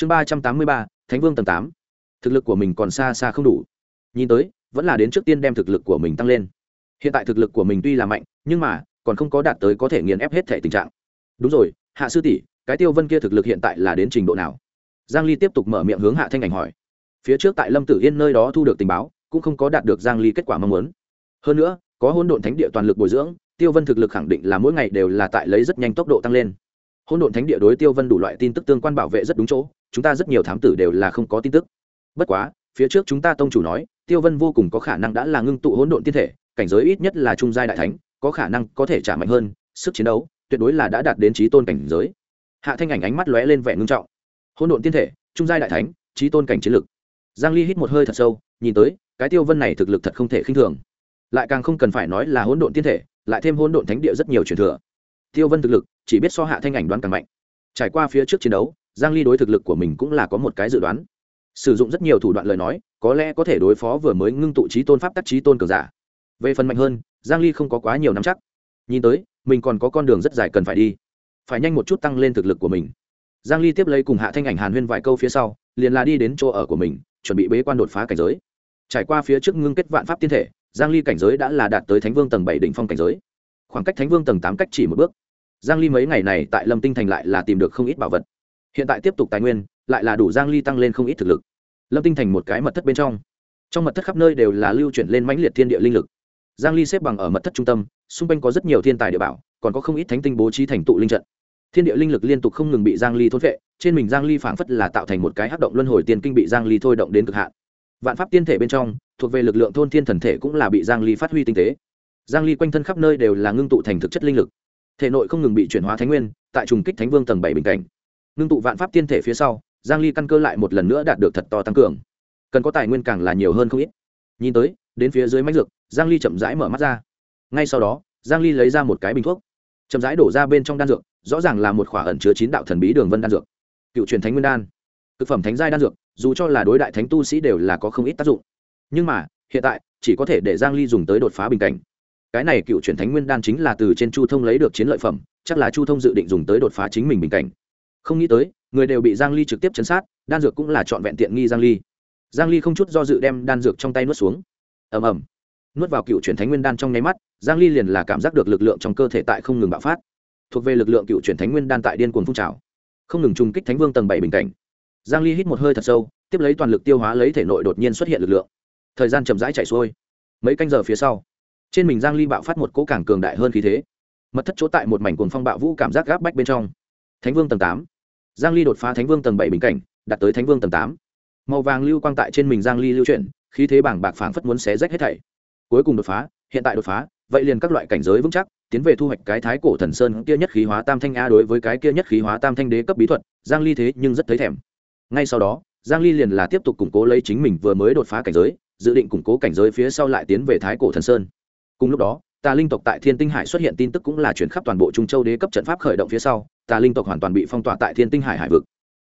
chương ba trăm tám mươi ba, thánh vương tầng tám. Thực lực của mình còn xa xa không đủ. Nhìn tới, vẫn là đến trước tiên đem thực lực của mình tăng lên. Hiện tại thực lực của mình tuy là mạnh, nhưng mà, còn không có đạt tới có thể nghiền ép hết thể tình trạng. Đúng rồi, hạ sư tỷ, cái tiêu vân kia thực lực hiện tại là đến trình độ nào? Giang ly tiếp tục mở miệng hướng hạ thanh ảnh hỏi. Phía trước tại lâm tử yên nơi đó thu được tình báo, cũng không có đạt được giang ly kết quả mong muốn. Hơn nữa, có hỗn độn thánh địa toàn lực bồi dưỡng, tiêu vân thực lực khẳng định là mỗi ngày đều là tại lấy rất nhanh tốc độ tăng lên. Hỗn độn thánh địa đối tiêu vân đủ loại tin tức tương quan bảo vệ rất đúng chỗ chúng ta rất nhiều thám tử đều là không có tin tức. Bất quá, phía trước chúng ta tông chủ nói, tiêu vân vô cùng có khả năng đã là ngưng tụ hỗn độn tiên thể, cảnh giới ít nhất là trung giai đại thánh, có khả năng có thể trả mạnh hơn, sức chiến đấu tuyệt đối là đã đạt đến trí tôn cảnh giới. Hạ thanh ảnh ánh mắt lóe lên vẻ ngưng trọng. Hỗn độn tiên thể, trung giai đại thánh, trí tôn cảnh chiến lực. Giang ly hít một hơi thật sâu, nhìn tới, cái tiêu vân này thực lực thật không thể khinh thường. Lại càng không cần phải nói là hỗn độn tiên thể, lại thêm hỗn độn thánh địa rất nhiều truyền thừa. Tiêu vân thực lực, chỉ biết so hạ thanh ảnh đoán càng mạnh. Trải qua phía trước chiến đấu giang ly đối thực lực của mình cũng là có một cái dự đoán. Sử dụng rất nhiều thủ đoạn lời nói, có lẽ có thể đối phó vừa mới ngưng tụ trí tôn pháp tắc trí tôn cường giả. Về phần mạnh hơn, giang ly không có quá nhiều nắm chắc. Nhìn tới, mình còn có con đường rất dài cần phải đi. Phải nhanh một chút tăng lên thực lực của mình. Giang ly tiếp lấy cùng hạ thanh ảnh hàn huyên vài câu phía sau, liền là đi đến chỗ ở của mình, chuẩn bị bế quan đột phá cảnh giới. Trải qua phía trước ngưng kết vạn pháp tiên thể, giang ly cảnh giới đã là đạt tới thánh vương tầng 7 đỉnh phong cảnh giới. Khoảng cách thánh vương tầng 8 cách chỉ một bước. Giang ly mấy ngày này tại lâm tinh thành lại là tìm được không ít bảo vật hiện tại tiếp tục tài nguyên, lại là đủ giang ly tăng lên không ít thực lực. Lâm tinh thành một cái mật thất bên trong. Trong mật thất khắp nơi đều là lưu chuyển lên mãnh liệt thiên địa linh lực. Giang ly xếp bằng ở mật thất trung tâm, xung quanh có rất nhiều thiên tài địa bảo, còn có không ít thánh tinh bố trí thành tụ linh trận. Thiên địa linh lực liên tục không ngừng bị giang ly thôn vệ trên mình giang ly phảng phất là tạo thành một cái hấp động luân hồi tiên kinh bị giang ly thôi động đến cực hạn. Vạn pháp tiên thể bên trong, thuộc về lực lượng thôn thiên thần thể cũng là bị giang ly phát huy tinh tế. Giang ly quanh thân khắp nơi đều là ngưng tụ thành thực chất linh lực. Thể nội không ngừng bị chuyển hóa thánh nguyên, tại trùng kích thánh vương tầng bảy bình cảnh ngưng tụ vạn pháp tiên thể phía sau, giang ly căn cơ lại một lần nữa đạt được thật to tăng cường. Cần có tài nguyên càng là nhiều hơn không ít. Nhìn tới, đến phía dưới mánh dược giang ly chậm rãi mở mắt ra. Ngay sau đó, giang ly lấy ra một cái bình thuốc, chậm rãi đổ ra bên trong đan dược, rõ ràng là một khỏa ẩn chứa chín đạo thần bí đường vân đan dược. Cựu truyền thánh nguyên đan thực phẩm thánh giai đan dược, dù cho là đối đại thánh tu sĩ đều là có không ít tác dụng. Nhưng mà, hiện tại, chỉ có thể để giang ly dùng tới đột phá bình cảnh. Cái này cựu truyền thánh nguyên đan chính là từ trên chu thông lấy được chiến lợi phẩm, chắc là chu thông dự định dùng tới đột phá chính mình bình cảnh không nghĩ tới, người đều bị giang ly trực tiếp chấn sát, đan dược cũng là trọn vẹn tiện nghi giang ly. Giang ly không chút do dự đem đan dược trong tay nuốt xuống. Ầm ầm. Nuốt vào cựu truyền thánh nguyên đan trong nháy mắt, giang ly liền là cảm giác được lực lượng trong cơ thể tại không ngừng bạo phát. Thuộc về lực lượng cựu truyền thánh nguyên đan tại điên cuồng phun trào. Không ngừng trùng kích thánh vương tầng bảy bình cảnh. Giang ly hít một hơi thật sâu, tiếp lấy toàn lực tiêu hóa lấy thể nội đột nhiên xuất hiện lực lượng. Thời gian chậm rãi chảy xuôi. Mấy canh giờ phía sau, trên mình giang ly bạo phát một cỗ càng cường đại hơn khí thế. Mật thất chỗ tại một mảnh cuồng phong bạo vũ cảm giác gáp bách bên trong. Thánh vương tầng 8 giang ly đột phá thánh vương tầng 7 bình cảnh, đạt tới thánh vương tầng 8. màu vàng lưu quang tại trên mình giang ly lưu chuyển, khí thế bảng bạc phảng phất muốn xé rách hết thảy. Cuối cùng đột phá, hiện tại đột phá, vậy liền các loại cảnh giới vững chắc, tiến về thu hoạch cái thái cổ thần sơn kia nhất khí hóa tam thanh a đối với cái kia nhất khí hóa tam thanh đế cấp bí thuật, giang ly thế nhưng rất thấy thèm. Ngay sau đó, giang ly liền là tiếp tục củng cố lấy chính mình vừa mới đột phá cảnh giới, dự định củng cố cảnh giới phía sau lại tiến về thái cổ thần sơn. Cùng lúc đó tà linh tộc tại thiên tinh hải xuất hiện tin tức cũng là chuyển khắp toàn bộ trung châu đế cấp trận pháp khởi động phía sau, tà linh tộc hoàn toàn bị phong tỏa tại thiên tinh hải hải vực.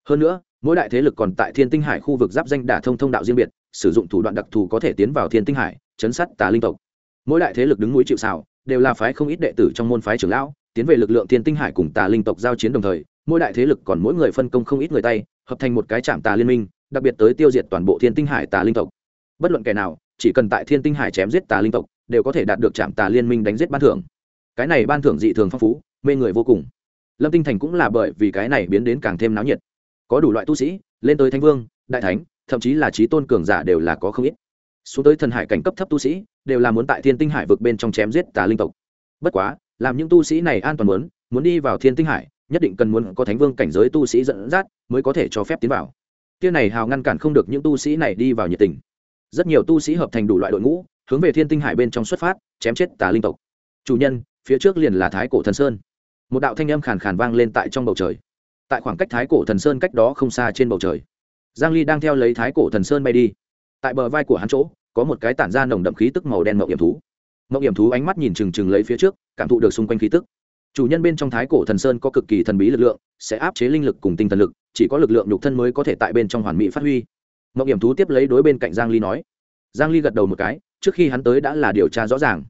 Hơn nữa, mỗi đại thế lực còn tại thiên tinh hải khu vực giáp danh đả thông thông đạo riêng biệt, sử dụng thủ đoạn đặc thù có thể tiến vào thiên tinh hải, chấn sát tà linh tộc. Mỗi đại thế lực đứng núi chịu xào đều là phái không ít đệ tử trong môn phái trưởng lão, tiến về lực lượng thiên tinh hải cùng tà linh tộc giao chiến đồng thời, mỗi đại thế lực còn mỗi người phân công không ít người tay, hợp thành một cái trạm tà liên minh, đặc biệt tới tiêu diệt toàn bộ thiên tinh hải tà linh tộc. Bất luận kẻ nào, chỉ cần tại thiên tinh hải chém giết tà linh tộc đều có thể đạt được trạm tà liên minh đánh giết ban thưởng. Cái này ban thưởng dị thường phong phú, mê người vô cùng. Lâm tinh thành cũng là bởi vì cái này biến đến càng thêm náo nhiệt. Có đủ loại tu sĩ, lên tới thánh vương, đại thánh, thậm chí là trí tôn cường giả đều là có không ít. Xuống tới thần hải cảnh cấp thấp tu sĩ, đều là muốn tại thiên tinh hải vực bên trong chém giết tà linh tộc. Bất quá, làm những tu sĩ này an toàn muốn muốn đi vào thiên tinh hải, nhất định cần muốn có thánh vương cảnh giới tu sĩ dẫn dắt, mới có thể cho phép tiến vào. Tia này hào ngăn cản không được những tu sĩ này đi vào nhiệt tình. Rất nhiều tu sĩ hợp thành đủ loại đội ngũ hướng về thiên tinh hải bên trong xuất phát, chém chết tà linh tộc. Chủ nhân, phía trước liền là thái cổ thần sơn. Một đạo thanh âm khàn khàn vang lên tại trong bầu trời. Tại khoảng cách thái cổ thần sơn cách đó không xa trên bầu trời, giang ly đang theo lấy thái cổ thần sơn bay đi. Tại bờ vai của hắn chỗ, có một cái tản ra nồng đậm khí tức màu đen mộng hiểm thú. Mộng hiểm thú ánh mắt nhìn chừng chừng lấy phía trước, cảm thụ được xung quanh khí tức. Chủ nhân bên trong thái cổ thần sơn có cực kỳ thần bí lực lượng, sẽ áp chế linh lực cùng tinh thần lực, chỉ có lực lượng nhục thân mới có thể tại bên trong hoàn mỹ phát huy. Mộng hiểm thú tiếp lấy đối bên cạnh giang ly nói giang ly gật đầu một cái, trước khi hắn tới đã là điều tra rõ ràng.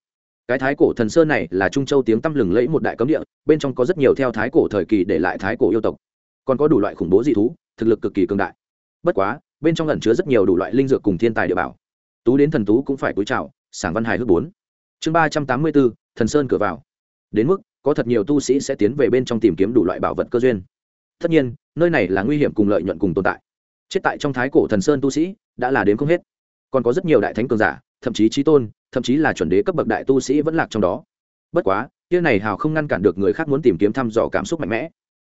Cái thái cổ thần sơn này là trung châu tiếng tăm lừng lẫy một đại cấm địa, bên trong có rất nhiều theo thái cổ thời kỳ để lại thái cổ yêu tộc. Còn có đủ loại khủng bố dị thú, thực lực cực kỳ cường đại. Bất quá, bên trong ẩn chứa rất nhiều đủ loại linh dược cùng thiên tài địa bảo. Tú đến thần tú cũng phải cúi chào, sảng văn hài hước bốn. Chương ba trăm tám mươi bốn, thần sơn cửa vào. Đến mức, có thật nhiều tu sĩ sẽ tiến về bên trong tìm kiếm đủ loại bảo vật cơ duyên. Tất nhiên, nơi này là nguy hiểm cùng lợi nhuận cùng tồn tại. Chết tại trong thái cổ thần sơn tu sĩ, đã là đến không hết còn có rất nhiều đại thánh cường giả, thậm chí trí tôn, thậm chí là chuẩn đế cấp bậc đại tu sĩ vẫn lạc trong đó. Bất quá, kia này hào không ngăn cản được người khác muốn tìm kiếm thăm dò cảm xúc mạnh mẽ.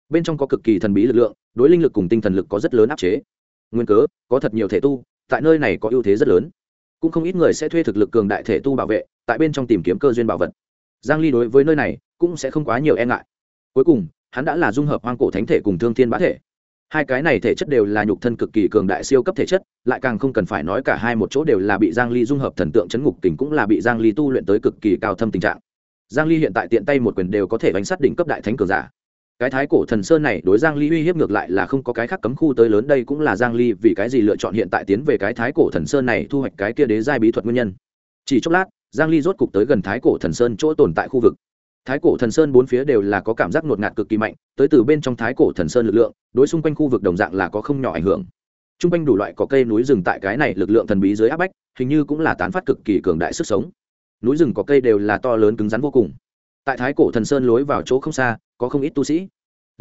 Bên trong có cực kỳ thần bí lực lượng, đối linh lực cùng tinh thần lực có rất lớn áp chế. Nguyên cớ, có thật nhiều thể tu, tại nơi này có ưu thế rất lớn. Cũng không ít người sẽ thuê thực lực cường đại thể tu bảo vệ, tại bên trong tìm kiếm cơ duyên bảo vật. Giang ly đối với nơi này cũng sẽ không quá nhiều e ngại. Cuối cùng, hắn đã là dung hợp hoang cổ thánh thể cùng thương thiên bá thể hai cái này thể chất đều là nhục thân cực kỳ cường đại siêu cấp thể chất, lại càng không cần phải nói cả hai một chỗ đều là bị giang ly dung hợp thần tượng chấn ngục tình cũng là bị giang ly tu luyện tới cực kỳ cao thâm tình trạng. Giang ly hiện tại tiện tay một quyền đều có thể đánh sát đỉnh cấp đại thánh cường giả. Cái thái cổ thần sơn này đối giang ly uy hiếp ngược lại là không có cái khác cấm khu tới lớn đây cũng là giang ly vì cái gì lựa chọn hiện tại tiến về cái thái cổ thần sơn này thu hoạch cái kia đế giai bí thuật nguyên nhân. Chỉ chốc lát, giang ly rốt cục tới gần thái cổ thần sơn chỗ tồn tại khu vực thái cổ thần sơn bốn phía đều là có cảm giác ngột ngạt cực kỳ mạnh, tới từ bên trong thái cổ thần sơn lực lượng, đối xung quanh khu vực đồng dạng là có không nhỏ ảnh hưởng. T r u n g quanh đủ loại có cây núi rừng tại cái này lực lượng thần bí dưới áp bách, hình như cũng là tán phát cực kỳ cường đại sức sống. Núi rừng có cây đều là to lớn cứng rắn vô cùng. Tại thái cổ thần sơn lối vào chỗ không xa, có không ít tu sĩ.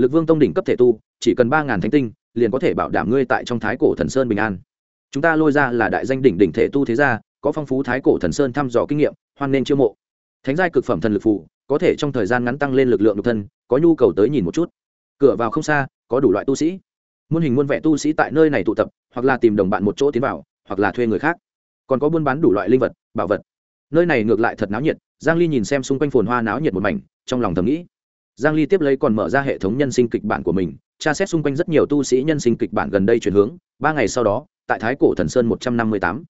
Lực vương tông đỉnh cấp thể tu, chỉ cần ba ngàn thánh tinh, liền có thể bảo đảm ngươi tại trong thái cổ thần sơn bình an. Chúng ta lôi ra là đại danh đỉnh đỉnh thể tu thế gia, có phong phú thái cổ thần sơn thăm dò kinh nghiệm, hoan nên chiêu mộ. Thánh giai cực phẩm thần lực phù có thể trong thời gian ngắn tăng lên lực lượng độc thân, có nhu cầu tới nhìn một chút. Cửa vào không xa, có đủ loại tu sĩ. Muôn hình muôn vẻ tu sĩ tại nơi này tụ tập, hoặc là tìm đồng bạn một chỗ tiến vào, hoặc là thuê người khác. Còn có buôn bán đủ loại linh vật, bảo vật. Nơi này ngược lại thật náo nhiệt, giang ly nhìn xem xung quanh phồn hoa náo nhiệt một mảnh, trong lòng thầm nghĩ. Giang ly tiếp lấy còn mở ra hệ thống nhân sinh kịch bản của mình, tra xét xung quanh rất nhiều tu sĩ nhân sinh kịch bản gần đây chuyển hướng. Ba ngày sau đó, tại thái cổ thần sơn 158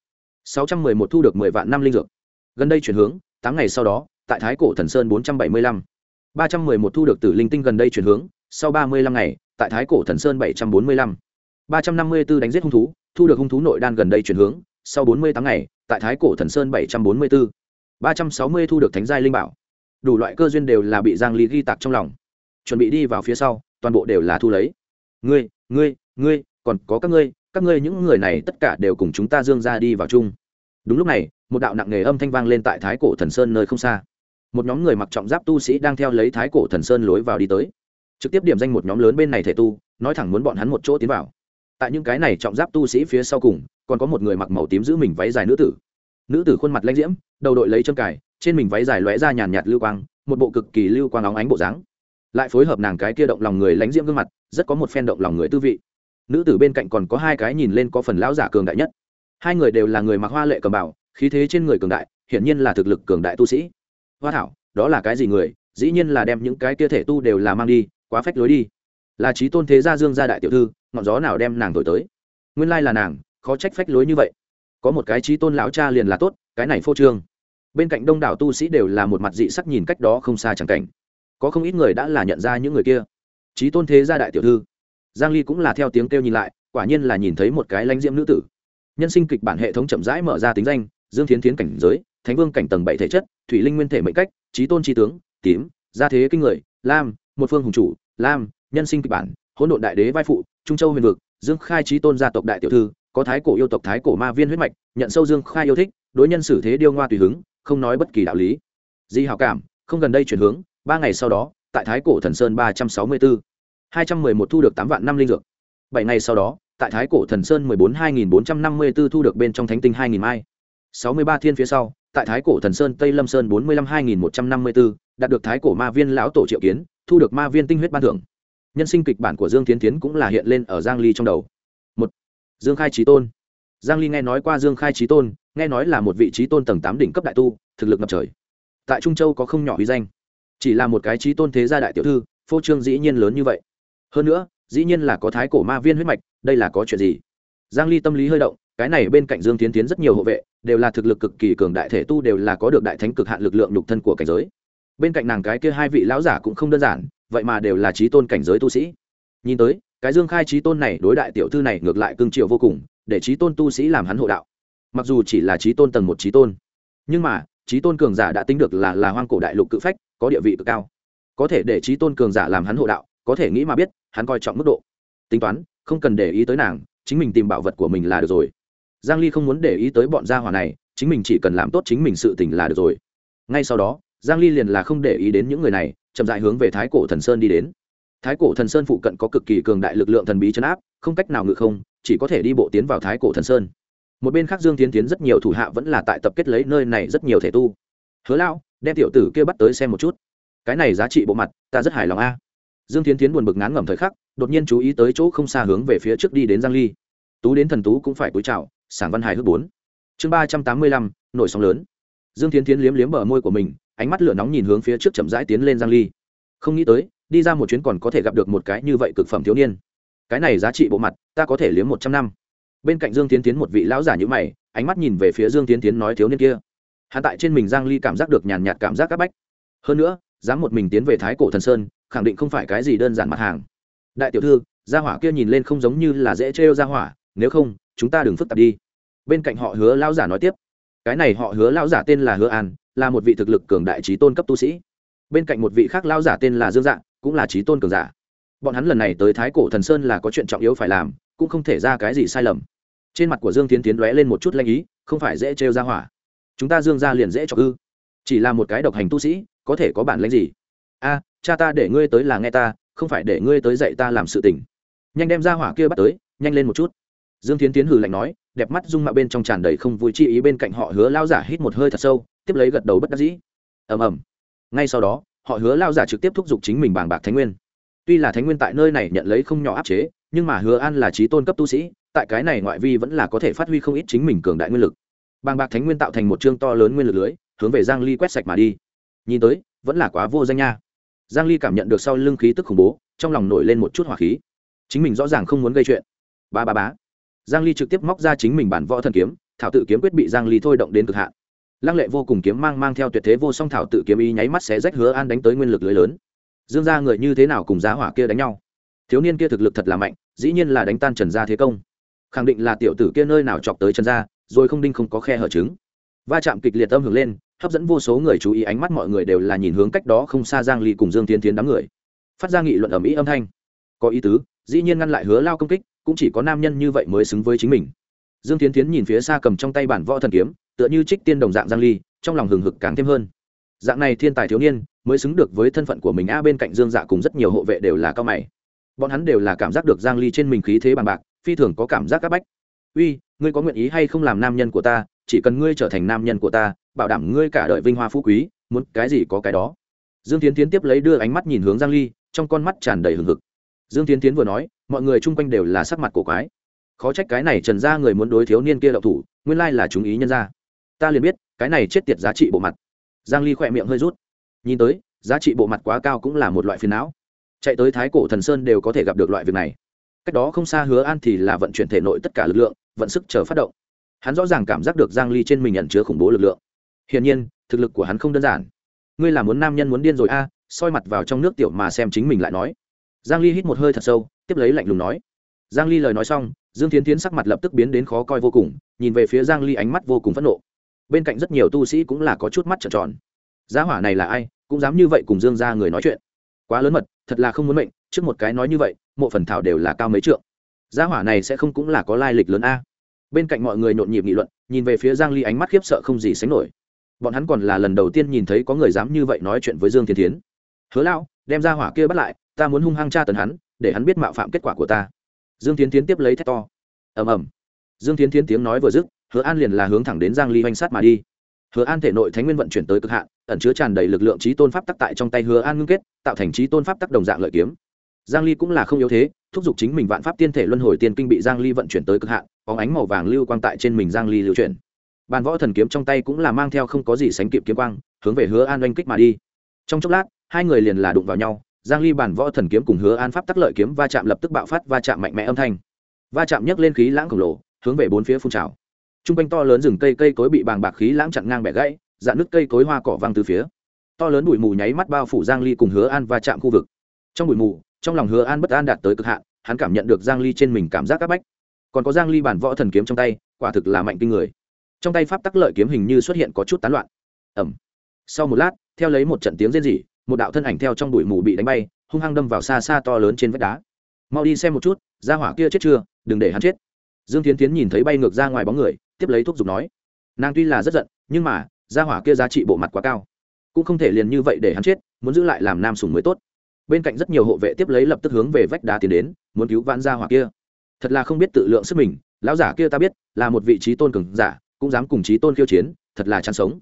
611 thu được 10 vạn năm linh dược. Gần đây chuyển hướng, tám ngày sau đó tại thái cổ thần sơn 475 311 thu được tử linh tinh gần đây chuyển hướng, sau 35 ngày, tại thái cổ thần sơn 745 354 đánh giết hung thú, thu được hung thú nội đan gần đây chuyển hướng, sau 48 ngày, tại thái cổ thần sơn 744 360 thu được thánh giai linh bảo. Đủ loại cơ duyên đều là bị giang ly ghi tạc trong lòng. Chuẩn bị đi vào phía sau, toàn bộ đều là thu lấy. Ngươi ngươi ngươi, còn có các ngươi các ngươi những người này tất cả đều cùng chúng ta dương ra đi vào chung. Đúng lúc này, một đạo nặng nề âm thanh vang lên tại thái cổ thần sơn nơi không xa một nhóm người mặc trọng giáp tu sĩ đang theo lấy thái cổ thần sơn lối vào đi tới. Trực tiếp điểm danh một nhóm lớn bên này thể tu, nói thẳng muốn bọn hắn một chỗ tiến vào. Tại những cái này trọng giáp tu sĩ phía sau cùng, còn có một người mặc màu tím giữ mình váy dài nữ tử. Nữ tử khuôn mặt lãnh diễm, đầu đội lấy chân cài, trên mình váy dài lóe ra nhàn nhạt lưu quang, một bộ cực kỳ lưu quang óng ánh bộ dáng. Lại phối hợp nàng cái kia động lòng người lãnh diễm gương mặt, rất có một phen động lòng người tư vị. Nữ tử bên cạnh còn có hai cái nhìn lên có phần lão giả cường đại nhất. Hai người đều là người mặc hoa lệ cầm bảo khí thế trên người cường đại, hiển nhiên là thực lực cường đại tu sĩ hoa thảo, đó là cái gì người? Dĩ nhiên là đem những cái kia thể tu đều là mang đi, quá phách lối đi. Là trí tôn thế gia dương gia đại tiểu thư, ngọn gió nào đem nàng thổi tới? Nguyên lai là nàng, khó trách phách lối như vậy. Có một cái trí tôn lão cha liền là tốt, cái này phô trương. Bên cạnh đông đảo tu sĩ đều là một mặt dị sắc nhìn cách đó không xa chẳng cảnh. Có không ít người đã là nhận ra những người kia. Trí tôn thế gia đại tiểu thư. Giang ly cũng là theo tiếng kêu nhìn lại, quả nhiên là nhìn thấy một cái lãnh diễm nữ tử. Nhân sinh kịch bản hệ thống chậm rãi mở ra tính danh, dương thiến thiến cảnh giới thánh vương cảnh tầng bảy thể chất, thủy linh nguyên thể mệnh cách, trí tôn trí tướng, tím, gia thế kinh người, lam, một phương hùng chủ, lam, nhân sinh kịch bản, hỗn độn đại đế vai phụ, trung châu huyền vực, dương khai trí tôn gia tộc đại tiểu thư, có thái cổ yêu tộc thái cổ ma viên huyết mạch, nhận sâu dương khai yêu thích, đối nhân xử thế điêu ngoa tùy hứng, không nói bất kỳ đạo lý. Di hảo cảm, không gần đây chuyển hướng, ba ngày sau đó, tại thái cổ thần sơn ba trăm sáu mươi bốn, hai trăm mười một thu được tám vạn năm linh dược. Bảy ngày sau đó, tại thái cổ thần sơn mười bốn hai nghìn bốn trăm năm mươi b ố thu được bên trong thánh tinh hai nghìn mai. Sáu mươi ba thiên phía sau tại thái cổ thần sơn tây lâm sơn bốn mươi lăm hai nghìn một trăm năm mươi b ố đạt được thái cổ ma viên lão tổ triệu kiến, thu được ma viên tinh huyết ban thưởng. Nhân sinh kịch bản của dương tiến tiến cũng là hiện lên ở giang ly trong đầu. Một, dương khai trí tôn. Giang ly nghe nói qua dương khai trí tôn, nghe nói là một vị trí tôn tầng tám đỉnh cấp đại tu, thực lực ngập trời. Tại trung châu có không nhỏ uy danh. Chỉ là một cái trí tôn thế gia đại tiểu thư, phô trương dĩ nhiên lớn như vậy. Hơn nữa, dĩ nhiên là có thái cổ ma viên huyết mạch, đây là có chuyện gì? Giang ly tâm lý hơi động cái này bên cạnh dương tiến tiến rất nhiều hộ vệ, đều là thực lực cực kỳ cường đại thể tu đều là có được đại thánh cực hạn lực lượng nhục thân của cảnh giới. Bên cạnh nàng cái kia hai vị lão giả cũng không đơn giản, vậy mà đều là trí tôn cảnh giới tu sĩ. Nhìn tới, cái dương khai trí tôn này đối đại tiểu thư này ngược lại cương triệu vô cùng, để trí tôn tu sĩ làm hắn hộ đạo. Mặc dù chỉ là trí tôn tầng một trí tôn, nhưng mà, trí tôn cường giả đã tính được là là hoang cổ đại lục cự phách, có địa vị cực cao. Có thể để trí tôn cường giả làm hắn hộ đạo, có thể nghĩ mà biết, hắn coi trọng mức độ. Tính toán, không cần để ý tới nàng, chính mình tìm bảo vật của mình là được rồi giang ly không muốn để ý tới bọn gia hỏa này, chính mình chỉ cần làm tốt chính mình sự tình là được rồi. Ngay sau đó, giang ly liền là không để ý đến những người này, chậm rãi hướng về thái cổ thần sơn đi đến. Thái cổ thần sơn phụ cận có cực kỳ cường đại lực lượng thần bí chấn áp, không cách nào ngự không, chỉ có thể đi bộ tiến vào thái cổ thần sơn. Một bên khác dương tiến tiến rất nhiều thủ hạ vẫn là tại tập kết lấy nơi này rất nhiều thể tu. Hứa lao đem tiểu tử kia bắt tới xem một chút. Cái này giá trị bộ mặt, ta rất hài lòng a. Dương tiến tiến buồn bực ngán ngẩm thời khắc, đột nhiên chú ý tới chỗ không xa hướng về phía trước đi đến giang ly. Tú đến thần tú cũng phải cúi chào sảng văn hài hước bốn. Chương ba trăm tám mươi lăm, nổi sóng lớn. Dương tiến tiến liếm liếm bờ môi của mình, ánh mắt lửa nóng nhìn hướng phía trước chậm rãi tiến lên giang ly. Không nghĩ tới, đi ra một chuyến còn có thể gặp được một cái như vậy cực phẩm thiếu niên. Cái này giá trị bộ mặt, ta có thể liếm một trăm năm. Bên cạnh dương tiến tiến một vị lão giả như mày, ánh mắt nhìn về phía dương tiến tiến nói thiếu niên kia. Hạ tại trên mình giang ly cảm giác được nhàn nhạt cảm giác áp bách. Hơn nữa, dám một mình tiến về thái cổ thần sơn, khẳng định không phải cái gì đơn giản mặt hàng. Đại tiểu thư, gia hỏa kia nhìn lên không giống như là dễ trêu gia hỏa nếu không, chúng ta đừng phức tạp đi. Bên cạnh họ hứa lão giả nói tiếp, cái này họ hứa lão giả tên là hứa an, là một vị thực lực cường đại trí tôn cấp tu sĩ. Bên cạnh một vị khác lão giả tên là dương dạng cũng là trí tôn cường giả. Bọn hắn lần này tới thái cổ thần sơn là có chuyện trọng yếu phải làm, cũng không thể ra cái gì sai lầm. Trên mặt của dương tiến tiến lóe lên một chút lanh ý, không phải dễ trêu ra hỏa. Chúng ta dương ra liền dễ cho ư chỉ là một cái độc hành tu sĩ, có thể có bản lãnh gì? A, cha ta để ngươi tới là nghe ta, không phải để ngươi tới dạy ta làm sự tình. Nhanh đem ra hỏa kia bắt tới, nhanh lên một chút dương tiến tiến hừ lạnh nói, đẹp mắt dung mạo bên trong tràn đầy không vui chi ý bên cạnh họ hứa lao giả hít một hơi thật sâu, tiếp lấy gật đầu bất đắc dĩ. Ầm ầm. Ngay sau đó, họ hứa lao giả trực tiếp thúc giục chính mình bàng bạc thánh nguyên. Tuy là thánh nguyên tại nơi này nhận lấy không nhỏ áp chế, nhưng mà hứa an là trí tôn cấp tu sĩ, tại cái này ngoại vi vẫn là có thể phát huy không ít chính mình cường đại nguyên lực. Bàng bạc thánh nguyên tạo thành một chương to lớn nguyên lực lưới, hướng về giang ly quét sạch mà đi. Nhìn tới, vẫn là quá vô danh nha. Giang ly cảm nhận được sau lưng khí tức khủng bố, trong lòng nổi lên một chút hỏa khí. Chính mình rõ ràng không muốn gây chuyện. Ba ba bá giang ly trực tiếp móc ra chính mình bản võ thần kiếm, thảo tự kiếm quyết bị giang ly thôi động đến cực hạn. Lăng lệ vô cùng kiếm mang mang theo tuyệt thế vô song thảo tự kiếm ý nháy mắt xé rách hứa an đánh tới nguyên lực lưới lớn. Dương gia người như thế nào cùng giá hỏa kia đánh nhau? Thiếu niên kia thực lực thật là mạnh, dĩ nhiên là đánh tan trần gia thế công. Khẳng định là tiểu tử kia nơi nào chọc tới trần gia, rồi không đinh không có khe hở trứng. Va chạm kịch liệt âm hưởng lên, hấp dẫn vô số người chú ý ánh mắt mọi người đều là nhìn hướng cách đó không xa giang ly cùng dương tiến tiến đám người. Phát ra nghị luận ở mỹ âm thanh. Có ý tứ, dĩ nhiên ngăn lại hứa lao công kích cũng chỉ có nam nhân như vậy mới xứng với chính mình. Dương tiến tiến nhìn phía xa cầm trong tay bản võ thần kiếm, tựa như trích tiên đồng dạng giang ly, trong lòng hừng hực càng thêm hơn. Dạng này thiên tài thiếu niên, mới xứng được với thân phận của mình, a, bên cạnh dương dạ cùng rất nhiều hộ vệ đều là cao mày. Bọn hắn đều là cảm giác được giang ly trên mình khí thế bằng bạc, phi thường có cảm giác các bách. Uy, ngươi có nguyện ý hay không làm nam nhân của ta? Chỉ cần ngươi trở thành nam nhân của ta, bảo đảm ngươi cả đời vinh hoa phú quý, muốn cái gì có cái đó. Dương tiến tiến tiếp lấy đưa ánh mắt nhìn hướng giang ly, trong con mắt tràn đầy hừng hực dương tiến tiến vừa nói, mọi người chung quanh đều là sắc mặt cổ quái. Khó trách cái này trần ra người muốn đối thiếu niên kia đậu thủ, nguyên lai là chúng ý nhân ra ta liền biết, cái này chết tiệt giá trị bộ mặt. Giang ly khỏe miệng hơi rút. Nhìn tới, giá trị bộ mặt quá cao cũng là một loại phiền não. Chạy tới thái cổ thần sơn đều có thể gặp được loại việc này. Cách đó không xa hứa an thì là vận chuyển thể nội tất cả lực lượng, vận sức chờ phát động. Hắn rõ ràng cảm giác được giang ly trên mình nhận chứa khủng bố lực lượng. Hiển nhiên, thực lực của hắn không đơn giản. Ngươi là muốn nam nhân muốn điên rồi a, soi mặt vào trong nước tiểu mà xem chính mình lại nói giang ly hít một hơi thật sâu, tiếp lấy lạnh lùng nói. Giang ly lời nói xong, dương tiến tiến sắc mặt lập tức biến đến khó coi vô cùng, nhìn về phía giang ly ánh mắt vô cùng phẫn nộ. Bên cạnh rất nhiều tu sĩ cũng là có chút mắt trợn tròn. Giá hỏa này là ai, cũng dám như vậy cùng dương gia người nói chuyện. Quá lớn mật, thật là không muốn mệnh, trước một cái nói như vậy, mộ phần thảo đều là cao mấy trượng. Giá hỏa này sẽ không cũng là có lai lịch lớn a. Bên cạnh mọi người nhộn nhịp nghị luận, nhìn về phía giang ly ánh mắt khiếp sợ không gì sánh nổi. Bọn hắn còn là lần đầu tiên nhìn thấy có người dám như vậy nói chuyện với dương thiên thiến. Hứa lão, đem ra hỏa kia bắt lại ta muốn hung hăng tra tấn hắn, để hắn biết mạo phạm kết quả của ta. Dương tiến tiến tiếp lấy thét to. Ầm ầm. Dương tiến tiến tiếng nói vừa dứt, hứa an liền là hướng thẳng đến giang ly oanh sát mà đi. Hứa an thể nội thánh nguyên vận chuyển tới cực hạn, ẩn chứa tràn đầy lực lượng trí tôn pháp tắc tại trong tay hứa an ngưng kết, tạo thành trí tôn pháp tắc đồng dạng lợi kiếm. Giang ly cũng là không yếu thế, thúc giục chính mình vạn pháp tiên thể luân hồi tiên kinh bị giang ly vận chuyển tới cực hạn có ánh màu vàng lưu quang tại trên mình giang ly lưu chuyển. Bàn võ thần kiếm trong tay cũng là mang theo không có gì sánh kịp kiếm quang, hướng về hứa an oanh kích mà đi. Trong chốc lát, hai người liền là đụng vào nhau giang ly bản võ thần kiếm cùng hứa an pháp tắc lợi kiếm va chạm lập tức bạo phát, va chạm mạnh mẽ âm thanh. Va chạm nhấc lên khí lãng khổng lồ, hướng về bốn phía phun trào. Trung quanh to lớn rừng cây cây cối bị bàng bạc khí lãng chặn ngang bẻ gãy, dạn nước cây cối hoa cỏ văng từ phía. To lớn bụi mù nháy mắt bao phủ giang ly cùng hứa an va chạm khu vực. Trong bụi mù, trong lòng hứa an bất an đạt tới cực hạn, hắn cảm nhận được giang ly trên mình cảm giác áp bách. Còn có giang ly bản võ thần kiếm trong tay, quả thực là mạnh kinh người. Trong tay pháp tắc lợi kiếm hình như xuất hiện có chút tán loạn. Ẩm sau một lát, theo lấy một trận tiếng rên rỉ một đạo thân ảnh theo trong bụi mù bị đánh bay, hung hăng đâm vào xa xa to lớn trên vách đá. Mau đi xem một chút ra hỏa kia chết chưa, đừng để hắn chết. Dương tiến tiến nhìn thấy bay ngược ra ngoài bóng người, tiếp lấy thuốc giục nói. Nàng tuy là rất giận, nhưng mà ra hỏa kia giá trị bộ mặt quá cao. Cũng không thể liền như vậy để hắn chết, muốn giữ lại làm nam sùng mới tốt. Bên cạnh rất nhiều hộ vệ tiếp lấy lập tức hướng về vách đá tiến đến, muốn cứu vãn ra hỏa kia. Thật là không biết tự lượng sức mình, lão giả kia ta biết, là một vị trí tôn cường giả, cũng dám cùng trí tôn khiêu chiến, thật là chán sống.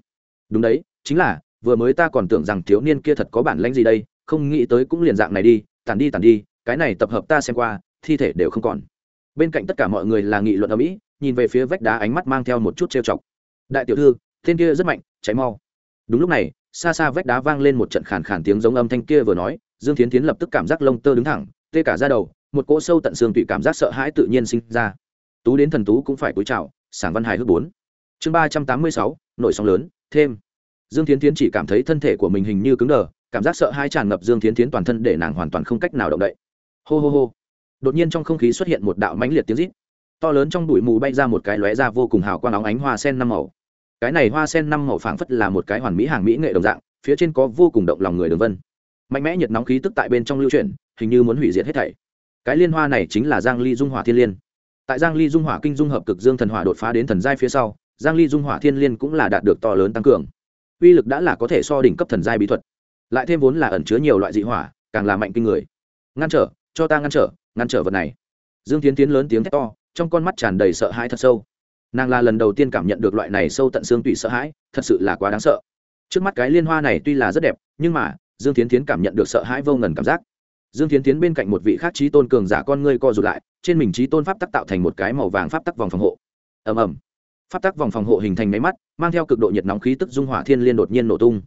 Đúng đấy, chính là vừa mới ta còn tưởng rằng thiếu niên kia thật có bản lãnh gì đây, không nghĩ tới cũng liền dạng này đi tàn đi tàn đi, cái này tập hợp ta xem qua, thi thể đều không còn. Bên cạnh tất cả mọi người là nghị luận ở mỹ nhìn về phía vách đá ánh mắt mang theo một chút trêu chọc. Đại tiểu thư tên kia rất mạnh, cháy mau. Đúng lúc này, xa xa vách đá vang lên một trận khàn khàn tiếng giống âm thanh kia vừa nói, dương tiến tiến lập tức cảm giác lông tơ đứng thẳng, tê cả ra đầu, một cỗ sâu tận xương tụy cảm giác sợ hãi tự nhiên sinh ra. Tú đến thần tú cũng phải cúi chào, sảng văn hài hước bốn. Chương ba trăm tám mươi sáu nội sóng lớn, thêm dương tiến tiến chỉ cảm thấy thân thể của mình hình như cứng đờ, cảm giác sợ hãi tràn ngập dương tiến tiến toàn thân để nàng hoàn toàn không cách nào động đậy. Hô hô hô. Đột nhiên trong không khí xuất hiện một đạo mãnh liệt tiếng rít. To lớn trong bụi mù bay ra một cái lóe ra vô cùng hào quang óng ánh hoa sen năm màu. Cái này hoa sen năm màu phảng phất là một cái hoàn mỹ hàng mỹ nghệ đồng dạng, phía trên có vô cùng động lòng người đường vân. Mạnh mẽ nhiệt nóng khí tức tại bên trong lưu chuyển, hình như muốn hủy diệt hết thảy. Cái liên hoa này chính là giang ly dung hỏa thiên liên. Tại giang ly dung hỏa kinh dung hợp cực dương thần hỏa đột phá đến thần giai phía sau, giang ly dung hỏa thiên liên cũng là đạt được to lớn tăng cường uy lực đã là có thể so đỉnh cấp thần giai bí thuật. Lại thêm vốn là ẩn chứa nhiều loại dị hỏa, càng là mạnh kinh người. Ngăn trở, cho ta ngăn trở ngăn trở vật này. Dương tiến tiến lớn tiếng thét to, trong con mắt tràn đầy sợ hãi thật sâu. Nàng là lần đầu tiên cảm nhận được loại này sâu tận xương tủy sợ hãi, thật sự là quá đáng sợ. Trước mắt cái liên hoa này tuy là rất đẹp, nhưng mà, dương tiến tiến cảm nhận được sợ hãi vô ngần cảm giác. Dương tiến tiến bên cạnh một vị khác trí tôn cường giả con ngươi co rụt lại, trên mình trí tôn pháp tắc tạo thành một cái màu vàng pháp tắc vòng phòng hộ. Ầm ầm pháp tắc vòng phòng hộ hình thành máy mắt, mang theo cực độ nhiệt nóng khí tức dung hỏa thiên liên đột nhiên nổ tung.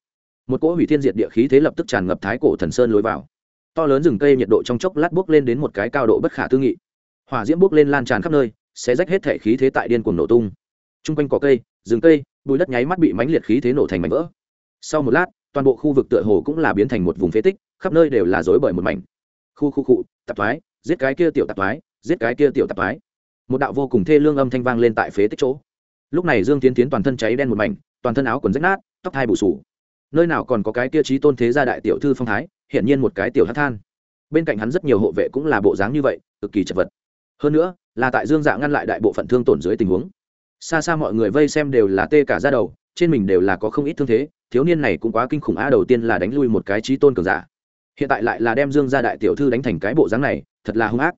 Một cỗ hủy thiên diệt địa khí thế lập tức tràn ngập thái cổ thần sơn lối vào. To lớn rừng cây nhiệt độ trong chốc lát bốc lên đến một cái cao độ bất khả tư nghị. Hỏa diễm bốc lên lan tràn khắp nơi sẽ rách hết thể khí thế tại điên cuồng nổ tung. T r u n g quanh cỏ cây, rừng cây bùi đất nháy mắt bị mánh liệt khí thế nổ thành mảnh vỡ. Sau một lát, toàn bộ khu vực tựa hồ cũng là biến thành một vùng phế tích, khắp nơi đều là dối bởi một mảnh. Khu khu cụ tạp thoái, giết cái kia tiểu tạp thoái, giết cái kia tiểu tạp thoái. Một đạo vô cùng thê lương âm thanh vang lên tại phế tích chỗ lúc này dương tiến tiến toàn thân cháy đen một mảnh, toàn thân áo quần rách nát, tóc thai bù sù. Nơi nào còn có cái kia trí tôn thế gia đại tiểu thư phong thái, hiển nhiên một cái tiểu hát than. Bên cạnh hắn rất nhiều hộ vệ cũng là bộ dáng như vậy, cực kỳ chật vật. Hơn nữa, là tại dương dạ ngăn lại đại bộ phận thương tổn dưới tình huống. Xa xa mọi người vây xem đều là tê cả ra đầu, trên mình đều là có không ít thương thế, thiếu niên này cũng quá kinh khủng a đầu tiên là đánh lui một cái trí tôn cường giả. Hiện tại lại là đem dương gia đại tiểu thư đánh thành cái bộ dáng này, thật là hung ác.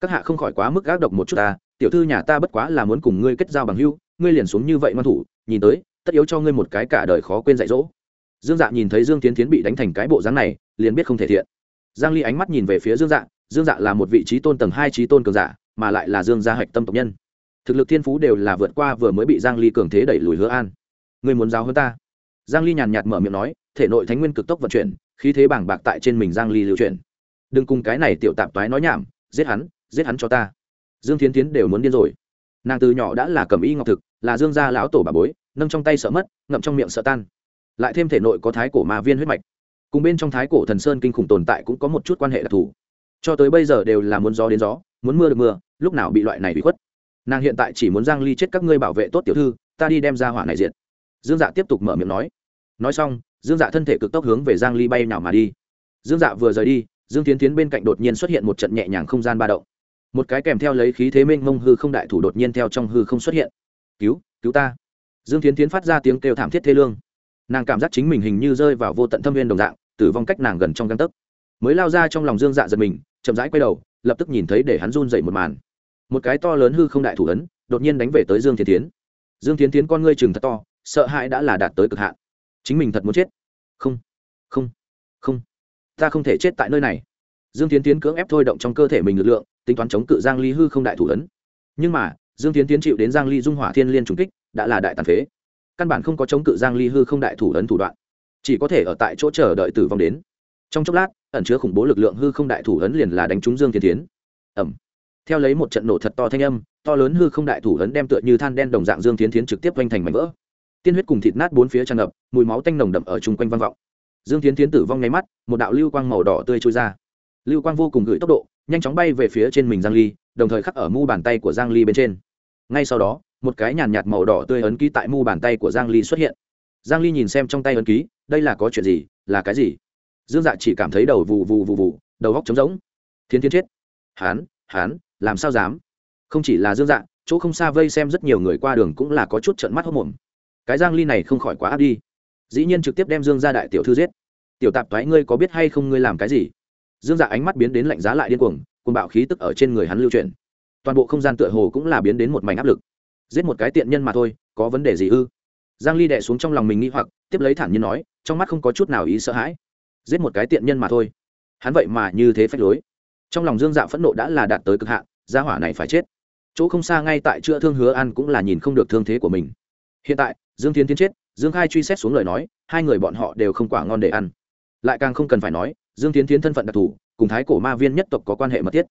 Các hạ không khỏi quá mức ác độc một chút ta, tiểu thư nhà ta bất quá là muốn cùng ngươi kết giao bằng hưu ngươi liền xuống như vậy ngoan thủ, nhìn tới, tất yếu cho ngươi một cái cả đời khó quên dạy dỗ. Dương dạ nhìn thấy dương tiến tiến bị đánh thành cái bộ dáng này, liền biết không thể thiện. Giang ly ánh mắt nhìn về phía dương dạ dương dạ là một vị trí tôn tầng hai trí tôn cường giả, mà lại là dương gia hạch tâm tộc nhân. Thực lực thiên phú đều là vượt qua vừa mới bị giang ly cường thế đẩy lùi hứa an. Ngươi muốn giáo hơn ta? Giang ly nhàn nhạt mở miệng nói, thể nội thánh nguyên cực tốc vận chuyển, khí thế bảng bạc tại trên mình giang ly lưu chuyển. Đừng cùng cái này tiểu tạp toái nói nhảm, giết hắn giết hắn cho ta. Dương thiến tiến đều muốn điên rồi nàng từ nhỏ đã là cầm y ngọc thực, là dương gia lão tổ bà bối, nâng trong tay sợ mất, ngậm trong miệng sợ tan. Lại thêm thể nội có thái cổ ma viên huyết mạch. Cùng bên trong thái cổ thần sơn kinh khủng tồn tại cũng có một chút quan hệ đặc thù. Cho tới bây giờ đều là muốn gió đến gió, muốn mưa được mưa, lúc nào bị loại này bị khuất. Nàng hiện tại chỉ muốn giang ly chết các ngươi bảo vệ tốt tiểu thư, ta đi đem ra hỏa này diện dương dạ tiếp tục mở miệng nói. Nói xong, dương dạ thân thể cực tốc hướng về giang ly bay nào mà đi. Dương dạ vừa rời đi, dương tiến tiến bên cạnh đột nhiên xuất hiện một trận nhẹ nhàng không gian ba động một cái kèm theo lấy khí thế mênh mông hư không đại thủ đột nhiên theo trong hư không xuất hiện. Cứu cứu ta. Dương tiến tiến phát ra tiếng kêu thảm thiết thê lương. Nàng cảm giác chính mình hình như rơi vào vô tận thâm viên đồng dạng, tử vong cách nàng gần trong găng tấc. Mới lao ra trong lòng dương dạ giật mình, chậm rãi quay đầu, lập tức nhìn thấy để hắn run dậy một màn. Một cái to lớn hư không đại thủ ấn, đột nhiên đánh về tới dương thiên tiến dương thiên tiến con ngươi chừng thật to, sợ hãi đã là đạt tới cực hạn. Chính mình thật muốn chết. Không không không. Ta không thể chết tại nơi này dương tiến tiến cưỡng ép thôi động trong cơ thể mình lực lượng, tính toán chống cự giang ly hư không đại thủ ấn. Nhưng mà, dương tiến tiến chịu đến giang ly dung hỏa thiên liên trùng kích, đã là đại tàn phế. Căn bản không có chống cự giang ly hư không đại thủ ấn thủ đoạn. Chỉ có thể ở tại chỗ chờ đợi tử vong đến. Trong chốc lát, ẩn chứa khủng bố lực lượng hư không đại thủ ấn liền là đánh trúng dương tiến tiến. Ẩm theo lấy một trận nổ thật to thanh âm, to lớn hư không đại thủ ấn đem tựa như than đen đồng dạng dương tiến tiến trực tiếp quanh thành mảnh vỡ. Tiên huyết cùng thịt nát bốn phía tràn ngập, mùi máu tanh nồng đậm ở chung quanh vang vọng. Dương tiến tiến tử vong ngay mắt, một đạo lưu quang màu đỏ tươi trôi ra lưu quang vô cùng gửi tốc độ, nhanh chóng bay về phía trên mình giang ly, đồng thời khắc ở mu bàn tay của giang ly bên trên. Ngay sau đó, một cái nhàn nhạt màu đỏ tươi ấn ký tại mu bàn tay của giang ly xuất hiện. Giang ly nhìn xem trong tay ấn ký, đây là có chuyện gì, là cái gì? Dương dạ chỉ cảm thấy đầu vù vù vù vù, đầu góc trống rỗng. Thiên Thiên chết. Hán hán, làm sao dám? Không chỉ là dương dạ chỗ không xa vây xem rất nhiều người qua đường cũng là có chút trợn mắt hốc mồm cái giang ly này không khỏi quá áp đi. Dĩ nhiên trực tiếp đem dương ra đại tiểu thư giết. Tiểu tạp thoái ngươi có biết hay không, ngươi làm cái gì? Dương dạ ánh mắt biến đến lạnh giá lại điên cuồng cuồng bạo khí tức ở trên người hắn lưu chuyển. Toàn bộ không gian tựa hồ cũng là biến đến một mảnh áp lực. Giết một cái tiện nhân mà thôi, có vấn đề gì ư? Giang ly đè xuống trong lòng mình nghĩ hoặc, tiếp lấy thản nhiên nói, trong mắt không có chút nào ý sợ hãi. Giết một cái tiện nhân mà thôi. Hắn vậy mà như thế phách lối. Trong lòng dương dạ phẫn nộ đã là đạt tới cực hạn, gia hỏa này phải chết. Chỗ không xa ngay tại chữa thương hứa ăn cũng là nhìn không được thương thế của mình. Hiện tại, dương Thiên tiến chết, dương khai truy xét xuống lời nói, hai người bọn họ đều không quả ngon để ăn. Lại càng không cần phải nói dương tiến tiến thân phận đặc thù, cùng thái cổ ma viên nhất tộc có quan hệ mật thiết.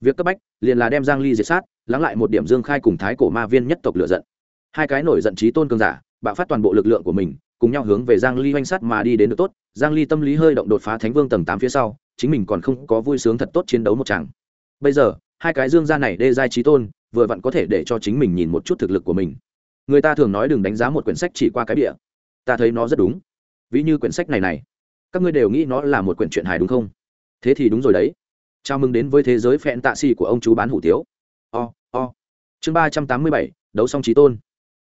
Việc cấp bách, liền là đem giang ly diệt sát, lắng lại một điểm dương khai cùng thái cổ ma viên nhất tộc lựa giận. Hai cái nổi giận trí tôn cường giả, bạo phát toàn bộ lực lượng của mình, cùng nhau hướng về giang ly oanh sát mà đi đến được tốt. Giang ly tâm lý hơi động đột phá thánh vương tầng 8 phía sau, chính mình còn không có vui sướng thật tốt chiến đấu một chàng. Bây giờ, hai cái dương gia này đê giai trí tôn, vừa vặn có thể để cho chính mình nhìn một chút thực lực của mình. Người ta thường nói đừng đánh giá một quyển sách chỉ qua cái bìa. Ta thấy nó rất đúng. Ví như quyển sách này này các ngươi đều nghĩ nó là một quyển truyện hài đúng không? Thế thì đúng rồi đấy. Chào mừng đến với thế giới phẹn tạ xì của ông chú bán hủ tiếu. O o. Chương ba trăm tám mươi bảy, đấu song trí tôn.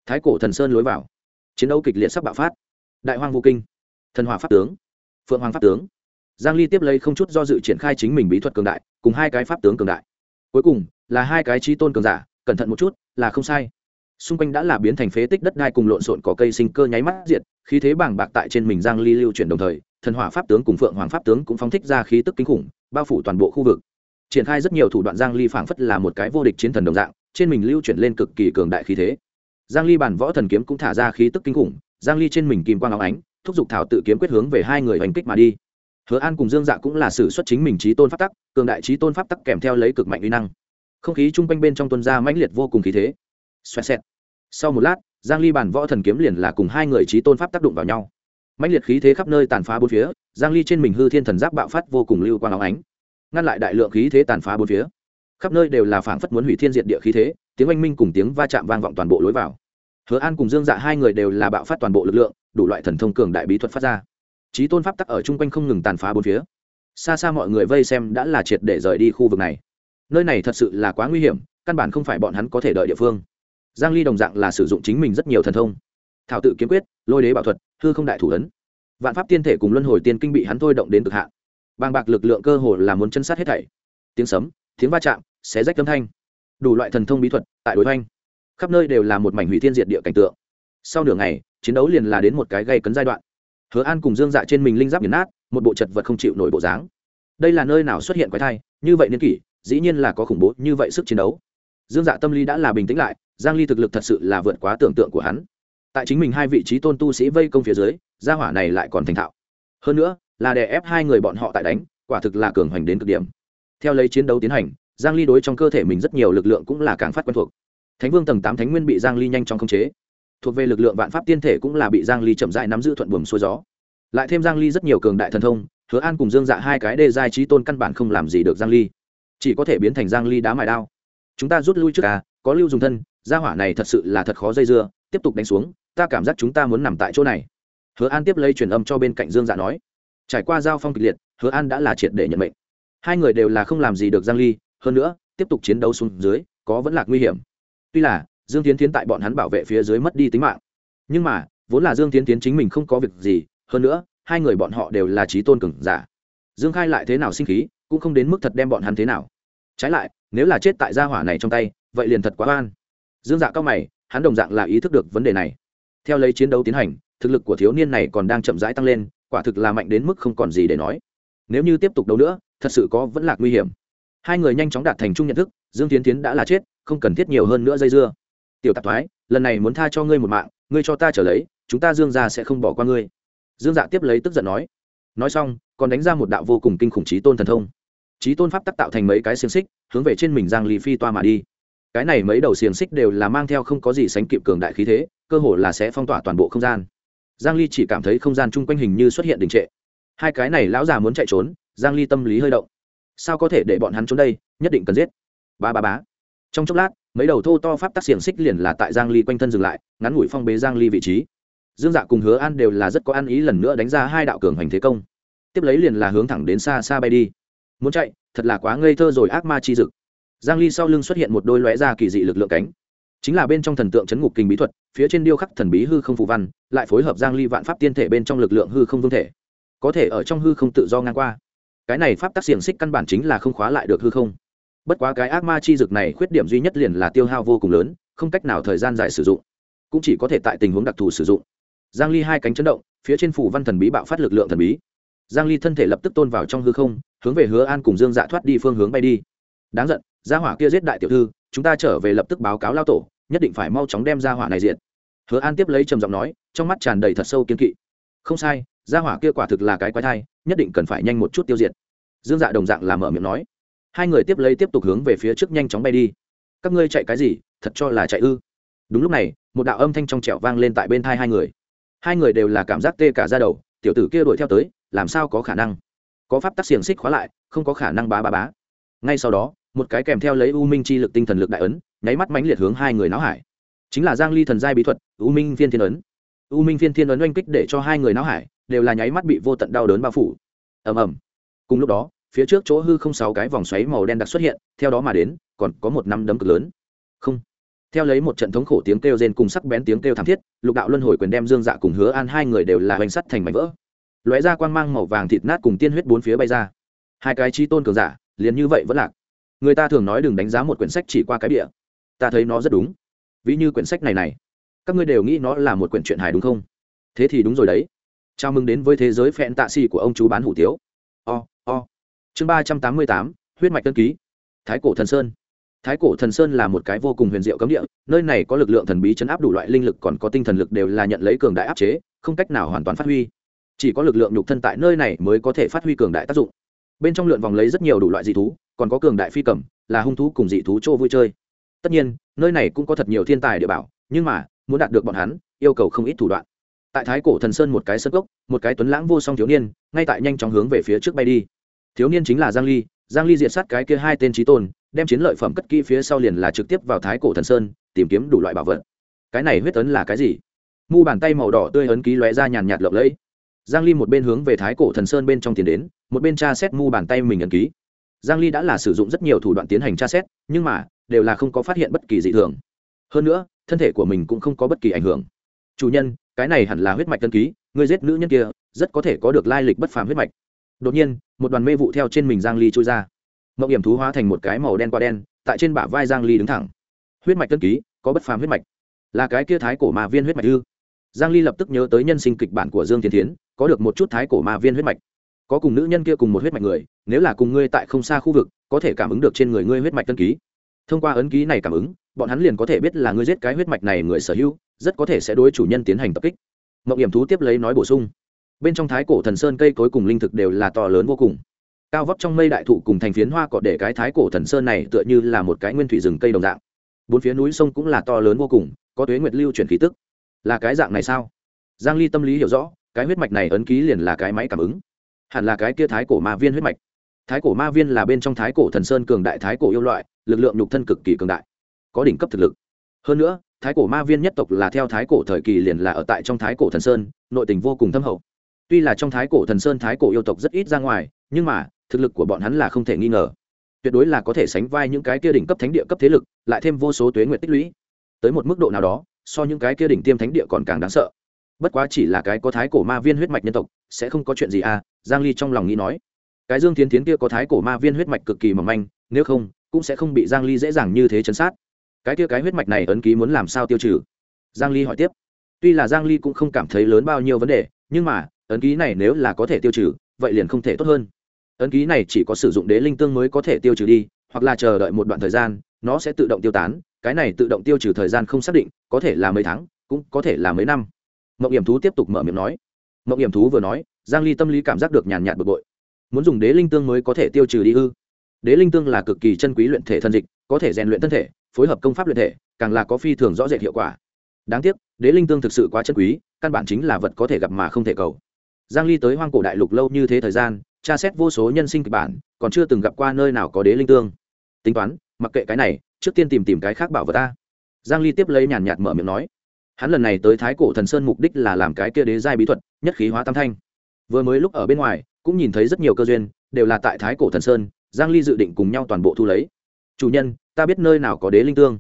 Thái cổ thần sơn lối vào. Chiến đấu kịch liệt sắp bạo phát. Đại hoang vô kinh. Thần hòa pháp tướng. Phượng hoàng pháp tướng. Giang ly tiếp lấy không chút do dự triển khai chính mình bí thuật cường đại, cùng hai cái pháp tướng cường đại. Cuối cùng, là hai cái trí tôn cường giả, cẩn thận một chút, là không sai. Xung quanh đã là biến thành phế tích đất đai cùng lộn xộn có cây sinh cơ nháy mắt diệt, khí thế bàng bạc tại trên mình giang ly lưu chuyển đồng thời thần hỏa pháp tướng cùng phượng hoàng pháp tướng cũng phóng thích ra khí tức kinh khủng, bao phủ toàn bộ khu vực. Triển khai rất nhiều thủ đoạn giang ly phảng phất là một cái vô địch chiến thần đồng dạng, trên mình lưu chuyển lên cực kỳ cường đại khí thế. Giang ly bản võ thần kiếm cũng thả ra khí tức kinh khủng, giang ly trên mình kim quang óng ánh, thúc giục thảo tự kiếm quyết hướng về hai người hành kích mà đi. Hứa an cùng dương dạ cũng là sử xuất chính mình trí tôn pháp tắc, cường đại trí tôn pháp tắc kèm theo lấy cực mạnh uy năng. Không khí chung quanh bên trong tuân ra mãnh liệt vô cùng khí thế. Xoẹt xẹt. Sau một lát, giang ly bản võ thần kiếm liền là cùng hai người trí tôn pháp tác động vào nhau mãnh liệt khí thế khắp nơi tàn phá bốn phía, giang ly trên mình hư thiên thần giáp bạo phát vô cùng lưu quang óng ánh, ngăn lại đại lượng khí thế tàn phá bốn phía. Khắp nơi đều là phảng phất muốn hủy thiên diệt địa khí thế, tiếng oanh minh cùng tiếng va chạm vang vọng toàn bộ lối vào. Hứa an cùng dương dạ hai người đều là bạo phát toàn bộ lực lượng, đủ loại thần thông cường đại bí thuật phát ra. Trí tôn pháp tắc ở chung quanh không ngừng tàn phá bốn phía. Xa xa mọi người vây xem đã là triệt để rời đi khu vực này. Nơi này thật sự là quá nguy hiểm, căn bản không phải bọn hắn có thể đợi địa phương. Giang ly đồng dạng là sử dụng chính mình rất nhiều thần thông. Thảo tự kiếm quyết, lôi đế bảo thuật hư không đại thủ ấn. Vạn pháp tiên thể cùng luân hồi tiên kinh bị hắn thôi động đến cực hạn. Bàng bạc lực lượng cơ hồ là muốn chân sát hết thảy. Tiếng sấm tiếng va chạm xé rách âm thanh. Đủ loại thần thông bí thuật tại đối thanh, khắp nơi đều là một mảnh hủy thiên diệt địa cảnh tượng. Sau nửa ngày chiến đấu liền là đến một cái gây cấn giai đoạn. Hứa an cùng dương dạ trên mình linh giáp nghiền nát một bộ chật vật không chịu nổi bộ dáng. Đây là nơi nào xuất hiện quái thai như vậy niên kỷ dĩ nhiên là có khủng bố như vậy sức chiến đấu. Dương dạ tâm lý đã là bình tĩnh lại giang ly thực lực thật sự là vượt quá tưởng tượng của hắn tại chính mình hai vị trí tôn tu sĩ vây công phía dưới, gia hỏa này lại còn thành thạo. Hơn nữa, là đè ép hai người bọn họ tại đánh, quả thực là cường hoành đến cực điểm. Theo lấy chiến đấu tiến hành, giang ly đối trong cơ thể mình rất nhiều lực lượng cũng là càng phát quen thuộc. Thánh vương tầng 8 thánh nguyên bị giang ly nhanh chóng khống chế. Thuộc về lực lượng vạn pháp tiên thể cũng là bị giang ly chậm rãi nắm giữ thuận buồm xuôi gió. Lại thêm giang ly rất nhiều cường đại thần thông, hứa an cùng dương dạ hai cái đề giai trí tôn căn bản không làm gì được giang ly. Chỉ có thể biến thành giang ly đá mài đao. Chúng ta rút lui trước à có lưu dùng thân, gia hỏa này thật sự là thật khó dây dưa, tiếp tục đánh xuống ta cảm giác chúng ta muốn nằm tại chỗ này. Hứa an tiếp lấy truyền âm cho bên cạnh dương dạ nói. Trải qua giao phong kịch liệt, hứa an đã là triệt để nhận mệnh. Hai người đều là không làm gì được giang ly, hơn nữa, tiếp tục chiến đấu xuống dưới, có vẫn là nguy hiểm. Tuy là, dương tiến tiến tại bọn hắn bảo vệ phía dưới mất đi tính mạng. Nhưng mà, vốn là dương tiến tiến chính mình không có việc gì, hơn nữa, hai người bọn họ đều là trí tôn cường giả. Dương khai lại thế nào sinh khí, cũng không đến mức thật đem bọn hắn thế nào. Trái lại, nếu là chết tại gia hỏa này trong tay, vậy liền thật quá oan. Dương dạ cao mày, hắn đồng dạng là ý thức được vấn đề này theo lấy chiến đấu tiến hành, thực lực của thiếu niên này còn đang chậm rãi tăng lên, quả thực là mạnh đến mức không còn gì để nói. Nếu như tiếp tục đấu nữa, thật sự có vẫn là nguy hiểm. Hai người nhanh chóng đạt thành chung nhận thức, dương tiến tiến đã là chết, không cần thiết nhiều hơn nữa dây dưa. Tiểu tạp thoái, lần này muốn tha cho ngươi một mạng, ngươi cho ta trở lấy, chúng ta dương ra sẽ không bỏ qua ngươi. Dương dạ tiếp lấy tức giận nói. Nói xong, còn đánh ra một đạo vô cùng kinh khủng trí tôn thần thông. Trí tôn pháp tác tạo thành mấy cái xiềng xích, hướng về trên mình giang lì phi toa mà đi cái này mấy đầu xiềng xích đều là mang theo không có gì sánh kịp cường đại khí thế, cơ hồ là sẽ phong tỏa toàn bộ không gian. Giang ly chỉ cảm thấy không gian chung quanh hình như xuất hiện đình trệ. Hai cái này lão già muốn chạy trốn, giang ly tâm lý hơi động. Sao có thể để bọn hắn trốn đây, nhất định cần giết. Ba ba bá trong chốc lát, mấy đầu thô to pháp tắc xiềng xích liền là tại giang ly quanh thân dừng lại, ngắn ngủi phong bế giang ly vị trí. Dương dạ cùng hứa an đều là rất có ăn ý lần nữa đánh ra hai đạo cường hành thế công. Tiếp lấy liền là hướng thẳng đến xa xa bay đi. Muốn chạy, thật là quá ngây thơ rồi, ác ma chi dực giang ly sau lưng xuất hiện một đôi lóe ra kỳ dị lực lượng cánh. Chính là bên trong thần tượng chấn ngục kinh bí thuật, phía trên điêu khắc thần bí hư không phù văn, lại phối hợp giang ly vạn pháp tiên thể bên trong lực lượng hư không vương thể. Có thể ở trong hư không tự do ngang qua. Cái này pháp tác xiềng xích căn bản chính là không khóa lại được hư không. Bất quá cái ác ma chi dực này khuyết điểm duy nhất liền là tiêu hao vô cùng lớn, không cách nào thời gian dài sử dụng. Cũng chỉ có thể tại tình huống đặc thù sử dụng. Giang ly hai cánh chấn động, phía trên phủ văn thần bí bạo phát lực lượng thần bí. Giang ly thân thể lập tức tôn vào trong hư không, hướng về hứa an cùng dương dạ thoát đi phương hướng bay đi. Đáng giận gia hỏa kia giết đại tiểu thư, chúng ta trở về lập tức báo cáo lao tổ, nhất định phải mau chóng đem gia hỏa này diện hứa an tiếp lấy trầm giọng nói, trong mắt tràn đầy thật sâu kiên kỵ. Không sai, gia hỏa kia quả thực là cái quái thai, nhất định cần phải nhanh một chút tiêu diệt. Dương dạ đồng dạng làm mở miệng nói. Hai người tiếp lấy tiếp tục hướng về phía trước nhanh chóng bay đi. Các ngươi chạy cái gì, thật cho là chạy ư? Đúng lúc này, một đạo âm thanh trong trẻo vang lên tại bên thai hai người. Hai người đều là cảm giác tê cả ra đầu, tiểu tử kia đuổi theo tới, làm sao có khả năng? Có pháp tắc xiềng xích khóa lại, không có khả năng bá bá bá. Ngay sau đó một cái kèm theo lấy u minh chi lực tinh thần lực đại ấn, nháy mắt mãnh liệt hướng hai người náo hải. Chính là giang ly thần giai bí thuật, u minh phiên thiên ấn. U minh phiên thiên ấn oanh kích để cho hai người náo hải, đều là nháy mắt bị vô tận đau đớn bao phủ. Ầm ầm. Cùng lúc đó, phía trước chỗ hư không sáu cái vòng xoáy màu đen đặc xuất hiện, theo đó mà đến, còn có một năm đấm cực lớn. Không. Theo lấy một trận thống khổ tiếng kêu rên cùng sắc bén tiếng kêu thảm thiết, lục đạo luân hồi quyền đem dương dạ cùng hứa an hai người đều là hoành sắt thành mảnh vỡ. Lóe ra quang mang màu vàng thịt nát cùng tiên huyết bốn phía bay ra. Hai cái chi tôn cường giả, liền như vậy vẫn lạc người ta thường nói đừng đánh giá một quyển sách chỉ qua cái địa ta thấy nó rất đúng. Ví như quyển sách này này, các ngươi đều nghĩ nó là một quyển truyện hài đúng không? Thế thì đúng rồi đấy. Chào mừng đến với thế giới phẹn tạ xì của ông chú bán hủ tiếu. O o. Chương ba trăm tám mươi tám, huyết mạch tân ký. Thái cổ thần sơn. Thái cổ thần sơn là một cái vô cùng huyền diệu cấm địa, nơi này có lực lượng thần bí chấn áp đủ loại linh lực, còn có tinh thần lực đều là nhận lấy cường đại áp chế, không cách nào hoàn toàn phát huy. Chỉ có lực lượng nhục thân tại nơi này mới có thể phát huy cường đại tác dụng. Bên trong lượn vòng lấy rất nhiều đủ loại dị thú còn có cường đại phi cầm, là hung thú cùng dị thú chỗ vui chơi. Tất nhiên, nơi này cũng có thật nhiều thiên tài địa bảo, nhưng mà, muốn đạt được bọn hắn, yêu cầu không ít thủ đoạn. Tại thái cổ thần sơn một cái sân gốc một cái tuấn lãng vô song thiếu niên, ngay tại nhanh chóng hướng về phía trước bay đi. Thiếu niên chính là giang ly giang ly diệt sát cái kia hai tên trí tôn, đem chiến lợi phẩm cất kỹ phía sau liền là trực tiếp vào thái cổ thần sơn, tìm kiếm đủ loại bảo vật. Cái này huyết ấn là cái gì? Mu bàn tay màu đỏ tươi ấn ký lóe ra nhàn nhạt lộng lẫy. Giang ly một bên hướng về thái cổ thần sơn bên trong tiến đến, một bên tra xét mu bàn tay mình ấn ký giang ly đã là sử dụng rất nhiều thủ đoạn tiến hành tra xét, nhưng mà, đều là không có phát hiện bất kỳ dị thường. Hơn nữa, thân thể của mình cũng không có bất kỳ ảnh hưởng. Chủ nhân, cái này hẳn là huyết mạch tân ký người giết nữ nhân kia, rất có thể có được lai lịch bất phàm huyết mạch. Đột nhiên, một đoàn mê vụ theo trên mình giang ly trôi ra. Mộng hiểm thú hóa thành một cái màu đen qua đen, tại trên bả vai giang ly đứng thẳng. Huyết mạch tân ký, có bất phàm huyết mạch. Là cái kia thái cổ ma viên huyết mạch ư? Giang ly lập tức nhớ tới nhân sinh kịch bản của dương thiên thiến, có được một chút thái cổ ma viên huyết mạch có cùng nữ nhân kia cùng một huyết mạch người, nếu là cùng ngươi tại không xa khu vực, có thể cảm ứng được trên người ngươi huyết mạch tân ký. Thông qua ấn ký này cảm ứng, bọn hắn liền có thể biết là ngươi giết cái huyết mạch này người sở hữu, rất có thể sẽ đối chủ nhân tiến hành tập kích. Mậu hiểm thú tiếp lấy nói bổ sung. Bên trong thái cổ thần sơn cây cối cùng linh thực đều là to lớn vô cùng. Cao vóc trong mây đại thụ cùng thành phiến hoa cọ để cái thái cổ thần sơn này tựa như là một cái nguyên thủy rừng cây đồng dạng. Bốn phía núi sông cũng là to lớn vô cùng, có tuế nguyệt lưu chuyển khí tức. Là cái dạng này sao? Giang ly tâm lý hiểu rõ, cái huyết mạch này ấn ký liền là cái máy cảm ứng hẳn là cái kia thái cổ ma viên huyết mạch. Thái cổ ma viên là bên trong thái cổ thần sơn cường đại thái cổ yêu loại, lực lượng nhục thân cực kỳ cường đại, có đỉnh cấp thực lực. Hơn nữa, thái cổ ma viên nhất tộc là theo thái cổ thời kỳ liền là ở tại trong thái cổ thần sơn, nội tình vô cùng thâm hậu. Tuy là trong thái cổ thần sơn thái cổ yêu tộc rất ít ra ngoài, nhưng mà, thực lực của bọn hắn là không thể nghi ngờ. Tuyệt đối là có thể sánh vai những cái kia đỉnh cấp thánh địa cấp thế lực, lại thêm vô số tuế nguyện tích lũy. Tới một mức độ nào đó, so những cái kia đỉnh tiêm thánh địa còn càng đáng sợ. Bất quá chỉ là cái có thái cổ ma viên huyết mạch nhân tộc sẽ không có chuyện gì à? Giang ly trong lòng nghĩ nói. Cái dương tiến tiến kia có thái cổ ma viên huyết mạch cực kỳ mỏng manh, nếu không, cũng sẽ không bị giang ly dễ dàng như thế chấn sát. Cái kia cái huyết mạch này ấn ký muốn làm sao tiêu trừ? Giang ly hỏi tiếp. Tuy là giang ly cũng không cảm thấy lớn bao nhiêu vấn đề, nhưng mà, ấn ký này nếu là có thể tiêu trừ, vậy liền không thể tốt hơn. Ấn ký này chỉ có sử dụng đế linh tương mới có thể tiêu trừ đi, hoặc là chờ đợi một đoạn thời gian, nó sẽ tự động tiêu tán. Cái này tự động tiêu trừ thời gian không xác định, có thể là mấy tháng, cũng có thể là mấy năm. Mậu hiểm thú tiếp tục mở miệng nói mộng hiểm thú vừa nói, giang ly tâm lý cảm giác được nhàn nhạt bực bội. Muốn dùng đế linh tương mới có thể tiêu trừ đi ư? Đế linh tương là cực kỳ chân quý luyện thể thân dịch, có thể rèn luyện thân thể, phối hợp công pháp luyện thể, càng là có phi thường rõ rệt hiệu quả. Đáng tiếc, đế linh tương thực sự quá chân quý, căn bản chính là vật có thể gặp mà không thể cầu. Giang ly tới hoang cổ đại lục lâu như thế thời gian, tra xét vô số nhân sinh kịch bản, còn chưa từng gặp qua nơi nào có đế linh tương. Tính toán, mặc kệ cái này, trước tiên tìm tìm cái khác bảo vật ta. Giang ly tiếp lấy nhàn nhạt mở miệng nói. Hắn lần này tới thái cổ thần sơn mục đích là làm cái kia đế giai bí thuật nhất khí hóa tam thanh. Vừa mới lúc ở bên ngoài, cũng nhìn thấy rất nhiều cơ duyên, đều là tại thái cổ thần sơn, giang ly dự định cùng nhau toàn bộ thu lấy. Chủ nhân, ta biết nơi nào có đế linh tương.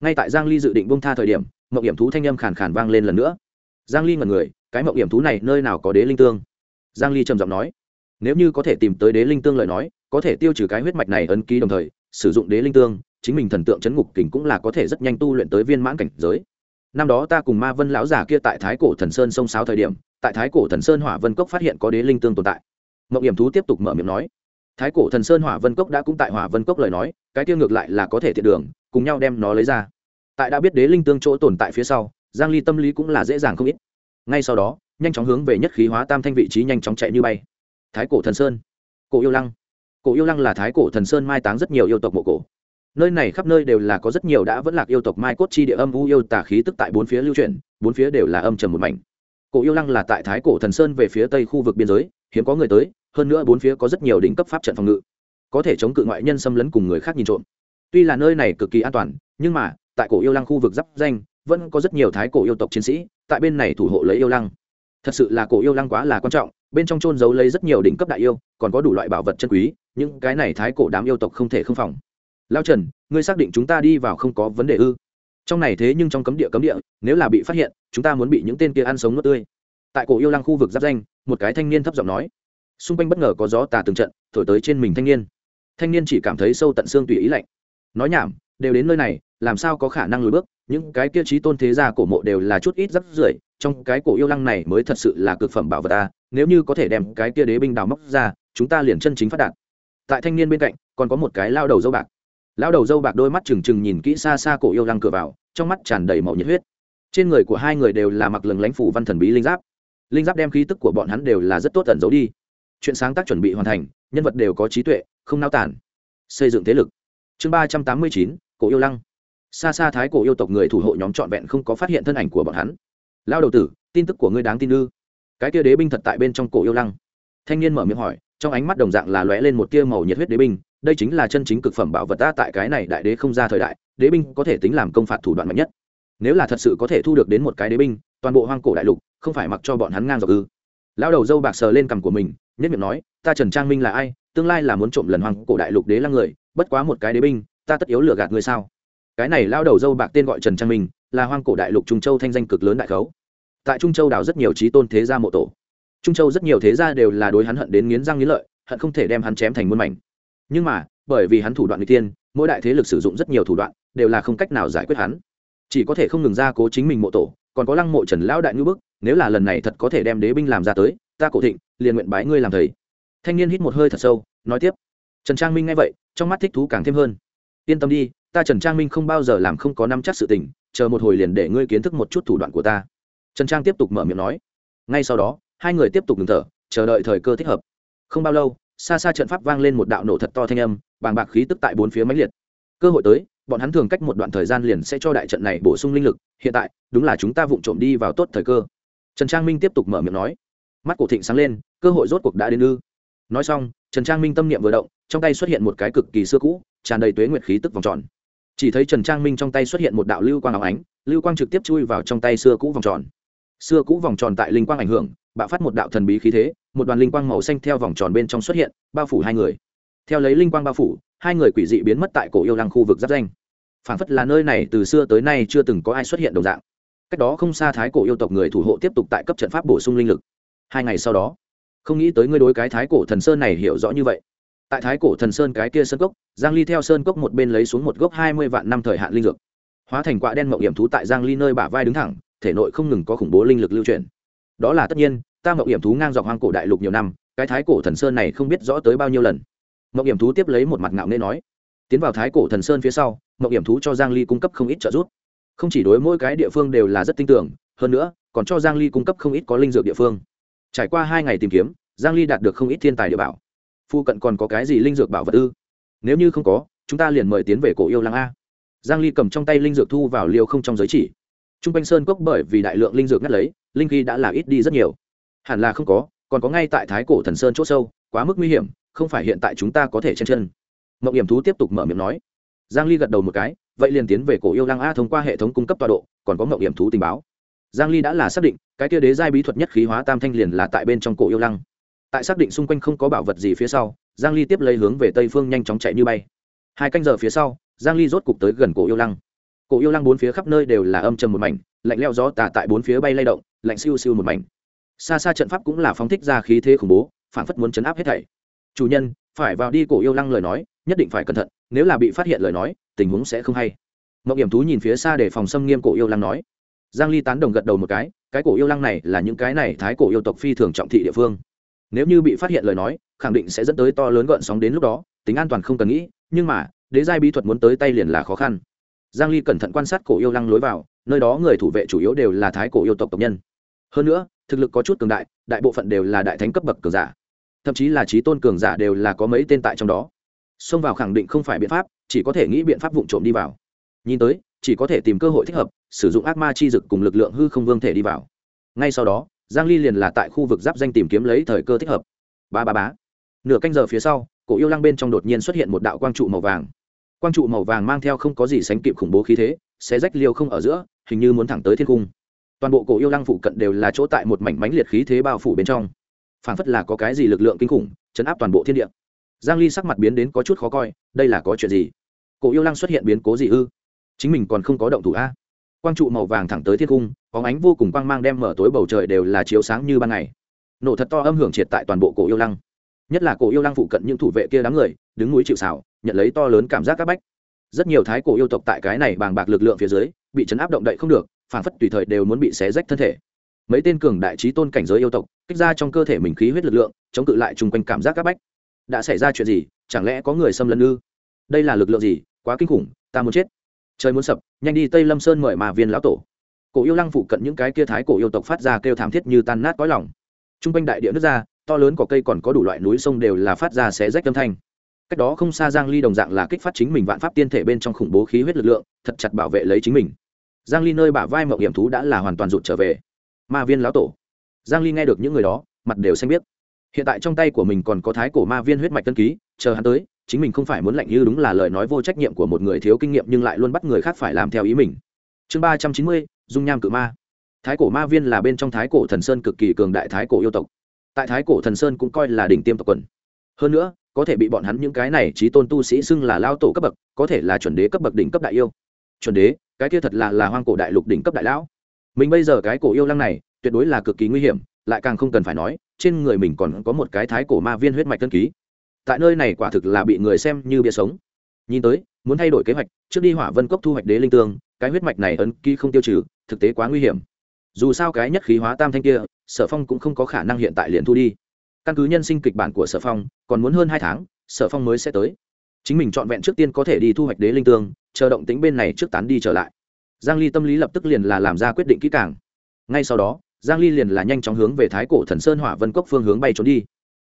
Ngay tại giang ly dự định bông tha thời điểm, mộng hiểm thú thanh âm khàn khàn vang lên lần nữa. Giang ly ngẩn người, cái mộng hiểm thú này nơi nào có đế linh tương? Giang ly trầm giọng nói, nếu như có thể tìm tới đế linh tương lời nói, có thể tiêu trừ cái huyết mạch này ấn ký đồng thời, sử dụng đế linh tương, chính mình thần tượng chấn ngục kình cũng là có thể rất nhanh tu luyện tới viên mãn cảnh giới. Năm đó ta cùng ma vân lão giả kia tại thái cổ thần sơn sông sáo thời điểm tại thái cổ thần sơn hỏa vân cốc phát hiện có đế linh tương tồn tại. Mộng hiểm thú tiếp tục mở miệng nói, thái cổ thần sơn hỏa vân cốc đã cũng tại hỏa vân cốc lời nói, cái tiêu ngược lại là có thể thiện đường, cùng nhau đem nó lấy ra. Tại đã biết đế linh tương chỗ tồn tại phía sau, giang ly tâm lý cũng là dễ dàng không ít. Ngay sau đó, nhanh chóng hướng về nhất khí hóa tam thanh vị trí nhanh chóng chạy như bay. Thái cổ thần sơn, cổ yêu lăng. Cổ yêu lăng là thái cổ thần sơn mai táng rất nhiều yêu tộc mộ cổ. Nơi này khắp nơi đều là có rất nhiều đã vẫn lạc yêu tộc mai cốt chi địa âm u yêu tà khí tức tại bốn phía lưu chuyển, bốn phía đều là âm trầm một mảnh cổ yêu lăng là tại thái cổ thần sơn về phía tây khu vực biên giới, hiếm có người tới, hơn nữa bốn phía có rất nhiều đỉnh cấp pháp trận phòng ngự. Có thể chống cự ngoại nhân xâm lấn cùng người khác nhìn trộm. Tuy là nơi này cực kỳ an toàn, nhưng mà, tại cổ yêu lăng khu vực giáp danh, vẫn có rất nhiều thái cổ yêu tộc chiến sĩ, tại bên này thủ hộ lấy yêu lăng. Thật sự là cổ yêu lăng quá là quan trọng, bên trong trôn giấu lấy rất nhiều đỉnh cấp đại yêu, còn có đủ loại bảo vật chân quý, những cái này thái cổ đám yêu tộc không thể không phòng. Lao trần, ngươi xác định chúng ta đi vào không có vấn đề ư? Trong này thế nhưng trong cấm địa cấm địa, nếu là bị phát hiện, chúng ta muốn bị những tên kia ăn sống nước tươi. Tại cổ yêu lăng khu vực giáp danh, một cái thanh niên thấp giọng nói. Xung quanh bất ngờ có gió tà từng trận, thổi tới trên mình thanh niên. Thanh niên chỉ cảm thấy sâu tận xương tùy ý lạnh. Nói nhảm, đều đến nơi này, làm sao có khả năng lùi bước? Những cái kia trí tôn thế gia cổ mộ đều là chút ít rắc rưởi, trong cái cổ yêu lăng này mới thật sự là cực phẩm bảo vật ta nếu như có thể đem cái kia đế binh đào móc ra, chúng ta liền chân chính phát đạt. Tại thanh niên bên cạnh, còn có một cái lao đầu dâu bạc lão đầu dâu bạc đôi mắt trừng trừng nhìn kỹ xa xa cổ yêu lăng cửa vào, trong mắt tràn đầy màu nhiệt huyết. Trên người của hai người đều là mặc lừng lánh phủ văn thần bí linh giáp. Linh giáp đem khí tức của bọn hắn đều là rất tốt tẩn giấu đi. Chuyện sáng tác chuẩn bị hoàn thành, nhân vật đều có trí tuệ, không nao tản xây dựng thế lực. Chương ba trăm tám mươi chín, cổ yêu lăng. Xa xa thái cổ yêu tộc người thủ hộ nhóm trọn vẹn không có phát hiện thân ảnh của bọn hắn. Lao đầu tử, tin tức của ngươi đáng tin ư? Cái kia đế binh thật tại bên trong cổ yêu lăng. Thanh niên mở miệng hỏi trong ánh mắt đồng dạng là lóe lên một tia màu nhiệt huyết đế binh, đây chính là chân chính cực phẩm bảo vật ta tại cái này đại đế không ra thời đại, đế binh có thể tính làm công phạt thủ đoạn mạnh nhất. Nếu là thật sự có thể thu được đến một cái đế binh, toàn bộ hoang cổ đại lục không phải mặc cho bọn hắn ngang dọc ư? Lao đầu dâu bạc sờ lên cằm của mình nhất miệng nói, ta trần trang minh là ai, tương lai là muốn trộm lần hoang cổ đại lục đế lăng người, bất quá một cái đế binh, ta tất yếu lừa gạt ngươi sao? Cái này lao đầu dâu bạc tên gọi trần trang minh, là hoang cổ đại lục trung châu thanh danh cực lớn đại khấu. Tại trung châu đào rất nhiều trí tôn thế gia mộ tổ trung châu rất nhiều thế gia đều là đối hắn hận đến nghiến răng nghiến lợi, hận không thể đem hắn chém thành muôn mảnh. Nhưng mà, bởi vì hắn thủ đoạn n g tiên mỗi đại thế lực sử dụng rất nhiều thủ đoạn, đều là không cách nào giải quyết hắn. Chỉ có thể không ngừng ra cố chính mình mộ tổ, còn có lăng mộ trần lão đại ngữ bức, nếu là lần này thật có thể đem đế binh làm ra tới, ta cổ thịnh, liền nguyện bái ngươi làm thầy. Thanh niên hít một hơi thật sâu, nói tiếp. Trần trang minh nghe vậy, trong mắt thích thú càng thêm hơn. Yên tâm đi, ta trần trang minh không bao giờ làm không có năm chắc sự tình, chờ một hồi liền để ngươi kiến thức một chút thủ đoạn của ta. Trần trang tiếp tục mở miệng nói. Ngay sau đó hai người tiếp tục ngừng thở, chờ đợi thời cơ thích hợp. Không bao lâu, xa xa trận pháp vang lên một đạo nổ thật to thanh âm, bàng bạc khí tức tại bốn phía máy liệt. Cơ hội tới, bọn hắn thường cách một đoạn thời gian liền sẽ cho đại trận này bổ sung linh lực, hiện tại, đúng là chúng ta vụng trộm đi vào tốt thời cơ. Trần trang minh tiếp tục mở miệng nói. Mắt cổ thịnh sáng lên, cơ hội rốt cuộc đã đến ư. Nói xong, trần trang minh tâm niệm vừa động, trong tay xuất hiện một cái cực kỳ xưa cũ, tràn đầy tuế nguyệt khí tức vòng tròn. Chỉ thấy trần trang minh trong tay xuất hiện một đạo lưu quang áo ánh, lưu quang trực tiếp chui vào trong tay xưa cũ vòng tròn. Xưa cũ vòng tròn tại linh quang ảnh hưởng bạo phát một đạo thần bí khí thế, một đoàn linh quang màu xanh theo vòng tròn bên trong xuất hiện, bao phủ hai người. Theo lấy linh quang bao phủ, hai người quỷ dị biến mất tại cổ yêu lăng khu vực giáp danh. Phản phất là nơi này từ xưa tới nay chưa từng có ai xuất hiện đồng dạng. Cách đó không xa thái cổ yêu tộc người thủ hộ tiếp tục tại cấp trận pháp bổ sung linh lực. Hai ngày sau đó, không nghĩ tới ngươi đối cái thái cổ thần sơn này hiểu rõ như vậy. Tại thái cổ thần sơn cái kia sơn cốc, giang ly theo sơn cốc một bên lấy xuống một gốc 20 vạn năm thời hạn linh dược. Hóa thành quạ đen mộng hiểm thú tại giang ly nơi bả vai đứng thẳng, thể nội không ngừng có khủng bố linh lực lưu chuyển đó là tất nhiên, ta mậu hiểm thú ngang dọc hoang cổ đại lục nhiều năm, cái thái cổ thần sơn này không biết rõ tới bao nhiêu lần. Mậu hiểm thú tiếp lấy một mặt ngạo nghê nói, tiến vào thái cổ thần sơn phía sau mậu hiểm thú cho giang ly cung cấp không ít trợ giúp. Không chỉ đối mỗi cái địa phương đều là rất tin tưởng, hơn nữa, còn cho giang ly cung cấp không ít có linh dược địa phương. Trải qua hai ngày tìm kiếm, giang ly đạt được không ít thiên tài địa bảo. Phu cận còn có cái gì linh dược bảo vật ư? Nếu như không có, chúng ta liền mời tiến về cổ yêu lăng a. Giang ly cầm trong tay linh dược thu vào liều không trong giới chỉ. Trung quanh sơn cốc bởi vì đại lượng linh dược ngắt lấy linh khí đã là ít đi rất nhiều. Hẳn là không có, còn có ngay tại thái cổ thần sơn chỗ sâu, quá mức nguy hiểm, không phải hiện tại chúng ta có thể chen chân. Mộng hiểm thú tiếp tục mở miệng nói. Giang ly gật đầu một cái, vậy liền tiến về cổ yêu lăng a thông qua hệ thống cung cấp tọa độ, còn có mộng hiểm thú tình báo. Giang ly đã là xác định, cái kia đế giai bí thuật nhất khí hóa tam thanh liền là tại bên trong cổ yêu lăng tại xác định xung quanh không có bảo vật gì phía sau, giang ly tiếp lấy hướng về tây phương nhanh chóng chạy như bay. Hai canh giờ phía sau, giang ly rốt cục tới gần cổ yêu lăng cổ yêu lăng bốn phía khắp nơi đều là âm trầm một mảnh, lạnh leo gió tà tại bốn phía bay lay động lạnh siêu siêu một mảnh. Xa xa trận pháp cũng là phóng thích ra khí thế khủng bố phản phất muốn chấn áp hết thảy. Chủ nhân, phải vào đi cổ yêu lăng lời nói, nhất định phải cẩn thận, nếu là bị phát hiện lời nói, tình huống sẽ không hay. Mậu hiểm thú nhìn phía xa để phòng xâm nghiêm cổ yêu lăng nói. Giang ly tán đồng gật đầu một cái cái cổ yêu lăng này là những cái này thái cổ yêu tộc phi thường trọng thị địa phương. Nếu như bị phát hiện lời nói, khẳng định sẽ dẫn tới to lớn gợn sóng đến lúc đó, tính an toàn không cần nghĩ, nhưng mà, đế giai bí thuật muốn tới tay liền là khó khăn. Giang ly cẩn thận quan sát cổ yêu lăng lối vào, nơi đó người thủ vệ chủ yếu đều là thái cổ yêu tộc tộc nhân hơn nữa, thực lực có chút cường đại đại bộ phận đều là đại thánh cấp bậc cường giả. Thậm chí là trí tôn cường giả đều là có mấy tên tại trong đó. Xông vào khẳng định không phải biện pháp, chỉ có thể nghĩ biện pháp vụ trộm đi vào. Nhìn tới, chỉ có thể tìm cơ hội thích hợp, sử dụng ác ma chi dực cùng lực lượng hư không vương thể đi vào. Ngay sau đó, giang ly liền là tại khu vực giáp danh tìm kiếm lấy thời cơ thích hợp. Ba ba bá nửa canh giờ phía sau, cổ yêu lăng bên trong đột nhiên xuất hiện một đạo quang trụ màu vàng. Quang trụ màu vàng mang theo không có gì sánh kịp khủng bố khí thế, xé rách liêu không ở giữa, hình như muốn thẳng tới thiên cung toàn bộ cổ yêu lăng phụ cận đều là chỗ tại một mảnh mánh liệt khí thế bao phủ bên trong. Phảng phất là có cái gì lực lượng kinh khủng, chấn áp toàn bộ thiên địa. Giang ly sắc mặt biến đến có chút khó coi, đây là có chuyện gì? Cổ yêu lăng xuất hiện biến cố gì ư? Chính mình còn không có động thủ a. Quang trụ màu vàng thẳng tới thiên cung có ánh vô cùng quang mang đem mở tối bầu trời đều là chiếu sáng như ban ngày. Nổ thật to âm hưởng triệt tại toàn bộ cổ yêu lăng. Nhất là cổ yêu lăng phụ cận những thủ vệ kia đám người, đứng núi chịu xảo nhận lấy to lớn cảm giác các bách. Rất nhiều thái cổ yêu tộc tại cái này bàng bạc lực lượng phía dưới, bị chấn áp động đậy không được phản phất tùy thời đều muốn bị xé rách thân thể. Mấy tên cường đại trí tôn cảnh giới yêu tộc, kích ra trong cơ thể mình khí huyết lực lượng, chống cự lại chung quanh cảm giác các bách. Đã xảy ra chuyện gì? Chẳng lẽ có người xâm lấn ư? Đây là lực lượng gì? Quá kinh khủng, ta muốn chết. Trời muốn sập, nhanh đi tây lâm sơn mời mà viên lão tổ. Cổ yêu lăng phụ cận những cái kia thái cổ yêu tộc phát ra kêu thảm thiết như tan nát cõi lòng. T r u n g quanh đại địa nước ra, to lớn có cây còn có đủ loại núi sông đều là phát ra xé rách âm thanh. Cách đó không xa giang ly đồng dạng là kích phát chính mình vạn pháp tiên thể bên trong khủng bố khí huyết lực lượng, thật chặt bảo vệ lấy chính mình giang ly nơi bả vai mộng hiểm thú đã là hoàn toàn rụt trở về. Ma viên lão tổ. Giang ly nghe được những người đó, mặt đều xanh biết hiện tại trong tay của mình còn có thái cổ ma viên huyết mạch tân ký, chờ hắn tới, chính mình không phải muốn lạnh như đúng là lời nói vô trách nhiệm của một người thiếu kinh nghiệm nhưng lại luôn bắt người khác phải làm theo ý mình. Chương ba trăm chín mươi, dung nham cự ma. Thái cổ ma viên là bên trong thái cổ thần sơn cực kỳ cường đại thái cổ yêu tộc. Tại thái cổ thần sơn cũng coi là đỉnh tiêm tộc quần. Hơn nữa, có thể bị bọn hắn những cái này trí tôn tu sĩ xưng là lao tổ cấp bậc, có thể là chuẩn đế cấp bậc đỉnh cấp đại yêu. Chuẩn đế cái kia thật là là hoang cổ đại lục đỉnh cấp đại lão. Mình bây giờ cái cổ yêu lăng này, tuyệt đối là cực kỳ nguy hiểm, lại càng không cần phải nói, trên người mình còn có một cái thái cổ ma viên huyết mạch tân ký. Tại nơi này quả thực là bị người xem như bia sống. Nhìn tới, muốn thay đổi kế hoạch, trước đi hỏa vân cốc thu hoạch đế linh tương, cái huyết mạch này ấn ký không tiêu trừ, thực tế quá nguy hiểm. Dù sao cái nhất khí hóa tam thanh kia, sở phong cũng không có khả năng hiện tại liền thu đi. Căn cứ nhân sinh kịch bản của sở phong, còn muốn hơn hai tháng, sở phong mới sẽ tới chính mình trọn vẹn trước tiên có thể đi thu hoạch đế linh tương, chờ động tính bên này trước tán đi trở lại. Giang ly tâm lý lập tức liền là làm ra quyết định kỹ càng. Ngay sau đó, giang ly liền là nhanh chóng hướng về thái cổ thần sơn hỏa vân cốc phương hướng bay trốn đi.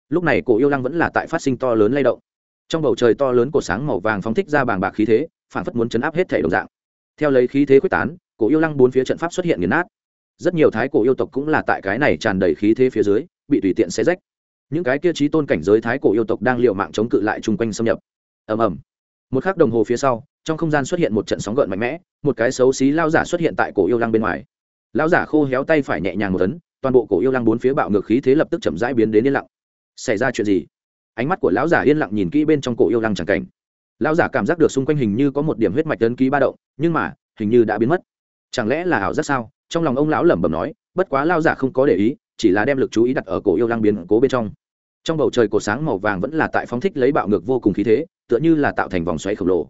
Lúc này cổ yêu lăng vẫn là tại phát sinh to lớn lay động. Trong bầu trời to lớn của sáng màu vàng phóng thích ra bàng bạc khí thế, phản phất muốn chấn áp hết thể đồng dạng. Theo lấy khí thế quyết tán, cổ yêu lăng bốn phía trận pháp xuất hiện nghiền nát. Rất nhiều thái cổ yêu tộc cũng là tại cái này tràn đầy khí thế phía dưới, bị tùy tiện xé rách. Những cái kia trí tôn cảnh giới thái cổ yêu tộc đang liều mạng chống cự lại chung quanh xâm nhập ầm ầm. Một khắc đồng hồ phía sau, trong không gian xuất hiện một trận sóng gợn mạnh mẽ, một cái xấu xí lao giả xuất hiện tại cổ yêu lăng bên ngoài. Lao giả khô héo tay phải nhẹ nhàng một tấn toàn bộ cổ yêu lăng bốn phía bạo ngược khí thế lập tức chậm rãi biến đến yên lặng. Xảy ra chuyện gì? Ánh mắt của lão giả yên lặng nhìn kỹ bên trong cổ yêu lăng c cảnh. Lão giả cảm giác được xung quanh hình như có một điểm huyết mạch đơn ký ba động, nhưng mà, hình như đã biến mất. Chẳng lẽ là ảo giác sao? Trong lòng ông lão lẩm bẩm nói, bất quá lao giả không có để ý, chỉ là đem lực chú ý đặt ở cổ yêu lăng biến cố bên trong. Trong bầu trời cổ sáng màu vàng vẫn là tại phóng thích lấy bạo ngược vô cùng khí thế tựa như là tạo thành vòng xoáy khổng lồ.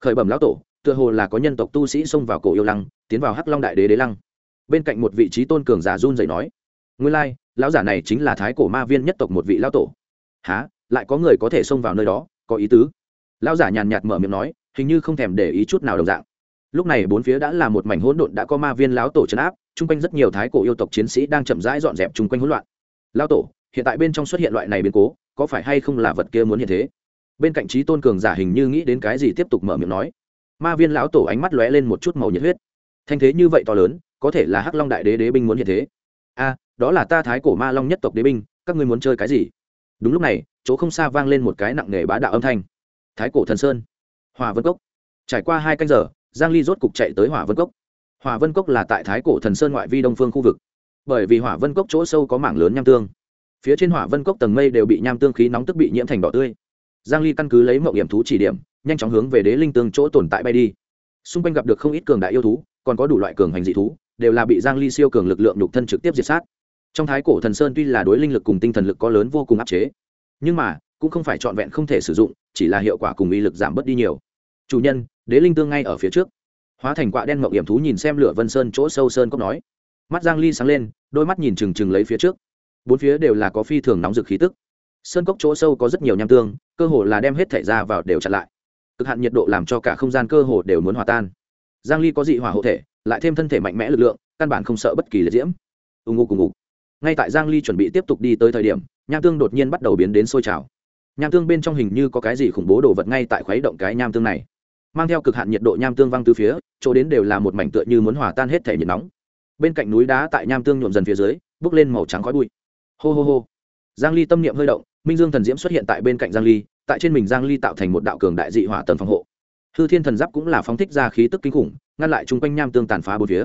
Khởi bẩm lão tổ, tựa hồ là có nhân tộc tu sĩ xông vào cổ yêu lăng, tiến vào hắc long đại đế đế lăng. Bên cạnh một vị trí tôn cường giả run dậy nói, nguyên lai, lão giả này chính là thái cổ ma viên nhất tộc một vị lão tổ. Há lại có người có thể xông vào nơi đó, có ý tứ? Lão giả nhàn nhạt mở miệng nói, hình như không thèm để ý chút nào đồng dạng. Lúc này bốn phía đã là một mảnh hỗn độn đã có ma viên lão tổ trấn áp, chung quanh rất nhiều thái cổ yêu tộc chiến sĩ đang chậm rãi dọn dẹp chung quanh hỗn loạn. Lão tổ, hiện tại bên trong xuất hiện loại này biến cố, có phải hay không là vật kia muốn hiện thế? Bên cạnh trí tôn cường giả hình như nghĩ đến cái gì tiếp tục mở miệng nói. Ma viên lão tổ ánh mắt lóe lên một chút màu nhiệt huyết. Thanh thế như vậy to lớn, có thể là hắc long đại đế đế binh muốn hiện thế. A đó là ta thái cổ ma long nhất tộc đế binh, các ngươi muốn chơi cái gì? Đúng lúc này, chỗ không xa vang lên một cái nặng nề bá đạo âm thanh. Thái cổ thần sơn. Hòa vân cốc. Trải qua hai canh giờ, giang ly rốt cục chạy tới hỏa vân cốc. Hỏa vân cốc là tại thái cổ thần sơn ngoại vi đông phương khu vực. Bởi vì hỏa vân cốc chỗ sâu có mảng lớn nham tương. Phía trên hỏa vân cốc tầng mây đều bị nham tương khí nóng tức bị nhiễm thành đỏ tươi giang ly căn cứ lấy mậu hiểm thú chỉ điểm, nhanh chóng hướng về đế linh tương chỗ tồn tại bay đi. Xung quanh gặp được không ít cường đại yêu thú, còn có đủ loại cường hành dị thú, đều là bị giang ly siêu cường lực lượng nhục thân trực tiếp diệt sát. Trong thái cổ thần sơn tuy là đối linh lực cùng tinh thần lực có lớn vô cùng áp chế, nhưng mà, cũng không phải trọn vẹn không thể sử dụng, chỉ là hiệu quả cùng uy lực giảm bớt đi nhiều. Chủ nhân, đế linh tương ngay ở phía trước. Hóa thành quạ đen mậu hiểm thú nhìn xem lửa vân sơn chỗ sâu sơn cốc nói. Mắt giang ly sáng lên, đôi mắt nhìn chừng chừng lấy phía trước. Bốn phía đều là có phi thường nóng rực khí tức sơn cốc chỗ sâu có rất nhiều nham tương, cơ hồ là đem hết thể ra vào đều chặn lại. Cực hạn nhiệt độ làm cho cả không gian cơ hồ đều muốn hòa tan. Giang ly có dị hỏa hộ thể, lại thêm thân thể mạnh mẽ lực lượng, căn bản không sợ bất kỳ liệt diễm. Ù ngụ cùng ngụ ngay tại giang ly chuẩn bị tiếp tục đi tới thời điểm, nham tương đột nhiên bắt đầu biến đến sôi trào. Nham tương bên trong hình như có cái gì khủng bố đồ vật ngay tại khuấy động cái nham tương này. Mang theo cực hạn nhiệt độ nham tương văng từ phía, chỗ đến đều là một mảnh tựa như muốn hòa tan hết thể nhiệt nóng. Bên cạnh núi đá tại nham tương nhuộm dần phía dưới, bốc lên màu trắng khói bụi. Hô hô hô. Giang ly tâm niệm hơi động minh dương thần diễm xuất hiện tại bên cạnh giang ly, tại trên mình giang ly tạo thành một đạo cường đại dị hỏa tần phòng hộ. Hư thiên thần giáp cũng là phóng thích ra khí tức kinh khủng, ngăn lại chung quanh nham tương tàn phá bốn phía.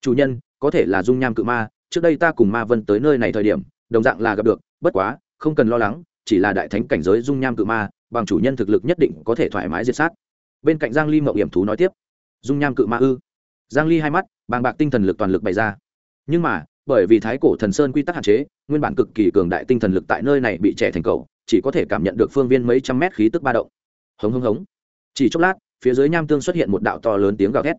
Chủ nhân, có thể là dung nham cự ma, trước đây ta cùng ma vân tới nơi này thời điểm, đồng dạng là gặp được, bất quá, không cần lo lắng, chỉ là đại thánh cảnh giới dung nham cự ma, bằng chủ nhân thực lực nhất định có thể thoải mái diệt sát. Bên cạnh giang ly mậu hiểm thú nói tiếp, dung nham cự ma ư? Giang ly hai mắt, bàng bạc tinh thần lực toàn lực bày ra. Nhưng mà bởi vì thái cổ thần sơn quy tắc hạn chế, nguyên bản cực kỳ cường đại tinh thần lực tại nơi này bị trẻ thành cầu chỉ có thể cảm nhận được phương viên mấy trăm mét khí tức ba động. Hống hống hống. Chỉ chốc lát, phía dưới nham tương xuất hiện một đạo to lớn tiếng gào thét.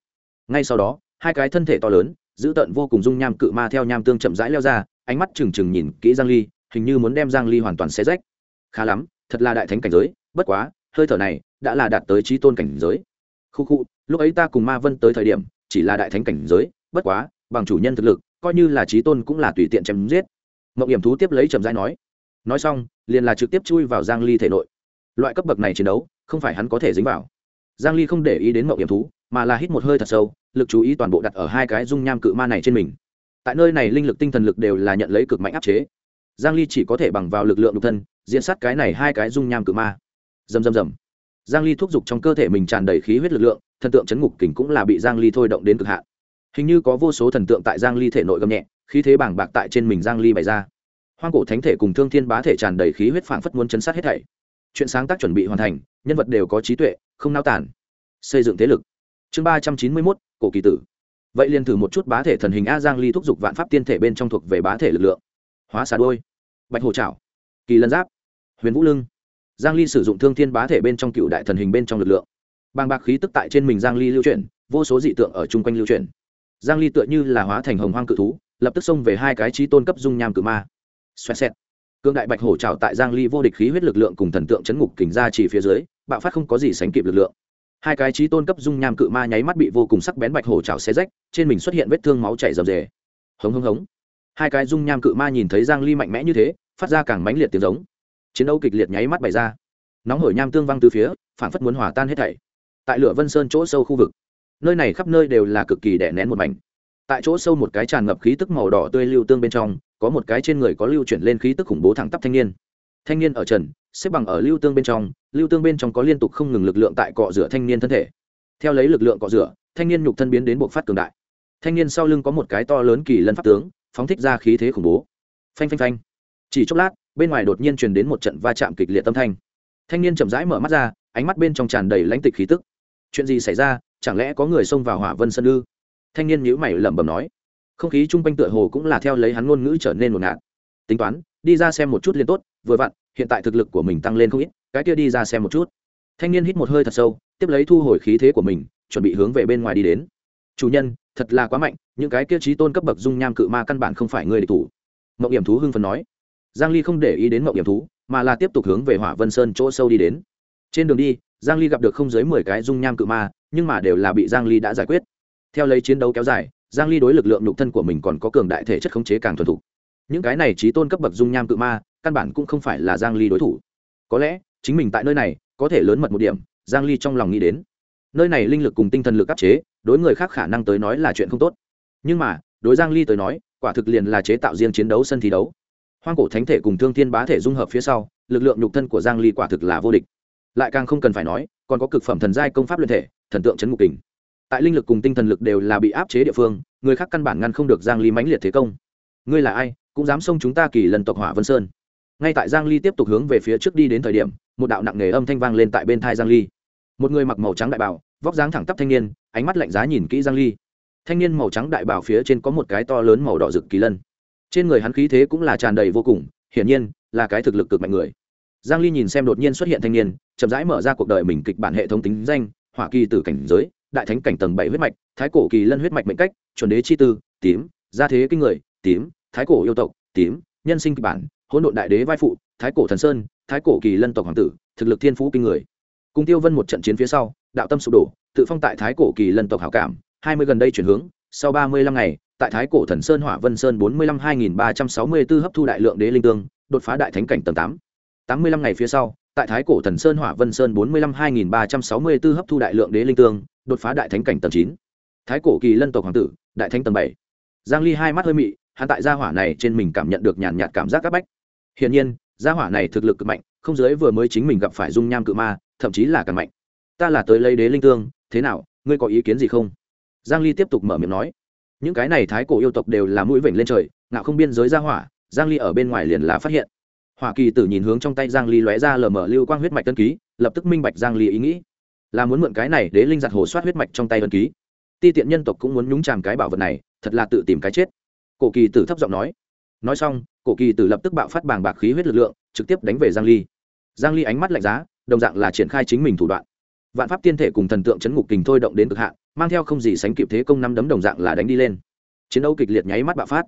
Ngay sau đó, hai cái thân thể to lớn, giữ tận vô cùng dung nham cự ma theo nham tương chậm rãi leo ra, ánh mắt trừng trừng nhìn kỹ giang ly, hình như muốn đem giang ly hoàn toàn xé rách. Khá lắm, thật là đại thánh cảnh giới, bất quá, hơi thở này đã là đạt tới trí tôn cảnh giới. Khu khu, lúc ấy ta cùng ma vân tới thời điểm, chỉ là đại thánh cảnh giới, bất quá, bằng chủ nhân thực lực coi như là trí tôn cũng là tùy tiện chém giết. Mộng hiểm thú tiếp lấy trầm dai nói nói xong, liền là trực tiếp chui vào giang ly thể nội. Loại cấp bậc này chiến đấu, không phải hắn có thể dính vào. Giang ly không để ý đến mộng hiểm thú, mà là hít một hơi thật sâu, lực chú ý toàn bộ đặt ở hai cái dung nham cự ma này trên mình. Tại nơi này linh lực tinh thần lực đều là nhận lấy cực mạnh áp chế. Giang ly chỉ có thể bằng vào lực lượng độc thân, diễn sát cái này hai cái dung nham cự ma. Rầm rầm rầm. Giang ly thúc giục trong cơ thể mình tràn đầy khí huyết lực lượng, thần tượng chấn ngục kình cũng là bị giang ly thôi động đến cực hạn hình như có vô số thần tượng tại giang ly thể nội gầm nhẹ khí thế bàng bạc tại trên mình giang ly bày ra. Hoang cổ thánh thể cùng thương thiên bá thể tràn đầy khí huyết phảng phất muốn chấn sát hết thảy. Chuyện sáng tác chuẩn bị hoàn thành nhân vật đều có trí tuệ không nao tản xây dựng thế lực. Chương ba trăm chín mươi 391, cổ kỳ tử. Vậy liền thử một chút bá thể thần hình a giang ly thúc giục vạn pháp tiên thể bên trong thuộc về bá thể lực lượng. Hóa xà đôi. Bạch hồ chảo, kỳ lân giáp. Huyền vũ lưng. Giang ly sử dụng thương thiên bá thể bên trong cựu đại thần hình bên trong lực lượng. Bàng bạc khí tức tại trên mình giang ly lưu chuyển vô số dị tượng ở chung quanh lưu chuyển giang ly tựa như là hóa thành hồng hoang cự thú, lập tức xông về hai cái trí tôn cấp dung nham cự ma. Xoẹt xẹt. Cương đại bạch hổ trào tại giang ly vô địch khí huyết lực lượng cùng thần tượng chấn ngục kình ra chỉ phía dưới, bạo phát không có gì sánh kịp lực lượng. Hai cái trí tôn cấp dung nham cự ma nháy mắt bị vô cùng sắc bén bạch hổ trào xé rách, trên mình xuất hiện vết thương máu chảy rầm rề. Hống hống hống. Hai cái dung nham cự ma nhìn thấy giang ly mạnh mẽ như thế, phát ra càng mãnh liệt tiếng giống. Chiến đấu kịch liệt nháy mắt bày ra. Nóng hổi nham tương văng từ phía phản phất muốn hòa tan hết thảy. Tại lửa vân sơn chỗ sâu khu vực nơi này khắp nơi đều là cực kỳ đè nén một mảnh. Tại chỗ sâu một cái tràn ngập khí tức màu đỏ tươi lưu tương bên trong, có một cái trên người có lưu chuyển lên khí tức khủng bố thẳng tắp thanh niên. Thanh niên ở trần, xếp bằng ở lưu tương bên trong, lưu tương bên trong có liên tục không ngừng lực lượng tại cọ rửa thanh niên thân thể. Theo lấy lực lượng cọ rửa, thanh niên nhục thân biến đến buộc phát cường đại. Thanh niên sau lưng có một cái to lớn kỳ lân pháp tướng, phóng thích ra khí thế khủng bố. Phanh phanh phanh. Chỉ chốc lát, bên ngoài đột nhiên truyền đến một trận va chạm kịch liệt tâm thanh. Thanh niên chậm rãi mở mắt ra, ánh mắt bên trong tràn đầy lãnh tịch khí tức. Chuyện gì xảy ra? Chẳng lẽ có người xông vào hỏa vân sân ư? Thanh niên nhíu mày lẩm bẩm nói. Không khí chung quanh tựa hồ cũng là theo lấy hắn ngôn ngữ trở nên một ngạt. Tính toán, đi ra xem một chút liền tốt, vừa vặn, hiện tại thực lực của mình tăng lên không ít, cái kia đi ra xem một chút. Thanh niên hít một hơi thật sâu, tiếp lấy thu hồi khí thế của mình, chuẩn bị hướng về bên ngoài đi đến. Chủ nhân, thật là quá mạnh, những cái kia trí tôn cấp bậc dung nham cự ma căn bản không phải người địch thủ. Mậu hiểm thú hưng phần nói. Giang ly không để ý đến mậu hiểm thú, mà là tiếp tục hướng về hỏa vân sơn chỗ sâu đi đến. Trên đường đi, giang ly gặp được không dưới 10 cái dung nham cự ma nhưng mà đều là bị giang ly đã giải quyết. Theo lấy chiến đấu kéo dài, giang ly đối lực lượng nhục thân của mình còn có cường đại thể chất khống chế càng thuần thục. Những cái này trí tôn cấp bậc dung nham cự ma, căn bản cũng không phải là giang ly đối thủ. Có lẽ, chính mình tại nơi này, có thể lớn mật một điểm, giang ly trong lòng nghĩ đến. Nơi này linh lực cùng tinh thần lực áp chế, đối người khác khả năng tới nói là chuyện không tốt. Nhưng mà, đối giang ly tới nói, quả thực liền là chế tạo riêng chiến đấu sân thi đấu. Hoang cổ thánh thể cùng thương thiên bá thể dung hợp phía sau, lực lượng nhục thân của giang ly quả thực là vô địch. Lại càng không cần phải nói, còn có cực phẩm thần giai công pháp luyện thể thần tượng chấn ngục kình. Tại linh lực cùng tinh thần lực đều là bị áp chế địa phương, người khác căn bản ngăn không được giang ly mãnh liệt thế công. Ngươi là ai, cũng dám xông chúng ta kỳ lần tộc hỏa vân sơn. Ngay tại giang ly tiếp tục hướng về phía trước đi đến thời điểm, một đạo nặng nề âm thanh vang lên tại bên thai giang ly. Một người mặc màu trắng đại bảo vóc dáng thẳng tắp thanh niên, ánh mắt lạnh giá nhìn kỹ giang ly. Thanh niên màu trắng đại bảo phía trên có một cái to lớn màu đỏ rực kỳ lân. Trên người hắn khí thế cũng là tràn đầy vô cùng, hiển nhiên là cái thực lực cực mạnh người. Giang ly nhìn xem đột nhiên xuất hiện thanh niên, chậm rãi mở ra cuộc đời mình kịch bản hệ thống tính danh hỏa kỳ tử cảnh giới, đại thánh cảnh tầng bảy huyết mạch, thái cổ kỳ lân huyết mạch mệnh cách, chuẩn đế chi tư, tím, gia thế kinh người, tím, thái cổ yêu tộc, tím, nhân sinh kịch bản, hỗn độn đại đế vai phụ, thái cổ thần sơn, thái cổ kỳ lân tộc hoàng tử, thực lực thiên phú kinh người. Cùng tiêu vân một trận chiến phía sau, đạo tâm sụp đổ, tự phong tại thái cổ kỳ lân tộc hảo cảm, hai mươi gần đây chuyển hướng, sau ba mươi lăm ngày, tại thái cổ thần sơn hỏa vân sơn bốn mươi lăm hai nghìn ba trăm sáu mươi b ố hấp thu đại lượng đế linh tương, đột phá đại thánh cảnh tầng tám tám mươi lăm ngày phía sau, tại thái cổ thần sơn hỏa vân sơn bốn mươi lăm hai nghìn ba trăm sáu mươi b ố hấp thu đại lượng đế linh tương, đột phá đại thánh cảnh tầng chín. Thái cổ kỳ lân tộc hoàng tử, đại thánh tầng bảy. Giang ly hai mắt hơi mị, hắn tại gia hỏa này trên mình cảm nhận được nhàn nhạt cảm giác áp bách. Hiển nhiên, gia hỏa này thực lực cực mạnh, không giới vừa mới chính mình gặp phải dung nham cự ma, thậm chí là càng mạnh. Ta là tới lấy đế linh tương, thế nào, ngươi có ý kiến gì không? Giang ly tiếp tục mở miệng nói. Những cái này thái cổ yêu tộc đều là mũi vểnh lên trời, ngạo không biên giới gia hỏa, giang ly ở bên ngoài liền là phát hiện hỏa kỳ tử nhìn hướng trong tay giang ly lóe ra lờ mờ lưu quang huyết mạch tân ký, lập tức minh bạch giang ly ý nghĩ. Là muốn mượn cái này để linh giặt hồ soát huyết mạch trong tay tân ký. Ti tiện nhân tộc cũng muốn nhúng chàm cái bảo vật này, thật là tự tìm cái chết. Cổ kỳ tử thấp giọng nói. Nói xong, cổ kỳ tử lập tức bạo phát bàng bạc khí huyết lực lượng, trực tiếp đánh về giang ly. Giang ly ánh mắt lạnh giá, đồng dạng là triển khai chính mình thủ đoạn. Vạn pháp tiên thể cùng thần tượng chấn ngục kình thôi động đến cực hạn, mang theo không gì sánh kịp thế công năm đấm đồng dạng là đánh đi lên. Chiến đấu kịch liệt nháy mắt bạo phát.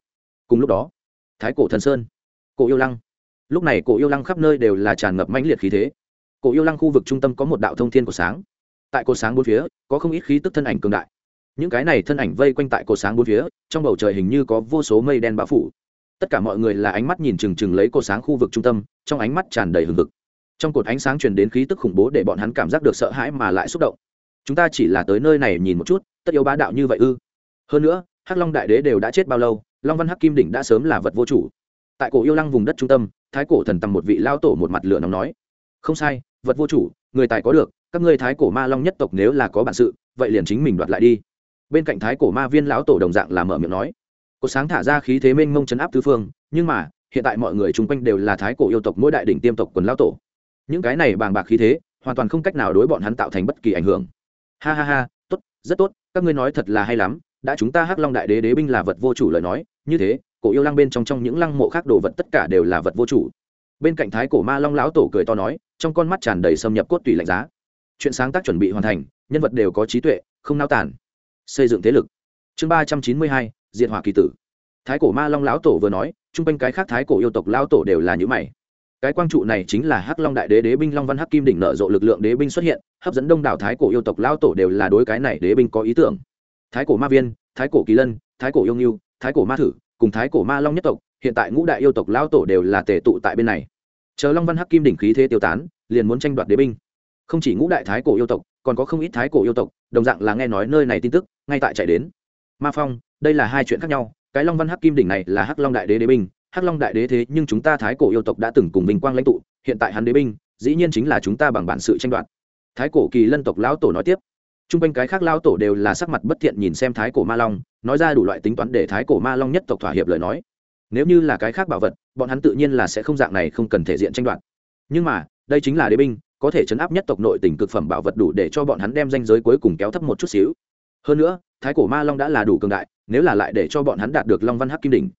Cùng lúc đó, thái cổ thần sơn. Cổ yêu lăng lúc này cổ yêu lăng khắp nơi đều là tràn ngập mãnh liệt khí thế. Cổ yêu lăng khu vực trung tâm có một đạo thông thiên của sáng. Tại cổ sáng bốn phía, có không ít khí tức thân ảnh cường đại. Những cái này thân ảnh vây quanh tại cổ sáng bốn phía, trong bầu trời hình như có vô số mây đen bão phủ. Tất cả mọi người là ánh mắt nhìn chừng chừng lấy cổ sáng khu vực trung tâm, trong ánh mắt tràn đầy hừng hực. Trong cột ánh sáng truyền đến khí tức khủng bố để bọn hắn cảm giác được sợ hãi mà lại xúc động. Chúng ta chỉ là tới nơi này nhìn một chút, tất yếu bá đạo như vậy ư? Hơn nữa, hắc long đại đế đều đã chết bao lâu, long văn hắc kim đỉnh đã sớm là vật vô chủ. Tại cổ yêu lăng vùng đất trung tâm thái cổ thần tầm một vị lao tổ một mặt lửa nóng nói, không sai, vật vô chủ, người tài có được, các ngươi thái cổ ma long nhất tộc nếu là có bản sự, vậy liền chính mình đoạt lại đi. Bên cạnh thái cổ ma viên lão tổ đồng dạng là mở miệng nói, cột sáng thả ra khí thế mênh mông chấn áp tứ phương, nhưng mà, hiện tại mọi người chung quanh đều là thái cổ yêu tộc mỗi đại đỉnh tiêm tộc quần lão tổ. Những cái này bàng bạc khí thế, hoàn toàn không cách nào đối bọn hắn tạo thành bất kỳ ảnh hưởng. Ha ha ha, tốt, rất tốt, các ngươi nói thật là hay lắm, đã chúng ta hắc long đại đế đế binh là vật vô chủ lời nói, như thế cổ yêu lăng bên trong trong những lăng mộ khác đồ vật tất cả đều là vật vô chủ. Bên cạnh thái cổ ma long lão tổ cười to nói, trong con mắt tràn đầy xâm nhập cốt tùy lạnh giá. Chuyện sáng tác chuẩn bị hoàn thành, nhân vật đều có trí tuệ, không nao tản xây dựng thế lực. Chương ba trăm chín mươi hai diện hỏa kỳ tử. Thái cổ ma long lão tổ vừa nói, chung quanh cái khác thái cổ yêu tộc lão tổ đều là những mày. Cái quang trụ này chính là hắc long đại đế đế binh long văn hắc kim đỉnh nợ rộ lực lượng đế binh xuất hiện, hấp dẫn đông đảo thái cổ yêu tộc lao tổ đều là đối cái này đế binh có ý tưởng. Thái cổ ma viên, thái cổ kỳ lân, thái cổ yêu nghiêu, thái cổ ma thử cùng thái cổ ma long nhất tộc, hiện tại ngũ đại yêu tộc lao tổ đều là tề tụ tại bên này. Chờ long văn hắc kim đỉnh khí thế tiêu tán, liền muốn tranh đoạt đế binh. Không chỉ ngũ đại thái cổ yêu tộc, còn có không ít thái cổ yêu tộc, đồng dạng là nghe nói nơi này tin tức, ngay tại chạy đến. Ma phong, đây là hai chuyện khác nhau, cái long văn hắc kim đỉnh này là hắc long đại đế đế binh, hắc long đại đế thế nhưng chúng ta thái cổ yêu tộc đã từng cùng vinh quang lãnh tụ, hiện tại hắn đế binh, dĩ nhiên chính là chúng ta bằng bản sự tranh đoạt. Thái cổ kỳ lân tộc lão tổ nói tiếp t r u n g quanh cái khác lão tổ đều là sắc mặt bất thiện nhìn xem thái cổ ma long, nói ra đủ loại tính toán để thái cổ ma long nhất tộc thỏa hiệp lời nói. Nếu như là cái khác bảo vật, bọn hắn tự nhiên là sẽ không dạng này không cần thể diện tranh đoạt. Nhưng mà, đây chính là đế binh, có thể chấn áp nhất tộc nội tỉnh cực phẩm bảo vật đủ để cho bọn hắn đem danh giới cuối cùng kéo thấp một chút xíu. Hơn nữa, thái cổ ma long đã là đủ cường đại, nếu là lại để cho bọn hắn đạt được long văn hắc kim đỉnh.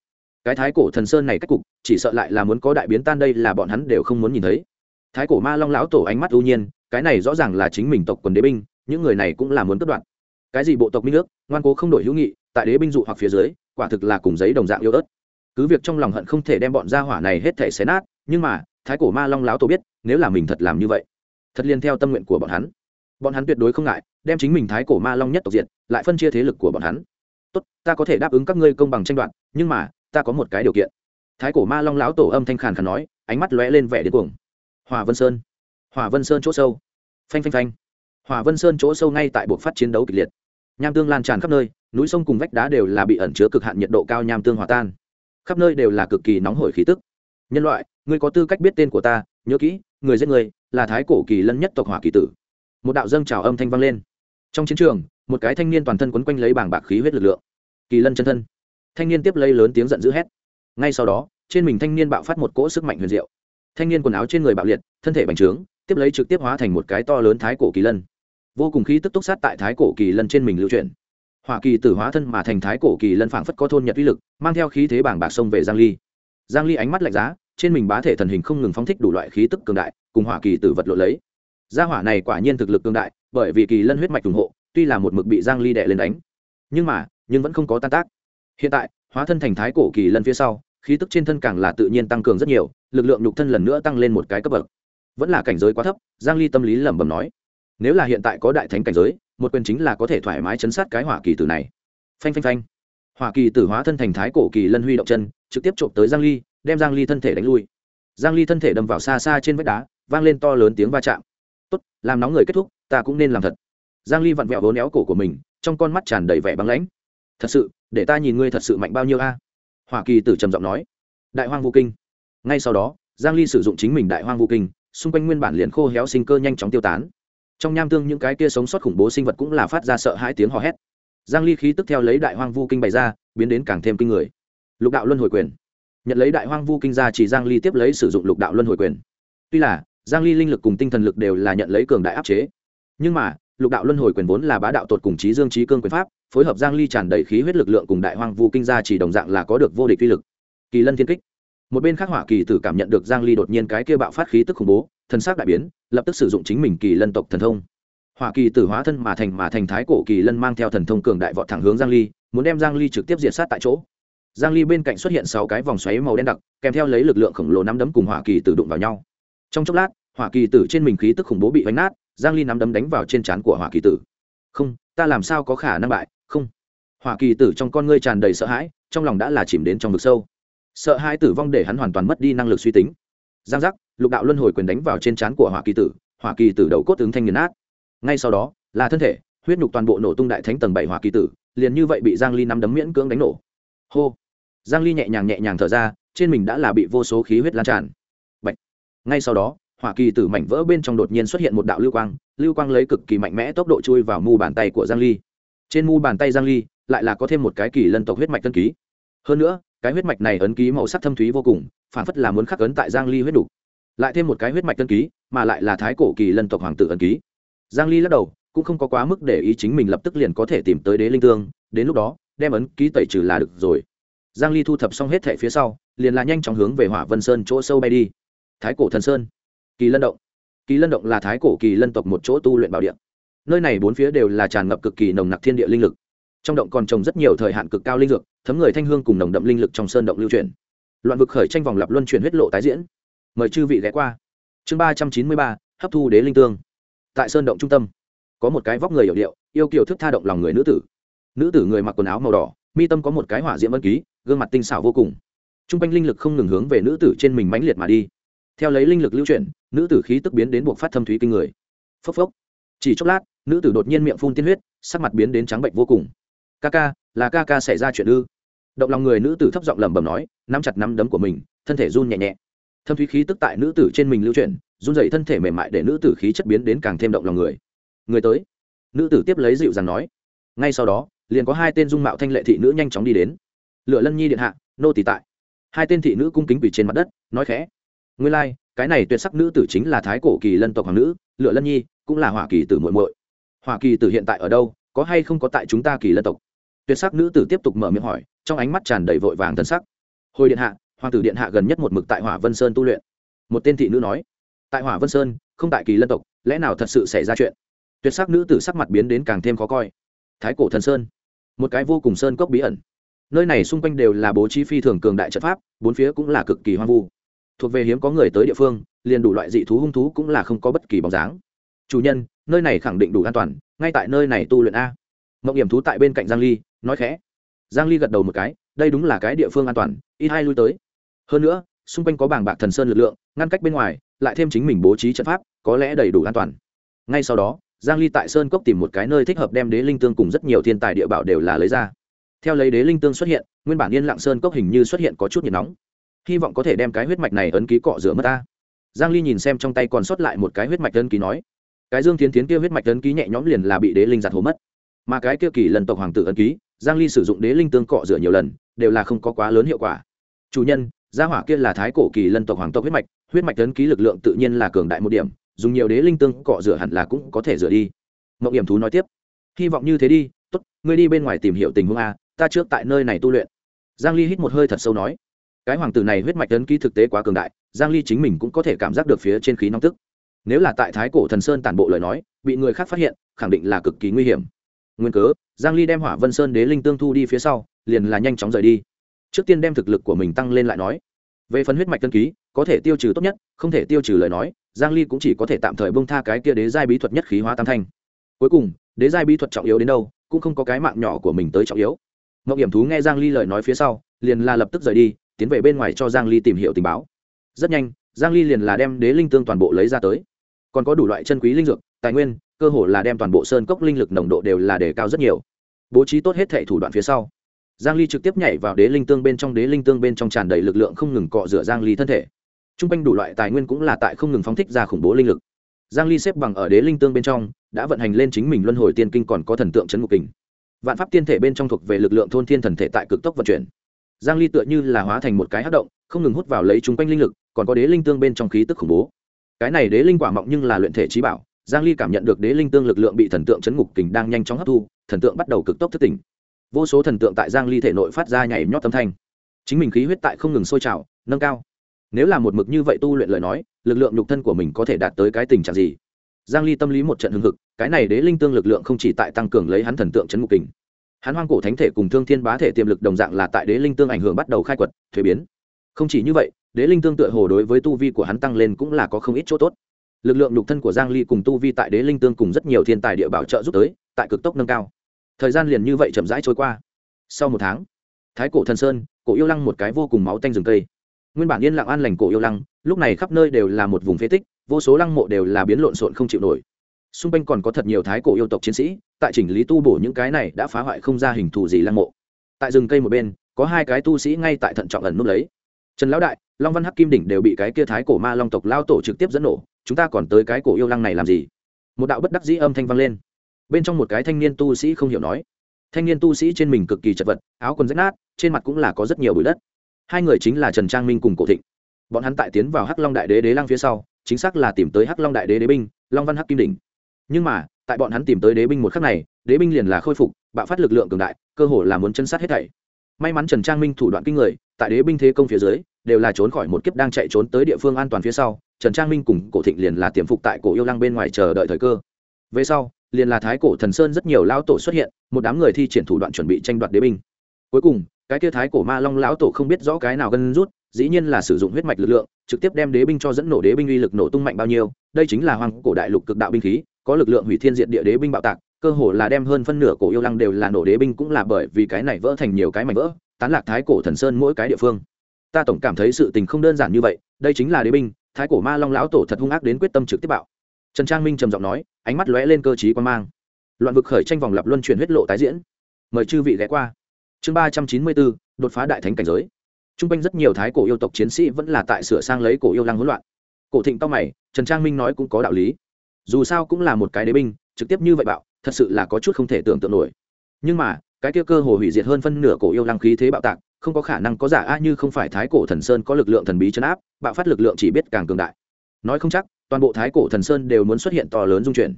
Cái thái cổ thần sơn này cách cục, chỉ sợ lại là muốn có đại biến tan đây là bọn hắn đều không muốn nhìn thấy. Thái cổ ma long lão tổ ánh mắt ưu nhiên, cái này rõ ràng là chính mình tộc quần đế binh những người này cũng là muốn cất đoạn cái gì bộ tộc minh ước, ngoan cố không đổi hữu nghị, tại đế binh dụ hoặc phía dưới, quả thực là cùng giấy đồng dạng yêu ớt. Cứ việc trong lòng hận không thể đem bọn gia hỏa này hết thể xé nát, nhưng mà, thái cổ ma long láo tổ biết, nếu là mình thật làm như vậy, thật liên theo tâm nguyện của bọn hắn. Bọn hắn tuyệt đối không ngại, đem chính mình thái cổ ma long nhất tộc diệt, lại phân chia thế lực của bọn hắn. Tốt, ta có thể đáp ứng các ngươi công bằng tranh đoạt, nhưng mà, ta có một cái điều kiện. Thái cổ ma long láo tổ âm thanh khàn khàn nói, ánh mắt lóe lên vẻ điên cuồng. Hòa vân sơn hòa vân sơn chỗ sâu. Phanh phanh phanh hòa vân sơn chỗ sâu ngay tại buộc phát chiến đấu kịch liệt. Nham tương lan tràn khắp nơi, núi sông cùng vách đá đều là bị ẩn chứa cực hạn nhiệt độ cao nham tương hòa tan. Khắp nơi đều là cực kỳ nóng hổi khí tức. Nhân loại, ngươi có tư cách biết tên của ta, nhớ kỹ, người giết người là thái cổ kỳ lân nhất tộc hỏa kỳ tử. Một đạo dâng trào âm thanh vang lên. Trong chiến trường, một cái thanh niên toàn thân quấn quanh lấy bảng bạc khí huyết lực lượng. Kỳ lân chân thân. Thanh niên tiếp lấy lớn tiếng giận dữ hét. Ngay sau đó, trên mình thanh niên bạo phát một cỗ sức mạnh huyền diệu. Thanh niên quần áo trên người bạo liệt, thân thể bành trướng, tiếp lấy trực tiếp hóa thành một cái to lớn thái cổ kỳ lân vô cùng khí tức túc sát tại thái cổ kỳ lân trên mình lưu chuyển. Hoa kỳ tử hóa thân mà thành thái cổ kỳ lân phảng phất có thôn nhật uy lực, mang theo khí thế bảng bạc sông về giang ly. Giang ly ánh mắt lạnh giá, trên mình bá thể thần hình không ngừng phóng thích đủ loại khí tức cường đại, cùng hỏa kỳ tử vật lộ lấy. Gia hỏa này quả nhiên thực lực cường đại, bởi vì kỳ lân huyết mạch ủng hộ, tuy là một mực bị giang ly đè lên đánh. Nhưng mà, nhưng vẫn không có tan tác. Hiện tại, hóa thân thành thái cổ kỳ lân phía sau, khí tức trên thân càng là tự nhiên tăng cường rất nhiều, lực lượng nhục thân lần nữa tăng lên một cái cấp bậc. Vẫn là cảnh giới quá thấp, giang ly tâm lý lẩm bẩm nói nếu là hiện tại có đại thánh cảnh giới, một quyền chính là có thể thoải mái chấn sát cái hỏa kỳ tử này. Phanh phanh phanh. Hỏa kỳ tử hóa thân thành thái cổ kỳ lân huy động chân, trực tiếp trộm tới giang ly, đem giang ly thân thể đánh lui. Giang ly thân thể đâm vào xa xa trên vách đá, vang lên to lớn tiếng va chạm. Tốt, làm nóng người kết thúc, ta cũng nên làm thật. Giang ly vặn vẹo vốn éo cổ của mình, trong con mắt tràn đầy vẻ băng lãnh. Thật sự, để ta nhìn ngươi thật sự mạnh bao nhiêu a? Hỏa kỳ tử trầm giọng nói. Đại hoang vô kinh. Ngay sau đó, giang ly sử dụng chính mình đại hoang vô kinh, xung quanh nguyên bản liền khô héo sinh cơ nhanh chóng tiêu tán trong nham tương những cái kia sống sót khủng bố sinh vật cũng là phát ra sợ hãi tiếng hò hét. Giang ly khí tức theo lấy đại hoang vu kinh bày ra, biến đến càng thêm kinh người. Lục đạo luân hồi quyền. Nhận lấy đại hoang vu kinh ra chỉ giang ly tiếp lấy sử dụng lục đạo luân hồi quyền. Tuy là, giang ly linh lực cùng tinh thần lực đều là nhận lấy cường đại áp chế. Nhưng mà, lục đạo luân hồi quyền vốn là bá đạo tột cùng trí dương trí cương quyền pháp, phối hợp giang ly tràn đầy khí huyết lực lượng cùng đại hoang vu kinh ra chỉ đồng dạng là có được vô địch uy lực. Kỳ lân thiên kích. Một bên khác hỏa kỳ tử cảm nhận được giang ly đột nhiên cái kia bạo phát khí tức khủng bố thần sắc đại biến, lập tức sử dụng chính mình kỳ lân tộc thần thông. Hỏa kỳ tử hóa thân mà thành mà thành thái cổ kỳ lân mang theo thần thông cường đại vọt thẳng hướng giang ly, muốn đem giang ly trực tiếp diệt sát tại chỗ. Giang ly bên cạnh xuất hiện sáu cái vòng xoáy màu đen đặc, kèm theo lấy lực lượng khổng lồ nắm đấm cùng hỏa kỳ tử đụng vào nhau. Trong chốc lát, hỏa kỳ tử trên mình khí tức khủng bố bị vánh nát, giang ly nắm đấm đánh vào trên trán của hỏa kỳ tử. Không, ta làm sao có khả năng bại? Không. Hỏa kỳ tử trong con ngươi tràn đầy sợ hãi, trong lòng đã là chìm đến trong vực sâu. Sợ hãi tử vong để hắn hoàn toàn mất đi năng lực suy tính. Giang giác lục đạo luân hồi quyền đánh vào trên trán của hỏa kỳ tử, hỏa kỳ tử đầu cốt ứng thanh nghiền nát. Ngay sau đó, là thân thể, huyết nhục toàn bộ nổ tung đại thánh tầng bảy hỏa kỳ tử, liền như vậy bị giang ly nắm đấm miễn cưỡng đánh nổ. Hô! Giang ly nhẹ nhàng nhẹ nhàng thở ra, trên mình đã là bị vô số khí huyết lan tràn. Bạch. ngay sau đó, hỏa kỳ tử mảnh vỡ bên trong đột nhiên xuất hiện một đạo lưu quang lưu quang lấy cực kỳ mạnh mẽ tốc độ chui vào mu bàn tay của giang ly. Trên mu bàn tay giang ly, lại là có thêm một cái kỳ lân tộc huyết mạch tân ký. Hơn nữa, cái huyết mạch này ấn ký màu sắc thâm thúy vô cùng, phản phất là muốn khắc ấn tại giang ly huyết đủ lại thêm một cái huyết mạch tân ký, mà lại là thái cổ kỳ lân tộc hoàng tử ấn ký. Giang ly lắc đầu, cũng không có quá mức để ý chính mình lập tức liền có thể tìm tới đế linh tương, đến lúc đó, đem ấn ký tẩy trừ là được rồi. Giang ly thu thập xong hết thẻ phía sau, liền là nhanh chóng hướng về hỏa vân sơn chỗ sâu bay đi. Thái cổ thần sơn, kỳ lân động. Kỳ lân động là thái cổ kỳ lân tộc một chỗ tu luyện bảo địa. Nơi này bốn phía đều là tràn ngập cực kỳ nồng nặc thiên địa linh lực. Trong động còn trồng rất nhiều thời hạn cực cao linh dược, thấm người thanh hương cùng nồng đậm linh lực trong sơn động lưu truyền. Loạn vực khởi tranh vòng lập luân chuyển huyết lộ tái diễn mời chư vị ghé qua. Chương ba trăm chín mươi ba, hấp thu đế linh tương. Tại sơn động trung tâm, có một cái vóc người hiểu điệu, yêu kiều thức tha động lòng người nữ tử. Nữ tử người mặc quần áo màu đỏ, mi tâm có một cái hỏa diễm ân ký, gương mặt tinh xảo vô cùng. T r u n g quanh linh lực không ngừng hướng về nữ tử trên mình mãnh liệt mà đi. Theo lấy linh lực lưu chuyển, nữ tử khí tức biến đến buộc phát thâm thúy kinh người. Phốc phốc. Chỉ chốc lát, nữ tử đột nhiên miệng phun tiên huyết, sắc mặt biến đến trắng bệnh vô cùng. Ca ca, là ca ca xảy ra chuyện ư? Động lòng người nữ tử thấp giọng lẩm bẩm nói, nắm chặt nắm đấm của mình, thân thể run nhẹ nhẹ thâm thúy khí tức tại nữ tử trên mình lưu chuyển run dậy thân thể mềm mại để nữ tử khí chất biến đến càng thêm động lòng người. Người tới. Nữ tử tiếp lấy dịu dàng nói. Ngay sau đó liền có hai tên dung mạo thanh lệ thị nữ nhanh chóng đi đến. Lựa lân nhi điện hạ nô tỳ tại. Hai tên thị nữ cung kính quỷ trên mặt đất nói khẽ. Ngươi lai、like, cái này tuyệt sắc nữ tử chính là thái cổ kỳ lân tộc hoàng nữ lựa lân nhi cũng là hỏa kỳ tử muội muội. Hỏa kỳ tử hiện tại ở đâu có hay không có tại chúng ta kỳ lân tộc? Tuyệt sắc nữ tử tiếp tục mở miệng hỏi trong ánh mắt tràn đầy vội vàng thân sắc. Hồi điện hạ hoàng tử điện hạ gần nhất một mực tại hỏa vân sơn tu luyện một tên thị nữ nói tại hỏa vân sơn không tại kỳ lân tộc lẽ nào thật sự xảy ra chuyện tuyệt sắc nữ tử sắc mặt biến đến càng thêm khó coi thái cổ thần sơn một cái vô cùng sơn cốc bí ẩn nơi này xung quanh đều là bố trí phi thường cường đại trận pháp bốn phía cũng là cực kỳ hoang vu thuộc về hiếm có người tới địa phương liền đủ loại dị thú hung thú cũng là không có bất kỳ bóng dáng chủ nhân nơi này khẳng định đủ an toàn ngay tại nơi này tu luyện a mộng hiểm thú tại bên cạnh giang ly nói khẽ giang ly gật đầu một cái đây đúng là cái địa phương an toàn ít hai lui tới hơn nữa, xung quanh có bảng bạc thần sơn lực lượng, ngăn cách bên ngoài, lại thêm chính mình bố trí trận pháp, có lẽ đầy đủ an toàn. Ngay sau đó, giang ly tại sơn cốc tìm một cái nơi thích hợp đem đế linh tương cùng rất nhiều thiên tài địa bảo đều là lấy ra. Theo lấy đế linh tương xuất hiện, nguyên bản yên lặng sơn cốc hình như xuất hiện có chút nhiệt nóng. Hy vọng có thể đem cái huyết mạch này ấn ký cọ rửa mất ta. Giang ly nhìn xem trong tay còn sót lại một cái huyết mạch ấn ký nói, cái dương tiến tiến kia huyết mạch ấn ký nhẹ nhõm liền là bị đế linh giặt hồ mất. Mà cái kia kỳ lần tộc hoàng tử ấn ký, giang ly sử dụng đế linh tương cọ rửa nhiều lần, đều là không có quá lớn hiệu quả. Chủ nhân gia hỏa kia là thái cổ kỳ lân tộc hoàng tộc huyết mạch huyết mạch tấn ký lực lượng tự nhiên là cường đại một điểm, dùng nhiều đế linh tương cọ rửa hẳn là cũng có thể rửa đi. Mộng hiểm thú nói tiếp, hy vọng như thế đi, tốt, ngươi đi bên ngoài tìm hiểu tình huống a, ta trước tại nơi này tu luyện. Giang ly hít một hơi thật sâu nói, cái hoàng tử này huyết mạch tấn ký thực tế quá cường đại, giang ly chính mình cũng có thể cảm giác được phía trên khí nóng tức. Nếu là tại thái cổ thần sơn tản bộ lời nói, bị người khác phát hiện, khẳng định là cực kỳ nguy hiểm. Nguyên cớ, giang ly đem hỏa vân sơn đế linh tương thu đi phía sau, liền là nhanh chóng rời đi trước tiên đem thực lực của mình tăng lên lại nói. Về phần huyết mạch tân ký, có thể tiêu trừ tốt nhất, không thể tiêu trừ lời nói, giang ly cũng chỉ có thể tạm thời bông tha cái kia đế giai bí thuật nhất khí hóa tam thanh. Cuối cùng, đế giai bí thuật trọng yếu đến đâu, cũng không có cái mạng nhỏ của mình tới trọng yếu. Ngọc hiểm thú nghe giang ly lời nói phía sau, liền là lập tức rời đi, tiến về bên ngoài cho giang ly tìm hiểu tình báo. Rất nhanh, giang ly liền là đem đế linh tương toàn bộ lấy ra tới. Còn có đủ loại chân quý linh dược, tài nguyên, cơ hồ là đem toàn bộ sơn cốc linh lực nồng độ đều là đề cao rất nhiều. Bố trí tốt hết thảy thủ đoạn phía sau giang ly trực tiếp nhảy vào đế linh tương bên trong, đế linh tương bên trong tràn đầy lực lượng không ngừng cọ rửa giang ly thân thể. Trung quanh đủ loại tài nguyên cũng là tại không ngừng phóng thích ra khủng bố linh lực. Giang ly xếp bằng ở đế linh tương bên trong, đã vận hành lên chính mình luân hồi tiên kinh còn có thần tượng chấn ngục kình. Vạn pháp tiên thể bên trong thuộc về lực lượng thôn thiên thần thể tại cực tốc vận chuyển. Giang ly tựa như là hóa thành một cái hấp động, không ngừng hút vào lấy trung quanh linh lực, còn có đế linh tương bên trong khí tức khủng bố. Cái này đế linh quả mọng nhưng là luyện thể trí bảo, giang ly cảm nhận được đế linh tương lực lượng bị thần tượng chấn ngục kình đang nhanh chóng hấp thu, thần tượng bắt đầu cực tốc thức tỉnh vô số thần tượng tại giang ly thể nội phát ra nhảy nhót tâm thanh. Chính mình khí huyết tại không ngừng sôi trào, nâng cao. Nếu là một mực như vậy tu luyện lời nói, lực lượng nhục thân của mình có thể đạt tới cái tình trạng gì? Giang ly tâm lý một trận hưng hực, cái này đế linh tương lực lượng không chỉ tại tăng cường lấy hắn thần tượng chấn ngục kình. Hắn hoang cổ thánh thể cùng thương thiên bá thể tiềm lực đồng dạng là tại đế linh tương ảnh hưởng bắt đầu khai quật, thuế biến. Không chỉ như vậy, đế linh tương tựa hồ đối với tu vi của hắn tăng lên cũng là có không ít chỗ tốt. Lực lượng nhục thân của giang ly cùng tu vi tại đế linh tương cùng rất nhiều thiên tài địa bảo trợ giúp tới, tại cực tốc nâng cao thời gian liền như vậy chậm rãi trôi qua. Sau một tháng, thái cổ thần sơn, cổ yêu lăng một cái vô cùng máu tanh rừng cây. Nguyên bản yên lặng an lành cổ yêu lăng, lúc này khắp nơi đều là một vùng phế tích, vô số lăng mộ đều là biến lộn xộn không chịu nổi. Xung quanh còn có thật nhiều thái cổ yêu tộc chiến sĩ, tại chỉnh lý tu bổ những cái này đã phá hoại không ra hình thù gì lăng mộ. Tại rừng cây một bên, có hai cái tu sĩ ngay tại thận trọng ẩn núp lấy. Trần lão đại, long văn hắc kim đỉnh đều bị cái kia thái cổ ma long tộc lao tổ trực tiếp dẫn nổ, chúng ta còn tới cái cổ yêu lăng này làm gì? Một đạo bất đắc dĩ âm thanh vang lên bên trong một cái thanh niên tu sĩ không hiểu nói. Thanh niên tu sĩ trên mình cực kỳ chật vật, áo quần rách nát, trên mặt cũng là có rất nhiều bụi đất. Hai người chính là trần trang minh cùng cổ thịnh. Bọn hắn tại tiến vào hắc long đại đế đế Lang phía sau, chính xác là tìm tới hắc long đại đế đế binh, long văn hắc kim đỉnh. Nhưng mà, tại bọn hắn tìm tới đế binh một khắc này, đế binh liền là khôi phục, bạo phát lực lượng cường đại, cơ hồ là muốn chân sát hết thảy. May mắn trần trang minh thủ đoạn kinh người, tại đế binh thế công phía dưới, đều là trốn khỏi một kiếp đang chạy trốn tới địa phương an toàn phía sau, trần trang minh cùng cổ thịnh liền là tiềm phục tại cổ yêu lăng bên ngoài chờ đợi thời cơ. Về sau liền là thái cổ thần sơn rất nhiều lão tổ xuất hiện, một đám người thi triển thủ đoạn chuẩn bị tranh đoạt đế binh. Cuối cùng, cái kia thái cổ ma long lão tổ không biết rõ cái nào gần rút, dĩ nhiên là sử dụng huyết mạch lực lượng, trực tiếp đem đế binh cho dẫn nổ đế binh uy lực nổ tung mạnh bao nhiêu, đây chính là hoàng cổ đại lục cực đạo binh khí, có lực lượng hủy thiên diện địa đế binh bạo tạc, cơ hồ là đem hơn phân nửa cổ yêu lăng đều là nổ đế binh cũng là bởi vì cái này vỡ thành nhiều cái mảnh vỡ, tán lạc thái cổ thần sơn mỗi cái địa phương. Ta tổng cảm thấy sự tình không đơn giản như vậy, đây chính là đế binh, thái cổ ma long lão tổ thật hung ác đến quyết tâm trực tiếp bạo trần trang minh trầm giọng nói, ánh mắt lóe lên cơ t quan mang. Loạn vực khởi tranh vòng lập luân chuyển huyết lộ tái diễn. Mời chư vị ghé qua. Chương ba trăm chín mươi bốn, đột phá đại thánh cảnh giới. T r u n g quanh rất nhiều thái cổ yêu tộc chiến sĩ vẫn là tại sửa sang lấy cổ yêu lăng hỗn loạn. Cổ thịnh to mày, trần trang minh nói cũng có đạo lý. Dù sao cũng là một cái đế binh, trực tiếp như vậy bạo, thật sự là có chút không thể tưởng tượng nổi. Nhưng mà, cái kia cơ hồ hủy diệt hơn phân nửa cổ yêu lăng khí thế bạo tạc, không có khả năng có giả a như không phải thái cổ thần sơn có lực lượng thần bí chấn áp, bạo phát lực lượng chỉ biết càng cường đại. Nói không chắc toàn bộ thái cổ thần sơn đều muốn xuất hiện to lớn dung chuyển.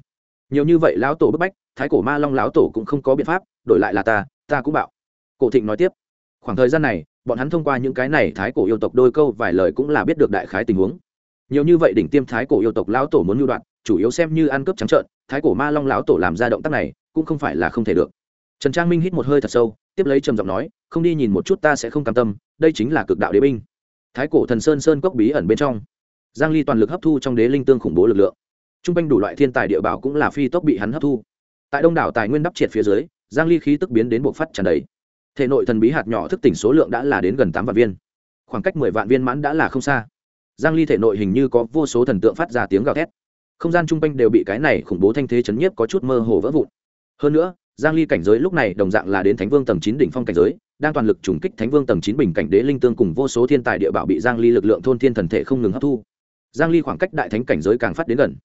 Nhiều như vậy lão tổ bức bách, thái cổ ma long lão tổ cũng không có biện pháp, đổi lại là ta ta cũng bạo. Cổ thịnh nói tiếp, khoảng thời gian này, bọn hắn thông qua những cái này thái cổ yêu tộc đôi câu vài lời cũng là biết được đại khái tình huống. Nhiều như vậy đỉnh tiêm thái cổ yêu tộc lão tổ muốn lưu đoạn, chủ yếu xem như ăn cướp trắng trợn, thái cổ ma long lão tổ làm ra động tác này, cũng không phải là không thể được. Trần trang minh hít một hơi thật sâu, tiếp lấy trầm giọng nói, không đi nhìn một chút ta sẽ không cam tâm, đây chính là cực đạo đế binh. Thái cổ thần sơn sơn cốc bí ẩn bên trong giang ly toàn lực hấp thu trong đế linh tương khủng bố lực lượng. Trung r quanh đủ loại thiên tài địa bảo cũng là phi tốc bị hắn hấp thu. Tại đông đảo tài nguyên đắp triệt phía dưới, giang ly khí tức biến đến bộc phát tràn đầy. Thể nội thần bí hạt nhỏ thức tỉnh số lượng đã là đến gần tám vạn viên. Khoảng cách mười vạn viên mãn đã là không xa. Giang ly thể nội hình như có vô số thần tượng phát ra tiếng gào thét. Không gian trung quanh đều bị cái này khủng bố thanh thế chấn nhiếp có chút mơ hồ vỡ vụn. Hơn nữa, giang ly cảnh giới lúc này đồng dạng là đến thánh vương tầng 9 đỉnh phong cảnh giới, đang toàn lực trùng kích thánh vương tầng 9 bình cảnh đế linh tương cùng vô số thiên tài địa bảo bị giang ly lực lượng thôn thiên thần thể không ngừng hấp thu giang ly khoảng cách đại thánh cảnh giới càng phát đến gần.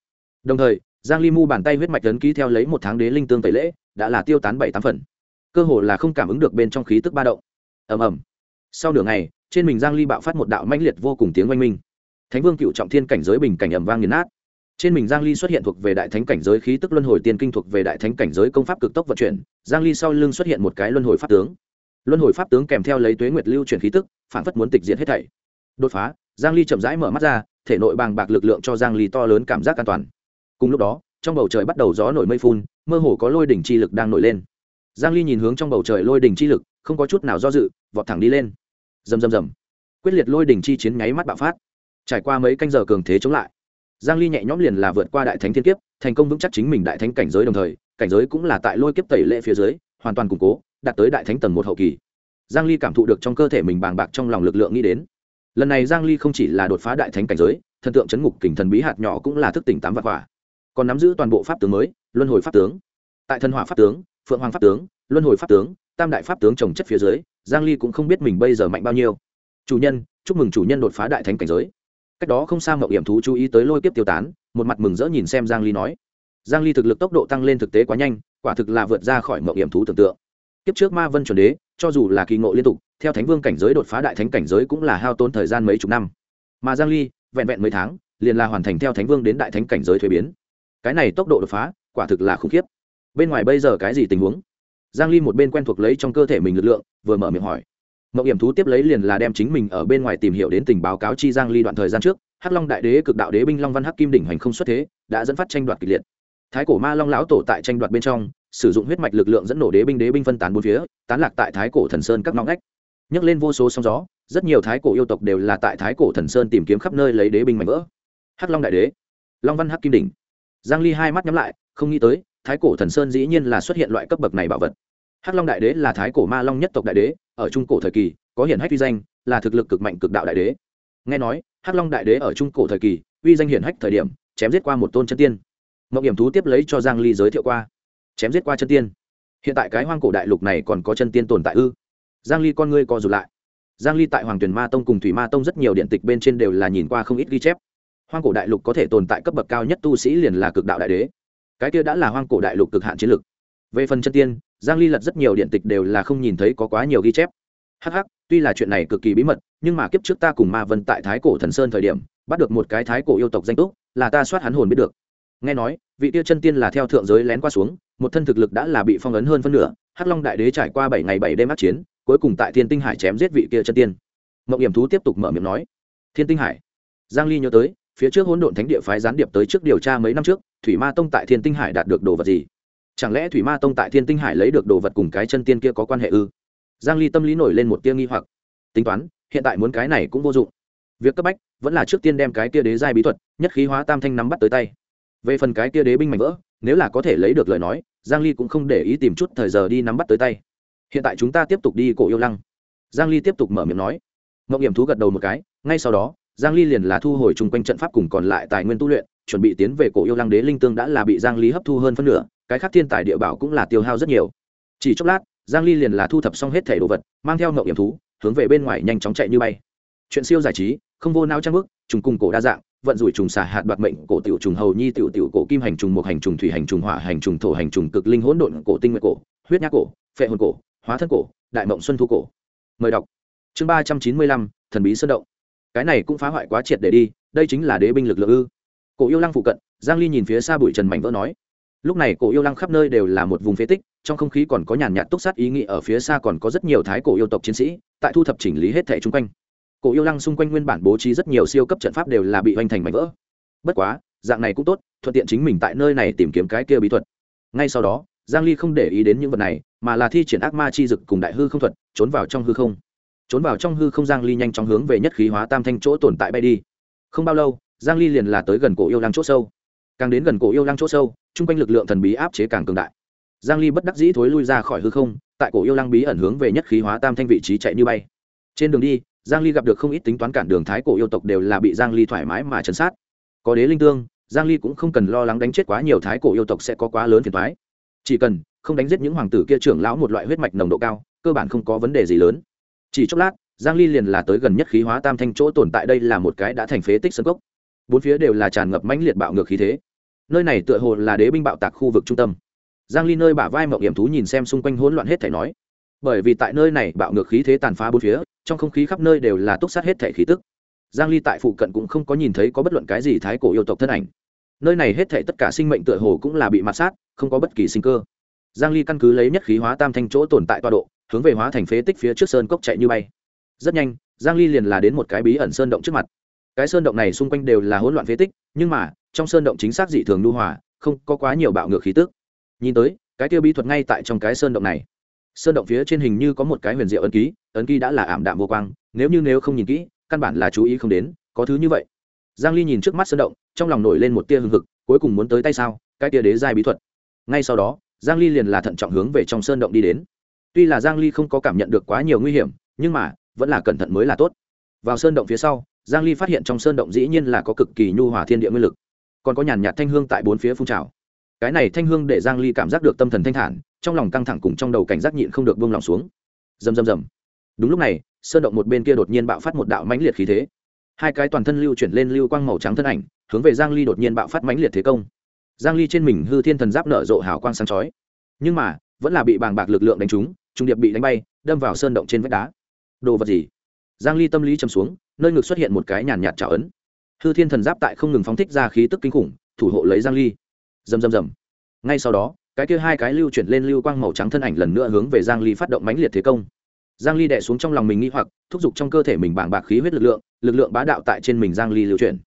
Đồng thời, giang ly mu bàn tay huyết mạch lớn ký theo lấy một tháng đế linh tương tẩy lễ, đã là tiêu tán bảy tám phần. Cơ hồ là không cảm ứng được bên trong khí tức ba động. Ầm ầm. Sau nửa ngày, trên mình giang ly bạo phát một đạo mãnh liệt vô cùng tiếng oanh minh. Thánh vương cựu trọng thiên cảnh giới bình cảnh ầm vang nghiền nát. Trên mình giang ly xuất hiện thuộc về đại thánh cảnh giới khí tức luân hồi tiên kinh thuộc về đại thánh cảnh giới công pháp cực tốc vận chuyển, giang ly sau lưng xuất hiện một cái luân hồi pháp tướng. Luân hồi pháp tướng kèm theo lấy tuế nguyệt lưu chuyển khí tức, phản phất muốn tịch diệt hết thảy. Đột phá, giang ly chậm rãi mở mắt ra thể nội bàng bạc lực lượng cho giang ly to lớn cảm giác an toàn. Cùng lúc đó, trong bầu trời bắt đầu gió nổi mây phun, mơ hồ có lôi đỉnh chi lực đang nổi lên. Giang ly nhìn hướng trong bầu trời lôi đỉnh chi lực, không có chút nào do dự, vọt thẳng đi lên. Rầm rầm rầm. Quyết liệt lôi đỉnh chi chiến nháy mắt bạo phát. Trải qua mấy canh giờ cường thế chống lại, giang ly nhẹ nhõm liền là vượt qua đại thánh thiên kiếp, thành công vững chắc chính mình đại thánh cảnh giới đồng thời, cảnh giới cũng là tại lôi kiếp tẩy lệ phía dưới, hoàn toàn củng cố, đạt tới đại thánh tầng một hậu kỳ. Giang ly cảm thụ được trong cơ thể mình bàng bạc trong lòng lực lượng nghĩ đến lần này giang ly không chỉ là đột phá đại thánh cảnh giới, thần tượng chấn ngục kình thần bí hạt nhỏ cũng là thức tỉnh tám vạn quả. Còn nắm giữ toàn bộ pháp tướng mới, luân hồi pháp tướng, tại thần hỏa pháp tướng, phượng hoàng pháp tướng, luân hồi pháp tướng, tam đại pháp tướng trồng chất phía dưới, giang ly cũng không biết mình bây giờ mạnh bao nhiêu. Chủ nhân, chúc mừng chủ nhân đột phá đại thánh cảnh giới. Cách đó không xa mậu hiểm thú chú ý tới lôi kiếp tiêu tán, một mặt mừng rỡ nhìn xem giang ly nói. Giang ly thực lực tốc độ tăng lên thực tế quá nhanh, quả thực là vượt ra khỏi mậu hiểm thú tưởng tượng. Kiếp trước ma vân chuẩn đế, cho dù là kỳ ngộ liên tục theo thánh vương cảnh giới đột phá đại thánh cảnh giới cũng là hao tốn thời gian mấy chục năm. Mà giang ly, vẹn vẹn mấy tháng, liền là hoàn thành theo thánh vương đến đại thánh cảnh giới thuế biến. Cái này tốc độ đột phá, quả thực là khủng khiếp. Bên ngoài bây giờ cái gì tình huống? Giang ly một bên quen thuộc lấy trong cơ thể mình lực lượng, vừa mở miệng hỏi. Mậu hiểm thú tiếp lấy liền là đem chính mình ở bên ngoài tìm hiểu đến tình báo cáo chi giang ly đoạn thời gian trước, hắc long đại đế, cực đạo đế, binh long văn hắc kim đỉnh hành không xuất thế, đã dẫn phát tranh đoạt kịch liệt. Thái cổ ma long lão tổ tại tranh đoạt bên trong, sử dụng huyết mạch lực lượng dẫn nổ đế binh đế binh phân tán bốn phía, tán lạc tại thái cổ thần sơn các ngõ ngách nhấc lên vô số sóng gió, rất nhiều thái cổ yêu tộc đều là tại thái cổ thần sơn tìm kiếm khắp nơi lấy đế binh mạnh vỡ. Hắc long đại đế, long văn hắc kim đỉnh. Giang ly hai mắt nhắm lại, không nghĩ tới, thái cổ thần sơn dĩ nhiên là xuất hiện loại cấp bậc này bảo vật. Hắc long đại đế là thái cổ ma long nhất tộc đại đế, ở trung cổ thời kỳ, có hiển hách uy danh, là thực lực cực mạnh cực đạo đại đế. Nghe nói, hắc long đại đế ở trung cổ thời kỳ, uy danh hiển hách thời điểm, chém giết qua một tôn chân tiên. Mộng hiểm thú tiếp lấy cho giang ly giới thiệu qua. Chém giết qua chân tiên. Hiện tại cái hoang cổ đại lục này còn có chân tiên tồn tại ư? Giang ly con ngươi co rụt lại. Giang ly tại hoàng tuyền ma tông cùng thủy ma tông rất nhiều điện tịch bên trên đều là nhìn qua không ít ghi chép. Hoang cổ đại lục có thể tồn tại cấp bậc cao nhất tu sĩ liền là cực đạo đại đế. Cái kia đã là hoang cổ đại lục cực hạn chiến lực về phần chân tiên, giang ly lật rất nhiều điện tịch đều là không nhìn thấy có quá nhiều ghi chép. Hắc hắc, tuy là chuyện này cực kỳ bí mật, nhưng mà kiếp trước ta cùng ma vân tại thái cổ thần sơn thời điểm, bắt được một cái thái cổ yêu tộc danh túc, là ta soát hắn hồn biết được. Nghe nói, vị tiêu chân tiên là theo thượng giới lén qua xuống, một thân thực lực đã là bị phong ấn hơn phân nửa, hắc long đại đế trải qua bảy ngày bảy đêm ác chiến cuối cùng tại thiên tinh hải chém giết vị kia chân tiên. Mộng hiểm thú tiếp tục mở miệng nói, thiên tinh hải. Giang ly nhớ tới, phía trước hỗn độn thánh địa phái gián điệp tới trước điều tra mấy năm trước, thủy ma tông tại thiên tinh hải đạt được đồ vật gì? Chẳng lẽ thủy ma tông tại thiên tinh hải lấy được đồ vật cùng cái chân tiên kia có quan hệ ư? Giang ly tâm lý nổi lên một tia nghi hoặc. Tính toán, hiện tại muốn cái này cũng vô dụng. Việc cấp bách vẫn là trước tiên đem cái kia đế giai bí thuật, nhất khí hóa tam thanh nắm bắt tới tay. Về phần cái kia đế binh mảnh vỡ, nếu là có thể lấy được lời nói, giang ly cũng không để ý tìm chút thời giờ đi nắm bắt tới tay hiện tại chúng ta tiếp tục đi cổ yêu lăng. Giang ly tiếp tục mở miệng nói. Ngọc hiểm thú gật đầu một cái, ngay sau đó, giang ly liền là thu hồi chung quanh trận pháp cùng còn lại tài nguyên tu luyện, chuẩn bị tiến về cổ yêu lăng đế linh tương đã là bị giang ly hấp thu hơn phân nửa, cái khác thiên tài địa bảo cũng là tiêu hao rất nhiều. Chỉ chốc lát, giang ly liền là thu thập xong hết thể đồ vật, mang theo ngọc hiểm thú, hướng về bên ngoài nhanh chóng chạy như bay. Chuyện siêu giải trí, không vô não trang bức, trùng cùng cổ đa dạng, vận rủi trùng xà hạt đoạt mệnh, cổ tiểu trùng hầu nhi tiểu tiểu cổ kim hành trùng một hành trùng thủy hành trùng hỏa hành trùng thổ hành trùng cực linh hỗn độn cổ tinh nguyệt cổ, huyết nhác cổ, phệ hồn cổ hóa thân cổ, đại mộng xuân thu cổ. Mời đọc. Chương ba trăm chín mươi lăm, thần bí sơn động. Cái này cũng phá hoại quá triệt để đi, đây chính là đế binh lực lượng ư. Cổ yêu lăng phụ cận, giang ly nhìn phía xa bụi trần mảnh vỡ nói. Lúc này cổ yêu lăng khắp nơi đều là một vùng phế tích, trong không khí còn có nhàn nhạt túc sát ý nghĩ ở phía xa còn có rất nhiều thái cổ yêu tộc chiến sĩ, tại thu thập chỉnh lý hết thể chung quanh. Cổ yêu lăng xung quanh nguyên bản bố trí rất nhiều siêu cấp trận pháp đều là bị hoành thành mảnh vỡ. Bất quá, dạng này cũng tốt, thuận tiện chính mình tại nơi này tìm kiếm cái kia bí thuật. Ngay sau đó, giang ly không để ý đến những vật này mà là thi triển ác ma chi dực cùng đại hư không thuật, trốn vào trong hư không. Trốn vào trong hư không, giang ly nhanh chóng hướng về nhất khí hóa tam thanh chỗ tồn tại bay đi. Không bao lâu, giang ly liền là tới gần cổ yêu lăng chỗ sâu. Càng đến gần cổ yêu lăng chỗ sâu, trung quanh lực lượng thần bí áp chế càng cường đại. Giang ly bất đắc dĩ thối lui ra khỏi hư không, tại cổ yêu lăng bí ẩn hướng về nhất khí hóa tam thanh vị trí chạy như bay. Trên đường đi, giang ly gặp được không ít tính toán cản đường thái cổ yêu tộc đều là bị giang ly thoải mái mà chấn sát. Có đế linh tương, giang ly cũng không cần lo lắng đánh chết quá nhiều thái cổ yêu tộc sẽ có quá lớn phiền toái. Chỉ cần không đánh giết những hoàng tử kia trưởng lão một loại huyết mạch nồng độ cao, cơ bản không có vấn đề gì lớn. Chỉ chốc lát, giang ly liền là tới gần nhất khí hóa tam thanh chỗ tồn tại đây là một cái đã thành phế tích sân cốc. Bốn phía đều là tràn ngập mãnh liệt bạo ngược khí thế. Nơi này tựa hồ là đế binh bạo tạc khu vực trung tâm. Giang ly nơi bả vai mộng hiểm thú nhìn xem xung quanh hỗn loạn hết thể nói, bởi vì tại nơi này bạo ngược khí thế tàn phá bốn phía, trong không khí khắp nơi đều là túc sát hết thể khí tức. Giang ly tại phụ cận cũng không có nhìn thấy có bất luận cái gì thái cổ yêu tộc thân ảnh. Nơi này hết thể tất cả sinh mệnh tựa hồ cũng là bị mạt sát, không có bất kỳ sinh cơ giang ly căn cứ lấy nhất khí hóa tam thanh chỗ tồn tại tọa độ, hướng về hóa thành phế tích phía trước sơn cốc chạy như bay. Rất nhanh, giang ly liền là đến một cái bí ẩn sơn động trước mặt. Cái sơn động này xung quanh đều là hỗn loạn phế tích, nhưng mà, trong sơn động chính xác dị thường lưu hòa, không có quá nhiều bạo ngược khí tức. Nhìn tới, cái tiêu bí thuật ngay tại trong cái sơn động này. Sơn động phía trên hình như có một cái huyền diệu ấn ký ấn ký đã là ảm đạm vô quang, nếu như nếu không nhìn kỹ, căn bản là chú ý không đến, có thứ như vậy. Giang ly nhìn trước mắt sơn động, trong lòng nổi lên một tia hưng hực, cuối cùng muốn tới tay sao, cái tia đế giai bí thuật. Ngay sau đó giang ly liền là thận trọng hướng về trong sơn động đi đến. Tuy là giang ly không có cảm nhận được quá nhiều nguy hiểm, nhưng mà, vẫn là cẩn thận mới là tốt. Vào sơn động phía sau, giang ly phát hiện trong sơn động dĩ nhiên là có cực kỳ nhu hòa thiên địa nguyên lực. Còn có nhàn nhạt thanh hương tại bốn phía phun trào. Cái này thanh hương để giang ly cảm giác được tâm thần thanh thản, trong lòng căng thẳng cùng trong đầu cảnh giác nhịn không được buông lòng xuống. Rầm rầm rầm. Đúng lúc này, sơn động một bên kia đột nhiên bạo phát một đạo mãnh liệt khí thế. Hai cái toàn thân lưu chuyển lên lưu quang màu trắng thân ảnh, hướng về giang ly đột nhiên bạo phát mãnh liệt thế công giang ly trên mình hư thiên thần giáp nở rộ hào quang sáng chói. Nhưng mà, vẫn là bị bàng bạc lực lượng đánh trúng, trung điệp bị đánh bay, đâm vào sơn động trên vách đá. Đồ vật gì? Giang ly tâm lý trầm xuống, nơi ngực xuất hiện một cái nhàn nhạt trào ấn. Hư thiên thần giáp tại không ngừng phóng thích ra khí tức kinh khủng, thủ hộ lấy giang ly. Rầm rầm rầm. Ngay sau đó, cái kia hai cái lưu chuyển lên lưu quang màu trắng thân ảnh lần nữa hướng về giang ly phát động mãnh liệt thế công. Giang ly đè xuống trong lòng mình nghĩ hoặc, thúc giục trong cơ thể mình bảng bạc khí huyết lực lượng lực lượng bá đạo tại trên mình giang ly lưu chuyển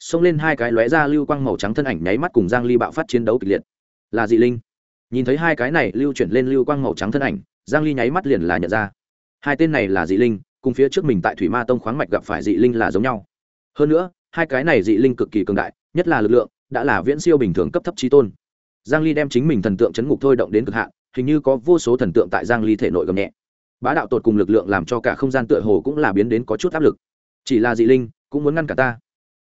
xông lên hai cái lóe ra lưu quang màu trắng thân ảnh nháy mắt cùng giang ly bạo phát chiến đấu kịch liệt. Là dị linh. Nhìn thấy hai cái này lưu chuyển lên lưu quang màu trắng thân ảnh, giang ly nháy mắt liền là nhận ra. Hai tên này là dị linh, cùng phía trước mình tại thủy ma tông khoáng mạch gặp phải dị linh là giống nhau. Hơn nữa, hai cái này dị linh cực kỳ cường đại, nhất là lực lượng, đã là viễn siêu bình thường cấp thấp trí tôn. Giang ly đem chính mình thần tượng chấn ngục thôi động đến cực hạn, hình như có vô số thần tượng tại giang ly thể nội gầm nhẹ. Bá đạo tột cùng lực lượng làm cho cả không gian tựa hồ cũng là biến đến có chút áp lực. Chỉ là dị linh, cũng muốn ngăn cả ta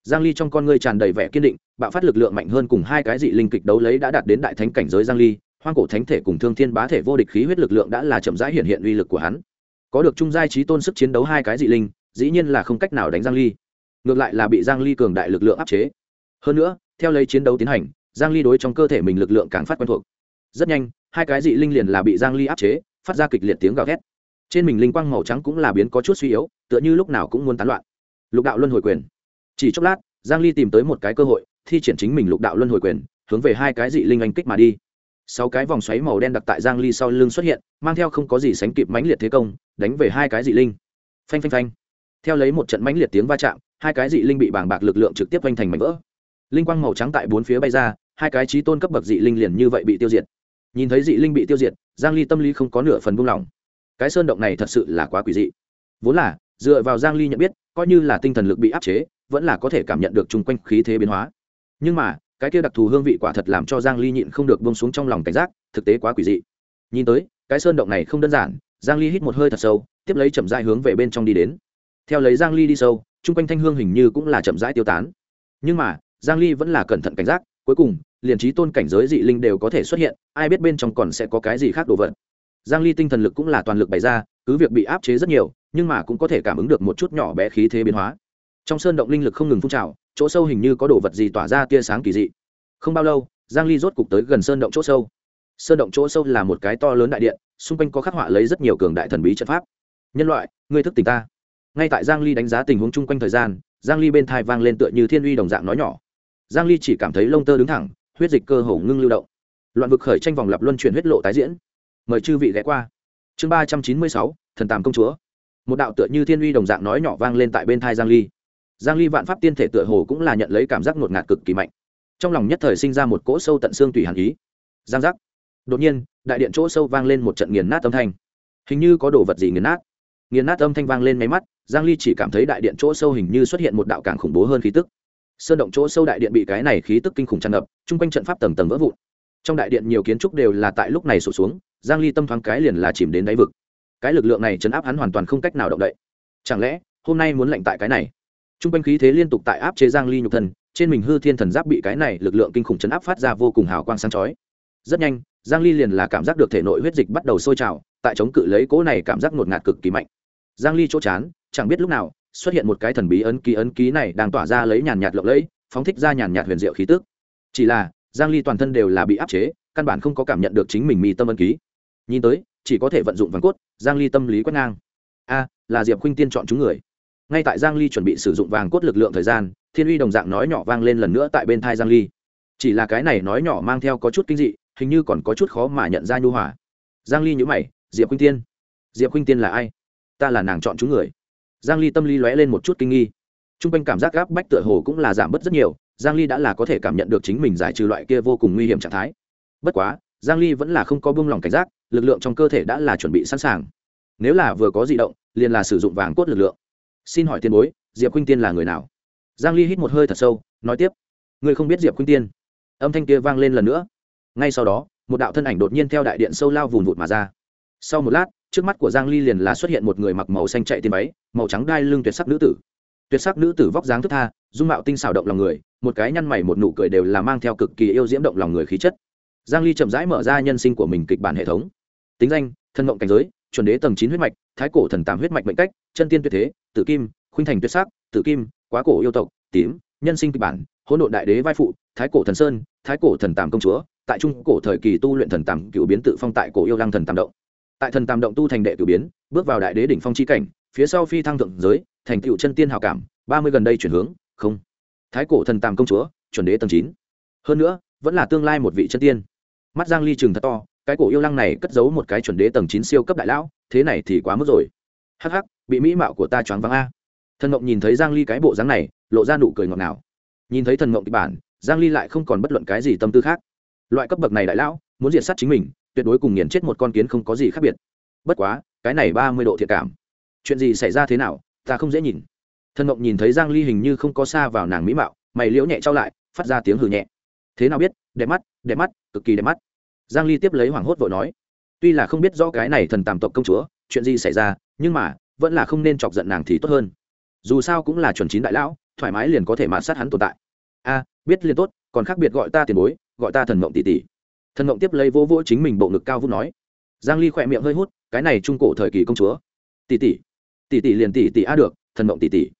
giang ly trong con ngươi tràn đầy vẻ kiên định, bạo phát lực lượng mạnh hơn cùng hai cái dị linh kịch đấu lấy đã đạt đến đại thánh cảnh giới giang ly, hoang cổ thánh thể cùng thương thiên bá thể vô địch khí huyết lực lượng đã là chậm rãi hiện hiện uy lực của hắn. Có được trung giai trí tôn sức chiến đấu hai cái dị linh, dĩ nhiên là không cách nào đánh giang ly. Ngược lại là bị giang ly cường đại lực lượng áp chế. Hơn nữa, theo lấy chiến đấu tiến hành, giang ly đối trong cơ thể mình lực lượng càng phát quen thuộc. Rất nhanh, hai cái dị linh liền là bị giang ly áp chế, phát ra kịch liệt tiếng gào thét. Trên mình linh quang màu trắng cũng là biến có chút suy yếu, tựa như lúc nào cũng muốn tán loạn. Lục đạo luân hồi quyền chỉ chốc lát, giang ly tìm tới một cái cơ hội, thi triển chính mình lục đạo luân hồi quyền, hướng về hai cái dị linh anh kích mà đi. Sáu cái vòng xoáy màu đen đặc tại giang ly sau lưng xuất hiện, mang theo không có gì sánh kịp mãnh liệt thế công, đánh về hai cái dị linh. Phanh phanh phanh. Theo lấy một trận mãnh liệt tiếng va chạm, hai cái dị linh bị bảng bạc lực lượng trực tiếp vanh thành mảnh vỡ. Linh quang màu trắng tại bốn phía bay ra, hai cái trí tôn cấp bậc dị linh liền như vậy bị tiêu diệt. Nhìn thấy dị linh bị tiêu diệt, giang ly tâm lý không có nửa phần buông lỏng. Cái sơn động này thật sự là quá quỷ dị. Vốn là, dựa vào giang ly nhận biết, coi như là tinh thần lực bị áp chế vẫn là có thể cảm nhận được chung quanh khí thế biến hóa. Nhưng mà, cái kia đặc thù hương vị quả thật làm cho giang ly nhịn không được buông xuống trong lòng cảnh giác, thực tế quá quỷ dị. Nhìn tới, cái sơn động này không đơn giản, giang ly hít một hơi thật sâu, tiếp lấy chậm rãi hướng về bên trong đi đến. Theo lấy giang ly đi sâu, chung quanh thanh hương hình như cũng là chậm rãi tiêu tán. Nhưng mà, giang ly vẫn là cẩn thận cảnh giác, cuối cùng, liền trí tôn cảnh giới dị linh đều có thể xuất hiện, ai biết bên trong còn sẽ có cái gì khác đồ vật. Giang ly tinh thần lực cũng là toàn lực bày ra, cứ việc bị áp chế rất nhiều, nhưng mà cũng có thể cảm ứng được một chút nhỏ bé khí thế biến hóa trong sơn động linh lực không ngừng phun trào chỗ sâu hình như có đồ vật gì tỏa ra tia sáng kỳ dị. Không bao lâu giang ly rốt cục tới gần sơn động chỗ sâu. Sơn động chỗ sâu là một cái to lớn đại điện xung quanh có khắc họa lấy rất nhiều cường đại thần bí trận pháp. Nhân loại ngươi thức tỉnh ta. Ngay tại giang ly đánh giá tình huống chung quanh thời gian giang ly bên thai vang lên tựa như thiên uy đồng dạng nói nhỏ. Giang ly chỉ cảm thấy lông tơ đứng thẳng huyết dịch cơ hồ ngưng lưu động. Loạn vực khởi tranh vòng lập luân chuyển huyết lộ tái diễn. Mời chư vị ghé qua. Chương 396, thần tàm công chúa. Một đạo tựa như thiên uy đồng dạng nói nhỏ vang lên tại bên thai giang ly giang ly vạn pháp tiên thể tựa hồ cũng là nhận lấy cảm giác ngột ngạt cực kỳ mạnh. Trong lòng nhất thời sinh ra một cỗ sâu tận xương tùy hàn ý. Giang giác. Đột nhiên, đại điện chỗ sâu vang lên một trận nghiền nát âm thanh. Hình như có đồ vật gì nghiền nát. Nghiền nát âm thanh vang lên máy mắt, giang ly chỉ cảm thấy đại điện chỗ sâu hình như xuất hiện một đạo càng khủng bố hơn khí tức. Sơn động chỗ sâu đại điện bị cái này khí tức kinh khủng tràn ngập, chung quanh trận pháp tầng tầng vỡ vụn. Trong đại điện nhiều kiến trúc đều là tại lúc này sụp xuống, giang ly tâm thoáng cái liền là chìm đến đáy vực. Cái lực lượng này chấn áp hắn hoàn toàn không cách nào động đậy. Chẳng lẽ hôm nay muốn lệnh tại cái này? Trung quanh khí thế liên tục tại áp chế giang ly nhục thân, trên mình hư thiên thần giáp bị cái này lực lượng kinh khủng chấn áp phát ra vô cùng hào quang sáng chói. Rất nhanh, giang ly liền là cảm giác được thể nội huyết dịch bắt đầu sôi trào, tại chống cự lấy cỗ này cảm giác ngột ngạt cực kỳ mạnh. Giang ly chỗ chán, chẳng biết lúc nào, xuất hiện một cái thần bí ấn ký ấn ký này đang tỏa ra lấy nhàn nhạt lộng lẫy, phóng thích ra nhàn nhạt huyền diệu khí tức. Chỉ là, giang ly toàn thân đều là bị áp chế, căn bản không có cảm nhận được chính mình mi tâm ấn ký. Nhìn tới, chỉ có thể vận dụng vàng cốt, giang ly tâm lý quét ngang. A, là diệp khuynh tiên chọn chúng người ngay tại giang ly chuẩn bị sử dụng vàng cốt lực lượng thời gian, thiên uy đồng dạng nói nhỏ vang lên lần nữa tại bên thai giang ly. Chỉ là cái này nói nhỏ mang theo có chút kinh dị, hình như còn có chút khó mà nhận ra nhu hòa. Giang ly nhíu mày, diệp khuynh tiên, diệp khuynh tiên là ai? Ta là nàng chọn chúng người. Giang ly tâm lý lóe lên một chút kinh nghi. Trung quanh cảm giác gáp bách tựa hồ cũng là giảm bớt rất nhiều, giang ly đã là có thể cảm nhận được chính mình giải trừ loại kia vô cùng nguy hiểm trạng thái. Bất quá, giang ly vẫn là không có buông lòng cảnh giác, lực lượng trong cơ thể đã là chuẩn bị sẵn sàng. Nếu là vừa có dị động, liền là sử dụng vàng cốt lực lượng xin hỏi tiền bối, diệp khuynh tiên là người nào? Giang ly hít một hơi thật sâu, nói tiếp. Người không biết diệp khuynh tiên. Âm thanh kia vang lên lần nữa. Ngay sau đó, một đạo thân ảnh đột nhiên theo đại điện sâu lao vùn vụt mà ra. Sau một lát, trước mắt của giang ly liền là xuất hiện một người mặc màu xanh chạy tiền váy, màu trắng đai lưng tuyệt sắc nữ tử. Tuyệt sắc nữ tử vóc dáng thức tha, dung mạo tinh xảo động lòng người, một cái nhăn mày một nụ cười đều là mang theo cực kỳ yêu diễm động lòng người khí chất. Giang ly chậm rãi mở ra nhân sinh của mình kịch bản hệ thống. Tính danh, thân mộng cảnh giới chuẩn đế tầng 9 huyết mạch, thái cổ thần tam huyết mạch mệnh cách, chân tiên tuyệt thế, tử kim, khuynh thành tuyệt sắc, tử kim, quá cổ yêu tộc, tím, nhân sinh kịch bản, hỗn độn đại đế vai phụ, thái cổ thần sơn, thái cổ thần tam công chúa, tại trung cổ thời kỳ tu luyện thần tam cựu biến tự phong tại cổ yêu lăng thần tam động. Tại thần tam động tu thành đệ cửu biến, bước vào đại đế đỉnh phong chi cảnh, phía sau phi thăng thượng giới, thành tựu chân tiên hào cảm, ba mươi gần đây chuyển hướng, không. Thái cổ thần tam công chúa, chuẩn đế tầng chín. Hơn nữa, vẫn là tương lai một vị chân tiên. Mắt giang ly trường thật to cái cổ yêu lăng này cất giấu một cái chuẩn đế tầng chín siêu cấp đại lão, thế này thì quá mức rồi. Hắc hắc, bị mỹ mạo của ta choáng váng a. Thần ngộng nhìn thấy giang ly cái bộ dáng này, lộ ra nụ cười ngọt ngào. Nhìn thấy thần ngộng kịch bản, giang ly lại không còn bất luận cái gì tâm tư khác. Loại cấp bậc này đại lão, muốn diệt sát chính mình, tuyệt đối cùng nghiền chết một con kiến không có gì khác biệt. Bất quá, cái này ba mươi độ thiệt cảm. Chuyện gì xảy ra thế nào, ta không dễ nhìn. Thần ngộng nhìn thấy giang ly hình như không có xa vào nàng mỹ mạo, mày liễu nhẹ trao lại, phát ra tiếng hừ nhẹ. Thế nào biết, đẹp mắt đẹp mắt, cực kỳ đẹp mắt giang ly tiếp lấy hoảng hốt vội nói, tuy là không biết rõ cái này thần tàm tộc công chúa, chuyện gì xảy ra, nhưng mà, vẫn là không nên chọc giận nàng thì tốt hơn. Dù sao cũng là chuẩn chín đại lão, thoải mái liền có thể mạt sát hắn tồn tại. A, biết liền tốt, còn khác biệt gọi ta tiền bối, gọi ta thần mộng tỷ tỷ. Thần mộng tiếp lấy vô vỗ chính mình bộ ngực cao vút nói. Giang ly khỏe miệng hơi hút, cái này trung cổ thời kỳ công chúa. Tỷ tỷ tỷ tỷ liền tỷ tỷ a được, thần mộng tỷ tỷ.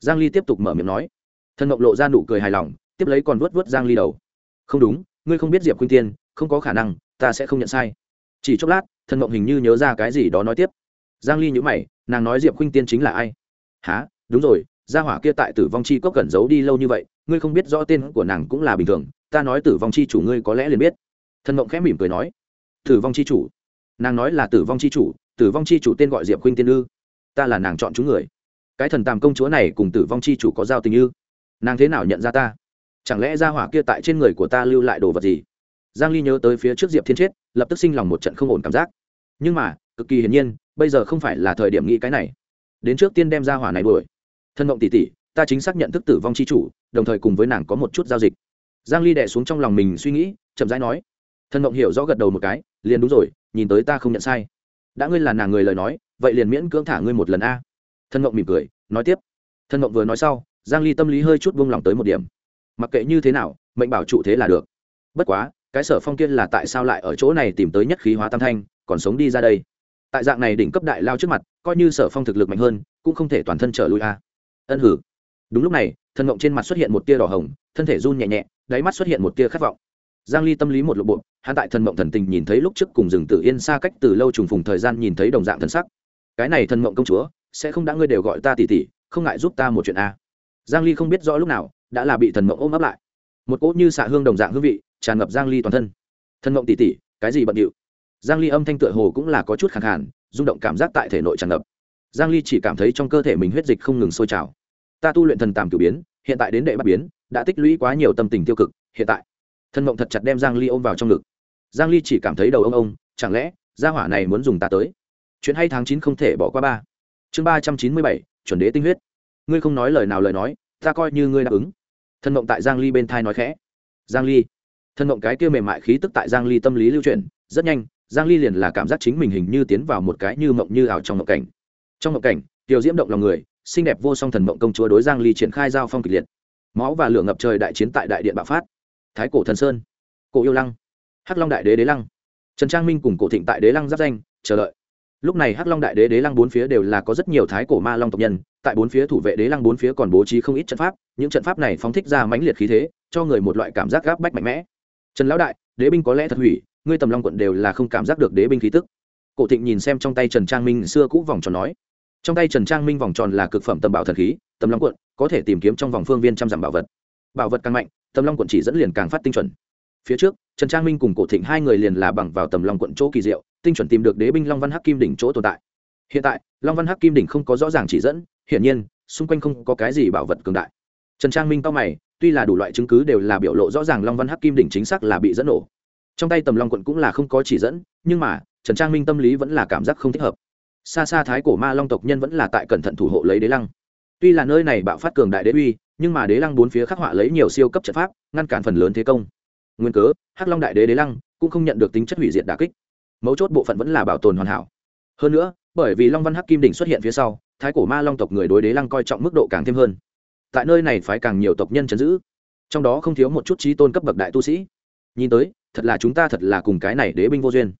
Giang ly tiếp tục mở miệng nói. Thần mộng lộ ra nụ cười hài lòng, tiếp lấy còn vuốt vuốt giang ly đầu. Không đúng, ngươi không biết diệp khuynh tiên không có khả năng, ta sẽ không nhận sai. Chỉ chốc lát, thần mộng hình như nhớ ra cái gì đó nói tiếp. Giang ly nhữ mày, nàng nói diệp khuynh tiên chính là ai? Há đúng rồi, gia hỏa kia tại tử vong chi cốc cẩn giấu đi lâu như vậy, ngươi không biết rõ tên của nàng cũng là bình thường, ta nói tử vong chi chủ ngươi có lẽ liền biết. Thần mộng khẽ mỉm cười nói, tử vong chi chủ? Nàng nói là tử vong chi chủ, tử vong chi chủ tên gọi diệp khuynh tiên ư? Ta là nàng chọn chúng người. Cái thần tàm công chúa này cùng tử vong chi chủ có giao tình ư? Nàng thế nào nhận ra ta? Chẳng lẽ gia hỏa kia tại trên người của ta lưu lại đồ vật gì? Giang ly nhớ tới phía trước diệp thiên chết, lập tức sinh lòng một trận không ổn cảm giác. Nhưng mà, cực kỳ hiển nhiên, bây giờ không phải là thời điểm nghĩ cái này. Đến trước tiên đem ra hỏa này đuổi. Thân động tỷ tỷ, ta chính xác nhận thức tử vong chi chủ, đồng thời cùng với nàng có một chút giao dịch. Giang ly đè xuống trong lòng mình suy nghĩ, chậm rãi nói. Thân động hiểu rõ gật đầu một cái, liền đúng rồi, nhìn tới ta không nhận sai. Đã ngươi là nàng người lời nói, vậy liền miễn cưỡng thả ngươi một lần a. Thân động mỉm cười, nói tiếp. Thân động vừa nói sau, giang ly tâm lý hơi chút buông lòng tới một điểm. Mặc kệ như thế nào, mệnh bảo trụ thế là được. Bất quá cái sở phong kia là tại sao lại ở chỗ này tìm tới nhất khí hóa tam thanh, còn sống đi ra đây? Tại dạng này đỉnh cấp đại lao trước mặt, coi như sở phong thực lực mạnh hơn, cũng không thể toàn thân trở lui a. Ân hử. Đúng lúc này, thần ngộng trên mặt xuất hiện một tia đỏ hồng, thân thể run nhẹ nhẹ, đáy mắt xuất hiện một tia khát vọng. Giang ly tâm lý một lộ bộ, hắn tại thần ngộng thần tình nhìn thấy lúc trước cùng rừng tử yên xa cách từ lâu trùng phùng thời gian nhìn thấy đồng dạng thần sắc. Cái này thần ngộng công chúa, sẽ không đã ngươi đều gọi ta tỷ tỷ, không ngại giúp ta một chuyện a. Giang ly không biết rõ lúc nào, đã là bị thần ngộng ôm ấp lại. Một cỗ như xạ hương đồng dạng hương vị tràn ngập giang ly toàn thân. Thân mộng tỉ tỉ, cái gì bận điệu? Giang ly âm thanh tựa hồ cũng là có chút khẳng hẳn, rung động cảm giác tại thể nội tràn ngập. Giang ly chỉ cảm thấy trong cơ thể mình huyết dịch không ngừng sôi trào. Ta tu luyện thần tàm cửu biến hiện tại đến đệ bắt biến đã tích lũy quá nhiều tâm tình tiêu cực hiện tại thân mộng thật chặt đem giang ly ôm vào trong ngực. Giang ly chỉ cảm thấy đầu ông ông chẳng lẽ gia hỏa này muốn dùng ta tới? Chuyện hay tháng 9 không thể bỏ qua ba. Chương 397, chuẩn đế tinh huyết. Ngươi không nói lời nào lời nói ta coi như ngươi đáp ứng. Thân mộng tại giang ly bên thai nói khẽ. Giang ly thân mộng cái kia mềm mại khí tức tại giang ly tâm lý lưu chuyển, rất nhanh, giang ly liền là cảm giác chính mình hình như tiến vào một cái như mộng như ảo trong mộng cảnh. Trong mộng cảnh, tiểu diễm động lòng người, xinh đẹp vô song thần mộng công chúa đối giang ly triển khai giao phong kịch liệt. Máu và lửa ngập trời đại chiến tại đại điện bạo phát. Thái cổ thần sơn, cổ yêu lăng, hắc long đại đế đế lăng. Trần trang minh cùng cổ thịnh tại đế lăng giáp danh, chờ đợi. Lúc này hắc long đại đế đế lăng bốn phía đều là có rất nhiều thái cổ ma long tộc nhân, tại bốn phía thủ vệ đế lăng bốn phía còn bố trí không ít trận pháp, những trận pháp này phóng thích ra mãnh liệt khí thế, cho người một loại cảm giác gáp bách mạnh mẽ trần lão đại, đế binh có lẽ thật hủy, ngươi tầm long quận đều là không cảm giác được đế binh khí tức. Cổ thịnh nhìn xem trong tay trần trang minh xưa cũ vòng tròn nói, trong tay trần trang minh vòng tròn là cực phẩm tầm bảo thần khí, tầm long quận có thể tìm kiếm trong vòng phương viên trăm dặm bảo vật. Bảo vật càng mạnh, tầm long quận chỉ dẫn liền càng phát tinh chuẩn. Phía trước, trần trang minh cùng cổ thịnh hai người liền là bằng vào tầm long quận chỗ kỳ diệu, tinh chuẩn tìm được đế binh long văn hắc kim đỉnh chỗ tồn tại. Hiện tại, long văn hắc kim đỉnh không có rõ ràng chỉ dẫn, hiển nhiên, xung quanh không có cái gì bảo vật cường đại trần trang minh cao mày, tuy là đủ loại chứng cứ đều là biểu lộ rõ ràng long văn hắc kim đỉnh chính xác là bị dẫn nổ. Trong tay tầm long quận cũng là không có chỉ dẫn, nhưng mà, trần trang minh tâm lý vẫn là cảm giác không thích hợp. Xa xa thái cổ ma long tộc nhân vẫn là tại cẩn thận thủ hộ lấy đế lăng. Tuy là nơi này bạo phát cường đại đế uy, nhưng mà đế lăng bốn phía khắc họa lấy nhiều siêu cấp trận pháp, ngăn cản phần lớn thế công. Nguyên cớ, hắc long đại đế đế lăng cũng không nhận được tính chất hủy diệt đà kích. Mấu chốt bộ phận vẫn là bảo tồn hoàn hảo. Hơn nữa, bởi vì long văn hắc kim đỉnh xuất hiện phía sau, thái cổ ma long tộc người đối đế lăng coi trọng mức độ càng thêm hơn tại nơi này phái càng nhiều tộc nhân chấn giữ. Trong đó không thiếu một chút trí tôn cấp bậc đại tu sĩ. Nhìn tới, thật là chúng ta thật là cùng cái này đế binh vô duyên.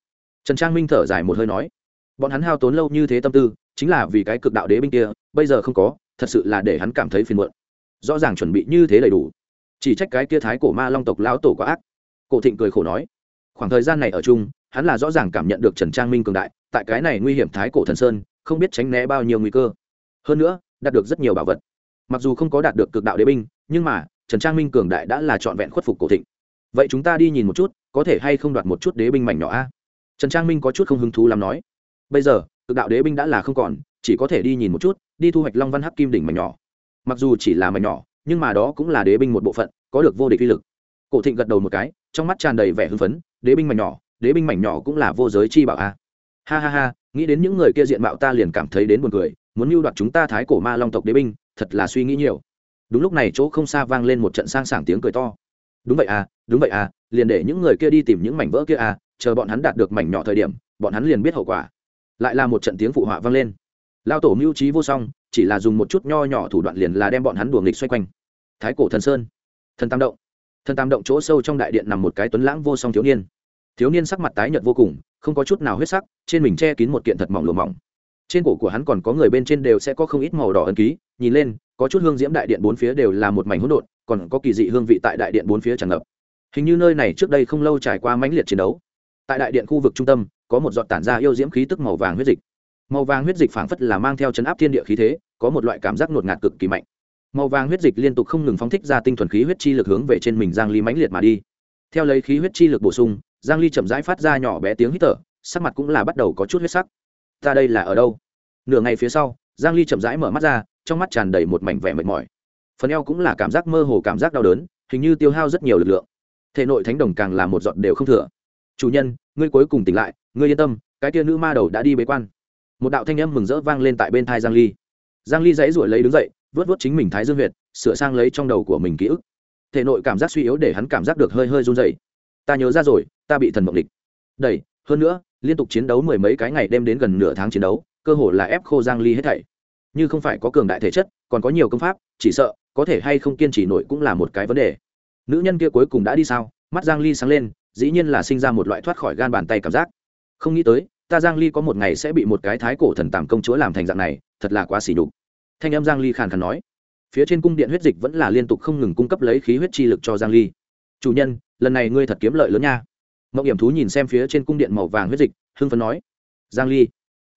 Trần trang minh thở dài một hơi nói, bọn hắn hao tốn lâu như thế tâm tư, chính là vì cái cực đạo đế binh kia, bây giờ không có, thật sự là để hắn cảm thấy phiền muộn. Rõ ràng chuẩn bị như thế đầy đủ. Chỉ trách cái kia thái cổ ma long tộc lão tổ quá ác. Cổ thịnh cười khổ nói, khoảng thời gian này ở chung, hắn là rõ ràng cảm nhận được trần trang minh cường đại, tại cái này nguy hiểm thái cổ thần sơn, không biết tránh né bao nhiêu nguy cơ. Hơn nữa, đạt được rất nhiều bảo vật mặc dù không có đạt được cực đạo đế binh, nhưng mà, trần trang minh cường đại đã là trọn vẹn khuất phục cổ thịnh. Vậy chúng ta đi nhìn một chút, có thể hay không đoạt một chút đế binh mảnh nhỏ a? Trần trang minh có chút không hứng thú làm nói. Bây giờ, cực đạo đế binh đã là không còn, chỉ có thể đi nhìn một chút, đi thu hoạch long văn hắc kim đỉnh mảnh nhỏ. Mặc dù chỉ là mảnh nhỏ, nhưng mà đó cũng là đế binh một bộ phận, có được vô địch uy lực. Cổ thịnh gật đầu một cái, trong mắt tràn đầy vẻ hưng phấn, đế binh mảnh nhỏ, đế binh mảnh nhỏ cũng là vô giới chi bảo a. Ha ha ha, nghĩ đến những người kia diện mạo ta liền cảm thấy đến buồn cười, muốn mưu đoạt chúng ta thái cổ ma long tộc đế binh thật là suy nghĩ nhiều. Đúng lúc này chỗ không xa vang lên một trận sang sảng tiếng cười to. Đúng vậy à đúng vậy à liền để những người kia đi tìm những mảnh vỡ kia à chờ bọn hắn đạt được mảnh nhỏ thời điểm, bọn hắn liền biết hậu quả. Lại là một trận tiếng phụ họa vang lên. Lao tổ mưu trí vô song, chỉ là dùng một chút nho nhỏ thủ đoạn liền là đem bọn hắn đùa nghịch xoay quanh. Thái cổ thần sơn. Thần tam động. Thần tam động chỗ sâu trong đại điện nằm một cái tuấn lãng vô song thiếu niên. Thiếu niên sắc mặt tái nhợt vô cùng, không có chút nào huyết sắc, trên mình che kín một kiện thật mỏng lùa mỏng trên cổ của hắn còn có người bên trên đều sẽ có không ít màu đỏ ân ký, nhìn lên, có chút hương diễm đại điện bốn phía đều là một mảnh hỗn độn, còn có kỳ dị hương vị tại đại điện bốn phía tràn ngập. Hình như nơi này trước đây không lâu trải qua mãnh liệt chiến đấu. Tại đại điện khu vực trung tâm, có một giọt tản ra yêu diễm khí tức màu vàng huyết dịch. Màu vàng huyết dịch phảng phất là mang theo chấn áp thiên địa khí thế, có một loại cảm giác ngột ngạt cực kỳ mạnh. Màu vàng huyết dịch liên tục không ngừng phóng thích ra tinh thuần khí huyết chi lực hướng về trên mình giang ly mãnh liệt mà đi. Theo lấy khí huyết chi lực bổ sung, giang ly chậm rãi phát ra nhỏ bé tiếng hít thở, sắc mặt cũng là bắt đầu có chút huyết sắc. Ta đây là ở đâu? Nửa ngày phía sau, giang ly chậm rãi mở mắt ra, trong mắt tràn đầy một mảnh vẻ mệt mỏi. Phần eo cũng là cảm giác mơ hồ, cảm giác đau đớn, hình như tiêu hao rất nhiều lực lượng. Thể nội thánh đồng càng là một giọt đều không thừa. Chủ nhân, ngươi cuối cùng tỉnh lại, ngươi yên tâm, cái tia nữ ma đầu đã đi bế quan. Một đạo thanh âm mừng rỡ vang lên tại bên thai giang ly. Giang ly dãy ruổi lấy đứng dậy vớt vớt chính mình thái dương huyệt, sửa sang lấy trong đầu của mình ký ức. Thể nội cảm giác suy yếu để hắn cảm giác được hơi hơi run rẩy. Ta nhớ ra rồi, ta bị thần mộng địch. Đẩy, hơn nữa, liên tục chiến đấu mười mấy cái ngày đem đến gần nửa tháng chiến đấu cơ hồ là ép khô giang ly hết thảy. Như không phải có cường đại thể chất, còn có nhiều công pháp, chỉ sợ, có thể hay không kiên trì nổi cũng là một cái vấn đề. Nữ nhân kia cuối cùng đã đi sao? Mắt giang ly sáng lên, dĩ nhiên là sinh ra một loại thoát khỏi gan bàn tay cảm giác. Không nghĩ tới, ta giang ly có một ngày sẽ bị một cái thái cổ thần tàm công chúa làm thành dạng này, thật là quá xỉ đục thanh âm giang ly khàn khàn nói. Phía trên cung điện huyết dịch vẫn là liên tục không ngừng cung cấp lấy khí huyết chi lực cho giang ly. Chủ nhân, lần này ngươi thật kiếm lợi lớn nha. Mộng hiểm thú nhìn xem phía trên cung điện màu vàng huyết dịch, hưng phấn nói. Giang ly,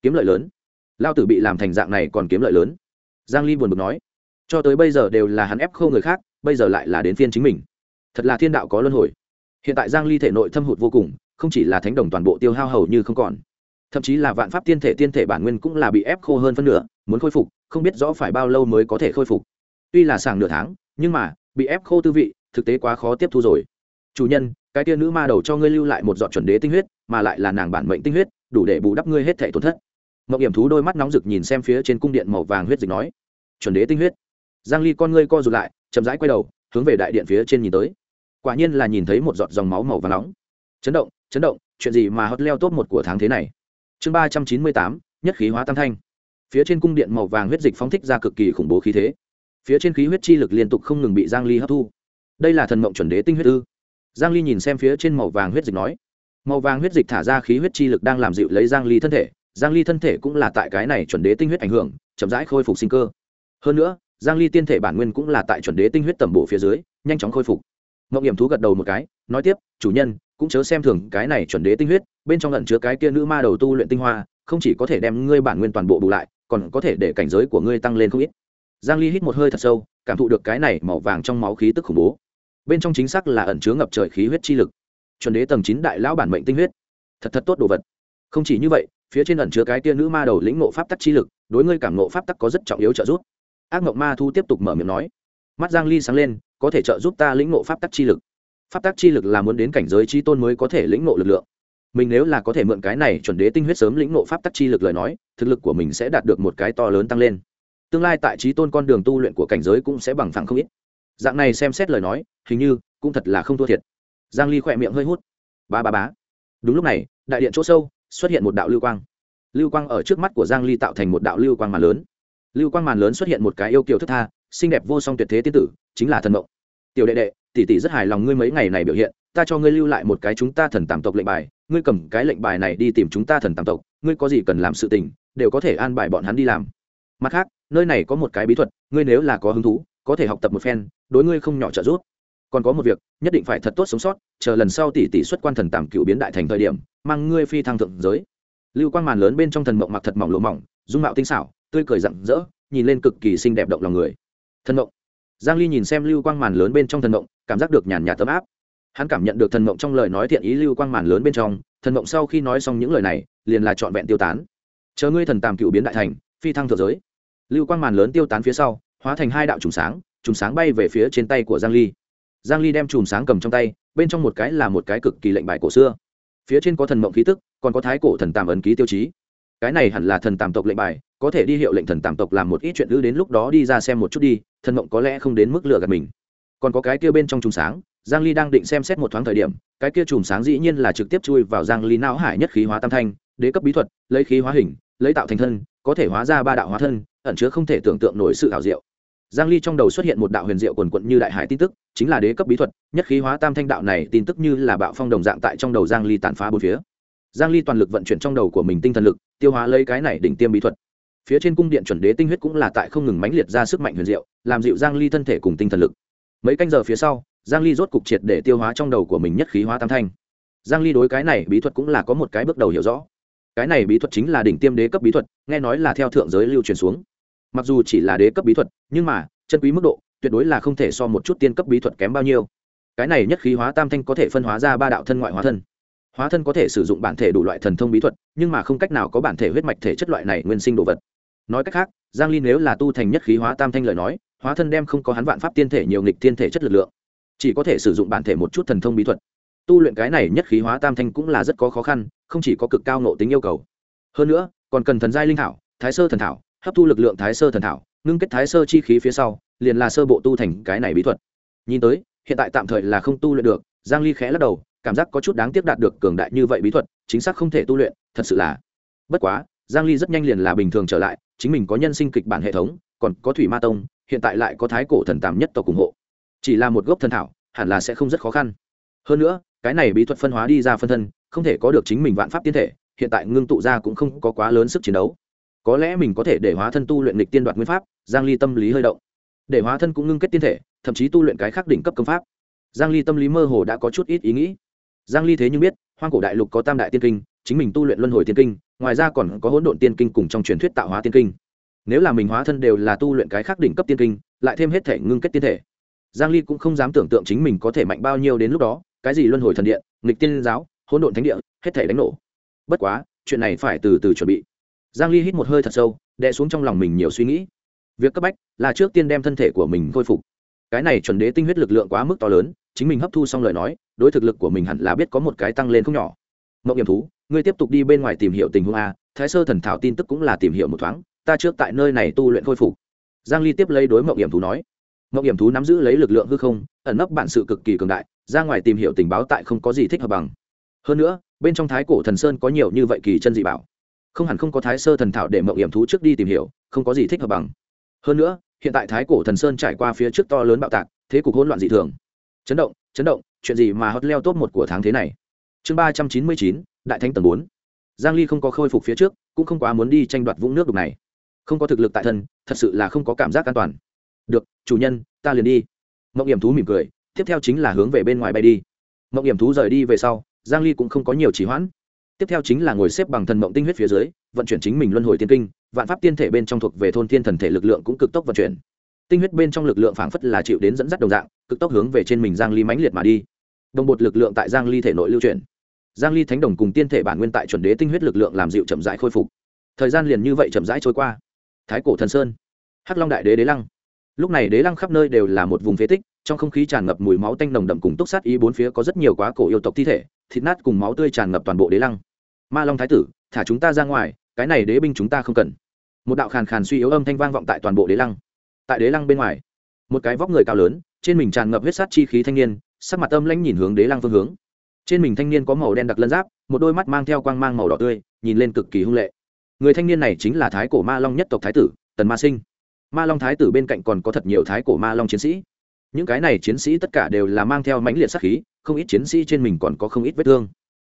kiếm lợi lớn lao tử bị làm thành dạng này còn kiếm lợi lớn. Giang ly buồn bực nói. Cho tới bây giờ đều là hắn ép khâu người khác, bây giờ lại là đến phiên chính mình. Thật là thiên đạo có luân hồi. Hiện tại giang ly thể nội thâm hụt vô cùng, không chỉ là thánh đồng toàn bộ tiêu hao hầu như không còn, thậm chí là vạn pháp tiên thể tiên thể bản nguyên cũng là bị ép khô hơn phân nửa, muốn khôi phục, không biết rõ phải bao lâu mới có thể khôi phục. Tuy là sàng nửa tháng, nhưng mà, bị ép khô tư vị, thực tế quá khó tiếp thu rồi. Chủ nhân, cái tiên nữ ma đầu cho ngươi lưu lại một giọt chuẩn đế tinh huyết, mà lại là nàng bản mệnh tinh huyết, đủ để bù đắp ngươi hết thể tổn thất mậu hiểm thú đôi mắt nóng rực nhìn xem phía trên cung điện màu vàng huyết dịch nói, chuẩn đế tinh huyết. Giang ly con ngươi co rụt lại, chậm rãi quay đầu, hướng về đại điện phía trên nhìn tới. Quả nhiên là nhìn thấy một giọt dòng máu màu vàng nóng. Chấn động chấn động, chuyện gì mà hot leo top một của tháng thế này? Chương ba trăm chín mươi tám, nhất khí hóa tam thanh. Phía trên cung điện màu vàng huyết dịch phóng thích ra cực kỳ khủng bố khí thế. Phía trên khí huyết chi lực liên tục không ngừng bị giang ly hấp thu. Đây là thần mộng chuẩn đế tinh huyết ư? Giang ly nhìn xem phía trên màu vàng huyết dịch nói. Màu vàng huyết dịch thả ra khí huyết chi lực đang làm dịu lấy giang ly thân thể giang ly thân thể cũng là tại cái này chuẩn đế tinh huyết ảnh hưởng, chậm rãi khôi phục sinh cơ. Hơn nữa, giang ly tiên thể bản nguyên cũng là tại chuẩn đế tinh huyết tầm bộ phía dưới, nhanh chóng khôi phục. Ngọc nghiệm thú gật đầu một cái, nói tiếp, chủ nhân, cũng chớ xem thường cái này chuẩn đế tinh huyết, bên trong lẩn chứa cái kia nữ ma đầu tu luyện tinh hoa, không chỉ có thể đem ngươi bản nguyên toàn bộ bù lại, còn có thể để cảnh giới của ngươi tăng lên không ít. Giang ly hít một hơi thật sâu, cảm thụ được cái này màu vàng trong máu khí tức khủng bố. Bên trong chính xác là ẩn chứa ngập trời khí huyết chi lực. Chuẩn đế tầng chín đại lão bản mệnh tinh huyết. Thật thật tốt đồ vật. Không chỉ như vậy phía trên ẩn chứa cái tia nữ ma đầu lĩnh ngộ pháp tắc chi lực, đối ngươi cảm ngộ pháp tắc có rất trọng yếu trợ giúp. Ác mộng ma thu tiếp tục mở miệng nói, mắt giang ly sáng lên, có thể trợ giúp ta lĩnh ngộ pháp tắc chi lực. Pháp tắc chi lực là muốn đến cảnh giới chi tôn mới có thể lĩnh ngộ lực lượng. Mình nếu là có thể mượn cái này chuẩn đế tinh huyết sớm lĩnh ngộ pháp tắc chi lực lời nói, thực lực của mình sẽ đạt được một cái to lớn tăng lên. Tương lai tại trí tôn con đường tu luyện của cảnh giới cũng sẽ bằng phẳng không ít. Dạng này xem xét lời nói, hình như cũng thật là không thua thiệt. Giang ly khỏe miệng hơi hút. Ba ba bá đúng lúc này, đại điện chỗ sâu xuất hiện một đạo lưu quang. Lưu quang ở trước mắt của giang ly tạo thành một đạo lưu quang màn lớn. Lưu quang màn lớn xuất hiện một cái yêu kiều thức tha, xinh đẹp vô song tuyệt thế tiên tử, chính là thần mộng. Tiểu đệ đệ, tỷ tỷ rất hài lòng ngươi mấy ngày này biểu hiện, ta cho ngươi lưu lại một cái chúng ta thần tàm tộc lệnh bài, ngươi cầm cái lệnh bài này đi tìm chúng ta thần tàm tộc, ngươi có gì cần làm sự tình, đều có thể an bài bọn hắn đi làm. Mặt khác, nơi này có một cái bí thuật, ngươi nếu là có hứng thú, có thể học tập một phen, đối ngươi không nhỏ trợ giúp còn có một việc, nhất định phải thật tốt sống sót, chờ lần sau tỷ tỷ xuất quan thần tàm cựu biến đại thành thời điểm, mang ngươi phi thăng thượng giới. Lưu quang màn lớn bên trong thần mộng mặc thật mỏng lộ mỏng, dung mạo tinh xảo, tươi cười rặng rỡ, nhìn lên cực kỳ xinh đẹp động lòng người. Thần mộng. Giang ly nhìn xem lưu quang màn lớn bên trong thần mộng, cảm giác được nhàn nhạt tấm áp. Hắn cảm nhận được thần mộng trong lời nói thiện ý lưu quang màn lớn bên trong, thần mộng sau khi nói xong những lời này, liền là trọn vẹn tiêu tán. Chờ ngươi thần tàm cựu biến đại thành, phi thăng thượng giới. Lưu quang màn lớn tiêu tán phía sau, hóa thành hai đạo trùng sáng trùng sáng bay về phía trên tay của giang ly giang ly đem chùm sáng cầm trong tay, bên trong một cái là một cái cực kỳ lệnh bài cổ xưa. Phía trên có thần mộng khí tức, còn có thái cổ thần tàm ấn ký tiêu chí. Cái này hẳn là thần tàm tộc lệnh bài, có thể đi hiệu lệnh thần tàm tộc làm một ít chuyện ư đến lúc đó đi ra xem một chút đi, thần mộng có lẽ không đến mức lừa gạt mình. Còn có cái kia bên trong chùm sáng, giang ly đang định xem xét một thoáng thời điểm, cái kia chùm sáng dĩ nhiên là trực tiếp chui vào giang ly não hải nhất khí hóa tam thanh, đế cấp bí thuật, lấy khí hóa hình, lấy tạo thành thân, có thể hóa ra ba đạo hóa thân, ẩn chứa không thể tưởng tượng nổi sự ảo diệu giang ly trong đầu xuất hiện một đạo huyền diệu quần quận như đại hải tin tức, chính là đế cấp bí thuật, nhất khí hóa tam thanh đạo này tin tức như là bạo phong đồng dạng tại trong đầu giang ly tàn phá bốn phía. Giang ly toàn lực vận chuyển trong đầu của mình tinh thần lực, tiêu hóa lấy cái này đỉnh tiêm bí thuật. Phía trên cung điện chuẩn đế tinh huyết cũng là tại không ngừng mãnh liệt ra sức mạnh huyền diệu, làm dịu giang ly thân thể cùng tinh thần lực. Mấy canh giờ phía sau, giang ly rốt cục triệt để tiêu hóa trong đầu của mình nhất khí hóa tam thanh. Giang ly đối cái này bí thuật cũng là có một cái bước đầu hiểu rõ. Cái này bí thuật chính là đỉnh tiêm đế cấp bí thuật, nghe nói là theo thượng giới lưu truyền xuống mặc dù chỉ là đế cấp bí thuật, nhưng mà, chân quý mức độ, tuyệt đối là không thể so một chút tiên cấp bí thuật kém bao nhiêu. Cái này nhất khí hóa tam thanh có thể phân hóa ra ba đạo thân ngoại hóa thân. Hóa thân có thể sử dụng bản thể đủ loại thần thông bí thuật, nhưng mà không cách nào có bản thể huyết mạch thể chất loại này nguyên sinh đồ vật. Nói cách khác, giang ly nếu là tu thành nhất khí hóa tam thanh lời nói, hóa thân đem không có hắn vạn pháp tiên thể nhiều nghịch tiên thể chất lực lượng. Chỉ có thể sử dụng bản thể một chút thần thông bí thuật. Tu luyện cái này nhất khí hóa tam thanh cũng là rất có khó khăn, không chỉ có cực cao nộ tính yêu cầu. Hơn nữa, còn cần thần giai linh thảo, thái sơ thần thảo hấp thu lực lượng thái sơ thần thảo, ngưng kết thái sơ chi khí phía sau, liền là sơ bộ tu thành cái này bí thuật. Nhìn tới, hiện tại tạm thời là không tu luyện được, giang ly khẽ lắc đầu, cảm giác có chút đáng tiếc đạt được cường đại như vậy bí thuật, chính xác không thể tu luyện, thật sự là. Bất quá, giang ly rất nhanh liền là bình thường trở lại, chính mình có nhân sinh kịch bản hệ thống, còn có thủy ma tông, hiện tại lại có thái cổ thần tàm nhất tộc ủng hộ. Chỉ là một gốc thần thảo, hẳn là sẽ không rất khó khăn. Hơn nữa, cái này bí thuật phân hóa đi ra phân thân, không thể có được chính mình vạn pháp tiên thể, hiện tại ngưng tụ ra cũng không có quá lớn sức chiến đấu có lẽ mình có thể để hóa thân tu luyện lịch tiên đoạt nguyên pháp, giang ly tâm lý hơi động. Để hóa thân cũng ngưng kết tiên thể, thậm chí tu luyện cái khác đỉnh cấp công pháp. Giang ly tâm lý mơ hồ đã có chút ít ý nghĩ. Giang ly thế nhưng biết, hoang cổ đại lục có tam đại tiên kinh, chính mình tu luyện luân hồi tiên kinh, ngoài ra còn có hỗn độn tiên kinh cùng trong truyền thuyết tạo hóa tiên kinh. Nếu là mình hóa thân đều là tu luyện cái khác đỉnh cấp tiên kinh, lại thêm hết thể ngưng kết tiên thể, giang ly cũng không dám tưởng tượng chính mình có thể mạnh bao nhiêu đến lúc đó, cái gì luân hồi thần điện, nghịch tiên giáo, hỗn độn thánh địa, hết thể đánh nổ. Bất quá, chuyện này phải từ từ chuẩn bị giang ly hít một hơi thật sâu, đè xuống trong lòng mình nhiều suy nghĩ. Việc cấp bách là trước tiên đem thân thể của mình khôi phục. Cái này chuẩn đế tinh huyết lực lượng quá mức to lớn, chính mình hấp thu xong lời nói, đối thực lực của mình hẳn là biết có một cái tăng lên không nhỏ. Mộng nghiệm thú, ngươi tiếp tục đi bên ngoài tìm hiểu tình huống a, thái sơ thần thảo tin tức cũng là tìm hiểu một thoáng, ta trước tại nơi này tu luyện khôi phục. Giang ly tiếp lấy đối mộng nghiệm thú nói. Mộng nghiệm thú nắm giữ lấy lực lượng hư không, ẩn nấp bản sự cực kỳ cường đại, ra ngoài tìm hiểu tình báo tại không có gì thích hợp bằng. Hơn nữa, bên trong thái cổ thần sơn có nhiều như vậy kỳ chân dị bảo không hẳn không có thái sơ thần thảo để mộng hiểm thú trước đi tìm hiểu, không có gì thích hợp bằng. Hơn nữa, hiện tại thái cổ thần sơn trải qua phía trước to lớn bạo tạc, thế cục hỗn loạn dị thường. Chấn động chấn động, chuyện gì mà hot leo top một của tháng thế này? Chương ba trăm chín mươi chín, đại thánh tầng bốn. Giang ly không có khôi phục phía trước, cũng không quá muốn đi tranh đoạt vũng nước đục này. Không có thực lực tại thân, thật sự là không có cảm giác an toàn. Được, chủ nhân, ta liền đi. Mộng hiểm thú mỉm cười, tiếp theo chính là hướng về bên ngoài bay đi. Mộng hiểm thú rời đi về sau, giang ly cũng không có nhiều trì hoãn tiếp theo chính là ngồi xếp bằng thần mộng tinh huyết phía dưới, vận chuyển chính mình luân hồi tiên kinh, vạn pháp tiên thể bên trong thuộc về thôn thiên thần thể lực lượng cũng cực tốc vận chuyển. Tinh huyết bên trong lực lượng phảng phất là chịu đến dẫn dắt đồng dạng, cực tốc hướng về trên mình giang ly mãnh liệt mà đi. Đồng bột lực lượng tại giang ly thể nội lưu chuyển. Giang ly thánh đồng cùng tiên thể bản nguyên tại chuẩn đế tinh huyết lực lượng làm dịu chậm rãi khôi phục. Thời gian liền như vậy chậm rãi trôi qua. Thái cổ thần sơn. Hắc long đại đế đế lăng lúc này đế lăng khắp nơi đều là một vùng phế tích, trong không khí tràn ngập mùi máu tanh nồng đậm cùng túc sát ý bốn phía có rất nhiều quá cổ yêu tộc thi thể, thịt nát cùng máu tươi tràn ngập toàn bộ đế lăng. Ma long thái tử, thả chúng ta ra ngoài, cái này đế binh chúng ta không cần. Một đạo khàn khàn suy yếu âm thanh vang vọng tại toàn bộ đế lăng. Tại đế lăng bên ngoài, một cái vóc người cao lớn, trên mình tràn ngập huyết sát chi khí thanh niên, sắc mặt âm lãnh nhìn hướng đế lăng phương hướng. Trên mình thanh niên có màu đen đặc lân giáp, một đôi mắt mang theo quang mang màu đỏ tươi, nhìn lên cực kỳ hung lệ. Người thanh niên này chính là thái cổ ma long nhất tộc thái tử, tần ma sinh ma long thái tử bên cạnh còn có thật nhiều thái cổ ma long chiến sĩ. Những cái này chiến sĩ tất cả đều là mang theo mãnh liệt sát khí, không ít chiến sĩ trên mình còn có không ít vết thương.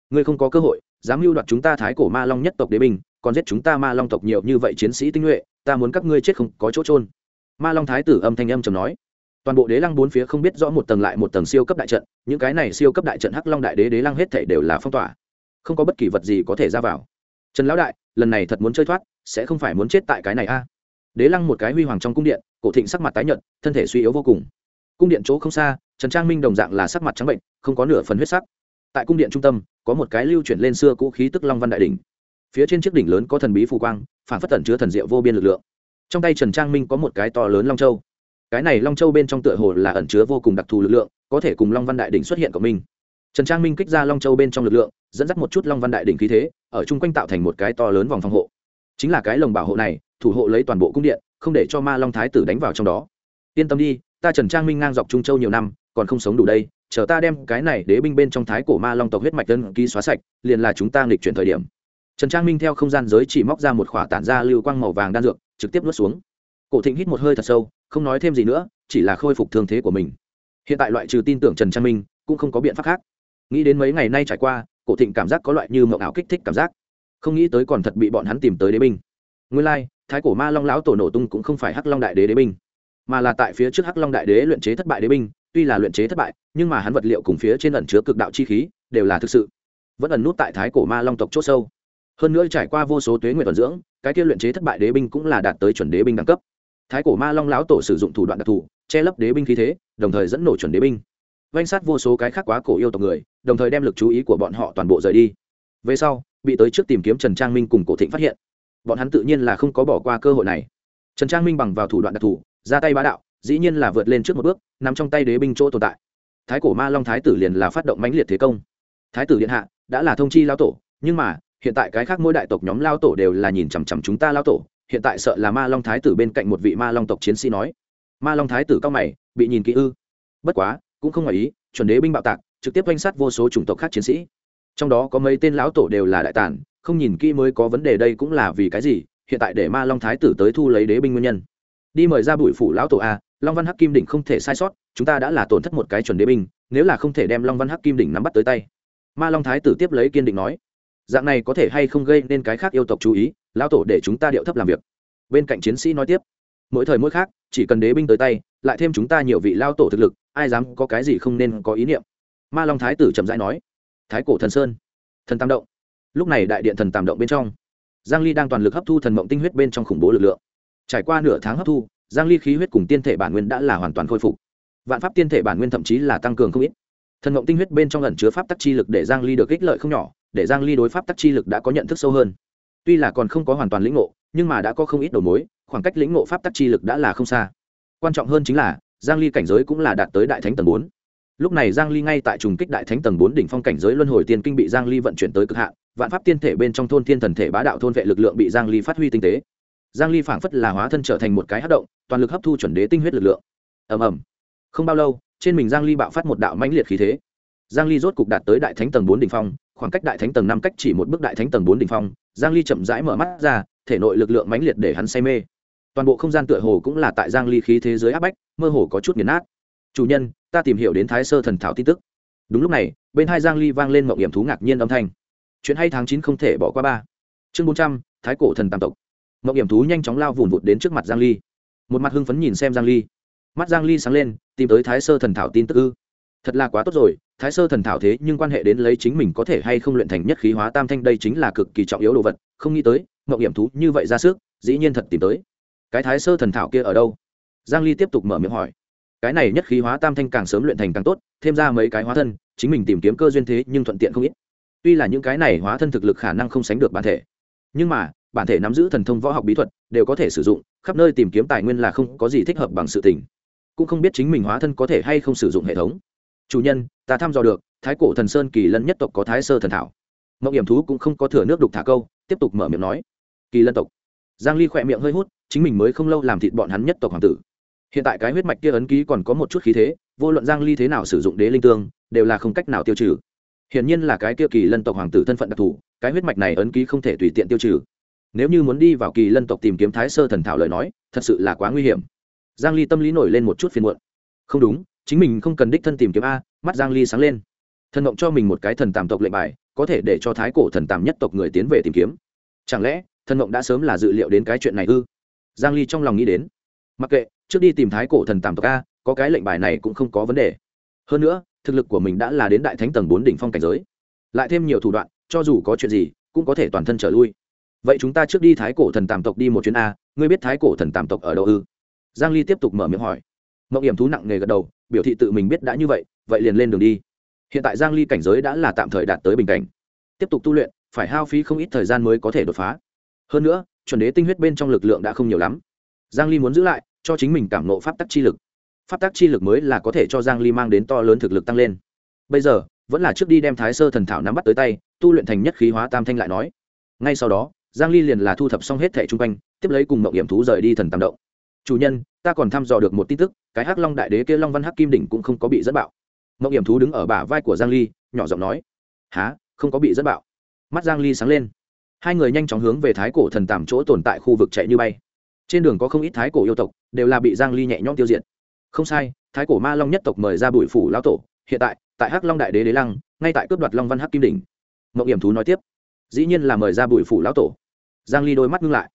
Ngươi không có cơ hội, dám mưu đoạt chúng ta thái cổ ma long nhất tộc đế binh, còn giết chúng ta ma long tộc nhiều như vậy chiến sĩ tinh nhuệ, ta muốn các ngươi chết không có chỗ trôn ma long thái tử âm thanh âm trầm nói. Toàn bộ đế lăng bốn phía không biết rõ một tầng lại một tầng siêu cấp đại trận, những cái này siêu cấp đại trận hắc long đại đế đế lăng hết thể đều là phong tỏa. Không có bất kỳ vật gì có thể ra vào. Trần lão đại, lần này thật muốn chơi thoát, sẽ không phải muốn chết tại cái này a đế lăng một cái huy hoàng trong cung điện, cổ thịnh sắc mặt tái nhợt, thân thể suy yếu vô cùng. Cung điện chỗ không xa, trần trang minh đồng dạng là sắc mặt trắng bệnh, không có nửa phần huyết sắc. Tại cung điện trung tâm, có một cái lưu chuyển lên xưa cũ khí tức long văn đại đỉnh. Phía trên chiếc đỉnh lớn có thần bí phù quang, phản phất tẩn chứa thần diệu vô biên lực lượng. Trong tay trần trang minh có một cái to lớn long châu. Cái này long châu bên trong tựa hồ là ẩn chứa vô cùng đặc thù lực lượng, có thể cùng long văn đại đỉnh xuất hiện của mình trần trang minh kích ra long châu bên trong lực lượng, dẫn dắt một chút long văn đại đỉnh khí thế, ở chung quanh tạo thành một cái to lớn vòng phòng hộ. Chính là cái lồng bảo hộ này thủ hộ lấy toàn bộ cung điện, không để cho ma long thái tử đánh vào trong đó. Yên tâm đi, ta trần trang minh ngang dọc trung châu nhiều năm, còn không sống đủ đây, chờ ta đem cái này đế binh bên trong thái cổ ma long tộc huyết mạch tân ký xóa sạch, liền là chúng ta nghịch chuyển thời điểm. Trần trang minh theo không gian giới chỉ móc ra một khỏa tản ra lưu quang màu vàng đan dược, trực tiếp nuốt xuống. Cổ thịnh hít một hơi thật sâu, không nói thêm gì nữa, chỉ là khôi phục thương thế của mình. Hiện tại loại trừ tin tưởng trần trang minh, cũng không có biện pháp khác. Nghĩ đến mấy ngày nay trải qua, cổ thịnh cảm giác có loại như mộng ảo kích thích cảm giác. Không nghĩ tới còn thật bị bọn hắn tìm tới đế binh nguyên lai, thái cổ ma long lão tổ nổ tung cũng không phải hắc long đại đế đế binh, mà là tại phía trước hắc long đại đế luyện chế thất bại đế binh. Tuy là luyện chế thất bại, nhưng mà hắn vật liệu cùng phía trên ẩn chứa cực đạo chi khí đều là thực sự, vẫn ẩn nút tại thái cổ ma long tộc c h ỗ sâu. Hơn nữa trải qua vô số tuế nguyện tuần dưỡng, cái kia luyện chế thất bại đế binh cũng là đạt tới chuẩn đế binh đẳng cấp. Thái cổ ma long lão tổ sử dụng thủ đoạn đặc thù, che lấp đế binh khí thế, đồng thời dẫn nổ chuẩn đế binh. Vanh sát vô số cái khác quá cổ yêu tộc người, đồng thời đem lực chú ý của bọn họ toàn bộ rời đi. Về sau, bị tới trước tìm kiếm trần trang minh cùng cổ thịnh phát hiện bọn hắn tự nhiên là không có bỏ qua cơ hội này. Trần trang minh bằng vào thủ đoạn đặc thù, ra tay bá đạo, dĩ nhiên là vượt lên trước một bước, nằm trong tay đế binh chỗ tồn tại. Thái cổ ma long thái tử liền là phát động mãnh liệt thế công. Thái tử điện hạ, đã là thông chi lao tổ, nhưng mà, hiện tại cái khác mỗi đại tộc nhóm lao tổ đều là nhìn chằm chằm chúng ta lao tổ, hiện tại sợ là ma long thái tử bên cạnh một vị ma long tộc chiến sĩ nói. Ma long thái tử cao mày, bị nhìn kỹ ư. Bất quá, cũng không ngoài ý, chuẩn đế binh bạo tạc, trực tiếp oanh sát vô số chủng tộc khác chiến sĩ trong đó có mấy tên lão tổ đều là đại tản không nhìn kỹ mới có vấn đề đây cũng là vì cái gì, hiện tại để ma long thái tử tới thu lấy đế binh nguyên nhân. Đi mời ra bụi phủ lão tổ a, long văn hắc kim đỉnh không thể sai sót, chúng ta đã là tổn thất một cái chuẩn đế binh, nếu là không thể đem long văn hắc kim đỉnh nắm bắt tới tay. Ma long thái tử tiếp lấy kiên định nói, dạng này có thể hay không gây nên cái khác yêu tộc chú ý, lão tổ để chúng ta điệu thấp làm việc. Bên cạnh chiến sĩ nói tiếp, mỗi thời mỗi khác, chỉ cần đế binh tới tay, lại thêm chúng ta nhiều vị lao tổ thực lực, ai dám có cái gì không nên có ý niệm? Ma long thái tử chậm rãi nói thái cổ thần sơn. Thần tam động. Lúc này đại điện thần tam động bên trong, giang ly đang toàn lực hấp thu thần mộng tinh huyết bên trong khủng bố lực lượng. Trải qua nửa tháng hấp thu, giang ly khí huyết cùng tiên thể bản nguyên đã là hoàn toàn khôi phục. Vạn pháp tiên thể bản nguyên thậm chí là tăng cường không ít. Thần mộng tinh huyết bên trong ẩn chứa pháp tắc chi lực để giang ly được ích lợi không nhỏ, để giang ly đối pháp tắc chi lực đã có nhận thức sâu hơn. Tuy là còn không có hoàn toàn lĩnh ngộ, nhưng mà đã có không ít đầu mối, khoảng cách lĩnh ngộ pháp tắc chi lực đã là không xa. Quan trọng hơn chính là, giang ly cảnh giới cũng là đạt tới đại thánh tầng 4 lúc này giang ly ngay tại trùng kích đại thánh tầng 4 đỉnh phong cảnh giới luân hồi tiên kinh bị giang ly vận chuyển tới cực hạn, vạn pháp tiên thể bên trong thôn thiên thần thể bá đạo thôn vệ lực lượng bị giang ly phát huy tinh tế. Giang ly phảng phất là hóa thân trở thành một cái hấp động, toàn lực hấp thu chuẩn đế tinh huyết lực lượng. Ầm ầm. Không bao lâu, trên mình giang ly bạo phát một đạo mãnh liệt khí thế. Giang ly rốt cục đạt tới đại thánh tầng 4 đỉnh phong, khoảng cách đại thánh tầng 5 cách chỉ một bước đại thánh tầng 4 đỉnh phong, giang ly chậm rãi mở mắt ra, thể nội lực lượng mãnh liệt để hắn say mê. Toàn bộ không gian tựa hồ cũng là tại giang ly khí thế giới áp bách, mơ hồ có chút nghiền nát chủ nhân ta tìm hiểu đến thái sơ thần thảo tin tức. Đúng lúc này bên hai giang ly vang lên mộng hiểm thú ngạc nhiên âm thanh. Chuyện hay tháng 9 không thể bỏ qua ba. Chương 400, thái cổ thần tam tộc. Mộng hiểm thú nhanh chóng lao vùn vụt đến trước mặt giang ly. Một mặt hưng phấn nhìn xem giang ly. Mắt giang ly sáng lên tìm tới thái sơ thần thảo tin tức ư? Thật là quá tốt rồi thái sơ thần thảo thế nhưng quan hệ đến lấy chính mình có thể hay không luyện thành nhất khí hóa tam thanh đây chính là cực kỳ trọng yếu đồ vật không nghĩ tới mộng hiểm thú như vậy ra sức dĩ nhiên thật tìm tới. Cái thái sơ thần thảo kia ở đâu? Giang ly tiếp tục mở miệng hỏi cái này nhất khí hóa tam thanh càng sớm luyện thành càng tốt, thêm ra mấy cái hóa thân, chính mình tìm kiếm cơ duyên thế nhưng thuận tiện không ít. Tuy là những cái này hóa thân thực lực khả năng không sánh được bản thể, nhưng mà, bản thể nắm giữ thần thông võ học bí thuật, đều có thể sử dụng, khắp nơi tìm kiếm tài nguyên là không có gì thích hợp bằng sự tình. Cũng không biết chính mình hóa thân có thể hay không sử dụng hệ thống. Chủ nhân, ta thăm dò được, thái cổ thần sơn kỳ lân nhất tộc có thái sơ thần thảo. Mậu hiểm thú cũng không có thừa nước đục thả câu, tiếp tục mở miệng nói. Kỳ lân tộc. Giang ly khỏe miệng hơi hút, chính mình mới không lâu làm thịt bọn hắn nhất tộc hoàng tử hiện tại cái huyết mạch kia ấn ký còn có một chút khí thế, vô luận giang ly thế nào sử dụng đế linh tương, đều là không cách nào tiêu trừ. Hiển nhiên là cái kia kỳ lân tộc hoàng tử thân phận đặc thù, cái huyết mạch này ấn ký không thể tùy tiện tiêu trừ. Nếu như muốn đi vào kỳ lân tộc tìm kiếm thái sơ thần thảo lời nói, thật sự là quá nguy hiểm. Giang ly tâm lý nổi lên một chút phiền muộn. Không đúng, chính mình không cần đích thân tìm kiếm a, mắt giang ly sáng lên. Thần động cho mình một cái thần tàm tộc lệnh bài, có thể để cho thái cổ thần tàm nhất tộc người tiến về tìm kiếm. Chẳng lẽ, thần động đã sớm là dự liệu đến cái chuyện này ư? Giang ly trong lòng nghĩ đến. Mặc kệ trước đi tìm thái cổ thần tàm tộc a, có cái lệnh bài này cũng không có vấn đề. Hơn nữa, thực lực của mình đã là đến đại thánh tầng bốn đỉnh phong cảnh giới. Lại thêm nhiều thủ đoạn, cho dù có chuyện gì, cũng có thể toàn thân trở lui. Vậy chúng ta trước đi thái cổ thần tàm tộc đi một chuyến a, ngươi biết thái cổ thần tàm tộc ở đâu ư? Giang ly tiếp tục mở miệng hỏi. Mộng hiểm thú nặng nề gật đầu, biểu thị tự mình biết đã như vậy vậy liền lên đường đi. Hiện tại giang ly cảnh giới đã là tạm thời đạt tới bình cảnh. Tiếp tục tu luyện, phải hao phí không ít thời gian mới có thể đột phá. Hơn nữa, chuẩn đế tinh huyết bên trong lực lượng đã không nhiều lắm giang ly muốn giữ lại, cho chính mình cảm nộ pháp tắc chi lực. Pháp tắc chi lực mới là có thể cho giang ly mang đến to lớn thực lực tăng lên. Bây giờ, vẫn là trước đi đem thái sơ thần thảo nắm bắt tới tay, tu luyện thành nhất khí hóa tam thanh lại nói. Ngay sau đó, giang ly liền là thu thập xong hết thẻ trung quanh, tiếp lấy cùng mộng hiểm thú rời đi thần tam động. Chủ nhân, ta còn thăm dò được một tin tức, cái hắc long đại đế kia long văn hắc kim đỉnh cũng không có bị dẫn bạo. Mộng hiểm thú đứng ở bả vai của giang ly, nhỏ giọng nói. Há không có bị dẫn bạo? Mắt giang ly sáng lên. Hai người nhanh chóng hướng về thái cổ thần tàm chỗ tồn tại khu vực chạy như bay trên đường có không ít thái cổ yêu tộc, đều là bị giang ly nhẹ nhõm tiêu diệt. Không sai, thái cổ ma long nhất tộc mời ra bụi phủ lão tổ, hiện tại tại hắc long đại đế đế lăng, ngay tại cướp đoạt long văn hắc kim đỉnh. Mộng hiểm thú nói tiếp, dĩ nhiên là mời ra bụi phủ lão tổ. Giang ly đôi mắt ngưng lại.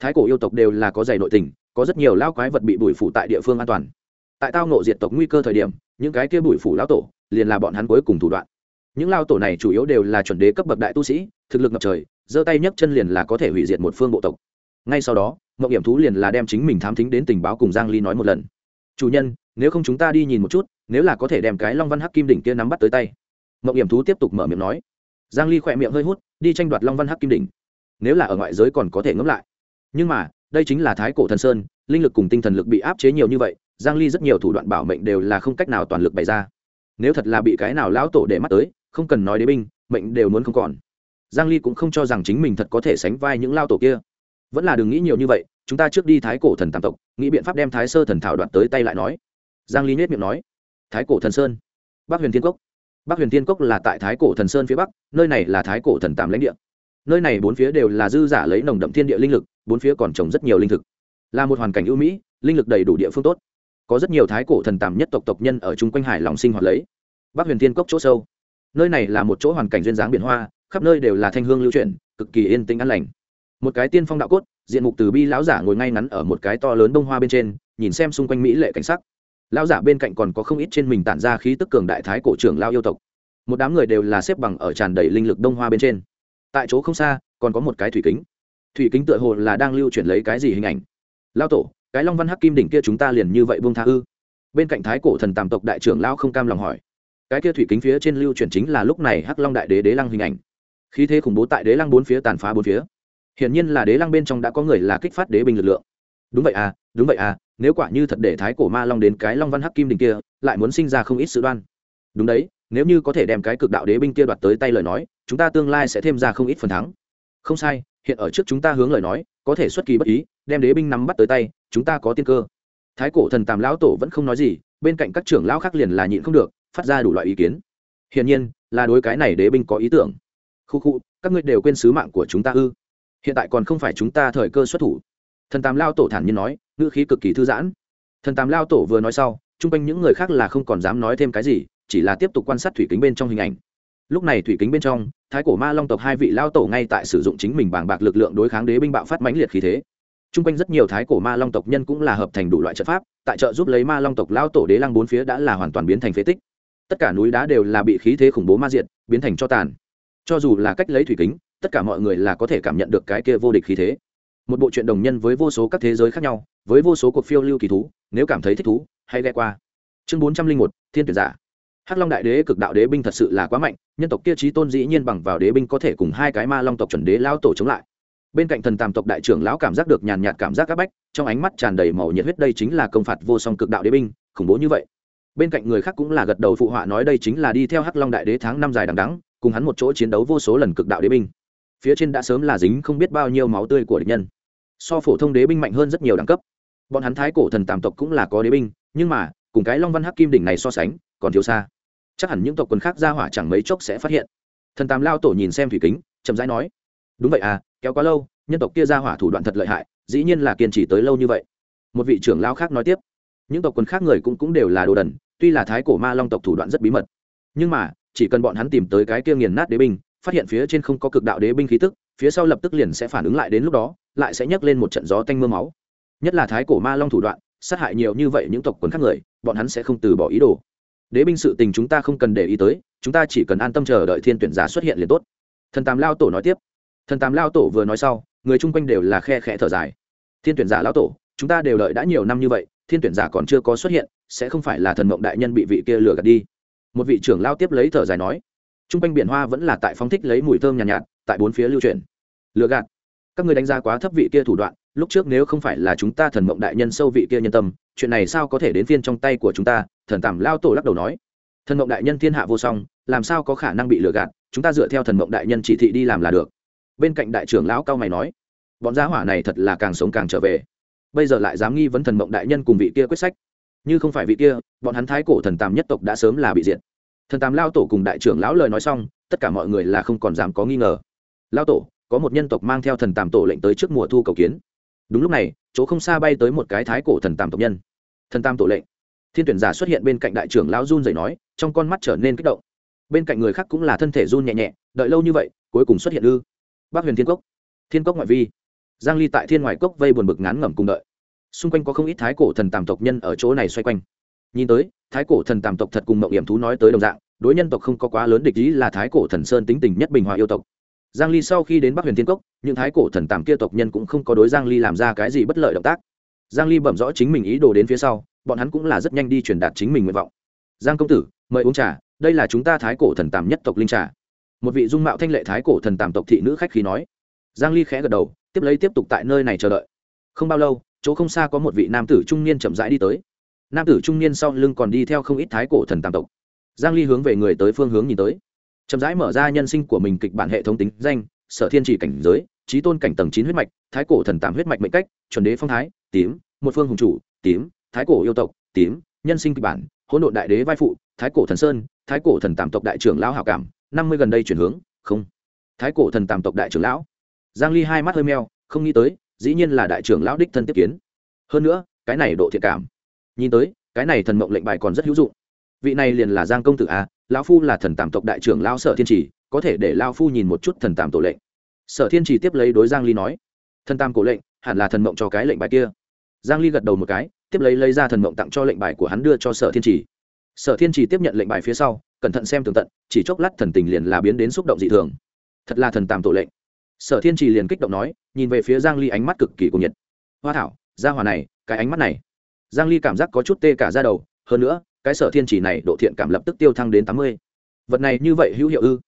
Thái cổ yêu tộc đều là có dày nội tình, có rất nhiều lao quái vật bị bụi phủ tại địa phương an toàn. Tại tao nộ diệt tộc nguy cơ thời điểm, những cái kia bụi phủ lão tổ, liền là bọn hắn cuối cùng thủ đoạn. Những lao tổ này chủ yếu đều là chuẩn đế cấp bậc đại tu sĩ, thực lực ngập trời, giơ tay nhấc chân liền là có thể hủy diệt một phương bộ tộc. Ngay sau đó mậu hiểm thú liền là đem chính mình thám thính đến tình báo cùng giang ly nói một lần. Chủ nhân, nếu không chúng ta đi nhìn một chút, nếu là có thể đem cái long văn hắc kim đỉnh kia nắm bắt tới tay. Mậu hiểm thú tiếp tục mở miệng nói. Giang ly khỏe miệng hơi hút, đi tranh đoạt long văn hắc kim đỉnh. Nếu là ở ngoại giới còn có thể ngẫm lại. Nhưng mà, đây chính là thái cổ thần sơn, linh lực cùng tinh thần lực bị áp chế nhiều như vậy, giang ly rất nhiều thủ đoạn bảo mệnh đều là không cách nào toàn lực bày ra. Nếu thật là bị cái nào lão tổ để mắt tới, không cần nói đế binh, mệnh đều muốn không còn. Giang ly cũng không cho rằng chính mình thật có thể sánh vai những lao tổ kia vẫn là đừng nghĩ nhiều như vậy, chúng ta trước đi thái cổ thần tam tộc, nghĩ biện pháp đem thái sơ thần thảo đoạt tới tay lại nói. Giang ly nhất miệng nói. Thái cổ thần sơn, bắc huyền thiên cốc. Bắc huyền thiên cốc là tại thái cổ thần sơn phía bắc, nơi này là thái cổ thần tam lãnh địa. Nơi này bốn phía đều là dư giả lấy nồng đậm thiên địa linh lực, bốn phía còn trồng rất nhiều linh thực. Là một hoàn cảnh ưu mỹ, linh lực đầy đủ địa phương tốt. Có rất nhiều thái cổ thần tàm nhất tộc tộc nhân ở chung quanh hải lòng sinh hoạt lấy. Bắc huyền thiên cốc chỗ sâu. Nơi này là một chỗ hoàn cảnh duyên dáng biển hoa, khắp nơi đều là thanh hương lưu chuyển, cực kỳ yên tĩnh an lành một cái tiên phong đạo cốt, diện mục từ bi lão giả ngồi ngay ngắn ở một cái to lớn bông hoa bên trên, nhìn xem xung quanh mỹ lệ cảnh sắc. Lão giả bên cạnh còn có không ít trên mình tản ra khí tức cường đại thái cổ trưởng lao yêu tộc. Một đám người đều là xếp bằng ở tràn đầy linh lực đông hoa bên trên. Tại chỗ không xa, còn có một cái thủy kính. Thủy kính tựa hồ là đang lưu chuyển lấy cái gì hình ảnh? Lao tổ, cái long văn hắc kim đỉnh kia chúng ta liền như vậy buông tha ư? Bên cạnh thái cổ thần tàm tộc đại trưởng lao không cam lòng hỏi. Cái kia thủy kính phía trên lưu chuyển chính là lúc này hắc long đại đế đế lăng hình ảnh. Khí thế khủng bố tại đế lăng bốn phía tàn phá bốn phía hiển nhiên là đế lăng bên trong đã có người là kích phát đế binh lực lượng. Đúng vậy à đúng vậy à nếu quả như thật để thái cổ ma long đến cái long văn hắc kim đỉnh kia, lại muốn sinh ra không ít sự đoan. Đúng đấy, nếu như có thể đem cái cực đạo đế binh kia đoạt tới tay lời nói, chúng ta tương lai sẽ thêm ra không ít phần thắng. Không sai, hiện ở trước chúng ta hướng lời nói, có thể xuất kỳ bất ý, đem đế binh nắm bắt tới tay, chúng ta có tiên cơ. Thái cổ thần tàm lão tổ vẫn không nói gì, bên cạnh các trưởng lão khác liền là nhịn không được, phát ra đủ loại ý kiến. Hiển nhiên, là đối cái này đế binh có ý tưởng. Khu khu, các ngươi đều quên sứ mạng của chúng ta ư? Hiện tại còn không phải chúng ta thời cơ xuất thủ. Thần tàm lao tổ thản nhiên nói, ngữ khí cực kỳ thư giãn. Thần tàm lao tổ vừa nói sau, chung quanh những người khác là không còn dám nói thêm cái gì, chỉ là tiếp tục quan sát thủy kính bên trong hình ảnh. Lúc này thủy kính bên trong, thái cổ ma long tộc hai vị lao tổ ngay tại sử dụng chính mình bàng bạc lực lượng đối kháng đế binh bạo phát mãnh liệt khí thế. T r u n g quanh rất nhiều thái cổ ma long tộc nhân cũng là hợp thành đủ loại trận pháp, tại trợ giúp lấy ma long tộc lao tổ đế lăng bốn phía đã là hoàn toàn biến thành phế tích. Tất cả núi đá đều là bị khí thế khủng bố ma diệt, biến thành cho tàn. Cho dù là cách lấy thủy kính tất cả mọi người là có thể cảm nhận được cái kia vô địch khí thế. Một bộ truyện đồng nhân với vô số các thế giới khác nhau, với vô số cuộc phiêu lưu kỳ thú, nếu cảm thấy thích thú, hãy ghe qua. Chương bốn trăm linh một, thiên tuyển giả. Hắc long đại đế cực đạo đế binh thật sự là quá mạnh, nhân tộc kia trí tôn dĩ nhiên bằng vào đế binh có thể cùng hai cái ma long tộc chuẩn đế lao tổ chống lại. Bên cạnh thần tàm tộc đại trưởng lão cảm giác được nhàn nhạt cảm giác áp bách, trong ánh mắt tràn đầy màu nhiệt huyết đây chính là công phạt vô song cực đạo đế binh, khủng bố như vậy. Bên cạnh người khác cũng là gật đầu phụ họa nói đây chính là đi theo hắc long đại đế tháng năm dài đằng đắng cùng hắn một chỗ chiến đấu vô số lần cực đạo đế binh phía trên đã sớm là dính không biết bao nhiêu máu tươi của địch nhân. So phổ thông đế binh mạnh hơn rất nhiều đẳng cấp. Bọn hắn thái cổ thần tàm tộc cũng là có đế binh, nhưng mà, cùng cái long văn hắc kim đỉnh này so sánh, còn thiếu xa. Chắc hẳn những tộc quần khác ra hỏa chẳng mấy chốc sẽ phát hiện. Thần tàm lao tổ nhìn xem thủy kính, chậm rãi nói, đúng vậy à kéo quá lâu, nhân tộc kia ra hỏa thủ đoạn thật lợi hại, dĩ nhiên là kiên trì tới lâu như vậy. Một vị trưởng lao khác nói tiếp, những tộc quần khác người cũng cũng đều là đồ đần, tuy là thái cổ ma long tộc thủ đoạn rất bí mật, nhưng mà, chỉ cần bọn hắn tìm tới cái kia nghiền nát đế binh phát hiện phía trên không có cực đạo đế binh khí tức, phía sau lập tức liền sẽ phản ứng lại đến lúc đó, lại sẽ nhấc lên một trận gió tanh mưa máu. Nhất là thái cổ ma long thủ đoạn, sát hại nhiều như vậy những tộc quần khác người, bọn hắn sẽ không từ bỏ ý đồ. Đế binh sự tình chúng ta không cần để ý tới, chúng ta chỉ cần an tâm chờ đợi thiên tuyển giả xuất hiện liền tốt. Thần tam lao tổ nói tiếp. Thần tam lao tổ vừa nói sau, người chung quanh đều là khe khẽ thở dài. Thiên tuyển giả lao tổ, chúng ta đều đợi đã nhiều năm như vậy, thiên tuyển giả còn chưa có xuất hiện, sẽ không phải là thần mộng đại nhân bị vị kia lừa gạt đi. Một vị trưởng lao tiếp lấy thở dài nói. Trung quanh biển hoa vẫn là tại phóng thích lấy mùi thơm nhàn nhạt, nhạt tại bốn phía lưu truyền lừa gạt. Các người đánh giá quá thấp vị kia thủ đoạn lúc trước nếu không phải là chúng ta thần mộng đại nhân sâu vị kia nhân tâm chuyện này sao có thể đến phiên trong tay của chúng ta? Thần tàm lao tổ lắc đầu nói. Thần mộng đại nhân thiên hạ vô song làm sao có khả năng bị lừa gạt? Chúng ta dựa theo thần mộng đại nhân chỉ thị đi làm là được. Bên cạnh đại trưởng lão cao mày nói. Bọn giá hỏa này thật là càng sống càng trở về. Bây giờ lại dám nghi vấn thần mộng đại nhân cùng vị kia quyết sách. Như không phải vị kia bọn hắn thái cổ thần tàm nhất tộc đã sớm là bị diệt thần Tam lao tổ cùng đại trưởng lão lời nói xong, tất cả mọi người là không còn dám có nghi ngờ. Lao tổ, có một nhân tộc mang theo thần tàm tổ lệnh tới trước mùa thu cầu kiến. Đúng lúc này, chỗ không xa bay tới một cái thái cổ thần tàm tộc nhân. Thần tam tổ lệnh. Thiên tuyển giả xuất hiện bên cạnh đại trưởng lão run dậy nói, trong con mắt trở nên kích động. Bên cạnh người khác cũng là thân thể run nhẹ nhẹ, đợi lâu như vậy, cuối cùng xuất hiện ư. Bác huyền thiên cốc. Thiên cốc ngoại vi. Giang ly tại thiên ngoại cốc vây buồn bực ngán ngẩm cùng đợi. Xung quanh có không ít thái cổ thần tàm tộc nhân ở chỗ này xoay quanh nhìn tới, thái cổ thần tàm tộc thật cùng mộng hiểm thú nói tới đồng dạng, đối nhân tộc không có quá lớn địch ý là thái cổ thần sơn tính tình nhất bình hòa yêu tộc. Giang ly sau khi đến bắc huyền thiên cốc, những thái cổ thần tàm kia tộc nhân cũng không có đối giang ly làm ra cái gì bất lợi động tác. Giang ly bẩm rõ chính mình ý đồ đến phía sau, bọn hắn cũng là rất nhanh đi truyền đạt chính mình nguyện vọng. Giang công tử, mời uống trà, đây là chúng ta thái cổ thần tàm nhất tộc linh trà. Một vị dung mạo thanh lệ thái cổ thần tàm tộc thị nữ khách khí nói. Giang ly khẽ gật đầu, tiếp lấy tiếp tục tại nơi này chờ đợi. Không bao lâu, chỗ không xa có một vị nam tử trung niên chậm rãi đi tới nam tử trung niên sau lưng còn đi theo không ít thái cổ thần tam tộc. Giang ly hướng về người tới phương hướng nhìn tới. Chậm rãi mở ra nhân sinh của mình kịch bản hệ thống tính danh, sở thiên chỉ cảnh giới trí tôn cảnh tầng chín huyết mạch, thái cổ thần tam huyết mạch mệnh cách, chuẩn đế phong thái, tím, một phương hùng chủ, tím, thái cổ yêu tộc, tím, nhân sinh kịch bản, hỗn độn đại đế vai phụ, thái cổ thần sơn, thái cổ thần tam tộc đại trưởng lão hảo cảm, năm mươi gần đây chuyển hướng, không. Thái cổ thần tam tộc đại trưởng lão. Giang ly hai mắt hơi meo, không nghĩ tới, dĩ nhiên là đại trưởng lão đích thân tiếp kiến. Hơn nữa, cái này độ thiện cảm nhìn tới, cái này thần mộng lệnh bài còn rất hữu dụng. Vị này liền là giang công tử a, lão phu là thần tàm tộc đại trưởng lão sở thiên trì có thể để lão phu nhìn một chút thần tàm tổ lệnh. Sở thiên trì tiếp lấy đối giang ly nói, thần tam cổ lệnh, hẳn là thần mộng cho cái lệnh bài kia. Giang ly gật đầu một cái, tiếp lấy lấy ra thần mộng tặng cho lệnh bài của hắn đưa cho sở thiên trì sở thiên trì tiếp nhận lệnh bài phía sau, cẩn thận xem tường tận, chỉ chốc lát thần tình liền là biến đến xúc động dị thường. Thật là thần tàm tổ lệnh. Sở thiên trì liền kích động nói, nhìn về phía giang ly ánh mắt cực kỳ cuồng nhiệt. Hoa thảo, gia hòa này, cái ánh mắt này giang ly cảm giác có chút tê cả ra đầu, hơn nữa, cái sở thiên chỉ này độ thiện cảm lập tức tiêu thăng đến 80. vật này như vậy hữu hiệu ư?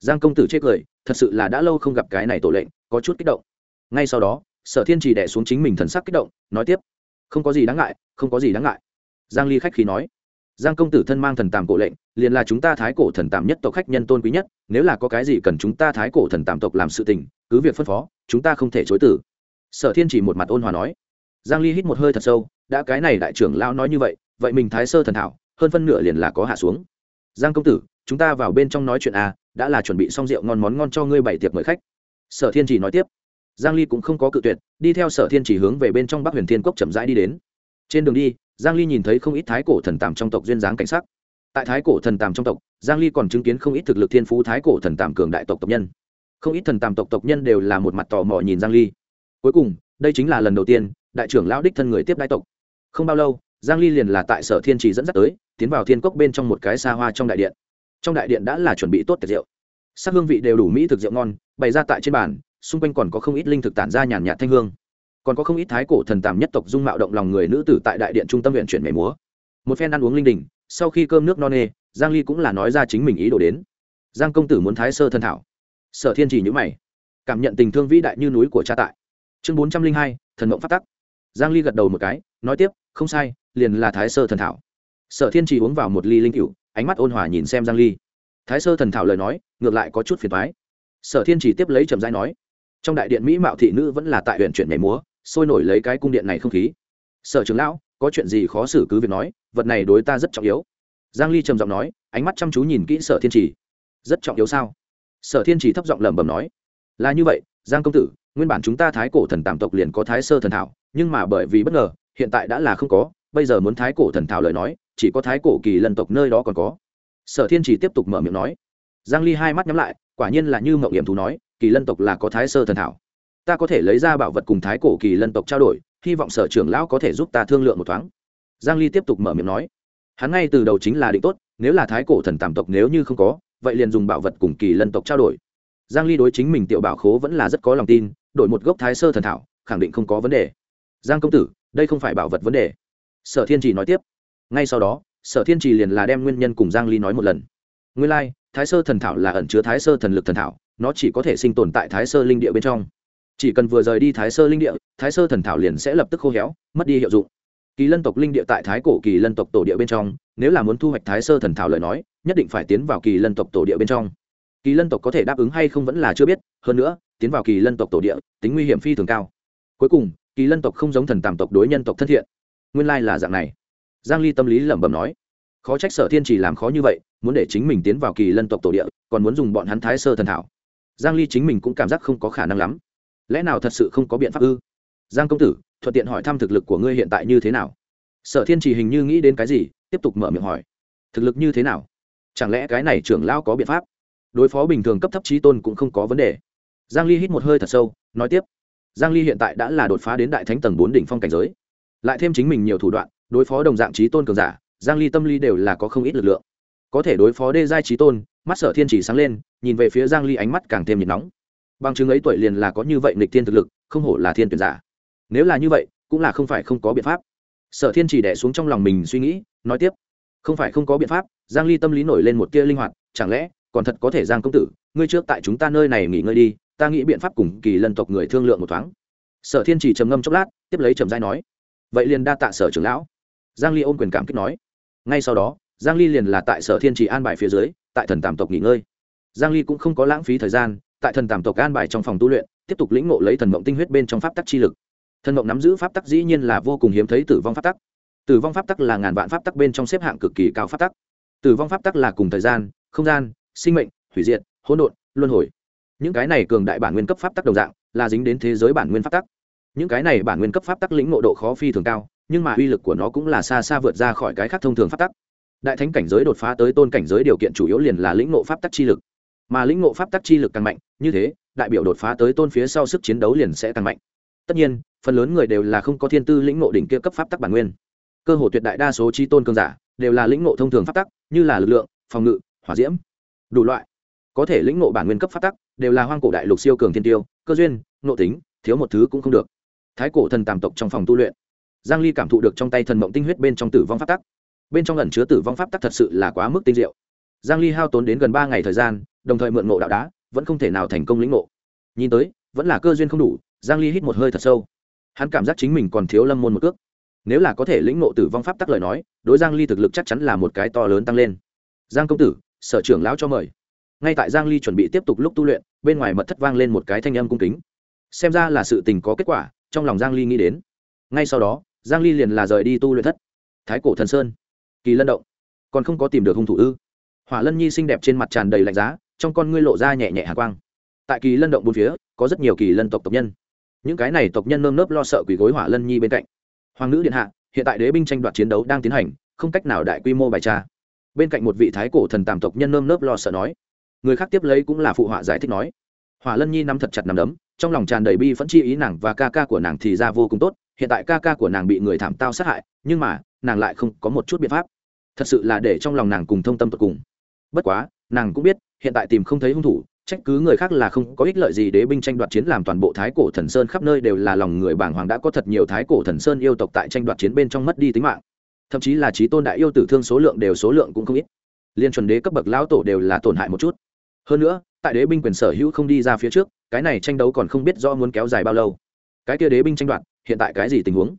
Giang công tử chê cười, thật sự là đã lâu không gặp cái này tổ lệnh, có chút kích động. Ngay sau đó, sở thiên chỉ đẻ xuống chính mình thần sắc kích động, nói tiếp. Không có gì đáng ngại, không có gì đáng ngại. Giang ly khách khí nói. Giang công tử thân mang thần tàm cổ lệnh, liền là chúng ta thái cổ thần tàm nhất tộc khách nhân tôn quý nhất, nếu là có cái gì cần chúng ta thái cổ thần tàm tộc làm sự tình, cứ việc phân phó, chúng ta không thể chối tử sở thiên chỉ một mặt ôn hòa nói. Giang ly hít một hơi thật sâu đã cái này đại trưởng lão nói như vậy vậy mình thái sơ thần thảo, hơn phân nửa liền là có hạ xuống. Giang công tử, chúng ta vào bên trong nói chuyện à đã là chuẩn bị xong rượu ngon món ngon cho ngươi bảy tiệc mời khách. Sở thiên chỉ nói tiếp. Giang ly cũng không có cự tuyệt, đi theo sở thiên chỉ hướng về bên trong bắc huyền thiên cốc chậm rãi đi đến. Trên đường đi, giang ly nhìn thấy không ít thái cổ thần tàm trong tộc duyên dáng cảnh sắc. Tại thái cổ thần tàm trong tộc, giang ly còn chứng kiến không ít thực lực thiên phú thái cổ thần tàm cường đại tộc tộc nhân. Không ít thần tàm tộc tộc nhân đều là một mặt tò mò nhìn giang ly. Cuối cùng, đây chính là lần đầu tiên, đại trưởng lão đích thân người tiếp đại tộc không bao lâu giang ly liền là tại sở thiên trì dẫn dắt tới tiến vào thiên cốc bên trong một cái xa hoa trong đại điện. Trong đại điện đã là chuẩn bị tốt tiệc rượu. Sắc hương vị đều đủ mỹ thực rượu ngon bày ra tại trên bàn xung quanh còn có không ít linh thực tản ra nhàn nhạt thanh hương. Còn có không ít thái cổ thần tàm nhất tộc dung mạo động lòng người nữ tử tại đại điện trung tâm huyện chuyển mẻ múa. Một phen ăn uống linh đình sau khi cơm nước no nê giang ly cũng là nói ra chính mình ý đồ đến. Giang công tử muốn thái sơ thân thảo. Sở thiên chỉ nhữ mày cảm nhận tình thương vĩ đại như núi của cha tại. Chương 402, thần mộng phát tắc. Giang ly gật đầu một cái nói tiếp, không sai, liền là thái sơ thần thảo. Sở thiên chỉ uống vào một ly linh cựu ánh mắt ôn hòa nhìn xem giang ly. Thái sơ thần thảo lời nói, ngược lại có chút phiền thoái sở thiên chỉ tiếp lấy trầm rãi nói, trong đại điện mỹ mạo thị nữ vẫn là tại huyện chuyển nhảy múa, sôi nổi lấy cái cung điện này không khí. Sở trưởng lão, có chuyện gì khó xử cứ việc nói, vật này đối ta rất trọng yếu. Giang ly trầm giọng nói, ánh mắt chăm chú nhìn kỹ sở thiên chỉ. Rất trọng yếu sao? Sở thiên chỉ thấp giọng lẩm bẩm nói. Là như vậy, giang công tử, nguyên bản chúng ta thái cổ thần tàm tộc liền có thái sơ thần thảo, nhưng mà bởi vì bất ngờ hiện tại đã là không có, bây giờ muốn thái cổ thần thảo lời nói, chỉ có thái cổ kỳ lân tộc nơi đó còn có. Sở thiên chỉ tiếp tục mở miệng nói. Giang ly hai mắt nhắm lại, quả nhiên là như mậu hiểm thú nói, kỳ lân tộc là có thái sơ thần thảo. Ta có thể lấy ra bảo vật cùng thái cổ kỳ lân tộc trao đổi, hy vọng sở trưởng lão có thể giúp ta thương lượng một thoáng. Giang ly tiếp tục mở miệng nói. Hắn ngay từ đầu chính là định tốt, nếu là thái cổ thần tàm tộc nếu như không có, vậy liền dùng bảo vật cùng kỳ lân tộc trao đổi. Giang ly đối chính mình tiểu bảo khố vẫn là rất có lòng tin, đổi một gốc thái sơ thần thảo, khẳng định không có vấn đề. Giang công tử đây không phải bảo vật vấn đề. Sở thiên trì nói tiếp. Ngay sau đó sở thiên trì liền là đem nguyên nhân cùng giang ly nói một lần. Nguyên lai like, thái sơ thần thảo là ẩn chứa thái sơ thần lực thần thảo nó chỉ có thể sinh tồn tại thái sơ linh địa bên trong. Chỉ cần vừa rời đi thái sơ linh địa thái sơ thần thảo liền sẽ lập tức khô héo mất đi hiệu dụng. Kỳ lân tộc linh địa tại thái cổ kỳ lân tộc tổ địa bên trong nếu là muốn thu hoạch thái sơ thần thảo lời nói nhất định phải tiến vào kỳ lân tộc tổ địa bên trong. Kỳ lân tộc có thể đáp ứng hay không vẫn là chưa biết hơn nữa tiến vào kỳ lân tộc tổ địa tính nguy hiểm phi thường cao. Cuối cùng kỳ lân tộc không giống thần tàm tộc đối nhân tộc thân thiện. Nguyên lai là dạng này. Giang ly tâm lý lẩm bẩm nói. Khó trách sở thiên chỉ làm khó như vậy, muốn để chính mình tiến vào kỳ lân tộc tổ địa, còn muốn dùng bọn hắn thái sơ thần thảo. Giang ly chính mình cũng cảm giác không có khả năng lắm. Lẽ nào thật sự không có biện pháp ư? Giang công tử, thuận tiện hỏi thăm thực lực của ngươi hiện tại như thế nào? Sở thiên chỉ hình như nghĩ đến cái gì, tiếp tục mở miệng hỏi. Thực lực như thế nào? Chẳng lẽ cái này trưởng lão có biện pháp? Đối phó bình thường cấp thấp trí tôn cũng không có vấn đề. Giang ly hít một hơi thật sâu, nói tiếp giang ly hiện tại đã là đột phá đến đại thánh tầng 4 đỉnh phong cảnh giới. Lại thêm chính mình nhiều thủ đoạn, đối phó đồng dạng trí tôn cường giả, giang ly tâm lý đều là có không ít lực lượng. Có thể đối phó đê giai trí tôn, mắt sở thiên chỉ sáng lên, nhìn về phía giang ly ánh mắt càng thêm nhiệt nóng. Bằng chứng ấy tuổi liền là có như vậy nghịch thiên thực lực, không hổ là thiên tuyển giả. Nếu là như vậy, cũng là không phải không có biện pháp. Sở thiên chỉ đẻ xuống trong lòng mình suy nghĩ, nói tiếp. Không phải không có biện pháp, giang ly tâm lý nổi lên một tia linh hoạt, chẳng lẽ còn thật có thể giang công tử, ngươi trước tại chúng ta nơi này nghỉ ngơi đi ta nghĩ biện pháp cùng kỳ lân tộc người thương lượng một thoáng. Sở thiên chỉ trầm ngâm chốc lát, tiếp lấy trầm giai nói, vậy liền đa tạ sở trưởng lão. Giang ly ôm quyền cảm kích nói, ngay sau đó, giang ly liền là tại sở thiên chỉ an bài phía dưới, tại thần tàm tộc nghỉ ngơi. Giang ly cũng không có lãng phí thời gian, tại thần tàm tộc an bài trong phòng tu luyện, tiếp tục lĩnh ngộ lấy thần mộng tinh huyết bên trong pháp tắc chi lực. Thần mộng nắm giữ pháp tắc dĩ nhiên là vô cùng hiếm thấy tử vong pháp tắc. Tử vong pháp tắc là ngàn vạn pháp tắc bên trong xếp hạng cực kỳ cao pháp tắc. Tử vong pháp tắc là cùng thời gian, không gian, sinh mệnh, hủy diệt, hỗn độn, luân hồi những cái này cường đại bản nguyên cấp pháp tắc đồng dạng, là dính đến thế giới bản nguyên pháp tắc. Những cái này bản nguyên cấp pháp tắc lĩnh ngộ độ khó phi thường cao, nhưng mà uy lực của nó cũng là xa xa vượt ra khỏi cái khác thông thường pháp tắc. Đại thánh cảnh giới đột phá tới tôn cảnh giới điều kiện chủ yếu liền là lĩnh ngộ pháp tắc chi lực. Mà lĩnh ngộ pháp tắc chi lực càng mạnh, như thế, đại biểu đột phá tới tôn phía sau sức chiến đấu liền sẽ càng mạnh. Tất nhiên, phần lớn người đều là không có thiên tư lĩnh ngộ đỉnh kia cấp pháp tắc bản nguyên. Cơ hội tuyệt đại đa số chi tôn cường giả đều là lĩnh ngộ thông thường pháp tắc, như là lực lượng, phòng ngự, hỏa diễm, đủ loại. Có thể lĩnh ngộ bản nguyên cấp pháp tắc đều là hoang cổ đại lục siêu cường thiên tiêu, cơ duyên nộ tính, thiếu một thứ cũng không được. Thái cổ thần tàm tộc trong phòng tu luyện, giang ly cảm thụ được trong tay thần mộng tinh huyết bên trong tử vong pháp tắc. Bên trong ẩn chứa tử vong pháp tắc thật sự là quá mức tinh diệu. Giang ly hao tốn đến gần ba ngày thời gian, đồng thời mượn ngộ đạo đá, vẫn không thể nào thành công lĩnh ngộ. Nhìn tới, vẫn là cơ duyên không đủ, giang ly hít một hơi thật sâu. Hắn cảm giác chính mình còn thiếu lâm môn một cước. Nếu là có thể lĩnh ngộ tử vong pháp tắc lời nói, đối giang ly thực lực chắc chắn là một cái to lớn tăng lên. Giang công tử, sở trưởng lão cho mời ngay tại giang ly chuẩn bị tiếp tục lúc tu luyện, bên ngoài mật thất vang lên một cái thanh âm cung kính. Xem ra là sự tình có kết quả, trong lòng giang ly nghĩ đến. Ngay sau đó, giang ly liền là rời đi tu luyện thất. Thái cổ thần sơn, kỳ lân động. Còn không có tìm được hung thủ ư? Hỏa lân nhi xinh đẹp trên mặt tràn đầy lạnh giá, trong con ngươi lộ ra nhẹ nhẹ hà quang. Tại kỳ lân động bốn phía, có rất nhiều kỳ lân tộc tộc nhân. Những cái này tộc nhân nơm nớp lo sợ quỳ gối hỏa lân nhi bên cạnh. Hoàng nữ điện hạ, hiện tại đế binh tranh đoạt chiến đấu đang tiến hành, không cách nào đại quy mô bài tra. Bên cạnh một vị thái cổ thần tàm tộc nhân nơm nớp lo sợ nói người khác tiếp lấy cũng là phụ họa giải thích nói. Hỏa lân nhi nắm thật chặt nằm đấm, trong lòng tràn đầy bi phẫn chi ý nàng và ca ca của nàng thì ra vô cùng tốt, hiện tại ca ca của nàng bị người thảm tao sát hại, nhưng mà, nàng lại không có một chút biện pháp. Thật sự là để trong lòng nàng cùng thông tâm tột cùng. Bất quá, nàng cũng biết, hiện tại tìm không thấy hung thủ, trách cứ người khác là không có ích lợi gì đế binh tranh đoạt chiến làm toàn bộ thái cổ thần sơn khắp nơi đều là lòng người bàng hoàng đã có thật nhiều thái cổ thần sơn yêu tộc tại tranh đoạt chiến bên trong mất đi tính mạng. Thậm chí là trí tôn đại yêu tử thương số lượng đều số lượng cũng không ít. Liên chuẩn đế cấp bậc lão tổ đều là tổn hại một chút hơn nữa, tại đế binh quyền sở hữu không đi ra phía trước, cái này tranh đấu còn không biết do muốn kéo dài bao lâu. Cái kia đế binh tranh đoạt, hiện tại cái gì tình huống?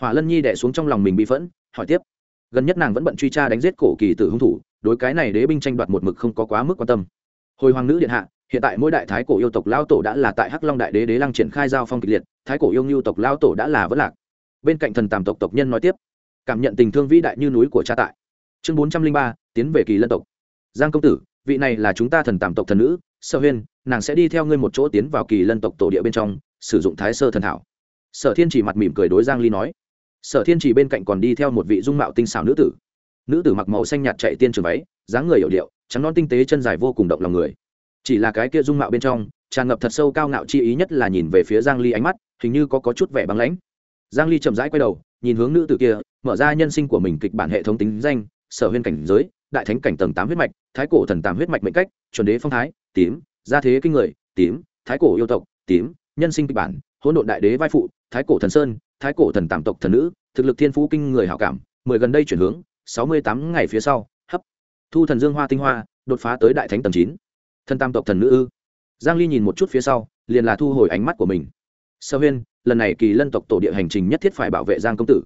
Hỏa lân nhi đẻ xuống trong lòng mình bị phẫn, hỏi tiếp. Gần nhất nàng vẫn bận truy tra đánh giết cổ kỳ tử hung thủ, đối cái này đế binh tranh đoạt một mực không có quá mức quan tâm. Hồi hoàng nữ điện hạ, hiện tại mỗi đại thái cổ yêu tộc lao tổ đã là tại hắc long đại đế đế lăng triển khai giao phong kịch liệt, thái cổ yêu ngưu tộc lao tổ đã là vất lạc. Bên cạnh thần tàm tộc tộc nhân nói tiếp. Cảm nhận tình thương vĩ đại như núi của cha tại. Chương bốn trăm linh ba, tiến về kỳ lân tộc. Giang công tử vị này là chúng ta thần tàm tộc thần nữ, sở huyên, nàng sẽ đi theo ngươi một chỗ tiến vào kỳ lân tộc tổ địa bên trong, sử dụng thái sơ thần thảo. Sở thiên chỉ mặt mỉm cười đối giang ly nói. Sở thiên chỉ bên cạnh còn đi theo một vị dung mạo tinh xảo nữ tử. Nữ tử mặc màu xanh nhạt chạy tiên trường váy, dáng người hiểu điệu, trắng non tinh tế chân dài vô cùng động lòng người. Chỉ là cái kia dung mạo bên trong, tràn ngập thật sâu cao ngạo chi ý nhất là nhìn về phía giang ly ánh mắt, hình như có có chút vẻ băng lãnh. Giang ly chậm rãi quay đầu, nhìn hướng nữ tử kia, mở ra nhân sinh của mình kịch bản hệ thống tính danh, sở huyên cảnh giới đại thánh cảnh tầng tám huyết mạch, thái cổ thần tám huyết mạch mệnh cách, chuẩn đế phong thái, tím, gia thế kinh người, tím, thái cổ yêu tộc, tím, nhân sinh kịch bản, hỗn độn đại đế vai phụ, thái cổ thần sơn, thái cổ thần tạm tộc thần nữ, thực lực thiên phú kinh người hảo cảm, mười gần đây chuyển hướng, sáu mươi tám ngày phía sau, hấp. Thu thần dương hoa tinh hoa, đột phá tới đại thánh tầng chín. Thần tam tộc thần nữ ư. Giang ly nhìn một chút phía sau, liền là thu hồi ánh mắt của mình. Sở huyên, lần này kỳ lân tộc tổ địa hành trình nhất thiết phải bảo vệ giang công tử.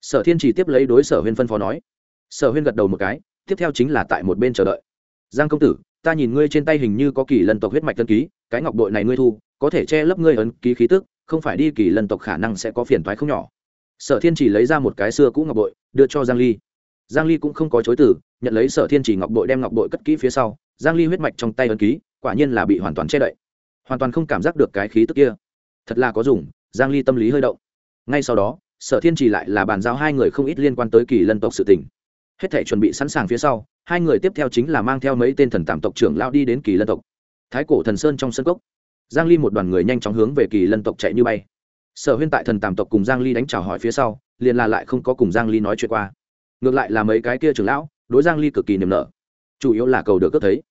Sở thiên chỉ tiếp lấy đối sở huyên phân phó nói. Sở huyên gật đầu một cái tiếp theo chính là tại một bên chờ đợi. Giang công tử, ta nhìn ngươi trên tay hình như có kỳ lân tộc huyết mạch tân ký, cái ngọc bội này ngươi thu, có thể che lấp ngươi ấn ký khí tức, không phải đi kỳ lân tộc khả năng sẽ có phiền toái không nhỏ. Sở thiên chỉ lấy ra một cái xưa cũ ngọc bội, đưa cho giang ly. Giang ly cũng không có chối từ, nhận lấy sở thiên chỉ ngọc bội đem ngọc bội cất kỹ phía sau, giang ly huyết mạch trong tay ấn ký, quả nhiên là bị hoàn toàn che đậy. Hoàn toàn không cảm giác được cái khí tức kia. Thật là có dùng, giang ly tâm lý hơi động. Ngay sau đó, sở thiên chỉ lại là bàn giao hai người không ít liên quan tới kỳ lân tộc sự tình hết thể chuẩn bị sẵn sàng phía sau, hai người tiếp theo chính là mang theo mấy tên thần tạm tộc trưởng lao đi đến kỳ lân tộc. Thái cổ thần sơn trong sân cốc, giang ly một đoàn người nhanh chóng hướng về kỳ lân tộc chạy như bay. Sở huyên tại thần tàm tộc cùng giang ly đánh chào hỏi phía sau, liền là lại không có cùng giang ly nói chuyện qua. Ngược lại là mấy cái kia trưởng lão, đối giang ly cực kỳ niềm nở. Chủ yếu là cầu được cướp thấy.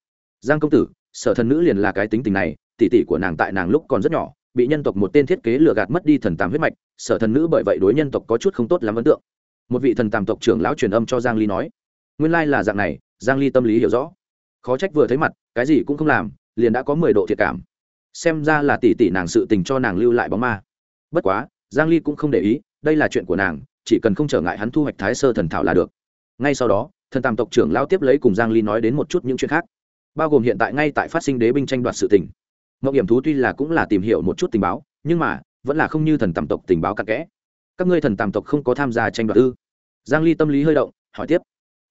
Giang công tử, sở thần nữ liền là cái tính tình này, tỷ tỷ của nàng tại nàng lúc còn rất nhỏ, bị nhân tộc một tên thiết kế lừa gạt mất đi thần tàm huyết mạch, sở thần nữ bởi vậy đối nhân tộc có chút không tốt lắm ấn tượng một vị thần tàm tộc trưởng lão truyền âm cho giang ly nói. Nguyên lai là dạng này, giang ly tâm lý hiểu rõ. Khó trách vừa thấy mặt, cái gì cũng không làm, liền đã có 10 độ thiệt cảm. Xem ra là tỷ tỷ nàng sự tình cho nàng lưu lại bóng ma. Bất quá, giang ly cũng không để ý, đây là chuyện của nàng, chỉ cần không trở ngại hắn thu hoạch thái sơ thần thảo là được. Ngay sau đó, thần tam tộc trưởng lao tiếp lấy cùng giang ly nói đến một chút những chuyện khác, bao gồm hiện tại ngay tại phát sinh đế binh tranh đoạt sự tình. Ngọc hiểm thú tuy là cũng là tìm hiểu một chút tình báo, nhưng mà, vẫn là không như thần tam tộc tình báo cặn kẽ các ngươi thần tam tộc không có tham gia tranh đoạt ư? Giang ly tâm lý hơi động, hỏi tiếp.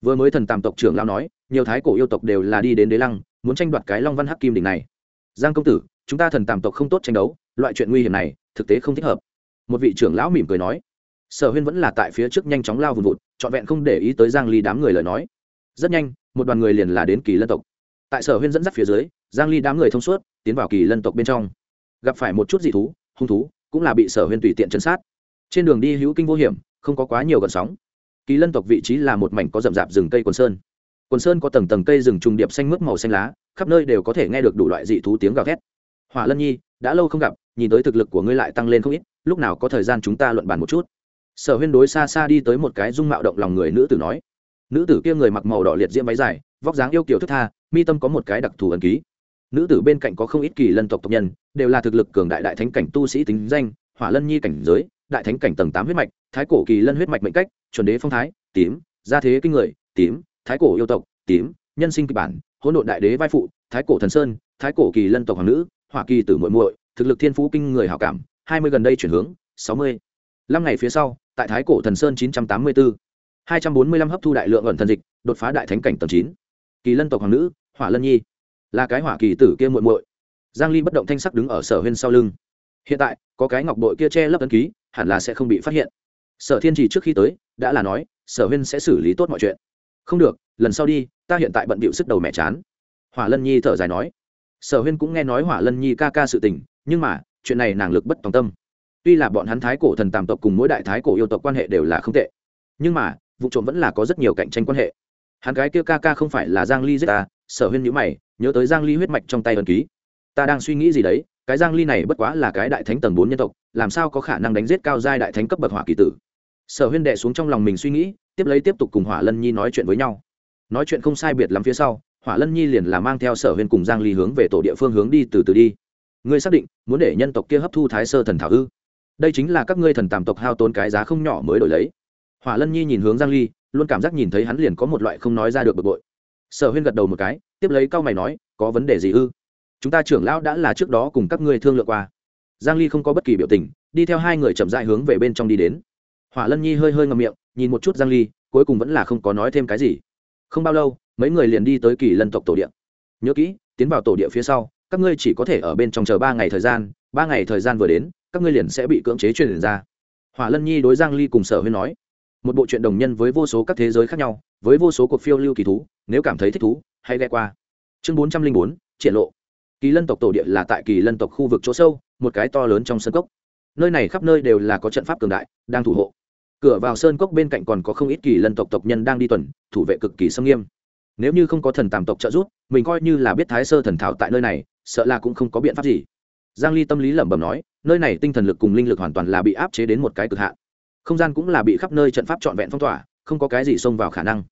Vừa mới thần tam tộc trưởng lão nói, nhiều thái cổ yêu tộc đều là đi đến đế lăng, muốn tranh đoạt cái long văn hắc kim đỉnh này. Giang công tử, chúng ta thần tam tộc không tốt tranh đấu, loại chuyện nguy hiểm này, thực tế không thích hợp. Một vị trưởng lão mỉm cười nói. Sở huyên vẫn là tại phía trước nhanh chóng lao vùn vụt, trọn vẹn không để ý tới giang ly đám người lời nói. Rất nhanh, một đoàn người liền là đến kỳ lân tộc. Tại sở huyên dẫn dắt phía dưới, giang ly đám người thông suốt, tiến vào kỳ lân tộc bên trong. Gặp phải một chút dị thú, hung thú, cũng là bị sở huyên tùy tiện chân sát trên đường đi hữu kinh vô hiểm, không có quá nhiều gần sóng. Kỳ lân tộc vị trí là một mảnh có rậm rạp rừng cây quần sơn. Quần sơn có tầng tầng cây rừng trùng điệp xanh mướt màu xanh lá, khắp nơi đều có thể nghe được đủ loại dị thú tiếng gào thét. Hỏa lân nhi, đã lâu không gặp, nhìn tới thực lực của ngươi lại tăng lên không ít, lúc nào có thời gian chúng ta luận bàn một chút? Sở huyên đối xa xa đi tới một cái dung mạo động lòng người nữ tử nói. Nữ tử kia người mặc màu đỏ liệt diễm váy dài, vóc dáng yêu kiều thức tha, mi tâm có một cái đặc thù ẩn ký. Nữ tử bên cạnh có không ít kỳ lân tộc tộc nhân, đều là thực lực cường đại đại thánh cảnh tu sĩ tính danh, hỏa lân nhi cảnh giới đại thánh cảnh tầng tám huyết mạch, thái cổ kỳ lân huyết mạch mệnh cách, chuẩn đế phong thái, tím, gia thế kinh người, tím, thái cổ yêu tộc, tím, nhân sinh kịch bản, hỗn độn đại đế vai phụ, thái cổ thần sơn, thái cổ kỳ lân tộc hoàng nữ, hỏa kỳ tử muội muội, thực lực thiên phú kinh người hảo cảm, hai mươi gần đây chuyển hướng, sáu mươi. Năm ngày phía sau, tại thái cổ thần sơn chín trăm tám mươi bốn hai trăm bốn mươi lăm hấp thu đại lượng ẩn thần dịch, đột phá đại thánh cảnh tầng chín. Kỳ lân tộc hoàng nữ, hỏa lân nhi. Là cái hỏa kỳ tử kia muội muội. Giang ly bất động thanh sắc đứng ở sở huyên sau lưng hiện tại, có cái ngọc bội kia che lấp ấn ký, hẳn là sẽ không bị phát hiện. Sở thiên trì trước khi tới, đã là nói, sở huyên sẽ xử lý tốt mọi chuyện. Không được, lần sau đi, ta hiện tại bận bịu sức đầu mẹ chán. Hỏa lân nhi thở dài nói. Sở huyên cũng nghe nói hỏa lân nhi ca ca sự tình, nhưng mà, chuyện này nàng lực bất tòng tâm. Tuy là bọn hắn thái cổ thần tàm tộc cùng mỗi đại thái cổ yêu tộc quan hệ đều là không tệ, nhưng mà, vụ trộm vẫn là có rất nhiều cạnh tranh quan hệ. Hắn gái kia ca ca không phải là giang ly giết ta, sở huyên nhữ mày, nhớ tới giang ly huyết mạch trong tay ẩn ký ta đang suy nghĩ gì đấy, cái giang ly này bất quá là cái đại thánh tầng 4 nhân tộc, làm sao có khả năng đánh giết cao giai đại thánh cấp bậc hỏa kỳ tử? Sở huyên đệ xuống trong lòng mình suy nghĩ, tiếp lấy tiếp tục cùng hỏa lân nhi nói chuyện với nhau. Nói chuyện không sai biệt lắm phía sau, hỏa lân nhi liền là mang theo sở huyên cùng giang ly hướng về tổ địa phương hướng đi từ từ đi. Ngươi xác định, muốn để nhân tộc kia hấp thu thái sơ thần thảo ư? Đây chính là các ngươi thần tàm tộc hao tốn cái giá không nhỏ mới đổi lấy. Hỏa lân nhi nhìn hướng giang ly, luôn cảm giác nhìn thấy hắn liền có một loại không nói ra được bực bội. Sở huyên gật đầu một cái, tiếp lấy cao mày nói, có vấn đề gì ư? Chúng ta trưởng lão đã là trước đó cùng các ngươi thương lượng qua. Giang ly không có bất kỳ biểu tình đi theo hai người chậm rãi hướng về bên trong đi đến. Hỏa lân nhi hơi hơi ngậm miệng nhìn một chút giang ly cuối cùng vẫn là không có nói thêm cái gì. Không bao lâu mấy người liền đi tới kỳ lân tộc tổ địa. Nhớ kỹ tiến vào tổ địa phía sau các ngươi chỉ có thể ở bên trong chờ ba ngày thời gian ba ngày thời gian vừa đến các ngươi liền sẽ bị cưỡng chế truyền ra. Hỏa lân nhi đối giang ly cùng sở huyên nói một bộ truyện đồng nhân với vô số các thế giới khác nhau với vô số cuộc phiêu lưu kỳ thú nếu cảm thấy thích thú hãy ghé qua. Chương 404, triển lộ kỳ lân tộc tổ địa là tại kỳ lân tộc khu vực chỗ sâu, một cái to lớn trong sân cốc. Nơi này khắp nơi đều là có trận pháp cường đại, đang thủ hộ. Cửa vào sơn cốc bên cạnh còn có không ít kỳ lân tộc tộc nhân đang đi tuần, thủ vệ cực kỳ sâm nghiêm. Nếu như không có thần tàm tộc trợ giúp, mình coi như là biết thái sơ thần thảo tại nơi này, sợ là cũng không có biện pháp gì. Giang ly tâm lý lẩm bẩm nói, nơi này tinh thần lực cùng linh lực hoàn toàn là bị áp chế đến một cái cực hạn. Không gian cũng là bị khắp nơi trận pháp trọn vẹn phong tỏa, không có cái gì xông vào khả năng.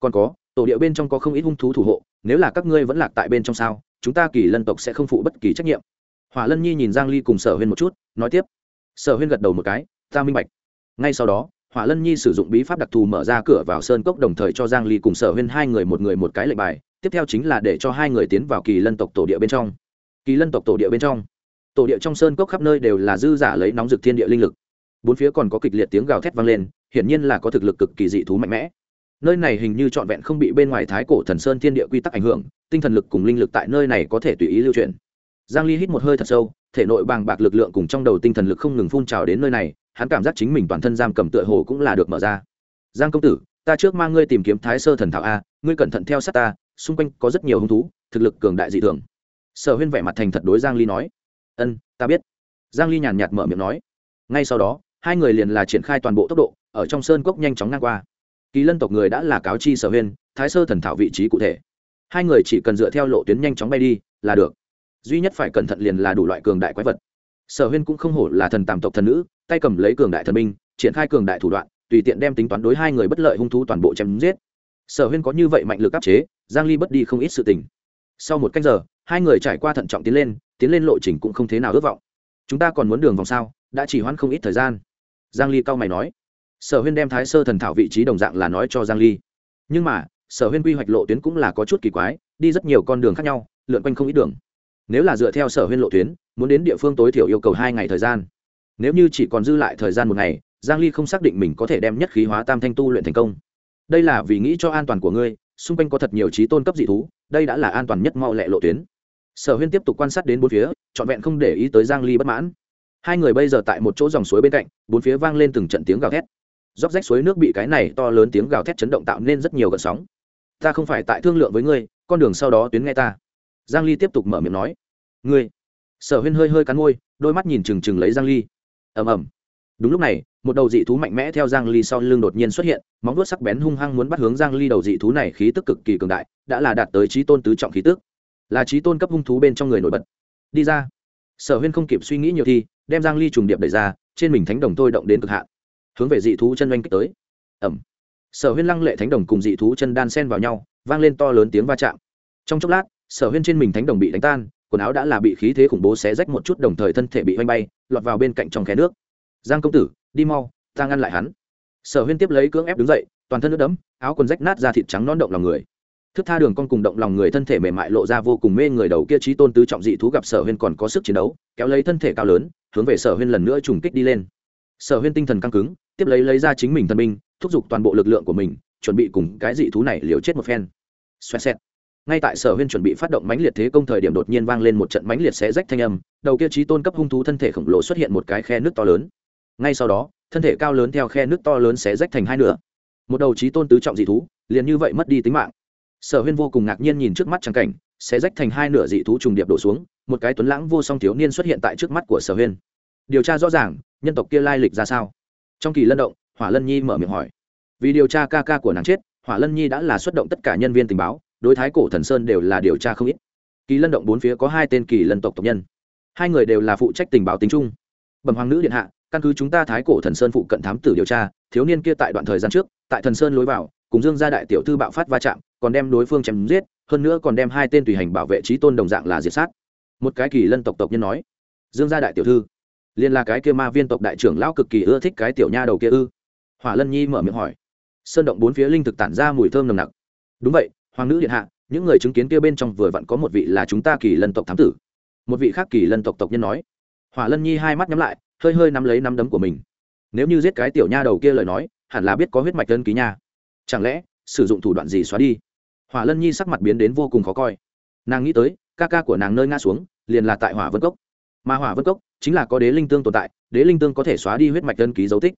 Còn có, tổ địa bên trong có không ít hung thú thủ hộ, nếu là các ngươi vẫn lạc tại bên trong sao chúng ta kỳ lân tộc sẽ không phụ bất kỳ trách nhiệm. Hỏa lân nhi nhìn giang ly cùng sở huyên một chút, nói tiếp. Sở huyên gật đầu một cái, ta minh bạch. Ngay sau đó, hỏa lân nhi sử dụng bí pháp đặc thù mở ra cửa vào sơn cốc đồng thời cho giang ly cùng sở huyên hai người một người một cái lệnh bài, tiếp theo chính là để cho hai người tiến vào kỳ lân tộc tổ địa bên trong. Kỳ lân tộc tổ địa bên trong. Tổ địa trong sơn cốc khắp nơi đều là dư giả lấy nóng rực thiên địa linh lực. Bốn phía còn có kịch liệt tiếng gào thét vang lên, hiển nhiên là có thực lực cực kỳ dị thú mạnh mẽ. Nơi này hình như trọn vẹn không bị bên ngoài thái cổ thần sơn thiên địa quy tắc ảnh hưởng tinh thần lực cùng linh lực tại nơi này có thể tùy ý lưu chuyển. Giang ly hít một hơi thật sâu, thể nội bàng bạc lực lượng cùng trong đầu tinh thần lực không ngừng phun trào đến nơi này, hắn cảm giác chính mình toàn thân giam cầm tựa hồ cũng là được mở ra. Giang công tử, ta trước mang ngươi tìm kiếm thái sơ thần thảo a, ngươi cẩn thận theo sát ta, xung quanh có rất nhiều hung thú, thực lực cường đại dị thường. Sở huyên vẻ mặt thành thật đối giang ly nói. Ân, ta biết. Giang ly nhàn nhạt mở miệng nói. Ngay sau đó, hai người liền là triển khai toàn bộ tốc độ, ở trong sơn cốc nhanh chóng ngang qua. Kỳ lân tộc người đã là cáo chi sở huyên, thái sơ thần thảo vị trí cụ thể hai người chỉ cần dựa theo lộ tuyến nhanh chóng bay đi là được. Duy nhất phải cẩn thận liền là đủ loại cường đại quái vật. Sở huyên cũng không hổ là thần tàm tộc thần nữ, tay cầm lấy cường đại thần binh, triển khai cường đại thủ đoạn, tùy tiện đem tính toán đối hai người bất lợi hung thú toàn bộ chém giết. Sở huyên có như vậy mạnh lực áp chế, giang ly bất đi không ít sự tình. Sau một cách giờ, hai người trải qua thận trọng tiến lên tiến lên lộ trình cũng không thế nào ước vọng. Chúng ta còn muốn đường vòng sao, đã chỉ hoãn không ít thời gian. Giang ly cao mày nói. Sở huyên đem thái sơ thần thảo vị trí đồng dạng là nói cho giang ly. Nhưng mà sở huyên quy hoạch lộ tuyến cũng là có chút kỳ quái, đi rất nhiều con đường khác nhau, lượn quanh không ít đường. Nếu là dựa theo sở huyên lộ tuyến, muốn đến địa phương tối thiểu yêu cầu hai ngày thời gian. Nếu như chỉ còn dư lại thời gian một ngày, giang ly không xác định mình có thể đem nhất khí hóa tam thanh tu luyện thành công. Đây là vì nghĩ cho an toàn của ngươi, xung quanh có thật nhiều trí tôn cấp dị thú, đây đã là an toàn nhất mau lẹ lộ tuyến. Sở huyên tiếp tục quan sát đến bốn phía, trọn vẹn không để ý tới giang ly bất mãn. Hai người bây giờ tại một chỗ dòng suối bên cạnh, bốn phía vang lên từng trận tiếng gào thét. Róc rách suối nước bị cái này to lớn tiếng gào thét chấn động tạo nên rất nhiều gợn sóng ta không phải tại thương lượng với ngươi, con đường sau đó tuyến nghe ta. Giang ly tiếp tục mở miệng nói. Ngươi. Sở huyên hơi hơi cắn môi, đôi mắt nhìn chừng chừng lấy giang ly. Ầm ầm. Đúng lúc này, một đầu dị thú mạnh mẽ theo giang ly sau lưng đột nhiên xuất hiện, móng vuốt sắc bén hung hăng muốn bắt hướng giang ly đầu dị thú này, khí tức cực kỳ cường đại, đã là đạt tới trí tôn tứ trọng khí tức. Là trí tôn cấp hung thú bên trong người nổi bật. Đi ra. Sở huyên không kịp suy nghĩ nhiều thi đem giang ly trùng điệp đẩy ra, trên mình thánh đồng tôi động đến cực hạn. Hướng về dị thú chân oanh kích tới. Ầm sở huyên lăng lệ thánh đồng cùng dị thú chân đan sen vào nhau vang lên to lớn tiếng va chạm. Trong chốc lát sở huyên trên mình thánh đồng bị đánh tan quần áo đã là bị khí thế khủng bố xé rách một chút đồng thời thân thể bị oanh bay lọt vào bên cạnh trong khe nước. Giang công tử đi mau ta ngăn lại hắn. Sở huyên tiếp lấy cưỡng ép đứng dậy toàn thân nước đấm, áo quần rách nát ra thịt trắng non động lòng người. Thức tha đường con cùng động lòng người thân thể mềm mại lộ ra vô cùng mê người đầu kia trí tôn tứ trọng dị thú gặp sở huyên còn có sức chiến đấu kéo lấy thân thể cao lớn hướng về sở huyên lần nữa trùng kích đi lên. Sở huyên tinh thần căng cứng tiếp lấy lấy ra chính mình thân minh thúc giục toàn bộ lực lượng của mình, chuẩn bị cùng cái dị thú này liều chết một phen. Xoẹt xẹt. Ngay tại sở huyên chuẩn bị phát động mãnh liệt thế công thời điểm đột nhiên vang lên một trận mãnh liệt xé rách thanh âm, đầu kia trí tôn cấp hung thú thân thể khổng lồ xuất hiện một cái khe nước to lớn. Ngay sau đó, thân thể cao lớn theo khe nước to lớn xé rách thành hai nửa. Một đầu trí tôn tứ trọng dị thú, liền như vậy mất đi tính mạng. Sở huyên vô cùng ngạc nhiên nhìn trước mắt trắng cảnh, xé rách thành hai nửa dị thú trùng điệp đổ xuống, một cái tuấn lãng vô song thiếu niên xuất hiện tại trước mắt của sở huyên. Điều tra rõ ràng, nhân tộc kia lai lịch ra sao? Trong kỳ lân động hỏa lân nhi mở miệng hỏi. Vì điều tra ca ca của nàng chết, hỏa lân nhi đã là xuất động tất cả nhân viên tình báo, đối thái cổ thần sơn đều là điều tra không ít. Kỳ lân động bốn phía có hai tên kỳ lân tộc tộc nhân. Hai người đều là phụ trách tình báo tính chung. Bẩm hoàng nữ điện hạ, căn cứ chúng ta thái cổ thần sơn phụ cận thám tử điều tra, thiếu niên kia tại đoạn thời gian trước, tại thần sơn lối vào, cùng dương gia đại tiểu thư bạo phát va chạm, còn đem đối phương chém giết, hơn nữa còn đem hai tên tùy hành bảo vệ trí tôn đồng dạng là diệt sát. Một cái kỳ lân tộc tộc nhân nói, dương gia đại tiểu thư, liên là cái kia ma viên tộc đại trưởng lão cực kỳ ưa thích cái tiểu nha đầu kia ư? Hỏa lân nhi mở miệng hỏi. Sơn động bốn phía linh thực tản ra mùi thơm nồng nặc. Đúng vậy, hoàng nữ điện hạ, những người chứng kiến kia bên trong vừa vặn có một vị là chúng ta kỳ lân tộc thám tử. Một vị khác kỳ lân tộc tộc nhân nói. Hỏa lân nhi hai mắt nhắm lại, hơi hơi nắm lấy nắm đấm của mình. Nếu như giết cái tiểu nha đầu kia lời nói, hẳn là biết có huyết mạch đơn ký nha. Chẳng lẽ, sử dụng thủ đoạn gì xóa đi? Hỏa lân nhi sắc mặt biến đến vô cùng khó coi. Nàng nghĩ tới, ca ca của nàng nơi ngã xuống, liền là tại hỏa vân cốc. Mà hỏa vân cốc chính là có đế linh tương tồn tại, đế linh tương có thể xóa đi huyết mạch đơn ký dấu tích.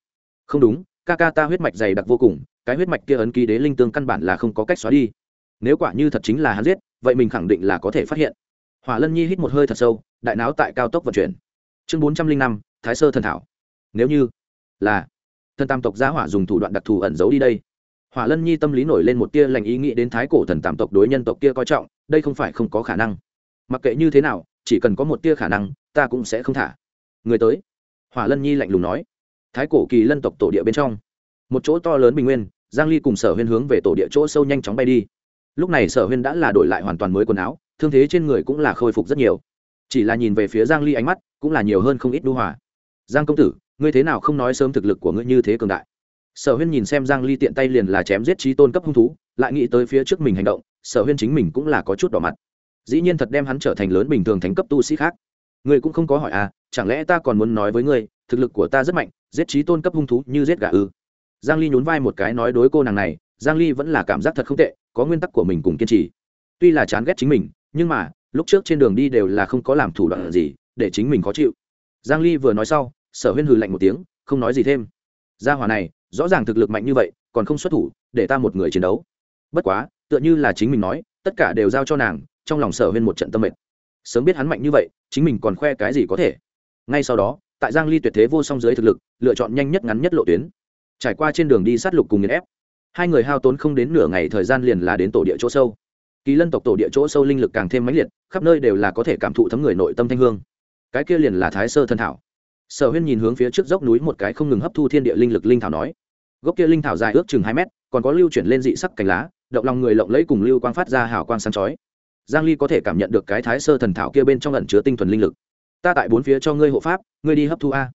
Không đúng ca ca ta huyết mạch dày đặc vô cùng, cái huyết mạch kia ấn ký đế linh tương căn bản là không có cách xóa đi. Nếu quả như thật chính là hắn giết, vậy mình khẳng định là có thể phát hiện. Hỏa lân nhi hít một hơi thật sâu, đại não tại cao tốc vận chuyển. Chương bốn trăm linh năm, thái sơ thần thảo. Nếu như là thần tam tộc gia hỏa dùng thủ đoạn đặc thù ẩn giấu đi đây, hỏa lân nhi tâm lý nổi lên một tia lành ý nghĩ đến thái cổ thần tam tộc đối nhân tộc kia coi trọng, đây không phải không có khả năng. Mặc kệ như thế nào, chỉ cần có một tia khả năng, ta cũng sẽ không thả. Người tới, hỏa lân nhi lạnh lùng nói thái cổ kỳ lân tộc tổ địa bên trong. Một chỗ to lớn bình nguyên, giang ly cùng sở huyên hướng về tổ địa chỗ sâu nhanh chóng bay đi. Lúc này sở huyên đã là đổi lại hoàn toàn mới quần áo, thương thế trên người cũng là khôi phục rất nhiều. Chỉ là nhìn về phía giang ly ánh mắt, cũng là nhiều hơn không ít đu hòa. Giang công tử, ngươi thế nào không nói sớm thực lực của ngươi như thế cường đại? Sở huyên nhìn xem giang ly tiện tay liền là chém giết trí tôn cấp hung thú, lại nghĩ tới phía trước mình hành động, sở huyên chính mình cũng là có chút đỏ mặt. Dĩ nhiên thật đem hắn trở thành lớn bình thường thánh cấp tu sĩ khác. Ngươi cũng không có hỏi à chẳng lẽ ta còn muốn nói với ngươi thực lực của ta rất mạnh, giết trí tôn cấp hung thú như giết gà ư. Giang ly nhún vai một cái nói đối cô nàng này, giang ly vẫn là cảm giác thật không tệ, có nguyên tắc của mình cùng kiên trì. Tuy là chán ghét chính mình, nhưng mà, lúc trước trên đường đi đều là không có làm thủ đoạn gì, để chính mình khó chịu. Giang ly vừa nói sau, sở huyên hừ lạnh một tiếng, không nói gì thêm. Gia hỏa này, rõ ràng thực lực mạnh như vậy, còn không xuất thủ, để ta một người chiến đấu. Bất quá, tựa như là chính mình nói, tất cả đều giao cho nàng, trong lòng sở huyên một trận tâm mệt. Sớm biết hắn mạnh như vậy, chính mình còn khoe cái gì có thể. Ngay sau đó tại giang ly tuyệt thế vô song dưới thực lực, lựa chọn nhanh nhất ngắn nhất lộ tuyến. Trải qua trên đường đi sát lục cùng nghiền ép, hai người hao tốn không đến nửa ngày thời gian liền là đến tổ địa chỗ sâu. Kỳ lân tộc tổ địa chỗ sâu linh lực càng thêm mãnh liệt, khắp nơi đều là có thể cảm thụ thấm người nội tâm thanh hương. Cái kia liền là thái sơ thân thảo. Sở huyên nhìn hướng phía trước dốc núi một cái không ngừng hấp thu thiên địa linh lực linh thảo nói, gốc kia linh thảo dài ước chừng hai mét, còn có lưu chuyển lên dị sắc cành lá, động lòng người lộng lẫy cùng lưu quang phát ra hào quang sáng chói. Giang ly có thể cảm nhận được cái thái sơ thần thảo kia bên trong ẩn chứa tinh thuần linh lực ta tại bốn phía cho ngươi hộ pháp, ngươi đi hấp thu a.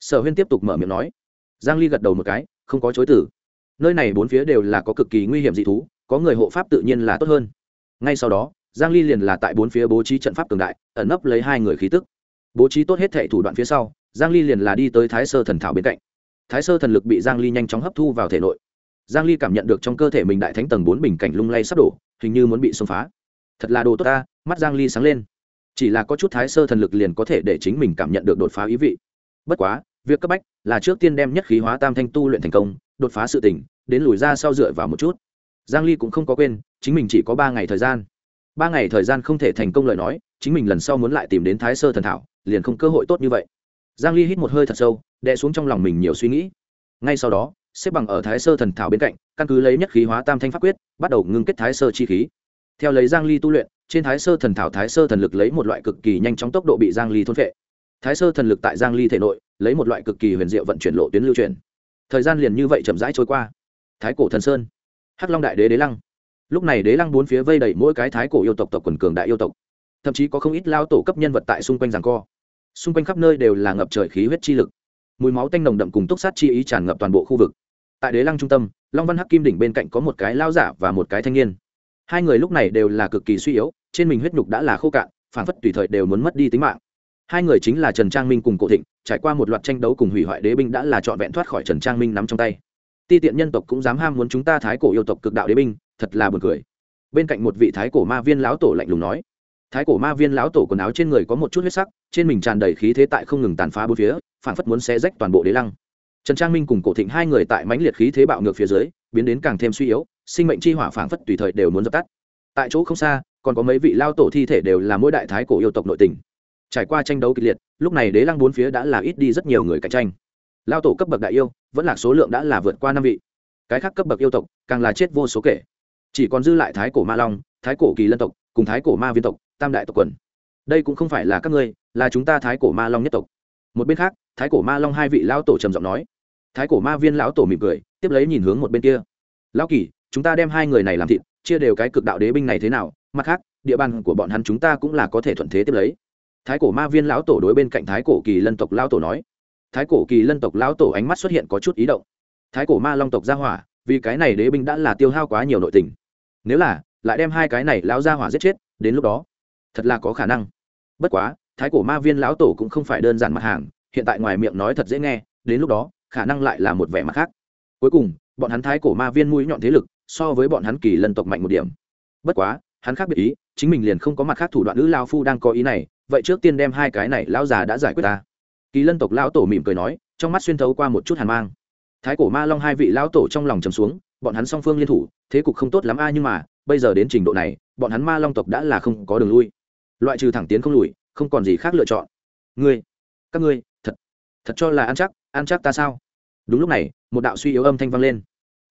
Sở huyên tiếp tục mở miệng nói. Giang ly gật đầu một cái, không có chối từ. Nơi này bốn phía đều là có cực kỳ nguy hiểm dị thú, có người hộ pháp tự nhiên là tốt hơn. Ngay sau đó, giang ly liền là tại bốn phía bố trí trận pháp cường đại, ẩn nấp lấy hai người khí tức. Bố trí tốt hết thệ thủ đoạn phía sau, giang ly liền là đi tới thái sơ thần thảo bên cạnh. Thái sơ thần lực bị giang ly nhanh chóng hấp thu vào thể nội. Giang ly cảm nhận được trong cơ thể mình đại thánh tầng bốn bình cảnh lung lay sắp đổ, hình như muốn bị xông phá. Thật là đồ tốt ta, mắt giang ly sáng lên chỉ là có chút thái sơ thần lực liền có thể để chính mình cảm nhận được đột phá ý vị. Bất quá, việc cấp bách là trước tiên đem nhất khí hóa tam thanh tu luyện thành công, đột phá sự tỉnh đến lùi ra sau dựa vào một chút. Giang ly cũng không có quên, chính mình chỉ có ba ngày thời gian. Ba ngày thời gian không thể thành công lời nói, chính mình lần sau muốn lại tìm đến thái sơ thần thảo, liền không cơ hội tốt như vậy. Giang ly hít một hơi thật sâu, đè xuống trong lòng mình nhiều suy nghĩ. Ngay sau đó, xếp bằng ở thái sơ thần thảo bên cạnh, căn cứ lấy nhất khí hóa tam thanh pháp quyết, bắt đầu ngưng kết thái sơ chi khí. Theo lấy giang ly tu luyện trên thái sơ thần thảo thái sơ thần lực lấy một loại cực kỳ nhanh chóng tốc độ bị giang ly thôn phệ. Thái sơ thần lực tại giang ly thể nội, lấy một loại cực kỳ huyền diệu vận chuyển lộ tuyến lưu truyền thời gian liền như vậy chậm rãi trôi qua. Thái cổ thần sơn. Hắc long đại đế đế lăng. Lúc này đế lăng bốn phía vây đầy mỗi cái thái cổ yêu tộc tộc quần cường đại yêu tộc. Thậm chí có không ít lao tổ cấp nhân vật tại xung quanh giằng co. Xung quanh khắp nơi đều là ngập trời khí huyết chi lực. Mùi máu tanh nồng đậm cùng túc sát chi ý tràn ngập toàn bộ khu vực. Tại đế lăng trung tâm, long văn hắc kim đỉnh bên cạnh có một cái lao giả và một cái thanh niên hai người lúc này đều là cực kỳ suy yếu, trên mình huyết nhục đã là khô cạn, phản phất tùy thời đều muốn mất đi tính mạng. Hai người chính là trần trang minh cùng cổ thịnh, trải qua một loạt tranh đấu cùng hủy hoại đế binh đã là trọn vẹn thoát khỏi trần trang minh nắm trong tay. Ti tiện nhân tộc cũng dám ham muốn chúng ta thái cổ yêu tộc cực đạo đế binh, thật là buồn cười. Bên cạnh một vị thái cổ ma viên lão tổ lạnh lùng nói, thái cổ ma viên lão tổ quần áo trên người có một chút huyết sắc, trên mình tràn đầy khí thế tại không ngừng tàn phá bốn phía, phản phất muốn xé rách toàn bộ đế lăng. Trần trang minh cùng cổ thịnh hai người tại mãnh liệt khí thế bạo ngược phía dưới, biến đến càng thêm suy yếu sinh mệnh chi hỏa phảng phất tùy thời đều muốn dập tắt. Tại chỗ không xa, còn có mấy vị lao tổ thi thể đều là mỗi đại thái cổ yêu tộc nội tình. Trải qua tranh đấu kịch liệt, lúc này đế lăng bốn phía đã là ít đi rất nhiều người cạnh tranh. Lao tổ cấp bậc đại yêu, vẫn là số lượng đã là vượt qua năm vị. Cái khác cấp bậc yêu tộc, càng là chết vô số kể. Chỉ còn dư lại thái cổ ma long, thái cổ kỳ lân tộc, cùng thái cổ ma viên tộc, tam đại tộc quần. Đây cũng không phải là các ngươi, là chúng ta thái cổ ma long nhất tộc. Một bên khác, thái cổ ma long hai vị lão tổ trầm giọng nói. Thái cổ ma viên lão tổ mỉm cười, tiếp lấy nhìn hướng một bên kia. Lão kỳ chúng ta đem hai người này làm thịt, chia đều cái cực đạo đế binh này thế nào, mặt khác, địa bàn của bọn hắn chúng ta cũng là có thể thuận thế tiếp lấy. Thái cổ ma viên lão tổ đối bên cạnh thái cổ kỳ lân tộc lão tổ nói. Thái cổ kỳ lân tộc lão tổ ánh mắt xuất hiện có chút ý động. Thái cổ ma long tộc ra hỏa, vì cái này đế binh đã là tiêu hao quá nhiều nội tình. Nếu là, lại đem hai cái này lão ra hỏa giết chết, đến lúc đó, thật là có khả năng. Bất quá, thái cổ ma viên lão tổ cũng không phải đơn giản mặt hàng, hiện tại ngoài miệng nói thật dễ nghe, đến lúc đó, khả năng lại là một vẻ mặt khác. Cuối cùng, bọn hắn thái cổ ma viên mũi nhọn thế lực so với bọn hắn kỳ lân tộc mạnh một điểm. Bất quá, hắn khác biệt ý, chính mình liền không có mặt khác thủ đoạn nữ lao phu đang có ý này, vậy trước tiên đem hai cái này lão già đã giải quyết ta. Kỳ lân tộc lão tổ mỉm cười nói, trong mắt xuyên thấu qua một chút hàn mang. Thái cổ ma long hai vị lão tổ trong lòng trầm xuống, bọn hắn song phương liên thủ, thế cục không tốt lắm a, nhưng mà, bây giờ đến trình độ này, bọn hắn ma long tộc đã là không có đường lui. Loại trừ thẳng tiến không lùi, không còn gì khác lựa chọn. Ngươi, các ngươi, thật thật cho là ăn chắc ăn chắc ta sao? Đúng lúc này, một đạo suy yếu âm thanh vang lên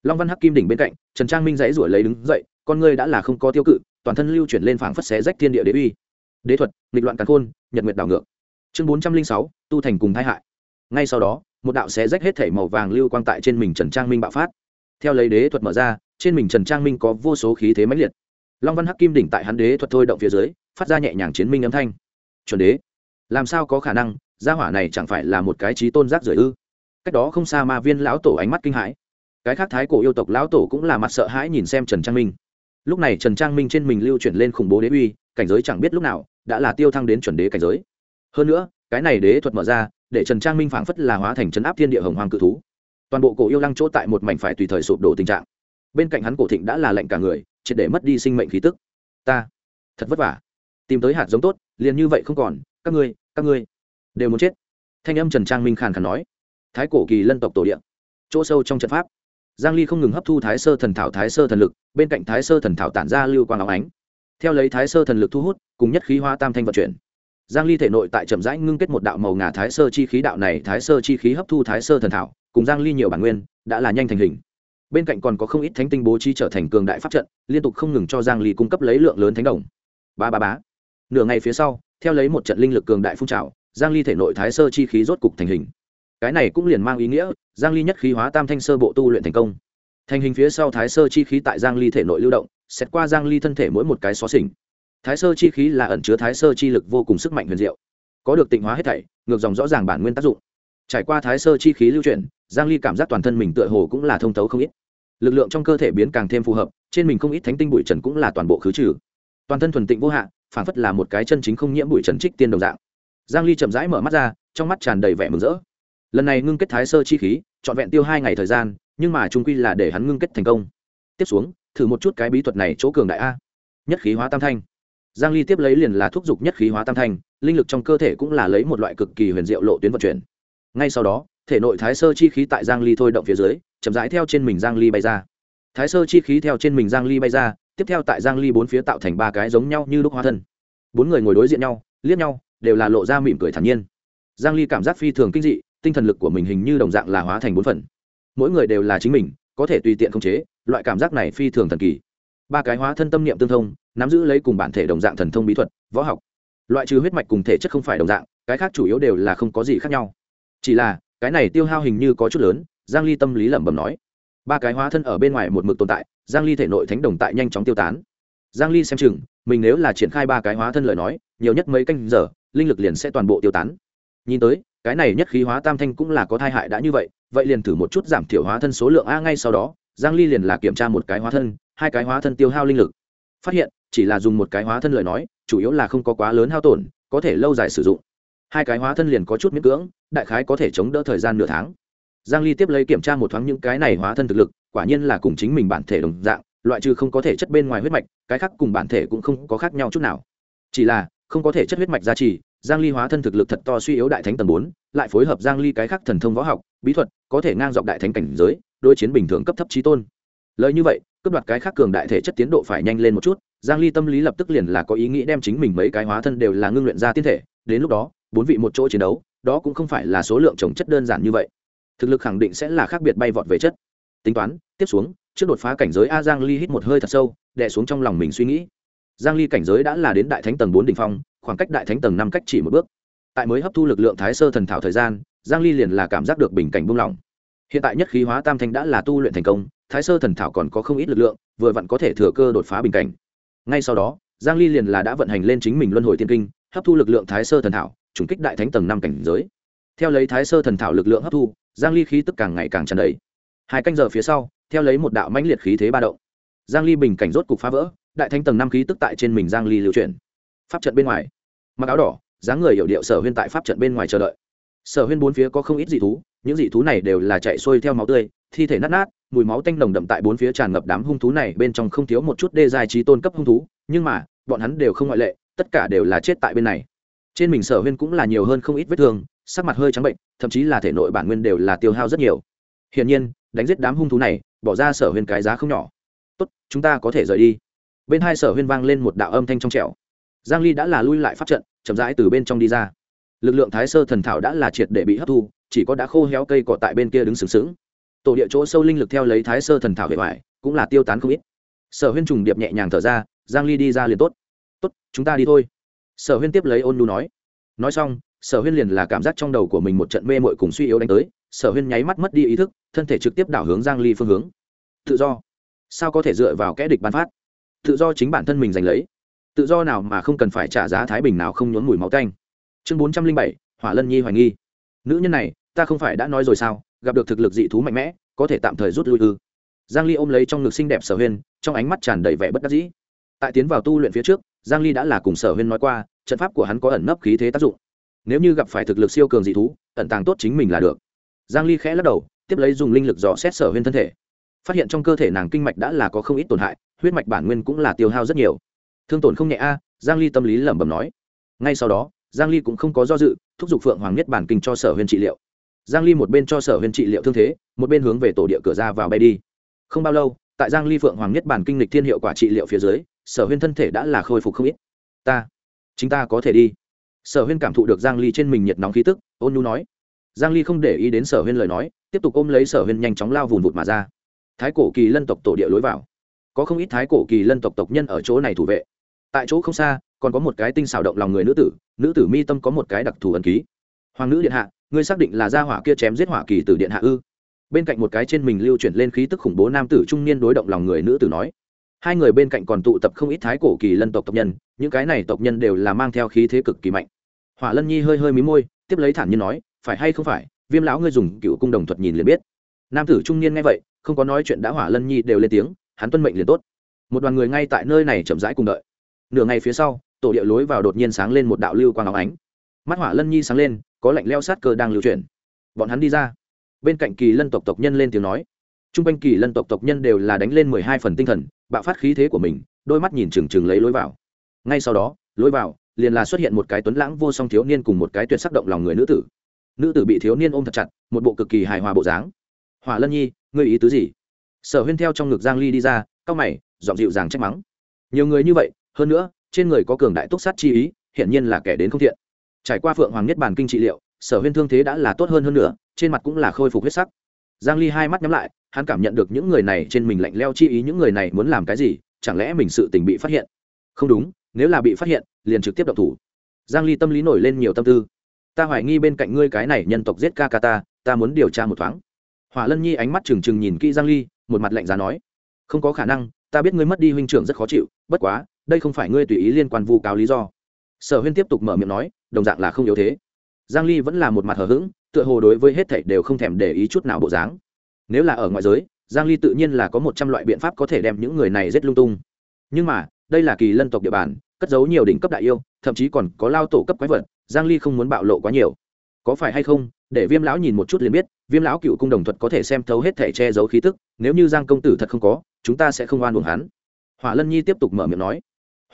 long văn hắc kim đỉnh bên cạnh, trần trang minh dãy rủi lấy đứng dậy, con ngươi đã là không có tiêu cự, toàn thân lưu chuyển lên phảng phất xé rách thiên địa đế uy. Đế thuật, nghịch loạn càn khôn, nhật nguyệt đảo ngược. Chương bốn trăm linh sáu, tu thành cùng thái hại. Ngay sau đó, một đạo xé rách hết thể màu vàng lưu quang tại trên mình trần trang minh bạo phát. Theo lấy đế thuật mở ra, trên mình trần trang minh có vô số khí thế mãnh liệt. Long văn hắc kim đỉnh tại hắn đế thuật thôi động phía dưới, phát ra nhẹ nhàng chiến minh âm thanh. Chuẩn đế, làm sao có khả năng? Gia hỏa này chẳng phải là một cái trí tôn giác rời ư? Cách đó không xa ma viên lão tổ ánh mắt kinh hãi cái khác thái cổ yêu tộc lão tổ cũng là mặt sợ hãi nhìn xem trần trang minh. Lúc này trần trang minh trên mình lưu chuyển lên khủng bố đế uy, cảnh giới chẳng biết lúc nào đã là tiêu thăng đến chuẩn đế cảnh giới. Hơn nữa, cái này đế thuật mở ra, để trần trang minh phảng phất là hóa thành trấn áp thiên địa hồng hoàng cự thú. Toàn bộ cổ yêu lăng chỗ tại một mảnh phải tùy thời sụp đổ tình trạng. Bên cạnh hắn cổ thịnh đã là lệnh cả người, triệt để mất đi sinh mệnh khí tức. Ta, thật vất vả. Tìm tới hạt giống tốt, liền như vậy không còn, các ngươi các ngươi đều muốn chết. Thanh âm trần trang minh khàn khàn nói. Thái cổ kỳ lân tộc tổ điện chỗ sâu trong trận pháp giang ly không ngừng hấp thu thái sơ thần thảo, thái sơ thần lực, bên cạnh thái sơ thần thảo tản ra lưu quang áo ánh. Theo lấy thái sơ thần lực thu hút, cùng nhất khí hoa tam thanh vận chuyển. Giang ly thể nội tại chậm rãi ngưng kết một đạo màu ngà thái sơ chi khí, đạo này thái sơ chi khí hấp thu thái sơ thần thảo, cùng giang ly nhiều bản nguyên, đã là nhanh thành hình. Bên cạnh còn có không ít thánh tinh bố trí trở thành cường đại pháp trận, liên tục không ngừng cho giang ly cung cấp lấy lượng lớn thánh đồng. Ba ba bá nửa ngày phía sau, theo lấy một trận linh lực cường đại phun trào, giang ly thể nội thái sơ chi khí rốt cục thành hình cái này cũng liền mang ý nghĩa, giang ly nhất khí hóa tam thanh sơ bộ tu luyện thành công. Thành hình phía sau thái sơ chi khí tại giang ly thể nội lưu động, xét qua giang ly thân thể mỗi một cái xó xỉnh. Thái sơ chi khí là ẩn chứa thái sơ chi lực vô cùng sức mạnh huyền diệu, có được tịnh hóa hết thảy, ngược dòng rõ ràng bản nguyên tác dụng. Trải qua thái sơ chi khí lưu chuyển, giang ly cảm giác toàn thân mình tựa hồ cũng là thông thấu không ít. Lực lượng trong cơ thể biến càng thêm phù hợp, trên mình không ít thánh tinh bụi trần cũng là toàn bộ khứ trừ. Toàn thân thuần tịnh vô hạn phản phất là một cái chân chính không nhiễm bụi trần trích tiên đồng dạng. Giang ly chậm rãi mở mắt ra, trong mắt tràn đầy vẻ mừng rỡ lần này ngưng kết thái sơ chi khí, trọn vẹn tiêu hai ngày thời gian, nhưng mà trung quy là để hắn ngưng kết thành công. Tiếp xuống, thử một chút cái bí thuật này chỗ cường đại a. Nhất khí hóa tam thanh. Giang ly tiếp lấy liền là thúc giục nhất khí hóa tam thanh, linh lực trong cơ thể cũng là lấy một loại cực kỳ huyền diệu lộ tuyến vận chuyển. Ngay sau đó, thể nội thái sơ chi khí tại giang ly thôi động phía dưới, chậm rãi theo trên mình giang ly bay ra. Thái sơ chi khí theo trên mình giang ly bay ra, tiếp theo tại giang ly bốn phía tạo thành ba cái giống nhau như lúc hóa thân. Bốn người ngồi đối diện nhau, liếc nhau, đều là lộ ra mỉm cười thản nhiên. Giang ly cảm giác phi thường kinh dị tinh thần lực của mình hình như đồng dạng là hóa thành bốn phần. Mỗi người đều là chính mình, có thể tùy tiện khống chế, loại cảm giác này phi thường thần kỳ. Ba cái hóa thân tâm niệm tương thông, nắm giữ lấy cùng bản thể đồng dạng thần thông bí thuật, võ học. Loại trừ huyết mạch cùng thể chất không phải đồng dạng, cái khác chủ yếu đều là không có gì khác nhau. Chỉ là, cái này tiêu hao hình như có chút lớn, giang ly tâm lý lẩm bẩm nói. Ba cái hóa thân ở bên ngoài một mực tồn tại, giang ly thể nội thánh đồng tại nhanh chóng tiêu tán. Giang ly xem chừng, mình nếu là triển khai ba cái hóa thân lời nói, nhiều nhất mấy canh giờ, linh lực liền sẽ toàn bộ tiêu tán. Nhìn tới cái này nhất khí hóa tam thanh cũng là có thai hại đã như vậy vậy liền thử một chút giảm thiểu hóa thân số lượng a ngay sau đó, giang ly liền là kiểm tra một cái hóa thân, hai cái hóa thân tiêu hao linh lực. Phát hiện, chỉ là dùng một cái hóa thân lời nói, chủ yếu là không có quá lớn hao tổn, có thể lâu dài sử dụng. Hai cái hóa thân liền có chút miễn cưỡng, đại khái có thể chống đỡ thời gian nửa tháng. Giang ly tiếp lấy kiểm tra một thoáng những cái này hóa thân thực lực, quả nhiên là cùng chính mình bản thể đồng dạng, loại trừ không có thể chất bên ngoài huyết mạch, cái khác cùng bản thể cũng không có khác nhau chút nào. Chỉ là, không có thể chất huyết mạch gia trì giang ly hóa thân thực lực thật to suy yếu đại thánh tầng 4, lại phối hợp giang ly cái khác thần thông võ học bí thuật có thể ngang dọc đại thánh cảnh giới đối chiến bình thường cấp thấp trí tôn. Lời như vậy cướp đoạt cái khác cường đại thể chất tiến độ phải nhanh lên một chút giang ly tâm lý lập tức liền là có ý nghĩ đem chính mình mấy cái hóa thân đều là ngưng luyện ra tiên thể đến lúc đó bốn vị một chỗ chiến đấu đó cũng không phải là số lượng trồng chất đơn giản như vậy. Thực lực khẳng định sẽ là khác biệt bay vọt về chất. Tính toán tiếp xuống trước đột phá cảnh giới a giang ly hít một hơi thật sâu đè xuống trong lòng mình suy nghĩ. Giang ly cảnh giới đã là đến đại thánh tầng 4 đỉnh phong khoảng cách đại thánh tầng năm cách chỉ một bước. Tại mới hấp thu lực lượng thái sơ thần thảo thời gian, giang ly liền là cảm giác được bình cảnh buông lỏng. Hiện tại nhất khí hóa tam thanh đã là tu luyện thành công, thái sơ thần thảo còn có không ít lực lượng, vừa vặn có thể thừa cơ đột phá bình cảnh. Ngay sau đó, giang ly liền là đã vận hành lên chính mình luân hồi tiên kinh, hấp thu lực lượng thái sơ thần thảo, trùng kích đại thánh tầng năm cảnh giới. Theo lấy thái sơ thần thảo lực lượng hấp thu, giang ly khí tức càng ngày càng tràn đầy. Hai canh giờ phía sau, theo lấy một đạo mãnh liệt khí thế ba động. Giang ly bình cảnh rốt cục phá vỡ, đại thánh tầng năm khí tức tại trên mình giang ly lưu chuyển pháp trận bên ngoài. Mặc áo đỏ, dáng người hiểu điệu sở huyên tại pháp trận bên ngoài chờ đợi. Sở huyên bốn phía có không ít dị thú, những dị thú này đều là chạy xuôi theo máu tươi, thi thể nát nát, mùi máu tanh nồng đậm tại bốn phía tràn ngập đám hung thú này, bên trong không thiếu một chút đê dài trí tôn cấp hung thú, nhưng mà, bọn hắn đều không ngoại lệ, tất cả đều là chết tại bên này. Trên mình sở huyên cũng là nhiều hơn không ít vết thương, sắc mặt hơi trắng bệnh, thậm chí là thể nội bản nguyên đều là tiêu hao rất nhiều. Hiển nhiên, đánh giết đám hung thú này, bỏ ra sở huyên cái giá không nhỏ. Tốt, chúng ta có thể rời đi. Bên hai sở huyên vang lên một đạo âm thanh trong trẻo giang ly đã là lui lại pháp trận, chậm rãi từ bên trong đi ra. Lực lượng thái sơ thần thảo đã là triệt để bị hấp thu, chỉ có đã khô héo cây cọ tại bên kia đứng sừng sững. Tổ địa chỗ sâu linh lực theo lấy thái sơ thần thảo về ngoài, cũng là tiêu tán không ít. Sở huyên trùng điệp nhẹ nhàng thở ra, giang ly đi ra liền tốt. Tốt, chúng ta đi thôi. Sở huyên tiếp lấy ôn nu nói. Nói xong, sở huyên liền là cảm giác trong đầu của mình một trận mê mội cùng suy yếu đánh tới. Sở huyên nháy mắt mất đi ý thức, thân thể trực tiếp đảo hướng giang ly phương hướng. Tự do. Sao có thể dựa vào kẽ địch ban phát? Tự do chính bản thân mình giành lấy tự do nào mà không cần phải trả giá thái bình nào không nhốn mùi máu canh chương bốn trăm linh bảy, hỏa lân nhi hoài nghi. Nữ nhân này, ta không phải đã nói rồi sao? Gặp được thực lực dị thú mạnh mẽ, có thể tạm thời rút lui ư? Giang ly ôm lấy trong ngực xinh đẹp sở huyên, trong ánh mắt tràn đầy vẻ bất đắc dĩ. Tại tiến vào tu luyện phía trước, giang ly đã là cùng sở huyên nói qua, trận pháp của hắn có ẩn nấp khí thế tác dụng. Nếu như gặp phải thực lực siêu cường dị thú, ẩn tàng tốt chính mình là được. Giang ly khẽ lắc đầu, tiếp lấy dùng linh lực dò xét sở huyên thân thể. Phát hiện trong cơ thể nàng kinh mạch đã là có không ít tổn hại, huyết mạch bản nguyên cũng là tiêu hao rất nhiều thương tổn không nhẹ a, giang ly tâm lý lẩm bẩm nói. Ngay sau đó, giang ly cũng không có do dự, thúc giục phượng hoàng nhất bản kinh cho sở huyên trị liệu. Giang ly một bên cho sở huyên trị liệu thương thế, một bên hướng về tổ địa cửa ra vào bay đi. Không bao lâu, tại giang ly phượng hoàng nhất bản kinh lịch thiên hiệu quả trị liệu phía dưới, sở huyên thân thể đã là khôi phục không ít. Ta, chính ta có thể đi. Sở huyên cảm thụ được giang ly trên mình nhiệt nóng khí tức, ôn nhu nói. Giang ly không để ý đến sở huyên lời nói, tiếp tục ôm lấy sở huyên nhanh chóng lao vùn vụt mà ra. Thái cổ kỳ lân tộc tổ địa lối vào. Có không ít thái cổ kỳ lân tộc tộc nhân ở chỗ này thủ vệ tại chỗ không xa, còn có một cái tinh xảo động lòng người nữ tử nữ tử mi tâm có một cái đặc thù ẩn ký. Hoàng nữ điện hạ, ngươi xác định là gia hỏa kia chém giết hỏa kỳ từ điện hạ ư? Bên cạnh một cái trên mình lưu chuyển lên khí tức khủng bố nam tử trung niên đối động lòng người nữ tử nói. Hai người bên cạnh còn tụ tập không ít thái cổ kỳ lân tộc tộc nhân, những cái này tộc nhân đều là mang theo khí thế cực kỳ mạnh. Hỏa lân nhi hơi hơi mí môi, tiếp lấy thản nhiên nói, phải hay không phải, viêm lão ngươi dùng cựu cung đồng thuật nhìn liền biết. Nam tử trung niên nghe vậy, không có nói chuyện đã hỏa lân nhi đều lên tiếng, hắn tuân mệnh liền tốt. Một đoàn người ngay tại nơi này chậm rãi cùng đợi nửa ngày phía sau, tổ địa lối vào đột nhiên sáng lên một đạo lưu quang áo ánh. Mắt hỏa lân nhi sáng lên, có lạnh leo sát cơ đang lưu chuyển. Bọn hắn đi ra. Bên cạnh kỳ lân tộc tộc nhân lên tiếng nói. T r u n g quanh kỳ lân tộc tộc nhân đều là đánh lên mười hai phần tinh thần, bạo phát khí thế của mình, đôi mắt nhìn trừng trừng lấy lối vào. Ngay sau đó, lối vào, liền là xuất hiện một cái tuấn lãng vô song thiếu niên cùng một cái tuyệt sắc động lòng người nữ tử. Nữ tử bị thiếu niên ôm thật chặt, một bộ cực kỳ hài hòa bộ dáng. Hỏa lân nhi, ngươi ý tứ gì? Sở huyên theo trong ngực giang ly đi ra cau mày dọn dịu dàng trách mắng. Nhiều người như vậy hơn nữa, trên người có cường đại túc sát chi ý, hiển nhiên là kẻ đến không thiện. Trải qua phượng hoàng nhất bản kinh trị liệu, sở huyên thương thế đã là tốt hơn hơn nữa, trên mặt cũng là khôi phục huyết sắc. Giang ly hai mắt nhắm lại, hắn cảm nhận được những người này trên mình lạnh leo chi ý, những người này muốn làm cái gì, chẳng lẽ mình sự tình bị phát hiện? Không đúng, nếu là bị phát hiện, liền trực tiếp động thủ. Giang ly tâm lý nổi lên nhiều tâm tư. Ta hoài nghi bên cạnh ngươi cái này nhân tộc giết ca ca ta ta muốn điều tra một thoáng. Hỏa lân nhi ánh mắt trừng trừng nhìn kỹ giang ly, một mặt lạnh giá nói. Không có khả năng, ta biết ngươi mất đi huynh trưởng rất khó chịu, bất quá đây không phải ngươi tùy ý liên quan vu cáo lý do. Sở huyên tiếp tục mở miệng nói, đồng dạng là không yếu thế. Giang ly vẫn là một mặt hờ hững, tựa hồ đối với hết thảy đều không thèm để ý chút nào bộ dáng. Nếu là ở ngoại giới, giang ly tự nhiên là có một trăm loại biện pháp có thể đem những người này giết lung tung. Nhưng mà, đây là kỳ lân tộc địa bàn, cất giấu nhiều đỉnh cấp đại yêu, thậm chí còn có lao tổ cấp quái vật, giang ly không muốn bạo lộ quá nhiều. Có phải hay không, để viêm lão nhìn một chút liền biết, viêm lão cựu cung đồng thuật có thể xem thấu hết thể che giấu khí tức, nếu như giang công tử thật không có, chúng ta sẽ không oan uổng hắn. Hỏa lân nhi tiếp tục mở miệng nói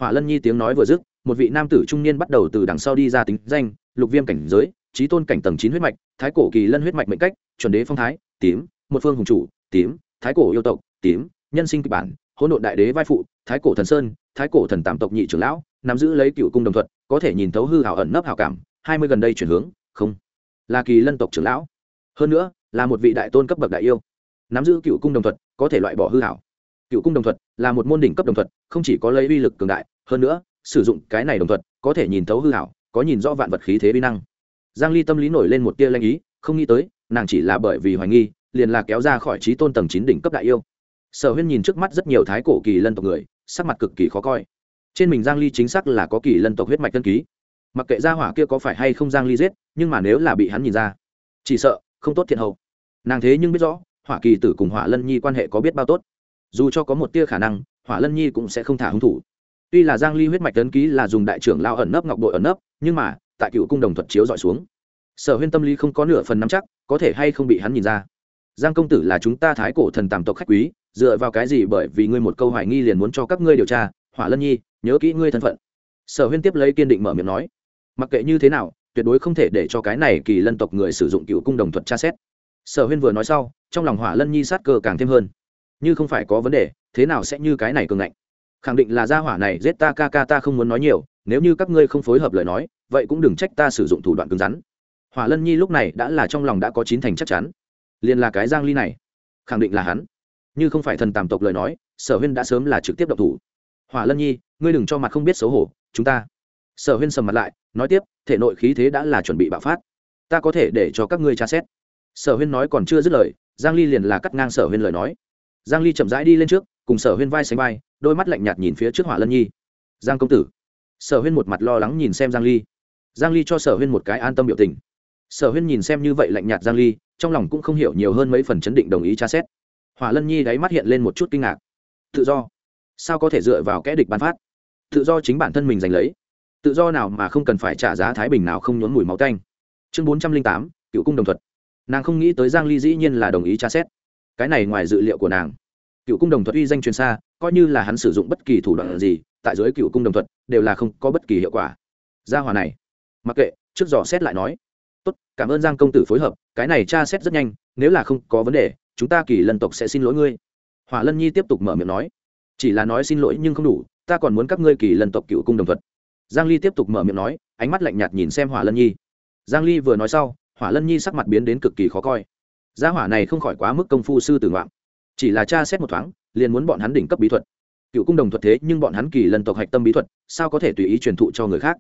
hỏa lân nhi tiếng nói vừa dứt, một vị nam tử trung niên bắt đầu từ đằng sau đi ra tính danh, lục viêm cảnh giới trí tôn cảnh tầng chín huyết mạch, thái cổ kỳ lân huyết mạch mệnh cách, chuẩn đế phong thái, tím, một phương hùng chủ, tím, thái cổ yêu tộc, tím, nhân sinh kịch bản, hỗn độn đại đế vai phụ, thái cổ thần sơn, thái cổ thần tạm tộc nhị trưởng lão, nắm giữ lấy cựu cung đồng thuật, có thể nhìn thấu hư hảo ẩn nấp hảo cảm, hai mươi gần đây chuyển hướng, không, là kỳ lân tộc trưởng lão. Hơn nữa, là một vị đại tôn cấp bậc đại yêu, nắm giữ cựu cung đồng thuật, có thể loại bỏ hư hảo cựu cung đồng thuật là một môn đỉnh cấp đồng thuật, không chỉ có lấy uy lực cường đại, hơn nữa, sử dụng cái này đồng thuật, có thể nhìn thấu hư hảo, có nhìn rõ vạn vật khí thế vi năng. Giang ly tâm lý nổi lên một tia lanh ý, không nghĩ tới, nàng chỉ là bởi vì hoài nghi, liền là kéo ra khỏi trí tôn tầng chín đỉnh cấp đại yêu. Sở huyên nhìn trước mắt rất nhiều thái cổ kỳ lân tộc người, sắc mặt cực kỳ khó coi. Trên mình giang ly chính xác là có kỳ lân tộc huyết mạch tân ký. Mặc kệ gia hỏa kia có phải hay không giang ly giết, nhưng mà nếu là bị hắn nhìn ra, chỉ sợ, không tốt thiện hậu. Nàng thế nhưng biết rõ, hỏa kỳ tử cùng hỏa lân nhi quan hệ có biết bao tốt dù cho có một tia khả năng, hỏa lân nhi cũng sẽ không thả hung thủ. Tuy là giang ly huyết mạch tấn ký là dùng đại trưởng lao ẩn nấp, ngọc bội ẩn nấp, nhưng mà, tại cựu cung đồng thuật chiếu dọi xuống, sở huyên tâm lý không có nửa phần nắm chắc, có thể hay không bị hắn nhìn ra. Giang công tử là chúng ta thái cổ thần tàm tộc khách quý, dựa vào cái gì bởi vì ngươi một câu hoài nghi liền muốn cho các ngươi điều tra, hỏa lân nhi, nhớ kỹ ngươi thân phận. Sở huyên tiếp lấy kiên định mở miệng nói, mặc kệ như thế nào, tuyệt đối không thể để cho cái này kỳ lân tộc người sử dụng cựu cung đồng thuật tra xét. Sở huyên vừa nói sau, trong lòng hỏa lân nhi sát cơ càng thêm hơn như không phải có vấn đề, thế nào sẽ như cái này cường ngạnh? Khẳng định là gia hỏa này giết ta ca ca ta không muốn nói nhiều, nếu như các ngươi không phối hợp lời nói, vậy cũng đừng trách ta sử dụng thủ đoạn cứng rắn. Hỏa lân nhi lúc này đã là trong lòng đã có chín thành chắc chắn. Liền là cái giang ly này, khẳng định là hắn. Như không phải thần tàm tộc lời nói, sở huyên đã sớm là trực tiếp độc thủ. Hỏa lân nhi, ngươi đừng cho mặt không biết xấu hổ, chúng ta. Sở huyên sầm mặt lại, nói tiếp, thể nội khí thế đã là chuẩn bị bạo phát. Ta có thể để cho các ngươi tra xét. Sở huyên nói còn chưa dứt lời, giang ly liền là cắt ngang sở huyên lời nói giang ly chậm rãi đi lên trước, cùng sở huyên vai sánh vai, đôi mắt lạnh nhạt nhìn phía trước hỏa lân nhi. Giang công tử. Sở huyên một mặt lo lắng nhìn xem giang ly. Giang ly cho sở huyên một cái an tâm biểu tình. Sở huyên nhìn xem như vậy lạnh nhạt giang ly, trong lòng cũng không hiểu nhiều hơn mấy phần chấn định đồng ý tra xét. Hỏa lân nhi đáy mắt hiện lên một chút kinh ngạc. Tự do. Sao có thể dựa vào kẽ địch bán phát? Tự do chính bản thân mình giành lấy. Tự do nào mà không cần phải trả giá thái bình nào không nhốn mùi máu tanh. Chương bốn trăm linh tám, cựu cung đồng thuật. Nàng không nghĩ tới giang ly dĩ nhiên là đồng ý tra xét cái này ngoài dự liệu của nàng. Cựu cung đồng thuật uy danh truyền xa, coi như là hắn sử dụng bất kỳ thủ đoạn gì, tại dưới cựu cung đồng thuật, đều là không có bất kỳ hiệu quả. Gia hòa này. Mặc kệ, trước dò xét lại nói. Tốt, cảm ơn giang công tử phối hợp, cái này tra xét rất nhanh, nếu là không có vấn đề, chúng ta kỳ lân tộc sẽ xin lỗi ngươi. Hỏa lân nhi tiếp tục mở miệng nói. Chỉ là nói xin lỗi nhưng không đủ, ta còn muốn các ngươi kỳ lân tộc cựu cung đồng thuật. Giang ly tiếp tục mở miệng nói, ánh mắt lạnh nhạt nhìn xem hỏa lân nhi. Giang ly vừa nói sau, hỏa lân nhi sắc mặt biến đến cực kỳ khó coi gia hỏa này không khỏi quá mức công phu sư tử ngoạm. Chỉ là tra xét một thoáng, liền muốn bọn hắn đỉnh cấp bí thuật. Cựu cung đồng thuật thế, nhưng bọn hắn kỳ lần tộc hạch tâm bí thuật, sao có thể tùy ý truyền thụ cho người khác?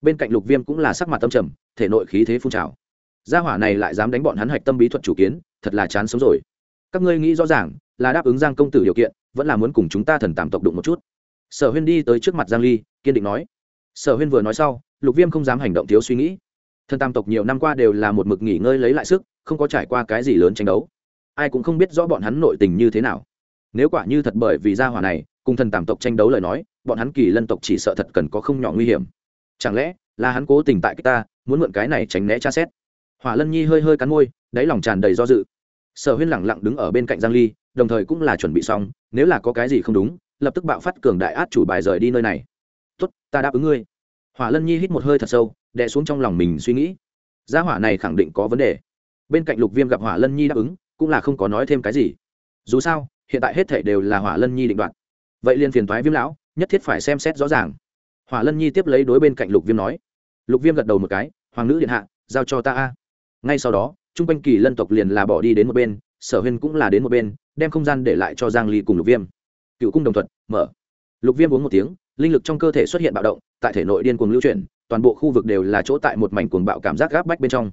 Bên cạnh lục viêm cũng là sắc mặt tâm trầm, thể nội khí thế phun trào. Gia hỏa này lại dám đánh bọn hắn hạch tâm bí thuật chủ kiến, thật là chán sống rồi. Các ngươi nghĩ rõ ràng, là đáp ứng giang công tử điều kiện, vẫn là muốn cùng chúng ta thần tàm tộc đụng một chút. Sở huyên đi tới trước mặt giang ly, kiên định nói. Sở huyên vừa nói sau, lục viêm không dám hành động thiếu suy nghĩ. Thần tam tộc nhiều năm qua đều là một mực nghỉ ngơi lấy lại sức không có trải qua cái gì lớn tranh đấu. Ai cũng không biết rõ bọn hắn nội tình như thế nào. Nếu quả như thật bởi vì gia hỏa này, cùng thần tam tộc tranh đấu lời nói, bọn hắn kỳ lân tộc chỉ sợ thật cần có không nhỏ nguy hiểm. Chẳng lẽ là hắn cố tình tại cái ta, muốn mượn cái này tránh né tra xét? Hỏa lân nhi hơi hơi cắn môi, đáy lòng tràn đầy do dự. Sở huyên lẳng lặng đứng ở bên cạnh giang ly, đồng thời cũng là chuẩn bị xong, nếu là có cái gì không đúng, lập tức bạo phát cường đại át chủ bài rời đi nơi này. Tốt, ta đáp ứng ngươi. Hỏa lân nhi hít một hơi thật sâu, đè xuống trong lòng mình suy nghĩ. Gia hỏa này khẳng định có vấn đề bên cạnh lục viêm gặp hỏa lân nhi đáp ứng, cũng là không có nói thêm cái gì. Dù sao, hiện tại hết thể đều là hỏa lân nhi định đoạt. Vậy liền phiền thoái viêm lão, nhất thiết phải xem xét rõ ràng. Hỏa lân nhi tiếp lấy đối bên cạnh lục viêm nói. Lục viêm gật đầu một cái, hoàng nữ điện hạ, giao cho ta a. Ngay sau đó, trung quanh kỳ lân tộc liền là bỏ đi đến một bên, sở huyên cũng là đến một bên, đem không gian để lại cho giang ly cùng lục viêm. Cựu cung đồng thuận mở. Lục viêm uống một tiếng, linh lực trong cơ thể xuất hiện bạo động, tại thể nội điên cuồng lưu chuyển, toàn bộ khu vực đều là chỗ tại một mảnh cuồng bạo cảm giác gáp bách bên trong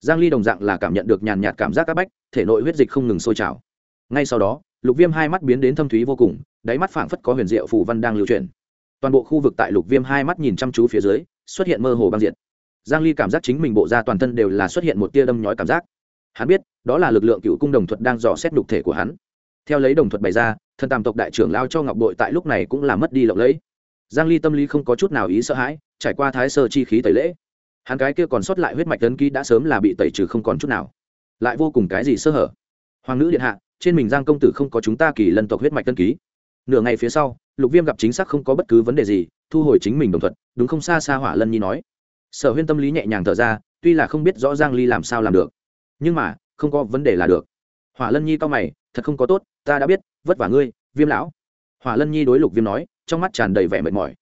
giang ly đồng dạng là cảm nhận được nhàn nhạt cảm giác các bách, thể nội huyết dịch không ngừng sôi trào. Ngay sau đó, lục viêm hai mắt biến đến thâm thúy vô cùng, đáy mắt phảng phất có huyền diệu phù văn đang lưu chuyển. Toàn bộ khu vực tại lục viêm hai mắt nhìn chăm chú phía dưới, xuất hiện mơ hồ băng diện giang ly cảm giác chính mình bộ ra toàn thân đều là xuất hiện một tia đâm nhói cảm giác. Hắn biết, đó là lực lượng cựu cung đồng thuật đang dò xét đục thể của hắn. Theo lấy đồng thuật bày ra thân tam tộc đại trưởng lao cho ngọc bội tại lúc này cũng là mất đi lộng lẫy. Giang ly tâm lý không có chút nào ý sợ hãi, trải qua thái sơ chi khí tẩy lễ hắn cái kia còn sót lại huyết mạch tấn ký đã sớm là bị tẩy trừ không còn chút nào. Lại vô cùng cái gì sơ hở. Hoàng nữ điện hạ, trên mình giang công tử không có chúng ta kỳ lân tộc huyết mạch tân ký. Nửa ngày phía sau, lục viêm gặp chính xác không có bất cứ vấn đề gì, thu hồi chính mình đồng thuận, đúng không xa xa hỏa lân nhi nói. Sở huyên tâm lý nhẹ nhàng thở ra, tuy là không biết rõ giang ly làm sao làm được, nhưng mà, không có vấn đề là được. Hỏa lân nhi cao mày, thật không có tốt, ta đã biết, vất vả ngươi, viêm lão. Hỏa lân nhi đối lục viêm nói, trong mắt tràn đầy vẻ mệt mỏi.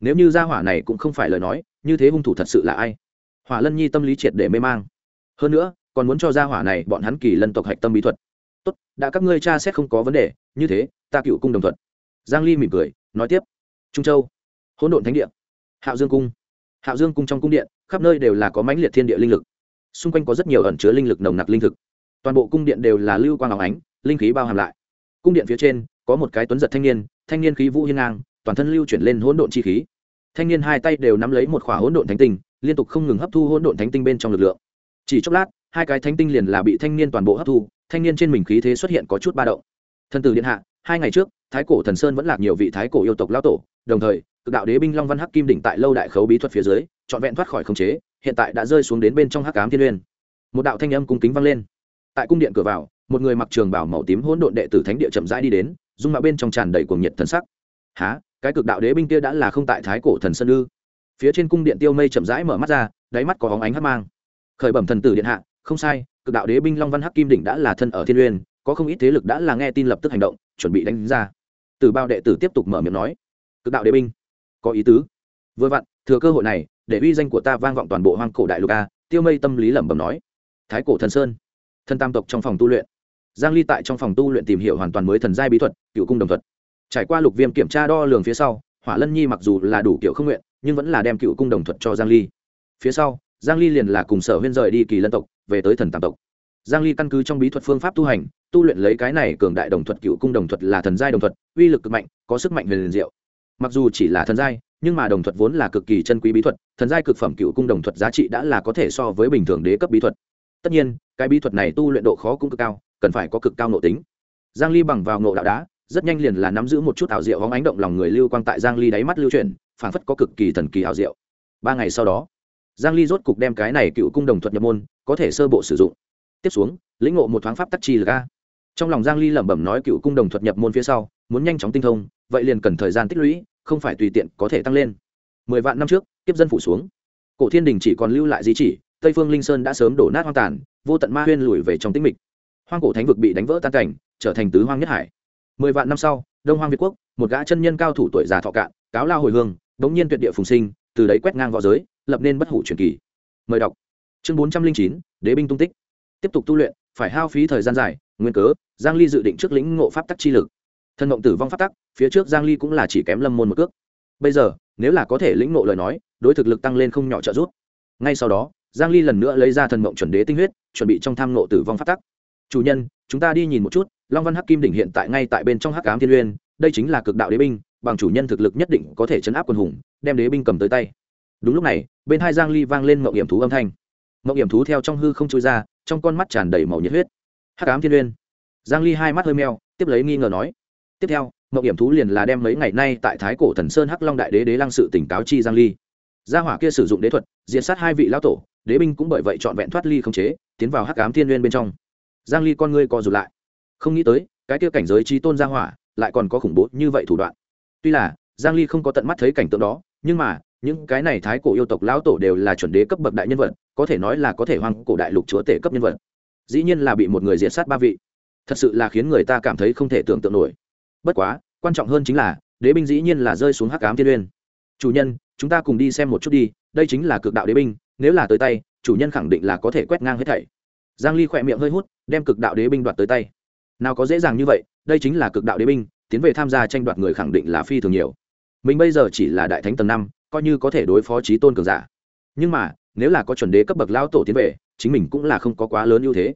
Nếu như gia hỏa này cũng không phải lời nói, như thế hung thủ thật sự là ai? Hỏa lân nhi tâm lý triệt để mê mang. Hơn nữa, còn muốn cho Ra hỏa này bọn hắn kỳ lân tộc hạch tâm bí thuật. Tốt, đã các ngươi cha xét không có vấn đề, như thế, ta cựu cung đồng thuận. Giang ly mỉm cười, nói tiếp. Trung châu, hỗn độn thánh địa, hạo dương cung. Hạo dương cung trong cung điện, khắp nơi đều là có mãnh liệt thiên địa linh lực. Xung quanh có rất nhiều ẩn chứa linh lực nồng nặc linh thực. Toàn bộ cung điện đều là lưu quang áo ánh, linh khí bao hàm lại. Cung điện phía trên, có một cái tuấn giật thanh niên thanh niên khí vũ hiên ngang, toàn thân lưu chuyển lên hỗn độn chi khí. Thanh niên hai tay đều nắm lấy một khỏa hỗn độn thánh tinh liên tục không ngừng hấp thu hỗn độn thánh tinh bên trong lực lượng. Chỉ chốc lát, hai cái thánh tinh liền là bị thanh niên toàn bộ hấp thu, thanh niên trên mình khí thế xuất hiện có chút ba động. Thần tử điện hạ, hai ngày trước, thái cổ thần sơn vẫn lạc nhiều vị thái cổ yêu tộc lao tổ, đồng thời, cực đạo đế binh long văn hắc kim đỉnh tại lâu đại khấu bí thuật phía dưới, trọn vẹn thoát khỏi khống chế, hiện tại đã rơi xuống đến bên trong hắc ám thiên nguyên. một đạo thanh âm cung kính vang lên. Tại cung điện cửa vào, một người mặc trường bảo màu tím hỗn độn đệ tử thánh địa chậm rãi đi đến, dung mạo bên trong tràn đầy cuồng nhiệt thần sắc. Há cái cực đạo đế binh kia đã là không tại thái cổ thần sơn ư? Phía trên cung điện tiêu mây chậm rãi mở mắt ra, đáy mắt có hóng ánh hắc mang. Khởi bẩm thần tử điện hạ, không sai, cực đạo đế binh long văn hắc kim đỉnh đã là thân ở thiên uyên có không ít thế lực đã là nghe tin lập tức hành động, chuẩn bị đánh ra. Từ bao đệ tử tiếp tục mở miệng nói, cực đạo đế binh, có ý tứ. Vừa vặn, thừa cơ hội này, để uy danh của ta vang vọng toàn bộ hoang cổ đại lục a. Tiêu mây tâm lý lẩm bẩm nói, thái cổ thần sơn, thân tam tộc trong phòng tu luyện. Giang ly tại trong phòng tu luyện tìm hiểu hoàn toàn mới thần giai bí thuật, cựu cung đồng thuật. Trải qua lục viêm kiểm tra đo lường phía sau, hỏa lân nhi mặc dù là đủ kiểu không nguyện nhưng vẫn là đem cựu cung đồng thuật cho giang ly. Phía sau, giang ly liền là cùng sở huyên rời đi kỳ lân tộc, về tới thần tam tộc. Giang ly căn cứ trong bí thuật phương pháp tu hành, tu luyện lấy cái này cường đại đồng thuật, cựu cung đồng thuật là thần giai đồng thuật, uy lực cực mạnh, có sức mạnh huyền diệu. Mặc dù chỉ là thần giai, nhưng mà đồng thuật vốn là cực kỳ chân quý bí thuật, thần giai cực phẩm cựu cung đồng thuật giá trị đã là có thể so với bình thường đế cấp bí thuật. Tất nhiên, cái bí thuật này tu luyện độ khó cũng cực cao, cần phải có cực cao nội tính. Giang ly bằng vào nộ đạo đá, rất nhanh liền là nắm giữ một chút ảo diệu hóng ánh động lòng người lưu quang tại giang ly đáy mắt lưu chuyển phảng phất có cực kỳ thần kỳ ảo diệu. Ba ngày sau đó, giang ly rốt cục đem cái này cựu cung đồng thuật nhập môn, có thể sơ bộ sử dụng. Tiếp xuống, lĩnh ngộ một thoáng pháp tắc chi lực a. Trong lòng giang ly lẩm bẩm nói cựu cung đồng thuật nhập môn phía sau, muốn nhanh chóng tinh thông, vậy liền cần thời gian tích lũy, không phải tùy tiện có thể tăng lên. Mười vạn năm trước tiếp dân phủ xuống. Cổ thiên đình chỉ còn lưu lại di chỉ, tây phương linh sơn đã sớm đổ nát hoang tàn, vô tận ma huyên lùi về trong tĩnh mịch. Hoang cổ thánh vực bị đánh vỡ tan cảnh, trở thành tứ hoang nhất hải. Mười vạn năm sau, đông hoang việt quốc, một gã chân nhân cao thủ tuổi già thọ cạn, cáo lao hồi hương bỗng nhiên tuyệt địa phùng sinh, từ đấy quét ngang v õ giới, lập nên bất hủ truyền kỳ. Mời đọc. Chương bốn trăm linh chín, đế binh tung tích. Tiếp tục tu luyện, phải hao phí thời gian dài, nguyên cớ, giang ly dự định trước lĩnh ngộ pháp tắc chi lực. Thân mộng tử vong pháp tắc, phía trước giang ly cũng là chỉ kém lâm môn một cước. Bây giờ, nếu là có thể lĩnh ngộ lời nói, đối thực lực tăng lên không nhỏ trợ giúp. Ngay sau đó, giang ly lần nữa lấy ra thần mộng chuẩn đế tinh huyết, chuẩn bị trong tham ngộ tử vong pháp tắc. Chủ nhân, chúng ta đi nhìn một chút, long văn hắc kim đỉnh hiện tại ngay tại bên trong hắc ám thiên uyên đây chính là cực đạo đế binh bằng chủ nhân thực lực nhất định có thể chấn áp quân hùng, đem đế binh cầm tới tay. Đúng lúc này, bên hai giang ly vang lên mậu hiểm thú âm thanh. Mậu hiểm thú theo trong hư không trôi ra, trong con mắt tràn đầy màu nhiệt huyết. Hắc ám thiên uyên. Giang ly hai mắt hơi meo, tiếp lấy nghi ngờ nói tiếp theo mậu hiểm thú liền là đem mấy ngày nay tại thái cổ thần sơn hắc long đại đế đế lăng sự tỉnh cáo chi giang ly. Gia hỏa kia sử dụng đế thuật, diệt sát hai vị lão tổ, đế binh cũng bởi vậy chọn vẹn thoát ly không chế, tiến vào hắc ám thiên nguyên bên trong. Giang ly con ngươi co rụt lại. Không nghĩ tới, cái kia cảnh giới trí tôn gia hỏa, lại còn có khủng bố như vậy thủ đoạn tuy là, giang ly không có tận mắt thấy cảnh tượng đó, nhưng mà, những cái này thái cổ yêu tộc lão tổ đều là chuẩn đế cấp bậc đại nhân vật, có thể nói là có thể hoang cổ đại lục chúa tể cấp nhân vật. Dĩ nhiên là bị một người diệt sát ba vị. Thật sự là khiến người ta cảm thấy không thể tưởng tượng nổi. Bất quá, quan trọng hơn chính là, đế binh dĩ nhiên là rơi xuống hắc ám thiên uyên chủ nhân, chúng ta cùng đi xem một chút đi, đây chính là cực đạo đế binh, nếu là tới tay, chủ nhân khẳng định là có thể quét ngang hết thảy. Giang ly khỏe miệng hơi hút, đem cực đạo đế binh đoạt tới tay. Nào có dễ dàng như vậy, đây chính là cực đạo đế binh tiến về tham gia tranh đoạt người khẳng định là phi thường nhiều. Mình bây giờ chỉ là đại thánh tầng năm, coi như có thể đối phó trí tôn cường giả. Nhưng mà, nếu là có chuẩn đế cấp bậc lao tổ tiến về, chính mình cũng là không có quá lớn ưu thế.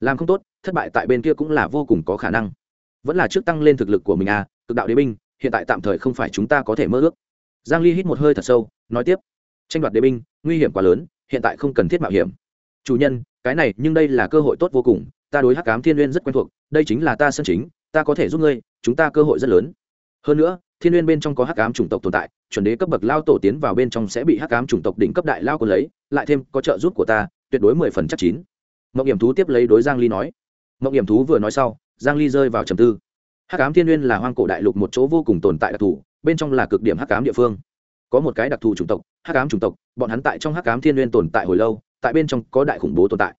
Làm không tốt, thất bại tại bên kia cũng là vô cùng có khả năng. Vẫn là trước tăng lên thực lực của mình à cực đạo đế binh, hiện tại tạm thời không phải chúng ta có thể mơ ước. Giang ly hít một hơi thật sâu, nói tiếp. Tranh đoạt đế binh, nguy hiểm quá lớn, hiện tại không cần thiết mạo hiểm. Chủ nhân, cái này nhưng đây là cơ hội tốt vô cùng, ta đối hắc ám thiên uyên rất quen thuộc, đây chính là ta sân chính ta có thể giúp ngươi, chúng ta cơ hội rất lớn. Hơn nữa, thiên Nguyên bên trong có hắc ám chủng tộc tồn tại, chuẩn đế cấp bậc lao tổ tiến vào bên trong sẽ bị hắc ám chủng tộc đỉnh cấp đại lao còn lấy, lại thêm có trợ giúp của ta, tuyệt đối mười phần chắc chín. Mộng hiểm thú tiếp lấy đối giang ly nói. Mộng hiểm thú vừa nói sau, giang ly rơi vào trầm tư. Hắc ám thiên Nguyên là hoang cổ đại lục một chỗ vô cùng tồn tại đặc thù, bên trong là cực điểm hắc ám địa phương. Có một cái đặc thù chủng tộc, hắc ám chủng tộc, bọn hắn tại trong hắc ám thiên Nguyên tồn tại hồi lâu, tại bên trong có đại khủng bố tồn tại.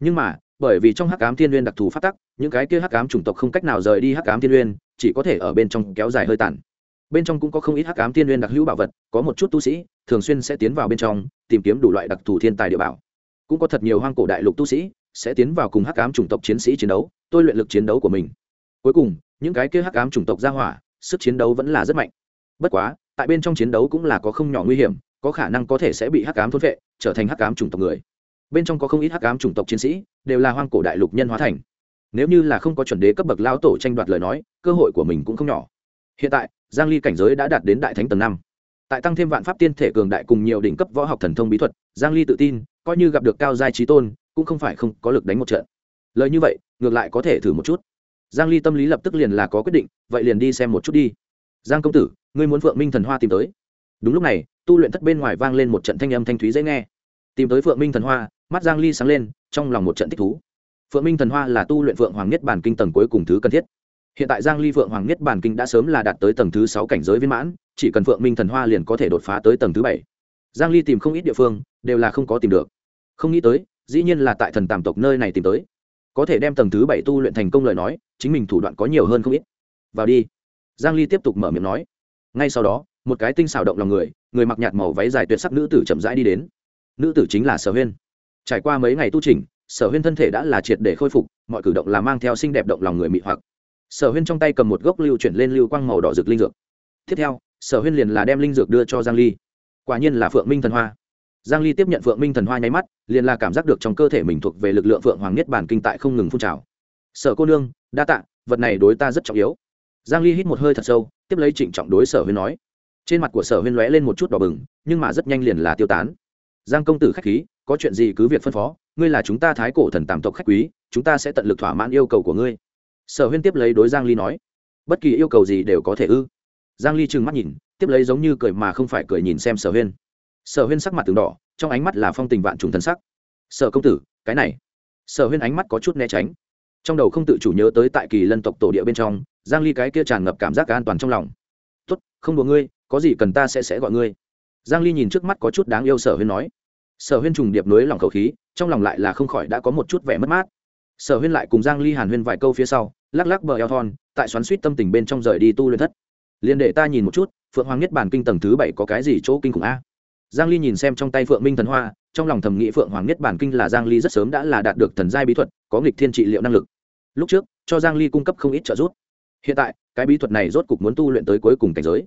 Nhưng mà bởi vì trong hắc ám thiên uyên đặc thù phát tắc, những cái kia hắc ám chủng tộc không cách nào rời đi hắc ám thiên uyên chỉ có thể ở bên trong kéo dài hơi tàn. Bên trong cũng có không ít hắc ám thiên uyên đặc hữu bảo vật, có một chút tu sĩ, thường xuyên sẽ tiến vào bên trong, tìm kiếm đủ loại đặc thù thiên tài địa bảo. Cũng có thật nhiều hoang cổ đại lục tu sĩ, sẽ tiến vào cùng hắc ám chủng tộc chiến sĩ chiến đấu, tôi luyện lực chiến đấu của mình. Cuối cùng, những cái kia hắc ám chủng tộc ra hỏa, sức chiến đấu vẫn là rất mạnh. Bất quá, tại bên trong chiến đấu cũng là có không nhỏ nguy hiểm, có khả năng có thể sẽ bị hắc ám thôn vệ trở thành hắc ám chủng tộc người bên trong có không ít hắc ám chủng tộc chiến sĩ, đều là hoang cổ đại lục nhân hóa thành. Nếu như là không có chuẩn đế cấp bậc lao tổ tranh đoạt lời nói, cơ hội của mình cũng không nhỏ. Hiện tại, giang ly cảnh giới đã đạt đến đại thánh tầng năm. Tại tăng thêm vạn pháp tiên thể cường đại cùng nhiều đỉnh cấp võ học thần thông bí thuật, giang ly tự tin, coi như gặp được cao giai trí tôn, cũng không phải không có lực đánh một trận. Lời như vậy, ngược lại có thể thử một chút. Giang ly tâm lý lập tức liền là có quyết định, vậy liền đi xem một chút đi. Giang công tử, ngươi muốn phượng minh thần hoa tìm tới. Đúng lúc này, tu luyện thất bên ngoài vang lên một trận thanh âm thanh thúy dễ nghe. Tìm tới phượng minh thần hoa mắt giang ly sáng lên, trong lòng một trận thích thú. Phượng minh thần hoa là tu luyện phượng hoàng nhất bản kinh tầng cuối cùng thứ cần thiết. Hiện tại giang ly phượng hoàng nhất bản kinh đã sớm là đạt tới tầng thứ sáu cảnh giới viên mãn, chỉ cần phượng minh thần hoa liền có thể đột phá tới tầng thứ bảy. Giang ly tìm không ít địa phương, đều là không có tìm được. Không nghĩ tới, dĩ nhiên là tại thần tàm tộc nơi này tìm tới. Có thể đem tầng thứ bảy tu luyện thành công lời nói, chính mình thủ đoạn có nhiều hơn không ít. Vào đi. Giang ly tiếp tục mở miệng nói. Ngay sau đó, một cái tinh xảo động lòng người người mặc nhạt màu váy dài tuyệt sắc nữ tử chậm rãi đi đến. Nữ tử chính là sở huyên trải qua mấy ngày tu trình sở huyên thân thể đã là triệt để khôi phục, mọi cử động là mang theo xinh đẹp động lòng người mị hoặc. Sở huyên trong tay cầm một gốc lưu chuyển lên lưu quang màu đỏ rực linh dược. Tiếp theo, sở huyên liền là đem linh dược đưa cho giang ly. Quả nhiên là phượng minh thần hoa. Giang ly tiếp nhận phượng minh thần hoa nháy mắt, liền là cảm giác được trong cơ thể mình thuộc về lực lượng phượng hoàng nhất bản kinh tại không ngừng phun trào. Sở cô nương, đa tạ, vật này đối ta rất trọng yếu. Giang ly hít một hơi thật sâu, tiếp lấy trịnh trọng đối sở huyên nói. Trên mặt của sở huyên lóe lên một chút đỏ bừng, nhưng mà rất nhanh liền là tiêu tán. Giang công tử khách khí có chuyện gì cứ việc phân phó, ngươi là chúng ta thái cổ thần tàm tộc khách quý, chúng ta sẽ tận lực thỏa mãn yêu cầu của ngươi. Sở huyên tiếp lấy đối giang ly nói, bất kỳ yêu cầu gì đều có thể ư? Giang ly trừng mắt nhìn, tiếp lấy giống như cười mà không phải cười nhìn xem sở huyên. Sở huyên sắc mặt từng đỏ, trong ánh mắt là phong tình vạn trùng thần sắc. Sở công tử, cái này. Sở huyên ánh mắt có chút né tránh. Trong đầu không tự chủ nhớ tới tại kỳ lân tộc tổ địa bên trong, giang ly cái kia tràn ngập cảm giác an toàn trong lòng. Tốt, không đùa ngươi, có gì cần ta sẽ sẽ gọi ngươi. Giang ly nhìn trước mắt có chút đáng yêu sở huyên nói sở huyên trùng điệp nối lòng khẩu khí, trong lòng lại là không khỏi đã có một chút vẻ mất mát. Sở huyên lại cùng giang ly hàn huyên vài câu phía sau, lắc lắc bờ eo thon, tại xoắn suýt tâm tình bên trong rời đi tu luyện thất. Liền để ta nhìn một chút, phượng hoàng nhất bản kinh tầng thứ bảy có cái gì chỗ kinh khủng a? Giang ly nhìn xem trong tay phượng minh thần hoa, trong lòng thầm nghĩ phượng hoàng nhất bản kinh là giang ly rất sớm đã là đạt được thần giai bí thuật, có nghịch thiên trị liệu năng lực. Lúc trước, cho giang ly cung cấp không ít trợ giúp. Hiện tại, cái bí thuật này rốt cục muốn tu luyện tới cuối cùng cảnh giới.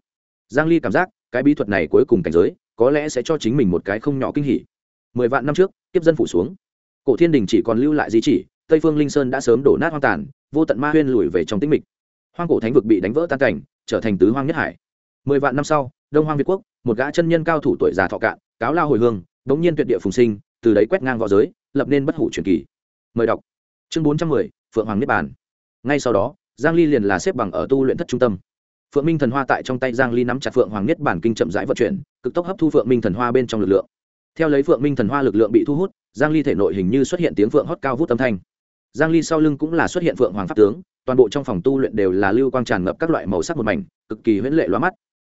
Giang ly cảm giác, cái bí thuật này cuối cùng cảnh giới, có lẽ sẽ cho chính mình một cái không nhỏ kinh hỉ mười vạn năm trước tiếp dân phủ xuống. Cổ thiên đình chỉ còn lưu lại di chỉ, tây phương linh sơn đã sớm đổ nát hoang tàn, vô tận ma huyên lùi về trong tĩnh mịch. Hoang cổ thánh vực bị đánh vỡ tan cảnh, trở thành tứ hoang nhất hải. Mười vạn năm sau, đông hoang việt quốc, một gã chân nhân cao thủ tuổi già thọ cạn, cáo lao hồi hương, đống nhiên tuyệt địa phùng sinh, từ đấy quét ngang v õ giới, lập nên bất hủ truyền kỳ. Mời đọc. Chương bốn trăm mười, phượng hoàng niết bàn. Ngay sau đó, giang ly liền là xếp bằng ở tu luyện thất trung tâm. Phượng minh thần hoa tại trong tay giang ly nắm chặt phượng hoàng niết bản kinh chậm rãi vận chuyển, cực tốc hấp thu phượng minh thần hoa bên trong lực lượng theo lấy phượng minh thần hoa lực lượng bị thu hút, giang ly thể nội hình như xuất hiện tiếng phượng hót cao vút âm thanh. Giang ly sau lưng cũng là xuất hiện phượng hoàng pháp tướng, toàn bộ trong phòng tu luyện đều là lưu quang tràn ngập các loại màu sắc một mảnh, cực kỳ huyễn lệ loa mắt.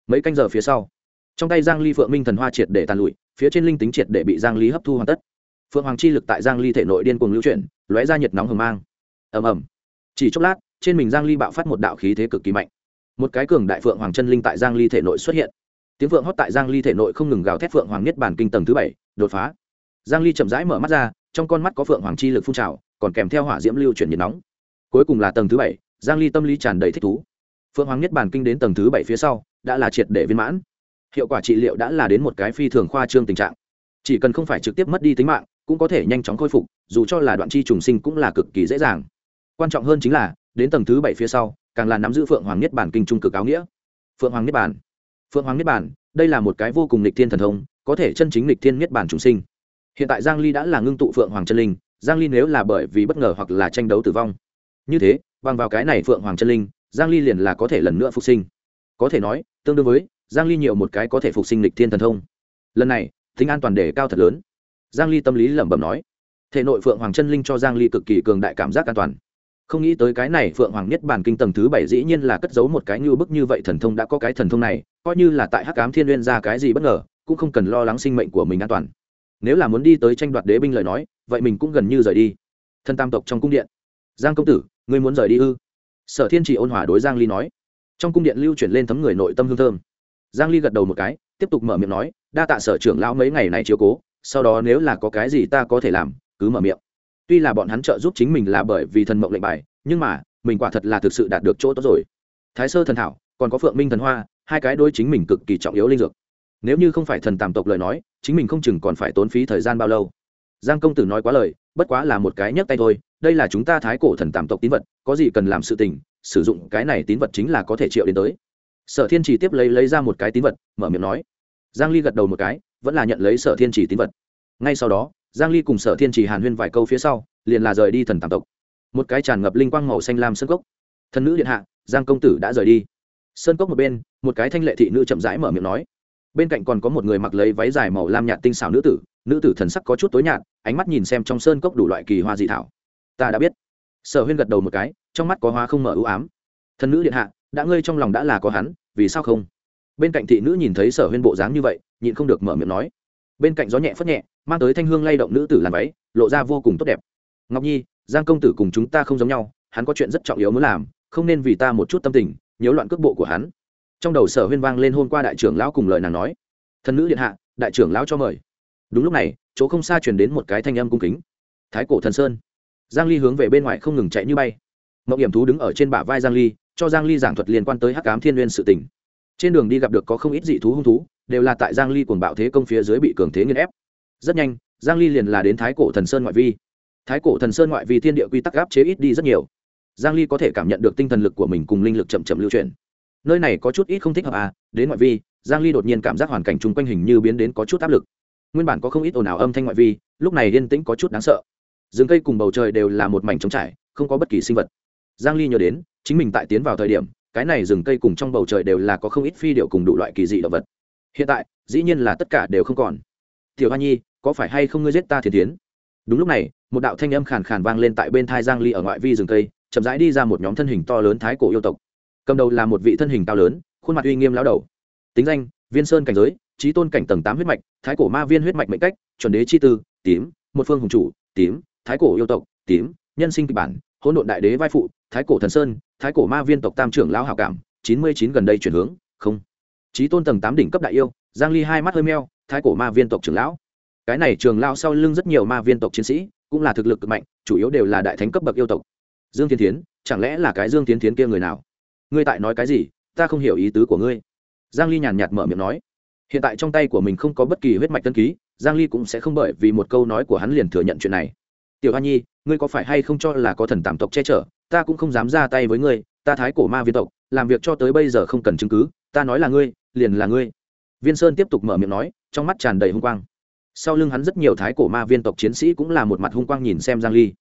Mấy canh giờ phía sau, trong tay giang ly phượng minh thần hoa triệt để tàn lụi, phía trên linh tính triệt để bị giang ly hấp thu hoàn tất. Phượng hoàng chi lực tại giang ly thể nội điên cuồng lưu chuyển, lóe ra nhiệt nóng hừng mang. Ầm ầm. Chỉ chốc lát, trên mình giang ly bạo phát một đạo khí thế cực kỳ mạnh. Một cái cường đại phượng hoàng chân linh tại giang ly thể nội xuất hiện tiếng phượng hót tại giang ly thể nội không ngừng gào thét phượng hoàng nhất bản kinh tầng thứ bảy, đột phá. Giang ly chậm rãi mở mắt ra, trong con mắt có phượng hoàng chi lực phun trào, còn kèm theo hỏa diễm lưu chuyển nhiệt nóng. Cuối cùng là tầng thứ bảy, giang ly tâm lý tràn đầy thích thú. Phượng hoàng nhất bản kinh đến tầng thứ bảy phía sau, đã là triệt để viên mãn. Hiệu quả trị liệu đã là đến một cái phi thường khoa trương tình trạng. Chỉ cần không phải trực tiếp mất đi tính mạng, cũng có thể nhanh chóng khôi phục, dù cho là đoạn chi trùng sinh cũng là cực kỳ dễ dàng. Quan trọng hơn chính là, đến tầng thứ bảy phía sau, càng là nắm giữ phượng hoàng nhất bản kinh trung cực áo nghĩa. Phượng hoàng nhất bản phượng hoàng niết bản đây là một cái vô cùng lịch thiên thần thông, có thể chân chính lịch thiên niết bản trùng sinh. Hiện tại giang ly đã là ngưng tụ phượng hoàng chân linh, giang ly nếu là bởi vì bất ngờ hoặc là tranh đấu tử vong. Như thế, bằng vào cái này phượng hoàng chân linh, giang ly liền là có thể lần nữa phục sinh. Có thể nói, tương đương với, giang ly nhiều một cái có thể phục sinh lịch thiên thần thông. Lần này, tính an toàn đề cao thật lớn. Giang ly tâm lý lẩm bẩm nói, thể nội phượng hoàng chân linh cho giang ly cực kỳ cường đại cảm giác an toàn. Không nghĩ tới cái này phượng hoàng nhất bản kinh tầng thứ bảy dĩ nhiên là cất giấu một cái như bức như vậy thần thông đã có cái thần thông này coi như là tại hắc ám thiên nguyên ra cái gì bất ngờ, cũng không cần lo lắng sinh mệnh của mình an toàn. Nếu là muốn đi tới tranh đoạt đế binh lời nói, vậy mình cũng gần như rời đi. Thân tam tộc trong cung điện. Giang công tử, ngươi muốn rời đi ư? Sở thiên chỉ ôn hòa đối giang ly nói. Trong cung điện lưu chuyển lên thấm người nội tâm hương thơm. Giang ly gật đầu một cái, tiếp tục mở miệng nói, đa tạ sở trưởng lão mấy ngày này chiếu cố, sau đó nếu là có cái gì ta có thể làm, cứ mở miệng. Tuy là bọn hắn trợ giúp chính mình là bởi vì thần mộng lệnh bài, nhưng mà, mình quả thật là thực sự đạt được chỗ tốt rồi. Thái sơ thần thảo, còn có phượng minh thần hoa hai cái đối chính mình cực kỳ trọng yếu linh dược. Nếu như không phải thần tàm tộc lời nói, chính mình không chừng còn phải tốn phí thời gian bao lâu. Giang công tử nói quá lời, bất quá là một cái nhấc tay thôi, đây là chúng ta thái cổ thần tàm tộc tín vật, có gì cần làm sự tình, sử dụng cái này tín vật chính là có thể triệu đến tới. Sở thiên chỉ tiếp lấy lấy ra một cái tín vật, mở miệng nói. Giang ly gật đầu một cái, vẫn là nhận lấy sở thiên chỉ tín vật. Ngay sau đó, giang ly cùng sở thiên chỉ hàn huyên vài câu phía sau, liền là rời đi thần tàm tộc. Một cái tràn ngập linh quang màu xanh lam sơn cốc. Thần nữ điện hạ, giang công tử đã rời đi sơn cốc một bên, một cái thanh lệ thị nữ chậm rãi mở miệng nói. Bên cạnh còn có một người mặc lấy váy dài màu lam nhạt tinh xảo nữ tử nữ tử thần sắc có chút tối nhạt, ánh mắt nhìn xem trong sơn cốc đủ loại kỳ hoa dị thảo. Ta đã biết. Sở huyên gật đầu một cái, trong mắt có hoa không mở ưu ám. Thần nữ điện hạ, đã ngơi trong lòng đã là có hắn, vì sao không? Bên cạnh thị nữ nhìn thấy sở huyên bộ dáng như vậy, nhịn không được mở miệng nói. Bên cạnh gió nhẹ phất nhẹ, mang tới thanh hương lay động nữ tử làm váy, lộ ra vô cùng tốt đẹp. Ngọc nhi, giang công tử cùng chúng ta không giống nhau, hắn có chuyện rất trọng yếu muốn làm, không nên vì ta một chút tâm tình nhiễu loạn cước bộ của hắn. Trong đầu sở huyên vang lên hôm qua đại trưởng lão cùng lời nàng nói. Thần nữ điện hạ, đại trưởng lão cho mời. Đúng lúc này, chỗ không xa chuyển đến một cái thanh âm cung kính. Thái cổ thần sơn. Giang ly hướng về bên ngoài không ngừng chạy như bay. Mậu hiểm thú đứng ở trên bả vai giang ly, cho giang ly giảng thuật liên quan tới hắc ám thiên nguyên sự tình. Trên đường đi gặp được có không ít dị thú hung thú, đều là tại giang ly cuồng bạo thế công phía dưới bị cường thế nghiền ép. Rất nhanh, giang ly liền là đến thái cổ thần sơn ngoại vi. Thái cổ thần sơn ngoại vi thiên địa quy tắc áp chế ít đi rất nhiều giang ly có thể cảm nhận được tinh thần lực của mình cùng linh lực chậm chậm lưu chuyển. Nơi này có chút ít không thích hợp à đến ngoại vi, giang ly đột nhiên cảm giác hoàn cảnh chung quanh hình như biến đến có chút áp lực. Nguyên bản có không ít ồn ào âm thanh ngoại vi, lúc này yên tĩnh có chút đáng sợ. Rừng cây cùng bầu trời đều là một mảnh trống trải, không có bất kỳ sinh vật. Giang ly nhớ đến, chính mình tại tiến vào thời điểm, cái này rừng cây cùng trong bầu trời đều là có không ít phi điệu cùng đủ loại kỳ dị động vật. Hiện tại, dĩ nhiên là tất cả đều không còn. Tiểu hoa nhi, có phải hay không ngươi giết ta thiền tiến? Đúng lúc này, một đạo thanh âm khàn khàn vang lên tại bên thai giang ly ở ngoại vi rừng cây chậm rãi đi ra một nhóm thân hình to lớn thái cổ yêu tộc. Cầm đầu là một vị thân hình cao lớn, khuôn mặt uy nghiêm lão đầu. Tính danh, viên sơn cảnh giới trí tôn cảnh tầng tám huyết mạch, thái cổ ma viên huyết mạch mệnh cách, chuẩn đế chi tư, tím, một phương hùng chủ, tím, thái cổ yêu tộc, tím, nhân sinh kịch bản, hỗn độn đại đế vai phụ, thái cổ thần sơn, thái cổ ma viên tộc tam trưởng lão hảo cảm, chín mươi chín gần đây chuyển hướng, không. Trí tôn tầng tám đỉnh cấp đại yêu, giang ly hai mắt hơi meo, thái cổ ma viên tộc trưởng lão. Cái này trường lão sau lưng rất nhiều ma viên tộc chiến sĩ, cũng là thực lực cực mạnh, chủ yếu đều là đại thánh cấp bậc yêu tộc dương thiên thiến, chẳng lẽ là cái dương thiên thiến kia người nào? Ngươi tại nói cái gì? Ta không hiểu ý tứ của ngươi. Giang ly nhàn nhạt mở miệng nói. Hiện tại trong tay của mình không có bất kỳ huyết mạch tân ký, giang ly cũng sẽ không bởi vì một câu nói của hắn liền thừa nhận chuyện này. Tiểu hoa nhi, ngươi có phải hay không cho là có thần tàm tộc che chở? Ta cũng không dám ra tay với ngươi, ta thái cổ ma viên tộc, làm việc cho tới bây giờ không cần chứng cứ, ta nói là ngươi, liền là ngươi. Viên sơn tiếp tục mở miệng nói, trong mắt tràn đầy hung quang. Sau lưng hắn rất nhiều thái cổ ma viên tộc chiến sĩ cũng là một mặt hung quang nhìn xem giang ly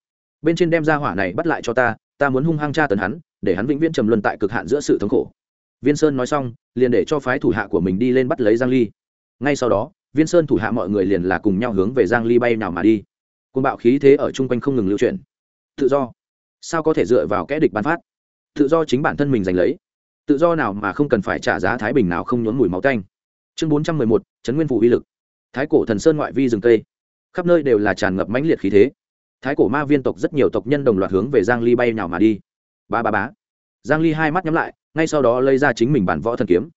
bên trên đem ra hỏa này bắt lại cho ta ta muốn hung hăng tra tấn hắn để hắn vĩnh viễn trầm luân tại cực hạn giữa sự thống khổ. Viên sơn nói xong liền để cho phái thủ hạ của mình đi lên bắt lấy giang ly. Ngay sau đó viên sơn thủ hạ mọi người liền là cùng nhau hướng về giang ly bay nào mà đi. Côn bạo khí thế ở chung quanh không ngừng lưu chuyển. Tự do. Sao có thể dựa vào kẽ địch bán phát? Tự do chính bản thân mình giành lấy. Tự do nào mà không cần phải trả giá thái bình nào không nhốn mùi máu tanh. Chương 411, trấn nguyên phủ uy lực. Thái cổ thần sơn ngoại vi rừng cây. Khắp nơi đều là tràn ngập mãnh liệt khí thế thái cổ ma viên tộc rất nhiều tộc nhân đồng loạt hướng về giang ly bay nào mà đi. Ba ba bá giang ly hai mắt nhắm lại, ngay sau đó lấy ra chính mình bản võ thần kiếm.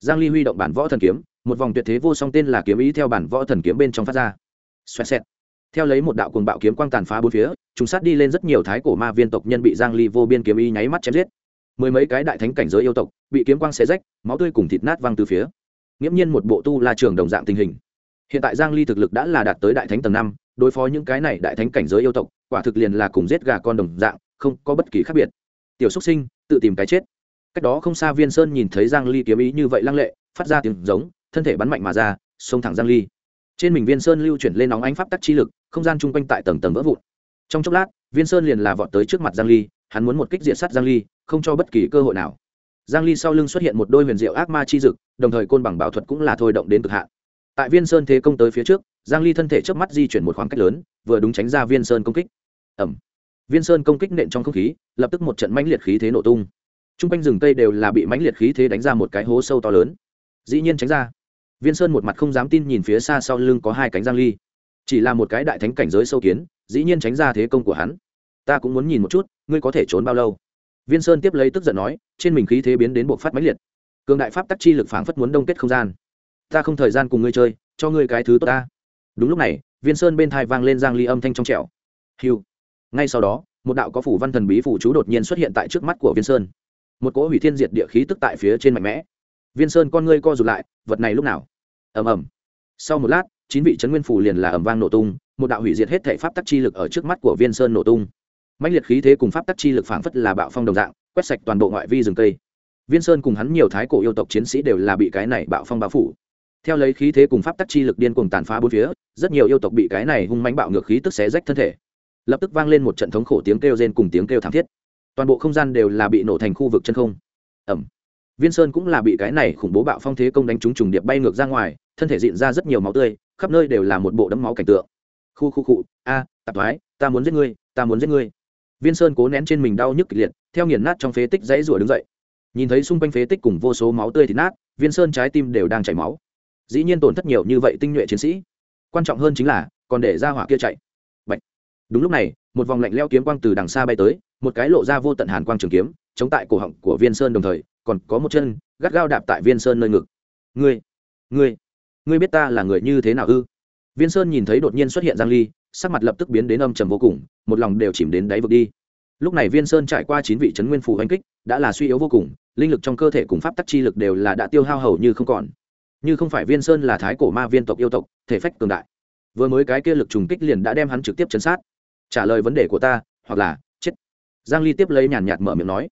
Giang ly huy động bản võ thần kiếm, một vòng tuyệt thế vô song tên là kiếm ý theo bản võ thần kiếm bên trong phát ra. Xoẹt xẹt. Theo lấy một đạo cuồng bạo kiếm quang tàn phá bốn phía chúng sát đi lên rất nhiều thái cổ ma viên tộc nhân bị giang ly vô biên kiếm ý nháy mắt chém giết. Mười mấy cái đại thánh cảnh giới yêu tộc bị kiếm quang xé rách, máu tươi cùng thịt nát văng từ phía. Nghiễm nhiên một bộ tu la trường đồng dạng tình hình. Hiện tại giang ly thực lực đã là đạt tới đại thánh tầng năm đối phó những cái này đại thánh cảnh giới yêu tộc, quả thực liền là cùng giết gà con đồng dạng, không có bất kỳ khác biệt. Tiểu xuất sinh, tự tìm cái chết. Cách đó không xa viên sơn nhìn thấy giang ly kiếm ý như vậy lăng lệ, phát ra tiếng giống, thân thể bắn mạnh mà ra, xông thẳng giang ly. Trên mình viên sơn lưu chuyển lên nóng ánh pháp tắc chi lực, không gian chung quanh tại tầng tầng vỡ vụn. Trong chốc lát, viên sơn liền là vọt tới trước mặt giang ly, hắn muốn một kích diệt sát giang ly, không cho bất kỳ cơ hội nào. Giang ly sau lưng xuất hiện một đôi huyền diệu ác ma chi dực, đồng thời côn bằng bảo thuật cũng là thôi động đến cực hạn. Tại viên sơn thế công tới phía trước giang ly thân thể chớp mắt di chuyển một khoảng cách lớn, vừa đúng tránh ra viên sơn công kích. Ẩm viên sơn công kích nện trong không khí, lập tức một trận mãnh liệt khí thế nổ tung. Trung quanh rừng cây đều là bị mãnh liệt khí thế đánh ra một cái hố sâu to lớn. Dĩ nhiên tránh ra. Viên sơn một mặt không dám tin nhìn phía xa sau lưng có hai cánh giang ly. Chỉ là một cái đại thánh cảnh giới sâu kiến, dĩ nhiên tránh ra thế công của hắn. Ta cũng muốn nhìn một chút, ngươi có thể trốn bao lâu? Viên sơn tiếp lấy tức giận nói, trên mình khí thế biến đến buộc phát mãnh liệt. Cường đại pháp tắc chi lực phảng phất muốn đông kết không gian. Ta không thời gian cùng ngươi chơi, cho ngươi cái thứ tốt ta đúng lúc này, viên sơn bên thai vang lên giang ly âm thanh trong trẻo. Hiu ngay sau đó, một đạo có phủ văn thần bí phủ chú đột nhiên xuất hiện tại trước mắt của viên sơn. Một cỗ hủy thiên diệt địa khí tức tại phía trên mạnh mẽ. Viên sơn con ngươi co rụt lại, vật này lúc nào? Ầm ầm. Sau một lát, chín vị trấn nguyên phủ liền là ầm vang nổ tung, một đạo hủy diệt hết thể pháp tắc chi lực ở trước mắt của viên sơn nổ tung. Mạnh liệt khí thế cùng pháp tắc chi lực phảng phất là bạo phong đồng dạng, quét sạch toàn bộ ngoại vi rừng cây. Viên sơn cùng hắn nhiều thái cổ yêu tộc chiến sĩ đều là bị cái này bạo phong bao phủ theo lấy khí thế cùng pháp tắc chi lực điên cuồng tàn phá bốn phía rất nhiều yêu tộc bị cái này hung mãnh bạo ngược khí tức xé rách thân thể. Lập tức vang lên một trận thống khổ tiếng kêu rên cùng tiếng kêu thảm thiết. Toàn bộ không gian đều là bị nổ thành khu vực chân không. Ẩm viên sơn cũng là bị cái này khủng bố bạo phong thế công đánh trúng trùng điệp bay ngược ra ngoài thân thể diện ra rất nhiều máu tươi khắp nơi đều là một bộ đấm máu cảnh tượng. Khu khu cụ a à, tạp thoái ta muốn giết ngươi ta muốn giết ngươi. Viên sơn cố nén trên mình đau nhức kịch liệt theo nghiền nát trong phế tích dãy rủa đứng dậy. Nhìn thấy xung quanh phế tích cùng vô số máu tươi thì nát viên sơn trái tim đều đang chảy máu dĩ nhiên tổn thất nhiều như vậy tinh nhuệ chiến sĩ. Quan trọng hơn chính là, còn để ra hỏa kia chạy. Bạch. đúng lúc này, một vòng lạnh leo kiếm quang từ đằng xa bay tới, một cái lộ ra vô tận hàn quang trường kiếm, chống tại cổ họng của viên sơn đồng thời, còn có một chân, gắt gao đạp tại viên sơn nơi ngực. Ngươi ngươi ngươi biết ta là người như thế nào ư? Viên sơn nhìn thấy đột nhiên xuất hiện giang ly, sắc mặt lập tức biến đến âm trầm vô cùng, một lòng đều chìm đến đáy vực đi. Lúc này viên sơn trải qua chín vị trấn nguyên phù hành kích, đã là suy yếu vô cùng, linh lực trong cơ thể cùng pháp tắc chi lực đều là đã tiêu hao hầu như không còn như không phải viên sơn là thái cổ ma viên tộc yêu tộc, thể phách cường đại. Vừa mới cái kia lực trùng kích liền đã đem hắn trực tiếp chấn sát. Trả lời vấn đề của ta, hoặc là, chết. Giang ly tiếp lấy nhàn nhạt mở miệng nói.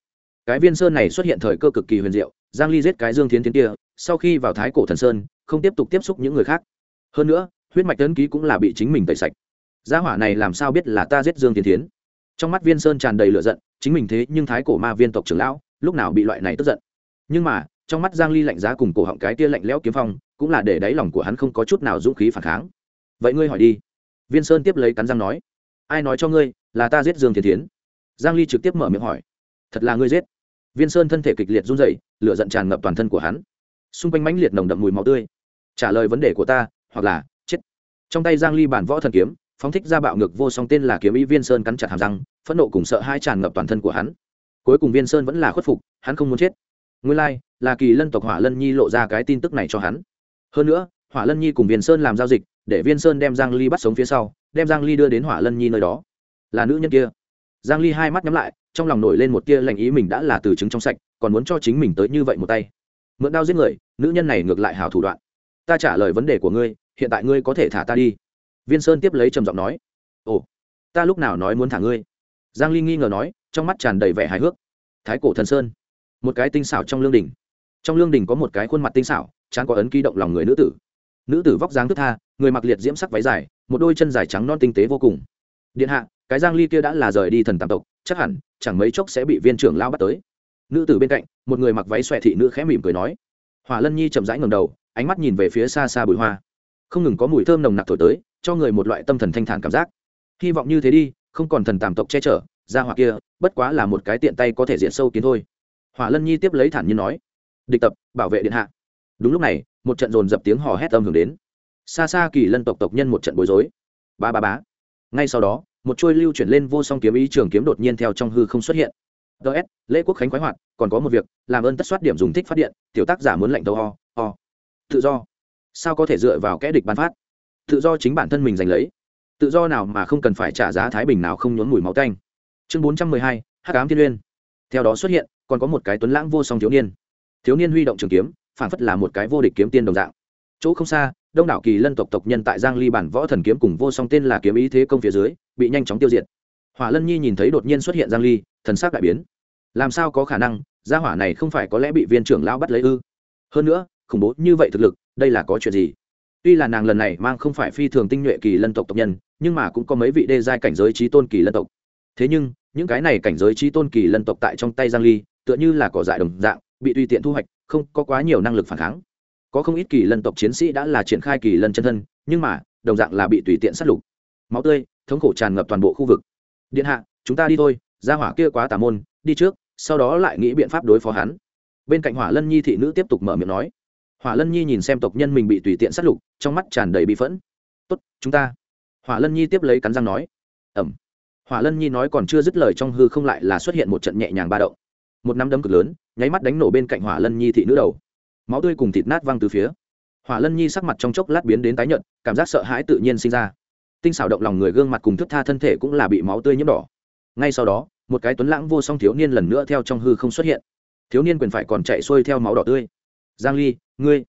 Cái viên sơn này xuất hiện thời cơ cực kỳ huyền diệu, giang ly giết cái dương thiến tiến kia, sau khi vào thái cổ thần sơn, không tiếp tục tiếp xúc những người khác. Hơn nữa, huyết mạch tấn ký cũng là bị chính mình tẩy sạch. Gia hỏa này làm sao biết là ta giết dương tiến tiến trong mắt viên sơn tràn đầy lửa giận, chính mình thế nhưng thái cổ ma viên tộc trưởng lão, lúc nào bị loại này tức giận? Nhưng mà trong mắt giang ly lạnh giá cùng cổ họng cái tia lạnh lẽo kiếm phong, cũng là để đáy lòng của hắn không có chút nào dũng khí phản kháng. Vậy ngươi hỏi đi. Viên sơn tiếp lấy cắn răng nói, ai nói cho ngươi là ta giết dương thiên tiến giang ly trực tiếp mở miệng hỏi, thật là ngươi giết? Viên sơn thân thể kịch liệt run rẩy, lửa giận tràn ngập toàn thân của hắn. Xung quanh mãnh liệt nồng đậm mùi máu tươi. Trả lời vấn đề của ta, hoặc là chết. Trong tay giang ly bản võ thần kiếm, phóng thích ra bạo ngược vô song tên là kiếm ý viên sơn cắn chặt hàm răng, phẫn nộ cùng sợ hai tràn ngập toàn thân của hắn. Cuối cùng viên sơn vẫn là khuất phục, hắn không muốn chết nguyên lai, là kỳ lân tộc hỏa lân nhi lộ ra cái tin tức này cho hắn. Hơn nữa, hỏa lân nhi cùng viên sơn làm giao dịch, để viên sơn đem giang ly bắt sống phía sau, đem giang ly đưa đến hỏa lân nhi nơi đó. Là nữ nhân kia. Giang ly hai mắt nhắm lại, trong lòng nổi lên một tia lành ý mình đã là từ chứng trong sạch, còn muốn cho chính mình tới như vậy một tay. Mượn đao giết người, nữ nhân này ngược lại hào thủ đoạn. Ta trả lời vấn đề của ngươi, hiện tại ngươi có thể thả ta đi. Viên sơn tiếp lấy trầm giọng nói. Ồ, ta lúc nào nói muốn thả ngươi? Giang ly nghi ngờ nói, trong mắt tràn đầy vẻ hài hước. Thái cổ thần sơn một cái tinh xảo trong lương đình. Trong lương đình có một cái khuôn mặt tinh xảo, chán có ấn ký động lòng người nữ tử. Nữ tử vóc dáng thức tha, người mặc liệt diễm sắc váy dài, một đôi chân dài trắng non tinh tế vô cùng. Điện hạ, cái giang ly kia đã là rời đi thần tam tộc, chắc hẳn, chẳng mấy chốc sẽ bị viên trưởng lao bắt tới. Nữ tử bên cạnh, một người mặc váy xòe thị nữ khẽ mỉm cười nói. Hỏa lân nhi chậm rãi ngẩng đầu, ánh mắt nhìn về phía xa xa bụi hoa. Không ngừng có mùi thơm nồng nặc thổi tới, cho người một loại tâm thần thanh thản cảm giác. Hy vọng như thế đi, không còn thần tam tộc che chở ra hỏa kia, bất quá là một cái tiện tay có thể diện sâu kiến thôi hỏa lân nhi tiếp lấy thản nhiên nói, địch tập, bảo vệ điện hạ. Đúng lúc này, một trận dồn dập tiếng hò hét âm hưởng đến. Xa xa kỳ lân tộc tộc nhân một trận bối rối. Ba ba bá ngay sau đó, một trôi lưu chuyển lên vô song kiếm ý trường kiếm đột nhiên theo trong hư không xuất hiện. Ts lễ quốc khánh khoái hoạt, còn có một việc, làm ơn tất soát điểm dùng thích phát điện, tiểu tác giả muốn lệnh tàu ho ho tự do. Sao có thể dựa vào kẽ địch ban phát? Tự do chính bản thân mình giành lấy. Tự do nào mà không cần phải trả giá thái bình nào không nhốn mùi máu tanh. Chương bốn trăm mười hai, hắc ám thiên uyên. Theo đó xuất hiện còn có một cái tuấn lãng vô song thiếu niên. Thiếu niên huy động trường kiếm phản phất là một cái vô địch kiếm tiên đồng dạng. Chỗ không xa, đông đảo kỳ lân tộc tộc nhân tại giang ly bản võ thần kiếm cùng vô song tên là kiếm ý thế công phía dưới, bị nhanh chóng tiêu diệt. Hỏa lân nhi nhìn thấy đột nhiên xuất hiện giang ly, thần sắc đại biến. Làm sao có khả năng, gia hỏa này không phải có lẽ bị viên trưởng lão bắt lấy ư? Hơn nữa, khủng bố như vậy thực lực, đây là có chuyện gì? Tuy là nàng lần này mang không phải phi thường tinh nhuệ kỳ lân tộc tộc nhân, nhưng mà cũng có mấy vị đê giai cảnh giới trí tôn kỳ lân tộc. Thế nhưng, những cái này cảnh giới trí tôn kỳ lân tộc tại trong tay giang ly tựa như là cỏ dại đồng dạng, bị tùy tiện thu hoạch, không có quá nhiều năng lực phản kháng. Có không ít kỳ lân tộc chiến sĩ đã là triển khai kỳ lân chân thân, nhưng mà, đồng dạng là bị tùy tiện sát lục. Máu tươi, thống khổ tràn ngập toàn bộ khu vực. Điện hạ, chúng ta đi thôi ra hỏa kia quá tà môn, đi trước, sau đó lại nghĩ biện pháp đối phó hắn. Bên cạnh hỏa lân nhi thị nữ tiếp tục mở miệng nói. Hỏa lân nhi nhìn xem tộc nhân mình bị tùy tiện sát lục, trong mắt tràn đầy bị phẫn. Tốt, chúng ta. Hỏa lân nhi tiếp lấy cắn răng nói. Ẩm hỏa lân nhi nói còn chưa dứt lời trong hư không lại là xuất hiện một trận nhẹ nhàng ba động một nắm đấm cực lớn, nháy mắt đánh nổ bên cạnh hỏa lân nhi thị nữ đầu. Máu tươi cùng thịt nát văng từ phía. Hỏa lân nhi sắc mặt trong chốc lát biến đến tái nhợt, cảm giác sợ hãi tự nhiên sinh ra. Tinh xảo động lòng người gương mặt cùng thức tha thân thể cũng là bị máu tươi nhiễm đỏ. Ngay sau đó, một cái tuấn lãng vô song thiếu niên lần nữa theo trong hư không xuất hiện. Thiếu niên quyền phải còn chạy xuôi theo máu đỏ tươi. Giang ly, ngươi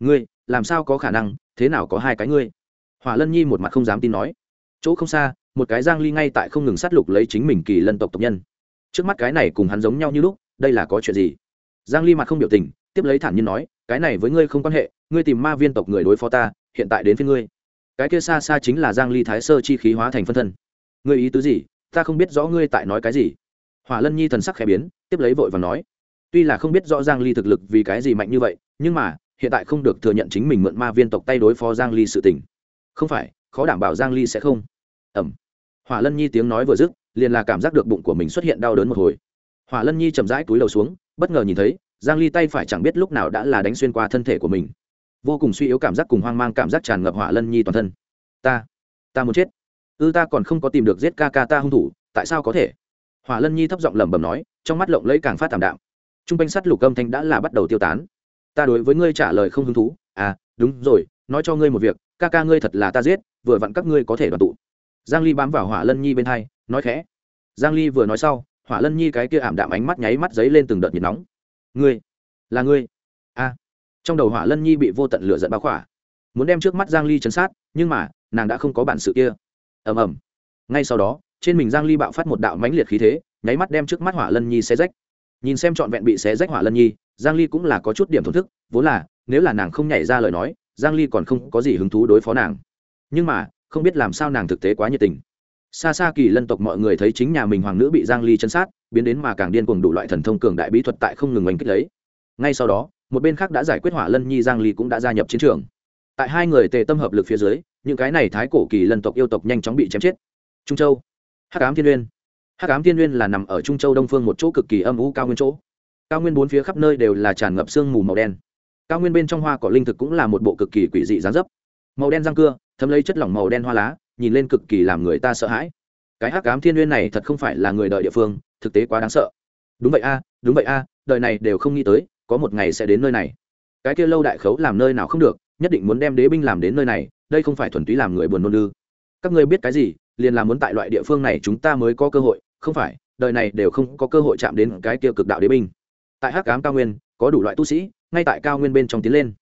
ngươi, làm sao có khả năng, thế nào có hai cái ngươi? Hỏa lân nhi một mặt không dám tin nói. Chỗ không xa, một cái giang ly ngay tại không ngừng sát lục lấy chính mình kỳ lân tộc tộc nhân trước mắt cái này cùng hắn giống nhau như lúc, đây là có chuyện gì? Giang ly mặt không biểu tình, tiếp lấy thản nhiên nói, cái này với ngươi không quan hệ, ngươi tìm ma viên tộc người đối phó ta, hiện tại đến phía ngươi. Cái kia xa xa chính là giang ly thái sơ chi khí hóa thành phân thân. Ngươi ý tứ gì? Ta không biết rõ ngươi tại nói cái gì. Hỏa lân nhi thần sắc khẽ biến, tiếp lấy vội và nói, tuy là không biết rõ giang ly thực lực vì cái gì mạnh như vậy, nhưng mà, hiện tại không được thừa nhận chính mình mượn ma viên tộc tay đối phó giang ly sự tình. Không phải, khó đảm bảo giang ly sẽ không. Ẩm. Hỏa lân nhi tiếng nói vừa dứt liền là cảm giác được bụng của mình xuất hiện đau đớn một hồi. Hỏa lân nhi chậm rãi túi đầu xuống, bất ngờ nhìn thấy, giang ly tay phải chẳng biết lúc nào đã là đánh xuyên qua thân thể của mình. Vô cùng suy yếu cảm giác cùng hoang mang cảm giác tràn ngập hỏa lân nhi toàn thân. Ta ta muốn chết. Ư ta còn không có tìm được giết ca ca ta hung thủ, tại sao có thể? Hỏa lân nhi thấp giọng lẩm bẩm nói, trong mắt lộng lẫy càng phát tạm đạm. Trung quanh sắt lục âm thanh đã là bắt đầu tiêu tán. Ta đối với ngươi trả lời không hứng thú. À đúng rồi, nói cho ngươi một việc, ca ca ngươi thật là ta giết, vừa vặn các ngươi có thể đoàn tụ. Giang ly bám vào hỏa lân nhi bên hai nói khẽ. Giang ly vừa nói sau, hỏa lân nhi cái kia ảm đạm ánh mắt nháy mắt giấy lên từng đợt nhiệt nóng. Ngươi, là ngươi? A. Trong đầu hỏa lân nhi bị vô tận lửa giận bao khỏa. Muốn đem trước mắt giang ly chấn sát, nhưng mà, nàng đã không có bản sự kia. Ầm ầm. Ngay sau đó, trên mình giang ly bạo phát một đạo mãnh liệt khí thế, nháy mắt đem trước mắt hỏa lân nhi xé rách. Nhìn xem trọn vẹn bị xé rách hỏa lân nhi, giang ly cũng là có chút điểm thổn thức, vốn là, nếu là nàng không nhảy ra lời nói, giang ly còn không có gì hứng thú đối phó nàng. Nhưng mà, không biết làm sao nàng thực tế quá nhiệt tình xa xa kỳ lân tộc mọi người thấy chính nhà mình hoàng nữ bị giang ly chân sát, biến đến mà càng điên cuồng đủ loại thần thông cường đại bí thuật tại không ngừng oanh kích lấy. Ngay sau đó, một bên khác đã giải quyết hỏa lân nhi giang ly cũng đã gia nhập chiến trường. Tại hai người tề tâm hợp lực phía dưới, những cái này thái cổ kỳ lân tộc yêu tộc nhanh chóng bị chém chết. Trung châu. Hắc ám thiên Nguyên. hắc ám thiên Nguyên là nằm ở trung châu đông phương một chỗ cực kỳ âm u cao nguyên chỗ. Cao nguyên bốn phía khắp nơi đều là tràn ngập sương mù màu đen. Cao nguyên bên trong hoa cỏ linh thực cũng là một bộ cực kỳ quỷ dị dáng dấp. Màu đen răng cưa, thấm lấy chất lỏng màu đen hoa lá nhìn lên cực kỳ làm người ta sợ hãi. Cái hắc ám thiên nguyên này thật không phải là người đợi địa phương, thực tế quá đáng sợ. Đúng vậy a, đúng vậy a, đời này đều không nghĩ tới, có một ngày sẽ đến nơi này. Cái kia lâu đại khấu làm nơi nào không được, nhất định muốn đem đế binh làm đến nơi này, đây không phải thuần túy làm người buồn nôn ư. Các ngươi biết cái gì, liền là muốn tại loại địa phương này chúng ta mới có cơ hội, không phải, đời này đều không có cơ hội chạm đến cái kia cực đạo đế binh. Tại hắc ám cao nguyên, có đủ loại tu sĩ, ngay tại cao nguyên bên trong tiến lên.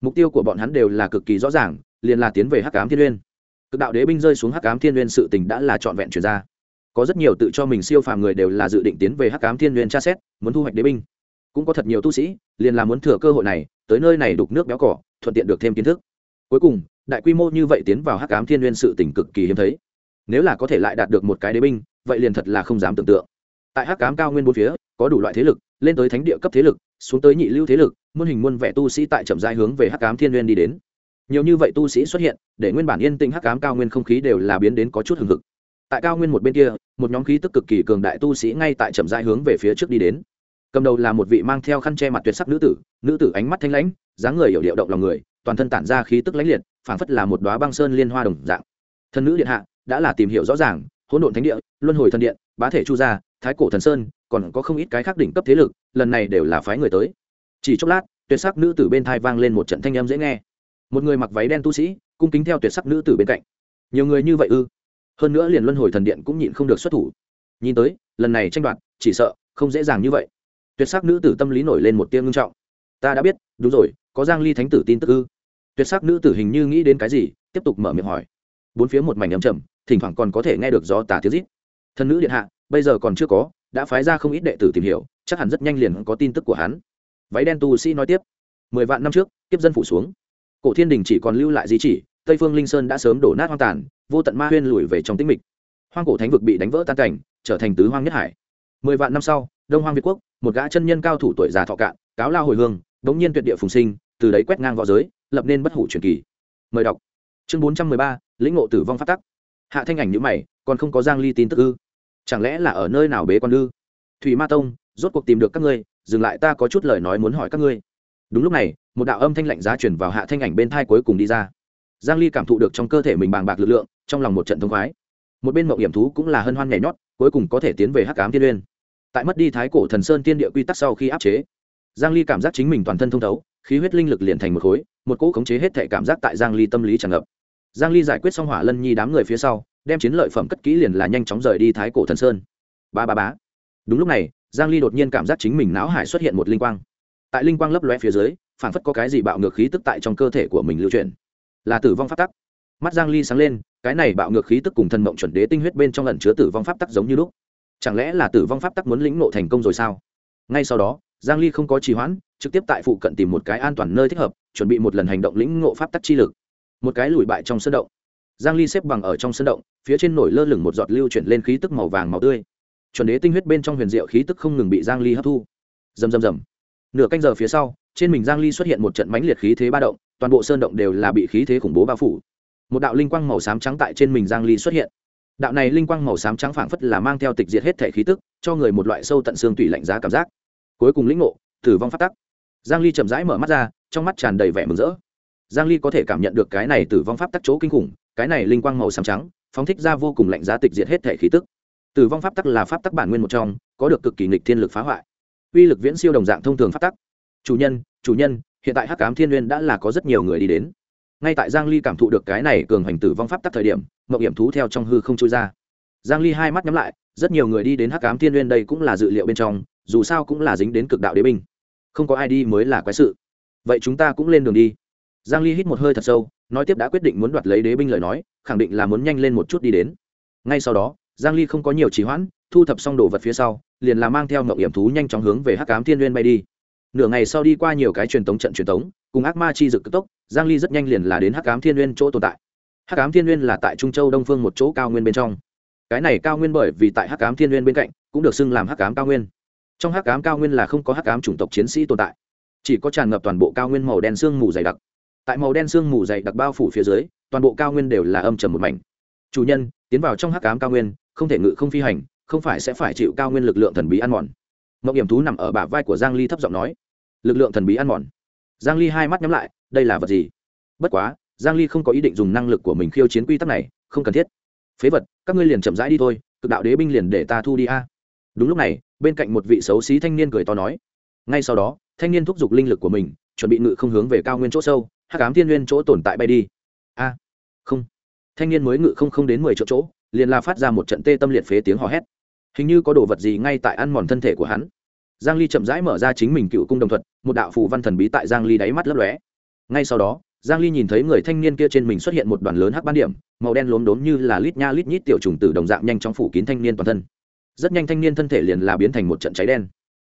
Mục tiêu của bọn hắn đều là cực kỳ rõ ràng, liền là tiến về hắc ám thiên nguyên cực đạo đế binh rơi xuống hắc ám thiên nguyên sự tình đã là trọn vẹn chuyển ra. Có rất nhiều tự cho mình siêu phàm người đều là dự định tiến về hắc ám thiên nguyên tra xét, muốn thu hoạch đế binh. Cũng có thật nhiều tu sĩ, liền là muốn thừa cơ hội này, tới nơi này đục nước béo cỏ, thuận tiện được thêm kiến thức. Cuối cùng, đại quy mô như vậy tiến vào hắc ám thiên nguyên sự tình cực kỳ hiếm thấy. Nếu là có thể lại đạt được một cái đế binh, vậy liền thật là không dám tưởng tượng. Tại hắc ám cao nguyên bốn phía, có đủ loại thế lực, lên tới thánh địa cấp thế lực, xuống tới nhị lưu thế lực, muôn hình muôn vẻ tu sĩ tại chậm rãi hướng về hắc ám thiên nguyên đi đến nhiều như vậy tu sĩ xuất hiện, để nguyên bản yên tĩnh hắc cám cao nguyên không khí đều là biến đến có chút hừng hực. Tại cao nguyên một bên kia, một nhóm khí tức cực kỳ cường đại tu sĩ ngay tại chậm rãi hướng về phía trước đi đến. Cầm đầu là một vị mang theo khăn che mặt tuyệt sắc nữ tử nữ tử ánh mắt thanh lãnh, dáng người hiểu điệu động lòng người, toàn thân tản ra khí tức lãnh liệt, phảng phất là một đóa băng sơn liên hoa đồng dạng. Thân nữ điện hạ, đã là tìm hiểu rõ ràng, hỗn độn thánh địa, luân hồi thần điện, bá thể chu gia, thái cổ thần sơn, còn có không ít cái khác đỉnh cấp thế lực, lần này đều là phái người tới. Chỉ chốc lát, tuyệt sắc nữ tử bên thai vang lên một trận thanh âm dễ nghe một người mặc váy đen tu sĩ, cung kính theo tuyệt sắc nữ tử bên cạnh. Nhiều người như vậy ư? Hơn nữa liền luân hồi thần điện cũng nhịn không được xuất thủ. Nhìn tới, lần này tranh đoạt, chỉ sợ không dễ dàng như vậy. Tuyệt sắc nữ tử tâm lý nổi lên một tiên ngưng trọng. Ta đã biết, đúng rồi, có giang ly thánh tử tin tức ư? Tuyệt sắc nữ tử hình như nghĩ đến cái gì, tiếp tục mở miệng hỏi. Bốn phía một mảnh ấm trầm, thỉnh thoảng còn có thể nghe được gió tà tiếng rít. Thần nữ điện hạ, bây giờ còn chưa có, đã phái ra không ít đệ tử tìm hiểu, chắc hẳn rất nhanh liền có tin tức của hắn. Váy đen tu sĩ nói tiếp. Mười vạn năm trước, kiếp dân phủ xuống cổ thiên đình chỉ còn lưu lại di chỉ, tây phương linh sơn đã sớm đổ nát hoang tàn, vô tận ma huyên lùi về trong tĩnh mịch. Hoang cổ thánh vực bị đánh vỡ tan cảnh, trở thành tứ hoang nhất hải. Mười vạn năm sau, đông hoang việt quốc, một gã chân nhân cao thủ tuổi già thọ cạn, cáo lao hồi hương bỗng nhiên tuyệt địa phùng sinh, từ đấy quét ngang v õ giới, lập nên bất hủ truyền kỳ. Mời đọc. Chương bốn trăm mười ba, lĩnh ngộ tử vong phát tắc. Hạ thanh ảnh nhữ mày, còn không có giang ly tin tức ư? Chẳng lẽ là ở nơi nào bế con ư? Thủy ma tông, rốt cuộc tìm được các ngươi, dừng lại ta có chút lời nói muốn hỏi các ngươi đúng lúc này, một đạo âm thanh lạnh giá chuyển vào hạ thanh ảnh bên thai cuối cùng đi ra. Giang ly cảm thụ được trong cơ thể mình bàng bạc lực lượng, trong lòng một trận thông khoái. Một bên mộng hiểm thú cũng là hân hoan nhảy nhót, cuối cùng có thể tiến về hắc ám thiên uyên tại mất đi thái cổ thần sơn tiên địa quy tắc sau khi áp chế, giang ly cảm giác chính mình toàn thân thông thấu, khí huyết linh lực liền thành một khối, một cỗ khống chế hết thể cảm giác tại giang ly tâm lý tràn ngập. Giang ly giải quyết xong hỏa lân nhi đám người phía sau, đem chiến lợi phẩm cất kỹ liền là nhanh chóng rời đi thái cổ thần sơn. Ba ba bá đúng lúc này, giang ly đột nhiên cảm giác chính mình não hải xuất hiện một linh quang tại linh quang lấp lóe phía dưới phản phất có cái gì bạo ngược khí tức tại trong cơ thể của mình lưu truyền, là tử vong pháp tắc. Mắt giang ly sáng lên cái này bạo ngược khí tức cùng thần mộng chuẩn đế tinh huyết bên trong ẩn chứa tử vong pháp tắc giống như lúc. Chẳng lẽ là tử vong pháp tắc muốn lĩnh ngộ thành công rồi sao? Ngay sau đó giang ly không có trì hoãn trực tiếp tại phụ cận tìm một cái an toàn nơi thích hợp chuẩn bị một lần hành động lĩnh ngộ pháp tắc chi lực. Một cái lùi bại trong sân động. Giang ly xếp bằng ở trong sân động phía trên nổi lơ lửng một giọt lưu chuyển lên khí tức màu vàng màu tươi. Chuẩn đế tinh huyết bên trong huyền diệu khí tức không ngừng bị giang ly hấp thu. Rầm rầm rầm nửa canh giờ phía sau, trên mình giang ly xuất hiện một trận mãnh liệt khí thế ba động, toàn bộ sơn động đều là bị khí thế khủng bố bao phủ. Một đạo linh quang màu xám trắng tại trên mình giang ly xuất hiện. Đạo này linh quang màu xám trắng phảng phất là mang theo tịch diệt hết thể khí tức, cho người một loại sâu tận xương tủy lạnh giá cảm giác. Cuối cùng lĩnh ngộ, tử vong phát tắc. Giang ly chậm rãi mở mắt ra, trong mắt tràn đầy vẻ mừng rỡ. Giang ly có thể cảm nhận được cái này tử vong pháp tắc chỗ kinh khủng, cái này linh quang màu xám trắng, phóng thích ra vô cùng lạnh giá tịch diệt hết thể khí tức. Tử vong pháp tắc là pháp tắc bản nguyên một trong, có được cực kỳ nghịch thiên lực phá hoại uy lực viễn siêu đồng dạng thông thường pháp tắc. Chủ nhân chủ nhân, hiện tại hắc cám thiên nguyên đã là có rất nhiều người đi đến. Ngay tại giang ly cảm thụ được cái này cường hành tử vong pháp tắc thời điểm mậu hiểm thú theo trong hư không trôi ra. Giang ly hai mắt nhắm lại, rất nhiều người đi đến hắc cám thiên nguyên đây cũng là dự liệu bên trong, dù sao cũng là dính đến cực đạo đế binh. Không có ai đi mới là quái sự. Vậy chúng ta cũng lên đường đi. Giang ly hít một hơi thật sâu, nói tiếp đã quyết định muốn đoạt lấy đế binh lời nói, khẳng định là muốn nhanh lên một chút đi đến. Ngay sau đó, giang ly không có nhiều trì hoãn thu thập xong đồ vật phía sau, liền là mang theo mậu hiểm thú nhanh chóng hướng về hắc cám thiên nguyên bay đi. Nửa ngày sau đi qua nhiều cái truyền tống trận truyền tống, cùng ác ma chi dực cực tốc, giang ly rất nhanh liền là đến hắc ám thiên nguyên chỗ tồn tại. Hắc ám thiên nguyên là tại trung châu đông phương một chỗ cao nguyên bên trong. Cái này cao nguyên bởi vì tại hắc ám thiên nguyên bên cạnh, cũng được xưng làm hắc ám cao nguyên. Trong hắc ám cao nguyên là không có hắc ám chủng tộc chiến sĩ tồn tại, chỉ có tràn ngập toàn bộ cao nguyên màu đen sương mù dày đặc. Tại màu đen sương mù dày đặc bao phủ phía dưới, toàn bộ cao nguyên đều là âm trầm một mảnh. Chủ nhân, tiến vào trong hắc ám cao nguyên, không thể ngự không phi hành không phải sẽ phải chịu cao nguyên lực lượng thần bí ăn mòn. Mộng hiểm thú nằm ở bả vai của giang ly thấp giọng nói, lực lượng thần bí ăn mòn. Giang ly hai mắt nhắm lại, đây là vật gì? Bất quá, giang ly không có ý định dùng năng lực của mình khiêu chiến quy tắc này, không cần thiết. Phế vật, các ngươi liền chậm rãi đi thôi, cực đạo đế binh liền để ta thu đi a. Đúng lúc này, bên cạnh một vị xấu xí thanh niên cười to nói, ngay sau đó, thanh niên thúc giục linh lực của mình, chuẩn bị ngự không hướng về cao nguyên chỗ sâu, hắc ám thiên nguyên chỗ tồn tại bay đi. A, không. Thanh niên mới ngự không không đến 10 chỗ chỗ, liền la phát ra một trận tê tâm liệt phế tiếng hò hét hình như có đồ vật gì ngay tại ăn mòn thân thể của hắn. Giang ly chậm rãi mở ra chính mình cựu cung đồng thuật, một đạo phù văn thần bí tại giang ly đáy mắt lấp lóe. Ngay sau đó, giang ly nhìn thấy người thanh niên kia trên mình xuất hiện một đoàn lớn hắc ban điểm, màu đen lốm đốm như là lít nha lít nhít tiểu trùng tử đồng dạng nhanh chóng phủ kín thanh niên toàn thân. Rất nhanh thanh niên thân thể liền là biến thành một trận cháy đen.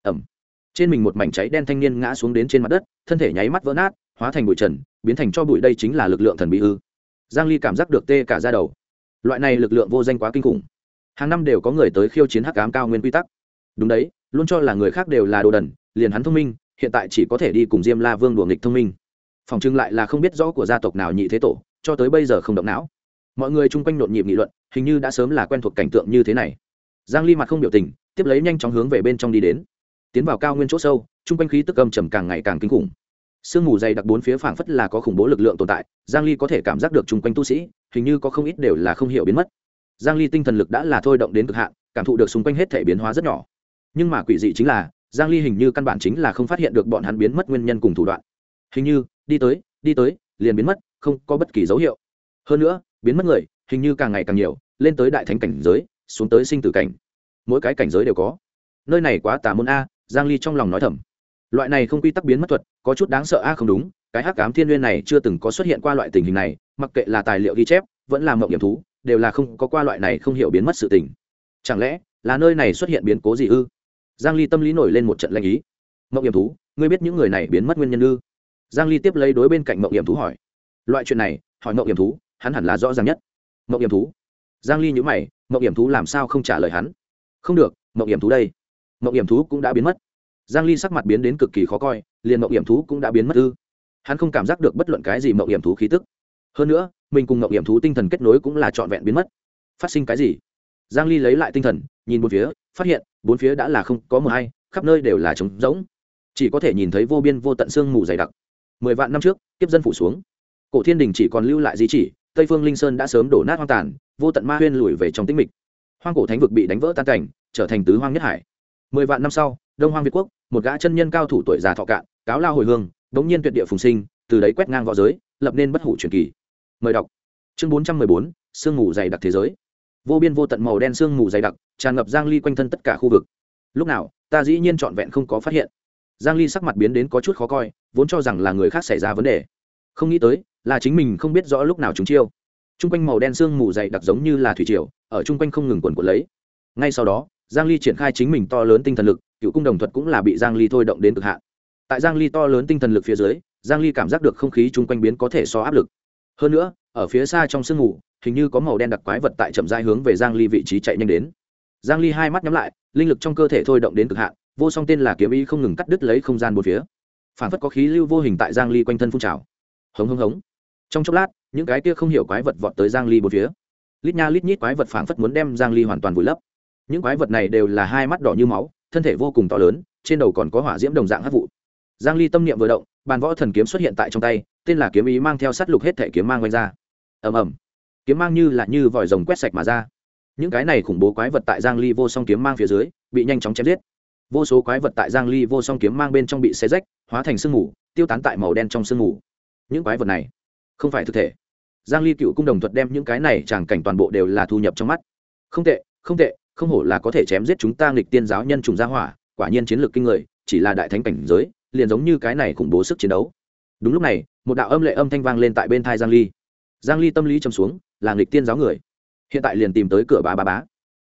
Ẩm trên mình một mảnh cháy đen thanh niên ngã xuống đến trên mặt đất, thân thể nháy mắt vỡ nát, hóa thành bụi trần, biến thành cho bụi đây chính là lực lượng thần bí ư. Giang ly cảm giác được tê cả da đầu. Loại này lực lượng vô danh quá kinh khủng hàng năm đều có người tới khiêu chiến hắc ám cao nguyên quy tắc. Đúng đấy, luôn cho là người khác đều là đồ đần, liền hắn thông minh, hiện tại chỉ có thể đi cùng diêm la vương đùa nghịch thông minh. Phòng trưng lại là không biết rõ của gia tộc nào nhị thế tổ, cho tới bây giờ không động não. Mọi người chung quanh nhộn nhịp nghị luận, hình như đã sớm là quen thuộc cảnh tượng như thế này. Giang ly mặt không biểu tình, tiếp lấy nhanh chóng hướng về bên trong đi đến. Tiến vào cao nguyên chỗ sâu, chung quanh khí tức âm trầm càng ngày càng kinh khủng. Sương mù dày đặc bốn phía phảng phất là có khủng bố lực lượng tồn tại, giang ly có thể cảm giác được chung quanh tu sĩ, hình như có không ít đều là không hiểu biến mất giang ly tinh thần lực đã là thôi động đến cực hạn, cảm thụ được xung quanh hết thể biến hóa rất nhỏ. Nhưng mà quỷ dị chính là, giang ly hình như căn bản chính là không phát hiện được bọn hắn biến mất nguyên nhân cùng thủ đoạn. Hình như, đi tới đi tới, liền biến mất, không có bất kỳ dấu hiệu. Hơn nữa, biến mất người, hình như càng ngày càng nhiều, lên tới đại thánh cảnh giới, xuống tới sinh tử cảnh. Mỗi cái cảnh giới đều có. Nơi này quá tà môn a, giang ly trong lòng nói thầm. Loại này không quy tắc biến mất thuật, có chút đáng sợ a không đúng, cái hắc ám thiên nguyên này chưa từng có xuất hiện qua loại tình hình này, mặc kệ là tài liệu ghi chép vẫn là mộng hiểm thú, đều là không có qua loại này không hiểu biến mất sự tình. Chẳng lẽ là nơi này xuất hiện biến cố gì ư? Giang ly tâm lý nổi lên một trận lanh ý. Mộng hiểm thú, ngươi biết những người này biến mất nguyên nhân ư? Giang ly tiếp lấy đối bên cạnh mộng hiểm thú hỏi. Loại chuyện này, hỏi mộng hiểm thú, hắn hẳn là rõ ràng nhất. Mộng hiểm thú. Giang ly nhíu mày, mộng hiểm thú làm sao không trả lời hắn? Không được, mộng hiểm thú đây. Mộng hiểm thú cũng đã biến mất. Giang ly sắc mặt biến đến cực kỳ khó coi, liền mộng hiểm thú cũng đã biến mất ư? Hắn không cảm giác được bất luận cái gì mộng hiểm thú khí tức. Hơn nữa mình cùng mộng nghiệm thú tinh thần kết nối cũng là trọn vẹn biến mất. Phát sinh cái gì? Giang ly lấy lại tinh thần, nhìn bốn phía, phát hiện, bốn phía đã là không có mờ hay, khắp nơi đều là trống rỗng. Chỉ có thể nhìn thấy vô biên vô tận xương mù dày đặc. Mười vạn năm trước, kiếp dân phủ xuống. Cổ thiên đình chỉ còn lưu lại di chỉ, tây phương linh sơn đã sớm đổ nát hoang tàn, vô tận ma huyên lùi về trong tĩnh mịch. Hoang cổ thánh vực bị đánh vỡ tan cảnh, trở thành tứ hoang nhất hải. Mười vạn năm sau, đông hoang việt quốc, một gã chân nhân cao thủ tuổi già thọ cạn, cáo lao hồi hương, đống nhiên tuyệt địa phùng sinh, từ đấy quét ngang võ giới, lập nên bất hủ truyền kỳ mời đọc. Chương bốn trăm mười bốn, sương mù dày đặc thế giới. Vô biên vô tận màu đen sương mù dày đặc, tràn ngập giang ly quanh thân tất cả khu vực. Lúc nào, ta dĩ nhiên trọn vẹn không có phát hiện. Giang ly sắc mặt biến đến có chút khó coi, vốn cho rằng là người khác xảy ra vấn đề. Không nghĩ tới, là chính mình không biết rõ lúc nào chúng chiêu. Trung quanh màu đen sương mù dày đặc giống như là thủy triều, ở trung quanh không ngừng quần quật lấy. Ngay sau đó, giang ly triển khai chính mình to lớn tinh thần lực, cựu cung đồng thuật cũng là bị giang ly thôi động đến cực hạn. Tại giang ly to lớn tinh thần lực phía dưới, giang ly cảm giác được không khí trung quanh biến có thể so áp lực hơn nữa, ở phía xa trong sương ngủ, hình như có màu đen đặc quái vật tại chậm dai hướng về giang ly vị trí chạy nhanh đến. Giang ly hai mắt nhắm lại, linh lực trong cơ thể thôi động đến cực hạn, vô song tên là kiếm ý không ngừng cắt đứt lấy không gian bốn phía. Phản phất có khí lưu vô hình tại giang ly quanh thân phun trào. Hống hống hống. Trong chốc lát, những cái kia không hiểu quái vật vọt tới giang ly bốn phía. Lít nha lít nhít quái vật phản phất muốn đem giang ly hoàn toàn vùi lấp. Những quái vật này đều là hai mắt đỏ như máu, thân thể vô cùng to lớn, trên đầu còn có hỏa diễm đồng dạng hắc vụ giang ly tâm niệm vừa động, bàn võ thần kiếm xuất hiện tại trong tay, tên là kiếm ý mang theo sát lục hết thể kiếm mang quanh ra. Ầm ầm. Kiếm mang như là như vòi rồng quét sạch mà ra. Những cái này khủng bố quái vật tại giang ly vô song kiếm mang phía dưới, bị nhanh chóng chém giết. Vô số quái vật tại giang ly vô song kiếm mang bên trong bị xé rách, hóa thành sương mù, tiêu tán tại màu đen trong sương mù. Những quái vật này không phải thực thể. Giang ly cựu cung đồng thuật đem những cái này tràng cảnh toàn bộ đều là thu nhập trong mắt. Không tệ không tệ, không hổ là có thể chém giết chúng ta nghịch tiên giáo nhân trùng gia hỏa, quả nhiên chiến lược kinh người, chỉ là đại thánh cảnh giới liền giống như cái này khủng bố sức chiến đấu. Đúng lúc này, một đạo âm lệ âm thanh vang lên tại bên thai giang ly. Giang ly tâm lý trầm xuống, là nghịch tiên giáo người. Hiện tại liền tìm tới cửa bá bá bá.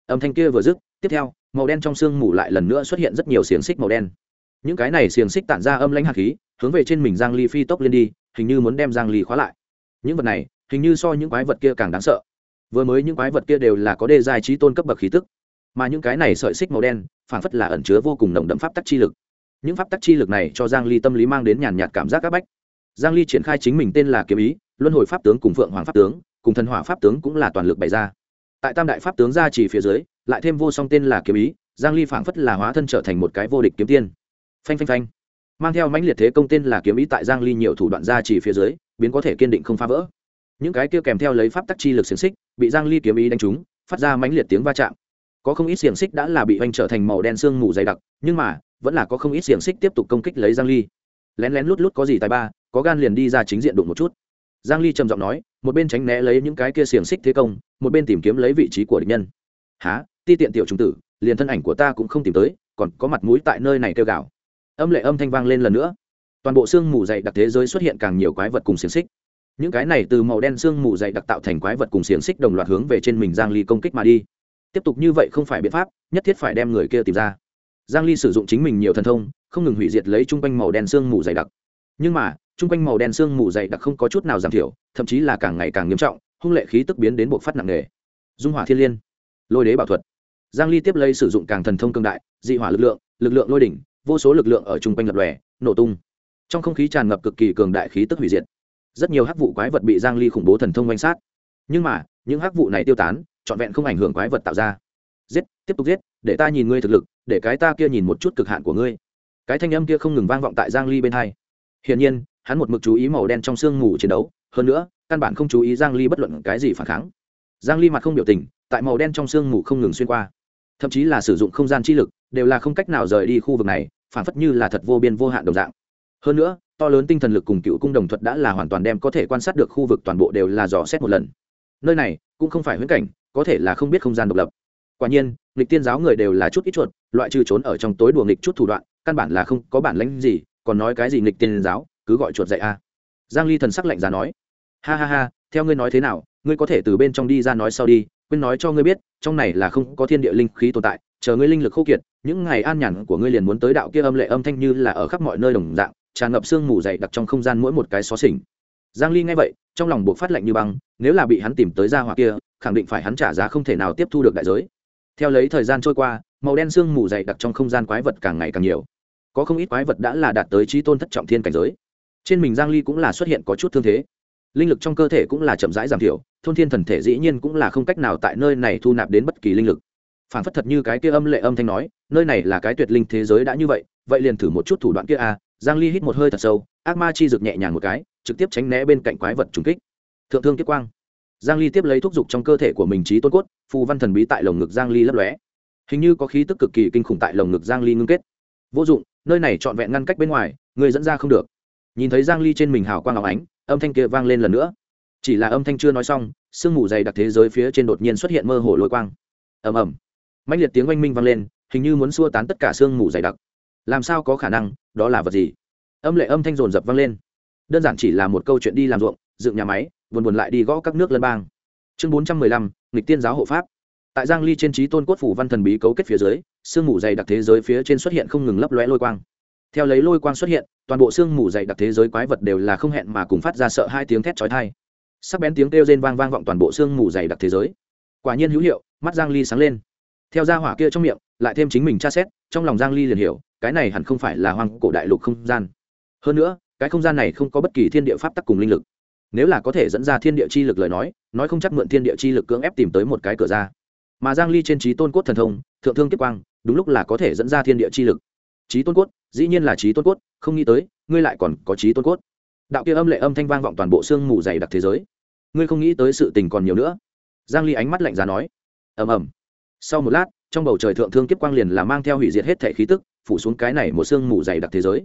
Âm thanh kia vừa dứt, tiếp theo, màu đen trong xương mù lại lần nữa xuất hiện rất nhiều xiềng xích màu đen. Những cái này xiềng xích tản ra âm lãnh hạt khí, hướng về trên mình giang ly phi tốc lên đi, hình như muốn đem giang ly khóa lại. Những vật này, hình như so những quái vật kia càng đáng sợ. Vừa mới những quái vật kia đều là có đề dài trí tôn cấp bậc khí tức. Mà những cái này sợi xích màu đen phản phất là ẩn chứa vô cùng nồng đậm pháp tắc chi lực những pháp tắc chi lực này cho giang ly tâm lý mang đến nhàn nhạt cảm giác các bách. Giang ly triển khai chính mình tên là kiếm ý, luân hồi pháp tướng cùng phượng hoàng pháp tướng, cùng thần hỏa pháp tướng cũng là toàn lực bày ra. Tại tam đại pháp tướng ra chỉ phía dưới, lại thêm vô song tên là kiếm ý, giang ly phảng phất là hóa thân trở thành một cái vô địch kiếm tiên. Phanh phanh phanh. Mang theo mãnh liệt thế công tên là kiếm ý tại giang ly nhiều thủ đoạn ra chỉ phía dưới, biến có thể kiên định không phá vỡ. Những cái kia kèm theo lấy pháp tắc chi lực xiềng xích, bị giang ly kiếm ý đánh trúng, phát ra mãnh liệt tiếng va chạm. Có không ít xiềng xích đã là bị anh trở thành màu đen xương mù dày đặc, nhưng mà vẫn là có không ít xiềng xích tiếp tục công kích lấy giang ly. Lén lén lút lút có gì tài ba, có gan liền đi ra chính diện đụng một chút. Giang ly trầm giọng nói, một bên tránh né lấy những cái kia xiềng xích thế công, một bên tìm kiếm lấy vị trí của địch nhân. Há ti tiện tiểu trung tử, liền thân ảnh của ta cũng không tìm tới, còn có mặt mũi tại nơi này kêu gào. Âm lệ âm thanh vang lên lần nữa. Toàn bộ xương mù dày đặc thế giới xuất hiện càng nhiều quái vật cùng xiềng xích. Những cái này từ màu đen xương mù dày đặc tạo thành quái vật cùng xiềng xích đồng loạt hướng về trên mình giang ly công kích mà đi. Tiếp tục như vậy không phải biện pháp, nhất thiết phải đem người kia tìm ra giang ly sử dụng chính mình nhiều thần thông, không ngừng hủy diệt lấy trung quanh màu đen xương mù dày đặc. Nhưng mà trung quanh màu đen xương mù dày đặc không có chút nào giảm thiểu, thậm chí là càng ngày càng nghiêm trọng, hung lệ khí tức biến đến buộc phát nặng nề. Dung hỏa thiên liên, lôi đế bảo thuật. Giang ly tiếp lấy sử dụng càng thần thông cương đại, dị hỏa lực lượng lực lượng lôi đỉnh, vô số lực lượng ở trung quanh lập lòe, nổ tung. Trong không khí tràn ngập cực kỳ cường đại khí tức hủy diệt. Rất nhiều hắc vụ quái vật bị giang ly khủng bố thần thông quanh sát. Nhưng mà, những hắc vụ này tiêu tán, trọn vẹn không ảnh hưởng quái vật tạo ra tiếp tục giết, để ta nhìn ngươi thực lực, để cái ta kia nhìn một chút cực hạn của ngươi. Cái thanh âm kia không ngừng vang vọng tại giang ly bên hai. Hiển nhiên, hắn một mực chú ý màu đen trong sương mù chiến đấu, hơn nữa, căn bản không chú ý giang ly bất luận cái gì phản kháng. Giang ly mặt không biểu tình, tại màu đen trong sương mù không ngừng xuyên qua. Thậm chí là sử dụng không gian chi lực, đều là không cách nào rời đi khu vực này, phản phất như là thật vô biên vô hạn đồng dạng. Hơn nữa, to lớn tinh thần lực cùng cựu cung đồng thuật đã là hoàn toàn đem có thể quan sát được khu vực toàn bộ đều là dò xét một lần. Nơi này, cũng không phải huyễn cảnh, có thể là không biết không gian độc lập quả nhiên, nghịch tiên giáo người đều là chút ít chuột, loại trừ trốn ở trong tối đùa nghịch chút thủ đoạn, căn bản là không có bản lãnh gì, còn nói cái gì nghịch tiên giáo, cứ gọi chuột dạy a. Giang ly thần sắc lạnh giá nói. Ha ha ha, theo ngươi nói thế nào, ngươi có thể từ bên trong đi ra nói sau đi, quên nói cho ngươi biết, trong này là không có thiên địa linh khí tồn tại, chờ ngươi linh lực khô kiệt, những ngày an nhàn của ngươi liền muốn tới đạo kia âm lệ âm thanh như là ở khắp mọi nơi đồng dạng, tràn ngập sương mù dày đặc trong không gian mỗi một cái xó xỉnh. Giang ly nghe vậy, trong lòng buộc phát lạnh như băng, nếu là bị hắn tìm tới ra hoặc kia, khẳng định phải hắn trả giá không thể nào tiếp thu được đại giới theo lấy thời gian trôi qua, màu đen sương mù dày đặc trong không gian quái vật càng ngày càng nhiều. Có không ít quái vật đã là đạt tới trí tôn thất trọng thiên cảnh giới. Trên mình giang ly cũng là xuất hiện có chút thương thế. Linh lực trong cơ thể cũng là chậm rãi giảm thiểu, thôn thiên thần thể dĩ nhiên cũng là không cách nào tại nơi này thu nạp đến bất kỳ linh lực. Phản phất thật như cái kia âm lệ âm thanh nói, nơi này là cái tuyệt linh thế giới đã như vậy vậy liền thử một chút thủ đoạn kia a à. giang ly hít một hơi thật sâu, ác ma chi rực nhẹ nhàng một cái, trực tiếp tránh né bên cạnh quái vật trùng kích. Thượng thương kiếp quang giang ly tiếp lấy thuốc dục trong cơ thể của mình trí tôn cốt, phù văn thần bí tại lồng ngực giang ly lấp lóe. Hình như có khí tức cực kỳ kinh khủng tại lồng ngực giang ly ngưng kết. Vô dụng, nơi này trọn vẹn ngăn cách bên ngoài, người dẫn ra không được. Nhìn thấy giang ly trên mình hào quang áo ánh, âm thanh kia vang lên lần nữa. Chỉ là âm thanh chưa nói xong, sương mù dày đặc thế giới phía trên đột nhiên xuất hiện mơ hồ lôi quang. Ầm ầm. Mãnh liệt tiếng oanh minh vang lên, hình như muốn xua tán tất cả sương mù dày đặc. Làm sao có khả năng, đó là vật gì? Âm lệ âm thanh rồn rập vang lên. Đơn giản chỉ là một câu chuyện đi làm ruộng, dựng nhà máy buồn buồn lại đi gõ các nước lân bang. Chương bốn trăm mười lăm, nghịch tiên giáo hộ pháp. Tại giang ly trên trí tôn cốt phủ văn thần bí cấu kết phía dưới, sương mù dày đặc thế giới phía trên xuất hiện không ngừng lấp lóe lôi quang. Theo lấy lôi quang xuất hiện, toàn bộ sương mù dày đặc thế giới quái vật đều là không hẹn mà cùng phát ra sợ hai tiếng thét chói tai. Sắc bén tiếng kêu rên vang vang vọng toàn bộ sương mù dày đặc thế giới. Quả nhiên hữu hiệu, mắt giang ly sáng lên. Theo ra hỏa kia trong miệng, lại thêm chính mình tra xét, trong lòng giang ly liền hiểu, cái này hẳn không phải là hoang cổ đại lục không gian. Hơn nữa, cái không gian này không có bất kỳ thiên địa pháp tắc cùng linh lực nếu là có thể dẫn ra thiên địa chi lực lời nói nói không chắc mượn thiên địa chi lực cưỡng ép tìm tới một cái cửa ra. Mà giang ly trên trí tôn cốt thần thông, thượng thương kiếp quang, đúng lúc là có thể dẫn ra thiên địa chi lực. Trí tôn cốt, dĩ nhiên là trí tôn cốt, không nghĩ tới, ngươi lại còn có trí tôn cốt. Đạo kia âm lệ âm thanh vang vọng toàn bộ xương mù dày đặc thế giới. Ngươi không nghĩ tới sự tình còn nhiều nữa? Giang ly ánh mắt lạnh giá nói. Ầm ầm. Sau một lát, trong bầu trời thượng thương kiếp quang liền là mang theo hủy diệt hết thể khí tức, phủ xuống cái này một xương mù dày đặc thế giới.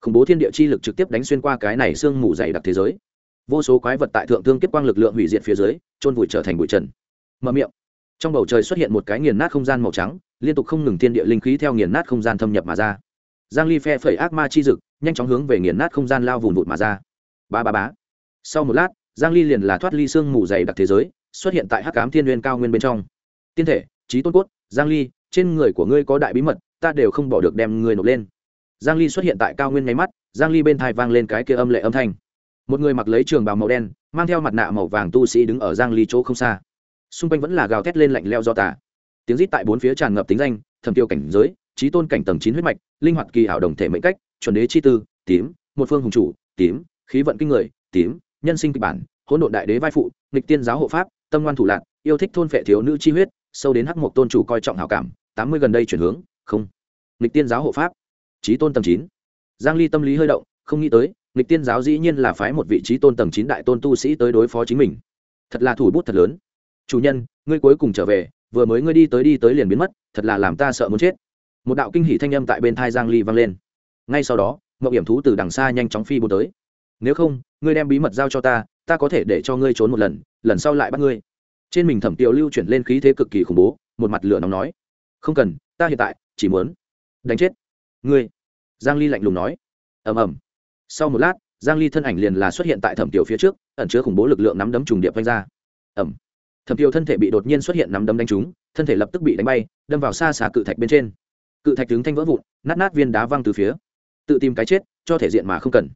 Khủng bố thiên địa chi lực trực tiếp đánh xuyên qua cái này xương mù dày đặc thế giới vô số quái vật tại thượng thương kiếp quang lực lượng hủy diệt phía dưới trôn vùi trở thành bụi trần. Mở miệng. Trong bầu trời xuất hiện một cái nghiền nát không gian màu trắng, liên tục không ngừng thiên địa linh khí theo nghiền nát không gian thâm nhập mà ra. Giang ly phe phẩy ác ma chi dực, nhanh chóng hướng về nghiền nát không gian lao vùn vụt mà ra. Ba ba bá sau một lát, giang ly liền là thoát ly xương mù dày đặc thế giới, xuất hiện tại hắc ám thiên nguyên cao nguyên bên trong. Tiên thể, trí tôn cốt, giang ly, trên người của ngươi có đại bí mật, ta đều không bỏ được đem ngươi nộp lên. Giang ly xuất hiện tại cao nguyên ngay mắt, giang ly bên thai vang lên cái kia âm lệ âm thanh một người mặc lấy trường bào màu đen, mang theo mặt nạ màu vàng tu sĩ đứng ở giang ly chỗ không xa. Xung quanh vẫn là gào thét lên lạnh leo do tà. Tiếng rít tại bốn phía tràn ngập tính danh, thẩm tiêu cảnh giới, trí tôn cảnh tầng chín huyết mạch, linh hoạt kỳ ảo đồng thể mệnh cách, chuẩn đế chi tư, tím, một phương hùng chủ, tím, khí vận kinh người, tím, nhân sinh kịch bản, hỗn độn đại đế vai phụ, nghịch tiên giáo hộ pháp, tâm ngoan thủ lạc, yêu thích thôn phệ thiếu nữ chi huyết, sâu đến hắc mộc tôn chủ coi trọng hảo cảm, tám mươi gần đây chuyển hướng, không. Nghịch tiên giáo hộ pháp, trí tôn tầng chín. Giang ly tâm lý hơi động, không nghĩ tới nghịch tiên giáo dĩ nhiên là phái một vị trí tôn tầng chín đại tôn tu sĩ tới đối phó chính mình. Thật là thủ bút thật lớn. Chủ nhân, ngươi cuối cùng trở về, vừa mới ngươi đi tới đi tới liền biến mất, thật là làm ta sợ muốn chết. Một đạo kinh hỷ thanh âm tại bên thai giang ly vang lên. Ngay sau đó mậu hiểm thú từ đằng xa nhanh chóng phi bố tới. Nếu không, ngươi đem bí mật giao cho ta ta có thể để cho ngươi trốn một lần lần sau lại bắt ngươi. Trên mình thẩm tiểu lưu chuyển lên khí thế cực kỳ khủng bố, một mặt lửa nóng nói. Không cần, ta hiện tại chỉ muốn đánh chết ngươi. Giang ly lạnh lùng nói. Ầm ầm sau một lát, giang ly thân ảnh liền là xuất hiện tại thẩm tiểu phía trước, ẩn chứa khủng bố lực lượng nắm đấm trùng điệp vanh ra. Ầm. Thẩm tiêu thân thể bị đột nhiên xuất hiện nắm đấm đánh trúng, thân thể lập tức bị đánh bay, đâm vào xa xa cự thạch bên trên. Cự thạch tướng thanh vỡ vụn, nát nát viên đá văng từ phía. Tự tìm cái chết, cho thể diện mà không cần.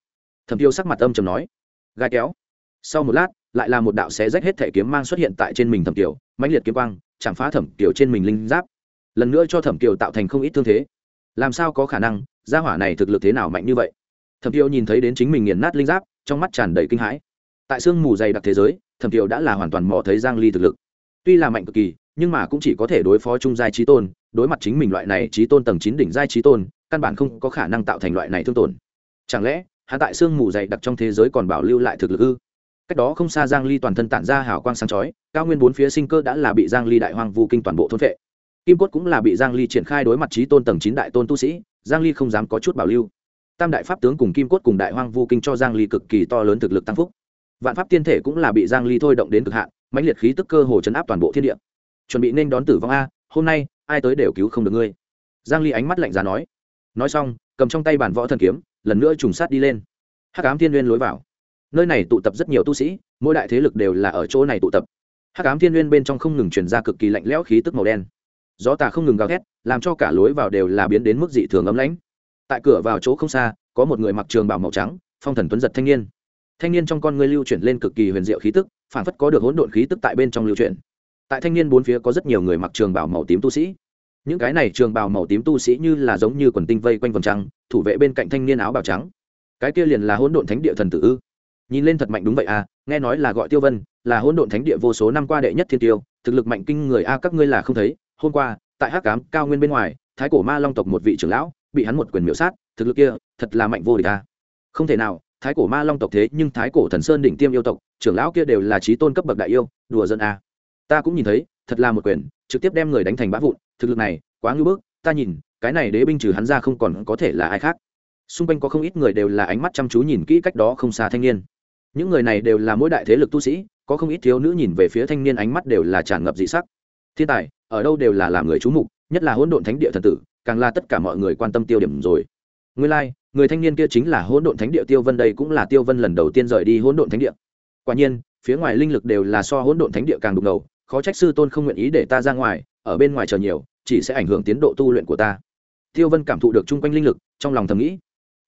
Thẩm tiêu sắc mặt âm trầm nói. Gai kéo. Sau một lát, lại là một đạo xé rách hết thể kiếm mang xuất hiện tại trên mình thẩm tiểu, mãnh liệt kiếm quang, chạm phá thẩm tiểu trên mình linh giáp. Lần nữa cho thẩm tiểu tạo thành không ít thương thế. Làm sao có khả năng, gia hỏa này thực lực thế nào mạnh như vậy? Thẩm Tiêu nhìn thấy đến chính mình nghiền nát linh giáp, trong mắt tràn đầy kinh hãi. Tại sương mù dày đặc thế giới, thẩm Tiêu đã là hoàn toàn mò thấy giang ly thực lực. Tuy là mạnh cực kỳ, nhưng mà cũng chỉ có thể đối phó trung giai trí tôn, đối mặt chính mình loại này trí tôn tầng chín đỉnh giai trí tôn, căn bản không có khả năng tạo thành loại này thương tổn. Chẳng lẽ hạ tại sương mù dày đặc trong thế giới còn bảo lưu lại thực lực ư? Cách đó không xa giang ly toàn thân tản ra hào quang sáng chói, cao nguyên bốn phía sinh cơ đã là bị giang ly đại hoang vu kinh toàn bộ thôn vệ kim cốt cũng là bị giang ly triển khai đối mặt trí tôn tầng chín đại tôn tu sĩ, giang ly không dám có chút bảo lưu tam đại pháp tướng cùng kim cốt cùng đại hoang vu kinh cho giang ly cực kỳ to lớn thực lực tăng phúc. Vạn pháp tiên thể cũng là bị giang ly thôi động đến cực hạn, mãnh liệt khí tức cơ hồ chấn áp toàn bộ thiên địa. Chuẩn bị nên đón tử vong a, hôm nay, ai tới đều cứu không được ngươi. Giang ly ánh mắt lạnh giá nói. Nói xong, cầm trong tay bản võ thần kiếm, lần nữa trùng sát đi lên. Hắc ám thiên nguyên lối vào. Nơi này tụ tập rất nhiều tu sĩ, mỗi đại thế lực đều là ở chỗ này tụ tập. Hắc ám thiên nguyên bên trong không ngừng truyền ra cực kỳ lạnh lẽo khí tức màu đen. Gió tà không ngừng gào thét, làm cho cả lối vào đều là biến đến mức dị thường ấm lãnh tại cửa vào chỗ không xa, có một người mặc trường bào màu trắng, phong thần tuấn giật thanh niên. Thanh niên trong con ngươi lưu chuyển lên cực kỳ huyền diệu khí tức phản phất có được hỗn độn khí tức tại bên trong lưu chuyển. Tại thanh niên bốn phía có rất nhiều người mặc trường bào màu tím tu sĩ. Những cái này trường bào màu tím tu sĩ như là giống như quần tinh vây quanh vòng trăng, thủ vệ bên cạnh thanh niên áo bào trắng. Cái kia liền là hỗn độn thánh địa thần tử ư? Nhìn lên thật mạnh đúng vậy à nghe nói là gọi tiêu vân, là hỗn độn thánh địa vô số năm qua đệ nhất thiên tiêu, thực lực mạnh kinh người a, các ngươi là không thấy. Hôm qua, tại hắc cám cao nguyên bên ngoài, thái cổ ma long tộc một vị trưởng lão bị hắn một quyền miểu sát, thực lực kia, thật là mạnh vô địch a. Không thể nào, thái cổ ma long tộc thế nhưng thái cổ thần sơn đỉnh tiêm yêu tộc, trưởng lão kia đều là trí tôn cấp bậc đại yêu, đùa dân a. Ta cũng nhìn thấy, thật là một quyền, trực tiếp đem người đánh thành bã vụn, thực lực này, quá ngưỡng bức, ta nhìn, cái này đế binh trừ hắn ra không còn có thể là ai khác. Xung quanh có không ít người đều là ánh mắt chăm chú nhìn kỹ cách đó không xa thanh niên. Những người này đều là mỗi đại thế lực tu sĩ, có không ít thiếu nữ nhìn về phía thanh niên ánh mắt đều là tràn ngập dị sắc. Thiên tài, ở đâu đều là làm người chú mục, nhất là hỗn độn thánh địa thần tử càng là tất cả mọi người quan tâm tiêu điểm rồi. Ngươi lai、like, người thanh niên kia chính là hỗn độn thánh địa tiêu vân đây cũng là tiêu vân lần đầu tiên rời đi hỗn độn thánh địa. Quả nhiên phía ngoài linh lực đều là so hỗn độn thánh địa càng đục ngầu khó trách sư tôn không nguyện ý để ta ra ngoài ở bên ngoài chờ nhiều chỉ sẽ ảnh hưởng tiến độ tu luyện của ta. Tiêu vân cảm thụ được chung quanh linh lực trong lòng thầm nghĩ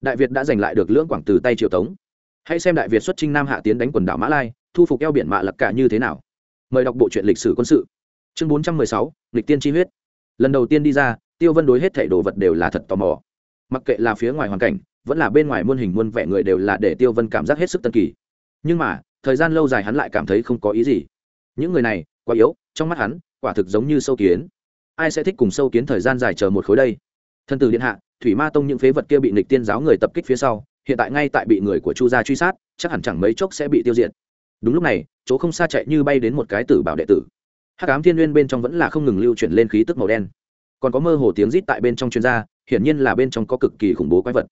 đại việt đã giành lại được lưỡng quảng từ tay triều tống. Hãy xem đại việt xuất trinh nam hạ tiến đánh quần đảo mã lai thu phục eo biển mạ lập cả như thế nào. Mời đọc bộ truyện lịch sử quân sự. Chương bốn trăm mười sáu lịch tiên chi huyết. Lần đầu tiên đi ra tiêu vân đối hết thảy đồ vật đều là thật tò mò. Mặc kệ là phía ngoài hoàn cảnh, vẫn là bên ngoài muôn hình muôn vẻ người đều là để tiêu vân cảm giác hết sức tân kỳ. Nhưng mà, thời gian lâu dài hắn lại cảm thấy không có ý gì. Những người này, quá yếu, trong mắt hắn, quả thực giống như sâu kiến. Ai sẽ thích cùng sâu kiến thời gian dài chờ một khối đây? Thân tử điện hạ, thủy ma tông những phế vật kia bị nịch tiên giáo người tập kích phía sau, hiện tại ngay tại bị người của chu gia truy sát, chắc hẳn chẳng mấy chốc sẽ bị tiêu diệt. Đúng lúc này, chỗ không xa chạy như bay đến một cái tử bảo đệ tử. Hắc ám thiên n g u y ê n bên trong vẫn là không ngừng lưu chuyển lên khí tức màu đen còn có mơ hồ tiếng rít tại bên trong chuyên gia, hiển nhiên là bên trong có cực kỳ khủng bố quái vật.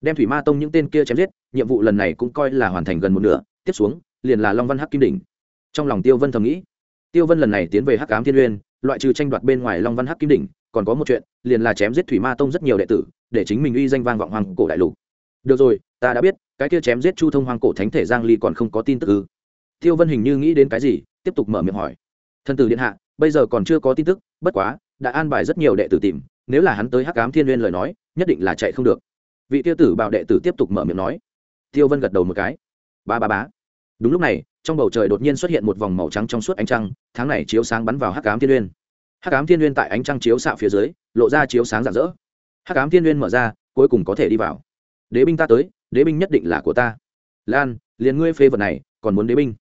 Đem thủy ma tông những tên kia chém giết, nhiệm vụ lần này cũng coi là hoàn thành gần một nửa, tiếp xuống, liền là long văn hắc kim đỉnh. Trong lòng tiêu vân thầm nghĩ, tiêu vân lần này tiến về hắc ám thiên uyên loại trừ tranh đoạt bên ngoài long văn hắc kim đỉnh, còn có một chuyện, liền là chém giết thủy ma tông rất nhiều đệ tử, để chính mình uy danh vang vọng hoàng cổ đại lục. Được rồi, ta đã biết, cái kia chém giết chu thông hoàng cổ thánh thể giang ly còn không có tin tức ư? Tiêu vân hình như nghĩ đến cái gì, tiếp tục mở miệng hỏi. Thân tử điện hạ, bây giờ còn chưa có tin tức, bất quá đã an bài rất nhiều đệ tử tìm, nếu là hắn tới hắc ám thiên liên lời nói, nhất định là chạy không được. Vị tiêu tử bảo đệ tử tiếp tục mở miệng nói. Tiêu vân gật đầu một cái. Ba ba bá đúng lúc này, trong bầu trời đột nhiên xuất hiện một vòng màu trắng trong suốt ánh trăng, tháng này chiếu sáng bắn vào hắc ám thiên liên hắc ám thiên liên tại ánh trăng chiếu xạ phía dưới, lộ ra chiếu sáng rạng rỡ. Hắc ám thiên liên mở ra, cuối cùng có thể đi vào. Đế binh ta tới, đế binh nhất định là của ta. Lan, liền ngươi phê vật này, còn muốn đế binh.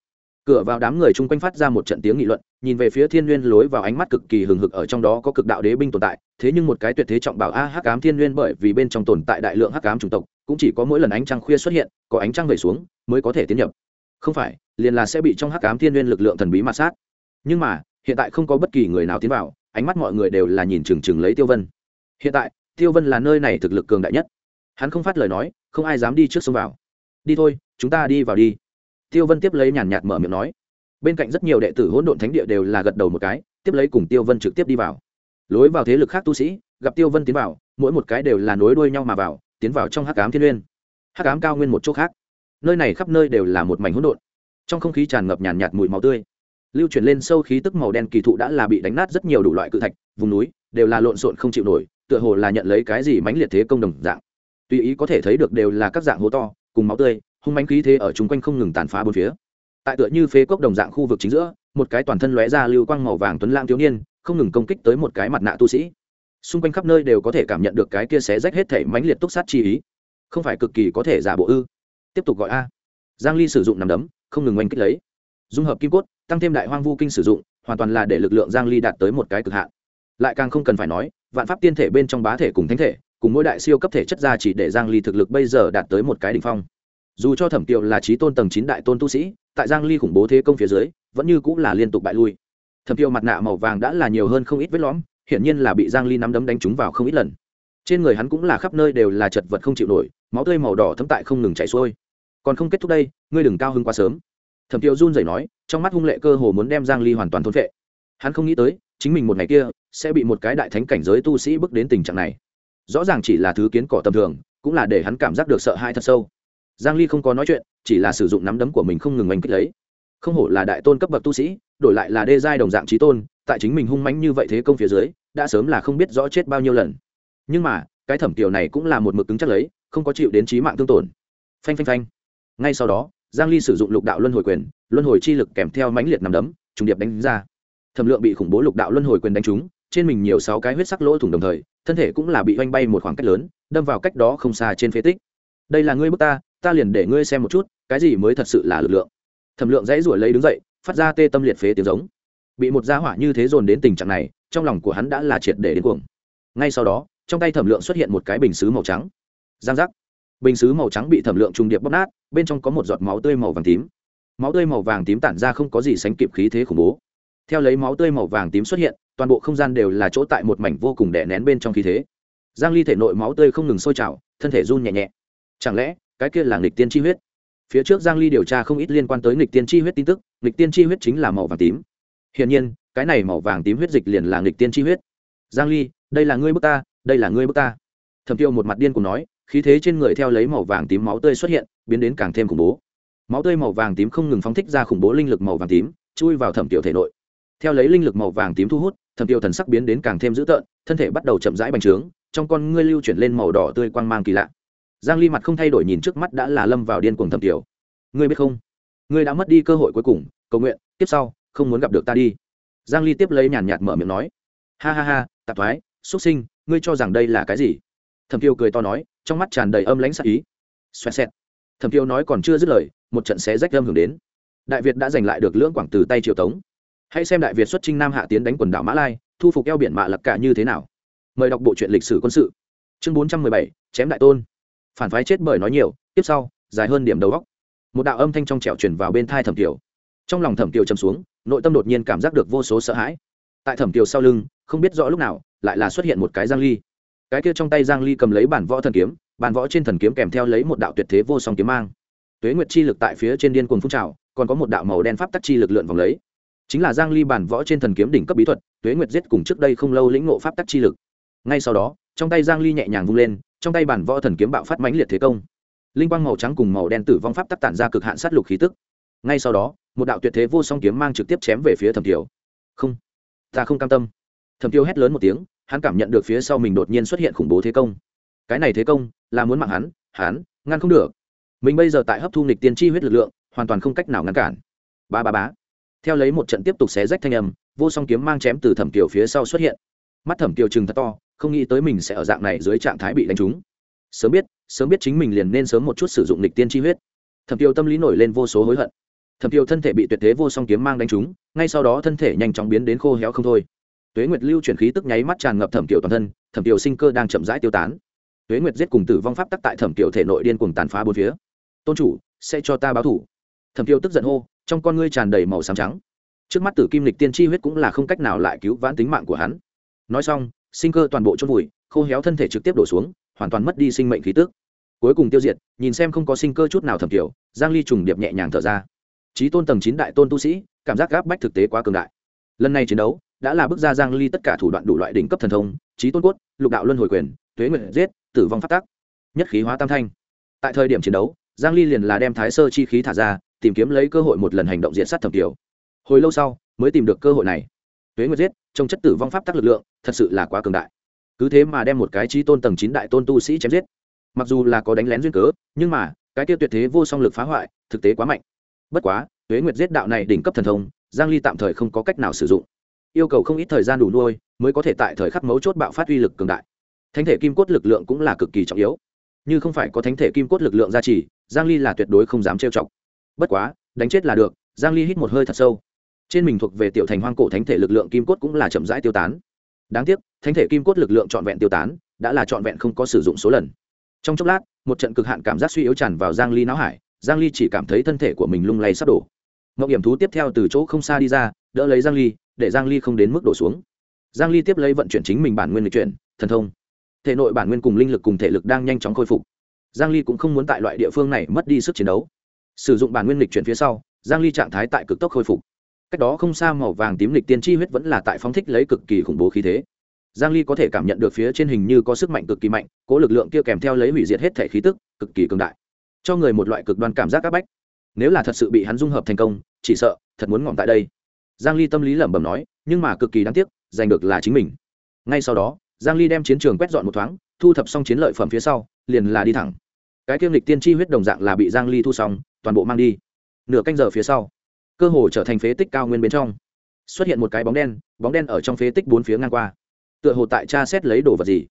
Cửa vào đám người chung quanh phát ra một trận tiếng nghị luận nhìn về phía thiên Nguyên lối vào ánh mắt cực kỳ hừng hực ở trong đó có cực đạo đế binh tồn tại, thế nhưng một cái tuyệt thế trọng bảo a hắc ám thiên Nguyên bởi vì bên trong tồn tại đại lượng hắc ám chủng tộc, cũng chỉ có mỗi lần ánh trăng khuya xuất hiện, có ánh trăng về xuống, mới có thể tiến nhập. Không phải, liền là sẽ bị trong hắc ám thiên Nguyên lực lượng thần bí mà sát. Nhưng mà, hiện tại không có bất kỳ người nào tiến vào, ánh mắt mọi người đều là nhìn chừng chừng lấy tiêu vân. Hiện tại, tiêu vân là nơi này thực lực cường đại nhất. Hắn không phát lời nói, không ai dám đi trước sông vào. Đi thôi, chúng ta đi vào đi. Tiêu vân tiếp lấy nhàn nhạt mở miệng nói bên cạnh rất nhiều đệ tử hỗn độn thánh địa đều là gật đầu một cái, tiếp lấy cùng tiêu vân trực tiếp đi vào. Lối vào thế lực khác tu sĩ, gặp tiêu vân tiến vào, mỗi một cái đều là nối đuôi nhau mà vào, tiến vào trong hắc ám thiên nguyên. Hắc ám cao nguyên một chỗ khác. Nơi này khắp nơi đều là một mảnh hỗn độn. Trong không khí tràn ngập nhàn nhạt mùi máu tươi. Lưu chuyển lên sâu khí tức màu đen kỳ thụ đã là bị đánh nát rất nhiều đủ loại cự thạch, vùng núi đều là lộn xộn không chịu nổi, tựa hồ là nhận lấy cái gì mãnh liệt thế công đồng dạng. Tùy ý có thể thấy được đều là các dạng hố to, cùng máu tươi, hung mánh khí thế ở chung quanh không ngừng tàn phá bốn phía tại tựa như phế cốc đồng dạng khu vực chính giữa, một cái toàn thân lóe ra lưu quang màu vàng tuấn lang thiếu niên, không ngừng công kích tới một cái mặt nạ tu sĩ. Xung quanh khắp nơi đều có thể cảm nhận được cái kia xé rách hết thể mãnh liệt túc sát chi ý. Không phải cực kỳ có thể giả bộ ư? Tiếp tục gọi a. Giang ly sử dụng nằm đấm, không ngừng oanh kích lấy. Dung hợp kim cốt, tăng thêm đại hoang vu kinh sử dụng, hoàn toàn là để lực lượng giang ly đạt tới một cái cực hạn. Lại càng không cần phải nói, vạn pháp tiên thể bên trong bá thể cùng thánh thể, cùng mỗi đại siêu cấp thể chất ra chỉ để giang ly thực lực bây giờ đạt tới một cái đỉnh phong. Dù cho thẩm tiệu là trí tôn tầng chín đại tôn tu sĩ tại giang ly khủng bố thế công phía dưới, vẫn như cũng là liên tục bại lui. Thẩm Tiêu mặt nạ màu vàng đã là nhiều hơn không ít vết lõm, hiển nhiên là bị giang ly nắm đấm đánh trúng vào không ít lần. Trên người hắn cũng là khắp nơi đều là chật vật không chịu nổi, máu tươi màu đỏ thấm tại không ngừng chảy xuôi. Còn không kết thúc đây, ngươi đừng cao hứng quá sớm. Thẩm Tiêu run rẩy nói, trong mắt hung lệ cơ hồ muốn đem giang ly hoàn toàn thôn phệ. Hắn không nghĩ tới, chính mình một ngày kia sẽ bị một cái đại thánh cảnh giới tu sĩ bước đến tình trạng này. Rõ ràng chỉ là thứ kiến cỏ tầm thường, cũng là để hắn cảm giác được sợ hãi thật sâu. Giang ly không có nói chuyện chỉ là sử dụng nắm đấm của mình không ngừng oanh kích lấy. Không hổ là đại tôn cấp bậc tu sĩ, đổi lại là đê giai đồng dạng trí tôn, tại chính mình hung mãnh như vậy thế công phía dưới, đã sớm là không biết rõ chết bao nhiêu lần. Nhưng mà, cái thẩm tiểu này cũng là một mực cứng chắc lấy, không có chịu đến trí mạng thương tổn. Phanh phanh phanh. Ngay sau đó, giang ly sử dụng lục đạo luân hồi quyền, luân hồi chi lực kèm theo mãnh liệt nắm đấm, trùng điệp đánh ra. Thẩm lượng bị khủng bố lục đạo luân hồi quyền đánh trúng, trên mình nhiều sáu cái huyết sắc lỗ thủng đồng thời, thân thể cũng là bị oanh bay một khoảng cách lớn, đâm vào cách đó không xa trên phế tích. Đây là ngươi bước ta ta liền để ngươi xem một chút, cái gì mới thật sự là lực lượng. Thẩm lượng dãy ruổi lấy đứng dậy, phát ra tê tâm liệt phế tiếng giống. Bị một gia hỏa như thế dồn đến tình trạng này, trong lòng của hắn đã là triệt để đến cuồng. Ngay sau đó, trong tay thẩm lượng xuất hiện một cái bình xứ màu trắng. Giang giác. Bình xứ màu trắng bị thẩm lượng trùng điệp bóp nát, bên trong có một giọt máu tươi màu vàng tím. Máu tươi màu vàng tím tản ra không có gì sánh kịp khí thế khủng bố. Theo lấy máu tươi màu vàng tím xuất hiện, toàn bộ không gian đều là chỗ tại một mảnh vô cùng đè nén bên trong khí thế. Giang ly thể nội máu tươi không ngừng sôi trào, thân thể run nhẹ nhẹ. Chẳng lẽ cái kia là nghịch tiên chi huyết. Phía trước giang ly điều tra không ít liên quan tới nghịch tiên chi huyết tin tức, nghịch tiên chi huyết chính là màu vàng tím. Hiển nhiên, cái này màu vàng tím huyết dịch liền là nghịch tiên chi huyết. Giang ly, đây là ngươi bức ta, đây là ngươi bức ta. Thẩm tiêu một mặt điên cùng nói, khí thế trên người theo lấy màu vàng tím máu tươi xuất hiện, biến đến càng thêm khủng bố. Máu tươi màu vàng tím không ngừng phóng thích ra khủng bố linh lực màu vàng tím, chui vào thẩm tiểu thể nội. Theo lấy linh lực màu vàng tím thu hút, thẩm tiểu thần sắc biến đến càng thêm dữ tợn, thân thể bắt đầu chậm rãi bành trướng, trong con ngươi lưu chuyển lên màu đỏ tươi quang mang kỳ lạ giang ly mặt không thay đổi nhìn trước mắt đã là lâm vào điên cuồng thẩm tiểu. Ngươi biết không? Ngươi đã mất đi cơ hội cuối cùng, cầu nguyện, tiếp sau, không muốn gặp được ta đi. Giang ly tiếp lấy nhàn nhạt mở miệng nói. Ha ha ha, tạp thoái, xuất sinh, ngươi cho rằng đây là cái gì? Thẩm tiêu cười to nói, trong mắt tràn đầy âm lãnh sắc ý. Xoẹt xẹt. Thẩm tiêu nói còn chưa dứt lời, một trận xé rách âm hưởng đến. Đại việt đã giành lại được lưỡng quảng từ tay triều tống. Hãy xem đại việt xuất trinh nam hạ tiến đánh quần đảo mã lai, thu phục eo biển mạ lập cả như thế nào. Mời đọc bộ truyện lịch sử quân sự. Chương bốn trăm mười bảy, chém đại tôn phản phái chết bởi nói nhiều, tiếp sau, dài hơn điểm đầu góc một đạo âm thanh trong trẻo chuyển vào bên thai thẩm kiều. Trong lòng thẩm kiều chầm xuống, nội tâm đột nhiên cảm giác được vô số sợ hãi. Tại thẩm kiều sau lưng, không biết rõ lúc nào, lại là xuất hiện một cái giang ly. Cái kia trong tay giang ly cầm lấy bản võ thần kiếm, bản võ trên thần kiếm kèm theo lấy một đạo tuyệt thế vô song kiếm mang. Tuế nguyệt chi lực tại phía trên điên cuồng phun trào, còn có một đạo màu đen pháp tắc chi lực lượn vòng lấy. Chính là giang ly bản võ trên thần kiếm đỉnh cấp bí thuật, tuế nguyệt giết cùng trước đây không lâu lĩnh ngộ pháp tắc chi lực. Ngay sau đó, trong tay giang ly nhẹ nhàng vung lên trong tay bản võ thần kiếm bạo phát mãnh liệt thế công. Linh quang màu trắng cùng màu đen tử vong pháp tắc tản ra cực hạn sát lục khí tức. Ngay sau đó, một đạo tuyệt thế vô song kiếm mang trực tiếp chém về phía thẩm tiểu. không, ta không cam tâm. Thẩm tiêu hét lớn một tiếng, hắn cảm nhận được phía sau mình đột nhiên xuất hiện khủng bố thế công. Cái này thế công là muốn mạng hắn hắn ngăn không được. Mình bây giờ tại hấp thu nghịch tiên chi huyết lực lượng, hoàn toàn không cách nào ngăn cản. Ba ba bá theo lấy một trận tiếp tục xé rách thanh âm, vô song kiếm mang chém từ thẩm tiểu phía sau xuất hiện. Mắt thẩm tiêu trừng thật to không nghĩ tới mình sẽ ở dạng này dưới trạng thái bị đánh trúng. Sớm biết sớm biết chính mình liền nên sớm một chút sử dụng lịch tiên chi huyết. Thẩm Tiêu tâm lý nổi lên vô số hối hận. Thẩm Tiêu thân thể bị tuyệt thế vô song kiếm mang đánh trúng, ngay sau đó thân thể nhanh chóng biến đến khô héo không thôi. Tuế nguyệt lưu chuyển khí tức nháy mắt tràn ngập thẩm Tiêu toàn thân, thẩm Tiêu sinh cơ đang chậm rãi tiêu tán. Tuế nguyệt giết cùng tử vong pháp tắc tại thẩm Tiêu thể nội điên cùng tàn phá bốn phía. Tôn chủ, sẽ cho ta báo thủ. Thẩm Tiêu tức giận hô, trong con ngươi tràn đầy màu xám trắng. Trước mắt tử kim lịch tiên chi huyết cũng là không cách nào lại cứu vãn tính mạng của hắn. Nói xong sinh cơ toàn bộ chôn vùi, khô héo thân thể trực tiếp đổ xuống, hoàn toàn mất đi sinh mệnh khí tức. Cuối cùng tiêu diệt, nhìn xem không có sinh cơ chút nào thẩm kiều giang ly trùng điệp nhẹ nhàng thở ra. Trí tôn tầng chín đại tôn tu sĩ, cảm giác gáp bách thực tế quá cường đại. Lần này chiến đấu, đã là bước ra giang ly tất cả thủ đoạn đủ loại đỉnh cấp thần thông trí tôn cốt, lục đạo luân hồi quyền, tuế nguyện giết, tử vong phát tác nhất khí hóa tam thanh. Tại thời điểm chiến đấu, giang ly liền là đem thái sơ chi khí thả ra, tìm kiếm lấy cơ hội một lần hành động diện sát thẩm tiểu hồi lâu sau, mới tìm được cơ hội này tuế nguyệt giết, trong chất tử vong pháp tắc lực lượng, thật sự là quá cường đại. Cứ thế mà đem một cái trí tôn tầng chín đại tôn tu sĩ chém giết. Mặc dù là có đánh lén duyên cớ, nhưng mà, cái tiêu tuyệt thế vô song lực phá hoại, thực tế quá mạnh. Bất quá, tuế nguyệt giết đạo này đỉnh cấp thần thông, giang ly tạm thời không có cách nào sử dụng. Yêu cầu không ít thời gian đủ nuôi, mới có thể tại thời khắc mấu chốt bạo phát uy lực cường đại. Thánh thể kim cốt lực lượng cũng là cực kỳ trọng yếu. Như không phải có thánh thể kim cốt lực lượng gia trì, giang ly là tuyệt đối không dám trêu chọc. Bất quá, đánh chết là được, giang ly hít một hơi thật sâu trên mình thuộc về tiểu thành hoang cổ thánh thể lực lượng kim cốt cũng là chậm rãi tiêu tán. Đáng tiếc, thánh thể kim cốt lực lượng trọn vẹn tiêu tán, đã là trọn vẹn không có sử dụng số lần. Trong chốc lát, một trận cực hạn cảm giác suy yếu tràn vào giang ly não hải, giang ly chỉ cảm thấy thân thể của mình lung lay sắp đổ. Mộng hiểm thú tiếp theo từ chỗ không xa đi ra, đỡ lấy giang ly, để giang ly không đến mức đổ xuống. Giang ly tiếp lấy vận chuyển chính mình bản nguyên lịch chuyển, thần thông. Thể nội bản nguyên cùng linh lực cùng thể lực đang nhanh chóng khôi phục. Giang ly cũng không muốn tại loại địa phương này mất đi sức chiến đấu. Sử dụng bản nguyên lịch chuyển phía sau, giang ly trạng thái tại cực tốc khôi phục cách đó không xa màu vàng tím lịch tiên chi huyết vẫn là tại phóng thích lấy cực kỳ khủng bố khí thế. Giang ly có thể cảm nhận được phía trên hình như có sức mạnh cực kỳ mạnh, cố lực lượng kia kèm theo lấy hủy diệt hết thể khí tức, cực kỳ cường đại. Cho người một loại cực đoan cảm giác áp bách. Nếu là thật sự bị hắn dung hợp thành công, chỉ sợ, thật muốn ngỏm tại đây. Giang ly tâm lý lẩm bẩm nói, nhưng mà cực kỳ đáng tiếc, giành được là chính mình. Ngay sau đó, giang ly đem chiến trường quét dọn một thoáng, thu thập xong chiến lợi phẩm phía sau, liền là đi thẳng. Cái kiêm lịch tiên chi huyết đồng dạng là bị giang ly thu xong, toàn bộ mang đi. Nửa canh giờ phía sau cơ hồ trở thành phế tích cao nguyên bên trong. Xuất hiện một cái bóng đen bóng đen ở trong phế tích bốn phía ngang qua. Tựa hồ tại tra xét lấy đồ vật gì.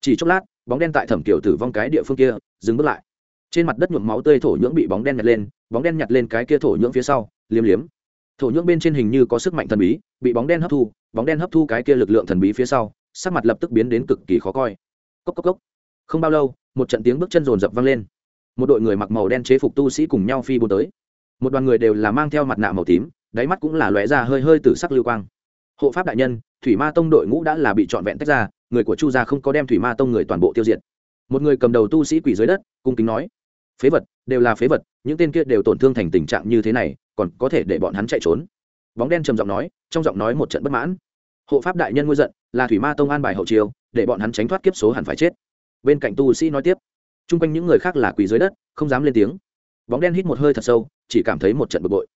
Chỉ chốc lát, bóng đen tại thẩm kiểu tử vong cái địa phương kia, dừng bước lại. Trên mặt đất nhuộm máu tươi thổ nhưỡng bị bóng đen nhặt lên, bóng đen nhặt lên cái kia thổ nhưỡng phía sau, liếm liếm. Thổ nhưỡng bên trên hình như có sức mạnh thần bí, bị bóng đen hấp thu, bóng đen hấp thu cái kia lực lượng thần bí phía sau, sắc mặt lập tức biến đến cực kỳ khó coi. Cốc cốc cốc. Không bao lâu, một trận tiếng bước chân rồn rập vang lên. Một đội người mặc màu đen chế phục tu sĩ cùng nhau phi bố tới một đoàn người đều là mang theo mặt nạ màu tím, đáy mắt cũng là lóe ra hơi hơi từ sắc lưu quang. Hộ pháp đại nhân, thủy ma tông đội ngũ đã là bị trọn vẹn tách ra, người của chu gia không có đem thủy ma tông người toàn bộ tiêu diệt. Một người cầm đầu tu sĩ quỷ dưới đất, cung kính nói, phế vật, đều là phế vật, những tên kia đều tổn thương thành tình trạng như thế này, còn có thể để bọn hắn chạy trốn? Bóng đen trầm giọng nói, trong giọng nói một trận bất mãn. Hộ pháp đại nhân ngôi giận, là thủy ma tông an bài hậu chiêu, để bọn hắn tránh thoát kiếp số hẳn phải chết. Bên cạnh tu sĩ nói tiếp chung quanh những người khác là quỳ dưới đất, không dám lên tiếng bóng đen hít một hơi thật sâu, chỉ cảm thấy một trận bực bội.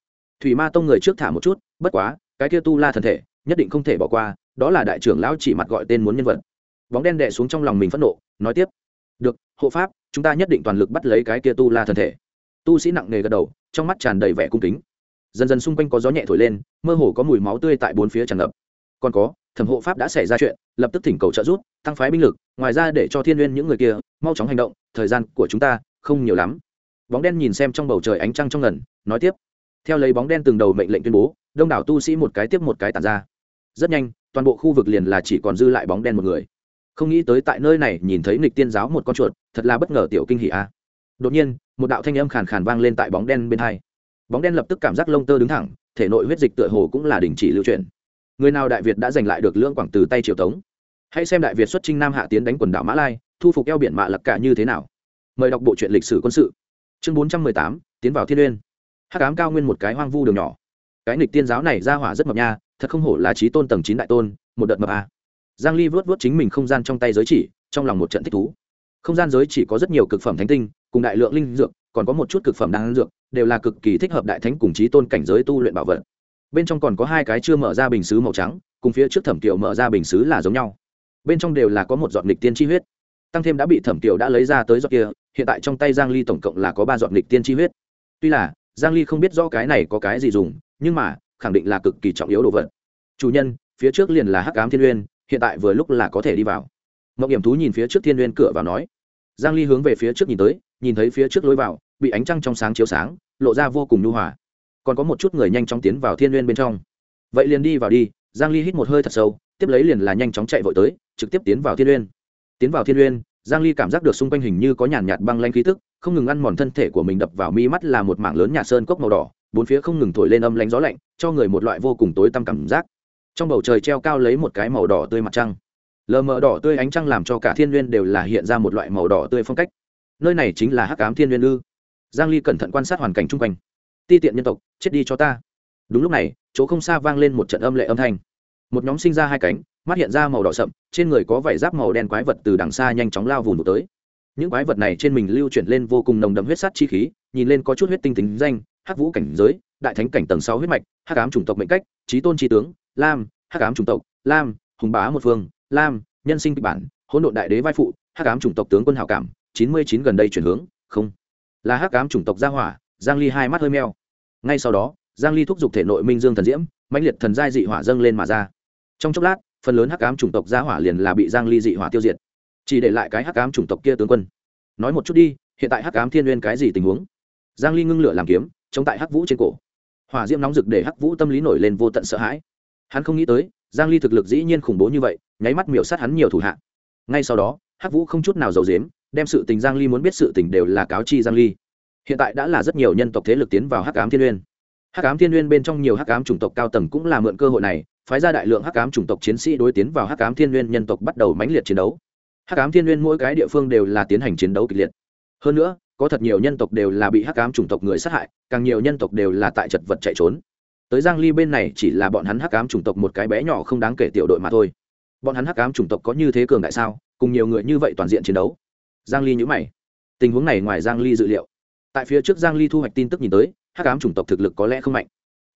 Thủy ma tông người trước thả một chút, bất quá, cái kia tu la thần thể, nhất định không thể bỏ qua, đó là đại trưởng lão chỉ mặt gọi tên muốn nhân vật. Bóng đen đè xuống trong lòng mình phẫn nộ, nói tiếp, được, hộ pháp, chúng ta nhất định toàn lực bắt lấy cái kia tu la thần thể. Tu sĩ nặng nề gật đầu, trong mắt tràn đầy vẻ cung kính. Dần dần xung quanh có gió nhẹ thổi lên, mơ hồ có mùi máu tươi tại bốn phía tràn ngập. Còn có, thẩm hộ pháp đã xảy ra chuyện, lập tức thỉnh cầu trợ giúp, tăng phái binh lực, ngoài ra để cho thiên n g u y ê n những người kia, mau chóng hành động, thời gian của chúng ta không nhiều lắm bóng đen nhìn xem trong bầu trời ánh trăng trong ngần, nói tiếp. Theo lấy bóng đen từng đầu mệnh lệnh tuyên bố, đông đảo tu sĩ một cái tiếp một cái tàn ra. Rất nhanh, toàn bộ khu vực liền là chỉ còn dư lại bóng đen một người. Không nghĩ tới tại nơi này nhìn thấy nghịch tiên giáo một con chuột, thật là bất ngờ tiểu kinh hỷ a. Đột nhiên, một đạo thanh âm khàn khàn vang lên tại bóng đen bên hai. Bóng đen lập tức cảm giác lông tơ đứng thẳng, thể nội huyết dịch tựa hồ cũng là đình chỉ lưu truyền. người nào đại việt đã giành lại được lưỡng quảng từ tay triều tống? Hãy xem đại việt xuất trinh nam hạ tiến đánh quần đảo mã lai, thu phục eo biển mạ lập cả như thế nào. Mời đọc bộ truyện lịch sử quân sự chương bốn trăm mười tám, tiến vào thiên uyên. Hắc ám cao nguyên một cái hoang vu đường nhỏ. Cái nghịch tiên giáo này ra hỏa rất mập nha, thật không hổ là trí tôn tầng chín đại tôn, một đợt mập a. Giang ly vớt vớt chính mình không gian trong tay giới chỉ, trong lòng một trận thích thú. Không gian giới chỉ có rất nhiều cực phẩm thánh tinh, cùng đại lượng linh dược, còn có một chút cực phẩm đan dược, đều là cực kỳ thích hợp đại thánh cùng trí tôn cảnh giới tu luyện bảo vật. Bên trong còn có hai cái chưa mở ra bình xứ màu trắng, cùng phía trước thẩm tiểu mở ra bình xứ là giống nhau. Bên trong đều là có một giọt nghịch tiên chi huyết tăng thêm đã bị thẩm tiểu đã lấy ra tới giọt kia, hiện tại trong tay giang ly tổng cộng là có ba giọt nghịch tiên chi huyết. Tuy là, giang ly không biết rõ cái này có cái gì dùng, nhưng mà, khẳng định là cực kỳ trọng yếu đồ vật. Chủ nhân, phía trước liền là hắc ám thiên uyên hiện tại vừa lúc là có thể đi vào. Mộng hiểm thú nhìn phía trước thiên uyên cửa vào nói. Giang ly hướng về phía trước nhìn tới, nhìn thấy phía trước lối vào, bị ánh trăng trong sáng chiếu sáng, lộ ra vô cùng nhu hòa. Còn có một chút người nhanh chóng tiến vào thiên uyên bên trong. Vậy liền đi vào đi, giang ly hít một hơi thật sâu, tiếp lấy liền là nhanh chóng chạy vội tới, trực tiếp tiến vào thiên uyên tiến vào thiên n giang ly cảm giác được xung quanh hình như có nhàn nhạt băng lanh khí tức, không ngừng ăn mòn thân thể của mình đập vào mi mắt là một mảng lớn nhà sơn cốc màu đỏ, bốn phía không ngừng thổi lên âm lánh gió lạnh, cho người một loại vô cùng tối tăm cảm giác. Trong bầu trời treo cao lấy một cái màu đỏ tươi mặt trăng. Lờ mờ đỏ tươi ánh trăng làm cho cả thiên n đều là hiện ra một loại màu đỏ tươi phong cách. Nơi này chính là hắc ám thiên n ư. Giang ly cẩn thận quan sát hoàn cảnh chung quanh. Ti tiện nhân tộc, chết đi cho ta. Đúng lúc này, chỗ không xa vang lên một trận âm lệ âm thanh. Một nhóm sinh ra hai cánh mắt hiện ra màu đỏ sậm, trên người có vải giáp màu đen quái vật từ đằng xa nhanh chóng lao vùn tới. Những quái vật này trên mình lưu chuyển lên vô cùng nồng đậm huyết sát chi khí, nhìn lên có chút huyết tinh tính danh, hắc vũ cảnh giới, đại thánh cảnh tầng sáu huyết mạch, hắc ám chủng tộc mệnh cách trí tôn trí tướng, lam, hắc ám chủng tộc, lam, hùng bá một phương, lam, nhân sinh kịch bản, hỗn độn đại đế vai phụ, hắc ám chủng tộc tướng quân hảo cảm, chín mươi chín gần đây chuyển hướng, không. Là hắc ám chủng tộc gia hỏa, giang ly hai mắt hơi meo. Ngay sau đó, giang ly thúc giục thể nội minh dương thần diễm, mãnh liệt thần giai dị hỏa dâng lên mà ra. Trong chốc lát phần lớn hắc ám chủng tộc gia hỏa liền là bị giang ly dị hỏa tiêu diệt. Chỉ để lại cái hắc ám chủng tộc kia tướng quân. Nói một chút đi, hiện tại hắc ám thiên nguyên cái gì tình huống? Giang ly ngưng lửa làm kiếm, chống tại hắc vũ trên cổ. Hỏa diễm nóng rực để hắc vũ tâm lý nổi lên vô tận sợ hãi. Hắn không nghĩ tới, giang ly thực lực dĩ nhiên khủng bố như vậy, nháy mắt miểu sát hắn nhiều thủ hạ. Ngay sau đó, hắc vũ không chút nào giấu giếm, đem sự tình giang ly muốn biết sự tình đều là cáo chi giang ly. Hiện tại đã là rất nhiều nhân tộc thế lực tiến vào hắc ám thiên uyên hắc ám thiên uyên bên trong nhiều hắc ám chủng tộc cao tầng cũng là mượn cơ hội này phái ra đại lượng hắc ám chủng tộc chiến sĩ đối tiến vào hắc ám thiên nguyên nhân tộc bắt đầu mãnh liệt chiến đấu. Hắc ám thiên nguyên mỗi cái địa phương đều là tiến hành chiến đấu kịch liệt. Hơn nữa, có thật nhiều nhân tộc đều là bị hắc ám chủng tộc người sát hại, càng nhiều nhân tộc đều là tại chật vật chạy trốn. Tới giang ly bên này chỉ là bọn hắn hắc ám chủng tộc một cái bé nhỏ không đáng kể tiểu đội mà thôi. Bọn hắn hắc ám chủng tộc có như thế cường đại sao? Cùng nhiều người như vậy toàn diện chiến đấu. Giang ly nhíu mày. Tình huống này ngoài giang ly dự liệu. Tại phía trước giang ly thu hoạch tin tức nhìn tới, hắc ám chủng tộc thực lực có lẽ không mạnh.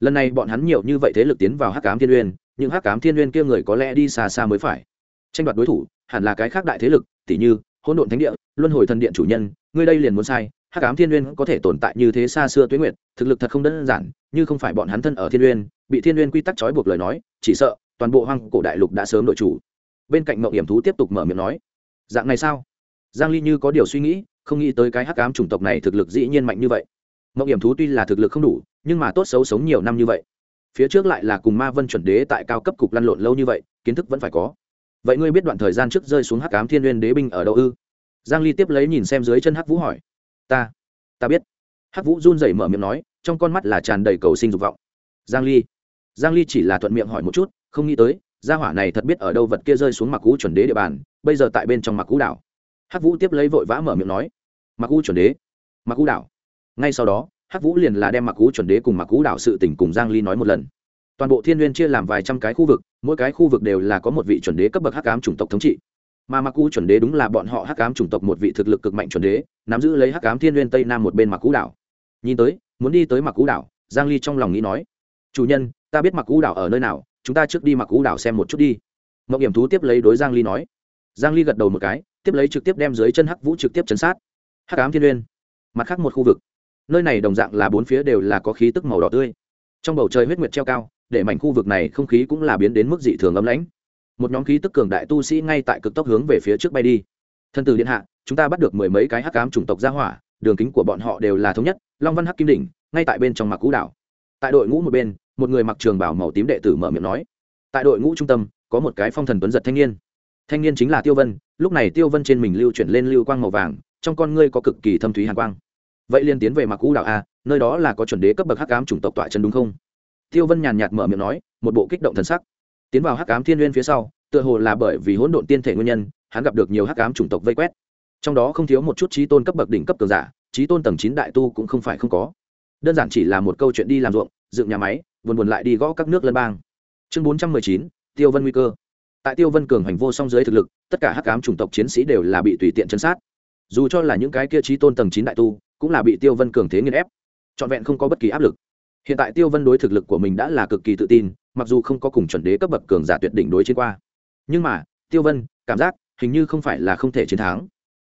Lần này bọn hắn nhiều như vậy thế lực tiến vào hắc ám thiên uyên những hắc ám thiên nguyên kia người có lẽ đi xa xa mới phải. Tranh đoạt đối thủ, hẳn là cái khác đại thế lực tỷ như, hỗn độn thánh địa, luân hồi thần điện chủ nhân, ngươi đây liền muốn sai, hắc ám thiên uyên có thể tồn tại như thế xa xưa tuế nguyệt, thực lực thật không đơn giản, như không phải bọn hắn thân ở thiên uyên bị thiên uyên quy tắc trói buộc lời nói, chỉ sợ, toàn bộ hoang cổ đại lục đã sớm đội chủ. Bên cạnh mộng hiểm thú tiếp tục mở miệng nói, dạng này sao? Giang ly như có điều suy nghĩ, không nghĩ tới cái hắc ám chủng tộc này thực lực dĩ nhiên mạnh như vậy. Mộng hiểm thú tuy là thực lực không đủ, nhưng mà tốt xấu sống nhiều năm như vậy phía trước lại là cùng ma vân chuẩn đế tại cao cấp cục lăn lộn lâu như vậy, kiến thức vẫn phải có. Vậy ngươi biết đoạn thời gian trước rơi xuống hắc cám thiên nguyên đế binh ở đâu ư? Giang ly tiếp lấy nhìn xem dưới chân hắc vũ hỏi. Ta ta biết. Hắc vũ run rẩy mở miệng nói, trong con mắt là tràn đầy cầu sinh dục vọng. Giang ly giang ly chỉ là thuận miệng hỏi một chút, không nghĩ tới, gia hỏa này thật biết ở đâu vật kia rơi xuống mặc cũ chuẩn đế địa bàn, bây giờ tại bên trong mặc cũ đảo. Hắc vũ tiếp lấy vội vã mở miệng nói mặc cú chuẩn đế mặc cú đảo. Ngay sau đó hắc vũ liền là đem mặc cú chuẩn đế cùng mặc cú đảo sự tỉnh cùng giang ly nói một lần. Toàn bộ thiên nguyên chia làm vài trăm cái khu vực mỗi cái khu vực đều là có một vị chuẩn đế cấp bậc hắc ám chủng tộc thống trị. Mà mặc cú chuẩn đế đúng là bọn họ hắc ám chủng tộc một vị thực lực cực mạnh chuẩn đế nắm giữ lấy hắc ám thiên nguyên tây nam một bên mặc cú đảo. Nhìn tới muốn đi tới mặc cú đảo giang ly trong lòng nghĩ nói chủ nhân ta biết mặc cú đảo ở nơi nào chúng ta trước đi mặc cú đảo xem một chút đi. Mộng hiểm thú tiếp lấy đối giang ly nói. Giang ly gật đầu một cái tiếp lấy trực tiếp đem dưới chân hắc vũ trực tiếp chấn sát. Hắc ám thiên Nguyên, mặt khác một khu vực nơi này đồng dạng là bốn phía đều là có khí tức màu đỏ tươi. Trong bầu trời huyết nguyệt treo cao, để mảnh khu vực này không khí cũng là biến đến mức dị thường ấm lãnh. Một nhóm khí tức cường đại tu sĩ ngay tại cực tốc hướng về phía trước bay đi. Thân tử điện hạ, chúng ta bắt được mười mấy cái hắc cám chủng tộc gia hỏa, đường kính của bọn họ đều là thống nhất, long văn hắc kim đỉnh, ngay tại bên trong mặc cũ đảo. Tại đội ngũ một bên, một người mặc trường bảo màu tím đệ tử mở miệng nói. Tại đội ngũ trung tâm, có một cái phong thần tuấn giật thanh niên. Thanh niên chính là tiêu vân, lúc này tiêu vân trên mình lưu chuyển lên lưu quang màu vàng, trong con ngươi có cực kỳ thâm thúy hàn quang vậy liên tiến về mặc cũ đảo a, nơi đó là có chuẩn đế cấp bậc hắc ám chủng tộc tọa chân đúng không? Tiêu vân nhàn nhạt mở miệng nói, một bộ kích động thần sắc. Tiến vào hắc ám thiên nguyên phía sau, tựa hồ là bởi vì hỗn độn tiên thể nguyên nhân, hắn gặp được nhiều hắc ám chủng tộc vây quét. Trong đó không thiếu một chút trí tôn cấp bậc đỉnh cấp cường giả trí tôn tầng chín đại tu cũng không phải không có. Đơn giản chỉ là một câu chuyện đi làm ruộng, dựng nhà máy, buồn buồn lại đi gõ các nước lân bang. Chương bốn trăm mười chín, tiêu vân nguy cơ. Tại tiêu vân cường hành vô song dưới thực lực, tất cả hắc ám chủng tộc chiến sĩ đều là bị tùy tiện chân sát. Dù cho là những cái kia trí tôn tầng chín đại tu cũng là bị tiêu vân cường thế nghiên ép. Trọn vẹn không có bất kỳ áp lực. Hiện tại tiêu vân đối thực lực của mình đã là cực kỳ tự tin, mặc dù không có cùng chuẩn đế cấp bậc cường giả tuyệt đỉnh đối chiến qua. Nhưng mà, tiêu vân, cảm giác hình như không phải là không thể chiến thắng.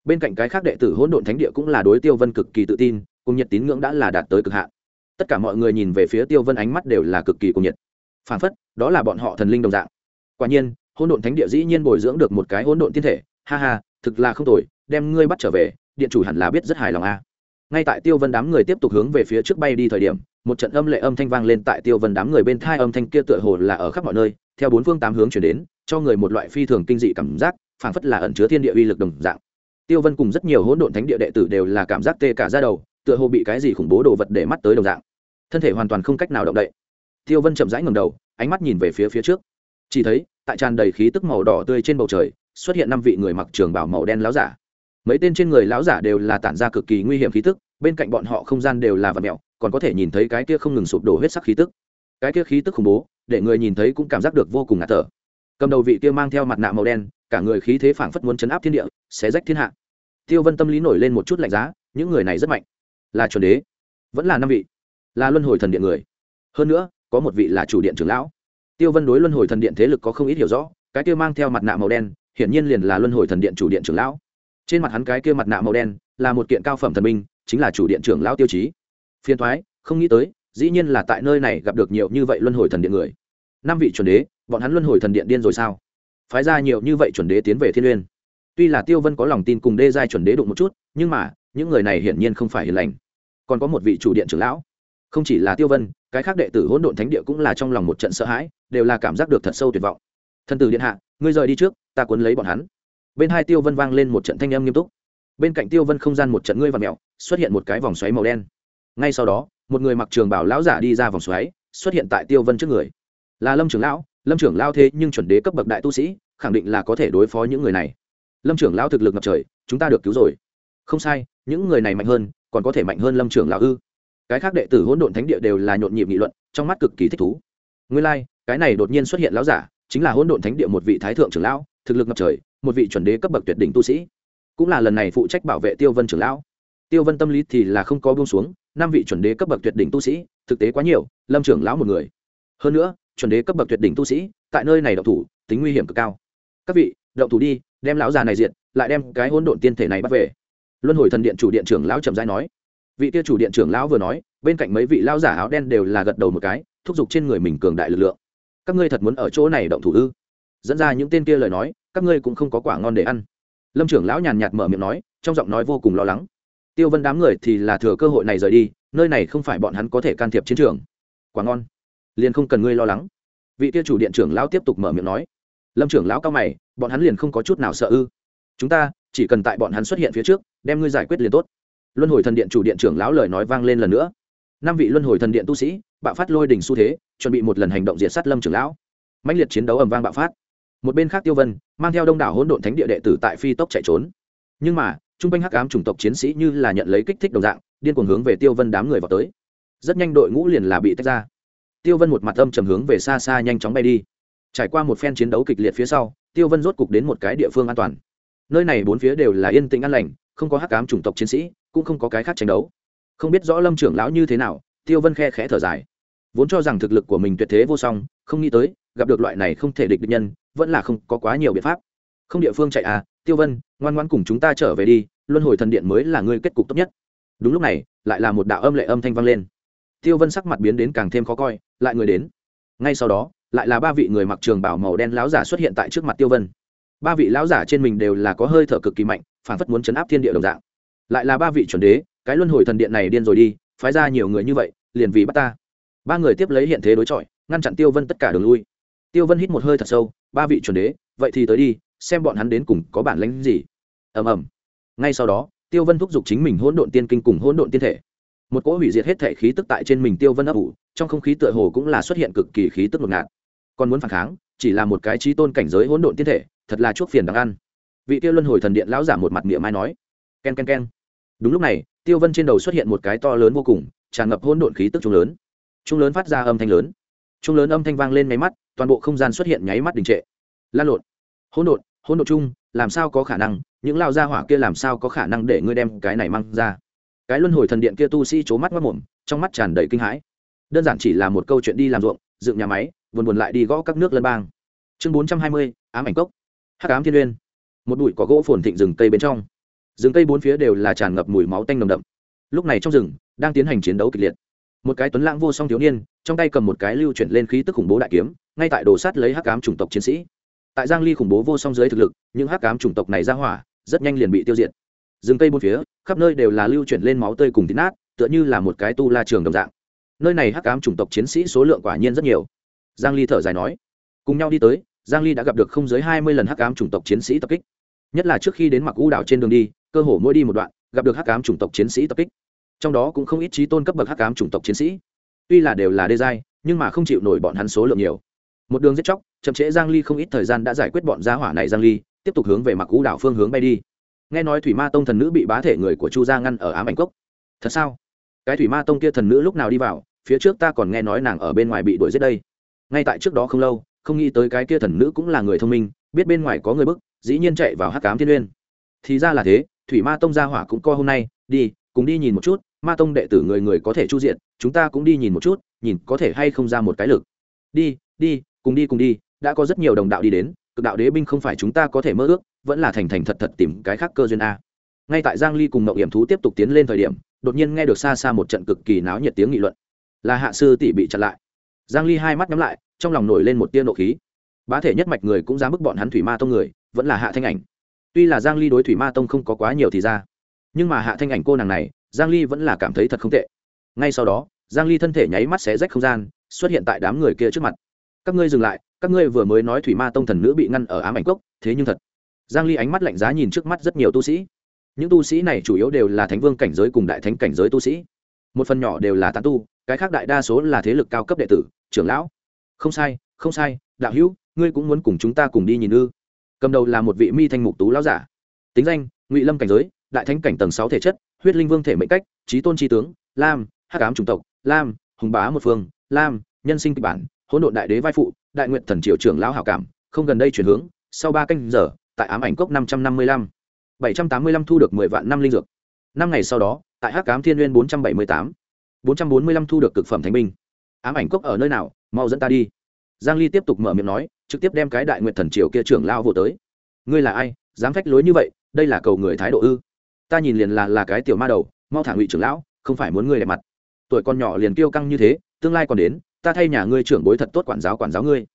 Bên cạnh cái khác đệ tử hỗn độn thánh địa cũng là đối tiêu vân cực kỳ tự tin, cùng nhiệt tín ngưỡng đã là đạt tới cực hạn. Tất cả mọi người nhìn về phía tiêu vân ánh mắt đều là cực kỳ cùng nhiệt. Phản phất, đó là bọn họ thần linh đồng dạng. Quả nhiên, hỗn độn thánh địa dĩ nhiên bồi dưỡng được một cái hỗn độn tiên thể. Ha ha, thực là không tồi, đem ngươi bắt trở về, điện chủ hẳn là biết rất hài lòng a ngay tại tiêu vân đám người tiếp tục hướng về phía trước bay đi thời điểm, một trận âm lệ âm thanh vang lên tại tiêu vân đám người bên thai, âm thanh kia tựa hồ là ở khắp mọi nơi, theo bốn phương tám hướng chuyển đến, cho người một loại phi thường kinh dị cảm giác, phảng phất là ẩn chứa thiên địa uy lực đồng dạng. Tiêu vân cùng rất nhiều hỗn độn thánh địa đệ tử đều là cảm giác tê cả ra đầu, tựa hồ bị cái gì khủng bố đồ vật để mắt tới đồng dạng. Thân thể hoàn toàn không cách nào động đậy. Tiêu vân chậm rãi ngầm đầu, ánh mắt nhìn về phía phía trước. Chỉ thấy, tại tràn đầy khí tức màu đỏ tươi trên bầu trời, xuất hiện năm vị người mặc trường bảo màu đen láo giả mấy tên trên người lão giả đều là tản ra cực kỳ nguy hiểm khí tức, bên cạnh bọn họ không gian đều là vật mẹo, còn có thể nhìn thấy cái kia không ngừng sụp đổ huyết sắc khí tức. Cái kia khí tức khủng bố, để người nhìn thấy cũng cảm giác được vô cùng ngạt thở. Cầm đầu vị kia mang theo mặt nạ màu đen, cả người khí thế phảng phất muốn chấn áp thiên địa, xé rách thiên hạ. Tiêu vân tâm lý nổi lên một chút lạnh giá, những người này rất mạnh. Là chuẩn đế, vẫn là năm vị, là luân hồi thần điện người. Hơn nữa, có một vị là chủ điện trưởng lão. Tiêu vân đối luân hồi thần điện thế lực có không ít hiểu rõ, cái kia mang theo mặt nạ màu đen, hiển nhiên liền là luân hồi thần điện chủ điện trưởng lão trên mặt hắn cái kia mặt nạ màu đen là một kiện cao phẩm thần minh chính là chủ điện trưởng lão tiêu chí. Phiền thoái, không nghĩ tới, dĩ nhiên là tại nơi này gặp được nhiều như vậy luân hồi thần điện người. Năm vị chuẩn đế, bọn hắn luân hồi thần điện điên rồi sao? Phái ra nhiều như vậy chuẩn đế tiến về thiên uyên tuy là tiêu vân có lòng tin cùng đê giai chuẩn đế đụng một chút, nhưng mà, những người này hiển nhiên không phải hiền lành. Còn có một vị chủ điện trưởng lão. Không chỉ là tiêu vân, cái khác đệ tử hỗn độn thánh địa cũng là trong lòng một trận sợ hãi, đều là cảm giác được thật sâu tuyệt vọng. Thân tử điện hạ, ngươi rời đi trước, ta cuốn lấy bọn hắn bên hai tiêu vân vang lên một trận thanh âm nghiêm túc. Bên cạnh tiêu vân không gian một trận ngươi và mẹo xuất hiện một cái vòng xoáy màu đen. Ngay sau đó một người mặc trường bảo lão giả đi ra vòng xoáy xuất hiện tại tiêu vân trước người. Là lâm trưởng lão lâm trưởng lao thế nhưng chuẩn đế cấp bậc đại tu sĩ khẳng định là có thể đối phó những người này. Lâm trưởng lão thực lực ngập trời chúng ta được cứu rồi. Không sai những người này mạnh hơn còn có thể mạnh hơn lâm trưởng lão ư? Cái khác đệ tử hỗn độn thánh địa đều là nhộn nhịp nghị luận trong mắt cực kỳ thích thú. Nguyên lai、like, cái này đột nhiên xuất hiện lão giả chính là hỗn độn thánh địa một vị thái thượng trưởng lão thực lực ngập trời một vị chuẩn đế cấp bậc tuyệt đỉnh tu sĩ. Cũng là lần này phụ trách bảo vệ tiêu vân trưởng lão. Tiêu vân tâm lý thì là không có buông xuống, năm vị chuẩn đế cấp bậc tuyệt đỉnh tu sĩ, thực tế quá nhiều, lâm trưởng lão một người. Hơn nữa, chuẩn đế cấp bậc tuyệt đỉnh tu sĩ, tại nơi này động thủ, tính nguy hiểm cực cao. Các vị, động thủ đi, đem lão già này diện lại đem cái hỗn độn tiên thể này bắt về. Luân hồi thần điện chủ điện trưởng lão trầm giai nói. Vị kia chủ điện trưởng lão vừa nói, bên cạnh mấy vị lão giả áo đen đều là gật đầu một cái, thúc giục trên người mình cường đại lực lượng. Các ngươi thật muốn ở chỗ này động thủ ư? Dẫn ra những tên kia lời nói các ngươi cũng không có quả ngon để ăn. Lâm trưởng lão nhàn nhạt mở miệng nói, trong giọng nói vô cùng lo lắng. Tiêu vân đám người thì là thừa cơ hội này rời đi, nơi này không phải bọn hắn có thể can thiệp chiến trường. Quả ngon. Liền không cần ngươi lo lắng. Vị tiêu chủ điện trưởng lão tiếp tục mở miệng nói. Lâm trưởng lão cao mày, bọn hắn liền không có chút nào sợ ư. Chúng ta, chỉ cần tại bọn hắn xuất hiện phía trước, đem ngươi giải quyết liền tốt. Luân hồi thần điện chủ điện trưởng lão lời nói vang lên lần nữa. Năm vị luân hồi thần điện tu sĩ, bạo phát lôi đỉnh xu thế, chuẩn bị một lần hành động diệt sát lâm trưởng lão. Mạnh liệt chiến đấu ầm vang bạo phát một bên khác tiêu vân mang theo đông đảo hỗn độn thánh địa đệ tử tại phi tốc chạy trốn nhưng mà trung quanh hắc ám chủng tộc chiến sĩ như là nhận lấy kích thích đồng dạng điên cuồng hướng về tiêu vân đám người vào tới rất nhanh đội ngũ liền là bị tách ra tiêu vân một mặt âm trầm hướng về xa xa nhanh chóng bay đi trải qua một phen chiến đấu kịch liệt phía sau tiêu vân rốt cục đến một cái địa phương an toàn nơi này bốn phía đều là yên tĩnh an lành không có hắc ám chủng tộc chiến sĩ cũng không có cái khác tranh đấu không biết rõ lâm trưởng lão như thế nào tiêu vân khe khẽ thở dài vốn cho rằng thực lực của mình tuyệt thế vô song không nghĩ tới gặp được loại này không thể địch địch nhân vẫn là không có quá nhiều biện pháp. Không địa phương chạy à tiêu vân, ngoan ngoan cùng chúng ta trở về đi, luân hồi thần điện mới là ngươi kết cục tốt nhất. Đúng lúc này, lại là một đạo âm lệ âm thanh vang lên. Tiêu vân sắc mặt biến đến càng thêm khó coi, lại người đến. Ngay sau đó, lại là ba vị người mặc trường bảo màu đen láo giả xuất hiện tại trước mặt tiêu vân. Ba vị lão giả trên mình đều là có hơi thở cực kỳ mạnh phản phất muốn chấn áp thiên địa đồng dạng. Lại là ba vị chuẩn đế, cái luân hồi thần điện này điên rồi đi, phái ra nhiều người như vậy, liền vì bắt ta. Ba người tiếp lấy hiện thế đối chọi, ngăn chặn tiêu vân tất cả đường lui tiêu vân hít một hơi thật sâu, ba vị chuẩn đế, vậy thì tới đi, xem bọn hắn đến cùng có bản lánh gì. Ầm ầm. Ngay sau đó, tiêu vân thúc giục chính mình hỗn độn tiên kinh cùng hỗn độn tiên thể. Một cỗ hủy diệt hết thể khí tức tại trên mình tiêu vân ấp ủ, trong không khí tựa hồ cũng là xuất hiện cực kỳ khí tức ngột ngạt. Còn muốn phản kháng, chỉ là một cái trí tôn cảnh giới hỗn độn tiên thể, thật là chuốc phiền đáng ăn. Vị tiêu luân hồi thần điện lão giả một mặt miệng mai nói k e n k e n k e n đúng lúc này, tiêu vân trên đầu xuất hiện một cái to lớn vô cùng, tràn ngập hỗn độn khí tức trung lớn. Trung lớn phát ra âm thanh lớn trung lớn âm thanh vang lên nháy mắt, toàn bộ không gian xuất hiện nháy mắt đình trệ. Lan lộn. Hỗn độn hỗn độn chung, làm sao có khả năng? Những lao gia hỏa kia làm sao có khả năng để ngươi đem cái này mang ra? Cái luân hồi thần điện kia tu sĩ c mắt mất mồm trong mắt tràn đầy kinh hãi. Đơn giản chỉ là một câu chuyện đi làm ruộng, dựng nhà máy, buồn buồn lại đi gõ các nước lân bang. Chương bốn trăm hai mươi, ám ảnh cốc. Hắc ám thiên uyên. Một bụi có gỗ phồn thịnh rừng cây bên trong. Rừng cây bốn phía đều là tràn ngập mùi máu tanh nồng đậm. Lúc này trong rừng đang tiến hành chiến đấu kịch liệt. Một cái tuấn lãng vô song thiếu niên trong tay cầm một cái lưu chuyển lên khí tức khủng bố đại kiếm, ngay tại đồ sát lấy hắc ám chủng tộc chiến sĩ. Tại giang ly khủng bố vô song dưới thực lực, những hắc ám chủng tộc này ra hỏa, rất nhanh liền bị tiêu diệt. Rừng cây bốn phía, khắp nơi đều là lưu chuyển lên máu tươi cùng thịt nát, tựa như là một cái tu la trường đồng dạng. Nơi này hắc ám chủng tộc chiến sĩ số lượng quả nhiên rất nhiều. Giang ly thở dài nói, cùng nhau đi tới, giang ly đã gặp được không dưới 20 lần hắc ám chủng tộc chiến sĩ tập kích. Nhất là trước khi đến mặc u đảo trên đường đi, cơ hồ mỗi đi một đoạn, gặp được hắc ám chủng tộc chiến sĩ tập kích. Trong đó cũng không ít trí tôn cấp bậc hắc ám chủng tộc chiến sĩ tuy là đều là đê giai, nhưng mà không chịu nổi bọn hắn số lượng nhiều. Một đường giết chóc, chậm trễ giang ly không ít thời gian đã giải quyết bọn gia hỏa này giang ly, tiếp tục hướng về mặc Cũ đảo phương hướng bay đi. Nghe nói thủy ma tông thần nữ bị bá thể người của chu gia ngăn ở ám ảnh cốc. Thật sao? Cái thủy ma tông kia thần nữ lúc nào đi vào, phía trước ta còn nghe nói nàng ở bên ngoài bị đuổi giết đây. Ngay tại trước đó không lâu, không nghĩ tới cái kia thần nữ cũng là người thông minh, biết bên ngoài có người bức, dĩ nhiên chạy vào hắc cám thiên uyên thì ra là thế, thủy ma tông gia hỏa cũng coi hôm nay, đi, cùng đi nhìn một chút ma tông đệ tử người người có thể chu diện, chúng ta cũng đi nhìn một chút, nhìn có thể hay không ra một cái lực. Đi đi, cùng đi cùng đi, đã có rất nhiều đồng đạo đi đến, cực đạo đế binh không phải chúng ta có thể mơ ước, vẫn là thành thành thật thật tìm cái khác cơ duyên a. Ngay tại giang ly cùng mậu hiểm thú tiếp tục tiến lên thời điểm, đột nhiên nghe được xa xa một trận cực kỳ náo nhiệt tiếng nghị luận. Là hạ sư tỷ bị chặn lại. Giang ly hai mắt nhắm lại, trong lòng nổi lên một tia nộ khí. Bá thể nhất mạch người cũng dám bức bọn hắn thủy ma tông người, vẫn là hạ thanh ảnh. Tuy là giang ly đối thủy ma tông không có quá nhiều thì ra, nhưng mà hạ thanh ảnh cô nàng này giang ly vẫn là cảm thấy thật không tệ. Ngay sau đó, giang ly thân thể nháy mắt xé rách không gian, xuất hiện tại đám người kia trước mặt. Các ngươi dừng lại, các ngươi vừa mới nói thủy ma tông thần nữ bị ngăn ở ám ảnh cốc, thế nhưng thật. Giang ly ánh mắt lạnh giá nhìn trước mắt rất nhiều tu sĩ. Những tu sĩ này chủ yếu đều là thánh vương cảnh giới cùng đại thánh cảnh giới tu sĩ. Một phần nhỏ đều là tán tu, cái khác đại đa số là thế lực cao cấp đệ tử, trưởng lão. Không sai không sai, đạo hữu, ngươi cũng muốn cùng chúng ta cùng đi nhìn ư? Cầm đầu là một vị mi thanh mục tú lão giả. Tính danh, ngụy lâm cảnh giới, đại thánh cảnh tầng sáu thể chất huyết linh vương thể mệnh cách, trí tôn tri tướng, lam, hắc ám chủng tộc, lam, hùng bá một phương, lam, nhân sinh kịch bản, hỗn độn đại đế vai phụ, đại nguyện thần triều trưởng lão hảo cảm, không gần đây chuyển hướng, sau ba canh giờ, tại ám ảnh cốc năm trăm năm mươi lăm, bảy trăm tám mươi lăm thu được mười vạn năm linh dược. Năm ngày sau đó, tại hắc cám thiên n g u y ê n bốn trăm bảy mươi tám, bốn trăm bốn mươi lăm thu được cực phẩm thánh binh. Ám ảnh cốc ở nơi nào? Mau dẫn ta đi. Giang ly tiếp tục mở miệng nói, trực tiếp đem cái đại nguyện thần triều kia trưởng lao vô tới. Ngươi là ai? Dám phách lối như vậy, đây là cầu người thái độ ư? Ta nhìn liền là là cái tiểu ma đầu, mau thả ngụy trưởng lão, không phải muốn ngươi đẹp mặt. Tuổi con nhỏ liền kiêu căng như thế, tương lai còn đến, ta thay nhà ngươi trưởng bối thật tốt quản giáo quản giáo ngươi.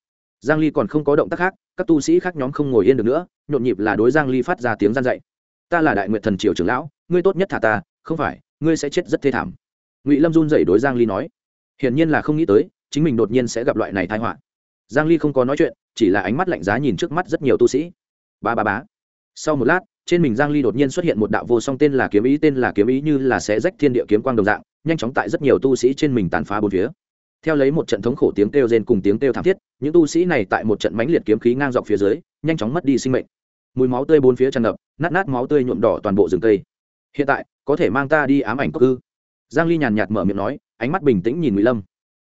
Giang ly còn không có động tác khác, các tu sĩ khác nhóm không ngồi yên được nữa, nhộn nhịp là đối giang ly phát ra tiếng gian dạy. Ta là đại nguyện thần triều trưởng lão, ngươi tốt nhất thả ta, không phải, ngươi sẽ chết rất thê thảm. Ngụy lâm run dậy đối giang ly nói. Hiển nhiên là không nghĩ tới, chính mình đột nhiên sẽ gặp loại này tai họa. Giang ly không có nói chuyện, chỉ là ánh mắt lạnh giá nhìn trước mắt rất nhiều tu sĩ. Ba ba bá sau một lát trên mình giang ly đột nhiên xuất hiện một đạo vô song tên là kiếm ý, tên là kiếm ý như là sẽ rách thiên địa kiếm quang đồng dạng, nhanh chóng tại rất nhiều tu sĩ trên mình tàn phá bốn phía. Theo lấy một trận thống khổ tiếng kêu rên cùng tiếng kêu thảm thiết, những tu sĩ này tại một trận mãnh liệt kiếm khí ngang dọc phía dưới, nhanh chóng mất đi sinh mệnh. Mùi máu tươi bốn phía tràn ngập, nát nát máu tươi nhuộm đỏ toàn bộ rừng cây. Hiện tại, có thể mang ta đi ám ảnh cốc ư? Giang ly nhàn nhạt mở miệng nói, ánh mắt bình tĩnh nhìn ngụy lâm.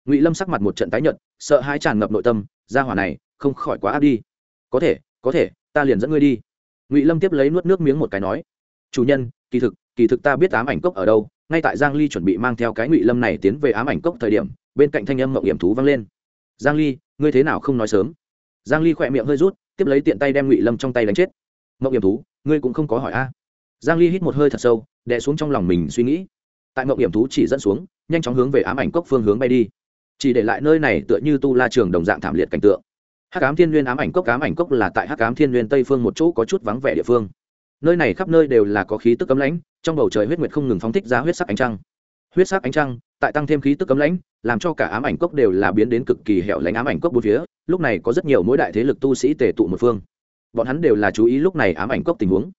Ngụy lâm sắc mặt một trận tái nhợt, sợ hãi tràn ngập nội tâm, gia hỏa này, không khỏi quá áp đi. Có thể có thể, ta liền dẫn ngươi đi ngụy lâm tiếp lấy nuốt nước miếng một cái nói chủ nhân kỳ thực kỳ thực ta biết ám ảnh cốc ở đâu ngay tại giang ly chuẩn bị mang theo cái ngụy lâm này tiến về ám ảnh cốc thời điểm bên cạnh thanh âm mộng hiểm thú vang lên giang ly ngươi thế nào không nói sớm giang ly khỏe miệng hơi rút tiếp lấy tiện tay đem ngụy lâm trong tay đánh chết mộng hiểm thú ngươi cũng không có hỏi a giang ly hít một hơi thật sâu đè xuống trong lòng mình suy nghĩ tại mộng hiểm thú chỉ dẫn xuống nhanh chóng hướng về ám ảnh cốc phương hướng bay đi chỉ để lại nơi này tựa như tu la trường đồng dạng thảm liệt cảnh tượng hắc ám thiên n ám ảnh cốc, ám ảnh cốc là tại hắc ám thiên n tây phương một chỗ có chút vắng vẻ địa phương. Nơi này khắp nơi đều là có khí tức cấm lãnh, trong bầu trời huyết nguyệt không ngừng phóng thích ra huyết sắc ánh trăng. Huyết sắc ánh trăng tại tăng thêm khí tức cấm lãnh, làm cho cả ám ảnh cốc đều là biến đến cực kỳ hẻo lánh ám ảnh cốc bốn phía, lúc này có rất nhiều mỗi đại thế lực tu sĩ tề tụ một phương. Bọn hắn đều là chú ý lúc này ám ảnh cốc tình huống.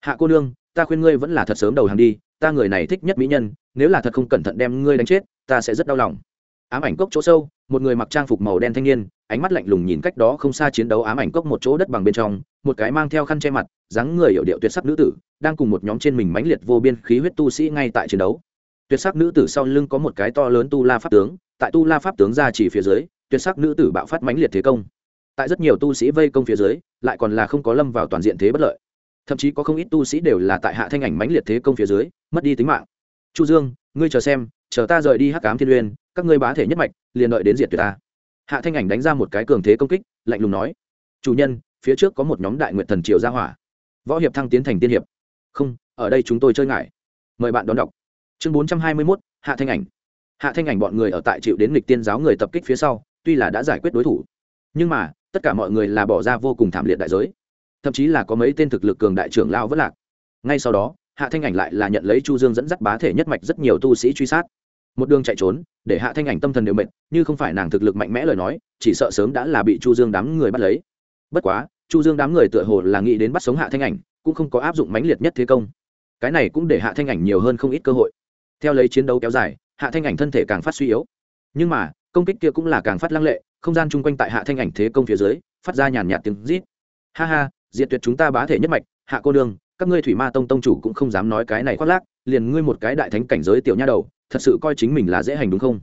Hạ cô nương, ta khuyên ngươi vẫn là thật sớm đầu hàng đi, ta người này thích nhất mỹ nhân, nếu là thật không cẩn thận đem ngươi đánh chết, ta sẽ rất đau lòng. Ám ảnh cốc chỗ sâu một người mặc trang phục màu đen thanh niên, ánh mắt lạnh lùng nhìn cách đó không xa chiến đấu ám ảnh cốc một chỗ đất bằng bên trong, một cái mang theo khăn che mặt, dáng người hiệu điệu tuyệt sắc nữ tử, đang cùng một nhóm trên mình mãnh liệt vô biên khí huyết tu sĩ ngay tại chiến đấu. Tuyệt sắc nữ tử sau lưng có một cái to lớn tu la pháp tướng, tại tu la pháp tướng ra chỉ phía dưới, tuyệt sắc nữ tử bạo phát mãnh liệt thế công. Tại rất nhiều tu sĩ vây công phía dưới, lại còn là không có lâm vào toàn diện thế bất lợi. Thậm chí có không ít tu sĩ đều là tại hạ thanh ảnh mãnh liệt thế công phía dưới, mất đi tính mạng chu dương, ngươi chờ xem, chờ ta rời đi hắc cám thiên uyên các ngươi bá thể nhất mạch, liền đợi đến diệt tuyệt ta. Hạ thanh ảnh đánh ra một cái cường thế công kích, lạnh lùng nói, chủ nhân, phía trước có một nhóm đại nguyện thần triều ra hỏa. Võ hiệp thăng tiến thành tiên hiệp. Không, ở đây chúng tôi chơi ngại. Mời bạn đón đọc. Chương bốn trăm hai mươi mốt, hạ thanh ảnh. Hạ thanh ảnh bọn người ở tại chịu đến lịch tiên giáo người tập kích phía sau, tuy là đã giải quyết đối thủ, nhưng mà, tất cả mọi người là bỏ ra vô cùng thảm liệt đại giới. Thậm chí là có mấy tên thực lực cường đại trưởng lao vất lạc. Ngay sau đó hạ thanh ảnh lại là nhận lấy chu dương dẫn dắt bá thể nhất mạch rất nhiều tu sĩ truy sát. Một đường chạy trốn, để hạ thanh ảnh tâm thần đều mệt, như không phải nàng thực lực mạnh mẽ lời nói, chỉ sợ sớm đã là bị chu dương đám người bắt lấy. Bất quá, chu dương đám người tựa hồ là nghĩ đến bắt sống hạ thanh ảnh, cũng không có áp dụng mãnh liệt nhất thế công. Cái này cũng để hạ thanh ảnh nhiều hơn không ít cơ hội. Theo lấy chiến đấu kéo dài, hạ thanh ảnh thân thể càng phát suy yếu. Nhưng mà, công kích kia cũng là càng phát lăng lệ, không gian chung quanh tại hạ thanh ảnh thế công phía dưới, phát ra nhàn nhạt tiếng rít. Ha ha, diệt tuyệt chúng ta bá thể nhất mạch, hạ cô đương các ngươi thủy ma tông tông chủ cũng không dám nói cái này khoác lác, liền ngươi một cái đại thánh cảnh giới tiểu nha đầu, thật sự coi chính mình là dễ hành đúng không?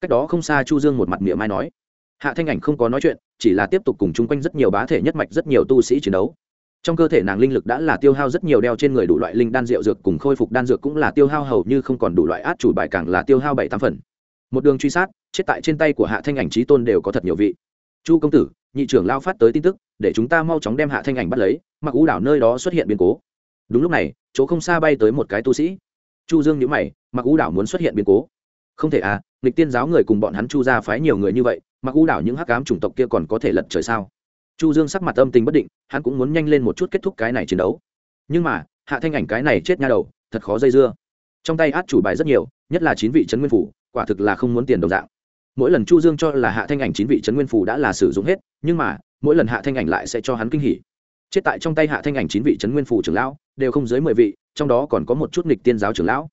Cách đó không xa chu dương một mặt miệng mai nói. Hạ thanh ảnh không có nói chuyện, chỉ là tiếp tục cùng chung quanh rất nhiều bá thể nhất mạch, rất nhiều tu sĩ chiến đấu. Trong cơ thể nàng linh lực đã là tiêu hao rất nhiều đeo trên người đủ loại linh đan rượu dược cùng khôi phục đan dược cũng là tiêu hao, hầu như không còn đủ loại át chủ bài càng là tiêu hao bảy tám phần. Một đường truy sát, chết tại trên tay của hạ thanh ảnh trí tôn đều có thật nhiều vị. Chu công tử, nhị trưởng lao phát tới tin tức, để chúng ta mau chóng đem hạ thanh ảnh bắt lấy, mặc ú đảo nơi đó xuất hiện biến cố đúng lúc này, chỗ không xa bay tới một cái tu sĩ. Chu dương nhữ mày mặc U đảo muốn xuất hiện biến cố. Không thể à nghịch tiên giáo người cùng bọn hắn chu ra phái nhiều người như vậy mặc U đảo những hắc cám chủng tộc kia còn có thể lật trời sao? Chu dương sắc mặt âm tình bất định, hắn cũng muốn nhanh lên một chút kết thúc cái này chiến đấu. Nhưng mà, hạ thanh ảnh cái này chết nha đầu, thật khó dây dưa. Trong tay át chủ bài rất nhiều, nhất là chín vị trấn nguyên phủ, quả thực là không muốn tiền đồng dạng. Mỗi lần chu dương cho là hạ thanh ảnh chín vị trấn nguyên phủ đã là sử dụng hết, nhưng mà, mỗi lần hạ thanh ảnh lại sẽ cho hắn kinh hỉ. Chết tại trong tay hạ thanh ảnh chín vị trấn nguyên phủ trưởng lão đều không dưới mười vị trong đó còn có một chút nghịch tiên giáo trưởng lão.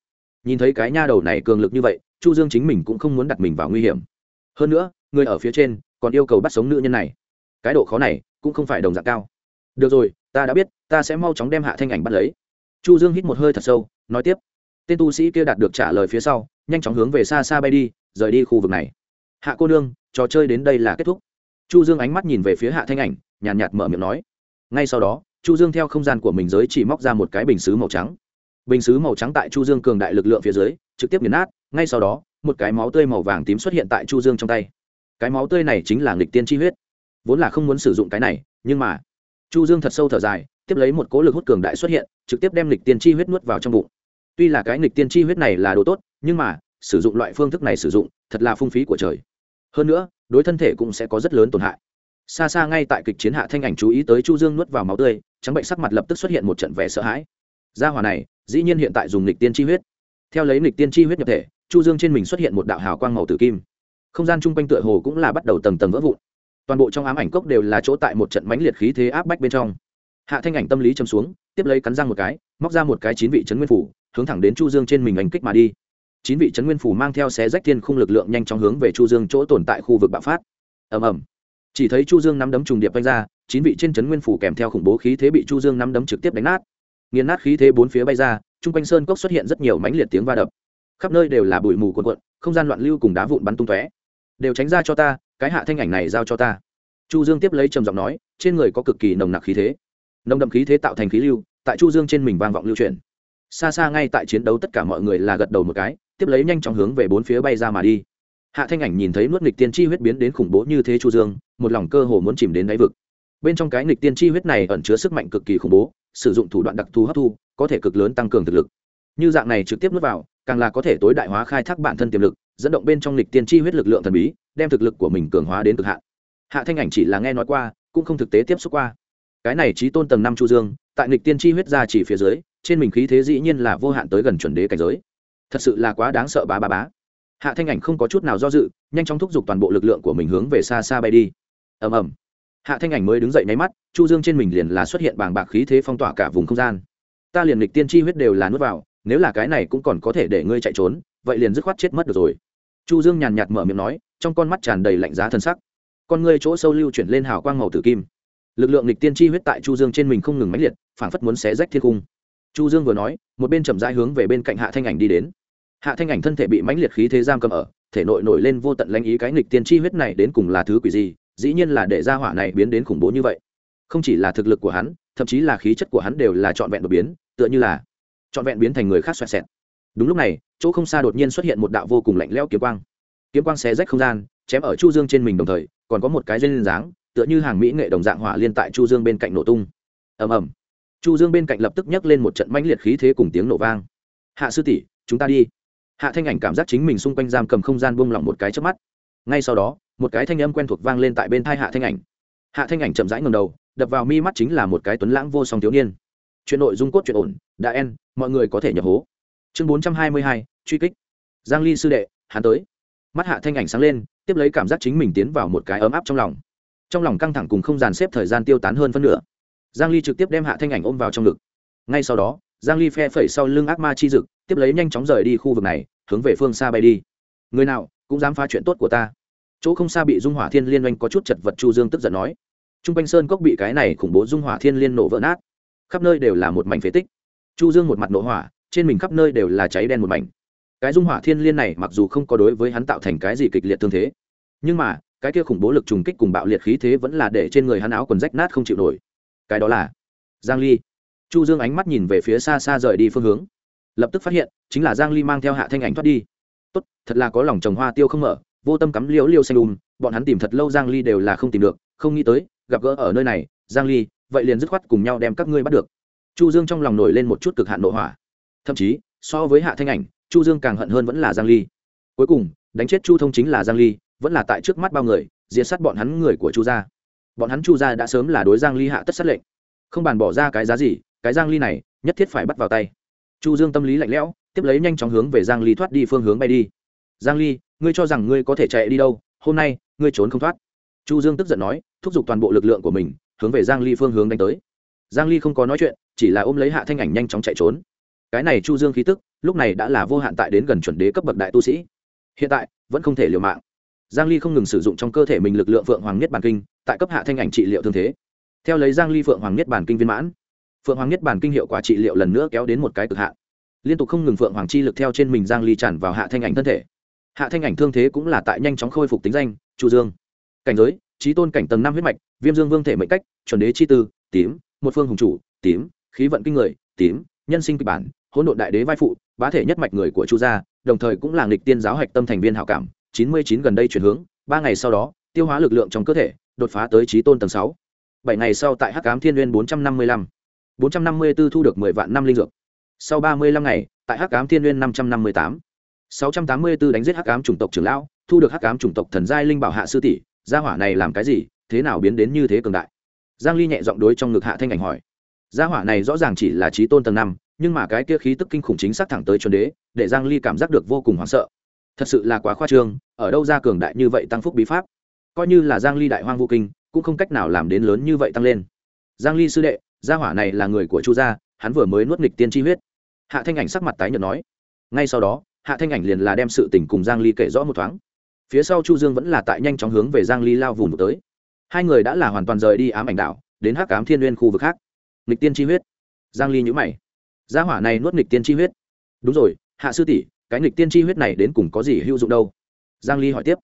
Nhìn thấy cái nha đầu này cường lực như vậy chu dương chính mình cũng không muốn đặt mình vào nguy hiểm. Hơn nữa người ở phía trên còn yêu cầu bắt sống nữ nhân này. Cái độ khó này cũng không phải đồng dạng cao. Được rồi ta đã biết ta sẽ mau chóng đem hạ thanh ảnh bắt lấy. Chu dương hít một hơi thật sâu nói tiếp. Tên tu sĩ kia đạt được trả lời phía sau nhanh chóng hướng về xa xa bay đi rời đi khu vực này. Hạ cô nương trò chơi đến đây là kết thúc. Chu dương ánh mắt nhìn về phía hạ thanh ảnh nhàn nhạt, nhạt mở miệng nói. Ngay sau đó chu dương theo không gian của mình giới chỉ móc ra một cái bình xứ màu trắng. Bình xứ màu trắng tại chu dương cường đại lực lượng phía dưới, trực tiếp nghiền nát, ngay sau đó, một cái máu tươi màu vàng tím xuất hiện tại chu dương trong tay. Cái máu tươi này chính là nghịch tiên chi huyết. Vốn là không muốn sử dụng cái này, nhưng mà, chu dương thật sâu thở dài, tiếp lấy một cố lực hút cường đại xuất hiện, trực tiếp đem nghịch tiên chi huyết nuốt vào trong bụng. Tuy là cái nghịch tiên chi huyết này là đồ tốt, nhưng mà, sử dụng loại phương thức này sử dụng, thật là phung phí của trời. Hơn nữa, đối thân thể cũng sẽ có rất lớn tổn hại. Xa xa ngay tại kịch chiến hạ thanh ảnh chú ý tới chu dương nuốt vào máu tươi trắng bệnh sắc mặt lập tức xuất hiện một trận vẻ sợ hãi. Gia hỏa này, dĩ nhiên hiện tại dùng lịch tiên chi huyết. Theo lấy lịch tiên chi huyết nhập thể, chu dương trên mình xuất hiện một đạo hào quang màu tử kim. Không gian chung quanh tựa hồ cũng là bắt đầu tầng tầng vỡ vụn. Toàn bộ trong ám ảnh cốc đều là chỗ tại một trận mãnh liệt khí thế áp bách bên trong. Hạ thanh ảnh tâm lý châm xuống, tiếp lấy cắn răng một cái, móc ra một cái chín vị trấn nguyên phủ, hướng thẳng đến chu dương trên mình ảnh kích mà đi. Chín vị trấn nguyên phủ mang theo xé rách thiên khung lực lượng nhanh chóng hướng về chu dương chỗ tồn tại khu vực bạo phát. Ầm ầm. Chỉ thấy chu dương nắm đấm trùng điệp vanh ra chín vị trên trấn nguyên phủ kèm theo khủng bố khí thế bị chu dương nắm đấm trực tiếp đánh nát. Nghiền nát khí thế bốn phía bay ra, chung quanh sơn cốc xuất hiện rất nhiều mãnh liệt tiếng va đập. Khắp nơi đều là bụi mù cuộn cuộn, không gian loạn lưu cùng đá vụn bắn tung tóe. Đều tránh ra cho ta, cái hạ thanh ảnh này giao cho ta. Chu dương tiếp lấy trầm giọng nói, trên người có cực kỳ nồng nặc khí thế. Nồng đậm khí thế tạo thành khí lưu, tại chu dương trên mình vang vọng lưu truyền. xa xa ngay tại chiến đấu tất cả mọi người là gật đầu một cái, tiếp lấy nhanh chóng hướng về bốn phía bay ra mà đi. Hạ thanh ảnh nhìn thấy nuốt nghịch tiên chi huyết biến đến khủng bố như thế chu dương, một lòng cơ hồ muốn chìm đến đáy vực bên trong cái nghịch tiên chi huyết này ẩn chứa sức mạnh cực kỳ khủng bố, sử dụng thủ đoạn đặc thù hấp thu, có thể cực lớn tăng cường thực lực. Như dạng này trực tiếp nuốt vào, càng là có thể tối đại hóa khai thác bản thân tiềm lực, dẫn động bên trong nghịch tiên chi huyết lực lượng thần bí, đem thực lực của mình cường hóa đến cực hạn. Hạ thanh ảnh chỉ là nghe nói qua, cũng không thực tế tiếp xúc qua. Cái này trí tôn tầng năm chu dương, tại nghịch tiên chi huyết ra chỉ phía dưới, trên mình khí thế dĩ nhiên là vô hạn tới gần chuẩn đế cảnh giới. Thật sự là quá đáng sợ bá bá bá. Hạ thanh ảnh không có chút nào do dự, nhanh chóng thúc giục toàn bộ lực lượng của mình hướng về xa xa bay đi. Ầm ầm hạ thanh ảnh mới đứng dậy nháy mắt, chu dương trên mình liền là xuất hiện bàng bạc khí thế phong tỏa cả vùng không gian. Ta liền lịch tiên chi huyết đều là nuốt vào, nếu là cái này cũng còn có thể để ngươi chạy trốn, vậy liền dứt khoát chết mất được rồi. Chu dương nhàn nhạt mở miệng nói, trong con mắt tràn đầy lạnh giá thân sắc. Con ngươi chỗ sâu lưu chuyển lên hào quang màu tử kim. Lực lượng lịch tiên chi huyết tại chu dương trên mình không ngừng mãnh liệt, phảng phất muốn xé rách thiên cung chu dương vừa nói, một bên chậm rãi hướng về bên cạnh hạ thanh ảnh đi đến. Hạ thanh ảnh thân thể bị mãnh liệt khí thế giam cầm ở, thể nội nổi lên vô tận lãnh ý cái nghịch tiên chi huyết này đến cùng là thứ quỷ gì? Dĩ nhiên là để ra hỏa này biến đến khủng bố như vậy. Không chỉ là thực lực của hắn, thậm chí là khí chất của hắn đều là trọn vẹn đột biến, tựa như là trọn vẹn biến thành người khác xoẹt xẹt. Đúng lúc này, chỗ không xa đột nhiên xuất hiện một đạo vô cùng lạnh lẽo kiếm quang. Kiếm quang xé rách không gian, chém ở chu dương trên mình đồng thời, còn có một cái dây lên dáng, tựa như hàng mỹ nghệ đồng dạng hỏa liên tại chu dương bên cạnh nổ tung. Ầm ầm. Chu dương bên cạnh lập tức nhấc lên một trận mãnh liệt khí thế cùng tiếng nổ vang. Hạ sư tỷ, chúng ta đi. Hạ thanh ảnh cảm giác chính mình xung quanh giam cầm không gian buông lỏng một cái trước mắt ngay sau đó, một cái thanh âm quen thuộc vang lên tại bên thai hạ thanh ảnh. Hạ thanh ảnh chậm rãi ngầm đầu, đập vào mi mắt chính là một cái tuấn lãng vô song thiếu niên. Chuyện nội dung cốt chuyện ổn, đã en, mọi người có thể nhập hố. Chương bốn trăm hai mươi hai, truy kích. Giang ly sư đệ, hắn tới. Mắt hạ thanh ảnh sáng lên, tiếp lấy cảm giác chính mình tiến vào một cái ấm áp trong lòng. Trong lòng căng thẳng cùng không dàn xếp thời gian tiêu tán hơn phân nửa. Giang ly trực tiếp đem hạ thanh ảnh ôm vào trong ngực. Ngay sau đó, giang ly phe phẩy sau lưng ác ma chi dực, tiếp lấy nhanh chóng rời đi khu vực này, hướng về phương xa bay đi. Người nào cũng dám phá chuyện tốt của ta. Chỗ không xa bị dung hỏa thiên liên oanh có chút chật vật chu dương tức giận nói. Trung quanh sơn cốc bị cái này khủng bố dung hỏa thiên liên nổ vỡ nát. Khắp nơi đều là một mảnh phế tích. Chu dương một mặt nổ hỏa, trên mình khắp nơi đều là cháy đen một mảnh. Cái dung hỏa thiên liên này mặc dù không có đối với hắn tạo thành cái gì kịch liệt thương thế, nhưng mà, cái kia khủng bố lực trùng kích cùng bạo liệt khí thế vẫn là để trên người hắn áo quần rách nát không chịu nổi. Cái đó là giang ly. Chu dương ánh mắt nhìn về phía xa xa rời đi phương hướng. Lập tức phát hiện, chính là giang ly mang theo hạ thanh ảnh thoát đi tốt, thật là có lòng trồng hoa tiêu không mở, vô tâm cắm liễu liêu xanh đùm bọn hắn tìm thật lâu giang ly đều là không tìm được, không nghĩ tới, gặp gỡ ở nơi này, giang ly, vậy liền dứt khoát cùng nhau đem các ngươi bắt được. Chu dương trong lòng nổi lên một chút cực hạn nội hỏa. Thậm chí, so với hạ thanh ảnh, chu dương càng hận hơn vẫn là giang ly. Cuối cùng, đánh chết chu thông chính là giang ly, vẫn là tại trước mắt bao người, diệt sát bọn hắn người của chu gia. Bọn hắn chu gia đã sớm là đối giang ly hạ tất sát lệnh. Không bàn bỏ ra cái giá gì, cái giang ly này, nhất thiết phải bắt vào tay. Chu dương tâm lý lạnh lẽo tiếp lấy nhanh chóng hướng về giang ly thoát đi phương hướng bay đi. Giang ly, ngươi cho rằng ngươi có thể chạy đi đâu? Hôm nay, ngươi trốn không thoát. Chu dương tức giận nói, thúc giục toàn bộ lực lượng của mình, hướng về giang ly phương hướng đánh tới. Giang ly không có nói chuyện, chỉ là ôm lấy hạ thanh ảnh nhanh chóng chạy trốn. Cái này chu dương khí tức, lúc này đã là vô hạn tại đến gần chuẩn đế cấp bậc đại tu sĩ. Hiện tại, vẫn không thể liều mạng. Giang ly không ngừng sử dụng trong cơ thể mình lực lượng phượng hoàng nhất bản kinh, tại cấp hạ thanh ảnh trị liệu thương thế. Theo lấy giang ly phượng hoàng nhất bản kinh viên mãn, phượng hoàng nhất bản kinh hiệu quả trị liệu lần nữa kéo đến một cái cực hạn liên tục không ngừng phượng hoàng chi lực theo trên mình giang ly tràn vào hạ thanh ảnh thân thể. Hạ thanh ảnh thương thế cũng là tại nhanh chóng khôi phục tính danh, chu dương. Cảnh giới trí tôn cảnh tầng năm huyết mạch, viêm dương vương thể mệnh cách, chuẩn đế chi tư, tím, một phương hùng chủ, tím, khí vận kinh người, tím, nhân sinh kịch bản, hỗn độn đại đế vai phụ, bá thể nhất mạch người của chu gia, đồng thời cũng là nghịch tiên giáo hạch tâm thành viên hảo cảm, chín mươi chín gần đây chuyển hướng, ba ngày sau đó, tiêu hóa lực lượng trong cơ thể, đột phá tới trí tôn tầng sáu. Bảy ngày sau tại hắc cám thiên n bốn trăm năm mươi lăm. Bốn trăm năm mươi b ố thu được mười vạn năm linh dược sau ba mươi lăm ngày, tại hắc ám thiên n năm trăm năm mươi tám, sáu trăm tám mươi b ố đánh giết hắc ám chủng tộc trưởng lão, thu được hắc ám chủng tộc thần giai linh bảo hạ sư tỷ, gia hỏa này làm cái gì, thế nào biến đến như thế cường đại? Giang ly nhẹ giọng đối trong ngực hạ thanh ảnh hỏi. Gia hỏa này rõ ràng chỉ là trí tôn tầng năm, nhưng mà cái kia khí tức kinh khủng chính xác thẳng tới chuẩn đế, để giang ly cảm giác được vô cùng hoảng sợ. Thật sự là quá khoa trương, ở đâu ra cường đại như vậy tăng phúc bí pháp? Coi như là giang ly đại hoang vô kinh, cũng không cách nào làm đến lớn như vậy tăng lên. Giang ly sư đệ, gia hỏa này là người của chu gia, hắn vừa mới nuốt nghịch tiên chi huyết hạ thanh ảnh sắc mặt tái nhợt nói, ngay sau đó, hạ thanh ảnh liền là đem sự tình cùng giang ly kể rõ một thoáng. Phía sau chu dương vẫn là tại nhanh chóng hướng về giang ly lao vùng tới. Hai người đã là hoàn toàn rời đi ám ảnh đảo, đến hắc ám thiên nguyên khu vực khác. Nghịch tiên chi huyết. Giang ly nhíu mày. Gia hỏa này nuốt nghịch tiên chi huyết. Đúng rồi, hạ sư tỷ, cái nghịch tiên chi huyết này đến cùng có gì hữu dụng đâu? Giang ly hỏi tiếp.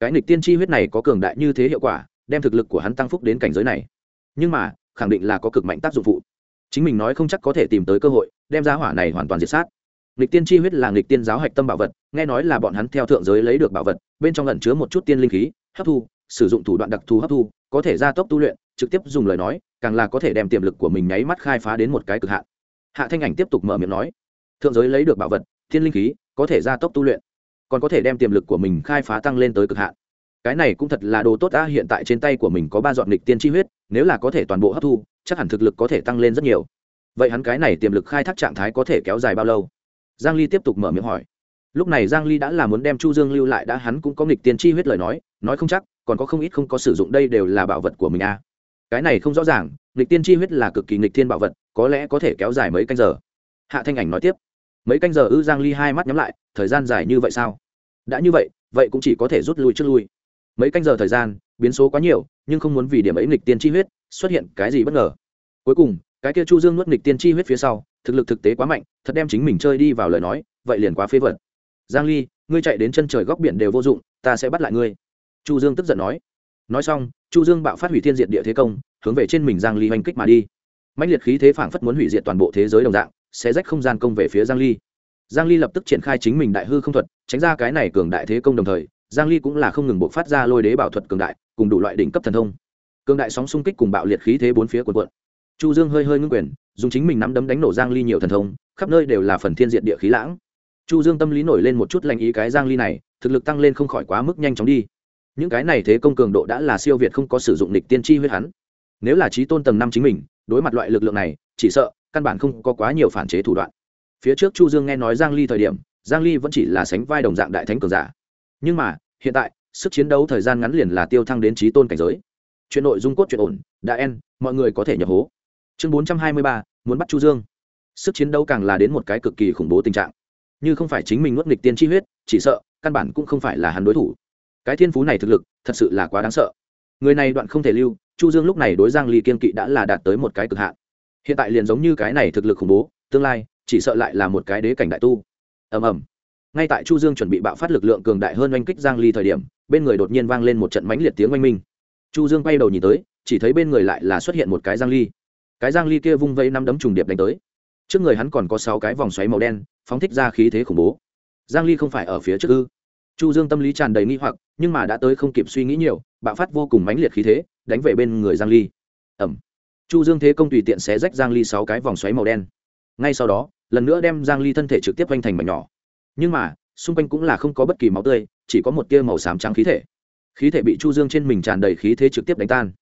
Cái nghịch tiên chi huyết này có cường đại như thế hiệu quả, đem thực lực của hắn tăng phúc đến cảnh giới này. Nhưng mà, khẳng định là có cực mạnh tác dụng phụ. Chính mình nói không chắc có thể tìm tới cơ hội đem giá hỏa này hoàn toàn diệt sát. Nghịch tiên chi huyết là nghịch tiên giáo hạch tâm bảo vật, nghe nói là bọn hắn theo thượng giới lấy được bảo vật, bên trong ẩn chứa một chút tiên linh khí, hấp thu, sử dụng thủ đoạn đặc thù hấp thu, có thể gia tốc tu luyện, trực tiếp dùng lời nói, càng là có thể đem tiềm lực của mình nháy mắt khai phá đến một cái cực hạn. Hạ thanh ảnh tiếp tục mở miệng nói, thượng giới lấy được bảo vật thiên linh khí, có thể gia tốc tu luyện, còn có thể đem tiềm lực của mình khai phá tăng lên tới cực hạn. Cái này cũng thật là đồ tốt ta hiện tại trên tay của mình có ba dọn lịch tiên chi huyết, nếu là có thể toàn bộ hấp thu, chắc hẳn thực lực có thể tăng lên rất nhiều vậy hắn cái này tiềm lực khai thác trạng thái có thể kéo dài bao lâu? Giang ly tiếp tục mở miệng hỏi. Lúc này giang ly đã là muốn đem chu dương lưu lại đã hắn cũng có nghịch tiên chi huyết lời nói nói không chắc, còn có không ít không có sử dụng đây đều là bảo vật của mình à. Cái này không rõ ràng, nghịch tiên chi huyết là cực kỳ nghịch thiên bảo vật, có lẽ có thể kéo dài mấy canh giờ. Hạ thanh ảnh nói tiếp. Mấy canh giờ ư? Giang ly hai mắt nhắm lại, thời gian dài như vậy sao? Đã như vậy vậy cũng chỉ có thể rút lui trước lui. Mấy canh giờ thời gian, biến số quá nhiều, nhưng không muốn vì điểm ấy nghịch tiên chi huyết xuất hiện cái gì bất ngờ. Cuối cùng cái kia chu dương nuốt nghịch tiên chi huyết phía sau, thực lực thực tế quá mạnh, thật đem chính mình chơi đi vào lời nói, vậy liền quá phế vật. Giang ly, ngươi chạy đến chân trời góc biển đều vô dụng, ta sẽ bắt lại ngươi. Chu dương tức giận nói. Nói xong, chu dương bạo phát hủy thiên diệt địa thế công, hướng về trên mình giang ly hoành kích mà đi. Mãnh liệt khí thế phảng phất muốn hủy diệt toàn bộ thế giới đồng dạng sẽ rách không gian công về phía giang ly. Giang ly lập tức triển khai chính mình đại hư không thuật, tránh ra cái này cường đại thế công đồng thời, giang ly cũng là không ngừng bộc phát ra lôi đế bảo thuật cường đại, cùng đủ loại đỉnh cấp thần thông. Cường đại sóng xung kích cùng bạo liệt khí thế bốn phía cuộn cuộn chu dương hơi hơi ngưng quyền, dùng chính mình nắm đấm đánh nổ giang ly nhiều thần thông, khắp nơi đều là phần thiên diện địa khí lãng. Chu dương tâm lý nổi lên một chút lành ý cái giang ly này, thực lực tăng lên không khỏi quá mức nhanh chóng đi. Những cái này thế công cường độ đã là siêu việt không có sử dụng địch tiên tri huyết hắn. Nếu là trí tôn tầng năm chính mình, đối mặt loại lực lượng này, chỉ sợ, căn bản không có quá nhiều phản chế thủ đoạn. Phía trước chu dương nghe nói giang ly thời điểm, giang ly vẫn chỉ là sánh vai đồng dạng đại thánh cường giả. Nhưng mà, hiện tại, sức chiến đấu thời gian ngắn liền là tiêu thăng đến trí tôn cảnh giới. Chuyện nội dung cốt chuyện ổn, đã en mọi người có thể nhập hố chương 423, muốn bắt chu dương. Sức chiến đấu càng là đến một cái cực kỳ khủng bố tình trạng. Như không phải chính mình nuốt nghịch tiên chi huyết chỉ sợ căn bản cũng không phải là hắn đối thủ. Cái thiên phú này thực lực thật sự là quá đáng sợ. Người này đoạn không thể lưu chu dương lúc này đối giang ly kiên kỵ đã là đạt tới một cái cực hạn. Hiện tại liền giống như cái này thực lực khủng bố tương lai chỉ sợ lại là một cái đế cảnh đại tu. Ầm ầm. Ngay tại chu dương chuẩn bị bạo phát lực lượng cường đại hơn oanh kích giang ly thời điểm bên người đột nhiên vang lên một trận mãnh liệt tiếng oanh minh. Chu dương quay đầu nhìn tới chỉ thấy bên người lại là xuất hiện một cái giang ly cái giang ly kia vung vẫy năm đấm trùng điệp đánh tới. Trước người hắn còn có sáu cái vòng xoáy màu đen, phóng thích ra khí thế khủng bố. Giang ly không phải ở phía trước ư? Chu dương tâm lý tràn đầy nghi hoặc, nhưng mà đã tới không kịp suy nghĩ nhiều, bạo phát vô cùng mãnh liệt khí thế, đánh về bên người giang ly. Ẩm. Chu dương thế công tùy tiện xé rách giang ly sáu cái vòng xoáy màu đen. Ngay sau đó, lần nữa đem giang ly thân thể trực tiếp vanh thành mảnh nhỏ. Nhưng mà, xung quanh cũng là không có bất kỳ máu tươi, chỉ có một tia màu xám trắng khí thể. Khí thể bị chu dương trên mình tràn đầy khí thế trực tiếp đánh tan.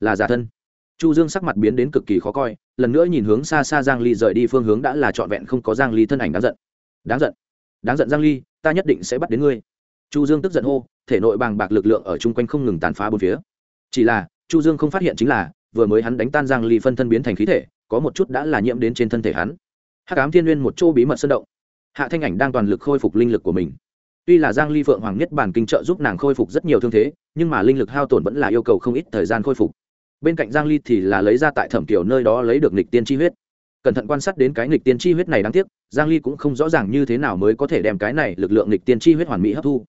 Là giả thân chu dương sắc mặt biến đến cực kỳ khó coi, lần nữa nhìn hướng xa xa giang ly rời đi phương hướng đã là trọn vẹn không có giang ly thân ảnh đáng giận. Đáng giận? Đáng giận giang ly, ta nhất định sẽ bắt đến ngươi. Chu dương tức giận hô, thể nội bàng bạc lực lượng ở chung quanh không ngừng tàn phá bốn phía. Chỉ là, chu dương không phát hiện chính là, vừa mới hắn đánh tan giang ly phân thân biến thành khí thể, có một chút đã là nhiễm đến trên thân thể hắn. Hắc ám thiên nguyên một chỗ bí mật sơn động. Hạ thanh ảnh đang toàn lực khôi phục linh lực của mình. Tuy là giang ly phượng hoàng nhất bản kinh trợ giúp nàng khôi phục rất nhiều thương thế, nhưng mà linh lực hao tổn vẫn là yêu cầu không ít thời gian khôi phục bên cạnh giang ly thì là lấy ra tại thẩm Tiểu nơi đó lấy được nghịch tiên chi huyết. Cẩn thận quan sát đến cái nghịch tiên chi huyết này đáng tiếc, giang ly cũng không rõ ràng như thế nào mới có thể đem cái này lực lượng nghịch tiên chi huyết hoàn mỹ hấp thu.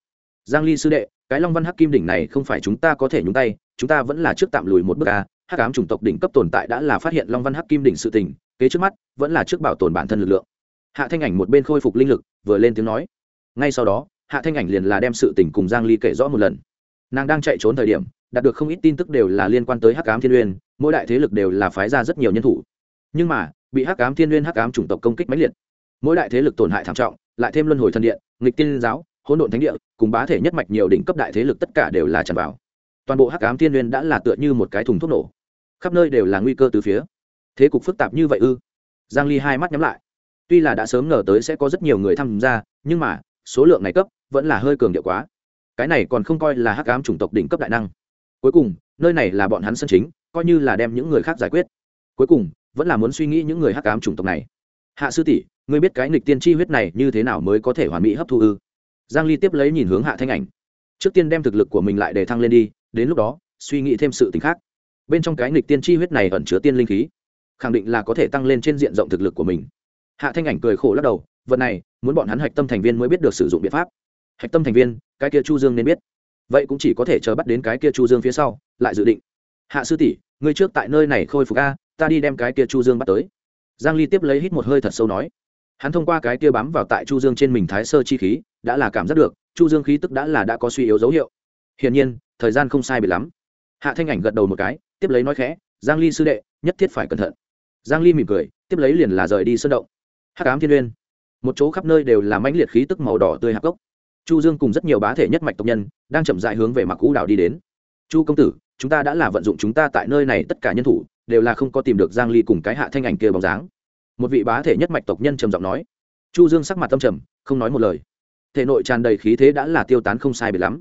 Giang ly sư đệ, cái long văn hắc kim đỉnh này không phải chúng ta có thể nhúng tay, chúng ta vẫn là trước tạm lùi một bước a. Hắc ám chủng tộc đỉnh cấp tồn tại đã là phát hiện long văn hắc kim đỉnh sự tình, kế trước mắt, vẫn là trước bảo tồn bản thân lực lượng. Hạ thanh ảnh một bên khôi phục linh lực, vừa lên tiếng nói. Ngay sau đó, hạ thanh ảnh liền là đem sự tình cùng giang ly kể rõ một lần nàng đang chạy trốn thời điểm, đạt được không ít tin tức đều là liên quan tới hắc ám thiên uyên mỗi đại thế lực đều là phái ra rất nhiều nhân thủ. Nhưng mà, bị hắc ám thiên uyên hắc ám chủng tộc công kích mãnh liệt, mỗi đại thế lực tổn hại thảm trọng, lại thêm luân hồi thần điện, nghịch tiên giáo, hỗn độn thánh địa, cùng bá thể nhất mạch nhiều đỉnh cấp đại thế lực tất cả đều là tràn vào. Toàn bộ hắc ám thiên uyên đã là tựa như một cái thùng thuốc nổ. Khắp nơi đều là nguy cơ từ phía. Thế cục phức tạp như vậy ư? Giang ly hai mắt nhắm lại. Tuy là đã sớm ngờ tới sẽ có rất nhiều người tham gia, nhưng mà, số lượng này cấp vẫn là hơi cường điệu quá cái này còn không coi là hắc ám chủng tộc đỉnh cấp đại năng. Cuối cùng, nơi này là bọn hắn sân chính, coi như là đem những người khác giải quyết. Cuối cùng, vẫn là muốn suy nghĩ những người hắc ám chủng tộc này. Hạ sư tỷ, ngươi biết cái nghịch tiên chi huyết này như thế nào mới có thể hoàn mỹ hấp thu ư? Giang ly tiếp lấy nhìn hướng hạ thanh ảnh. Trước tiên đem thực lực của mình lại để thăng lên đi, đến lúc đó, suy nghĩ thêm sự tình khác. Bên trong cái nghịch tiên chi huyết này ẩn chứa tiên linh khí, khẳng định là có thể tăng lên trên diện rộng thực lực của mình. Hạ thanh ảnh cười khổ lắc đầu, vật này, muốn bọn hắn hạch tâm thành viên mới biết được sử dụng biện pháp hạch tâm thành viên, cái kia chu dương nên biết. Vậy cũng chỉ có thể chờ bắt đến cái kia chu dương phía sau, lại dự định. Hạ sư tỷ, ngươi trước tại nơi này khôi phục a, ta đi đem cái kia chu dương bắt tới. Giang ly tiếp lấy hít một hơi thật sâu nói. Hắn thông qua cái kia bám vào tại chu dương trên mình thái sơ chi khí, đã là cảm giác được, chu dương khí tức đã là đã có suy yếu dấu hiệu. Hiển nhiên, thời gian không sai biệt lắm. Hạ thanh ảnh gật đầu một cái, tiếp lấy nói khẽ, giang ly sư đệ, nhất thiết phải cẩn thận. Giang ly mỉm cười, tiếp lấy liền là rời đi sơn động. Hắc ám thiên uyên. Một chỗ khắp nơi đều là mãnh liệt khí tức màu đỏ tươi hạc gốc chu dương cùng rất nhiều bá thể nhất mạch tộc nhân đang chậm rãi hướng về mặc cũ đảo đi đến. Chu công tử, chúng ta đã là vận dụng chúng ta tại nơi này tất cả nhân thủ, đều là không có tìm được giang ly cùng cái hạ thanh ảnh kia bóng dáng. Một vị bá thể nhất mạch tộc nhân trầm giọng nói. Chu dương sắc mặt tâm trầm, không nói một lời. Thể nội tràn đầy khí thế đã là tiêu tán không sai biệt lắm.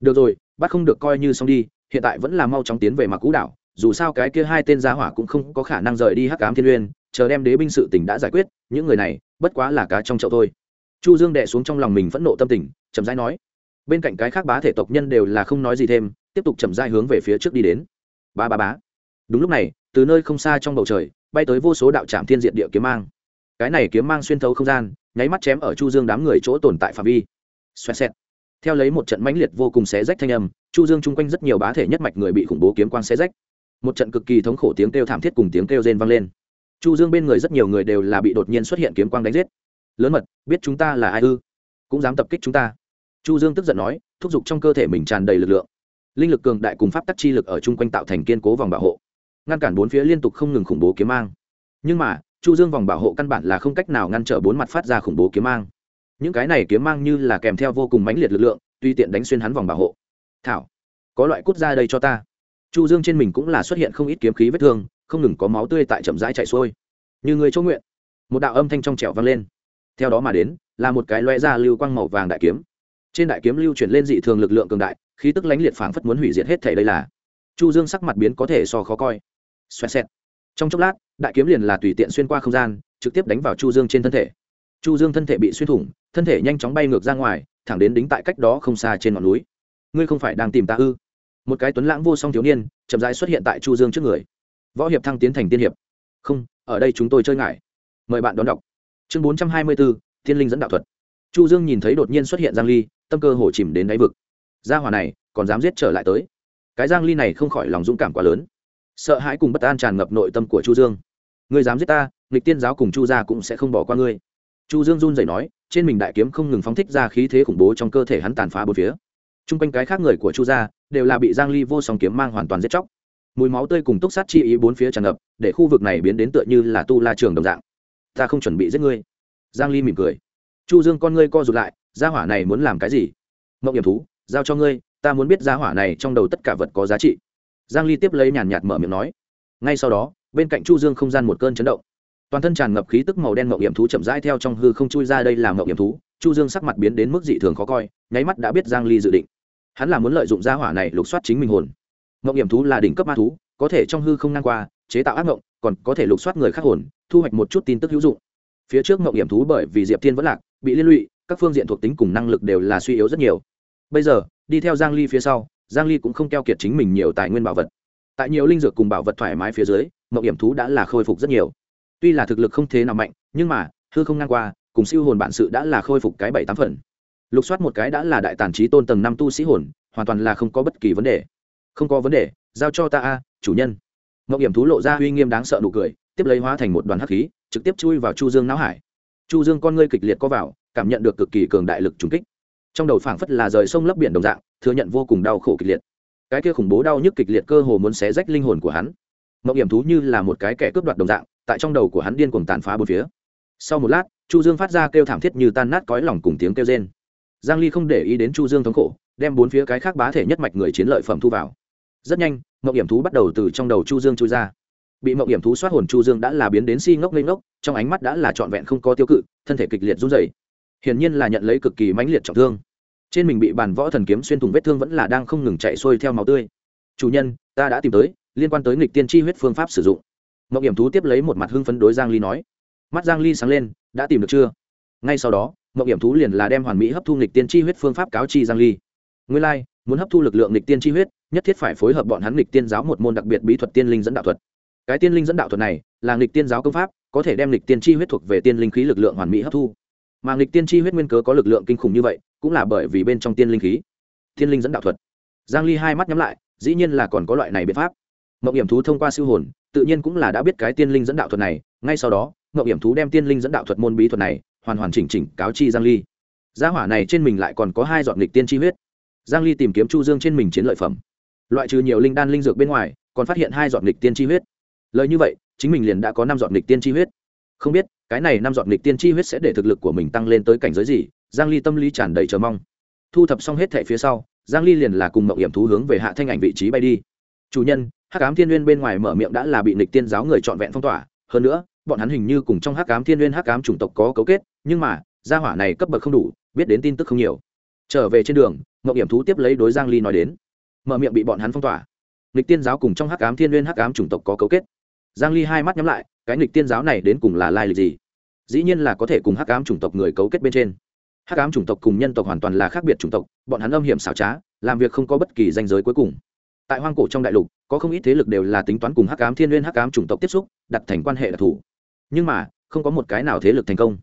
Được rồi, bắt không được coi như xong đi, hiện tại vẫn là mau chóng tiến về mặc cũ đảo, dù sao cái kia hai tên gia hỏa cũng không có khả năng rời đi hắc ám thiên uyên, chờ đem đế binh sự tình đã giải quyết, những người này bất quá là cá trong chậu thôi chu dương đè xuống trong lòng mình phẫn nộ tâm tình, chậm rãi nói, bên cạnh cái khác bá thể tộc nhân đều là không nói gì thêm, tiếp tục chậm rãi hướng về phía trước đi đến. Ba ba bá. Đúng lúc này, từ nơi không xa trong bầu trời, bay tới vô số đạo trạm thiên diện địa kiếm mang. Cái này kiếm mang xuyên thấu không gian, nháy mắt chém ở chu dương đám người chỗ tồn tại phạm vi. Xoẹt xẹt. Theo lấy một trận mãnh liệt vô cùng xé rách thanh âm, chu dương chung quanh rất nhiều bá thể nhất mạch người bị khủng bố kiếm quang xé rách. Một trận cực kỳ thống khổ tiếng kêu thảm thiết cùng tiếng kêu rên vang lên. Chu dương bên người rất nhiều người đều là bị đột nhiên xuất hiện kiếm quang đánh giết lớn mật, biết chúng ta là ai ư? Cũng dám tập kích chúng ta. Chu dương tức giận nói, thúc giục trong cơ thể mình tràn đầy lực lượng. Linh lực cường đại cùng pháp tắc chi lực ở chung quanh tạo thành kiên cố vòng bảo hộ, ngăn cản bốn phía liên tục không ngừng khủng bố kiếm mang. Nhưng mà, chu dương vòng bảo hộ căn bản là không cách nào ngăn trở bốn mặt phát ra khủng bố kiếm mang. Những cái này kiếm mang như là kèm theo vô cùng mãnh liệt lực lượng, tuy tiện đánh xuyên hắn vòng bảo hộ. Thảo, có loại cút ra đây cho ta. Chu dương trên mình cũng là xuất hiện không ít kiếm khí vết thương, không ngừng có máu tươi tại chậm rãi chạy xuôi. Như người chỗ nguyện. Một đạo âm thanh trong trẻo vang lên theo đó mà đến, là một cái loe ra lưu quang màu vàng đại kiếm. Trên đại kiếm lưu chuyển lên dị thường lực lượng cường đại, khí tức lánh liệt phảng phất muốn hủy diệt hết thể đây là. Chu dương sắc mặt biến có thể so khó coi. Xoẹt xẹt. Trong chốc lát, đại kiếm liền là tùy tiện xuyên qua không gian, trực tiếp đánh vào chu dương trên thân thể. Chu dương thân thể bị xuyên thủng, thân thể nhanh chóng bay ngược ra ngoài, thẳng đến đính tại cách đó không xa trên ngọn núi. Ngươi không phải đang tìm ta ư? Một cái tuấn lãng vô song thiếu niên, chậm rãi xuất hiện tại chu dương trước người. Võ hiệp thăng tiến thành tiên hiệp. Không, ở đây chúng tôi chơi ngại. Mời bạn đón đọc chương bốn trăm hai mươi bốn, thiên linh dẫn đạo thuật. Chu dương nhìn thấy đột nhiên xuất hiện giang ly, tâm cơ hổ chìm đến đáy vực. Gia hỏa này, còn dám giết trở lại tới. Cái giang ly này không khỏi lòng dũng cảm quá lớn. Sợ hãi cùng bất an tràn ngập nội tâm của chu dương. Ngươi dám giết ta, nghịch tiên giáo cùng chu gia cũng sẽ không bỏ qua ngươi. Chu dương run rẩy nói, trên mình đại kiếm không ngừng phóng thích ra khí thế khủng bố trong cơ thể hắn tàn phá bốn phía. Trung quanh cái khác người của chu gia đều là bị giang ly vô song kiếm mang hoàn toàn giết chóc. Mùi máu tươi cùng túc sát chi ý bốn phía tràn ngập, để khu vực này biến đến tựa như là tu la trường đồng dạng ta không chuẩn bị giết ngươi. Giang ly mỉm cười. Chu dương con ngươi co rụt lại, gia hỏa này muốn làm cái gì? Mộng hiểm thú, giao cho ngươi, ta muốn biết gia hỏa này trong đầu tất cả vật có giá trị. Giang ly tiếp lấy nhàn nhạt mở miệng nói. Ngay sau đó, bên cạnh chu dương không gian một cơn chấn động. Toàn thân tràn ngập khí tức màu đen mộng hiểm thú chậm rãi theo trong hư không chui ra đây là mộng hiểm thú. Chu dương sắc mặt biến đến mức dị thường khó coi, nháy mắt đã biết giang ly dự định. Hắn là muốn lợi dụng gia hỏa này lục soát chính mình hồn. Mộng hiểm thú là đỉnh cấp ma thú có thể trong hư không ngang qua, chế tạo ác mộng còn có thể lục soát người khác hồn, thu hoạch một chút tin tức hữu dụng. Phía trước mộng hiểm thú bởi vì diệp thiên vẫn lạc, bị liên lụy, các phương diện thuộc tính cùng năng lực đều là suy yếu rất nhiều. Bây giờ, đi theo giang ly phía sau, giang ly cũng không keo kiệt chính mình nhiều tài nguyên bảo vật. Tại nhiều linh dược cùng bảo vật thoải mái phía dưới mộng hiểm thú đã là khôi phục rất nhiều. Tuy là thực lực không thế nào mạnh, nhưng mà, hư không ngang qua, cùng siêu hồn bản sự đã là khôi phục cái bảy tám phần. Lục soát một cái đã là đại tàn trí tôn tầng năm tu sĩ hồn, hoàn toàn là không có bất kỳ vấn đề. Không có vấn đề, giao cho ta a chủ nhân. Mộng hiểm thú lộ ra uy nghiêm đáng sợ nụ cười, tiếp lấy hóa thành một đoàn hắc khí, trực tiếp chui vào chu dương não hải. Chu dương con ngươi kịch liệt co vào, cảm nhận được cực kỳ cường đại lực trùng kích. Trong đầu phảng phất là rời sông lấp biển đồng dạng, thừa nhận vô cùng đau khổ kịch liệt. Cái kia khủng bố đau nhức kịch liệt cơ hồ muốn xé rách linh hồn của hắn. Mộng hiểm thú như là một cái kẻ cướp đoạt đồng dạng, tại trong đầu của hắn điên cuồng tàn phá bốn phía. Sau một lát, chu dương phát ra kêu thảm thiết như tan nát cõi lòng cùng tiếng kêu rên. Giang ly không để ý đến chu dương thống khổ, đem bốn phía cái khác bá thể nhất mạch người chiến lợi phẩm thu vào rất nhanh mậu hiểm thú bắt đầu từ trong đầu chu dương chui ra. Bị mậu hiểm thú xoát hồn chu dương đã là biến đến si ngốc lên ngốc trong ánh mắt đã là trọn vẹn không có tiêu cự thân thể kịch liệt run rẩy. Hiển nhiên là nhận lấy cực kỳ mãnh liệt trọng thương. Trên mình bị bàn võ thần kiếm xuyên thủng vết thương vẫn là đang không ngừng chạy xuôi theo máu tươi. Chủ nhân ta đã tìm tới liên quan tới nghịch tiên chi huyết phương pháp sử dụng. Mậu hiểm thú tiếp lấy một mặt hưng phấn đối giang ly nói. Mắt giang ly sáng lên đã tìm được chưa? Ngay sau đó mậu hiểm thú liền là đem hoàn mỹ hấp thu nghịch tiên chi huyết phương pháp cáo chi giang ly. Nguyên lai like, muốn hấp thu lực lượng nghịch tiên chi huyết nhất thiết phải phối hợp bọn hắn lịch tiên giáo một môn đặc biệt bí thuật tiên linh dẫn đạo thuật. Cái tiên linh dẫn đạo thuật này là lịch tiên giáo công pháp, có thể đem lịch tiên chi huyết thuộc về tiên linh khí lực lượng hoàn mỹ hấp thu. Mà lịch tiên chi huyết nguyên cớ có lực lượng kinh khủng như vậy, cũng là bởi vì bên trong tiên linh khí. Tiên linh dẫn đạo thuật. Giang ly hai mắt nhắm lại, dĩ nhiên là còn có loại này biện pháp. Mộng hiểm thú thông qua siêu hồn, tự nhiên cũng là đã biết cái tiên linh dẫn đạo thuật này, ngay sau đó, mộng hiểm thú đem tiên linh dẫn đạo thuật môn bí thuật này, hoàn hoàn chỉnh chỉnh cáo chi giang ly. Gia hỏa này trên mình lại còn có hai giọt lịch tiên chi huyết. Giang ly tìm kiếm chu dương trên mình chiến lợi phẩm loại trừ nhiều linh đan linh dược bên ngoài, còn phát hiện hai giọt nghịch tiên chi huyết. Lời như vậy, chính mình liền đã có năm giọt nghịch tiên chi huyết. Không biết, cái này năm giọt nghịch tiên chi huyết sẽ để thực lực của mình tăng lên tới cảnh giới gì? Giang ly tâm lý tràn đầy chờ mong. Thu thập xong hết thẻ phía sau, giang ly liền là cùng mộng hiểm thú hướng về hạ thanh ảnh vị trí bay đi. Chủ nhân, hắc ám thiên nguyên bên ngoài mở miệng đã là bị nghịch tiên giáo người trọn vẹn phong tỏa. Hơn nữa, bọn hắn hình như cùng trong hắc ám thiên nguyên, hắc ám chủng tộc có cấu kết, nhưng mà, gia hỏa này cấp bậc không đủ, biết đến tin tức không nhiều. Trở về trên đường, mộng hiểm thú tiếp lấy đối giang ly nói đến mở miệng bị bọn hắn phong tỏa. Nịch tiên giáo cùng trong hắc ám thiên nguyên hắc ám chủng tộc có cấu kết. Giang ly hai mắt nhắm lại, cái nịch tiên giáo này đến cùng là lai lịch gì? Dĩ nhiên là có thể cùng hắc ám chủng tộc người cấu kết bên trên. Hắc ám chủng tộc cùng nhân tộc hoàn toàn là khác biệt chủng tộc, bọn hắn âm hiểm xảo trá, làm việc không có bất kỳ danh giới cuối cùng. Tại hoang cổ trong đại lục, có không ít thế lực đều là tính toán cùng hắc ám thiên n hắc ám chủng tộc tiếp xúc, đặt thành quan hệ đặc thù. Nhưng mà, không có một cái nào thế lực thành công.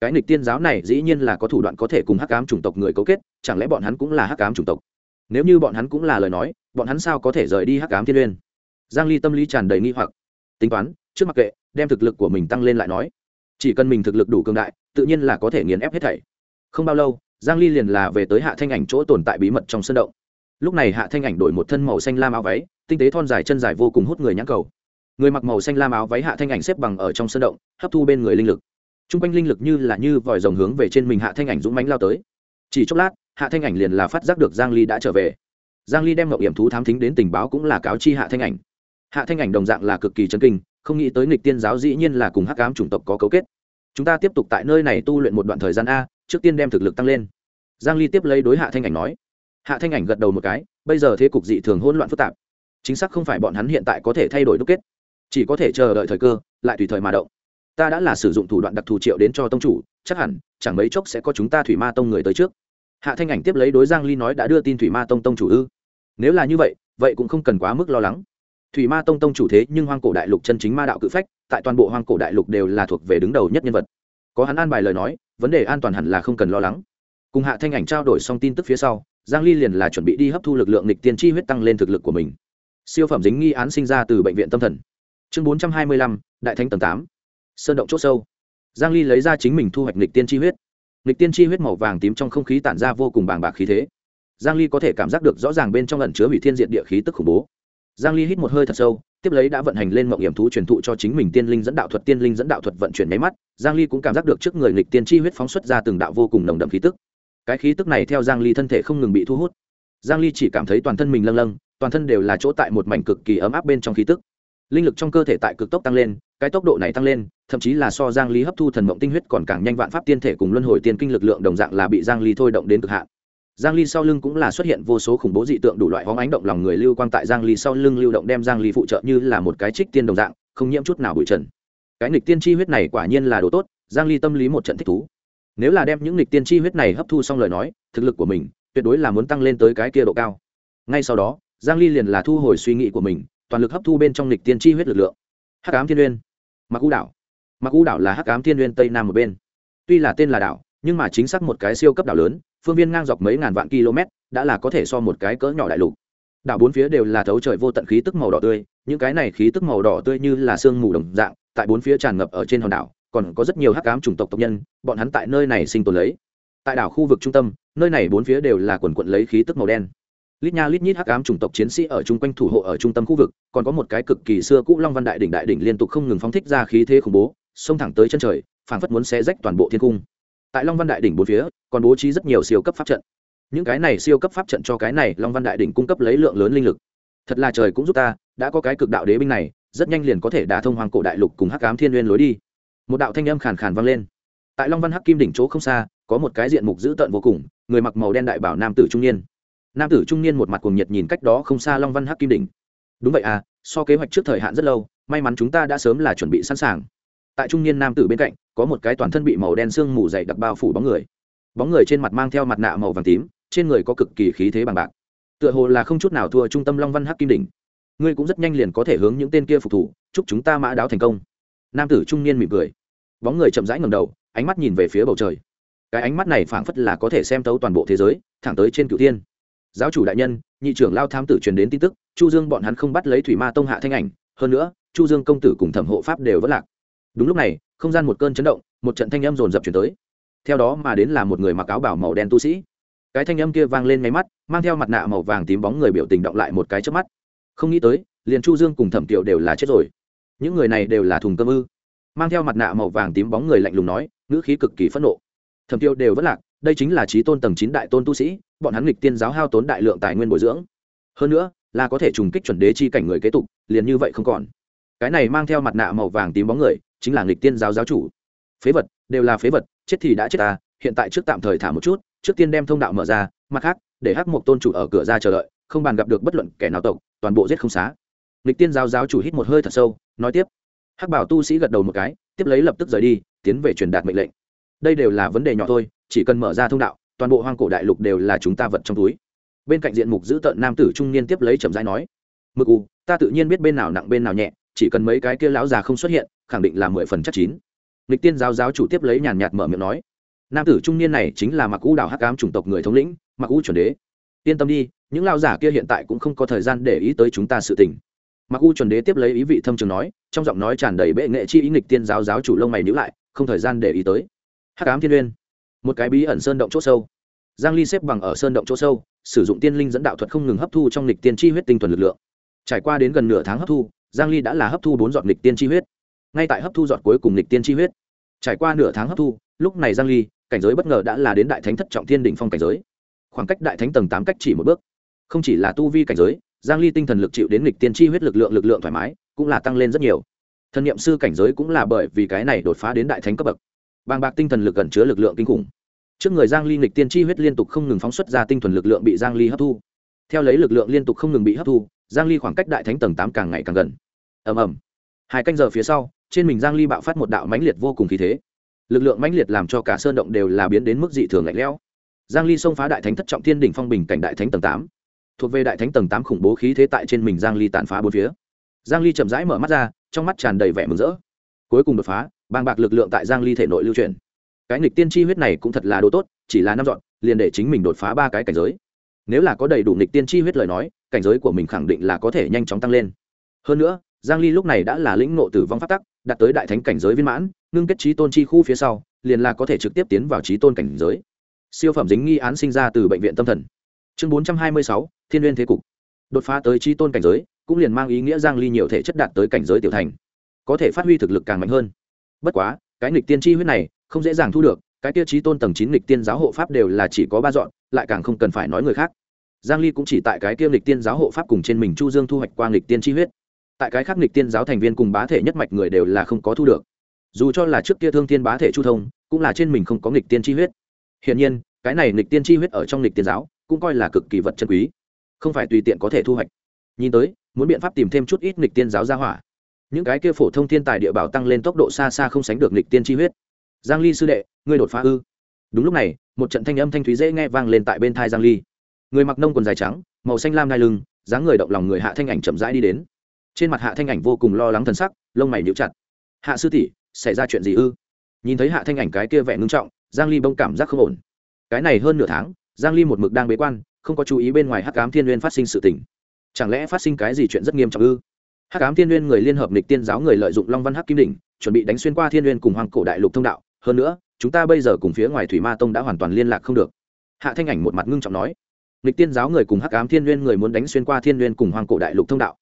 Cái nghịch tiên giáo này dĩ nhiên là có thủ đoạn có thể cùng hắc ám chủng tộc người cấu kết, chẳng lẽ bọn hắn cũng là hắc ám chủng tộc? Nếu như bọn hắn cũng là lời nói, bọn hắn sao có thể rời đi hắc ám thiên n giang ly tâm lý tràn đầy nghi hoặc. Tính toán, trước mặc kệ, đem thực lực của mình tăng lên lại nói. Chỉ cần mình thực lực đủ cường đại, tự nhiên là có thể nghiền ép hết thảy. Không bao lâu, giang ly liền là về tới hạ thanh ảnh chỗ tồn tại bí mật trong sân động. Lúc này hạ thanh ảnh đổi một thân màu xanh lam áo váy, tinh tế thon dài chân dài vô cùng hút người nhãn cầu. Người mặc màu xanh lam áo váy hạ thanh ảnh xếp bằng ở trong sân động, hấp thu bên người linh lực. T r u n g quanh linh lực như là như vòi rồng hướng về trên mình hạ thanh ảnh dũng mánh lao tới. Chỉ chốc lát hạ thanh ảnh liền là phát giác được giang ly đã trở về. Giang ly đem ngọc hiểm thú thám thính đến tình báo cũng là cáo chi hạ thanh ảnh. Hạ thanh ảnh đồng dạng là cực kỳ chấn kinh, không nghĩ tới nghịch tiên giáo dĩ nhiên là cùng hắc ám chủng tộc có cấu kết. Chúng ta tiếp tục tại nơi này tu luyện một đoạn thời gian a, trước tiên đem thực lực tăng lên. Giang ly tiếp lấy đối hạ thanh ảnh nói. Hạ thanh ảnh gật đầu một cái, bây giờ thế cục dị thường hỗn loạn phức tạp. Chính xác không phải bọn hắn hiện tại có thể thay đổi đúc kết, chỉ có thể chờ đợi thời cơ, lại tùy thời mà động. Ta đã là sử dụng thủ đoạn đặc thù triệu đến cho tông chủ, chắc hẳn, chẳng mấy chốc sẽ có chúng ta thủy ma tông người tới trước hạ thanh ảnh tiếp lấy đối giang ly nói đã đưa tin thủy ma tông tông chủ ư? Nếu là như vậy vậy cũng không cần quá mức lo lắng. Thủy ma tông tông chủ thế nhưng hoang cổ đại lục chân chính ma đạo cự phách tại toàn bộ hoang cổ đại lục đều là thuộc về đứng đầu nhất nhân vật. Có hắn an bài lời nói vấn đề an toàn hẳn là không cần lo lắng. Cùng hạ thanh ảnh trao đổi xong tin tức phía sau giang ly liền là chuẩn bị đi hấp thu lực lượng nghịch tiên chi huyết tăng lên thực lực của mình. Siêu phẩm dính nghi án sinh ra từ bệnh viện tâm thần. Chương 425, đại thánh tầng 8. sơn động chỗ sâu. Giang ly lấy ra chính mình thu hoạch nghịch tiên chi huyết. Lịch tiên chi huyết màu vàng tím trong không khí tản ra vô cùng bàng bạc khí thế. Giang ly có thể cảm giác được rõ ràng bên trong ẩn chứa hủy thiên diệt địa khí tức khủng bố. Giang ly hít một hơi thật sâu, tiếp lấy đã vận hành lên mộng hiểm thú truyền thụ cho chính mình tiên linh dẫn đạo thuật, tiên linh dẫn đạo thuật vận chuyển mấy mắt. Giang ly cũng cảm giác được trước người nghịch tiên chi huyết phóng xuất ra từng đạo vô cùng nồng đậm khí tức. Cái khí tức này theo giang ly thân thể không ngừng bị thu hút. Giang ly chỉ cảm thấy toàn thân mình lâng lâng, toàn thân đều là chỗ tại một mảnh cực kỳ ấm áp bên trong khí tức. Linh lực trong cơ thể tại cực tốc tăng lên cái tốc độ này tăng lên, thậm chí là so giang ly hấp thu thần mộng tinh huyết còn càng nhanh vạn pháp tiên thể cùng luân hồi tiên kinh lực lượng đồng dạng là bị giang ly thôi động đến cực hạn. Giang ly sau lưng cũng là xuất hiện vô số khủng bố dị tượng đủ loại hóng ánh động lòng người lưu quang tại giang ly sau lưng lưu động đem giang ly phụ trợ như là một cái trích tiên đồng dạng, không nhiễm chút nào bụi trần. Cái nghịch tiên chi huyết này quả nhiên là đồ tốt, giang ly tâm lý một trận thích thú. Nếu là đem những nghịch tiên chi huyết này hấp thu xong lời nói, thực lực của mình tuyệt đối là muốn tăng lên tới cái kia độ cao. Ngay sau đó, giang ly liền là thu hồi suy nghĩ của mình, toàn lực hấp thu bên trong nghịch tiên chi huyết lực lượng. Hắc ám thiên uyên mặc u đảo. Mặc u đảo là hắc ám thiên uyên tây nam một bên. Tuy là tên là đảo, nhưng mà chính xác một cái siêu cấp đảo lớn, phương viên ngang dọc mấy ngàn vạn km, đã là có thể so một cái cỡ nhỏ đại lục. Đảo bốn phía đều là thấu trời vô tận khí tức màu đỏ tươi, những cái này khí tức màu đỏ tươi như là sương mù đồng dạng, tại bốn phía tràn ngập ở trên hòn đảo, còn có rất nhiều hắc ám chủng tộc tộc nhân, bọn hắn tại nơi này sinh tồn lấy. Tại đảo khu vực trung tâm, nơi này bốn phía đều là quần quận lấy khí tức màu đen lít nha lít nhít hắc ám chủng tộc chiến sĩ ở chung quanh thủ hộ ở trung tâm khu vực, còn có một cái cực kỳ xưa cũ long văn đại đỉnh đại đỉnh liên tục không ngừng phóng thích ra khí thế khủng bố, xông thẳng tới chân trời, phảng phất muốn xé rách toàn bộ thiên cung. Tại long văn đại đỉnh bốn phía, còn bố trí rất nhiều siêu cấp pháp trận. Những cái này siêu cấp pháp trận cho cái này long văn đại đỉnh cung cấp lấy lượng lớn linh lực. Thật là trời cũng giúp ta, đã có cái cực đạo đế binh này, rất nhanh liền có thể đả thông hoàng cổ đại lục cùng hắc ám thiên nguyên lối đi. Một đạo thanh âm khàn khàn vang lên. Tại long văn hắc kim đỉnh chỗ không xa, có một cái diện mục dữ tợn vô cùng, người mặc màu đen đại bảo nam tử trung niên nam tử trung niên một mặt cuồng nhiệt nhìn cách đó không xa long văn hắc kim đỉnh. Đúng vậy à so kế hoạch trước thời hạn rất lâu, may mắn chúng ta đã sớm là chuẩn bị sẵn sàng. Tại trung niên nam tử bên cạnh, có một cái toàn thân bị màu đen sương mù dày đặc bao phủ bóng người. Bóng người trên mặt mang theo mặt nạ màu vàng tím, trên người có cực kỳ khí thế bằng bạc. Tựa hồ là không chút nào thua trung tâm long văn hắc kim đỉnh. Ngươi cũng rất nhanh liền có thể hướng những tên kia phục thủ, chúc chúng ta mã đáo thành công. Nam tử trung niên mỉm cười. Bóng người chậm rãi ngầm đầu, ánh mắt nhìn về phía bầu trời. Cái ánh mắt này phảng phất là có thể xem tấu toàn bộ thế giới, thẳng tới trên cửu thiên giáo chủ đại nhân, nhị trưởng lao tham tử truyền đến tin tức, chu dương bọn hắn không bắt lấy thủy ma tông hạ thanh ảnh, hơn nữa, chu dương công tử cùng thẩm hộ pháp đều vẫn lạc. Đúng lúc này, không gian một cơn chấn động, một trận thanh âm rồn rập chuyển tới. Theo đó mà đến là một người mặc áo bảo màu đen tu sĩ. Cái thanh âm kia vang lên máy mắt, mang theo mặt nạ màu vàng tím bóng người biểu tình động lại một cái trước mắt. Không nghĩ tới, liền chu dương cùng thẩm tiểu đều là chết rồi. Những người này đều là thùng cơm ư. Mang theo mặt nạ màu vàng tím bóng người lạnh lùng nói, ngữ khí cực kỳ phẫn nộ. Thẩm tiêu đều vẫn lạc đây chính là trí tôn tầng chín đại tôn tu sĩ, bọn hắn lịch tiên giáo hao tốn đại lượng tài nguyên bồi dưỡng. Hơn nữa, là có thể trùng kích chuẩn đế chi cảnh người kế tục, liền như vậy không còn. Cái này mang theo mặt nạ màu vàng tím bóng người, chính là nghịch tiên giáo giáo chủ. Phế vật, đều là phế vật, chết thì đã chết ta, hiện tại trước tạm thời thả một chút, trước tiên đem thông đạo mở ra, mặt khác, để hắc một tôn chủ ở cửa ra chờ đợi, không bàn gặp được bất luận kẻ nào tộc, toàn bộ giết không xá. Nghịch tiên giáo giáo chủ hít một hơi thật sâu, nói tiếp. Hắc bảo tu sĩ gật đầu một cái, tiếp lấy lập tức rời đi, tiến về truyền đạt mệnh lệnh đây đều là vấn đề nhỏ thôi, chỉ cần mở ra thông đạo, toàn bộ hoang cổ đại lục đều là chúng ta vật trong túi. Bên cạnh diện mục giữ tợn nam tử trung niên tiếp lấy chậm rãi nói, mực u, ta tự nhiên biết bên nào nặng bên nào nhẹ, chỉ cần mấy cái kia lão già không xuất hiện, khẳng định là mười phần chắc chín. Lịch tiên giáo giáo chủ tiếp lấy nhàn nhạt mở miệng nói, nam tử trung niên này chính là mặc u đào hắc cám chủng tộc người thống lĩnh mặc u chuẩn đế. Yên tâm đi, những lao giả kia hiện tại cũng không có thời gian để ý tới chúng ta sự tình. Mặc u chuẩn đế tiếp lấy ý vị thâm trường nói, trong giọng nói tràn đầy bệ nghệ chi ý nghịch tiên giáo giáo chủ lông mày nhữ lại, không thời gian để ý tới hắc cám thiên uyên. Một cái bí ẩn sơn động chỗ sâu. Giang ly xếp bằng ở sơn động chỗ sâu, sử dụng tiên linh dẫn đạo thuật không ngừng hấp thu trong lịch tiên chi huyết tinh thuần lực lượng. Trải qua đến gần nửa tháng hấp thu, giang ly đã là hấp thu bốn giọt lịch tiên chi huyết. Ngay tại hấp thu giọt cuối cùng lịch tiên chi huyết. Trải qua nửa tháng hấp thu, lúc này giang ly, cảnh giới bất ngờ đã là đến đại thánh thất trọng thiên đỉnh phong cảnh giới. Khoảng cách đại thánh tầng 8 cách chỉ một bước. Không chỉ là tu vi cảnh giới, giang ly tinh thần lực chịu đến lịch tiên chi huyết lực lượng lực lượng thoải mái, cũng là tăng lên rất nhiều. Thần niệm sư cảnh giới cũng là bởi vì cái này đột phá đến đại thánh cấp bậc bàng bạc tinh thần lực gần chứa lực lượng kinh khủng. Trước người giang ly nghịch tiên chi huyết liên tục không ngừng phóng xuất ra tinh thuần lực lượng bị giang ly hấp thu. Theo lấy lực lượng liên tục không ngừng bị hấp thu, giang ly khoảng cách đại thánh tầng 8 càng ngày càng gần. Ầm ầm. Hai canh giờ phía sau, trên mình giang ly bạo phát một đạo mãnh liệt vô cùng khí thế. Lực lượng mãnh liệt làm cho cả sơn động đều là biến đến mức dị thường lạnh lẽo. Giang ly xông phá đại thánh thất trọng thiên đỉnh phong bình cảnh đại thánh tầng 8 thuộc về đại thánh tầng 8 khủng bố khí thế tại trên mình giang ly tàn phá bốn phía. Giang ly chậm rãi mở mắt ra, trong mắt tràn đầy vẻ mừng rỡ. Cuối cùng đột phá bàng bạc lực lượng tại giang ly thể nội lưu truyền. Cái nghịch tiên chi huyết này cũng thật là đồ tốt chỉ là năm dọn liền để chính mình đột phá ba cái cảnh giới. Nếu là có đầy đủ nghịch tiên chi huyết lời nói cảnh giới của mình khẳng định là có thể nhanh chóng tăng lên. Hơn nữa giang ly lúc này đã là lĩnh ngộ tử vong pháp tắc đạt tới đại thánh cảnh giới viên mãn ngưng kết trí tôn chi khu phía sau liền là có thể trực tiếp tiến vào trí tôn cảnh giới. Siêu phẩm dính nghi án sinh ra từ bệnh viện tâm thần. Chương 426, thiên nguyên thế cục. Đột phá tới trí tôn cảnh giới cũng liền mang ý nghĩa giang ly nhiều thể chất đạt tới cảnh giới tiểu thành. Có thể phát huy thực lực càng mạnh hơn bất quá, cái nghịch tiên chi huyết này, không dễ dàng thu được, cái tiêu chí tôn tầng chín nghịch tiên giáo hộ pháp đều là chỉ có ba dọn, lại càng không cần phải nói người khác. Giang ly cũng chỉ tại cái kia nghịch tiên giáo hộ pháp cùng trên mình chu dương thu hoạch qua nghịch tiên chi huyết. Tại cái khác nghịch tiên giáo thành viên cùng bá thể nhất mạch người đều là không có thu được. Dù cho là trước kia thương Thiên bá thể chu thông, cũng là trên mình không có nghịch tiên chi huyết. Hiển nhiên, cái này nghịch tiên chi huyết ở trong nghịch tiên giáo, cũng coi là cực kỳ vật chân quý. Không phải tùy tiện có thể thu hoạch. Nhìn tới, muốn biện pháp tìm thêm chút ít nghịch tiên giáo ra hỏa những cái kia phổ thông thiên tài địa bảo tăng lên tốc độ xa xa không sánh được lịch tiên chi huyết. Giang ly sư đệ, ngươi đột phá ư? Đúng lúc này, một trận thanh âm thanh thúy dễ nghe vang lên tại bên thai giang ly. Người mặc nông quần dài trắng, màu xanh lam ngai lưng, dáng người động lòng người hạ thanh ảnh chậm rãi đi đến. Trên mặt hạ thanh ảnh vô cùng lo lắng thần sắc, lông mày nhíu chặt. Hạ sư tỷ, xảy ra chuyện gì ư? Nhìn thấy hạ thanh ảnh cái kia vẻ ngưng trọng, giang ly bỗng cảm giác không ổn. Cái này hơn nửa tháng, giang ly một mực đang bế quan, không có chú ý bên ngoài hắc ám thiên nguyên phát sinh sự tình. Chẳng lẽ phát sinh cái gì chuyện rất nghiêm trọng ư? Hắc ám thiên nguyên người liên hợp nịch tiên giáo người lợi dụng long văn hắc kim đỉnh, chuẩn bị đánh xuyên qua thiên nguyên cùng hoàng cổ đại lục thông đạo. Hơn nữa, chúng ta bây giờ cùng phía ngoài thủy ma tông đã hoàn toàn liên lạc không được. Hạ thanh ảnh một mặt ngưng trọng nói lịch tiên giáo người cùng hắc ám thiên n người muốn đánh xuyên qua thiên n cùng hoàng cổ đại lục thông đạo.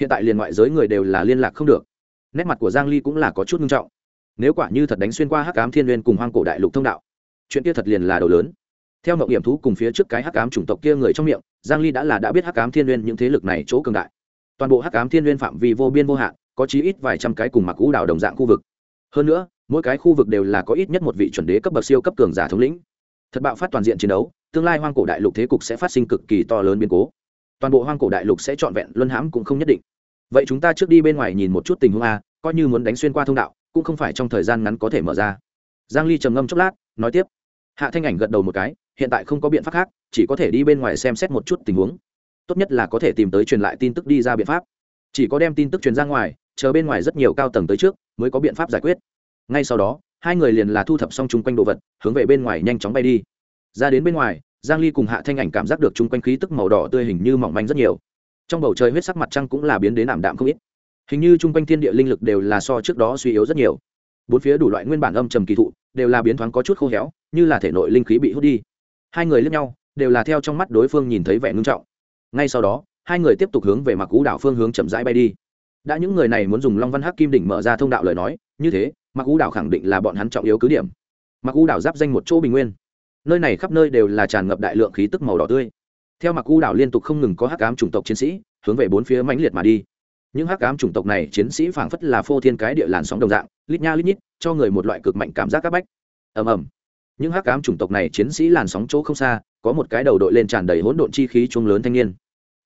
Hiện tại liền ngoại giới người đều là liên lạc không được. Nét mặt của giang ly cũng là có chút ngưng trọng. Nếu quả như thật đánh xuyên qua hắc ám thiên n cùng hoàng cổ đại lục thông đạo, chuyện kia thật liền là đầu lớn. Theo mộng hiểm thú cùng phía trước cái hắc ám chủng tộc kia người trong miệng, giang ly đã là đã biết hắc ám thiên n những thế lực này chỗ cường đại toàn bộ hắc ám thiên n phạm vi vô biên vô hạn, có chí ít vài trăm cái cùng mặc cũ đảo đồng dạng khu vực. Hơn nữa, mỗi cái khu vực đều là có ít nhất một vị chuẩn đế cấp bậc siêu cấp cường giả thống lĩnh. Thật bạo phát toàn diện chiến đấu, tương lai hoang cổ đại lục thế cục sẽ phát sinh cực kỳ to lớn biến cố. Toàn bộ hoang cổ đại lục sẽ trọn vẹn, luân hãm cũng không nhất định. Vậy chúng ta trước đi bên ngoài nhìn một chút tình huống a, coi như muốn đánh xuyên qua thông đạo, cũng không phải trong thời gian ngắn có thể mở ra. Giang ly trầm ngâm chốc lát, nói tiếp. Hạ thanh ảnh gật đầu một cái, hiện tại không có biện pháp khác, chỉ có thể đi bên ngoài xem xét một chút tình huống tốt nhất là có thể tìm tới truyền lại tin tức đi ra biện pháp. Chỉ có đem tin tức truyền ra ngoài, chờ bên ngoài rất nhiều cao tầng tới trước, mới có biện pháp giải quyết. Ngay sau đó, hai người liền là thu thập xong chung quanh đồ vật, hướng về bên ngoài nhanh chóng bay đi. Ra đến bên ngoài, giang ly cùng hạ thanh ảnh cảm giác được chung quanh khí tức màu đỏ tươi hình như mỏng manh rất nhiều. Trong bầu trời huyết sắc mặt trăng cũng là biến đến ảm đạm không ít. Hình như chung quanh thiên địa linh lực đều là so trước đó suy yếu rất nhiều. Bốn phía đủ loại nguyên bản âm trầm kỳ thụ, đều là biến thoáng có chút khô héo, như là thể nội linh khí bị hút đi. Hai người lướt nhau, đều là theo trong mắt đối phương nhìn thấy vẻ ngưng trọng ngay sau đó, hai người tiếp tục hướng về mặc cú đảo phương hướng chậm rãi bay đi. Đã những người này muốn dùng long văn hắc kim đỉnh mở ra thông đạo lời nói, như thế mặc cú đảo khẳng định là bọn hắn trọng yếu cứ điểm. Mặc cú đảo giáp danh một chỗ bình nguyên. Nơi này khắp nơi đều là tràn ngập đại lượng khí tức màu đỏ tươi. Theo mặc cú đảo liên tục không ngừng có hắc ám chủng tộc chiến sĩ, hướng về bốn phía mãnh liệt mà đi. Những hắc ám chủng tộc này chiến sĩ phảng phất là phô thiên cái địa làn sóng đồng dạng, lít nha lít nhít, cho người một loại cực mạnh cảm giác áp bách. Ầm ầm. Những hắc ám chủng tộc này chiến sĩ làn sóng chỗ không xa có một cái đầu đội lên tràn đầy hỗn độn chi khí chuông lớn thanh niên.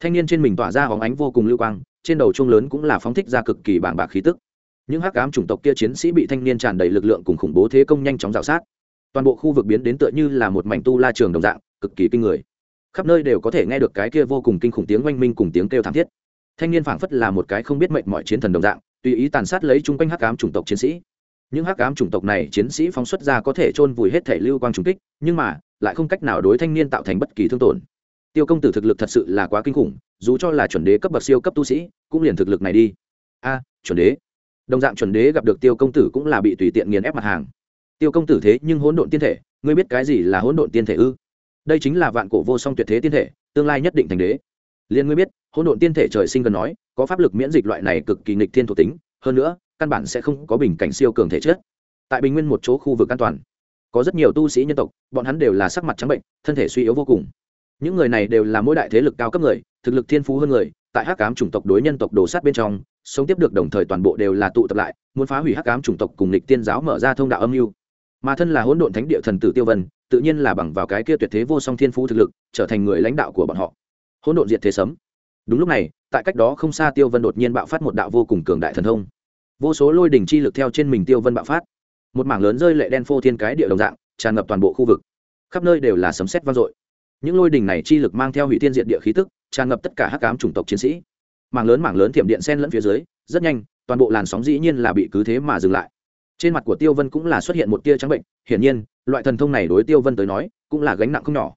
Thanh niên trên mình tỏa ra hóng ánh vô cùng lưu quang, trên đầu chuông lớn cũng là phóng thích ra cực kỳ bàng bạc khí tức. Những hắc ám chủng tộc kia chiến sĩ bị thanh niên tràn đầy lực lượng cùng khủng bố thế công nhanh chóng rào sát. Toàn bộ khu vực biến đến tựa như là một mảnh tu la trường đồng dạng, cực kỳ kinh người. Khắp nơi đều có thể nghe được cái kia vô cùng kinh khủng tiếng oanh minh cùng tiếng kêu thảm thiết. Thanh niên phảng phất là một cái không biết mệnh mọi chiến thần đồng dạng, tùy ý tàn sát lấy chung quanh hắc ám chủng tộc chiến sĩ. Những hắc ám chủng tộc này chiến sĩ phóng xuất ra có thể chôn vùi hết thể lưu quang trùng kích, nhưng mà lại không cách nào đối thanh niên tạo thành bất kỳ thương tổn. Tiêu công tử thực lực thật sự là quá kinh khủng, dù cho là chuẩn đế cấp bậc siêu cấp tu sĩ, cũng liền thực lực này đi. A, chuẩn đế. Đồng dạng chuẩn đế gặp được tiêu công tử cũng là bị tùy tiện nghiền ép mặt hàng. Tiêu công tử thế nhưng hỗn độn tiên thể, ngươi biết cái gì là hỗn độn tiên thể ư? Đây chính là vạn cổ vô song tuyệt thế tiên thể, tương lai nhất định thành đế. Liền ngươi biết, hỗn độn tiên thể trời sinh gần nói, có pháp lực miễn dịch loại này cực kỳ nghịch thiên thuộc tính, hơn nữa, căn bản sẽ không có bình cảnh siêu cường thể chất. Tại bình nguyên một chỗ khu vực an toàn có rất nhiều tu sĩ nhân tộc, bọn hắn đều là sắc mặt trắng bệnh, thân thể suy yếu vô cùng. Những người này đều là mỗi đại thế lực cao cấp người, thực lực thiên phú hơn người, tại hắc cám chủng tộc đối nhân tộc đồ sát bên trong, sống tiếp được đồng thời toàn bộ đều là tụ tập lại, muốn phá hủy hắc cám chủng tộc cùng lịch tiên giáo mở ra thông đạo âm mưu. Mà thân là hỗn độn thánh địa thần tử tiêu vân, tự nhiên là bằng vào cái kia tuyệt thế vô song thiên phú thực lực, trở thành người lãnh đạo của bọn họ. Hỗn độn diệt thế sấm. Đúng lúc này, tại cách đó không xa tiêu vân đột nhiên bạo phát một đạo vô cùng cường đại thần thông. Vô số lôi đỉnh chi lực theo trên mình tiêu vân bạo phát một mảng lớn rơi lệ đen phô thiên cái địa đồng dạng, tràn ngập toàn bộ khu vực. Khắp nơi đều là sấm sét vang dội. Những lôi đỉnh này chi lực mang theo hủy thiên diện địa khí tức, tràn ngập tất cả hắc ám chủng tộc chiến sĩ. Mảng lớn mảng lớn thiểm điện sen lẫn phía dưới, rất nhanh, toàn bộ làn sóng dĩ nhiên là bị cứ thế mà dừng lại. Trên mặt của tiêu vân cũng là xuất hiện một tia trắng bệnh, hiển nhiên, loại thần thông này đối tiêu vân tới nói, cũng là gánh nặng không nhỏ.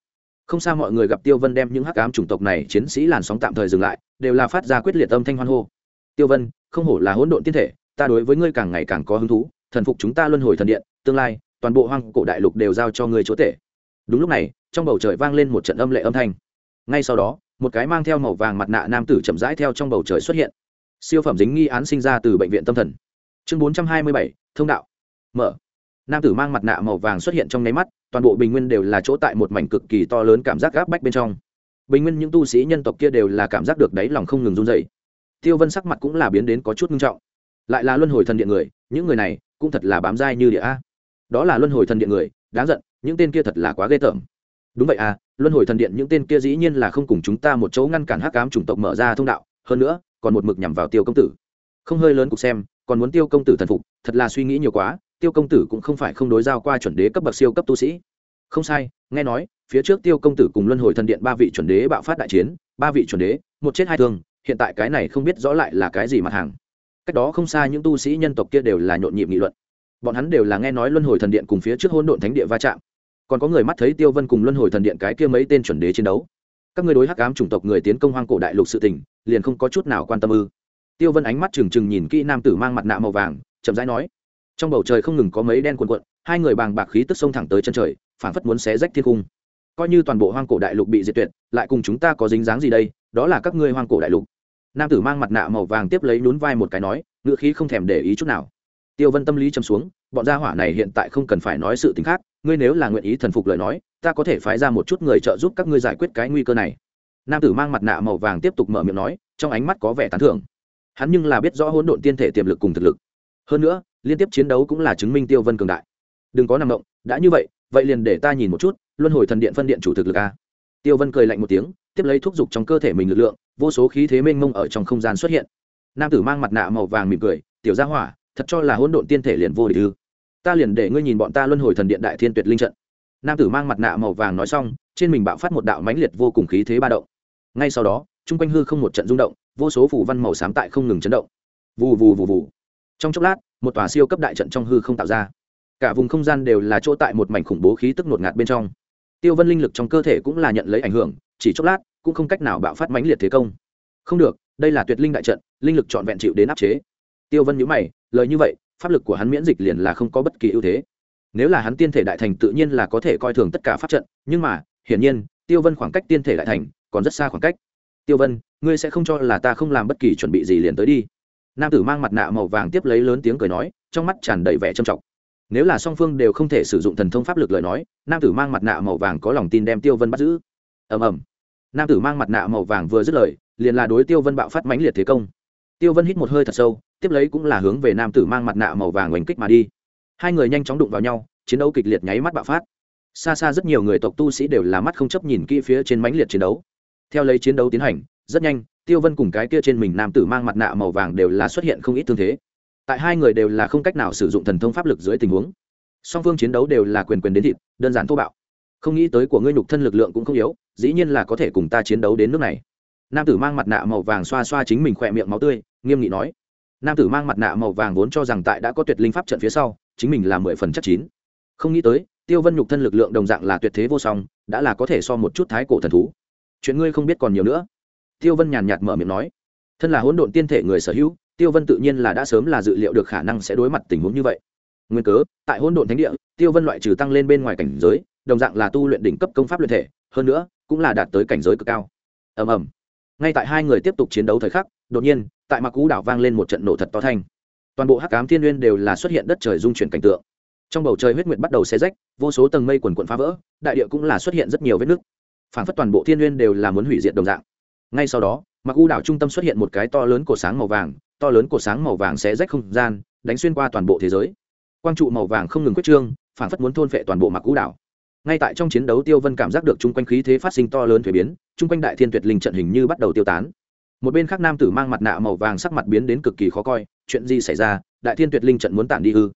Không sao mọi người gặp tiêu vân đem những hắc ám chủng tộc này chiến sĩ làn sóng tạm thời dừng lại, đều là phát ra quyết liệt âm thanh hoan hô. Tiêu vân, không hổ là hỗn độn tiên thể, ta đối với ngươi càng ngày càng có hứng thú thần phục chúng ta luân hồi thần điện, tương lai, toàn bộ hoang cổ đại lục đều giao cho người chúa tể. Đúng lúc này, trong bầu trời vang lên một trận âm lệ âm thanh. Ngay sau đó, một cái mang theo màu vàng mặt nạ nam tử chậm rãi theo trong bầu trời xuất hiện. Siêu phẩm dính nghi án sinh ra từ bệnh viện tâm thần. Chương bốn trăm hai mươi bảy, thông đạo. Mở. Nam tử mang mặt nạ màu vàng xuất hiện trong nháy mắt, toàn bộ bình nguyên đều là chỗ tại một mảnh cực kỳ to lớn cảm giác gáp bách bên trong. Bình nguyên những tu sĩ nhân tộc kia đều là cảm giác được đáy lòng không ngừng run dày tiêu vân sắc mặt cũng là biến đến có chút nghiêm trọng lại là luân hồi thần điện người, những người này cũng thật là bám dai như địa a. Đó là luân hồi thần điện người, đáng giận, những tên kia thật là quá ghê tởm. Đúng vậy à luân hồi thần điện những tên kia dĩ nhiên là không cùng chúng ta một chỗ ngăn cản hắc cám chủng tộc mở ra thông đạo, hơn nữa, còn một mực nhằm vào tiêu công tử. Không hơi lớn cục xem, còn muốn tiêu công tử thần phục, thật là suy nghĩ nhiều quá, tiêu công tử cũng không phải không đối giao qua chuẩn đế cấp bậc siêu cấp tu sĩ. Không sai, nghe nói, phía trước tiêu công tử cùng luân hồi thần điện ba vị chuẩn đế bạo phát đại chiến, ba vị chuẩn đế, một chết hai thương, hiện tại cái này không biết rõ lại là cái gì mặt hàng cách đó không xa những tu sĩ nhân tộc kia đều là nhộn nhịp nghị luận. Bọn hắn đều là nghe nói luân hồi thần điện cùng phía trước hôn độn thánh địa va chạm. Còn có người mắt thấy tiêu vân cùng luân hồi thần điện cái kia mấy tên chuẩn đế chiến đấu. Các người đối hắc ám chủng tộc người tiến công hoang cổ đại lục sự tình, liền không có chút nào quan tâm ư? Tiêu vân ánh mắt trừng trừng nhìn kỹ nam tử mang mặt nạ màu vàng, chậm rãi nói, trong bầu trời không ngừng có mấy đen cuộn cuộn, hai người bàng bạc khí tức sông thẳng tới chân trời phản phất muốn xé rách thiên cung. Coi như toàn bộ hoang cổ đại lục bị diệt tuyệt, lại cùng chúng ta có dính dáng gì đây? Đó là các ngươi hoang cổ đại lục nam tử mang mặt nạ màu vàng tiếp lấy nhún vai một cái nói, ngữ khí không thèm để ý chút nào. Tiêu vân tâm lý châm xuống, bọn gia hỏa này hiện tại không cần phải nói sự t ì n h khác, ngươi nếu là nguyện ý thần phục lời nói, ta có thể phái ra một chút người trợ giúp các ngươi giải quyết cái nguy cơ này. Nam tử mang mặt nạ màu vàng tiếp tục mở miệng nói, trong ánh mắt có vẻ tán thưởng. Hắn nhưng là biết rõ hỗn độn tiên thể tiềm lực cùng thực lực. Hơn nữa, liên tiếp chiến đấu cũng là chứng minh tiêu vân cường đại. Đừng có nằm động, đã như vậy vậy liền để ta nhìn một chút, luân hồi thần điện phân điện chủ thực lực a. Tiêu vân cười lạnh một tiếng, tiếp lấy thúc giục trong cơ thể mình lực lượng vô số khí thế mênh mông ở trong không gian xuất hiện. Nam tử mang mặt nạ màu vàng mỉm cười, tiểu gia hỏa, thật cho là hỗn độn tiên thể liền vô địch ư? Ta liền để ngươi nhìn bọn ta luân hồi thần điện đại thiên tuyệt linh trận. Nam tử mang mặt nạ màu vàng nói xong, trên mình bạo phát một đạo mãnh liệt vô cùng khí thế ba động. Ngay sau đó, chung quanh hư không một trận rung động, vô số phủ văn màu xám tại không ngừng chấn động. Vù vù vù vù. Trong chốc lát, một tòa siêu cấp đại trận trong hư không tạo ra. Cả vùng không gian đều là chỗ tại một mảnh khủng bố khí tức ngột ngạt bên trong. Tiêu vân linh lực trong cơ thể cũng là nhận lấy ảnh hưởng, chỉ chốc lát cũng không cách nào bạo phát mãnh liệt thế công. Không được, đây là tuyệt linh đại trận, linh lực trọn vẹn chịu đến áp chế. Tiêu vân nhữ mày, lời như vậy, pháp lực của hắn miễn dịch liền là không có bất kỳ ưu thế. Nếu là hắn tiên thể đại thành tự nhiên là có thể coi thường tất cả pháp trận, nhưng mà, hiển nhiên, tiêu vân khoảng cách tiên thể đại thành còn rất xa khoảng cách. Tiêu vân, ngươi sẽ không cho là ta không làm bất kỳ chuẩn bị gì liền tới đi. Nam tử mang mặt nạ màu vàng tiếp lấy lớn tiếng cười nói, trong mắt tràn đầy vẻ trầm trọng. Nếu là song phương đều không thể sử dụng thần thông pháp lực lời nói, nam tử mang mặt nạ màu vàng có lòng tin đem tiêu vân bắt giữ. Ầm ầm nam tử mang mặt nạ màu vàng vừa dứt lời, liền là đối tiêu vân bạo phát mãnh liệt thế công. Tiêu vân hít một hơi thật sâu, tiếp lấy cũng là hướng về nam tử mang mặt nạ màu vàng oanh kích mà đi. Hai người nhanh chóng đụng vào nhau, chiến đấu kịch liệt nháy mắt bạo phát. Xa xa rất nhiều người tộc tu sĩ đều là mắt không chấp nhìn kỹ phía trên mãnh liệt chiến đấu. Theo lấy chiến đấu tiến hành, rất nhanh, tiêu vân cùng cái kia trên mình nam tử mang mặt nạ màu vàng đều là xuất hiện không ít thương thế. Tại hai người đều là không cách nào sử dụng thần thông pháp lực dưới tình huống. Song phương chiến đấu đều là quyền quyền đến thịt, đơn giản thô bạo. Không nghĩ tới của ngươi nhục thân lực lượng cũng không yếu dĩ nhiên là có thể cùng ta chiến đấu đến nước này. Nam tử mang mặt nạ màu vàng xoa xoa chính mình khỏe miệng máu tươi, nghiêm nghị nói. Nam tử mang mặt nạ màu vàng vốn cho rằng tại đã có tuyệt linh pháp trận phía sau, chính mình là mười phần chắc chín. Không nghĩ tới, tiêu vân nhục thân lực lượng đồng dạng là tuyệt thế vô song, đã là có thể so một chút thái cổ thần thú. Chuyện ngươi không biết còn nhiều nữa. Tiêu vân nhàn nhạt mở miệng nói. Thân là hỗn độn tiên thể người sở hữu, tiêu vân tự nhiên là đã sớm là dự liệu được khả năng sẽ đối mặt tình huống như vậy. Nguyên cớ, tại hỗn độn thánh địa, tiêu vân loại trừ tăng lên bên ngoài cảnh giới, đồng dạng là tu luyện đỉnh cấp công pháp luyện thể, hơn nữa cũng là đạt tới cảnh giới cực cao. Ầm ầm. Ngay tại hai người tiếp tục chiến đấu thời khắc, đột nhiên, tại mặc cú đảo vang lên một trận nổ thật to thanh. Toàn bộ hắc cám thiên nguyên đều là xuất hiện đất trời dung chuyển cảnh tượng. Trong bầu trời huyết nguyệt bắt đầu xe rách, vô số tầng mây quần quận phá vỡ, đại địa cũng là xuất hiện rất nhiều vết nứt. Phản phất toàn bộ thiên nguyên đều là muốn hủy diệt đồng dạng. Ngay sau đó mặc u đảo trung tâm xuất hiện một cái to lớn cổ sáng màu vàng, to lớn cổ sáng màu vàng sẽ rách không gian, đánh xuyên qua toàn bộ thế giới. Quang trụ màu vàng không ngừng quyết trương, phản phất muốn thôn phệ toàn bộ mặc u đảo ngay tại trong chiến đấu tiêu vân cảm giác được chung quanh khí thế phát sinh to lớn thuế biến, chung quanh đại thiên tuyệt linh trận hình như bắt đầu tiêu tán. Một bên khác nam tử mang mặt nạ màu vàng sắc mặt biến đến cực kỳ khó coi, chuyện gì xảy ra, đại thiên tuyệt linh trận muốn tản đi ư?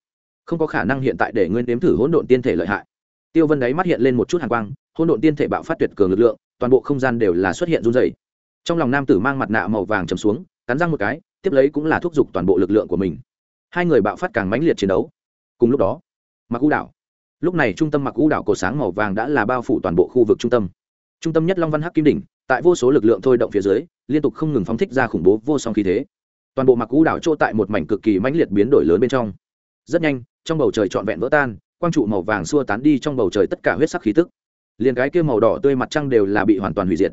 Không có khả năng hiện tại để nguyên đếm thử hỗn độn tiên thể lợi hại. Tiêu vân đáy mắt hiện lên một chút hàn quang, hỗn độn tiên thể bạo phát tuyệt cường lực lượng, toàn bộ không gian đều là xuất hiện run dày trong lòng nam tử mang mặt nạ màu vàng chầm xuống, cắn răng một cái, tiếp lấy cũng là thúc giục toàn bộ lực lượng của mình. Hai người bạo phát càng mãnh liệt chiến đấu. Cùng lúc đó, mặc u đảo lúc này trung tâm mặc u đảo cổ sáng màu vàng đã là bao phủ toàn bộ khu vực trung tâm. Trung tâm nhất long văn hắc kim đỉnh, tại vô số lực lượng thôi động phía dưới, liên tục không ngừng phóng thích ra khủng bố vô song khí thế. Toàn bộ mặc u đảo trô tại một mảnh cực kỳ mãnh liệt biến đổi lớn bên trong. Rất nhanh, trong bầu trời trọn vẹn vỡ tan, quang trụ màu vàng xua tán đi trong bầu trời tất cả huyết sắc khí tức. Liền cái kia màu đỏ tươi mặt trăng đều là bị hoàn toàn hủy diệt.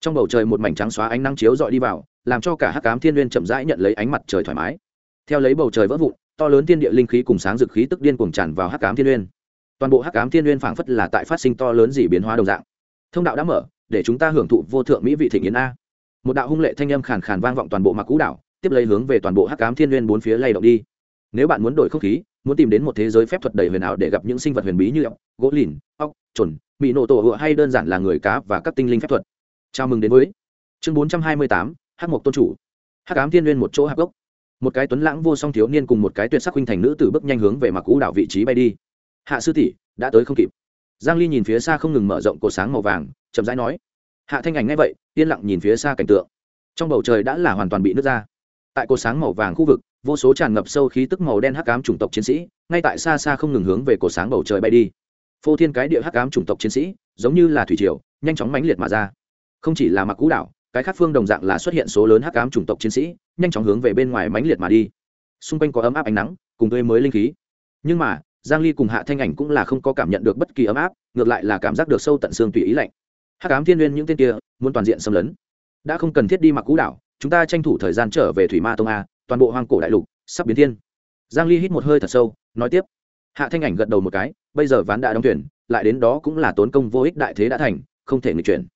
Trong bầu trời một mảnh trắng xóa ánh nắng chiếu dọi đi vào, làm cho cả hắc cám thiên n chậm rãi nhận lấy ánh mặt trời thoải mái. Theo lấy bầu trời vỡ vụn, to lớn thiên địa linh khí cùng sáng dực khí tức điên cuồng tràn vào hắc cám thiên n toàn bộ hắc ám thiên n phảng phất là tại phát sinh to lớn gì biến hóa đồng dạng. Thông đạo đã mở, để chúng ta hưởng thụ vô thượng mỹ vị thịnh yến a. Một đạo hung lệ thanh âm khàn khàn vang vọng toàn bộ mặc cũ đảo, tiếp lấy hướng về toàn bộ hắc ám thiên n bốn phía lay động đi. Nếu bạn muốn đổi không khí, muốn tìm đến một thế giới phép thuật đầy huyền ảo để gặp những sinh vật huyền bí như ốc, gỗ lìn, ốc trồn mỹ nổ tổ hựa hay đơn giản là người cá và các tinh linh phép thuật. Chào mừng đến với chương bốn trăm hai mươi tám, hắc mộc tôn chủ. Hắc ám thiên n một chỗ hạc gốc. Một cái tuấn lãng vô song thiếu niên cùng một cái tuyệt sắc huynh thành nữ tử bước nhanh hướng về mặc cũ đảo vị trí bay đi hạ sư tỷ, đã tới không kịp. Giang ly nhìn phía xa không ngừng mở rộng cổ sáng màu vàng, chậm rãi nói. Hạ thanh ảnh ngay vậy, yên lặng nhìn phía xa cảnh tượng. Trong bầu trời đã là hoàn toàn bị nứt ra. Tại cổ sáng màu vàng khu vực, vô số tràn ngập sâu khí tức màu đen hắc ám chủng tộc chiến sĩ, ngay tại xa xa không ngừng hướng về cổ sáng bầu trời bay đi. Phô thiên cái địa hắc ám chủng tộc chiến sĩ, giống như là thủy triều, nhanh chóng mãnh liệt mà ra. Không chỉ là mặc cũ đảo, cái khác phương đồng dạng là xuất hiện số lớn hắc ám chủng tộc chiến sĩ, nhanh chóng hướng về bên ngoài mãnh liệt mà đi. Xung quanh có ấm áp ánh nắng, cùng tươi mới linh khí. Nhưng mà giang ly cùng hạ thanh ảnh cũng là không có cảm nhận được bất kỳ ấm áp ngược lại là cảm giác được sâu tận xương tùy ý lạnh. Hắc ám thiên nguyên những tên kia muốn toàn diện xâm lấn. Đã không cần thiết đi mặc cũ đảo chúng ta tranh thủ thời gian trở về thủy ma tông a toàn bộ hoang cổ đại lục sắp biến thiên. Giang ly hít một hơi thật sâu nói tiếp. Hạ thanh ảnh gật đầu một cái bây giờ ván đã đóng tuyển lại đến đó cũng là tốn công vô ích đại thế đã thành không thể nghịch chuyển.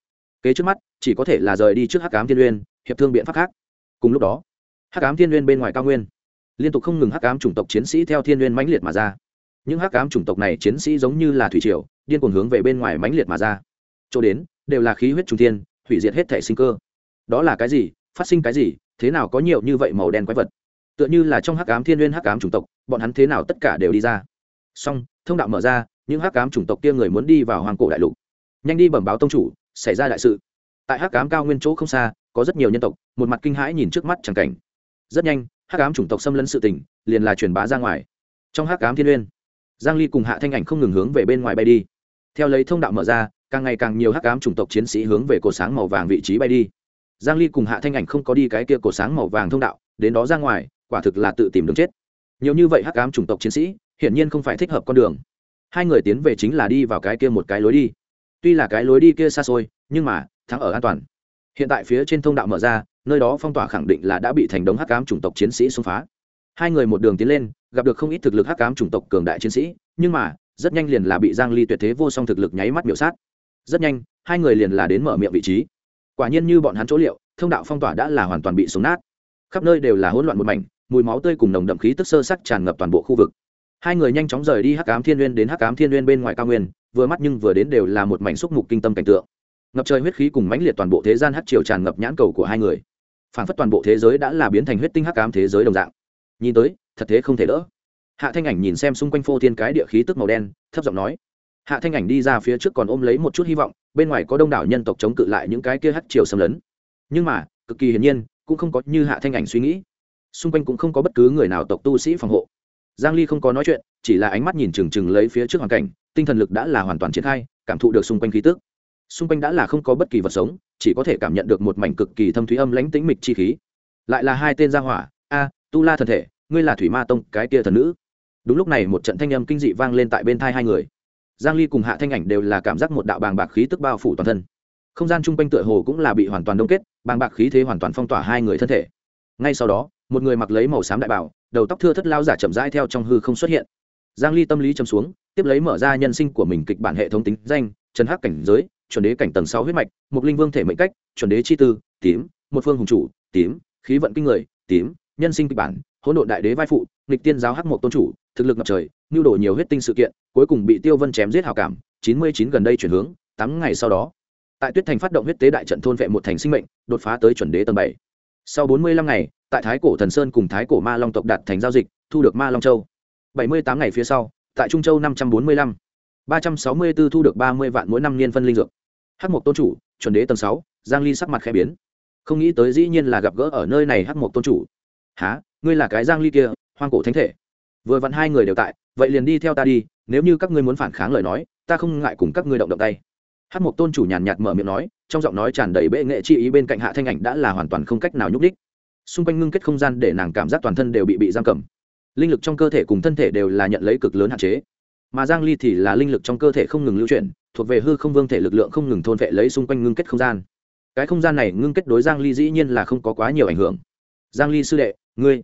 Kế trước mắt chỉ có thể là rời đi trước hắc ám thiên Nguyên, hiệp thương biện pháp khác. Cùng lúc đó hắc ám thiên Nguyên bên ngoài cao nguyên liên tục không ngừng hắc ám chủng tộc chiến sĩ theo thiên Nguyên mãnh liệt mà ra những hắc ám chủng tộc này chiến sĩ giống như là thủy triều, điên cuồng hướng về bên ngoài mãnh liệt mà ra. Chỗ đến, đều là khí huyết trung thiên, hủy diệt hết thể sinh cơ. Đó là cái gì? Phát sinh cái gì? Thế nào có nhiều như vậy màu đen quái vật? Tựa như là trong hắc ám thiên uyên hắc ám chủng tộc, bọn hắn thế nào tất cả đều đi ra. Song thông đạo mở ra, những hắc ám chủng tộc kia người muốn đi vào hoàng cổ đại lục. Nhanh đi bẩm báo tông chủ, xảy ra đại sự. Tại hắc ám cao nguyên chỗ không xa, có rất nhiều nhân tộc, một mặt kinh hãi nhìn trước mắt chẳng cảnh. Rất nhanh, hắc ám chủng tộc xâm lấn sự tình, liền là truyền bá ra ngoài. Trong hắc ám thiên uyên giang ly cùng hạ thanh ảnh không ngừng hướng về bên ngoài bay đi. Theo lấy thông đạo mở ra, càng ngày càng nhiều hắc ám chủng tộc chiến sĩ hướng về cột sáng màu vàng vị trí bay đi. Giang ly cùng hạ thanh ảnh không có đi cái kia cột sáng màu vàng thông đạo, đến đó ra ngoài, quả thực là tự tìm đường chết. Nhiều như vậy hắc ám chủng tộc chiến sĩ, hiển nhiên không phải thích hợp con đường. Hai người tiến về chính là đi vào cái kia một cái lối đi. Tuy là cái lối đi kia xa xôi, nhưng mà, thắng ở an toàn. Hiện tại phía trên thông đạo mở ra, nơi đó phong tỏa khẳng định là đã bị thành đống hắc ám chủng tộc chiến sĩ xông phá. Hai người một đường tiến lên gặp được không ít thực lực hắc ám chủng tộc cường đại chiến sĩ, nhưng mà, rất nhanh liền là bị giang ly tuyệt thế vô song thực lực nháy mắt miểu sát. Rất nhanh, hai người liền là đến mở miệng vị trí. Quả nhiên như bọn hắn chỗ liệu, thông đạo phong tỏa đã là hoàn toàn bị sống nát. Khắp nơi đều là hỗn loạn một mảnh, mùi máu tươi cùng nồng đậm khí tức sơ sắc tràn ngập toàn bộ khu vực. Hai người nhanh chóng rời đi hắc ám thiên nguyên đến hắc ám thiên nguyên bên ngoài cao nguyên, vừa mắt nhưng vừa đến đều là một mảnh xúc mục kinh tâm cảnh tượng. Ngập trời huyết khí cùng mãnh liệt toàn bộ thế gian hắc triều tràn ngập nhãn cầu của hai người. Phản phất toàn bộ thế giới đã là biến thành huyết tinh hắc ám thế giới đồng dạng. Nhìn tới thật thế không thể đỡ. Hạ thanh ảnh nhìn xem xung quanh phô thiên cái địa khí tức màu đen, thấp giọng nói. Hạ thanh ảnh đi ra phía trước còn ôm lấy một chút hy vọng, bên ngoài có đông đảo nhân tộc chống cự lại những cái kia hắc triều xâm lấn. Nhưng mà, cực kỳ hiển nhiên, cũng không có như hạ thanh ảnh suy nghĩ. Xung quanh cũng không có bất cứ người nào tộc tu sĩ phòng hộ. Giang ly không có nói chuyện, chỉ là ánh mắt nhìn chừng chừng lấy phía trước hoàn cảnh, tinh thần lực đã là hoàn toàn triển khai, cảm thụ được xung quanh khí tức. Xung quanh đã là không có bất kỳ vật sống, chỉ có thể cảm nhận được một mảnh cực kỳ thâm thúy âm lãnh tĩnh mịch chi khí. Lại là hai tên gia hỏa, a, tu la thần thể ngươi là thủy ma tông, cái kia thần nữ. Đúng lúc này một trận thanh âm kinh dị vang lên tại bên thai hai người. Giang ly cùng hạ thanh ảnh đều là cảm giác một đạo bàng bạc khí tức bao phủ toàn thân. Không gian chung quanh tựa hồ cũng là bị hoàn toàn đông kết, bàng bạc khí thế hoàn toàn phong tỏa hai người thân thể. Ngay sau đó, một người mặc lấy màu xám đại bảo, đầu tóc thưa thất lao giả chậm rãi theo trong hư không xuất hiện. Giang ly tâm lý chầm xuống, tiếp lấy mở ra nhân sinh của mình kịch bản hệ thống tính danh, trần hắc cảnh giới, chuẩn đế cảnh tầng 6 huyết mạch một linh vương thể mệnh cách, chuẩn đế chi tư, tím, một phương hùng chủ, tím, khí vận kinh người, tím, nhân sinh kịch bản hỗn độn đại đế vai phụ, nghịch tiên giáo hắc mộc tôn chủ, thực lực ngập trời nhu đổ nhiều huyết tinh sự kiện, cuối cùng bị tiêu vân chém giết hào cảm 99 gần đây chuyển hướng, tám ngày sau đó, tại tuyết thành phát động huyết tế đại trận thôn vệ một thành sinh mệnh, đột phá tới chuẩn đế tầng bảy. Sau 45 ngày, tại thái cổ thần sơn cùng thái cổ ma long tộc đạt thành giao dịch, thu được ma long châu. 78 ngày phía sau, tại trung châu 545 364 thu được 30 vạn mỗi năm niên phân linh dược. Hắc mộc tôn chủ, chuẩn đế tầng sáu, giang ly sắc mặt khẽ biến. Không nghĩ tới dĩ nhiên là gặp gỡ ở nơi này hắc mộc tôn chủ há ngươi là cái giang ly kia, hoang cổ thánh thể. Vừa vặn hai người đều tại, vậy liền đi theo ta đi, nếu như các ngươi muốn phản kháng lời nói, ta không ngại cùng các ngươi động động tay. Hát một tôn chủ nhàn nhạt mở miệng nói, trong giọng nói tràn đầy bệ nghệ chi ý bên cạnh hạ thanh ảnh đã là hoàn toàn không cách nào nhúc đích xung quanh ngưng kết không gian để nàng cảm giác toàn thân đều bị bị giam cầm. Linh lực trong cơ thể cùng thân thể đều là nhận lấy cực lớn hạn chế. Mà giang ly thì là linh lực trong cơ thể không ngừng lưu chuyển, thuộc về hư không vương thể lực lượng không ngừng thôn vệ lấy xung quanh ngưng kết không gian. Cái không gian này ngưng kết đối giang ly dĩ nhiên là không có quá nhiều ảnh hưởng giang ly sư đệ, ngươi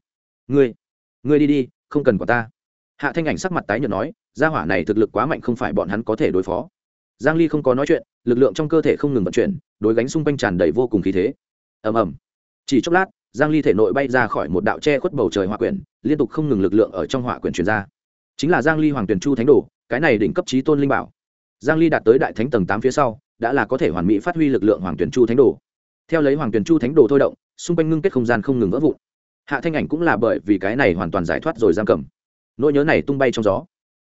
ngươi ngươi đi đi, không cần của ta. Hạ thanh ảnh sắc mặt tái nhợt nói, gia hỏa này thực lực quá mạnh không phải bọn hắn có thể đối phó. Giang ly không có nói chuyện, lực lượng trong cơ thể không ngừng vận chuyển, đối gánh xung quanh tràn đầy vô cùng khí thế. Ầm ầm. Chỉ chốc lát, giang ly thể nội bay ra khỏi một đạo che khuất bầu trời hỏa quyển, liên tục không ngừng lực lượng ở trong hỏa quyển truyền ra. Chính là giang ly hoàng tuyển chu thánh đồ, cái này đỉnh cấp trí tôn linh bảo. Giang ly đạt tới đại thánh tầng 8 phía sau, đã là có thể hoàn mỹ phát huy lực lượng hoàng tuyển chu thánh đồ. Theo lấy hoàng tuyển chu thánh đồ thôi động xung quanh ngưng kết không gian không ngừng vỡ vụn. Hạ thanh ảnh cũng là bởi vì cái này hoàn toàn giải thoát rồi giam cầm. Nỗi nhớ này tung bay trong gió.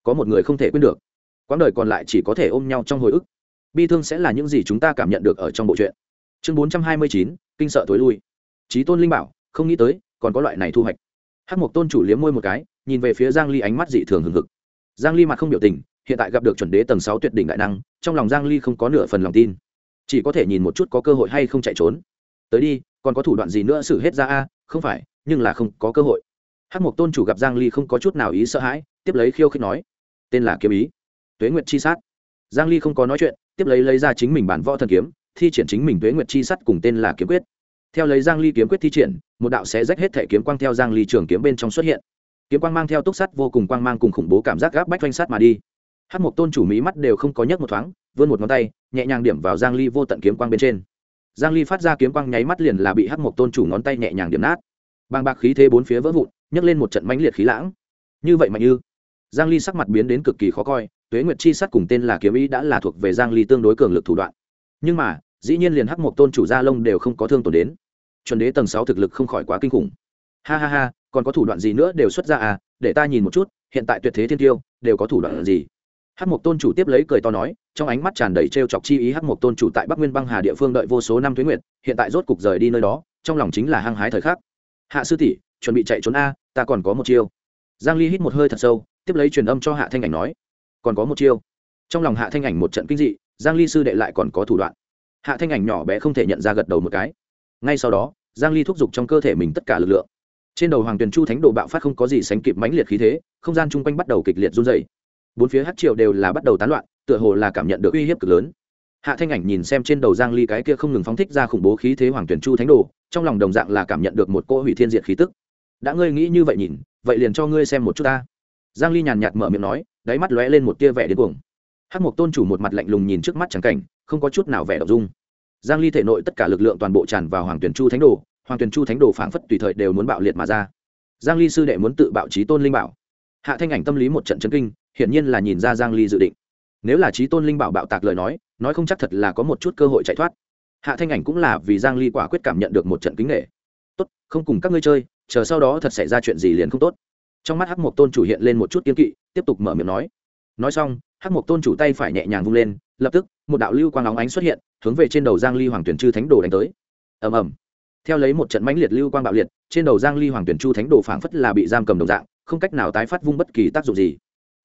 Có một người không thể quên được. Quãng đời còn lại chỉ có thể ôm nhau trong hồi ức. Bi thương sẽ là những gì chúng ta cảm nhận được ở trong bộ truyện. Chương bốn trăm hai mươi chín, kinh sợ thối lui. Trí tôn linh bảo, không nghĩ tới, còn có loại này thu hoạch. Hát mộc tôn chủ liếm môi một cái, nhìn về phía giang ly ánh mắt dị thường hừng hực. Giang ly mặt không biểu tình, hiện tại gặp được chuẩn đế tầng sáu tuyệt đỉnh đại năng, trong lòng giang ly không có nửa phần lòng tin. Chỉ có thể nhìn một chút có cơ hội hay không chạy trốn. Tới đi còn có thủ đoạn gì nữa xử hết ra a? Không phải, nhưng là không có cơ hội. Hát mộc tôn chủ gặp giang ly không có chút nào ý sợ hãi, tiếp lấy khiêu khích nói, tên là kiếm ý, tuế nguyệt chi sát. Giang ly không có nói chuyện, tiếp lấy lấy ra chính mình bản võ thần kiếm, thi triển chính mình tuế nguyệt chi sát cùng tên là kiếm quyết. Theo lấy giang ly kiếm quyết thi triển, một đạo sẽ rách hết thể kiếm quang theo giang ly trường kiếm bên trong xuất hiện. Kiếm quang mang theo túc sắt vô cùng quang mang cùng khủng bố cảm giác gáp bách doanh sát mà đi. Hát mộc tôn chủ mỹ mắt đều không có nhấc một thoáng, vươn một ngón tay, nhẹ nhàng điểm vào giang ly vô tận kiếm quang bên trên giang ly phát ra kiếm quang nháy mắt liền là bị Hắc mộc tôn chủ ngón tay nhẹ nhàng điểm nát. Bàng bạc khí thế bốn phía vỡ vụn, nhấc lên một trận mãnh liệt khí lãng. Như vậy mạnh như, giang ly sắc mặt biến đến cực kỳ khó coi, tuế nguyệt chi sắt cùng tên là kiếm ý đã là thuộc về giang ly tương đối cường lực thủ đoạn. Nhưng mà, dĩ nhiên liền hắc Mộc tôn chủ gia lông đều không có thương tổn đến. Chuẩn đế tầng 6 thực lực không khỏi quá kinh khủng. Ha ha ha, còn có thủ đoạn gì nữa đều xuất ra à để ta nhìn một chút, hiện tại tuyệt thế thiên tiêu, đều có thủ đoạn gì? Hắc mộc tôn chủ tiếp lấy cười to nói, trong ánh mắt tràn đầy trêu chọc chi ý hắc mộc tôn chủ tại bắc nguyên băng hà địa phương đợi vô số năm tuế nguyệt, hiện tại rốt cục rời đi nơi đó, trong lòng chính là hăng hái thời khắc. Hạ sư tỷ, chuẩn bị chạy trốn a, ta còn có một chiêu. Giang ly hít một hơi thật sâu, tiếp lấy truyền âm cho hạ thanh ảnh nói, còn có một chiêu. Trong lòng hạ thanh ảnh một trận kinh dị, giang ly sư đệ lại còn có thủ đoạn. Hạ thanh ảnh nhỏ bé không thể nhận ra gật đầu một cái. Ngay sau đó, giang ly thúc giục trong cơ thể mình tất cả lực lượng. Trên đầu hoàng tuyền chu thánh đồ bạo phát không có gì sánh kịp mãnh liệt khí thế, không gian chung quanh bắt đầu kịch liệt run rẩy bốn phía hát triệu đều là bắt đầu tán loạn, tựa hồ là cảm nhận được uy hiếp cực lớn. Hạ thanh ảnh nhìn xem trên đầu giang ly cái kia không ngừng phóng thích ra khủng bố khí thế hoàng tuyển chu thánh đồ, trong lòng đồng dạng là cảm nhận được một cô hủy thiên diệt khí tức. Đã ngươi nghĩ như vậy nhìn, vậy liền cho ngươi xem một chút ta. Giang ly nhàn nhạt mở miệng nói, đáy mắt lóe lên một tia vẻ điên cuồng. Hắc mộc tôn chủ một mặt lạnh lùng nhìn trước mắt chẳng cảnh, không có chút nào vẻ động dung. Giang ly thể nội tất cả lực lượng toàn bộ tràn vào hoàng tuyển chu thánh đồ, hoàng tuyển chu thánh đồ phảng phất tùy thời đều muốn bạo liệt mà ra. Giang ly sư đệ muốn tự bạo chí tôn linh bảo. Hạ thanh ảnh tâm lý một trận chấn kinh hiển nhiên là nhìn ra giang ly dự định. Nếu là trí tôn linh bảo bạo tạc lời nói nói không chắc thật là có một chút cơ hội chạy thoát. Hạ thanh ảnh cũng là vì giang ly quả quyết cảm nhận được một trận kính nghệ tốt, không cùng các ngươi chơi, chờ sau đó thật xảy ra chuyện gì liền không tốt. Trong mắt hắc mộc tôn chủ hiện lên một chút kiên kỵ, tiếp tục mở miệng nói. Nói xong, hắc mộc tôn chủ tay phải nhẹ nhàng vung lên, lập tức, một đạo lưu quang óng ánh xuất hiện, hướng về trên đầu giang ly hoàng tuyển chư thánh đồ đánh tới. Ầm ầm. Theo lấy một trận mãnh liệt lưu quang bạo liệt, trên đầu giang ly hoàng tuyển chu thánh đồ phảng phất là bị giam cầm đồng dạng, không cách nào tái phát vung bất kỳ tác dụng gì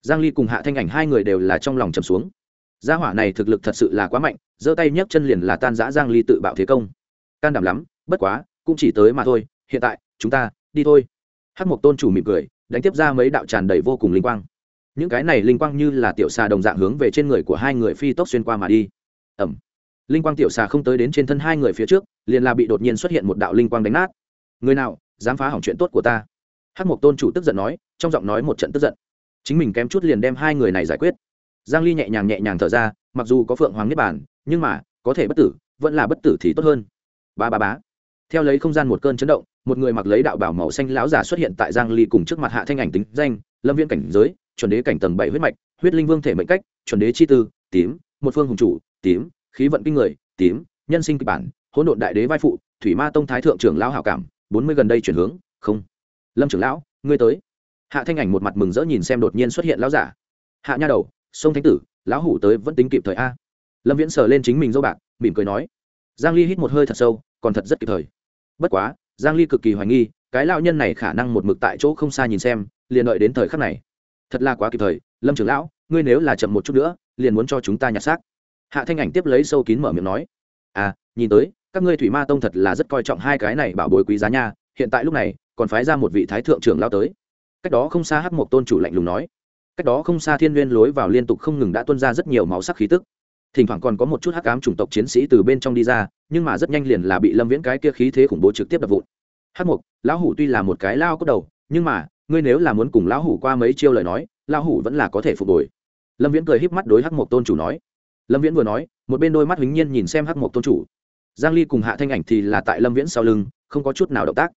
giang ly cùng hạ thanh ảnh hai người đều là trong lòng trầm xuống. Gia hỏa này thực lực thật sự là quá mạnh, giơ tay nhấc chân liền là tan rã giang ly tự bạo thế công. Can đảm lắm, bất quá, cũng chỉ tới mà thôi, hiện tại, chúng ta, đi thôi. Hắc mộc tôn chủ mỉm cười, đánh tiếp ra mấy đạo tràn đầy vô cùng linh quang. Những cái này linh quang như là tiểu xà đồng dạng hướng về trên người của hai người phi tốc xuyên qua mà đi. Ẩm linh quang tiểu xà không tới đến trên thân hai người phía trước, liền là bị đột nhiên xuất hiện một đạo linh quang đánh nát. Người nào, dám phá hỏng chuyện tốt của ta? Hắc mộc tôn chủ tức giận nói, trong giọng nói một trận tức giận chính mình kém chút liền đem hai người này giải quyết. Giang ly nhẹ nhàng nhẹ nhàng thở ra, mặc dù có phượng hoàng niết bàn, nhưng mà, có thể bất tử, vẫn là bất tử thì tốt hơn. Ba ba bá theo lấy không gian một cơn chấn động, một người mặc lấy đạo bảo màu xanh lão giả xuất hiện tại giang ly cùng trước mặt hạ thanh ảnh tính danh, lâm viên cảnh giới, chuẩn đế cảnh tầng bảy huyết mạch, huyết linh vương thể mệnh cách, chuẩn đế chi tư, tím, một phương hùng chủ, tím, khí vận kinh người, tím, nhân sinh kịch bản, hỗn độn đại đế vai phụ, thủy ma tông thái thượng trưởng lão hảo cảm, bốn mươi gần đây chuyển hướng, không. Lâm trưởng lão, ngươi tới hạ thanh ảnh một mặt mừng rỡ nhìn xem đột nhiên xuất hiện lão giả. Hạ nha đầu, sông thánh tử, lão hủ tới vẫn tính kịp thời a. Lâm viễn sờ lên chính mình dâu bạc, mỉm cười nói. Giang ly hít một hơi thật sâu, còn thật rất kịp thời. Bất quá, giang ly cực kỳ hoài nghi, cái lão nhân này khả năng một mực tại chỗ không xa nhìn xem, liền đợi đến thời khắc này. Thật là quá kịp thời, lâm trưởng lão, ngươi nếu là chậm một chút nữa, liền muốn cho chúng ta nhặt xác. Hạ thanh ảnh tiếp lấy sâu kín mở miệng nói. À nhìn tới, các ngươi thủy ma tông thật là rất coi trọng hai cái này bảo bối quý giá nha, hiện tại lúc này, còn phái ra một vị thái thượng trưởng lao tới cách đó không xa hắc mộc tôn chủ lạnh lùng nói. Cách đó không xa thiên nguyên lối vào liên tục không ngừng đã tuân ra rất nhiều máu sắc khí tức. Thỉnh thoảng còn có một chút hắc ám chủng tộc chiến sĩ từ bên trong đi ra, nhưng mà rất nhanh liền là bị lâm viễn cái kia khí thế khủng bố trực tiếp đập vụn. Hắc mục lão hủ tuy là một cái lao cốt đầu, nhưng mà, ngươi nếu là muốn cùng lão hủ qua mấy chiêu lời nói, lão hủ vẫn là có thể phục hồi. Lâm viễn cười híp mắt đối hắc mục tôn chủ nói. Lâm viễn vừa nói, một bên đôi mắt hính nhiên nhìn xem hắc mục tôn chủ. Giang ly cùng hạ thanh ảnh thì là tại lâm viễn sau lưng, không có chút nào động tác.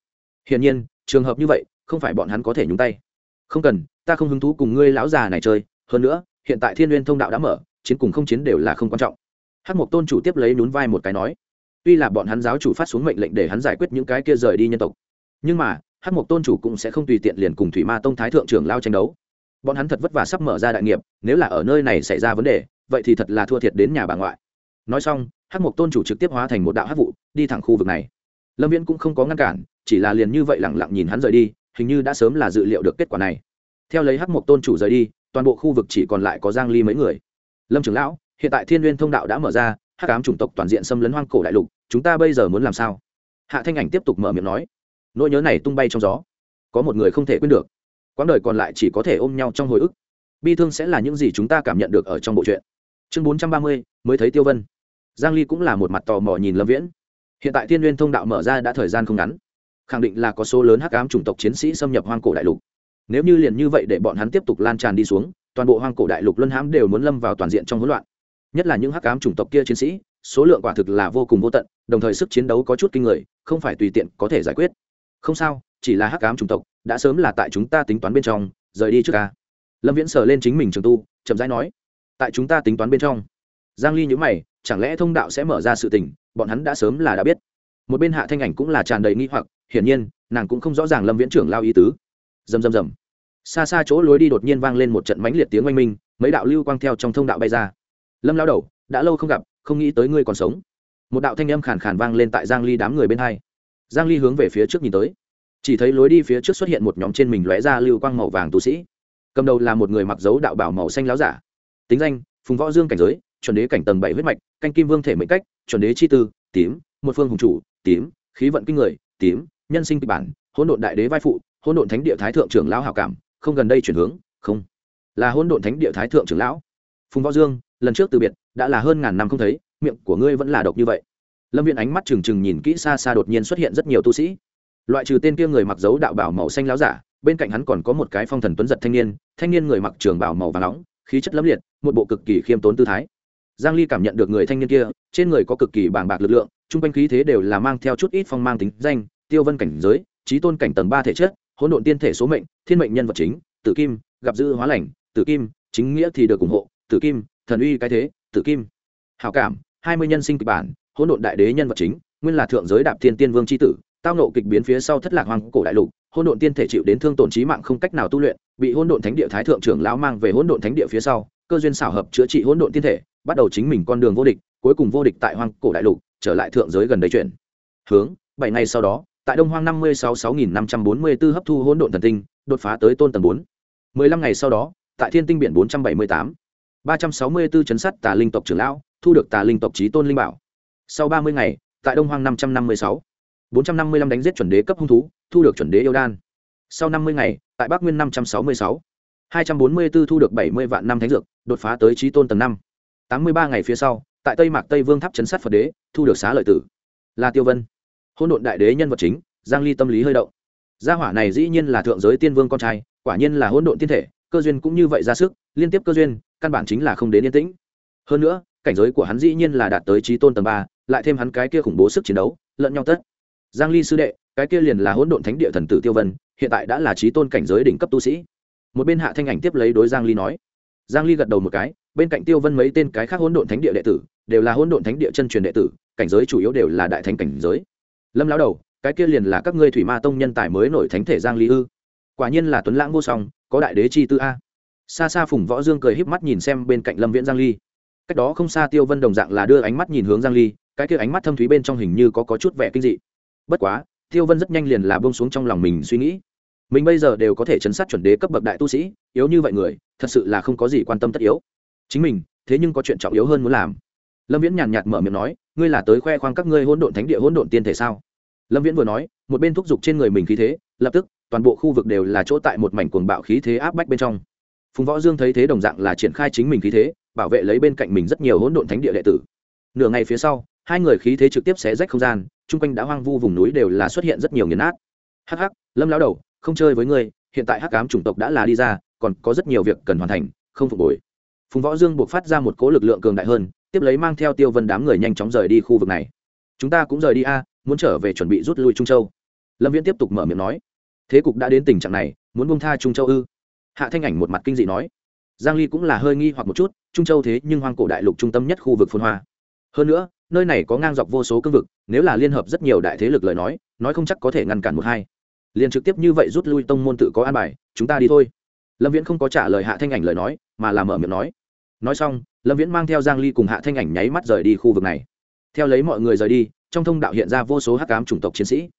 Hiển nhiên, trường hợp như vậy không phải bọn hắn có thể nhúng tay. Không cần, ta không hứng thú cùng ngươi lão già này chơi, hơn nữa, hiện tại thiên n thông đạo đã mở, chiến cùng không chiến đều là không quan trọng. Hát mộc tôn chủ tiếp lấy nhún vai một cái nói, tuy là bọn hắn giáo chủ phát xuống mệnh lệnh để hắn giải quyết những cái kia rời đi nhân tộc, nhưng mà hát mộc tôn chủ cũng sẽ không tùy tiện liền cùng thủy ma tông thái thượng trưởng lao tranh đấu. Bọn hắn thật vất vả sắp mở ra đại nghiệp, nếu là ở nơi này xảy ra vấn đề, vậy thì thật là thua thiệt đến nhà bà ngoại. Nói xong hát mộc tôn chủ trực tiếp hóa thành một đạo hát vụ, đi thẳng khu vực này. Lâm viễn cũng không có ngăn cản, chỉ là liền như vậy lẳng lặng nhìn hắn rời đi hình như đã sớm là dự liệu được kết quả này. Theo lấy hắc mộc tôn chủ rời đi toàn bộ khu vực chỉ còn lại có giang ly mấy người. Lâm trưởng lão hiện tại thiên nguyên thông đạo đã mở ra hắc ám chủng tộc toàn diện xâm lấn hoang cổ đại lục chúng ta bây giờ muốn làm sao? Hạ thanh ảnh tiếp tục mở miệng nói. Nỗi nhớ này tung bay trong gió. Có một người không thể quên được. Quãng đời còn lại chỉ có thể ôm nhau trong hồi ức. Bi thương sẽ là những gì chúng ta cảm nhận được ở trong bộ truyện. Chương 430, mới thấy tiêu vân. Giang ly cũng là một mặt tò mò nhìn lâm viễn. Hiện tại thiên nguyên thông đạo mở ra đã thời gian không ngắn khẳng định là có số lớn hắc ám chủng tộc chiến sĩ xâm nhập hoang cổ đại lục. Nếu như liền như vậy để bọn hắn tiếp tục lan tràn đi xuống, toàn bộ hoang cổ đại lục luân hãm đều muốn lâm vào toàn diện trong hỗn loạn. Nhất là những hắc ám chủng tộc kia chiến sĩ, số lượng quả thực là vô cùng vô tận, đồng thời sức chiến đấu có chút kinh người, không phải tùy tiện có thể giải quyết. Không sao, chỉ là hắc ám chủng tộc, đã sớm là tại chúng ta tính toán bên trong, rời đi trước ca lâm viễn sờ lên chính mình trường tu, chậm rãi nói, tại chúng ta tính toán bên trong. Giang ly nhữ mày, chẳng lẽ thông đạo sẽ mở ra sự tình, bọn hắn đã sớm là đã biết. Một bên hạ thanh ảnh cũng là tràn đầy nghi hoặc hiển nhiên, nàng cũng không rõ ràng lâm viễn trưởng lao ý tứ. Dầm dầm dầm xa xa chỗ lối đi đột nhiên vang lên một trận mãnh liệt tiếng oanh minh, mấy đạo lưu quang theo trong thông đạo bay ra. Lâm lao đầu, đã lâu không gặp, không nghĩ tới ngươi còn sống. Một đạo thanh âm khàn khàn vang lên tại giang ly đám người bên hai. Giang ly hướng về phía trước nhìn tới. Chỉ thấy lối đi phía trước xuất hiện một nhóm trên mình lóe ra lưu quang màu vàng tu sĩ. Cầm đầu là một người mặc dấu đạo bảo màu xanh láo giả. Tính danh, phùng võ dương cảnh giới, chuẩn đế cảnh tầng bảy huyết mạch, canh kim vương thể mệnh cách, chuẩn đế chi tư, tím, một phương hùng chủ, tím, khí vận kinh người, tím nhân sinh kịch bản, hỗn độn đại đế vai phụ, hỗn độn thánh địa thái thượng trưởng lão hảo cảm, không gần đây chuyển hướng, không. Là hỗn độn thánh địa thái thượng trưởng lão. Phùng võ dương, lần trước từ biệt, đã là hơn ngàn năm không thấy, miệng của ngươi vẫn là độc như vậy. Lâm viện ánh mắt trừng trừng nhìn kỹ xa xa đột nhiên xuất hiện rất nhiều tu sĩ. Loại trừ tên kia người mặc dấu đạo bảo màu xanh láo giả, bên cạnh hắn còn có một cái phong thần tuấn giật thanh niên thanh niên người mặc trường bảo màu và nóng, khí chất lấm liệt, một bộ cực kỳ khiêm tốn tư thái. Giang ly cảm nhận được người thanh niên kia, trên người có cực kỳ bàng bạc lực lượng trung quanh khí thế đều là mang theo chút ít phong mang tính danh tiêu vân cảnh giới, trí tôn cảnh tầng ba thể chất, hỗn độn tiên thể số mệnh, thiên mệnh nhân vật chính, tử kim, gặp dư hóa lành, tử kim, chính nghĩa thì được ủng hộ, tử kim, thần uy cái thế, tử kim. Hảo cảm, hai mươi nhân sinh kịch bản, hỗn độn đại đế nhân vật chính, nguyên là thượng giới đạp thiên tiên vương c tử, tao nộ kịch biến phía sau thất lạc hoàng cổ đại lục, hỗn độn tiên thể chịu đến thương tổn trí mạng không cách nào tu luyện, bị hỗn độn thánh địa thái thượng trưởng lão mang về hỗn độn thánh địa phía sau, cơ duyên xảo hợp chữa trị hỗn độn tiên thể, bắt đầu chính mình con đường vô địch, cuối cùng vô địch tại hoang cổ đại lục, trở lại thượng giới gần đây chuyển hướng, bảy ngày sau đó tại đông hoang năm mươi sáu sáu nghìn năm trăm bốn mươi b ố hấp thu hỗn độn thần tinh, đột phá tới tôn tầng bốn. Mười lăm ngày sau đó, tại thiên tinh biển bốn trăm bảy mươi tám, ba trăm sáu mươi b ố chấn sắt tà linh tộc trưởng lão, thu được tà linh tộc trí tôn linh bảo. Sau ba mươi ngày, tại đông hoang năm trăm năm mươi sáu, bốn trăm năm mươi lăm đánh giết chuẩn đế cấp hung thú, thu được chuẩn đế yêu đan. Sau năm mươi ngày, tại bắc nguyên năm trăm sáu mươi sáu, hai trăm bốn mươi b ố thu được bảy mươi vạn năm thánh dược, đột phá tới trí tôn tầng năm. Tám mươi ba ngày phía sau, tại tây mạc tây vương tháp chấn sát phật đế, thu được xá lợi tử. Là tiêu vân hôn độn đại đế nhân vật chính, giang ly tâm lý hơi động. Gia hỏa này dĩ nhiên là thượng giới tiên vương con trai, quả nhiên là hôn độn tiên thể, cơ duyên cũng như vậy ra sức, liên tiếp cơ duyên, căn bản chính là không đến yên tĩnh. Hơn nữa, cảnh giới của hắn dĩ nhiên là đạt tới trí tôn tầng ba, lại thêm hắn cái kia khủng bố sức chiến đấu, lẫn nhau tất. Giang ly sư đệ, cái kia liền là hỗn độn thánh địa thần tử tiêu vân, hiện tại đã là trí tôn cảnh giới đỉnh cấp tu sĩ. Một bên hạ thanh ảnh tiếp lấy đối giang ly nói. Giang ly gật đầu một cái, bên cạnh tiêu vân mấy tên cái khác hỗn độn thánh địa đệ tử, đều là hỗn độn thánh địa chân truyền đệ tử, cảnh giới chủ yếu đều là đại thánh cảnh giới lâm lão đầu, cái kia liền là các ngươi thủy ma tông nhân tài mới nổi thánh thể giang ly ư? Quả nhiên là tuấn lãng vô song, có đại đế chi tư a. Xa xa phùng võ dương cười híp mắt nhìn xem bên cạnh lâm viễn giang ly. Cách đó không xa tiêu vân đồng dạng là đưa ánh mắt nhìn hướng giang ly, cái kia ánh mắt thâm thúy bên trong hình như có có chút vẻ kinh dị. Bất quá, tiêu vân rất nhanh liền là buông xuống trong lòng mình suy nghĩ. Mình bây giờ đều có thể chấn sát chuẩn đế cấp bậc đại tu sĩ, yếu như vậy người, thật sự là không có gì quan tâm tất yếu. Chính mình, thế nhưng có chuyện trọng yếu hơn muốn làm. Lâm viễn nhàn nhạt mở miệng nói, ngươi là tới khoe khoang các ngươi hỗn độn thánh địa hỗn độn tiên thể sao? Lâm viễn vừa nói, một bên thúc giục trên người mình khí thế, lập tức, toàn bộ khu vực đều là chỗ tại một mảnh cuồng bạo khí thế áp bách bên trong. Phùng võ dương thấy thế đồng dạng là triển khai chính mình khí thế, bảo vệ lấy bên cạnh mình rất nhiều hỗn độn thánh địa đệ tử. Nửa ngày phía sau, hai người khí thế trực tiếp xé rách không gian, chung quanh đã hoang vu vùng núi đều là xuất hiện rất nhiều nghiền nát. Hắc hắc, lâm lão đầu, không chơi với ngươi, hiện tại hắc cám chủng tộc đã là đi ra, còn có rất nhiều việc cần hoàn thành, không phục hồi. Phùng võ dương buộc phát ra một cố lực lượng cường đại hơn, tiếp lấy mang theo tiêu vân đám người nhanh chóng rời đi khu vực này. Chúng ta cũng rời đi a muốn trở về chuẩn bị rút lui trung châu. Lâm viễn tiếp tục mở miệng nói, thế cục đã đến tình trạng này, muốn bông tha trung châu ư? Hạ thanh ảnh một mặt kinh dị nói, giang ly cũng là hơi nghi hoặc một chút, trung châu thế nhưng hoang cổ đại lục trung tâm nhất khu vực phồn hoa. Hơn nữa, nơi này có ngang dọc vô số cương vực, nếu là liên hợp rất nhiều đại thế lực lời nói nói không chắc có thể ngăn cản một hai. Liền trực tiếp như vậy rút lui tông môn tự có an bài, chúng ta đi thôi. Lâm viễn không có trả lời hạ thanh ảnh lời nói, mà là mở miệng nói nói xong, lâm viễn mang theo giang ly cùng hạ thanh ảnh nháy mắt rời đi khu vực này. Theo lấy mọi người rời đi trong thông đạo hiện ra vô số hắc ám chủng tộc chiến sĩ.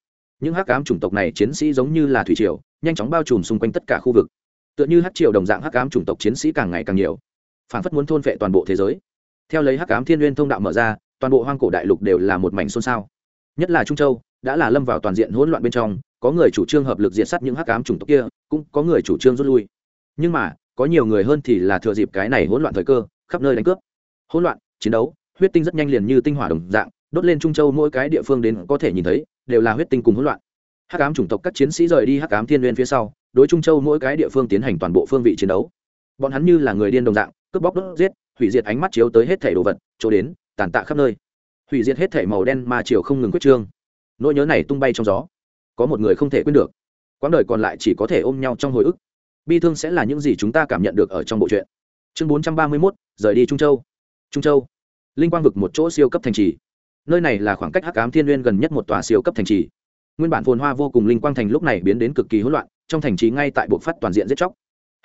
Những hắc ám chủng tộc này chiến sĩ giống như là thủy triều, nhanh chóng bao trùm xung quanh tất cả khu vực. Tựa như hắc triều đồng dạng hắc ám chủng tộc chiến sĩ càng ngày càng nhiều phản phất muốn thôn phệ toàn bộ thế giới. Theo lấy hắc ám thiên nguyên thông đạo mở ra, toàn bộ hoang cổ đại lục đều là một mảnh xôn xao. Nhất là trung châu, đã là lâm vào toàn diện hỗn loạn bên trong, có người chủ trương hợp lực diệt sát những hắc ám chủng tộc kia, cũng có người chủ trương rút lui. Nhưng mà, có nhiều người hơn thì là thừa dịp cái này hỗn loạn thời cơ, khắp nơi đánh cướp. Hỗn loạn, chiến đấu, huyết tinh rất nhanh liền như tinh hỏa đồng dạng đốt lên trung châu mỗi cái địa phương đến có thể nhìn thấy, đều là huyết tinh cùng hỗn loạn. Hắc ám chủng tộc các chiến sĩ rời đi hắc ám thiên liên phía sau, đối trung châu mỗi cái địa phương tiến hành toàn bộ phương vị chiến đấu. Bọn hắn như là người điên đồng dạng, cướp bóc đốt giết, hủy diệt ánh mắt chiếu tới hết thể đồ vật, chỗ đến, tàn tạ khắp nơi. Hủy diệt hết thể màu đen mà chiều không ngừng quyết trương. Nỗi nhớ này tung bay trong gió. Có một người không thể quên được. Quãng đời còn lại chỉ có thể ôm nhau trong hồi ức. Bi thương sẽ là những gì chúng ta cảm nhận được ở trong bộ truyện. Chương bốn trăm ba mươi mốt, rời đi trung châu. Trung châu. Linh quang vực một chỗ siêu cấp thành trì nơi này là khoảng cách hắc ám thiên n g u y ê n gần nhất một tòa siêu cấp thành trì. Nguyên bản phồn hoa vô cùng linh quang thành lúc này biến đến cực kỳ hỗn loạn, trong thành trì ngay tại bộ phát toàn diện giết chóc.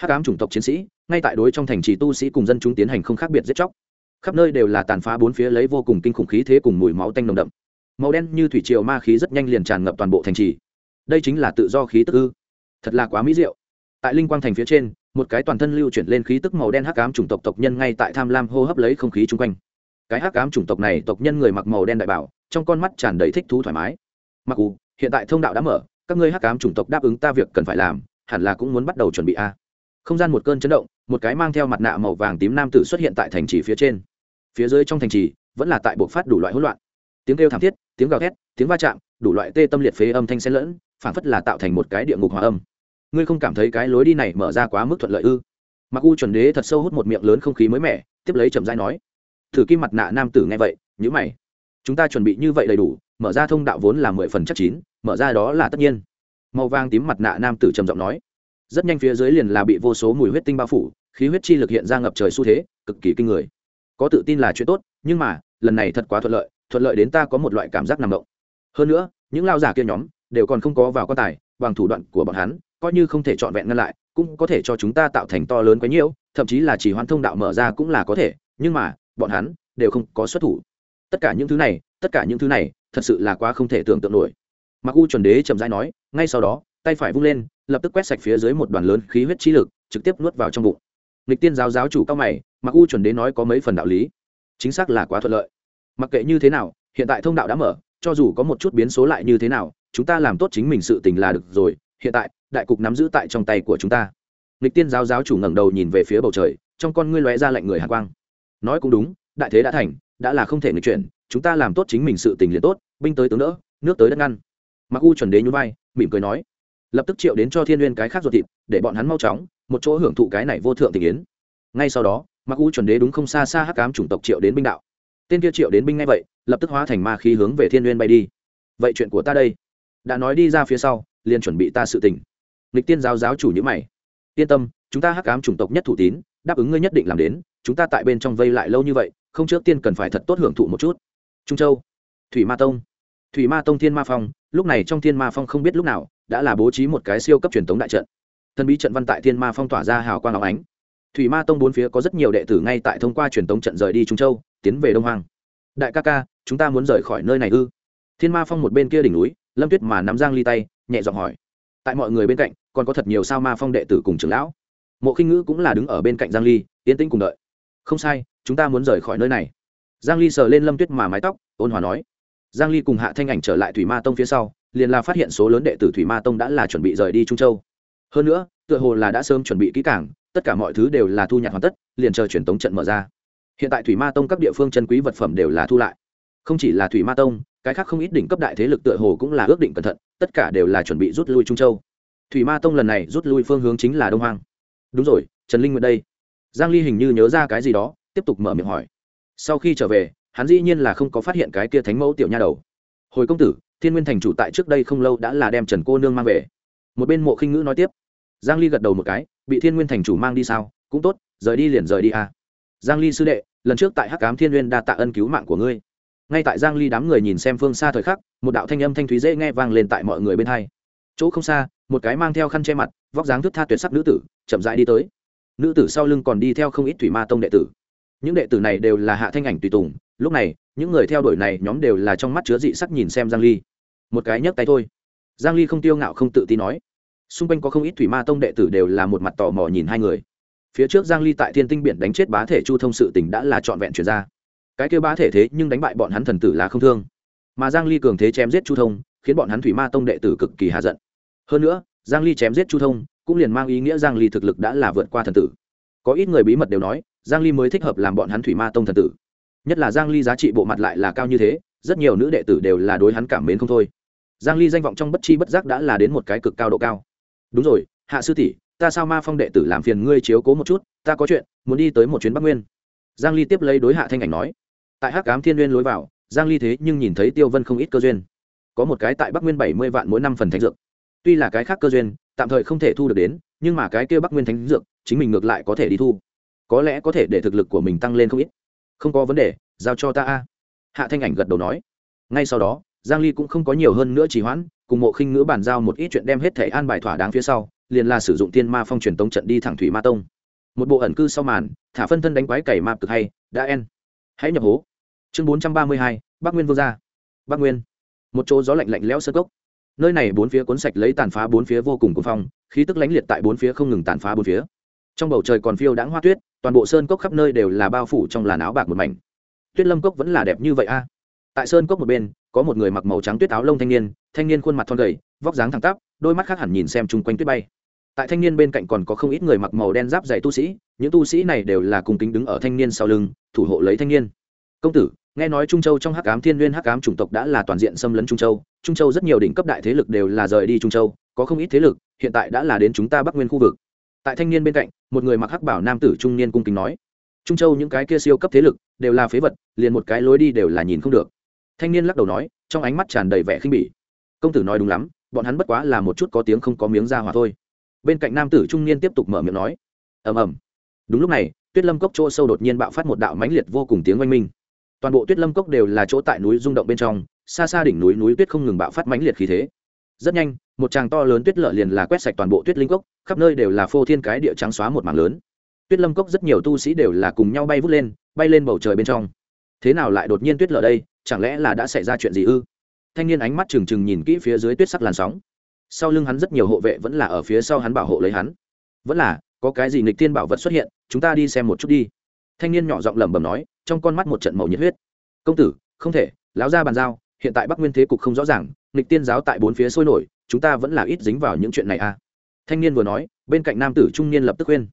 Hắc ám chủng tộc chiến sĩ, ngay tại đối trong thành trì tu sĩ cùng dân chúng tiến hành không khác biệt giết chóc. Khắp nơi đều là tàn phá bốn phía lấy vô cùng kinh khủng khí thế cùng mùi máu tanh nồng đậm. Màu đen như thủy triều ma khí rất nhanh liền tràn ngập toàn bộ thành trì. Đây chính là tự do khí tức ư? Thật là quá mỹ diệu. Tại linh quang thành phía trên, một cái toàn thân lưu chuyển lên khí tức màu đen hắc ám chủng tộc tộc nhân ngay tại tham lam hô hấp lấy không khí chung quanh cái hắc ám chủng tộc này tộc nhân người mặc màu đen đại bảo, trong con mắt tràn đầy thích thú thoải mái. Mặc dù, hiện tại thông đạo đã mở, các ngươi hắc ám chủng tộc đáp ứng ta việc cần phải làm, hẳn là cũng muốn bắt đầu chuẩn bị a. Không gian một cơn chấn động, một cái mang theo mặt nạ màu vàng tím nam tử xuất hiện tại thành trì phía trên. Phía dưới trong thành trì, vẫn là tại buộc phát đủ loại hỗn loạn. Tiếng kêu thảm thiết, tiếng gào thét, tiếng va chạm, đủ loại tê tâm liệt phế âm thanh xen lẫn, phảng phất là tạo thành một cái địa ngục hòa âm. Ngươi không cảm thấy cái lối đi này mở ra quá mức thuận lợi ư? Mặc u chuẩn đế thật sâu hút một miệng lớn không khí mới mẻ, tiếp lấy chậm rãi nói thử kim mặt nạ nam tử nghe vậy nhữ mày. Chúng ta chuẩn bị như vậy đầy đủ, mở ra thông đạo vốn là mười phần chắc chín, mở ra đó là tất nhiên. Màu vàng tím mặt nạ nam tử trầm giọng nói. Rất nhanh phía dưới liền là bị vô số mùi huyết tinh bao phủ, khí huyết chi lực hiện ra ngập trời xu thế, cực kỳ kinh người. Có tự tin là chuyện tốt, nhưng mà, lần này thật quá thuận lợi thuận lợi đến ta có một loại cảm giác nằm động. Hơn nữa, những lao giả kia nhóm, đều còn không có vào quan tài, bằng thủ đoạn của bọn hắn, coi như không thể trọn vẹn ngăn lại, cũng có thể cho chúng ta tạo thành to lớn quá nhiễu, thậm chí là chỉ hoãn thông đạo mở ra cũng là có thể, nhưng mà bọn hắn đều không có xuất thủ. Tất cả những thứ này, tất cả những thứ này, thật sự là quá không thể tưởng tượng nổi. Mặc u chuẩn đế chậm rãi nói, ngay sau đó, tay phải vung lên, lập tức quét sạch phía dưới một đoàn lớn khí huyết trí lực, trực tiếp nuốt vào trong bụng. Lịch tiên giáo giáo chủ cao mày, mặc u chuẩn đế nói có mấy phần đạo lý. Chính xác là quá thuận lợi. Mặc kệ như thế nào, hiện tại thông đạo đã mở, cho dù có một chút biến số lại như thế nào, chúng ta làm tốt chính mình sự tình là được rồi, hiện tại, đại cục nắm giữ tại trong tay của chúng ta. Lịch tiên giáo giáo chủ ngẩng đầu nhìn về phía bầu trời, trong con ngươi lóe ra lạnh người hạ quang nói cũng đúng, đại thế đã thành, đã là không thể nghịch chuyển, chúng ta làm tốt chính mình sự tình liền tốt, binh tới tướng đỡ, nước tới đất ngăn. Mặc u chuẩn đế nhún vai, mỉm cười nói, lập tức triệu đến cho thiên n cái khác ruột thịt, để bọn hắn mau chóng, một chỗ hưởng thụ cái này vô thượng tình yến. Ngay sau đó, mặc u chuẩn đế đúng không xa xa hắc cám chủng tộc triệu đến binh đạo. Tên kia triệu đến binh ngay vậy, lập tức hóa thành ma khí hướng về thiên n bay đi. Vậy chuyện của ta đây. Đã nói đi ra phía sau, liền chuẩn bị ta sự tình. Lịch tiên giáo giáo chủ nhữ mày. Yên tâm, chúng ta hắc cám chủng tộc nhất thủ tín, đáp ứng ngươi nhất định làm đến chúng ta tại bên trong vây lại lâu như vậy, không trước tiên cần phải thật tốt hưởng thụ một chút. Trung châu, thủy ma tông. Thủy ma tông thiên ma phong, lúc này trong thiên ma phong không biết lúc nào, đã là bố trí một cái siêu cấp truyền thống đại trận. Thần bí trận văn tại thiên ma phong tỏa ra hào quang áo ánh. Thủy ma tông bốn phía có rất nhiều đệ tử ngay tại thông qua truyền thống trận rời đi trung châu, tiến về đông hoàng đại ca ca, chúng ta muốn rời khỏi nơi này ư? Thiên ma phong một bên kia đỉnh núi, lâm tuyết mà nắm giang ly tay, nhẹ giọng hỏi. Tại mọi người bên cạnh, còn có thật nhiều sao ma phong đệ tử cùng trưởng lão. Mộ khinh ngữ cũng là đứng ở bên cạnh giang ly, yên tĩnh cùng đợi không sai, chúng ta muốn rời khỏi nơi này. Giang ly sờ lên lâm tuyết mà mái tóc, ôn hòa nói. Giang ly cùng hạ thanh ảnh trở lại thủy ma tông phía sau, liền là phát hiện số lớn đệ tử thủy ma tông đã là chuẩn bị rời đi trung châu. Hơn nữa, tựa hồ là đã sớm chuẩn bị kỹ càng, tất cả mọi thứ đều là thu nhặt hoàn tất, liền chờ truyền tống trận mở ra. Hiện tại thủy ma tông các địa phương chân quý vật phẩm đều là thu lại. Không chỉ là thủy ma tông, cái khác không ít đỉnh cấp đại thế lực tựa hồ cũng là ước định cẩn thận, tất cả đều là chuẩn bị rút lui trung châu. Thủy ma tông lần này rút lui phương hướng chính là đông hoang. Đúng rồi, trần linh nguyện đây giang ly hình như nhớ ra cái gì đó, tiếp tục mở miệng hỏi. Sau khi trở về, hắn dĩ nhiên là không có phát hiện cái kia thánh mẫu tiểu nha đầu. Hồi công tử, thiên nguyên thành chủ tại trước đây không lâu đã là đem trần cô nương mang về. Một bên mộ khinh ngữ nói tiếp. Giang ly gật đầu một cái, bị thiên nguyên thành chủ mang đi sao? Cũng tốt, rời đi liền rời đi à. giang ly sư đệ, lần trước tại hắc Ám thiên nguyên đa tạ ân cứu mạng của ngươi. Ngay tại giang ly đám người nhìn xem phương xa thời khắc, một đạo thanh âm thanh thúy dễ nghe vang lên tại mọi người bên hai. Chỗ không xa, một cái mang theo khăn che mặt, vóc dáng thướt tha tuyệt sắc nữ tử, chậm rãi đi tới nữ tử sau lưng còn đi theo không ít thủy ma tông đệ tử. Những đệ tử này đều là hạ thanh ảnh tùy tùng, lúc này, những người theo đuổi này nhóm đều là trong mắt chứa dị sắc nhìn xem giang ly. Một cái nhấc tay thôi. Giang ly không tiêu ngạo không tự tin nói. Xung quanh có không ít thủy ma tông đệ tử đều là một mặt tò mò nhìn hai người. Phía trước giang ly tại thiên tinh biển đánh chết bá thể chu thông sự tình đã là trọn vẹn chuyển ra. Cái kia bá thể thế nhưng đánh bại bọn hắn thần tử là không thương. Mà giang ly cường thế chém giết chu thông, khiến bọn hắn thủy ma tông đệ tử cực kỳ hạ giận. Hơn nữa, giang ly chém giết chu thông cũng liền mang ý nghĩa giang ly thực lực đã là vượt qua thần tử. Có ít người bí mật đều nói, giang ly mới thích hợp làm bọn hắn thủy ma tông thần tử. Nhất là giang ly giá trị bộ mặt lại là cao như thế, rất nhiều nữ đệ tử đều là đối hắn cảm mến không thôi. Giang ly danh vọng trong bất chi bất giác đã là đến một cái cực cao độ cao. Đúng rồi, hạ sư tỷ, ta sao ma phong đệ tử làm phiền ngươi chiếu cố một chút, ta có chuyện, muốn đi tới một chuyến bắc nguyên. Giang ly tiếp lấy đối hạ thanh ảnh nói. Tại hắc ám thiên nguyên lối vào, giang ly thế nhưng nhìn thấy tiêu vân không ít cơ duyên. Có một cái tại bắc nguyên 70 vạn mỗi năm phần thánh dược. Tuy là cái khác cơ duyên tạm thời không thể thu được đến nhưng mà cái kia bắc nguyên thánh dược chính mình ngược lại có thể đi thu. Có lẽ có thể để thực lực của mình tăng lên không ít. Không có vấn đề giao cho ta a. Hạ thanh ảnh gật đầu nói. Ngay sau đó giang ly cũng không có nhiều hơn nữa trì hoãn cùng mộ khinh ngữ bàn giao một ít chuyện đem hết thể an bài thỏa đáng phía sau liền là sử dụng tiên ma phong truyền tông trận đi thẳng thủy ma tông. Một bộ ẩn cư sau màn thả phân thân đánh quái cày mạp cực hay đã en. Hãy nhập hố. Chương 432, bắc nguyên vương gia. Bắc nguyên. Một chỗ gió lạnh lạnh lẽo sơ gốc nơi này bốn phía cuốn sạch lấy tàn phá bốn phía vô cùng cuồng phong, khí tức lãnh liệt tại bốn phía không ngừng tàn phá bốn phía. Trong bầu trời còn phiêu đãng hoa tuyết, toàn bộ sơn cốc khắp nơi đều là bao phủ trong làn áo bạc một mảnh. Tuyết lâm cốc vẫn là đẹp như vậy a. Tại sơn cốc một bên, có một người mặc màu trắng tuyết áo lông thanh niên thanh niên khuôn mặt thon gầy, vóc dáng thẳng tắp, đôi mắt khác hẳn nhìn xem chung quanh tuyết bay. Tại thanh niên bên cạnh còn có không ít người mặc màu đen giáp dày tu sĩ, những tu sĩ này đều là cùng kính đứng ở thanh niên sau lưng, thủ hộ lấy thanh niên. Công tử nghe nói trung châu trong hắc ám thiên nguyên, hắc ám chủng tộc đã là toàn diện xâm lấn trung châu. Trung châu rất nhiều đỉnh cấp đại thế lực đều là rời đi trung châu, có không ít thế lực hiện tại đã là đến chúng ta bắc nguyên khu vực. Tại thanh niên bên cạnh, một người mặc hắc bảo nam tử trung niên cung kính nói, trung châu những cái kia siêu cấp thế lực đều là phế vật, liền một cái lối đi đều là nhìn không được. Thanh niên lắc đầu nói, trong ánh mắt tràn đầy vẻ khinh bỉ. Công tử nói đúng lắm, bọn hắn bất quá là một chút có tiếng không có miếng ra hòa thôi. Bên cạnh nam tử trung niên tiếp tục mở miệng nói, ầm ầm. Đúng lúc này, tuyết lâm cốc chỗ sâu đột nhiên bạo phát một đạo mãnh liệt vô cùng tiếng oanh minh toàn bộ tuyết lâm cốc đều là chỗ tại núi rung động bên trong, xa xa đỉnh núi núi tuyết không ngừng bạo phát mãnh liệt khí thế. Rất nhanh, một tràng to lớn tuyết lở liền là quét sạch toàn bộ tuyết linh cốc, khắp nơi đều là phô thiên cái địa trắng xóa một mảng lớn. Tuyết lâm cốc rất nhiều tu sĩ đều là cùng nhau bay vút lên, bay lên bầu trời bên trong. Thế nào lại đột nhiên tuyết lở đây? Chẳng lẽ là đã xảy ra chuyện gì ư? Thanh niên ánh mắt trừng trừng nhìn kỹ phía dưới tuyết sắc làn sóng. Sau lưng hắn rất nhiều hộ vệ vẫn là ở phía sau hắn bảo hộ lấy hắn. Vẫn là, có cái gì nghịch tiên bảo vật xuất hiện, chúng ta đi xem một chút đi thanh niên nhỏ giọng lẩm bẩm nói, trong con mắt một trận màu nhiệt huyết. Công tử, không thể láo ra bàn giao, hiện tại bắc nguyên thế cục không rõ ràng, nghịch tiên giáo tại bốn phía sôi nổi, chúng ta vẫn là ít dính vào những chuyện này à? Thanh niên vừa nói, bên cạnh nam tử trung niên lập tức khuyên,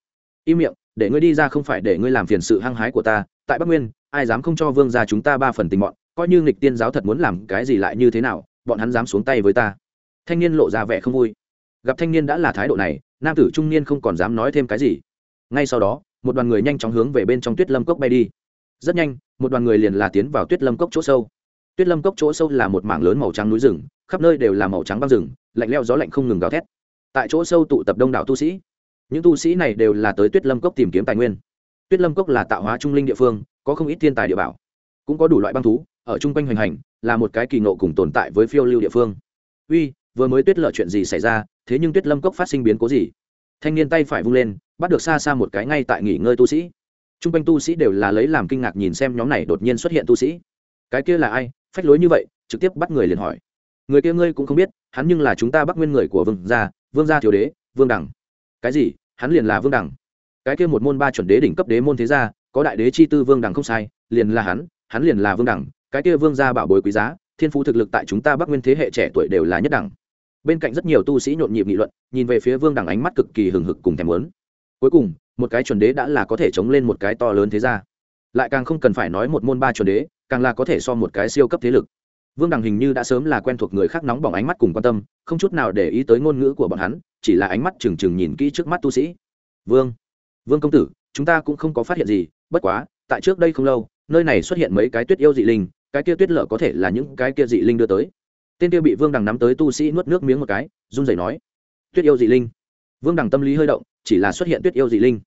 im miệng, để ngươi đi ra không phải để ngươi làm phiền sự hăng hái của ta, tại bắc nguyên, ai dám không cho vương ra chúng ta ba phần tình bọn, coi như nghịch tiên giáo thật muốn làm cái gì lại như thế nào, bọn hắn dám xuống tay với ta. Thanh niên lộ ra vẻ không vui. Gặp thanh niên đã là thái độ này, nam tử trung niên không còn dám nói thêm cái gì. Ngay sau đó một đoàn người nhanh chóng hướng về bên trong tuyết lâm cốc bay đi. Rất nhanh, một đoàn người liền là tiến vào tuyết lâm cốc chỗ sâu. Tuyết lâm cốc chỗ sâu là một mảng lớn màu trắng núi rừng, khắp nơi đều là màu trắng băng rừng, lạnh leo gió lạnh không ngừng gào thét. Tại chỗ sâu tụ tập đông đảo tu sĩ. Những tu sĩ này đều là tới tuyết lâm cốc tìm kiếm tài nguyên. Tuyết lâm cốc là tạo hóa trung linh địa phương, có không ít thiên tài địa bảo, cũng có đủ loại băng thú, ở chung quanh hoành hành, là một cái kỳ nộ cùng tồn tại với phiêu lưu địa phương. Uy, vừa mới tuyết lợ chuyện gì xảy ra, thế nhưng tuyết lâm cốc phát sinh biến cố gì? Thanh niên tay phải vung lên bắt được xa xa một cái ngay tại nghỉ ngơi tu sĩ. T r u n g quanh tu sĩ đều là lấy làm kinh ngạc nhìn xem nhóm này đột nhiên xuất hiện tu sĩ. Cái kia là ai? Phách lối như vậy, trực tiếp bắt người liền hỏi. Người kia ngươi cũng không biết, hắn nhưng là chúng ta bắt nguyên người của vương gia vương gia thiếu đế, vương đẳng. Cái gì? Hắn liền là vương đẳng. Cái kia một môn ba chuẩn đế đỉnh cấp đế môn thế gia, có đại đế chi tư vương đẳng không sai, liền là hắn hắn liền là vương đẳng. Cái kia vương gia bảo bối quý giá, thiên phú thực lực tại chúng ta bắc nguyên thế hệ trẻ tuổi đều là nhất đẳng. Bên cạnh rất nhiều tu sĩ nhộn nhịp nghị luận, nhìn về phía vương đẳng ánh mắt cực kỳ hừng hực cùng thèm lớn cuối cùng, một cái chuẩn đế đã là có thể chống lên một cái to lớn thế ra lại càng không cần phải nói một môn ba chuẩn đế, càng là có thể so một cái siêu cấp thế lực. Vương đằng hình như đã sớm là quen thuộc người khác nóng bỏng ánh mắt cùng quan tâm, không chút nào để ý tới ngôn ngữ của bọn hắn, chỉ là ánh mắt trừng trừng nhìn kỹ trước mắt tu sĩ. Vương vương công tử, chúng ta cũng không có phát hiện gì, bất quá, tại trước đây không lâu, nơi này xuất hiện mấy cái tuyết yêu dị linh, cái kia tuyết lở có thể là những cái kia dị linh đưa tới. Tên kia bị vương đằng nắm tới tu sĩ nuốt nước miếng một cái, run rẩy nói, tuyết yêu dị linh? Vương đằng tâm lý hơi động chỉ là xuất hiện tuyết yêu dị linh.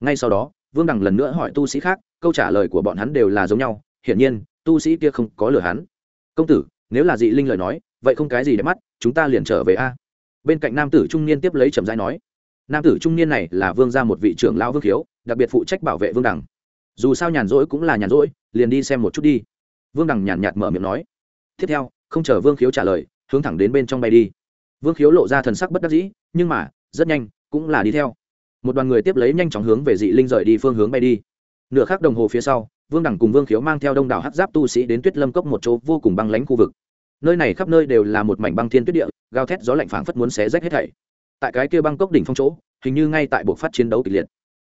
Ngay sau đó, vương đằng lần nữa hỏi tu sĩ khác, câu trả lời của bọn hắn đều là giống nhau, hiển nhiên, tu sĩ kia không có lừa hắn. Công tử, nếu là dị linh lời nói, vậy không cái gì để mắt, chúng ta liền trở về a. Bên cạnh nam tử trung niên tiếp lấy trầm giai nói, nam tử trung niên này là vương gia một vị trưởng lão vương khiếu, đặc biệt phụ trách bảo vệ vương đằng. Dù sao nhàn rỗi cũng là nhàn rỗi, liền đi xem một chút đi. Vương đằng nhàn nhạt mở miệng nói. Tiếp theo, không chờ vương khiếu trả lời, hướng thẳng đến bên trong bay đi. Vương khiếu lộ ra thần sắc bất đắc dĩ, nhưng mà, rất nhanh cũng là đi theo. Một đoàn người tiếp lấy nhanh chóng hướng về dị linh rời đi phương hướng bay đi. Nửa khắc đồng hồ phía sau, vương đẳng cùng vương khiếu mang theo đông đảo hát giáp tu sĩ đến tuyết lâm cốc một chỗ vô cùng băng lánh khu vực. Nơi này khắp nơi đều là một mảnh băng thiên tuyết địa, gào thét gió lạnh phảng phất muốn xé rách hết thảy. Tại cái kia băng cốc đỉnh phong chỗ, hình như ngay tại buộc phát chiến đấu kịch liệt.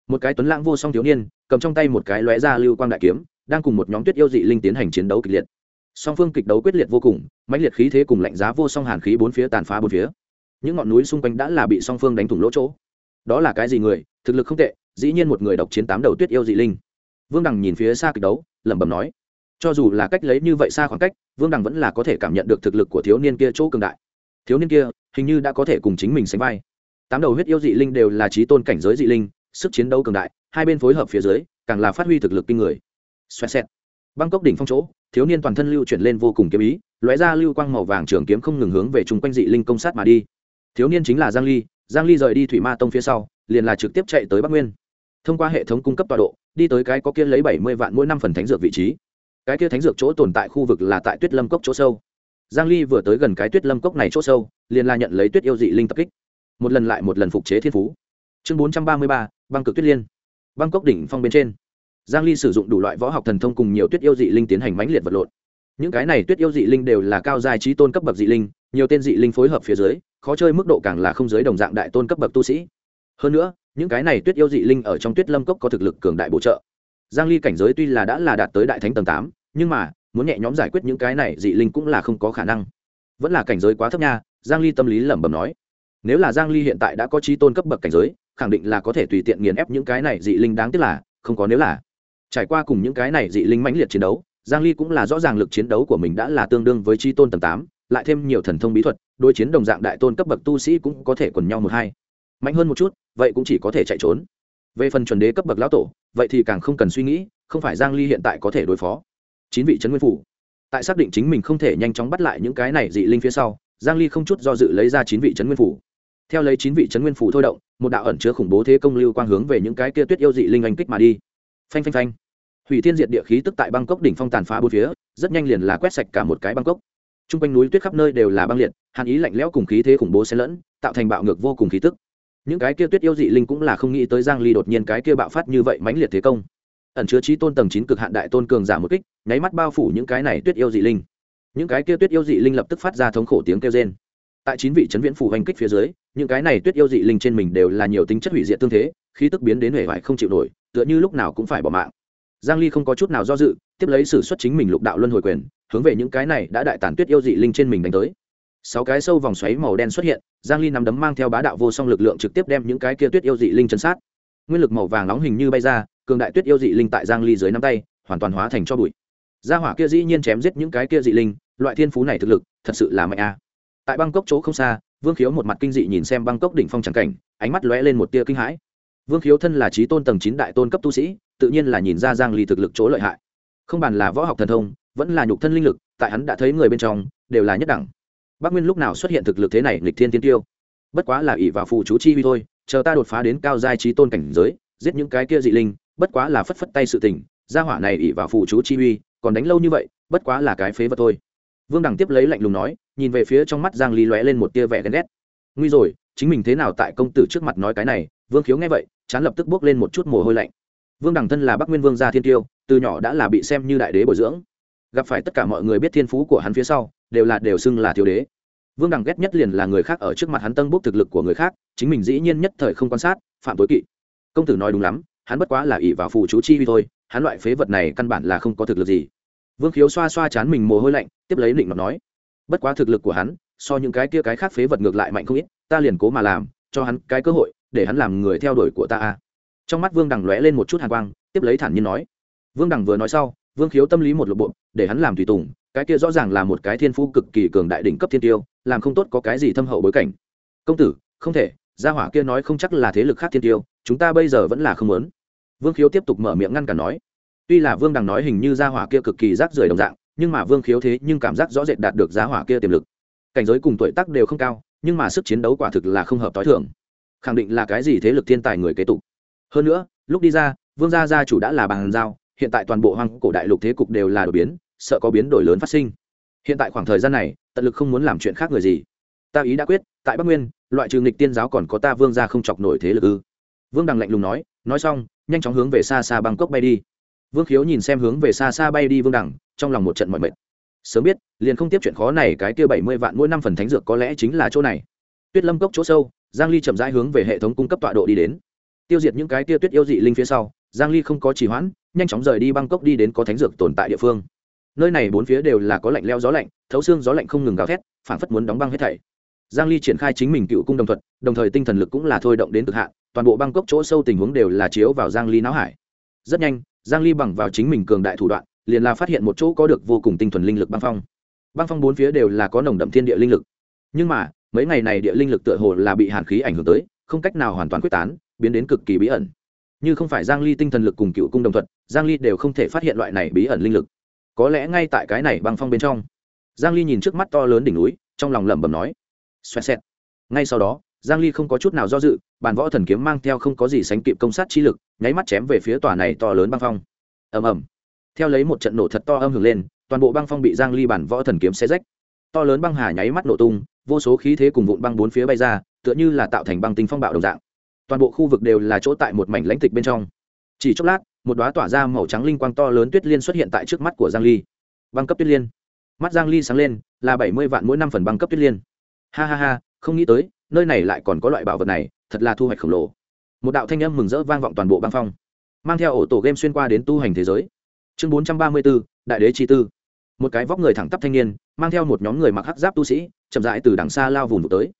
Một cái tuấn lãng vô song thiếu niên, cầm trong tay một cái lóe ra lưu quang đại kiếm, đang cùng một nhóm tuyết yêu dị linh tiến hành chiến đấu kịch liệt. Song phương kịch đấu quyết liệt vô cùng, mãnh liệt khí thế cùng lạnh giá vô song hàn khí bốn phía tàn phá bốn phía những ngọn núi xung quanh đã là bị song phương đánh thủng lỗ chỗ. Đó là cái gì người? Thực lực không tệ, dĩ nhiên một người độc chiến tám đầu tuyết yêu dị linh. Vương đằng nhìn phía xa kịch đấu, lẩm bẩm nói, cho dù là cách lấy như vậy xa khoảng cách, vương đằng vẫn là có thể cảm nhận được thực lực của thiếu niên kia chỗ cường đại. Thiếu niên kia, hình như đã có thể cùng chính mình sánh vai. Tám đầu huyết yêu dị linh đều là trí tôn cảnh giới dị linh, sức chiến đấu cường đại, hai bên phối hợp phía dưới, càng là phát huy thực lực kinh người. Xoẹt xẹt. Băng cốc đỉnh phong chỗ, thiếu niên toàn thân lưu chuyển lên vô cùng kiếm ý, lóe ra lưu quang màu vàng trường kiếm không ngừng hướng về chung quanh dị linh công sát mà đi thiếu niên chính là giang ly giang ly rời đi thủy ma tông phía sau liền là trực tiếp chạy tới bắc nguyên. Thông qua hệ thống cung cấp tọa độ đi tới cái có kia lấy 70 vạn mỗi năm phần thánh dược vị trí. Cái kia thánh dược chỗ tồn tại khu vực là tại tuyết lâm cốc chỗ sâu. Giang ly vừa tới gần cái tuyết lâm cốc này chỗ sâu liền là nhận lấy tuyết yêu dị linh tập kích. Một lần lại một lần phục chế thiên phú. Chương 433, băng cực tuyết liên. Băng cốc đỉnh phong bên trên. Giang ly sử dụng đủ loại võ học thần thông cùng nhiều tuyết yêu dị linh tiến hành mãnh liệt vật lộn. Những cái này tuyết yêu dị linh đều là cao giai trí tôn cấp bậc dị linh nhiều tên dị linh phối hợp phía dưới khó chơi mức độ càng là không dưới đồng dạng đại tôn cấp bậc tu sĩ. Hơn nữa những cái này tuyết yêu dị linh ở trong tuyết lâm cốc có thực lực cường đại bổ trợ. Giang ly cảnh giới tuy là đã là đạt tới đại thánh tầng 8, nhưng mà muốn nhẹ nhõm giải quyết những cái này dị linh cũng là không có khả năng. Vẫn là cảnh giới quá thấp nha giang ly tâm lý lẩm bẩm nói. Nếu là giang ly hiện tại đã có trí tôn cấp bậc cảnh giới khẳng định là có thể tùy tiện nghiền ép những cái này dị linh đáng tiếc là không có nếu là. Trải qua cùng những cái này dị linh mãnh liệt chiến đấu giang ly cũng là rõ ràng lực chiến đấu của mình đã là tương đương với trí tôn tầng 8, lại thêm nhiều thần thông bí thuật đối chiến đồng dạng đại tôn cấp bậc tu sĩ cũng có thể quần nhau một hai. Mạnh hơn một chút, vậy cũng chỉ có thể chạy trốn. Về phần chuẩn đế cấp bậc lão tổ, vậy thì càng không cần suy nghĩ, không phải giang ly hiện tại có thể đối phó. Chín vị trấn nguyên phủ. Tại xác định chính mình không thể nhanh chóng bắt lại những cái này dị linh phía sau, giang ly không chút do dự lấy ra chín vị trấn nguyên phủ. Theo lấy chín vị trấn nguyên phủ thôi động, một đạo ẩn chứa khủng bố thế công lưu quang hướng về những cái kia tuyết yêu dị linh anh kích mà đi. Phanh phanh phanh. Hủy thiên diệt địa khí tức tại bangkok đỉnh phong tàn phá bốn phía, rất nhanh liền là quét sạch cả một cái bangkok. Trung quanh núi tuyết khắp nơi đều là băng liệt, hàn ý lạnh lẽo cùng khí thế khủng bố xen lẫn, tạo thành bạo ngược vô cùng khí tức. Những cái kia tuyết yêu dị linh cũng là không nghĩ tới giang ly đột nhiên cái kia bạo phát như vậy mãnh liệt thế công. Ẩn chứa trí tôn tầng chín cực hạn đại tôn cường giả một kích, nháy mắt bao phủ những cái này tuyết yêu dị linh. Những cái kia tuyết yêu dị linh lập tức phát ra thống khổ tiếng kêu rên. Tại chín vị chấn viễn phủ hành kích phía dưới, những cái này tuyết yêu dị linh trên mình đều là nhiều tính chất hủy diệt tương thế, khí tức biến đến hề vải không chịu nổi, tựa như lúc nào cũng phải bỏ mạng. Giang ly không có chút nào do dự, tiếp lấy sử xuất chính mình lục đạo luân hồi quyền hướng về những cái này đã đại tản tuyết yêu dị linh trên mình đánh tới. Sáu cái sâu vòng xoáy màu đen xuất hiện, giang ly nắm đấm mang theo bá đạo vô song lực lượng trực tiếp đem những cái kia tuyết yêu dị linh chấn sát. Nguyên lực màu vàng nóng hình như bay ra, cường đại tuyết yêu dị linh tại giang ly dưới nắm tay, hoàn toàn hóa thành cho bụi. Gia hỏa kia dĩ nhiên chém giết những cái kia dị linh, loại thiên phú này thực lực, thật sự là mạnh a. Tại bangkok chỗ không xa, vương khiếu một mặt kinh dị nhìn xem bangkok đỉnh phong tràng cảnh, ánh mắt lóe lên một tia kinh hãi. Vương khiếu thân là trí tôn tầng chín đại tôn cấp tu sĩ, tự nhiên là nhìn ra giang ly thực lực chỗ lợi hại. Không bàn là võ học thần thông vẫn là nhục thân linh lực, tại hắn đã thấy người bên trong, đều là nhất đẳng. Bắc nguyên lúc nào xuất hiện thực lực thế này lịch thiên tiên tiêu? Bất quá là ỷ vào phù chú chi vi thôi, chờ ta đột phá đến cao giai trí tôn cảnh giới, giết những cái kia dị linh, bất quá là phất phất tay sự tình, gia hỏa này ỷ vào phù chú chi uy còn đánh lâu như vậy, bất quá là cái phế vật thôi. Vương đẳng tiếp lấy lạnh lùng nói, nhìn về phía trong mắt giang ly lóe lên một tia vẻ ghen ghét. Nguy rồi, chính mình thế nào tại công tử trước mặt nói cái này, vương khiếu nghe vậy, chán lập tức bước lên một chút mồ hôi lạnh. Vương đẳng thân là bắc nguyên vương gia thiên tiêu, từ nhỏ đã là bị xem như đại đế bồi dưỡng gặp phải tất cả mọi người biết thiên phú của hắn phía sau, đều là đều xưng là thiếu đế. Vương đằng ghét nhất liền là người khác ở trước mặt hắn tân bốc thực lực của người khác, chính mình dĩ nhiên nhất thời không quan sát, phạm tối kỵ. Công tử nói đúng lắm, hắn bất quá là ỷ vào phù chú chi vi thôi, hắn loại phế vật này căn bản là không có thực lực gì. Vương khiếu xoa xoa chán mình mồ hôi lạnh, tiếp lấy định mặt nói, bất quá thực lực của hắn, so những cái kia cái khác phế vật ngược lại mạnh không ít, ta liền cố mà làm, cho hắn cái cơ hội, để hắn làm người theo đuổi của ta a. Trong mắt vương đằng lóe lên một chút hàn quang, tiếp lấy thản nhiên nói, vương đằng vừa nói sau vương khiếu tâm lý một lộ bộ để hắn làm tùy tùng, cái kia rõ ràng là một cái thiên phú cực kỳ cường đại đỉnh cấp thiên tiêu, làm không tốt có cái gì thâm hậu bối cảnh. Công tử, không thể, gia hỏa kia nói không chắc là thế lực khác thiên tiêu, chúng ta bây giờ vẫn là không lớn vương khiếu tiếp tục mở miệng ngăn cản nói. Tuy là vương đằng nói hình như gia hỏa kia cực kỳ rác rưởi đồng dạng, nhưng mà vương khiếu thế nhưng cảm giác rõ rệt đạt được gia hỏa kia tiềm lực. Cảnh giới cùng tuổi tác đều không cao, nhưng mà sức chiến đấu quả thực là không hợp t h i thường. Khẳng định là cái gì thế lực thiên tài người kế tục. Hơn nữa, lúc đi ra, vương gia gia chủ đã là bàn giao hiện tại toàn bộ hoang cổ đại lục thế cục đều là đột biến, sợ có biến đổi lớn phát sinh. Hiện tại khoảng thời gian này, tận lực không muốn làm chuyện khác người gì. Ta ý đã quyết, tại bắc nguyên, loại trừ nghịch tiên giáo còn có ta vương gia không chọc nổi thế lực ư. Vương đằng lạnh lùng nói nói xong, nhanh chóng hướng về xa xa bangkok bay đi. Vương khiếu nhìn xem hướng về xa xa bay đi vương đằng, trong lòng một trận mọi mệt. Sớm biết, liền không tiếp chuyện khó này cái kia bảy mươi vạn mỗi năm phần thánh dược có lẽ chính là chỗ này. Tuyết lâm cốc chỗ sâu, giang ly chậm rãi hướng về hệ thống cung cấp tọa độ đi đến. Tiêu diệt những cái kia tuyết yêu dị linh phía sau, giang ly không có trì hoãn nhanh chóng rời đi bangkok đi đến có thánh dược tồn tại địa phương. Nơi này bốn phía đều là có lạnh leo gió lạnh, thấu xương gió lạnh không ngừng gào thét phản phất muốn đóng băng hết thảy. Giang ly triển khai chính mình cựu cung đồng thuật, đồng thời tinh thần lực cũng là thôi động đến cực hạn, toàn bộ bangkok chỗ sâu tình huống đều là chiếu vào giang ly não hải. Rất nhanh, giang ly bằng vào chính mình cường đại thủ đoạn, liền là phát hiện một chỗ có được vô cùng tinh thuần linh lực băng phong. Băng phong bốn phía đều là có nồng đậm thiên địa linh lực. Nhưng mà, mấy ngày này địa linh lực tựa hồ là bị hàn khí ảnh hưởng tới, không cách nào hoàn toàn quyết tán, biến đến cực kỳ bí ẩn như không phải giang ly tinh thần lực cùng cựu cung đồng thuật giang ly đều không thể phát hiện loại này bí ẩn linh lực. Có lẽ ngay tại cái này băng phong bên trong. Giang ly nhìn trước mắt to lớn đỉnh núi, trong lòng lẩm bẩm nói, xoẹt xẹt. Ngay sau đó, giang ly không có chút nào do dự, bàn võ thần kiếm mang theo không có gì sánh kịp công sát chi lực, nháy mắt chém về phía tòa này to lớn băng phong. Ầm ầm. Theo lấy một trận nổ thật to âm hưởng lên, toàn bộ băng phong bị giang ly bản võ thần kiếm xé rách. To lớn băng hà nháy mắt nổ tung, vô số khí thế cùng vụn băng bốn phía bay ra, tựa như là tạo thành băng tinh phong bạo đồng dạng toàn bộ khu vực đều là chỗ tại một mảnh lãnh tịch bên trong. Chỉ chốc lát một đoá tỏa ra màu trắng linh quang to lớn tuyết liên xuất hiện tại trước mắt của giang ly. Băng cấp tuyết liên. Mắt giang ly sáng lên là 70 vạn mỗi năm phần băng cấp tuyết liên. Ha ha ha không nghĩ tới nơi này lại còn có loại bảo vật này thật là thu hoạch khổng lồ. Một đạo thanh âm mừng rỡ vang vọng toàn bộ băng phong mang theo ổ tổ game xuyên qua đến tu hành thế giới. Chương 434, đại đế chi tư. Một cái vóc người thẳng tắp thanh niên mang theo một nhóm người mặc hắc giáp tu sĩ chậm rãi từ đằng xa lao vùng tới.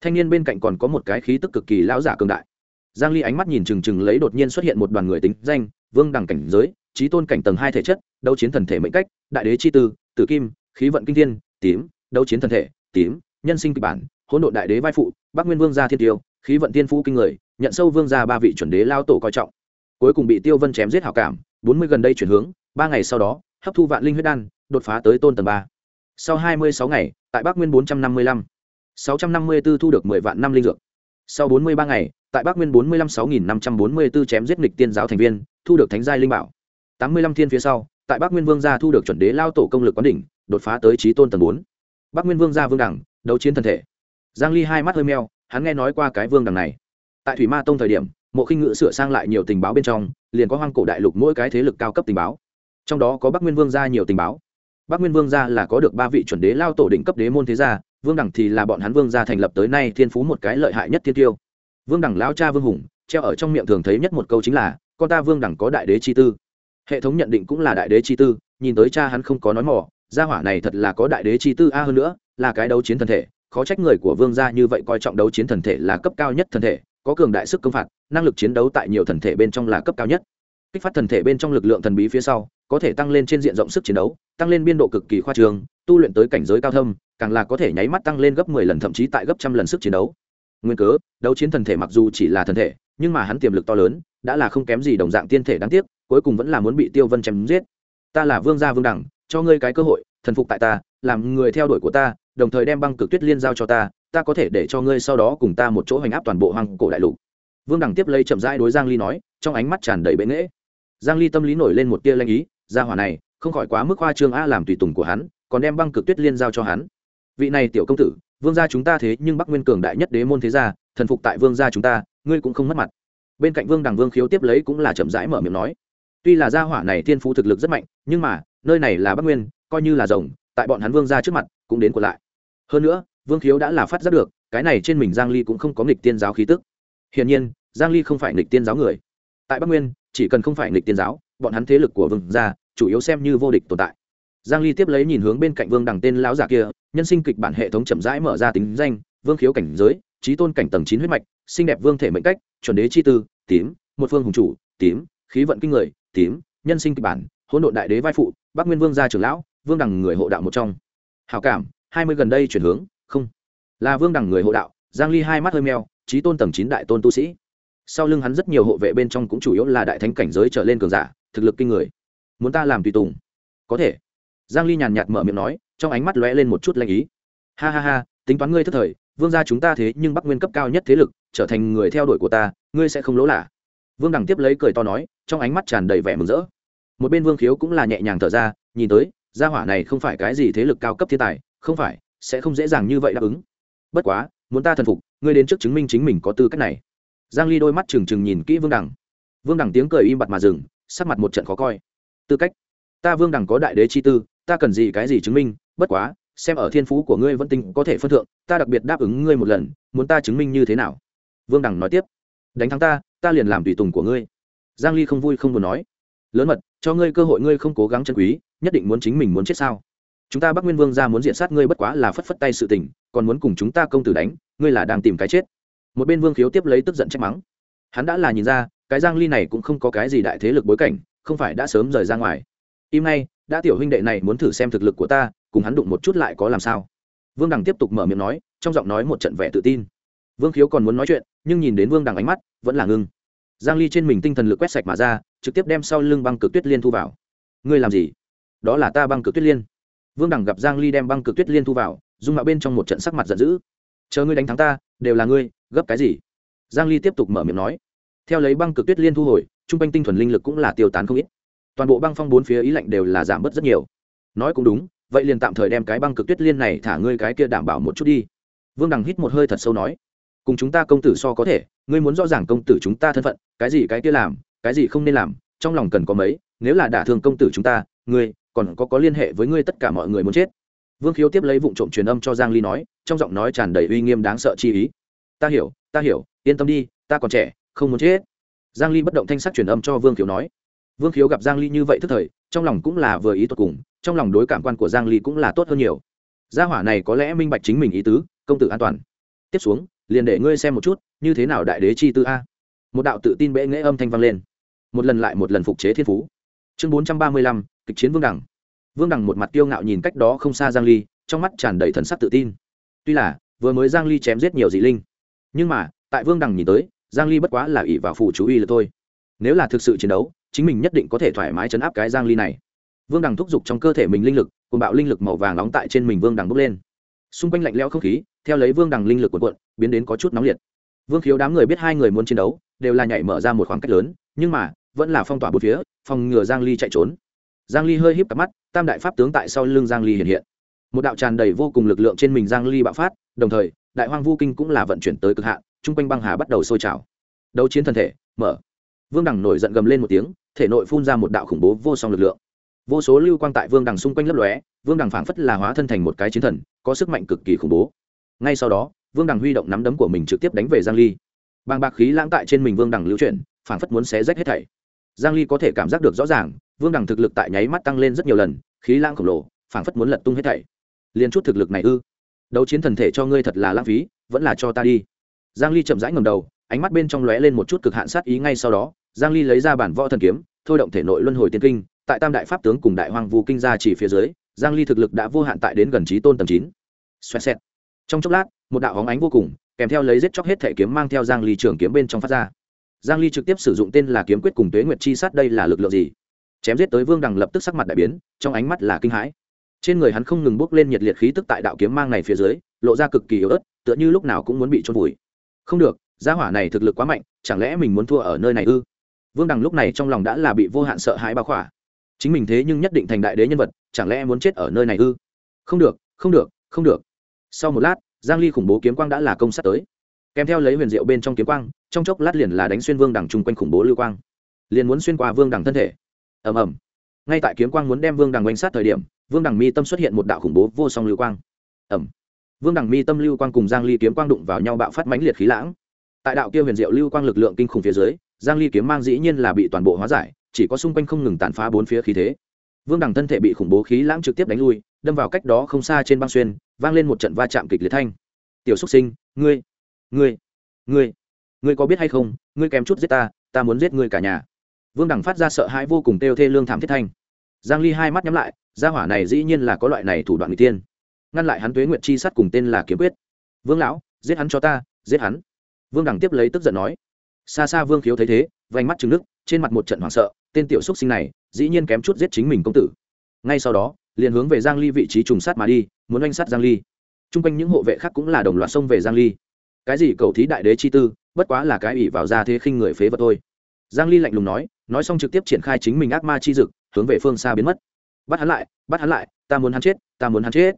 Thanh niên bên cạnh còn có một cái khí tức cực kỳ lão giả cường đại giang ly ánh mắt nhìn chừng chừng lấy đột nhiên xuất hiện một đoàn người tính danh, vương đẳng cảnh giới, trí tôn cảnh tầng hai thể chất, đấu chiến thần thể mệnh cách, đại đế chi tư, tử kim, khí vận kinh thiên, tím, đấu chiến thần thể, tím, nhân sinh kịch bản, hỗn độn đại đế vai phụ, bắc nguyên vương gia thiên tiêu, khí vận tiên phú kinh người, nhận sâu vương gia ba vị chuẩn đế lao tổ coi trọng. Cuối cùng bị tiêu vân chém giết hảo cảm, bốn mươi gần đây chuyển hướng, ba ngày sau đó, hấp thu vạn linh huyết đan, đột phá tới tôn tầng ba. Sau hai mươi sáu ngày, tại bắc nguyên bốn trăm năm mươi lăm, sáu trăm năm mươi b ố thu được mười vạn năm linh dược. Sau bốn mươi ba ngày tại bắc nguyên bốn mươi lăm sáu nghìn năm trăm bốn mươi b ố chém giết nghịch tiên giáo thành viên, thu được thánh giai linh bảo. Tám mươi lăm thiên phía sau, tại bắc nguyên vương gia thu được chuẩn đế lao tổ công lực quán đỉnh, đột phá tới trí tôn tầng bốn. Bắc nguyên vương gia vương đẳng, đấu chiến thân thể. Giang ly hai mắt hơi meo, hắn nghe nói qua cái vương đẳng này. Tại thủy ma tông thời điểm, mộ khinh ngự sửa sang lại nhiều tình báo bên trong, liền có hoang cổ đại lục mỗi cái thế lực cao cấp tình báo. Trong đó có bắc nguyên vương gia nhiều tình báo. Bắc nguyên vương gia là có được ba vị chuẩn đế lao tổ đỉnh cấp đế môn thế gia, vương đẳng thì là bọn hắn vương gia thành lập tới nay thiên phú một cái lợi hại nhất thiên tiêu vương đẳng lao cha vương hùng, treo ở trong miệng thường thấy nhất một câu chính là, con ta vương đẳng có đại đế chi tư. Hệ thống nhận định cũng là đại đế chi tư, nhìn tới cha hắn không có nói mỏ gia hỏa này thật là có đại đế chi tư a, hơn nữa, là cái đấu chiến thần thể, khó trách người của vương gia như vậy coi trọng đấu chiến thần thể là cấp cao nhất thần thể, có cường đại sức công phạt, năng lực chiến đấu tại nhiều thần thể bên trong là cấp cao nhất. Kích phát thần thể bên trong lực lượng thần bí phía sau, có thể tăng lên trên diện rộng sức chiến đấu, tăng lên biên độ cực kỳ khoa trường, tu luyện tới cảnh giới cao thâm, càng là có thể nháy mắt tăng lên gấp mười lần, thậm chí tại gấp trăm lần sức chiến đấu nguyên cớ, đấu chiến thần thể mặc dù chỉ là thần thể, nhưng mà hắn tiềm lực to lớn, đã là không kém gì đồng dạng tiên thể đáng tiếc, cuối cùng vẫn là muốn bị tiêu vân chém giết. Ta là vương gia vương đẳng, cho ngươi cái cơ hội, thần phục tại ta, làm người theo đuổi của ta, đồng thời đem băng cực tuyết liên giao cho ta ta có thể để cho ngươi sau đó cùng ta một chỗ hành áp toàn bộ hoàng cổ đại lục. Vương đẳng tiếp lấy chậm rãi đối giang ly nói, trong ánh mắt tràn đầy bệ nghễ. Giang ly tâm lý nổi lên một tia lanh ý, gia hỏa này, không khỏi quá mức hoa trương a làm tùy tùng của hắn, còn đem băng cực tuyết liên giao cho hắn. Vị này tiểu công tử vương gia chúng ta thế nhưng bắc nguyên cường đại nhất đế môn thế gia, thần phục tại vương gia chúng ta, ngươi cũng không mất mặt. Bên cạnh vương đằng vương khiếu tiếp lấy cũng là chậm rãi mở miệng nói. Tuy là gia hỏa này thiên phú thực lực rất mạnh, nhưng mà, nơi này là bắc nguyên, coi như là rồng, tại bọn hắn vương gia trước mặt, cũng đến của lại. Hơn nữa, vương khiếu đã là phát giác được, cái này trên mình giang ly cũng không có nghịch tiên giáo khí tức. Hiển nhiên, giang ly không phải nghịch tiên giáo người. Tại bắc nguyên, chỉ cần không phải nghịch tiên giáo, bọn hắn thế lực của vương gia, chủ yếu xem như vô địch tồn tại giang ly tiếp lấy nhìn hướng bên cạnh vương đằng tên lão giả kia, nhân sinh kịch bản hệ thống chậm rãi mở ra tính danh, vương khiếu cảnh giới trí tôn cảnh tầng chín huyết mạch, xinh đẹp vương thể mệnh cách, chuẩn đế chi tư, tím, một phương hùng chủ, tím, khí vận kinh người, tím, nhân sinh kịch bản, hỗn độn đại đế vai phụ, bắc nguyên vương gia trưởng lão, vương đằng người hộ đạo một trong. Hảo cảm, hai mươi gần đây chuyển hướng, không. Là vương đằng người hộ đạo, giang ly hai mắt hơi meo trí tôn tầng chín đại tôn tu sĩ. Sau lưng hắn rất nhiều hộ vệ bên trong cũng chủ yếu là đại thánh cảnh giới trở lên cường giả, thực lực kinh người. Muốn ta làm tùy tùng? Có thể giang ly nhàn nhạt mở miệng nói, trong ánh mắt lóe lên một chút lanh ý. Ha ha ha, tính toán ngươi thất thời, vương gia chúng ta thế nhưng bắc nguyên cấp cao nhất thế lực, trở thành người theo đuổi của ta, ngươi sẽ không lỗ lạ. Vương đằng tiếp lấy cười to nói, trong ánh mắt tràn đầy vẻ mừng rỡ. Một bên vương khiếu cũng là nhẹ nhàng thở ra, nhìn tới, gia hỏa này không phải cái gì thế lực cao cấp thiên tài, không phải, sẽ không dễ dàng như vậy đáp ứng. Bất quá, muốn ta thần phục, ngươi đến trước chứng minh chính mình có tư cách này. Giang ly đôi mắt trừng trừng nhìn kỹ vương đằng. Vương đằng tiếng cười im bặt mà dừng, sắc mặt một trận khó coi. Tư cách? Ta vương đẳng có đại đế chi tư, ta cần gì cái gì chứng minh, bất quá, xem ở thiên phú của ngươi vẫn tinh có thể phân thượng, ta đặc biệt đáp ứng ngươi một lần, muốn ta chứng minh như thế nào? Vương đẳng nói tiếp. Đánh thắng ta ta liền làm tùy tùng của ngươi. Giang ly không vui không buồn nói. Lớn mật, cho ngươi cơ hội ngươi không cố gắng chân quý, nhất định muốn chính mình muốn chết sao? Chúng ta bắc nguyên vương ra muốn diện sát ngươi bất quá là phất phất tay sự tình, còn muốn cùng chúng ta công tử đánh, ngươi là đang tìm cái chết. Một bên vương khiếu tiếp lấy tức giận trách mắng. Hắn đã là nhìn ra, cái giang ly này cũng không có cái gì đại thế lực bối cảnh, không phải đã sớm rời ra ngoài im ngay, đã tiểu huynh đệ này muốn thử xem thực lực của ta, cùng hắn đụng một chút lại có làm sao? Vương đằng tiếp tục mở miệng nói, trong giọng nói một trận vẻ tự tin. Vương khiếu còn muốn nói chuyện, nhưng nhìn đến vương đằng ánh mắt, vẫn là ngưng. Giang ly trên mình tinh thần lực quét sạch mà ra, trực tiếp đem sau lưng băng cực tuyết liên thu vào. Ngươi làm gì? Đó là ta băng cực tuyết liên. Vương đằng gặp giang ly đem băng cực tuyết liên thu vào, dung mạo bên trong một trận sắc mặt giận dữ. Chờ ngươi đánh thắng ta, đều là ngươi, gấp cái gì? Giang ly tiếp tục mở miệng nói. Theo lấy băng cực tuyết liên thu hồi, trung quanh tinh thuần linh lực cũng là tiêu tán không ít toàn bộ băng phong bốn phía ý lạnh đều là giảm bớt rất nhiều. Nói cũng đúng, vậy liền tạm thời đem cái băng cực tuyết liên này thả ngươi cái kia đảm bảo một chút đi. Vương đằng hít một hơi thật sâu nói, cùng chúng ta công tử so có thể, ngươi muốn rõ ràng công tử chúng ta thân phận, cái gì cái kia làm, cái gì không nên làm, trong lòng cần có mấy, nếu là đả thương công tử chúng ta, ngươi còn có có liên hệ với ngươi tất cả mọi người muốn chết. Vương khiếu tiếp lấy vụ trộm truyền âm cho giang ly nói, trong giọng nói tràn đầy uy nghiêm đáng sợ chi ý. Ta hiểu ta hiểu, yên tâm đi, ta còn trẻ, không muốn chết. Giang ly bất động thanh sắc truyền âm cho vương khiếu nói vương khiếu gặp giang ly như vậy thức thời trong lòng cũng là vừa ý tốt cùng trong lòng đối cảm quan của giang ly cũng là tốt hơn nhiều. Gia hỏa này có lẽ minh bạch chính mình ý tứ công tử an toàn. Tiếp xuống liền để ngươi xem một chút như thế nào đại đế chi tư a. Một đạo tự tin bệ nghệ âm thanh vang lên. Một lần lại một lần phục chế thiên phú. Chương 435, kịch chiến vương đẳng vương đẳng một mặt kiêu ngạo nhìn cách đó không xa giang ly trong mắt tràn đầy thần sắc tự tin. Tuy là vừa mới giang ly chém giết nhiều dị linh. Nhưng mà tại vương đẳng nhìn tới giang ly bất quá là ỷ vào phụ chú uy là thôi. Nếu là thực sự chiến đấu chính mình nhất định có thể thoải mái chấn áp cái giang ly này. Vương đằng thúc giục trong cơ thể mình linh lực cùng bạo linh lực màu vàng nóng tại trên mình vương đằng bốc lên. Xung quanh lạnh lẽo không khí, theo lấy vương đằng linh lực cuộn cuộn, biến đến có chút nóng liệt. Vương khiếu đám người biết hai người muốn chiến đấu, đều là nhảy mở ra một khoảng cách lớn, nhưng mà, vẫn là phong tỏa bốn phía, phòng ngừa giang ly chạy trốn. Giang ly hơi híp cặp mắt, tam đại pháp tướng tại sau lưng giang ly hiện hiện. Một đạo tràn đầy vô cùng lực lượng trên mình giang ly bạo phát, đồng thời, đại hoang vu kinh cũng là vận chuyển tới cực hạn trung quanh băng hà bắt đầu sôi trào. Đấu chiến thân thể, mở vương đằng nổi giận gầm lên một tiếng, thể nội phun ra một đạo khủng bố vô song lực lượng. Vô số lưu quang tại vương đằng xung quanh lấp lóe, vương đằng phảng phất là hóa thân thành một cái chiến thần, có sức mạnh cực kỳ khủng bố. Ngay sau đó, vương đằng huy động nắm đấm của mình trực tiếp đánh về giang ly. Bàng bạc khí lãng tại trên mình vương đằng lưu chuyển, phảng phất muốn xé rách hết thảy. Giang ly có thể cảm giác được rõ ràng, vương đằng thực lực tại nháy mắt tăng lên rất nhiều lần, khí lãng khổng lồ, phảng phất muốn lật tung hết thảy. Liên chút thực lực này ư? Đấu chiến thần thể cho ngươi thật là lãng phí, vẫn là cho ta đi. Giang ly chậm rãi ngẩng đầu, ánh mắt bên trong lóe lên một chút cực hạn sát ý ngay sau đó giang ly lấy ra bản võ thần kiếm, thôi động thể nội luân hồi tiên kinh, tại tam đại pháp tướng cùng đại hoàng vu kinh gia chỉ phía dưới, giang ly thực lực đã vô hạn tại đến gần trí tôn tầng chín. Xoẹt xẹt. Trong chốc lát, một đạo hóng ánh vô cùng, kèm theo lấy giết chóc hết thể kiếm mang theo giang ly trường kiếm bên trong phát ra. Giang ly trực tiếp sử dụng tên là kiếm quyết cùng tuế nguyệt chi sát đây là lực lượng gì? Chém giết tới vương đằng lập tức sắc mặt đại biến, trong ánh mắt là kinh hãi. Trên người hắn không ngừng bốc lên nhiệt liệt khí tức tại đạo kiếm mang này phía dưới, lộ ra cực kỳ yếu ớt, tựa như lúc nào cũng muốn bị trôn vùi. Không được, gia hỏa này thực lực quá mạnh, chẳng lẽ mình muốn thua ở nơi này ư? Vương đằng lúc này trong lòng đã là bị vô hạn sợ hãi bao khỏa. Chính mình thế nhưng nhất định thành đại đế nhân vật, chẳng lẽ muốn chết ở nơi này ư? Không được không được không được. Sau một lát, giang ly khủng bố kiếm quang đã là công sát tới. Kèm theo lấy huyền diệu bên trong kiếm quang, trong chốc lát liền là đánh xuyên vương đằng chung quanh khủng bố lưu quang. Liền muốn xuyên qua vương đằng thân thể. Ầm ầm. Ngay tại kiếm quang muốn đem vương đằng quanh sát thời điểm, vương đằng mi tâm xuất hiện một đạo khủng bố vô song lưu quang. Ầm. Vương đằng mi tâm lưu quang cùng giang ly kiếm quang đụng vào nhau bạo phát mãnh liệt khí lãng. Tại đạo kia huyền diệu lưu quang lực lượng kinh khủng phía dưới giang ly kiếm mang dĩ nhiên là bị toàn bộ hóa giải, chỉ có xung quanh không ngừng tàn phá bốn phía khí thế. Vương đằng thân thể bị khủng bố khí lãng trực tiếp đánh lui, đâm vào cách đó không xa trên băng xuyên, vang lên một trận va chạm kịch liệt thanh. Tiểu xúc sinh, ngươi ngươi ngươi ngươi có biết hay không? Ngươi kém chút giết ta ta muốn giết ngươi cả nhà. Vương đằng phát ra sợ hãi vô cùng têu thê lương thảm thiết thanh. Giang ly hai mắt nhắm lại, gia hỏa này dĩ nhiên là có loại này thủ đoạn người tiên. Ngăn lại hắn tuế nguyệt chi sát cùng tên là kiếm quyết. Vương lão, giết hắn cho ta, giết hắn. Vương đằng tiếp lấy tức giận nói xa xa vương khiếu thấy thế, vành mắt trừng nước, trên mặt một trận hoảng sợ, tên tiểu xúc sinh này, dĩ nhiên kém chút giết chính mình công tử. Ngay sau đó, liền hướng về giang ly vị trí trùng sát mà đi, muốn oanh sát giang ly. Chung quanh những hộ vệ khác cũng là đồng loạt xông về giang ly. Cái gì cầu thí đại đế chi tư, bất quá là cái ủy vào ra thế khinh người phế vật thôi. Giang ly lạnh lùng nói nói xong trực tiếp triển khai chính mình ác ma chi dực, hướng về phương xa biến mất. Bắt hắn lại, bắt hắn lại, ta muốn hắn chết, ta muốn hắn chết.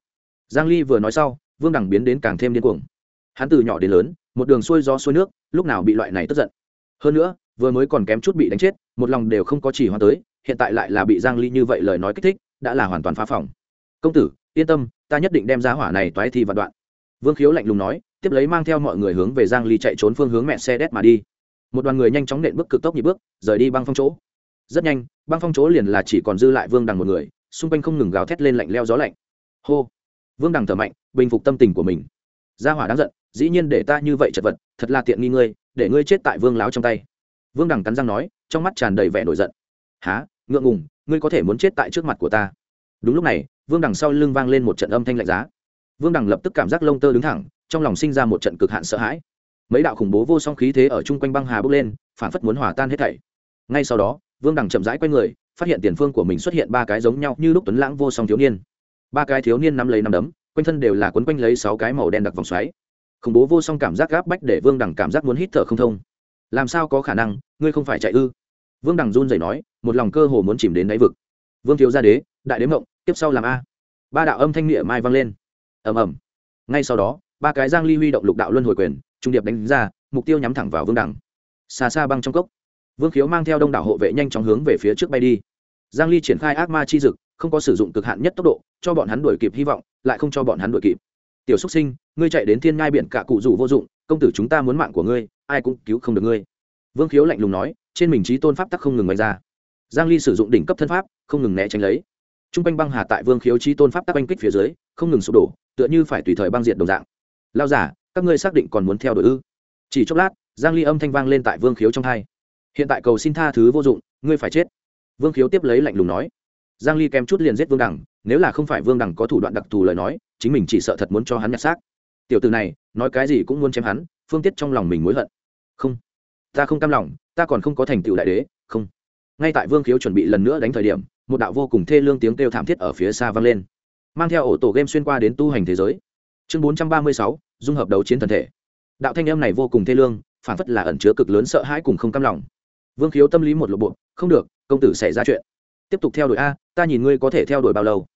Giang ly vừa nói sau, vương đẳng biến đến càng thêm điên cuồng. Hắn từ nhỏ đến lớn một đường xuôi gió xuôi nước, lúc nào bị loại này tức giận. Hơn nữa, vừa mới còn kém chút bị đánh chết, một lòng đều không có chỉ hoa tới, hiện tại lại là bị giang ly như vậy lời nói kích thích, đã là hoàn toàn phá phòng. Công tử, yên tâm, ta nhất định đem giá hỏa này toái thi vạn đoạn. Vương khiếu lạnh lùng nói, tiếp lấy mang theo mọi người hướng về giang ly chạy trốn phương hướng mẹ xe đét mà đi. Một đoàn người nhanh chóng nện bước cực tốc nhịp bước, rời đi băng phong chỗ. Rất nhanh, băng phong chỗ liền là chỉ còn dư lại vương đằng một người, xung quanh không ngừng gào thét lên lạnh leo gió lạnh. Hô! Vương đằng thở mạnh, bình phục tâm tình của mình gia hỏa đáng giận, dĩ nhiên để ta như vậy chật vật, thật là tiện nghi ngươi, để ngươi chết tại vương láo trong tay. Vương đằng cắn răng nói, trong mắt tràn đầy vẻ nổi giận. Há ngượng ngùng, ngươi có thể muốn chết tại trước mặt của ta? Đúng lúc này, vương đằng sau lưng vang lên một trận âm thanh lạnh giá. Vương đằng lập tức cảm giác lông tơ đứng thẳng, trong lòng sinh ra một trận cực hạn sợ hãi. Mấy đạo khủng bố vô song khí thế ở chung quanh băng hà bước lên, phản phất muốn hòa tan hết thảy. Ngay sau đó, vương đằng chậm rãi q u a y người, phát hiện tiền phương của mình xuất hiện ba cái giống nhau như lúc tuấn lãng vô song thiếu niên. Ba cái thiếu niên nắm lấy nắm đấm quanh thân đều là quấn quanh lấy sáu cái màu đen đặc vòng xoáy. Khủng bố vô song cảm giác gáp bách để vương đằng cảm giác muốn hít thở không thông. Làm sao có khả năng, ngươi không phải chạy ư? Vương đằng run rẩy nói, một lòng cơ hồ muốn chìm đến đáy vực. Vương thiếu gia đế, đại đế mộng, tiếp sau làm a. Ba đạo âm thanh nghĩa mai vang lên. Ầm ầm. Ngay sau đó, ba cái giang ly huy động lục đạo luân hồi quyền, trung điệp đánh ra, mục tiêu nhắm thẳng vào vương đẳng xa xa băng trong cốc, vương khiếu mang theo đông đảo hộ vệ nhanh chóng hướng về phía trước bay đi. Giang ly triển khai ác ma chi dực không có sử dụng cực hạn nhất tốc độ, cho bọn hắn đuổi kịp hy vọng, lại không cho bọn hắn đuổi kịp. Tiểu xúc sinh, ngươi chạy đến thiên ngai biển cả cụ rủ vô dụng, công tử chúng ta muốn mạng của ngươi, ai cũng cứu không được ngươi. Vương khiếu lạnh lùng nói, trên mình trí tôn pháp tắc không ngừng bày ra. Giang ly sử dụng đỉnh cấp thân pháp, không ngừng né tránh lấy. Trung quanh băng hà tại vương khiếu trí tôn pháp tắc oanh kích phía dưới, không ngừng sụp đổ, tựa như phải tùy thời băng diệt đồng dạng. Lao giả, các ngươi xác định còn muốn theo đuổi ư? Chỉ chốc lát, giang ly âm thanh vang lên tại vương khiếu trong hai hiện tại cầu xin tha thứ vô dụng, ngươi phải chết. Vương khiếu tiếp lấy lạnh lùng nói giang ly kém chút liền giết vương đẳng nếu là không phải vương đẳng có thủ đoạn đặc thù lời nói chính mình chỉ sợ thật muốn cho hắn nhặt xác. Tiểu tử này nói cái gì cũng muốn chém hắn phương tiết trong lòng mình mối hận. Không ta không cam lòng ta còn không có thành tựu đại đế không. Ngay tại vương khiếu chuẩn bị lần nữa đánh thời điểm một đạo vô cùng thê lương tiếng kêu thảm thiết ở phía xa vang lên mang theo ổ tổ game xuyên qua đến tu hành thế giới. Chương 436, dung hợp đấu chiến thần thể. Đạo thanh âm này vô cùng thê lương phản phất là ẩn chứa cực lớn sợ hãi cùng không cam lòng. Vương khiếu tâm lý một lộ bộ không được công tử xảy ra chuyện tiếp tục theo đuổi a, ta nhìn ngươi có thể theo đuổi bao lâu.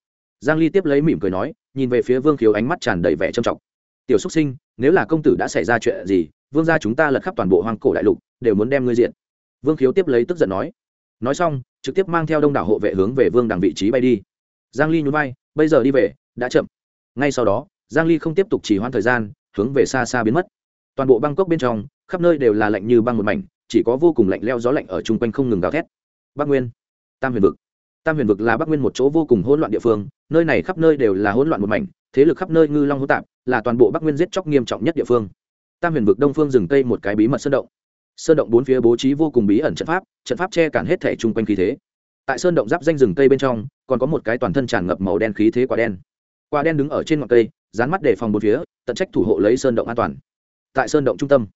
Giang ly tiếp lấy mỉm cười nói, nhìn về phía vương khiếu ánh mắt tràn đầy vẻ trầm trọng. Tiểu xuất sinh, nếu là công tử đã xảy ra chuyện gì, vương gia chúng ta lật khắp toàn bộ hoang cổ đại lục, đều muốn đem ngươi diện vương khiếu tiếp lấy tức giận nói. Nói xong, trực tiếp mang theo đông đảo hộ vệ hướng về vương đằng vị trí bay đi. Giang ly nhún vai, bây giờ đi về, đã chậm. Ngay sau đó, giang ly không tiếp tục chỉ hoãn thời gian, hướng về xa xa biến mất. Toàn bộ bangkok bên trong, khắp nơi đều là lạnh như băng một mảnh, chỉ có vô cùng lạnh leo gió lạnh ở chung quanh không ngừng gào thét. Bắc nguyên, tam huyền vực tam huyền vực là bắc nguyên một chỗ vô cùng hỗn loạn địa phương, nơi này khắp nơi đều là hỗn loạn một mảnh, thế lực khắp nơi ngư long hỗn tạp, là toàn bộ bắc nguyên giết chóc nghiêm trọng nhất địa phương. Tam huyền vực đông phương rừng tây một cái bí mật sơn động. Sơn động bốn phía bố trí vô cùng bí ẩn trận pháp trận pháp che cản hết thẻ chung quanh khí thế. Tại sơn động giáp danh rừng tây bên trong, còn có một cái toàn thân tràn ngập màu đen khí thế quả đen. Quả đen đứng ở trên ngọn cây, dán mắt đề phòng bốn phía, tận trách thủ hộ lấy sơn động an toàn. Tại sơn động trung tâm,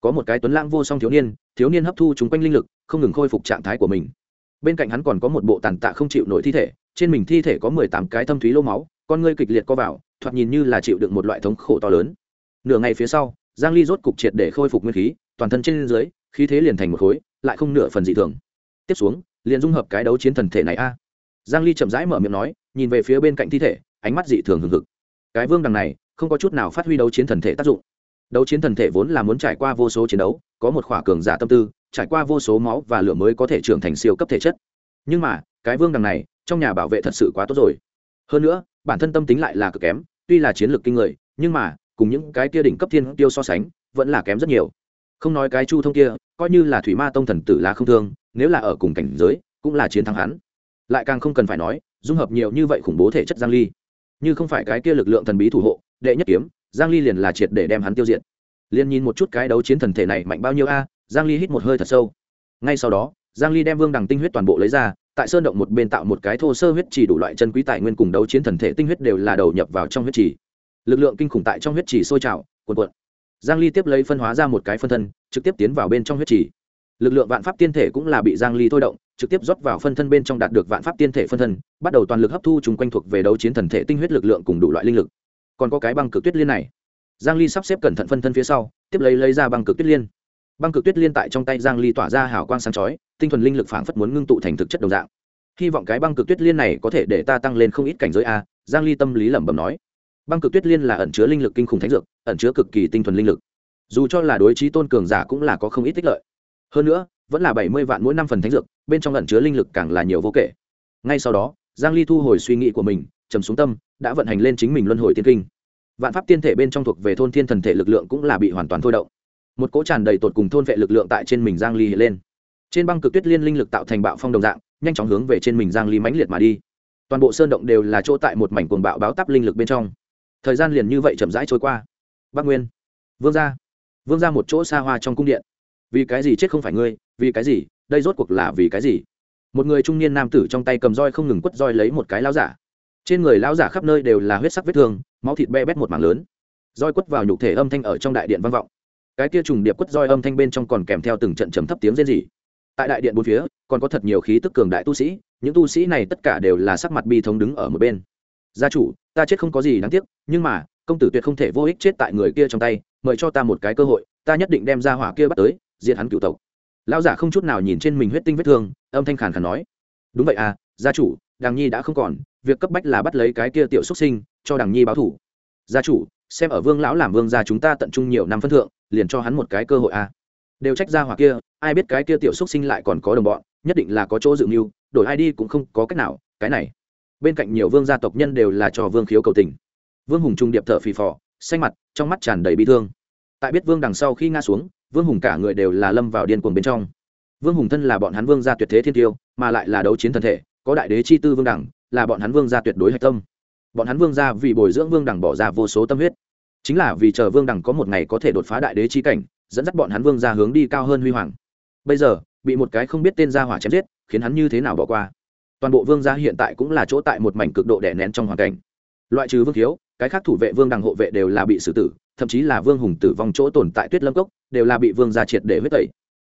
có một cái tuấn lãng vô song thiếu niên thiếu niên hấp thu chúng quanh linh lực, không ngừng khôi phục trạng thái của mình bên cạnh hắn còn có một bộ tàn tạ không chịu nổi thi thể, trên mình thi thể có mười tám cái thâm thúy lô máu, con ngươi kịch liệt co vào, thoạt nhìn như là chịu đựng một loại thống khổ to lớn. Nửa ngày phía sau, giang ly rốt cục triệt để khôi phục nguyên khí, toàn thân trên dưới, khí thế liền thành một khối, lại không nửa phần dị thường. Tiếp xuống, liền dung hợp cái đấu chiến thần thể này a. Giang ly chậm rãi mở miệng nói, nhìn về phía bên cạnh thi thể, ánh mắt dị thường hừng hực. Cái vương đằng này, không có chút nào phát huy đấu chiến thần thể tác dụng. Đấu chiến thần thể vốn là muốn trải qua vô số chiến đấu, có một khỏa cường giả tâm tư trải qua vô số máu và lửa mới có thể trưởng thành siêu cấp thể chất. Nhưng mà, cái vương đằng này, trong nhà bảo vệ thật sự quá tốt rồi. Hơn nữa, bản thân tâm tính lại là cực kém, tuy là chiến lược kinh người, nhưng mà, cùng những cái kia đỉnh cấp thiên tiêu so sánh, vẫn là kém rất nhiều. Không nói cái chu thông kia, coi như là thủy ma tông thần tử là không thương, nếu là ở cùng cảnh giới, cũng là chiến thắng hắn. Lại càng không cần phải nói, dung hợp nhiều như vậy khủng bố thể chất giang ly. Như không phải cái kia lực lượng thần bí thủ hộ, đệ nhất kiếm, giang ly liền là triệt để đem hắn tiêu diệt. Liền nhìn một chút cái đấu chiến thần thể này mạnh bao nhiêu a giang ly hít một hơi thật sâu. Ngay sau đó, giang ly đem vương đằng tinh huyết toàn bộ lấy ra, tại sơn động một bên tạo một cái thô sơ huyết chỉ đủ loại chân quý tài nguyên cùng đấu chiến thần thể tinh huyết đều là đầu nhập vào trong huyết chỉ lực lượng kinh khủng tại trong huyết chỉ sôi trào cuồn cuộn. Giang ly tiếp lấy phân hóa ra một cái phân thân, trực tiếp tiến vào bên trong huyết chỉ lực lượng vạn pháp tiên thể cũng là bị giang ly thôi động, trực tiếp rót vào phân thân bên trong đạt được vạn pháp tiên thể phân thân, bắt đầu toàn lực hấp thu chúng quanh thuộc về đấu chiến thần thể tinh huyết lực lượng cùng đủ loại linh lực. Còn có cái băng cực tuyết liên này. Giang ly sắp xếp cẩn thận phân thân phía sau, tiếp lấy lấy ra băng cực tuyết liên băng cực tuyết liên tại trong tay giang ly tỏa ra hào quang sáng chói, tinh thuần linh lực phảng phất muốn ngưng tụ thành thực chất đồng dạng. Hy vọng cái băng cực tuyết liên này có thể để ta tăng lên không ít cảnh giới a, giang ly tâm lý lẩm bẩm nói. Băng cực tuyết liên là ẩn chứa linh lực kinh khủng thánh dược, ẩn chứa cực kỳ tinh thuần linh lực. Dù cho là đối trí tôn cường giả cũng là có không ít tích lợi. Hơn nữa, vẫn là 70 vạn mỗi năm phần thánh dược, bên trong ẩn chứa linh lực càng là nhiều vô kể. Ngay sau đó, giang ly thu hồi suy nghĩ của mình, trầm xuống tâm, đã vận hành lên chính mình luân hồi tiên kinh. Vạn pháp tiên thể bên trong thuộc về thôn thiên thần thể lực lượng cũng là bị hoàn toàn thôi động một cỗ tràn đầy tột cùng thôn vệ lực lượng tại trên mình giang ly hiện lên. Trên băng cực tuyết liên linh lực tạo thành bạo phong đồng dạng, nhanh chóng hướng về trên mình giang ly mãnh liệt mà đi. Toàn bộ sơn động đều là chỗ tại một mảnh cuồng bạo báo táp linh lực bên trong. Thời gian liền như vậy chậm rãi trôi qua. Bắc nguyên, vương gia vương gia một chỗ xa hoa trong cung điện. Vì cái gì chết không phải ngươi, vì cái gì, đây rốt cuộc là vì cái gì? Một người trung niên nam tử trong tay cầm roi không ngừng quất roi lấy một cái lao giả. Trên người lao giả khắp nơi đều là huyết sắc vết thương, máu thịt be bét một mảng lớn. Roi quất vào nhục thể âm thanh ở trong đại điện vang vọng cái kia trùng điệp quất roi âm thanh bên trong còn kèm theo từng trận trầm thấp tiếng rên rỉ. Tại đại điện bốn phía, còn có thật nhiều khí tức cường đại tu sĩ, những tu sĩ này tất cả đều là sắc mặt bi thống đứng ở một bên. Gia chủ, ta chết không có gì đáng tiếc, nhưng mà, công tử tuyệt không thể vô ích chết tại người kia trong tay, mời cho ta một cái cơ hội, ta nhất định đem ra hỏa kia bắt tới, diệt hắn cựu tộc. Lão giả không chút nào nhìn trên mình huyết tinh vết thương, âm thanh khàn khàn nói. Đúng vậy à gia chủ đàng nhi đã không còn, việc cấp bách là bắt lấy cái kia tiểu xuất sinh, cho đàng nhi báo thủ gia chủ, xem ở vương lão làm vương gia chúng ta tận trung nhiều năm phân thượng, liền cho hắn một cái cơ hội a. Đều trách ra hỏa kia, ai biết cái kia tiểu xúc sinh lại còn có đồng bọn, nhất định là có chỗ dự mưu, đổi ai đi cũng không có cách nào, cái này. Bên cạnh nhiều vương gia tộc nhân đều là cho vương khiếu cầu tình. Vương hùng trung điệp thở phì phò, xanh mặt, trong mắt tràn đầy bi thương. Tại biết vương đằng sau khi ngã xuống, vương hùng cả người đều là lâm vào điên cuồng bên trong. Vương hùng thân là bọn hắn vương gia tuyệt thế thiên tiêu, mà lại là đấu chiến thân thể, có đại đế chi tư vương đẳng là bọn hắn vương gia tuyệt đối hạch tâm bọn hắn vương gia vì bồi dưỡng vương đẳng bỏ ra vô số tâm huyết. Chính là vì chờ vương đẳng có một ngày có thể đột phá đại đế chi cảnh, dẫn dắt bọn hắn vương gia hướng đi cao hơn huy hoàng. Bây giờ, bị một cái không biết tên gia hỏa chém giết, khiến hắn như thế nào bỏ qua? Toàn bộ vương gia hiện tại cũng là chỗ tại một mảnh cực độ đè nén trong hoàn cảnh. Loại trừ vương thiếu, cái khác thủ vệ vương đằng hộ vệ đều là bị xử tử, thậm chí là vương hùng tử vong chỗ tồn tại tuyết lâm cốc, đều là bị vương gia triệt để huyết tẩy.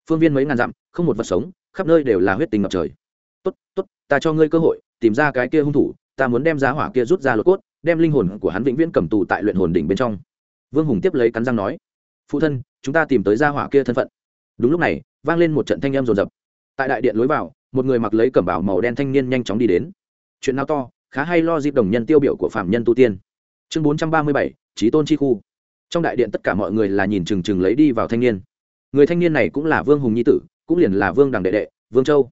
Phương viên mấy ngàn dặm, không một vật sống, khắp nơi đều là huyết tình ngập trời. Tốt tốt, ta cho ngươi cơ hội, tìm ra cái kia hung thủ ta muốn đem giá hỏa kia rút ra lột cốt, đem linh hồn của hắn vĩnh viễn cầm tù tại luyện hồn đỉnh bên trong. Vương hùng tiếp lấy cắn răng nói, phụ thân, chúng ta tìm tới gia hỏa kia thân phận. Đúng lúc này, vang lên một trận thanh âm rồn rập. Tại đại điện lối vào, một người mặc lấy cẩm bảo màu đen thanh niên nhanh chóng đi đến. Chuyện nào to, khá hay lo dịp đồng nhân tiêu biểu của phạm nhân tu tiên. Chương bốn trăm ba mươi bảy trí tôn chi khu. Trong đại điện tất cả mọi người là nhìn chừng chừng lấy đi vào thanh niên. Người thanh niên này cũng là vương hùng nhi tử, cũng liền là vương đằng đệ đệ, vương châu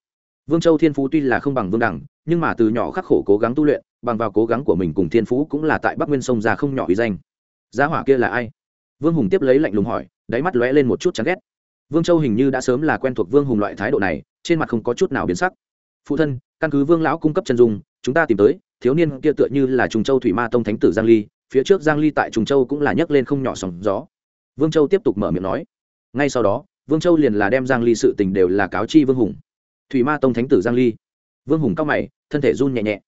vương châu thiên phú tuy là không bằng vương đẳng, nhưng mà từ nhỏ khắc khổ cố gắng tu luyện bằng vào cố gắng của mình cùng thiên phú cũng là tại bắc nguyên sông ra không nhỏ uy danh. Giá hỏa kia là ai? Vương hùng tiếp lấy lạnh lùng hỏi đáy mắt lóe lên một chút chán ghét. Vương châu hình như đã sớm là quen thuộc vương hùng loại thái độ này trên mặt không có chút nào biến sắc. Phụ thân căn cứ vương lão cung cấp chân dung chúng ta tìm tới thiếu niên kia tựa như là trùng châu thủy ma tông thánh tử giang ly phía trước giang ly tại trùng châu cũng là nhấc lên không nhỏ sóng gió. Vương châu tiếp tục mở miệng nói. Ngay sau đó vương châu liền là đem giang ly sự tình đều là cáo chi vương hùng thủy ma tông thánh tử giang ly vương hùng cao mày thân thể run nhẹ nhẹ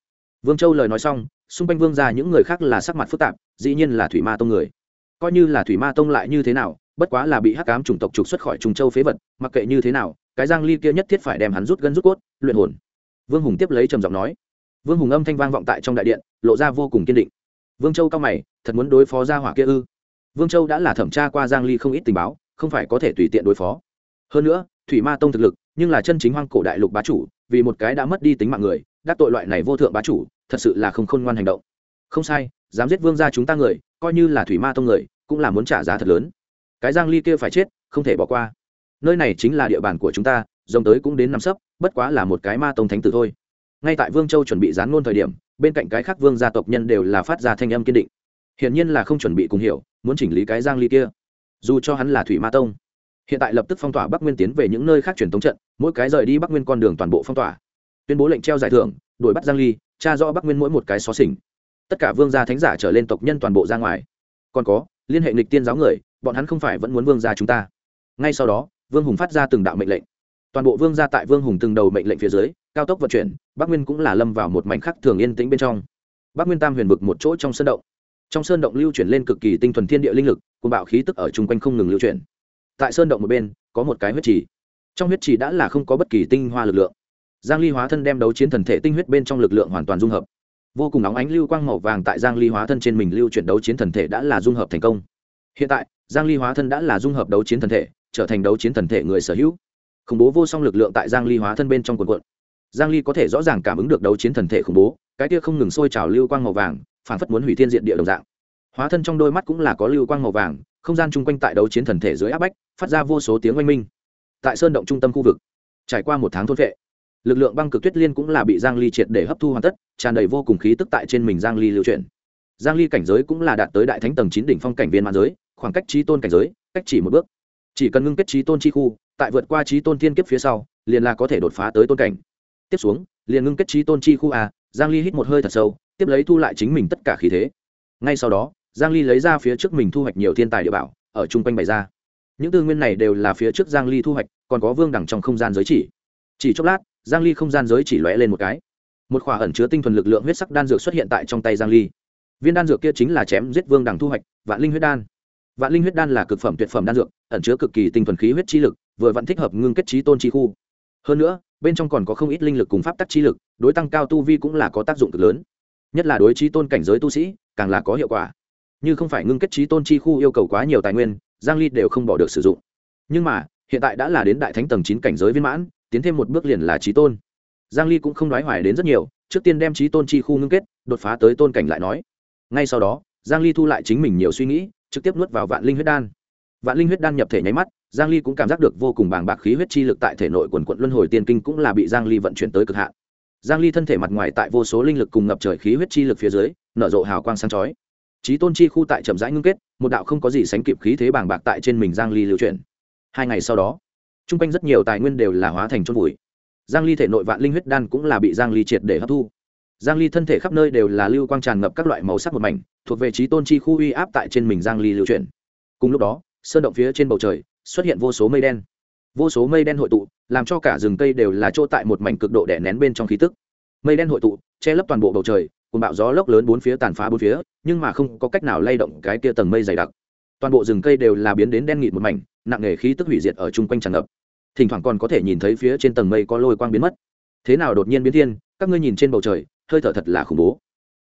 vương châu lời nói xong xung quanh vương ra những người khác là sắc mặt phức tạp dĩ nhiên là thủy ma tông người coi như là thủy ma tông lại như thế nào bất quá là bị hắc cám chủng tộc trục xuất khỏi trùng châu phế vật mặc kệ như thế nào cái giang ly kia nhất thiết phải đem hắn rút gân rút cốt luyện hồn vương hùng tiếp lấy trầm giọng nói vương hùng âm thanh vang vọng tại trong đại điện lộ ra vô cùng kiên định vương châu cao mày thật muốn đối phó gia hỏa kia ư vương châu đã là thẩm tra qua giang ly không ít tình báo không phải có thể tùy tiện đối phó hơn nữa thủy ma tông thực lực nhưng là chân chính hoang cổ đại lục bá chủ, vì một cái đã mất đi tính mạng người, đắc tội loại này vô thượng bá chủ, thật sự là không khôn ngoan hành động. Không sai, dám giết vương gia chúng ta người, coi như là thủy ma tông người, cũng là muốn trả giá thật lớn. Cái giang ly kia phải chết, không thể bỏ qua. Nơi này chính là địa bàn của chúng ta dòng tới cũng đến năm sấp, bất quá là một cái ma tông thánh tử thôi. Ngay tại vương châu chuẩn bị gián ngôn thời điểm, bên cạnh cái khác vương gia tộc nhân đều là phát ra thanh âm kiên định. Hiển nhiên là không chuẩn bị cùng hiểu, muốn chỉnh lý cái giang ly kia. Dù cho hắn là thủy ma tông hiện tại lập tức phong tỏa bắc nguyên tiến về những nơi khác truyền thống trận, mỗi cái rời đi bắc nguyên con đường toàn bộ phong tỏa. Tuyên bố lệnh treo giải thưởng, đuổi bắt giang ly, tra rõ bắc nguyên mỗi một cái xó xỉnh. Tất cả vương gia thánh giả trở lên tộc nhân toàn bộ ra ngoài. Còn có, liên hệ nghịch tiên giáo người, bọn hắn không phải vẫn muốn vương gia chúng ta. Ngay sau đó, vương hùng phát ra từng đạo mệnh lệnh. Toàn bộ vương gia tại vương hùng từng đầu mệnh lệnh phía dưới, cao tốc vận chuyển, bắc nguyên cũng là lâm vào một mảnh khắc thường yên tĩnh bên trong. Bắc nguyên tam huyền vực một chỗ trong sơn động. Trong sơn động lưu chuyển lên cực kỳ tinh thuần thiên địa linh lực cùng bạo khí tức ở chung quanh không ngừng lưu chuyển tại sơn động một bên, có một cái huyết trì. Trong huyết trì đã là không có bất kỳ tinh hoa lực lượng. Giang ly hóa thân đem đấu chiến thần thể tinh huyết bên trong lực lượng hoàn toàn dung hợp. Vô cùng nóng ánh lưu quang màu vàng tại giang ly hóa thân trên mình lưu chuyển đấu chiến thần thể đã là dung hợp thành công. Hiện tại, giang ly hóa thân đã là dung hợp đấu chiến thần thể, trở thành đấu chiến thần thể người sở hữu. Khủng bố vô song lực lượng tại giang ly hóa thân bên trong quần quận giang ly có thể rõ ràng cảm ứng được đấu chiến thần thể khủng bố, cái kia không ngừng sôi trào lưu quang màu vàng, phản phất muốn hủy thiên diện địa đồng dạng. Hóa thân trong đôi mắt cũng là có lưu quang màu vàng, không gian chung quanh tại đấu chiến thần thể dưới áp bách phát ra vô số tiếng oanh minh. Tại sơn động trung tâm khu vực, trải qua một tháng thôn vệ, lực lượng băng cực tuyết liên cũng là bị giang ly triệt để hấp thu hoàn tất, tràn đầy vô cùng khí tức tại trên mình giang ly lưu chuyển. Giang ly cảnh giới cũng là đạt tới đại thánh tầng 9 đỉnh phong cảnh viên mãn giới, khoảng cách trí tôn cảnh giới, cách chỉ một bước. Chỉ cần ngưng kết trí tôn chi khu, tại vượt qua trí tôn thiên kiếp phía sau, liền là có thể đột phá tới tôn cảnh. Tiếp xuống, liền ngưng kết trí tôn chi khu a, giang ly hít một hơi thật sâu, tiếp lấy thu lại chính mình tất cả khí thế. Ngay sau đó, giang ly lấy ra phía trước mình thu hoạch nhiều thiên tài địa bảo, ở chung quanh bày ra những tư nguyên này đều là phía trước giang ly thu hoạch, còn có vương đẳng trong không gian giới chỉ. Chỉ chốc lát, giang ly không gian giới chỉ lóe lên một cái. Một khỏa ẩn chứa tinh thuần lực lượng huyết sắc đan dược xuất hiện tại trong tay giang ly. Viên đan dược kia chính là chém giết vương đẳng thu hoạch, vạn linh huyết đan. Vạn linh huyết đan là cực phẩm tuyệt phẩm đan dược, ẩn chứa cực kỳ tinh thuần khí huyết chi lực, vừa vẫn thích hợp ngưng kết trí tôn chi khu. Hơn nữa, bên trong còn có không ít linh lực cùng pháp tắc chi lực, đối tăng cao tu vi cũng là có tác dụng cực lớn. Nhất là đối trí tôn cảnh giới tu sĩ, càng là có hiệu quả. Như không phải ngưng kết trí tôn chi khu yêu cầu quá nhiều tài nguyên giang ly đều không bỏ được sử dụng. Nhưng mà, hiện tại đã là đến đại thánh tầng 9 cảnh giới viên mãn, tiến thêm một bước liền là trí tôn. Giang ly cũng không nói hoài đến rất nhiều, trước tiên đem trí tôn chi khu ngưng kết, đột phá tới tôn cảnh lại nói. Ngay sau đó, giang ly thu lại chính mình nhiều suy nghĩ, trực tiếp nuốt vào vạn linh huyết đan. Vạn linh huyết đan nhập thể nháy mắt, giang ly cũng cảm giác được vô cùng bàng bạc khí huyết chi lực tại thể nội quần quận luân hồi tiên kinh cũng là bị giang ly vận chuyển tới cực hạn. Giang ly thân thể mặt ngoài tại vô số linh lực cùng ngập trời khí huyết chi lực phía dưới, nở rộ hào quang sáng chói trí tôn chi khu tại chậm rãi ngưng kết, một đạo không có gì sánh kịp khí thế bàng bạc tại trên mình giang ly lưu chuyển. Hai ngày sau đó trung quanh rất nhiều tài nguyên đều là hóa thành chôn vùi. Giang ly thể nội vạn linh huyết đan cũng là bị giang ly triệt để hấp thu. Giang ly thân thể khắp nơi đều là lưu quang tràn ngập các loại màu sắc một mảnh, thuộc về trí tôn chi khu uy áp tại trên mình giang ly lưu chuyển. Cùng lúc đó, sơn động phía trên bầu trời xuất hiện vô số mây đen. Vô số mây đen hội tụ, làm cho cả rừng cây đều là chỗ tại một mảnh cực độ đè nén bên trong khí tức. Mây đen hội tụ, che lấp toàn bộ bầu trời cùng bạo gió lốc lớn bốn phía tàn phá bốn phía, nhưng mà không có cách nào lay động cái kia tầng mây dày đặc. Toàn bộ rừng cây đều là biến đến đen nghịt một mảnh, nặng nề khí tức hủy diệt ở chung quanh tràn ngập. Thỉnh thoảng còn có thể nhìn thấy phía trên tầng mây có lôi quang biến mất. Thế nào đột nhiên biến thiên? Các ngươi nhìn trên bầu trời, hơi thở thật là khủng bố.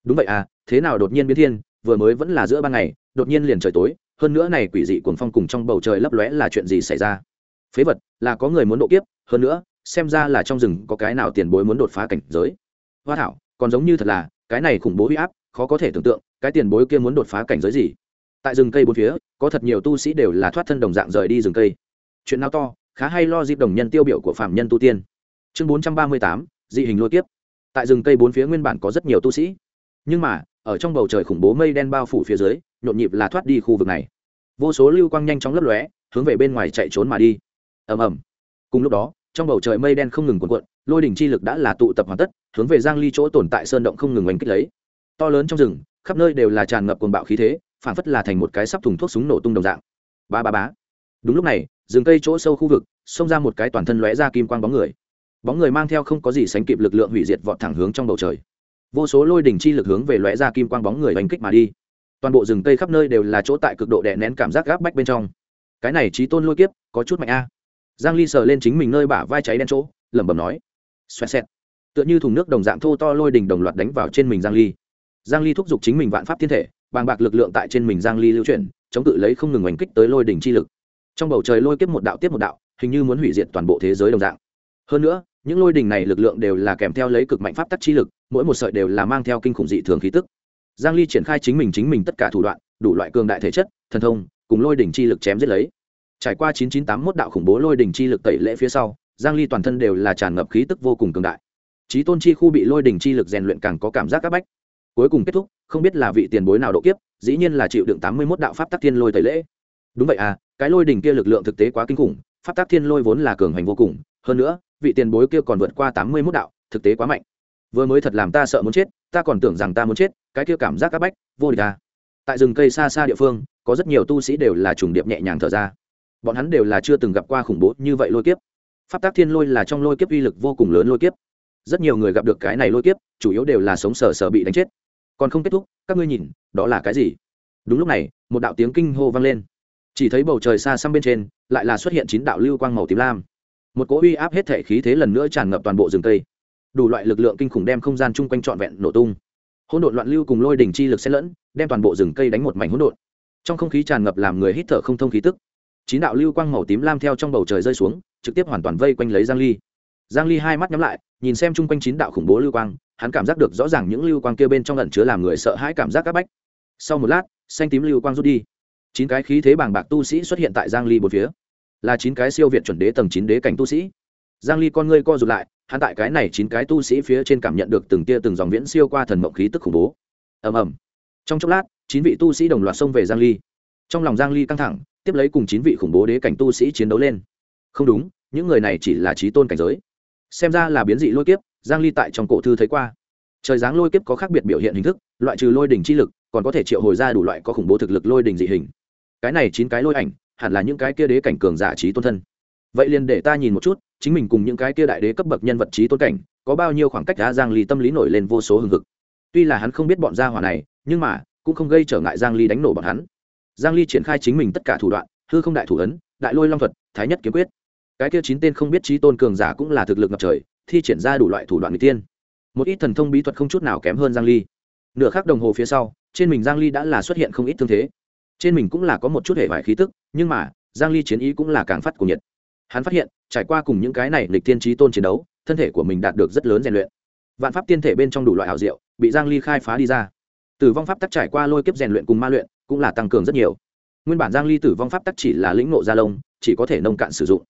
Đúng vậy à thế nào đột nhiên biến thiên? Vừa mới vẫn là giữa ban ngày, đột nhiên liền trời tối, hơn nữa này quỷ dị cuồng phong cùng trong bầu trời lấp lóe là chuyện gì xảy ra? Phế vật, là có người muốn độ kiếp, hơn nữa, xem ra là trong rừng có cái nào tiền bối muốn đột phá cảnh giới. Hoa thảo, còn giống như thật là cái này khủng bố huy áp, khó có thể tưởng tượng, cái tiền bối kia muốn đột phá cảnh giới gì. Tại rừng cây bốn phía, có thật nhiều tu sĩ đều là thoát thân đồng dạng rời đi rừng cây. Chuyện nào to, khá hay lo dịp đồng nhân tiêu biểu của phạm nhân tu tiên. Chương bốn trăm ba mươi tám, dị hình lôi tiếp. tại rừng cây bốn phía nguyên bản có rất nhiều tu sĩ. Nhưng mà, ở trong bầu trời khủng bố mây đen bao phủ phía dưới, nhộn nhịp là thoát đi khu vực này. Vô số lưu quang nhanh chóng lấp lóe, hướng về bên ngoài chạy trốn mà đi. Ầm ầm. Cùng lúc đó, trong bầu trời mây đen không ngừng cuộn cuộn lôi đỉnh chi lực đã là tụ tập hoàn tất, hướng về giang ly chỗ tồn tại sơn động không ngừng oanh kích lấy. To lớn trong rừng, khắp nơi đều là tràn ngập cuồng bạo khí thế phản phất là thành một cái sắp thùng thuốc súng nổ tung đồng dạng. Ba ba bá đúng lúc này, rừng cây chỗ sâu khu vực, xông ra một cái toàn thân lóe ra kim quang bóng người. Bóng người mang theo không có gì sánh kịp lực lượng hủy diệt vọt thẳng hướng trong bầu trời. Vô số lôi đỉnh chi lực hướng về lóe ra kim quang bóng người đánh kích mà đi. Toàn bộ rừng cây khắp nơi đều là chỗ tại cực độ đè nén cảm giác gáp bách bên trong. Cái này trí tôn lôi kiếp, có chút mạnh a. Giang ly sờ lên chính mình nơi bả vai cháy đen chỗ, lẩm bẩm nói xoẹt xẹt. Tựa như thùng nước đồng dạng thô to lôi đỉnh đồng loạt đánh vào trên mình giang ly. Giang ly thúc giục chính mình vạn pháp thiên thể, bàng bạc lực lượng tại trên mình giang ly lưu chuyển, chống cự lấy không ngừng oanh kích tới lôi đỉnh chi lực. Trong bầu trời lôi kiếp một đạo tiếp một đạo, hình như muốn hủy diệt toàn bộ thế giới đồng dạng. Hơn nữa, những lôi đỉnh này lực lượng đều là kèm theo lấy cực mạnh pháp tắc chi lực, mỗi một sợi đều là mang theo kinh khủng dị thường khí tức. Giang ly triển khai chính mình chính mình tất cả thủ đoạn, đủ loại cường đại thể chất, thần thông, cùng lôi đỉnh chi lực chém giết lấy. Trải qua 9981 đạo khủng bố lôi đỉnh chi lực tẩy lễ phía sau giang ly toàn thân đều là tràn ngập khí tức vô cùng cường đại. Trí tôn chi khu bị lôi đỉnh chi lực rèn luyện càng có cảm giác các bách. Cuối cùng kết thúc, không biết là vị tiền bối nào độ kiếp, dĩ nhiên là chịu đựng 81 đạo pháp tắc thiên lôi tẩy lễ. Đúng vậy à cái lôi đỉnh kia lực lượng thực tế quá kinh khủng, pháp tắc thiên lôi vốn là cường hành vô cùng, hơn nữa, vị tiền bối kia còn vượt qua 81 đạo, thực tế quá mạnh. Vừa mới thật làm ta sợ muốn chết, ta còn tưởng rằng ta muốn chết, cái kia cảm giác các bách, vô địch à. Tại rừng cây xa xa địa phương, có rất nhiều tu sĩ đều là trùng điệp nhẹ nhàng thở ra. Bọn hắn đều là chưa từng gặp qua khủng bố như vậy lôi kiếp pháp tác thiên lôi là trong lôi kiếp uy lực vô cùng lớn lôi kiếp. Rất nhiều người gặp được cái này lôi kiếp, chủ yếu đều là sống sờ sờ bị đánh chết. Còn không kết thúc, các ngươi nhìn, đó là cái gì? Đúng lúc này, một đạo tiếng kinh hô vang lên. Chỉ thấy bầu trời xa xăm bên trên, lại là xuất hiện chín đạo lưu quang màu tím lam. Một cỗ uy áp hết thể khí thế lần nữa tràn ngập toàn bộ rừng cây. Đủ loại lực lượng kinh khủng đem không gian chung quanh trọn vẹn nổ tung. Hỗn độn loạn lưu cùng lôi đỉnh chi lực xen lẫn, đem toàn bộ rừng cây đánh một mảnh hỗn độn. Trong không khí tràn ngập làm người hít thở không thông khí tức. Chín đạo lưu quang màu tím lam theo trong bầu trời rơi xuống trực tiếp hoàn toàn vây quanh lấy giang ly. Giang ly hai mắt nhắm lại, nhìn xem chung quanh chín đạo khủng bố lưu quang, hắn cảm giác được rõ ràng những lưu quang kia bên trong ẩn chứa làm người sợ hãi cảm giác các bách. Sau một lát, xanh tím lưu quang rút đi. Chín cái khí thế bàng bạc tu sĩ xuất hiện tại giang ly bốn phía. Là chín cái siêu việt chuẩn đế tầng chín đế cảnh tu sĩ. Giang ly con ngươi co rụt lại, hắn tại cái này chín cái tu sĩ phía trên cảm nhận được từng tia từng dòng viễn siêu qua thần mộng khí tức khủng bố. Ầm ầm. Trong chốc lát, chín vị tu sĩ đồng loạt xông về giang ly. Trong lòng giang ly căng thẳng, tiếp lấy cùng chín vị khủng bố đế cảnh tu sĩ chiến đấu lên không đúng, những người này chỉ là trí tôn cảnh giới. Xem ra là biến dị lôi kiếp, giang ly tại trong cổ thư thấy qua. Trời giáng lôi kiếp có khác biệt biểu hiện hình thức, loại trừ lôi đỉnh chi lực, còn có thể triệu hồi ra đủ loại có khủng bố thực lực lôi đỉnh dị hình. Cái này chín cái lôi ảnh, hẳn là những cái kia đế cảnh cường giả trí tôn thân. Vậy liền để ta nhìn một chút, chính mình cùng những cái kia đại đế cấp bậc nhân vật trí tôn cảnh, có bao nhiêu khoảng cách đã giang ly tâm lý nổi lên vô số hừng hực. Tuy là hắn không biết bọn gia hỏa này, nhưng mà, cũng không gây trở ngại giang ly đánh nổ bọn hắn. Giang ly triển khai chính mình tất cả thủ đoạn, hư không đại thủ ấn, đại lôi long thuật, thái nhất kiếm quyết cái kia chín tên không biết trí tôn cường giả cũng là thực lực ngập trời, thi triển ra đủ loại thủ đoạn người tiên một ít thần thông bí thuật không chút nào kém hơn giang ly. Nửa khắc đồng hồ phía sau, trên mình giang ly đã là xuất hiện không ít thương thế. Trên mình cũng là có một chút hệ vải khí tức, nhưng mà, giang ly chiến ý cũng là càng phát của nhiệt. Hắn phát hiện, trải qua cùng những cái này lịch tiên trí tôn chiến đấu, thân thể của mình đạt được rất lớn rèn luyện. Vạn pháp tiên thể bên trong đủ loại hảo diệu, bị giang ly khai phá đi ra. Tử vong pháp tắc trải qua lôi kiếp rèn luyện cùng ma luyện, cũng là tăng cường rất nhiều. Nguyên bản giang ly tử vong pháp tắc chỉ là lĩnh nộ gia lông, chỉ có thể nông cạn sử dụng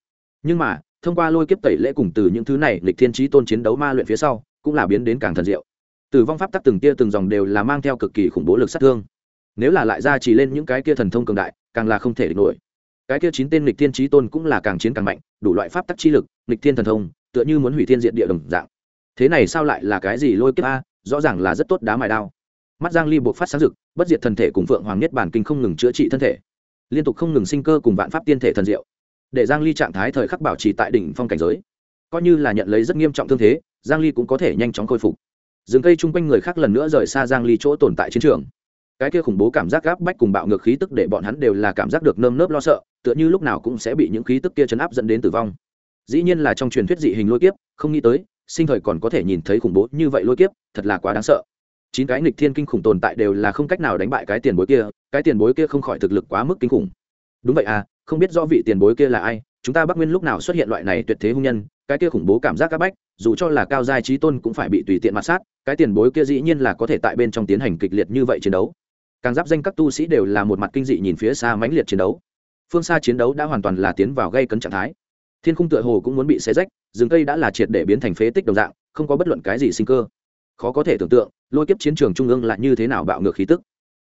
nhưng mà, thông qua lôi kiếp tẩy lễ cùng từ những thứ này lịch thiên trí tôn chiến đấu ma luyện phía sau, cũng là biến đến càng thần diệu. Tử vong pháp tắc từng tia từng dòng đều là mang theo cực kỳ khủng bố lực sát thương. Nếu là lại ra chỉ lên những cái kia thần thông cường đại, càng là không thể địch nổi. Cái kia chín tên lịch thiên trí tôn cũng là càng chiến càng mạnh, đủ loại pháp tắc chi lực lịch thiên thần thông, tựa như muốn hủy thiên diện địa đồng dạng. Thế này sao lại là cái gì lôi kiếp a? Rõ ràng là rất tốt đá mài đao. Mắt giang ly buộc phát sáng rực, bất diệt thần thể cùng phượng hoàng nhất bản kinh không ngừng chữa trị thân thể. Liên tục không ngừng sinh cơ cùng vạn pháp tiên thể thần diệu để giang ly trạng thái thời khắc bảo trì tại đỉnh phong cảnh giới. Coi như là nhận lấy rất nghiêm trọng thương thế, giang ly cũng có thể nhanh chóng khôi phục. Rừng cây chung quanh người khác lần nữa rời xa giang ly chỗ tồn tại chiến trường. Cái kia khủng bố cảm giác gáp bách cùng bạo ngược khí tức để bọn hắn đều là cảm giác được nơm nớp lo sợ, tựa như lúc nào cũng sẽ bị những khí tức kia chấn áp dẫn đến tử vong. Dĩ nhiên là trong truyền thuyết dị hình lôi kiếp, không nghĩ tới, sinh thời còn có thể nhìn thấy khủng bố như vậy lôi kiếp, thật là quá đáng sợ. Chín cái nghịch thiên kinh khủng tồn tại đều là không cách nào đánh bại cái tiền bối kia, cái tiền bối kia không khỏi thực lực quá mức kinh khủng. Đúng vậy à không biết rõ vị tiền bối kia là ai, chúng ta bắc nguyên lúc nào xuất hiện loại này tuyệt thế hung nhân, cái kia khủng bố cảm giác áp bách, dù cho là cao giai trí tôn cũng phải bị tùy tiện mặt sát, cái tiền bối kia dĩ nhiên là có thể tại bên trong tiến hành kịch liệt như vậy chiến đấu. Càng giáp danh các tu sĩ đều là một mặt kinh dị nhìn phía xa mãnh liệt chiến đấu. Phương xa chiến đấu đã hoàn toàn là tiến vào gây cấn trạng thái. Thiên khung tựa hồ cũng muốn bị xé rách, rừng cây đã là triệt để biến thành phế tích đồng dạng, không có bất luận cái gì sinh cơ. Khó có thể tưởng tượng, lôi kiếp chiến trường trung ương lại như thế nào bạo ngược khí tức.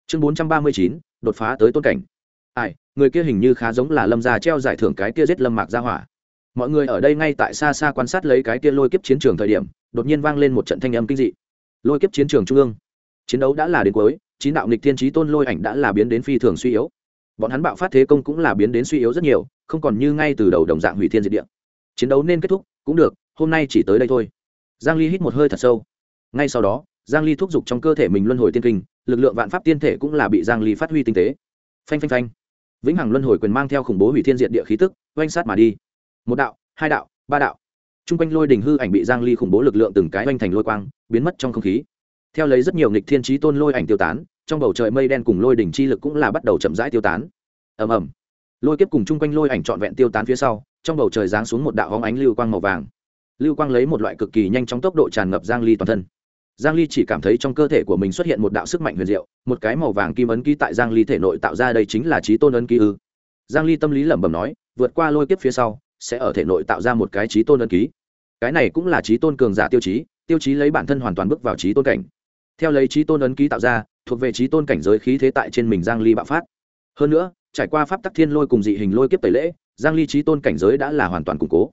Chương bốn trăm ba mươi chín, đột phá tới tôn cảnh ai, người kia hình như khá giống là lâm gia treo giải thưởng cái kia giết lâm mạc gia hỏa. Mọi người ở đây ngay tại xa xa quan sát lấy cái kia lôi kiếp chiến trường thời điểm, đột nhiên vang lên một trận thanh âm kinh dị. Lôi kiếp chiến trường trung ương. Chiến đấu đã là đến cuối, chín đạo nghịch thiên trí tôn lôi ảnh đã là biến đến phi thường suy yếu. Bọn hắn bạo phát thế công cũng là biến đến suy yếu rất nhiều, không còn như ngay từ đầu đồng dạng hủy thiên diệt địa. Chiến đấu nên kết thúc, cũng được, hôm nay chỉ tới đây thôi. Giang ly hít một hơi thật sâu. Ngay sau đó, giang ly thúc giục trong cơ thể mình luân hồi tiên kinh, lực lượng vạn pháp tiên thể cũng là bị giang ly phát huy tinh tế. Phanh phanh phanh vĩnh hằng luân hồi quyền mang theo khủng bố hủy thiên diệt địa khí tức, oanh sát mà đi. Một đạo, hai đạo, ba đạo. Trung quanh lôi đình hư ảnh bị giang ly khủng bố lực lượng từng cái oanh thành lôi quang, biến mất trong không khí. Theo lấy rất nhiều nghịch thiên trí tôn lôi ảnh tiêu tán, trong bầu trời mây đen cùng lôi đỉnh chi lực cũng là bắt đầu chậm rãi tiêu tán. Ầm ầm. Lôi kiếp cùng chung quanh lôi ảnh trọn vẹn tiêu tán phía sau, trong bầu trời giáng xuống một đạo hóng ánh lưu quang màu vàng. Lưu quang lấy một loại cực kỳ nhanh chóng tốc độ tràn ngập giang ly toàn thân giang ly chỉ cảm thấy trong cơ thể của mình xuất hiện một đạo sức mạnh huyền diệu, một cái màu vàng kim ấn ký tại giang ly thể nội tạo ra đây chính là trí tôn ấn ký ư. Giang ly tâm lý lẩm bẩm nói, vượt qua lôi kiếp phía sau, sẽ ở thể nội tạo ra một cái trí tôn ấn ký. Cái này cũng là trí tôn cường giả tiêu chí tiêu chí lấy bản thân hoàn toàn bước vào trí tôn cảnh. Theo lấy trí tôn ấn ký tạo ra, thuộc về trí tôn cảnh giới khí thế tại trên mình giang ly bạo phát. Hơn nữa, trải qua pháp tắc thiên lôi cùng dị hình lôi kiếp tẩy lễ, giang ly trí tôn cảnh giới đã là hoàn toàn củng cố.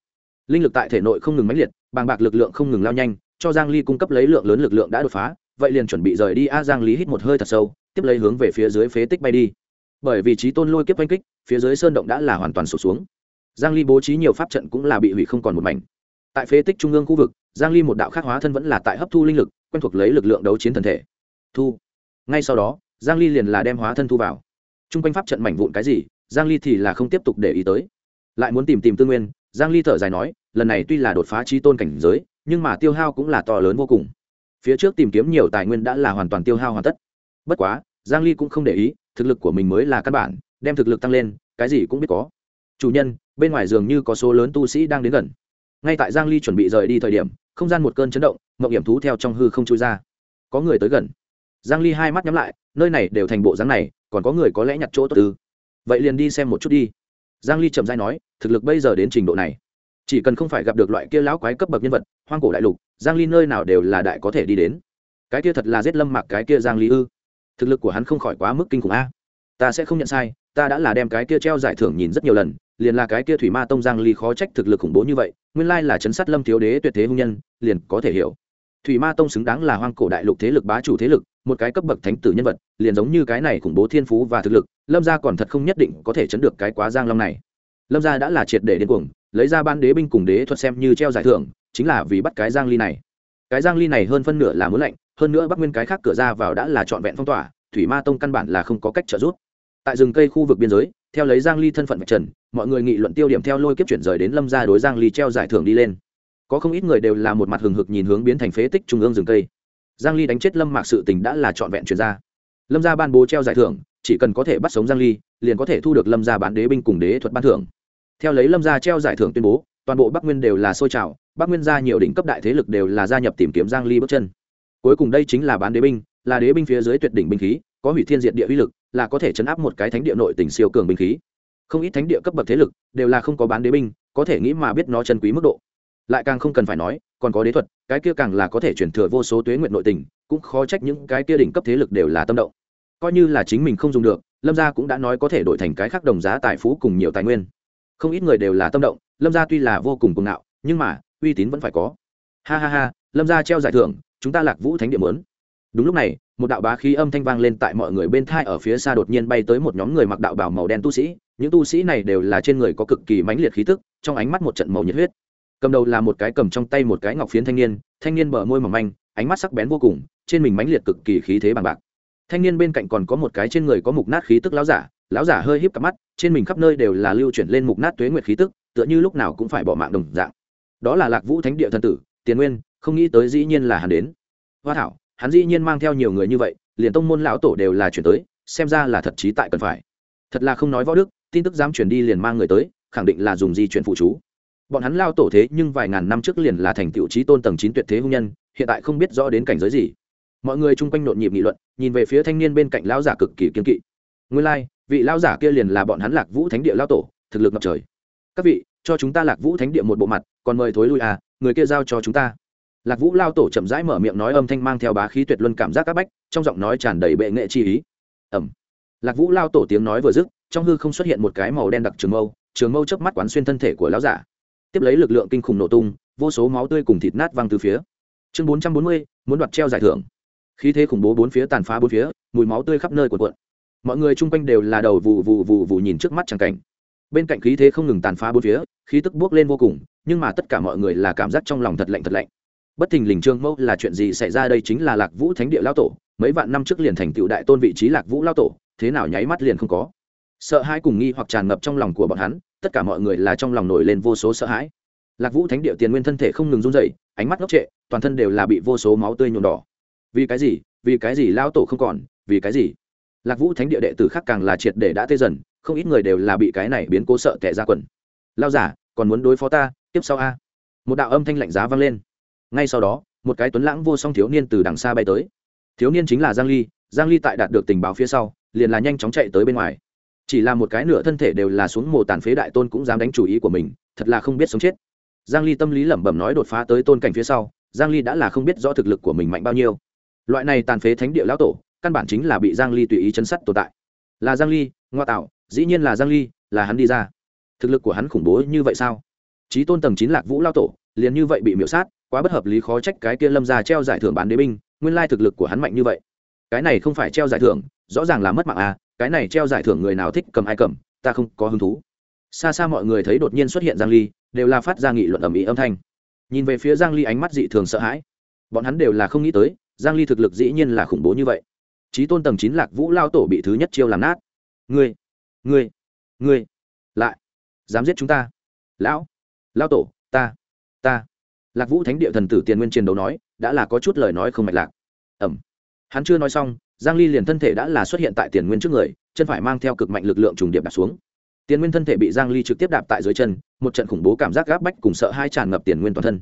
Linh lực tại thể nội không ngừng mãnh liệt, bàng bạc lực lượng không ngừng lao nhanh cho giang ly cung cấp lấy lượng lớn lực lượng đã đột phá, vậy liền chuẩn bị rời đi. A giang ly hít một hơi thật sâu, tiếp lấy hướng về phía dưới phế tích bay đi. Bởi vì trí tôn lôi kiếp oanh kích, phía dưới sơn động đã là hoàn toàn sụp xuống. Giang ly bố trí nhiều pháp trận cũng là bị hủy không còn một mảnh. Tại phế tích trung ương khu vực, giang ly một đạo khắc hóa thân vẫn là tại hấp thu linh lực, quen thuộc lấy lực lượng đấu chiến thần thể. Thu. Ngay sau đó, giang ly liền là đem hóa thân thu vào. Trung quanh pháp trận mảnh vụn cái gì, giang ly thì là không tiếp tục để ý tới. Lại muốn tìm tìm tư nguyên, giang ly thở dài nói, lần này tuy là đột phá trí tôn cảnh giới nhưng mà tiêu hao cũng là to lớn vô cùng. Phía trước tìm kiếm nhiều tài nguyên đã là hoàn toàn tiêu hao hoàn tất. Bất quá, giang ly cũng không để ý, thực lực của mình mới là căn bản, đem thực lực tăng lên, cái gì cũng biết có. Chủ nhân, bên ngoài dường như có số lớn tu sĩ đang đến gần. Ngay tại giang ly chuẩn bị rời đi thời điểm, không gian một cơn chấn động, mộng hiểm thú theo trong hư không chui ra. Có người tới gần. Giang ly hai mắt nhắm lại, nơi này đều thành bộ dáng này, còn có người có lẽ nhặt chỗ tốt tư vậy liền đi xem một chút đi. Giang ly chậm rãi nói, thực lực bây giờ đến trình độ này chỉ cần không phải gặp được loại kia lão quái cấp bậc nhân vật, hoang cổ đại lục, giang ly nơi nào đều là đại có thể đi đến. Cái kia thật là giết lâm mặc cái kia giang ly ư? Thực lực của hắn không khỏi quá mức kinh khủng a. Ta sẽ không nhận sai, ta đã là đem cái kia treo giải thưởng nhìn rất nhiều lần, liền là cái kia thủy ma tông giang ly khó trách thực lực khủng bố như vậy, nguyên lai là chấn sát lâm thiếu đế tuyệt thế hung nhân, liền có thể hiểu. Thủy ma tông xứng đáng là hoang cổ đại lục thế lực bá chủ thế lực, một cái cấp bậc thánh tử nhân vật, liền giống như cái này khủng bố thiên phú và thực lực, lâm gia còn thật không nhất định có thể chấn được cái quá giang long này. Lâm gia đã là triệt để điên cuồng lấy ra ban đế binh cùng đế thuật xem như treo giải thưởng, chính là vì bắt cái giang ly này. Cái giang ly này hơn phân nửa là muốn lạnh, hơn nữa bắc nguyên cái khác cửa ra vào đã là trọn vẹn phong tỏa, thủy ma tông căn bản là không có cách trợ giúp. Tại rừng cây khu vực biên giới, theo lấy giang ly thân phận vạch trần, mọi người nghị luận tiêu điểm theo lôi kiếp chuyển rời đến lâm gia đối giang ly treo giải thưởng đi lên. Có không ít người đều là một mặt hừng hực nhìn hướng biến thành phế tích trung ương rừng cây. Giang ly đánh chết lâm mạc sự tình đã là trọn vẹn chuyển ra. Lâm gia ban bố treo giải thưởng, chỉ cần có thể bắt sống giang ly, liền có thể thu được lâm gia bán đế binh cùng đế thuật ban thưởng theo lấy lâm gia treo giải thưởng tuyên bố, toàn bộ bắc nguyên đều là sôi trào, bắc nguyên gia nhiều đỉnh cấp đại thế lực đều là gia nhập tìm kiếm giang ly bước chân. Cuối cùng đây chính là bán đế binh, là đế binh phía dưới tuyệt đỉnh binh khí, có hủy thiên diệt địa uy lực, là có thể chấn áp một cái thánh địa nội tình siêu cường binh khí. Không ít thánh địa cấp bậc thế lực đều là không có bán đế binh, có thể nghĩ mà biết nó chân quý mức độ. Lại càng không cần phải nói, còn có đế thuật, cái kia càng là có thể chuyển thừa vô số tuế nguyện nội tình, cũng khó trách những cái kia đỉnh cấp thế lực đều là tâm động. Coi như là chính mình không dùng được, lâm gia cũng đã nói có thể đổi thành cái khác đồng giá tài phú cùng nhiều tài nguyên không ít người đều là tâm động, lâm gia tuy là vô cùng cuồng ngạo, nhưng mà, uy tín vẫn phải có. Ha ha ha, lâm gia treo giải thưởng, chúng ta lạc vũ thánh địa mớn đúng lúc này, một đạo bá khí âm thanh vang lên tại mọi người bên thai ở phía xa đột nhiên bay tới một nhóm người mặc đạo bào màu đen tu sĩ. Những tu sĩ này đều là trên người có cực kỳ mãnh liệt khí tức, trong ánh mắt một trận màu nhiệt huyết. Cầm đầu là một cái cầm trong tay một cái ngọc phiến thanh niên thanh niên bờ môi mỏng manh, ánh mắt sắc bén vô cùng, trên mình mãnh liệt cực kỳ khí thế bằng bạc. Thanh niên bên cạnh còn có một cái trên người có mục nát khí tức láo giả lão giả hơi híp cặp mắt, trên mình khắp nơi đều là lưu chuyển lên mục nát tuế nguyệt khí tức, tựa như lúc nào cũng phải bỏ mạng đồng dạng. Đó là lạc vũ thánh địa thần tử, tiền nguyên, không nghĩ tới dĩ nhiên là hắn đến. Hoa thảo, hắn dĩ nhiên mang theo nhiều người như vậy, liền tông môn lão tổ đều là chuyển tới, xem ra là thật chí tại cần phải. Thật là không nói võ đức, tin tức dám chuyển đi liền mang người tới, khẳng định là dùng di chuyển phụ chú. Bọn hắn lao tổ thế nhưng vài ngàn năm trước liền là thành tiệu trí tôn tầng chín tuyệt thế hung nhân, hiện tại không biết rõ đến cảnh giới gì. Mọi người chung quanh nhộn nhịp nghị luận, nhìn về phía thanh niên bên cạnh lão giả cực kỳ kiên kỵ. Nguyên lai vị lão giả kia liền là bọn hắn lạc vũ thánh địa lao tổ, thực lực ngập trời. Các vị, cho chúng ta lạc vũ thánh địa một bộ mặt, còn mời thối lui à người kia giao cho chúng ta. Lạc vũ lao tổ chậm rãi mở miệng nói âm thanh mang theo bá khí tuyệt luân cảm giác các bách, trong giọng nói tràn đầy bệ nghệ chi ý. Ẩm lạc vũ lao tổ tiếng nói vừa dứt, trong hư không xuất hiện một cái màu đen đặc trường mâu trường mâu chớp mắt quán xuyên thân thể của lão giả. Tiếp lấy lực lượng kinh khủng nổ tung, vô số máu tươi cùng thịt nát văng từ phía. Chương bốn trăm bốn mươi, muốn đoạt treo giải thưởng. Khí thế khủng bố bốn phía tàn phá bốn phía, mùi máu tươi khắp nơi của cuộn mọi người chung quanh đều là đầu vụ vụ vụ vụ nhìn trước mắt chẳng cảnh. Bên cạnh khí thế không ngừng tàn phá bốn phía, khí tức buốc lên vô cùng, nhưng mà tất cả mọi người là cảm giác trong lòng thật lạnh thật lạnh. Bất thình lình trương mâu là chuyện gì xảy ra đây chính là lạc vũ thánh địa lao tổ, mấy vạn năm trước liền thành tựu đại tôn vị trí lạc vũ lao tổ, thế nào nháy mắt liền không có. Sợ hãi cùng nghi hoặc tràn ngập trong lòng của bọn hắn, tất cả mọi người là trong lòng nổi lên vô số sợ hãi. Lạc vũ thánh địa tiền nguyên thân thể không ngừng run dậy ánh mắt ngốc trệ, toàn thân đều là bị vô số máu tươi nhuộm đỏ. Vì cái gì? Vì cái gì lao tổ không còn? Vì cái gì? Lạc vũ thánh địa đệ tử khác càng là triệt để đã tê dần, không ít người đều là bị cái này biến cố sợ tẻ ra quần. Lao giả, còn muốn đối phó ta? Tiếp sau a. Một đạo âm thanh lạnh giá vang lên. Ngay sau đó, một cái tuấn lãng vô song thiếu niên từ đằng xa bay tới. Thiếu niên chính là giang ly giang ly tại đạt được tình báo phía sau, liền là nhanh chóng chạy tới bên ngoài. Chỉ là một cái nửa thân thể đều là xuống mồ tàn phế đại tôn cũng dám đánh chủ ý của mình, thật là không biết sống chết. Giang ly tâm lý lẩm bẩm nói đột phá tới tôn cảnh phía sau, giang ly đã là không biết rõ thực lực của mình mạnh bao nhiêu. Loại này tàn phế thánh địa lão tổ căn bản chính là bị giang ly tùy ý chấn sát tồn tại. Là giang ly, ngoa tạo, dĩ nhiên là giang ly, là hắn đi ra. Thực lực của hắn khủng bố như vậy sao? Trí tôn tầng chín lạc vũ lao tổ, liền như vậy bị miễu sát, quá bất hợp lý khó trách cái kia lâm ra treo giải thưởng bán đế binh, nguyên lai thực lực của hắn mạnh như vậy. Cái này không phải treo giải thưởng, rõ ràng là mất mạng à cái này treo giải thưởng người nào thích cầm ai cầm, ta không có hứng thú. Xa xa mọi người thấy đột nhiên xuất hiện giang ly, đều là phát ra nghị luận ầm ĩ âm thanh. Nhìn về phía giang ly ánh mắt dị thường sợ hãi. Bọn hắn đều là không nghĩ tới, giang ly thực lực dĩ nhiên là khủng bố như vậy trí tôn tầng chín lạc vũ lao tổ bị thứ nhất chiêu làm nát. Ngươi ngươi ngươi, lại, dám giết chúng ta. Lão, lao tổ, ta ta. Lạc vũ thánh địa thần tử tiền nguyên chiến đấu nói, đã là có chút lời nói không mạch lạc. Ẩm. Hắn chưa nói xong, giang ly liền thân thể đã là xuất hiện tại tiền nguyên trước người, chân phải mang theo cực mạnh lực lượng trùng điệp đạp xuống. Tiền nguyên thân thể bị giang ly trực tiếp đạp tại dưới chân, một trận khủng bố cảm giác gáp bách cùng sợ hai tràn ngập tiền nguyên toàn thân.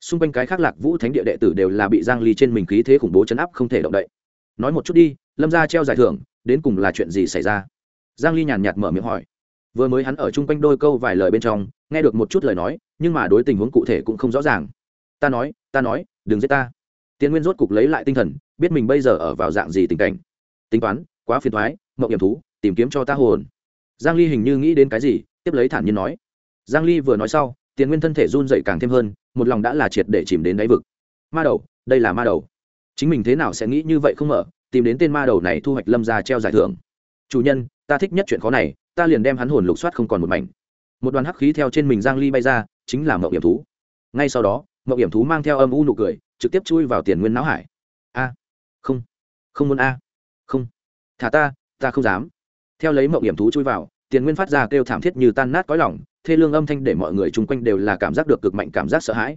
Xung quanh cái khác lạc vũ thánh địa đệ tử đều là bị giang ly trên mình khí thế khủng bố chấn áp không thể động đậy nói một chút đi, lâm gia treo giải thưởng, đến cùng là chuyện gì xảy ra? Giang ly nhàn nhạt mở miệng hỏi. Vừa mới hắn ở chung quanh đôi câu vài lời bên trong, nghe được một chút lời nói, nhưng mà đối tình huống cụ thể cũng không rõ ràng. Ta nói ta nói, đừng giết ta. Tiến nguyên rốt cục lấy lại tinh thần, biết mình bây giờ ở vào dạng gì tình cảnh. Tính toán, quá phiền thoái mộng hiểm thú, tìm kiếm cho ta hồn. Giang ly hình như nghĩ đến cái gì, tiếp lấy thản nhiên nói. Giang ly vừa nói sau tiền nguyên thân thể run dậy càng thêm hơn, một lòng đã là triệt để chìm đến đáy vực. Ma đầu, đây là ma đầu chính mình thế nào sẽ nghĩ như vậy không mở, tìm đến tên ma đầu này thu hoạch lâm ra treo giải thưởng. Chủ nhân, ta thích nhất chuyện khó này, ta liền đem hắn hồn lục soát không còn một mảnh. Một đoàn hắc khí theo trên mình giang ly bay ra, chính là mậu hiểm thú. Ngay sau đó, mậu hiểm thú mang theo âm u nụ cười, trực tiếp chui vào tiền nguyên não hải. A, không không muốn a, không. Thả ta ta không dám. Theo lấy mậu hiểm thú chui vào, tiền nguyên phát ra kêu thảm thiết như tan nát cõi lòng, thê lương âm thanh để mọi người chung quanh đều là cảm giác được cực mạnh cảm giác sợ hãi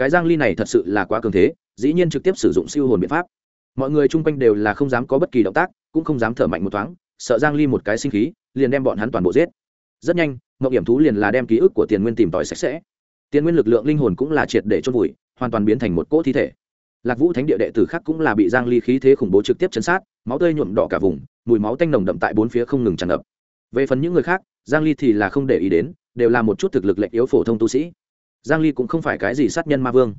cái giang ly này thật sự là quá cường thế, dĩ nhiên trực tiếp sử dụng siêu hồn biện pháp. Mọi người chung quanh đều là không dám có bất kỳ động tác, cũng không dám thở mạnh một thoáng, sợ giang ly một cái sinh khí, liền đem bọn hắn toàn bộ giết. Rất nhanh, mộng hiểm thú liền là đem ký ức của tiền nguyên tìm tòi sạch sẽ. Tiền nguyên lực lượng linh hồn cũng là triệt để chôn vùi, hoàn toàn biến thành một cỗ thi thể. Lạc vũ thánh địa đệ tử khác cũng là bị giang ly khí thế khủng bố trực tiếp chấn sát, máu tươi nhuộm đỏ cả vùng, mùi máu tanh nồng đậm tại bốn phía không ngừng tràn ngập. Về phần những người khác, giang ly thì là không để ý đến, đều là một chút thực lực lệch yếu phổ thông tu sĩ giang ly cũng không phải cái gì sát nhân ma vương.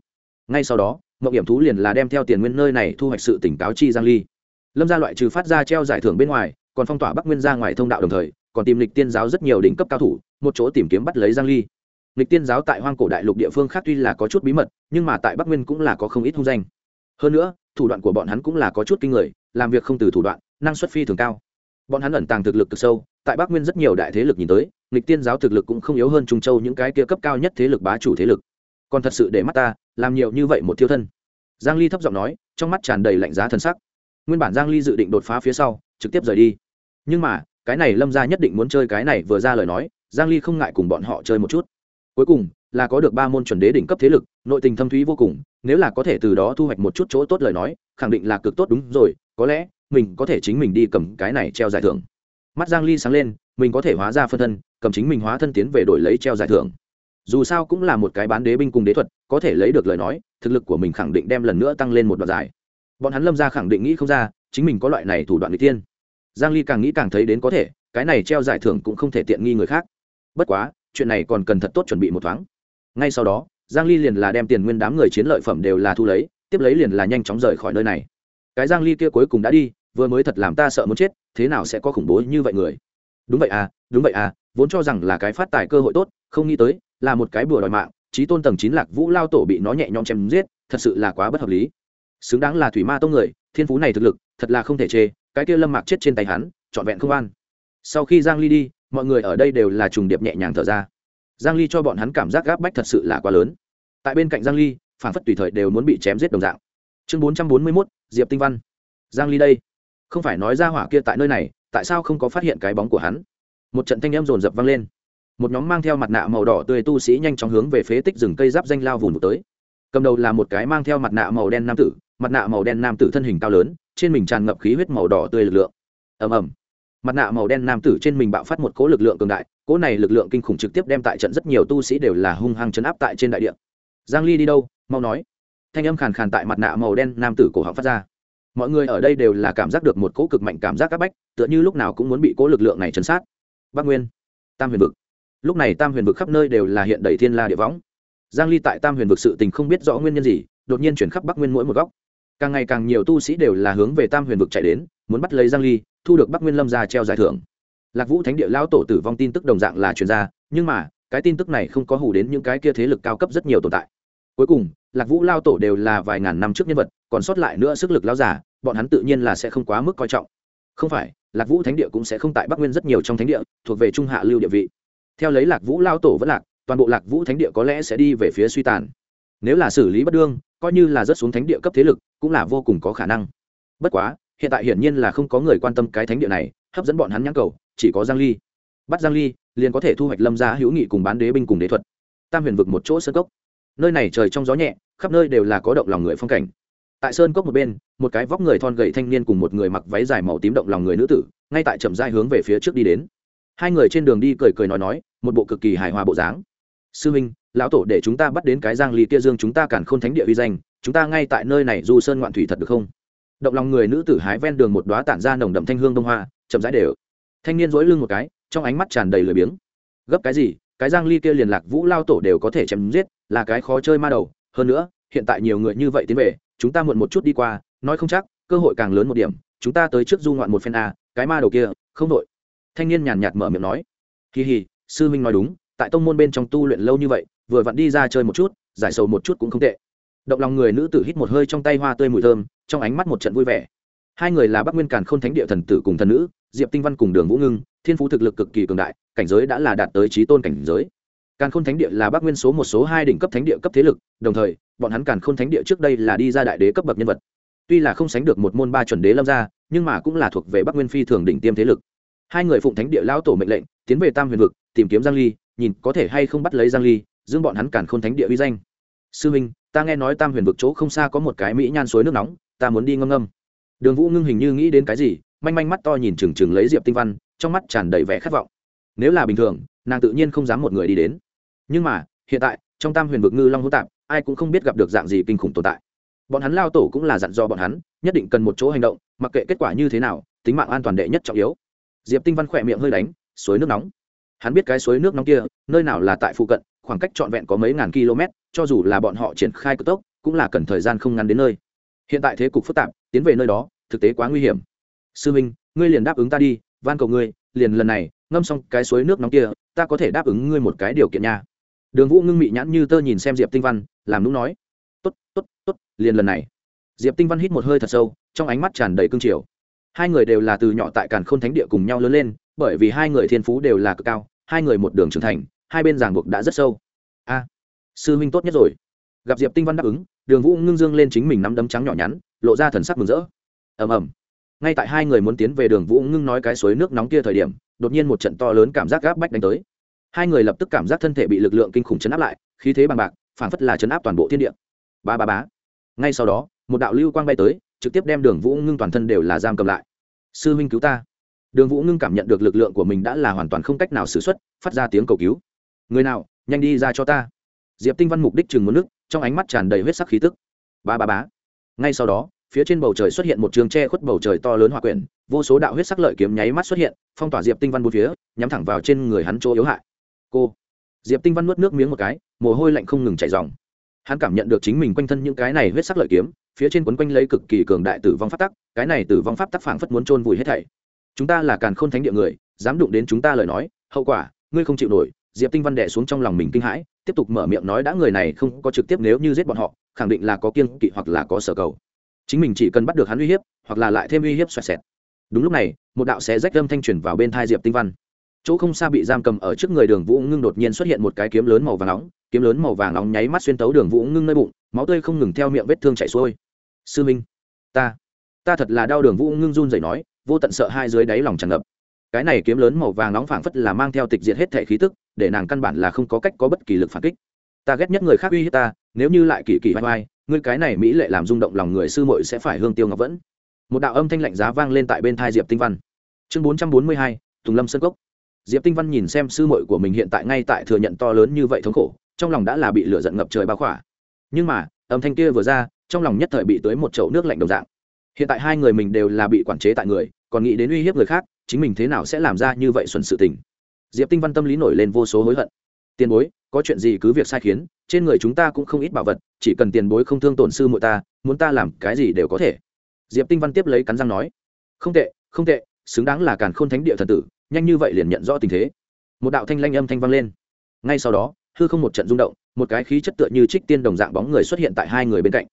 Ngay sau đó, mộng hiểm thú liền là đem theo tiền nguyên nơi này thu hoạch sự tỉnh cáo chi giang ly. Lâm gia loại trừ phát ra treo giải thưởng bên ngoài, còn phong tỏa bắc nguyên ra ngoài thông đạo đồng thời, còn tìm lịch tiên giáo rất nhiều đỉnh cấp cao thủ, một chỗ tìm kiếm bắt lấy giang ly. Lịch tiên giáo tại hoang cổ đại lục địa phương khác tuy là có chút bí mật, nhưng mà tại bắc nguyên cũng là có không ít hung danh. Hơn nữa, thủ đoạn của bọn hắn cũng là có chút kinh người, làm việc không từ thủ đoạn, năng suất phi thường cao bọn hắn ẩn tàng thực lực cực sâu, tại bắc nguyên rất nhiều đại thế lực nhìn tới, nghịch tiên giáo thực lực cũng không yếu hơn trung châu những cái kia cấp cao nhất thế lực bá chủ thế lực. Còn thật sự để mắt ta, làm nhiều như vậy một thiêu thân. Giang ly thấp giọng nói, trong mắt tràn đầy lạnh giá thân sắc. Nguyên bản giang ly dự định đột phá phía sau, trực tiếp rời đi. Nhưng mà, cái này lâm gia nhất định muốn chơi cái này vừa ra lời nói, giang ly không ngại cùng bọn họ chơi một chút. Cuối cùng, là có được ba môn chuẩn đế đỉnh cấp thế lực, nội tình thâm thúy vô cùng, nếu là có thể từ đó thu hoạch một chút chỗ tốt lời nói, khẳng định là cực tốt đúng rồi, có lẽ mình có thể chính mình đi cầm cái này treo giải thưởng. Mắt giang ly sáng lên, mình có thể hóa ra phân thân, cầm chính mình hóa thân tiến về đổi lấy treo giải thưởng. Dù sao cũng là một cái bán đế binh cùng đế thuật, có thể lấy được lời nói, thực lực của mình khẳng định đem lần nữa tăng lên một đoạn dài. Bọn hắn lâm ra khẳng định nghĩ không ra, chính mình có loại này thủ đoạn n g tiên giang ly càng nghĩ càng thấy đến có thể, cái này treo giải thưởng cũng không thể tiện nghi người khác. Bất quá, chuyện này còn cần thật tốt chuẩn bị một thoáng. Ngay sau đó, giang ly liền là đem tiền nguyên đám người chiến lợi phẩm đều là thu lấy, tiếp lấy liền là nhanh chóng rời khỏi nơi này. Cái giang ly kia cuối cùng đã đi vừa mới thật làm ta sợ muốn chết thế nào sẽ có khủng bố như vậy người? Đúng vậy à đúng vậy à vốn cho rằng là cái phát tài cơ hội tốt không nghĩ tới là một cái bừa đòi mạng trí tôn tầng chín lạc vũ lao tổ bị nó nhẹ nhõm chém giết thật sự là quá bất hợp lý. Xứng đáng là thủy ma tông người thiên phú này thực lực thật là không thể chê cái kia lâm mạc chết trên tay hắn trọn vẹn không an. Sau khi giang ly đi mọi người ở đây đều là trùng điệp nhẹ nhàng thở ra. Giang ly cho bọn hắn cảm giác gáp bách thật sự là quá lớn. Tại bên cạnh giang ly phản phất tùy thời đều muốn bị chém giết đồng dạng. Chương 441, diệp tinh văn. Giang ly đây không phải nói ra hỏa kia tại nơi này, tại sao không có phát hiện cái bóng của hắn? Một trận thanh âm rồn rập vang lên. Một nhóm mang theo mặt nạ màu đỏ tươi tu sĩ nhanh chóng hướng về phế tích rừng cây giáp danh lao vùng tới. Cầm đầu là một cái mang theo mặt nạ màu đen nam tử, mặt nạ màu đen nam tử thân hình cao lớn, trên mình tràn ngập khí huyết màu đỏ tươi lực lượng. Ầm ầm. Mặt nạ màu đen nam tử trên mình bạo phát một cỗ lực lượng cường đại, cỗ này lực lượng kinh khủng trực tiếp đem tại trận rất nhiều tu sĩ đều là hung hăng chấn áp tại trên đại địa. Giang ly đi đâu? Mau nói. Thanh âm khàn khàn tại mặt nạ màu đen nam tử cổ họng phát ra mọi người ở đây đều là cảm giác được một cỗ cực mạnh cảm giác áp bách, tựa như lúc nào cũng muốn bị cỗ lực lượng này chấn sát. Bắc nguyên, tam huyền vực. Lúc này tam huyền vực khắp nơi đều là hiện đầy thiên la địa võng. Giang ly tại tam huyền vực sự tình không biết rõ nguyên nhân gì, đột nhiên chuyển khắp bắc nguyên mỗi một góc. Càng ngày càng nhiều tu sĩ đều là hướng về tam huyền vực chạy đến, muốn bắt lấy giang ly, thu được bắc nguyên lâm ra treo giải thưởng. Lạc vũ thánh địa lao tổ tử vong tin tức đồng dạng là truyền ra, nhưng mà, cái tin tức này không có hủ đến những cái kia thế lực cao cấp rất nhiều tồn tại. Cuối cùng, lạc vũ lao tổ đều là vài ngàn năm trước nhân vật còn sót lại nữa sức lực lao giả bọn hắn tự nhiên là sẽ không quá mức coi trọng. Không phải, lạc vũ thánh địa cũng sẽ không tại bắc nguyên rất nhiều trong thánh địa, thuộc về trung hạ lưu địa vị. Theo lấy lạc vũ lao tổ vẫn lạc, toàn bộ lạc vũ thánh địa có lẽ sẽ đi về phía suy tàn. Nếu là xử lý bất đương, coi như là rất xuống thánh địa cấp thế lực, cũng là vô cùng có khả năng. Bất quá, hiện tại hiển nhiên là không có người quan tâm cái thánh địa này, hấp dẫn bọn hắn nhãn cầu, chỉ có giang ly. Bắt giang ly, liền có thể thu hoạch lâm gia hữu nghị cùng bán đế binh cùng đế thuật. Tam huyền vực một chỗ sơn cốc. Nơi này trời trong gió nhẹ, khắp nơi đều là có động lòng người phong cảnh tại sơn cốc một bên, một cái vóc người thon gầy thanh niên cùng một người mặc váy dài màu tím động lòng người nữ tử, ngay tại chậm rãi hướng về phía trước đi đến. Hai người trên đường đi cười cười nói nói, một bộ cực kỳ hài hòa bộ dáng. Sư minh lão tổ để chúng ta bắt đến cái giang ly tia dương chúng ta cản khôn thánh địa uy danh, chúng ta ngay tại nơi này du sơn ngoạn thủy thật được không? Động lòng người nữ tử hái ven đường một đóa tản ra nồng đậm thanh hương đông hoa, chậm rãi đều. Thanh niên dỗi lưng một cái, trong ánh mắt tràn đầy lười biếng. Gấp cái gì? Cái giang ly kia liền lạc vũ lao tổ đều có thể chém giết, là cái khó chơi ma đầu. Hơn nữa, hiện tại nhiều người như vậy tiến về chúng ta muộn một chút đi qua, nói không chắc, cơ hội càng lớn một điểm, chúng ta tới trước du ngoạn một phen a, cái ma đầu kia, không đội thanh niên nhàn nhạt mở miệng nói. Kỳ hì, sư minh nói đúng, tại tông môn bên trong tu luyện lâu như vậy, vừa vặn đi ra chơi một chút, giải sầu một chút cũng không tệ. Động lòng người nữ tử hít một hơi trong tay hoa tươi mùi thơm, trong ánh mắt một trận vui vẻ. Hai người là bắc nguyên càn k h ô n thánh địa thần tử cùng thần nữ, diệp tinh văn cùng đường vũ ngưng, thiên phú thực lực cực kỳ cường đại, cảnh giới đã là đạt tới trí tôn cảnh giới càn khôn thánh địa là bắc nguyên số một, số hai đỉnh cấp thánh địa cấp thế lực, đồng thời, bọn hắn càn khôn thánh địa trước đây là đi ra đại đế cấp bậc nhân vật. Tuy là không sánh được một môn ba chuẩn đế lâm gia, nhưng mà cũng là thuộc về bắc nguyên phi thường đỉnh tiêm thế lực. Hai người phụng thánh địa lão tổ mệnh lệnh, tiến về tam huyền vực, tìm kiếm giang ly, nhìn có thể hay không bắt lấy giang ly dương bọn hắn càn khôn thánh địa uy danh. Sư minh ta nghe nói tam huyền vực chỗ không xa có một cái mỹ nhan suối nước nóng, ta muốn đi ngâm ngâm. Đường vũ ngưng hình như nghĩ đến cái gì, manh manh mắt to nhìn chừng chừng lấy diệp tinh văn, trong mắt tràn đầy vẻ khát vọng. Nếu là bình thường, nàng tự nhiên không dám một người đi đến nhưng mà, hiện tại, trong tam huyền vực ngư long hữu tạp, ai cũng không biết gặp được dạng gì kinh khủng tồn tại. Bọn hắn lao tổ cũng là dặn do bọn hắn, nhất định cần một chỗ hành động, mặc kệ kết quả như thế nào, tính mạng an toàn đệ nhất trọng yếu. Diệp tinh văn khỏe miệng hơi đánh, suối nước nóng. Hắn biết cái suối nước nóng kia, nơi nào là tại phụ cận, khoảng cách trọn vẹn có mấy ngàn km, cho dù là bọn họ triển khai cực tốc, cũng là cần thời gian không ngắn đến nơi. Hiện tại thế cục phức tạp, tiến về nơi đó, thực tế quá nguy hiểm. Sư minh, ngươi liền đáp ứng ta đi, van cầu ngươi, liền lần này, ngâm xong cái suối nước nóng kia, ta có thể đáp ứng ngươi một cái điều kiện nha đường vũ ngưng mị nhãn như tơ nhìn xem diệp tinh văn, làm nũng nói, tốt tốt tốt, liền lần này. Diệp tinh văn hít một hơi thật sâu, trong ánh mắt tràn đầy cương triều. Hai người đều là từ nhỏ tại càn khôn thánh địa cùng nhau lớn lên, bởi vì hai người thiên phú đều là cực cao, hai người một đường trưởng thành, hai bên ràng buộc đã rất sâu. A, sư huynh tốt nhất rồi. Gặp diệp tinh văn đáp ứng, đường vũ ngưng dương lên chính mình nắm đấm trắng nhỏ nhắn, lộ ra thần sắc mừng rỡ. Ầm ầm. Ngay tại hai người muốn tiến về, đường vũ ngưng nói cái suối nước nóng kia thời điểm, đột nhiên một trận to lớn cảm giác gáp bách đánh tới hai người lập tức cảm giác thân thể bị lực lượng kinh khủng chấn áp lại, khí thế bằng bạc, phản phất là chấn áp toàn bộ thiên địa. Ba ba bá ngay sau đó, một đạo lưu quang bay tới, trực tiếp đem đường vũ ngưng toàn thân đều là giam cầm lại. Sư huynh cứu ta. Đường vũ ngưng cảm nhận được lực lượng của mình đã là hoàn toàn không cách nào xử x u ấ t phát ra tiếng cầu cứu. Người nào, nhanh đi ra cho ta. Diệp tinh văn mục đích chừng một nước trong ánh mắt tràn đầy huyết sắc khí tức. Ba ba bá ngay sau đó, phía trên bầu trời xuất hiện một trường tre khuất bầu trời to lớn hòa quyển, vô số đạo huyết sắc lợi kiếm nháy mắt xuất hiện, phong tỏa diệp tinh văn bốn phía, nhắm thẳng vào trên người hắn chỗ yếu hại cô. Diệp tinh văn nuốt nước miếng một cái, mồ hôi lạnh không ngừng chảy dòng. Hắn cảm nhận được chính mình quanh thân những cái này huyết sắc lợi kiếm, phía trên quấn quanh lấy cực kỳ cường đại tử vong pháp tắc, cái này tử vong pháp tắc phảng phất muốn trôn vùi hết thảy. Chúng ta là càn khôn thánh địa người, dám đụng đến chúng ta lời nói, hậu quả, ngươi không chịu nổi, diệp tinh văn đẻ xuống trong lòng mình kinh hãi, tiếp tục mở miệng nói đã người này không có trực tiếp nếu như giết bọn họ, khẳng định là có kiên kỵ hoặc là có sở cầu. Chính mình chỉ cần bắt được hắn uy hiếp, hoặc là lại thêm uy hiếp xoẹt xẹt. Đúng lúc này, một đạo xé rách âm thanh truyền vào bên thai diệp tinh văn chỗ không xa bị giam cầm ở trước người đường vũ ngưng đột nhiên xuất hiện một cái kiếm lớn màu vàng nóng, kiếm lớn màu vàng nóng nháy mắt xuyên tấu đường vũ ngưng nơi bụng, máu tươi không ngừng theo miệng vết thương chảy xuôi. Sư minh, ta ta thật là đau. Đường vũ ngưng run rẩy nói, vô tận sợ hai dưới đáy lòng tràn ngập. Cái này kiếm lớn màu vàng nóng phảng phất là mang theo tịch diệt hết thể khí tức, để nàng căn bản là không có cách có bất kỳ lực phản kích. Ta ghét nhất người khác uy hiếp ta, nếu như lại kỳ kỳ vai vai ngươi cái này mỹ lệ làm rung động lòng người sư muội sẽ phải hương tiêu ngọc vẫn. Một đạo âm thanh lạnh giá vang lên tại bên thai diệp tinh văn. Chương bốn trăm bốn mươi hai, tùng lâm sơn cốc diệp tinh văn nhìn xem sư muội của mình hiện tại ngay tại thừa nhận to lớn như vậy thống khổ, trong lòng đã là bị lửa giận ngập trời bao khỏa. Nhưng mà, âm thanh kia vừa ra, trong lòng nhất thời bị tới một chậu nước lạnh đồng dạng. Hiện tại hai người mình đều là bị quản chế tại người, còn nghĩ đến uy hiếp người khác, chính mình thế nào sẽ làm ra như vậy xuẩn sự tình. Diệp tinh văn tâm lý nổi lên vô số hối hận. Tiền bối, có chuyện gì cứ việc sai khiến, trên người chúng ta cũng không ít bảo vật, chỉ cần tiền bối không thương tổn sư muội ta, muốn ta làm cái gì đều có thể. Diệp tinh văn tiếp lấy cắn răng nói. Không tệ không tệ xứng đáng là càn khôn thánh địa thần tử, nhanh như vậy liền nhận rõ tình thế. Một đạo thanh lanh âm thanh vang lên. Ngay sau đó, hư không một trận rung động, một cái khí chất tựa như trích tiên đồng dạng bóng người xuất hiện tại hai người bên cạnh.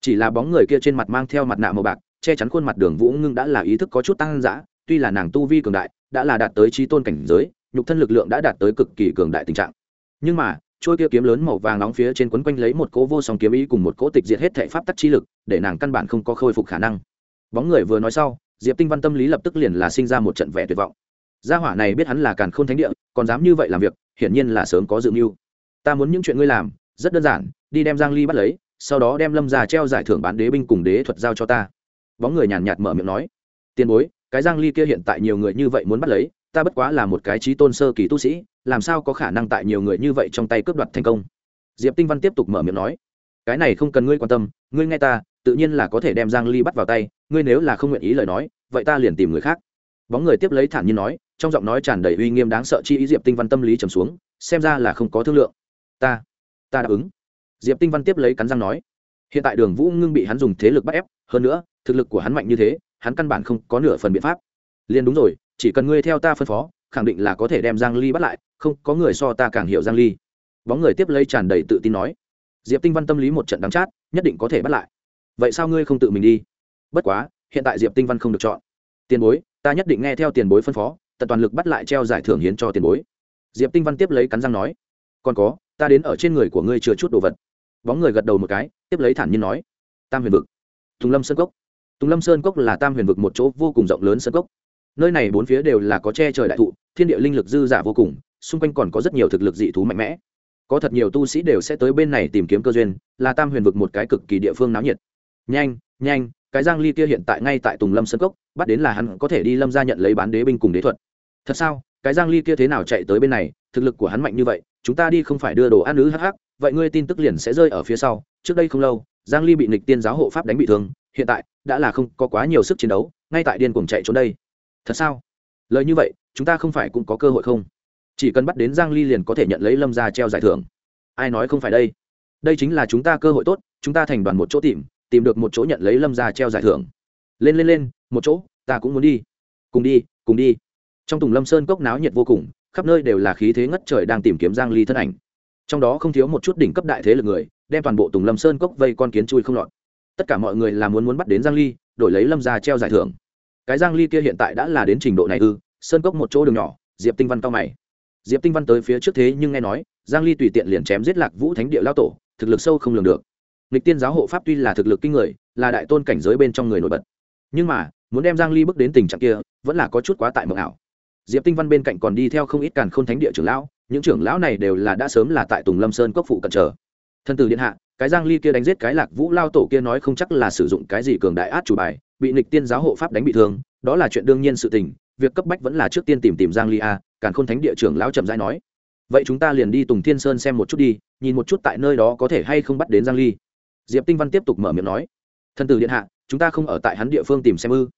Chỉ là bóng người kia trên mặt mang theo mặt nạ màu bạc, che chắn khuôn mặt đường vũ ngưng đã là ý thức có chút tăng dã, tuy là nàng tu vi cường đại, đã là đạt tới trí tôn cảnh giới, nhục thân lực lượng đã đạt tới cực kỳ cường đại tình trạng. Nhưng mà trôi kia kiếm lớn màu vàng nóng phía trên quấn quanh lấy một cỗ vô song kiếm ý cùng một cỗ tịch diệt hết thể pháp tắc chi lực, để nàng căn bản không có khôi phục khả năng. Bóng người vừa nói sau diệp tinh văn tâm lý lập tức liền là sinh ra một trận vẻ tuyệt vọng. Gia hỏa này biết hắn là càn khôn thánh địa, còn dám như vậy làm việc, hiển nhiên là sớm có dự mưu. Ta muốn những chuyện ngươi làm, rất đơn giản, đi đem giang ly bắt lấy, sau đó đem lâm già treo giải thưởng bán đế binh cùng đế thuật giao cho ta. Bóng người nhàn nhạt mở miệng nói, tiền bối, cái giang ly kia hiện tại nhiều người như vậy muốn bắt lấy, ta bất quá là một cái trí tôn sơ kỳ tu sĩ, làm sao có khả năng tại nhiều người như vậy trong tay cướp đoạt thành công? Diệp tinh văn tiếp tục mở miệng nói, cái này không cần ngươi quan tâm, ngươi nghe ta, tự nhiên là có thể đem giang ly bắt vào tay ngươi nếu là không nguyện ý lời nói, vậy ta liền tìm người khác. Bóng người tiếp lấy thản nhiên nói, trong giọng nói tràn đầy uy nghiêm đáng sợ chi ý diệp tinh văn tâm lý trầm xuống, xem ra là không có thương lượng. Ta ta đáp ứng. Diệp tinh văn tiếp lấy cắn răng nói, hiện tại đường vũ ngưng bị hắn dùng thế lực bắt ép, hơn nữa, thực lực của hắn mạnh như thế, hắn căn bản không có nửa phần biện pháp. Liền đúng rồi, chỉ cần ngươi theo ta phân phó, khẳng định là có thể đem giang ly bắt lại, không, có người so ta càng hiểu giang ly. Bóng người tiếp lấy tràn đầy tự tin nói, diệp tinh văn tâm lý một trận đắng chát, nhất định có thể bắt lại. Vậy sao ngươi không tự mình đi? Bất quá, hiện tại diệp tinh văn không được chọn. Tiền bối, ta nhất định nghe theo tiền bối phân phó, tận toàn lực bắt lại treo giải thưởng hiến cho tiền bối. Diệp tinh văn tiếp lấy cắn răng nói, còn có, ta đến ở trên người của ngươi chưa chút đồ vật. Bóng người gật đầu một cái, tiếp lấy thản nhiên nói, tam huyền vực. Tùng lâm sơn cốc. Tùng lâm sơn cốc là tam huyền vực một chỗ vô cùng rộng lớn sơn cốc. Nơi này bốn phía đều là có che trời đại thụ, thiên địa linh lực dư giả vô cùng, xung quanh còn có rất nhiều thực lực dị thú mạnh mẽ. Có thật nhiều tu sĩ đều sẽ tới bên này tìm kiếm cơ duyên, là tam huyền vực một cái cực kỳ địa phương náo nhiệt. Nhanh nhanh cái giang ly kia hiện tại ngay tại tùng lâm sơn cốc, bắt đến là hắn có thể đi lâm ra nhận lấy bán đế binh cùng đế thuật. Thật sao? Cái giang ly kia thế nào chạy tới bên này? Thực lực của hắn mạnh như vậy, chúng ta đi không phải đưa đồ ăn ứ hắc hắc, vậy ngươi tin tức liền sẽ rơi ở phía sau. Trước đây không lâu, giang ly bị nịch tiên giáo hộ pháp đánh bị thương, hiện tại đã là không có quá nhiều sức chiến đấu, ngay tại điên cuồng chạy trốn đây. Thật sao? Lời như vậy, chúng ta không phải cũng có cơ hội không? Chỉ cần bắt đến giang ly liền có thể nhận lấy lâm gia treo giải thưởng. Ai nói không phải đây? Đây chính là chúng ta cơ hội tốt, chúng ta thành đoàn một chỗ tìm tìm được một chỗ nhận lấy lâm gia treo giải thưởng. Lên lên lên, một chỗ, ta cũng muốn đi. Cùng đi cùng đi. Trong tùng lâm sơn cốc náo nhiệt vô cùng, khắp nơi đều là khí thế ngất trời đang tìm kiếm giang ly thân ảnh. Trong đó không thiếu một chút đỉnh cấp đại thế lực người, đem toàn bộ tùng lâm sơn cốc vây con kiến chui không lọt. Tất cả mọi người là muốn muốn bắt đến giang ly, đổi lấy lâm gia treo giải thưởng. Cái giang ly kia hiện tại đã là đến trình độ này ư, sơn cốc một chỗ đường nhỏ, diệp tinh văn cao mày. Diệp tinh văn tới phía trước thế nhưng nghe nói, giang ly tùy tiện liền chém giết lạc vũ thánh địa lao tổ, thực lực sâu không lường được lịch tiên giáo hộ pháp tuy là thực lực kinh người, là đại tôn cảnh giới bên trong người nổi bật. Nhưng mà, muốn đem giang ly bước đến tình trạng kia, vẫn là có chút quá tại mộng ảo. Diệp tinh văn bên cạnh còn đi theo không ít càn khôn thánh địa trưởng lão, những trưởng lão này đều là đã sớm là tại tùng lâm sơn cốc phụ cận chờ. Thân tử điện hạ, cái giang ly kia đánh giết cái lạc vũ lao tổ kia nói không chắc là sử dụng cái gì cường đại át chủ bài, bị nịch tiên giáo hộ pháp đánh bị thương, đó là chuyện đương nhiên sự tình, việc cấp bách vẫn là trước tiên tìm tìm giang ly a, càn khôn thánh địa trưởng lão chậm rãi nói. Vậy chúng ta liền đi tùng thiên sơn xem một chút đi, nhìn một chút tại nơi đó có thể hay không bắt đến giang ly diệp tinh văn tiếp tục mở miệng nói thân tử điện hạ, chúng ta không ở tại hắn địa phương tìm xem ư?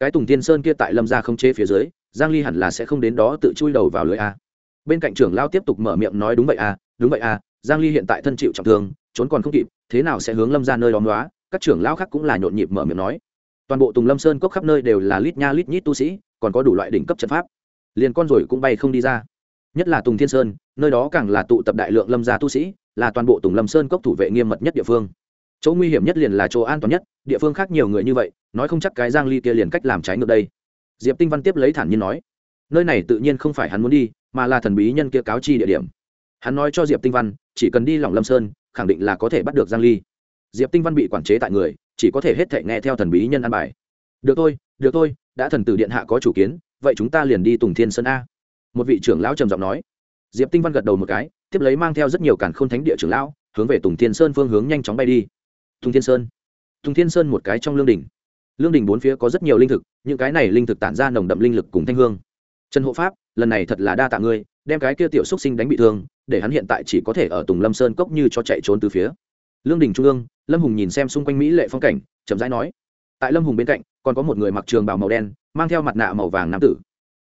Cái tùng thiên sơn kia tại lâm gia không chế phía dưới, giang ly hẳn là sẽ không đến đó tự chui đầu vào lưới a. Bên cạnh trưởng lão tiếp tục mở miệng nói, đúng vậy a, đúng vậy a, giang ly hiện tại thân chịu trọng thương, trốn còn không kịp, thế nào sẽ hướng lâm ra nơi đó đoá các trưởng lão khác cũng là nhộn nhịp mở miệng nói, toàn bộ tùng lâm sơn cốc khắp nơi đều là lít nha lít nhít tu sĩ, còn có đủ loại đỉnh cấp trận pháp. Liền con rồi cũng bay không đi ra. Nhất là tùng thiên sơn, nơi đó càng là tụ tập đại lượng lâm gia tu sĩ, là toàn bộ tùng lâm sơn cốc thủ vệ nghiêm mật nhất địa phương chỗ nguy hiểm nhất liền là chỗ an toàn nhất, địa phương khác nhiều người như vậy, nói không chắc cái giang ly kia liền cách làm trái ngược đây. Diệp tinh văn tiếp lấy thản nhiên nói, nơi này tự nhiên không phải hắn muốn đi, mà là thần bí nhân kia cáo chi địa điểm. Hắn nói cho diệp tinh văn, chỉ cần đi lòng lâm sơn, khẳng định là có thể bắt được giang ly. Diệp tinh văn bị quản chế tại người, chỉ có thể hết thể nghe theo thần bí nhân an bài. Được thôi được thôi, đã thần tử điện hạ có chủ kiến, vậy chúng ta liền đi tùng thiên sơn a. Một vị trưởng lão trầm giọng nói. Diệp tinh văn gật đầu một cái, tiếp lấy mang theo rất nhiều cản khôn thánh địa trưởng lão, hướng về tùng thiên sơn phương hướng nhanh chóng bay đi tùng thiên sơn. Tùng thiên sơn một cái trong lương đỉnh. Lương đỉnh bốn phía có rất nhiều linh thực, những cái này linh thực tản ra nồng đậm linh lực cùng thanh hương. Trần hộ pháp, lần này thật là đa tạ ngươi, đem cái kia tiểu xúc sinh đánh bị thương, để hắn hiện tại chỉ có thể ở tùng lâm sơn cốc như cho chạy trốn từ phía. Lương đình trung ương, lâm hùng nhìn xem xung quanh mỹ lệ phong cảnh, chậm rãi nói. Tại lâm hùng bên cạnh, còn có một người mặc trường bào màu đen, mang theo mặt nạ màu vàng nam tử.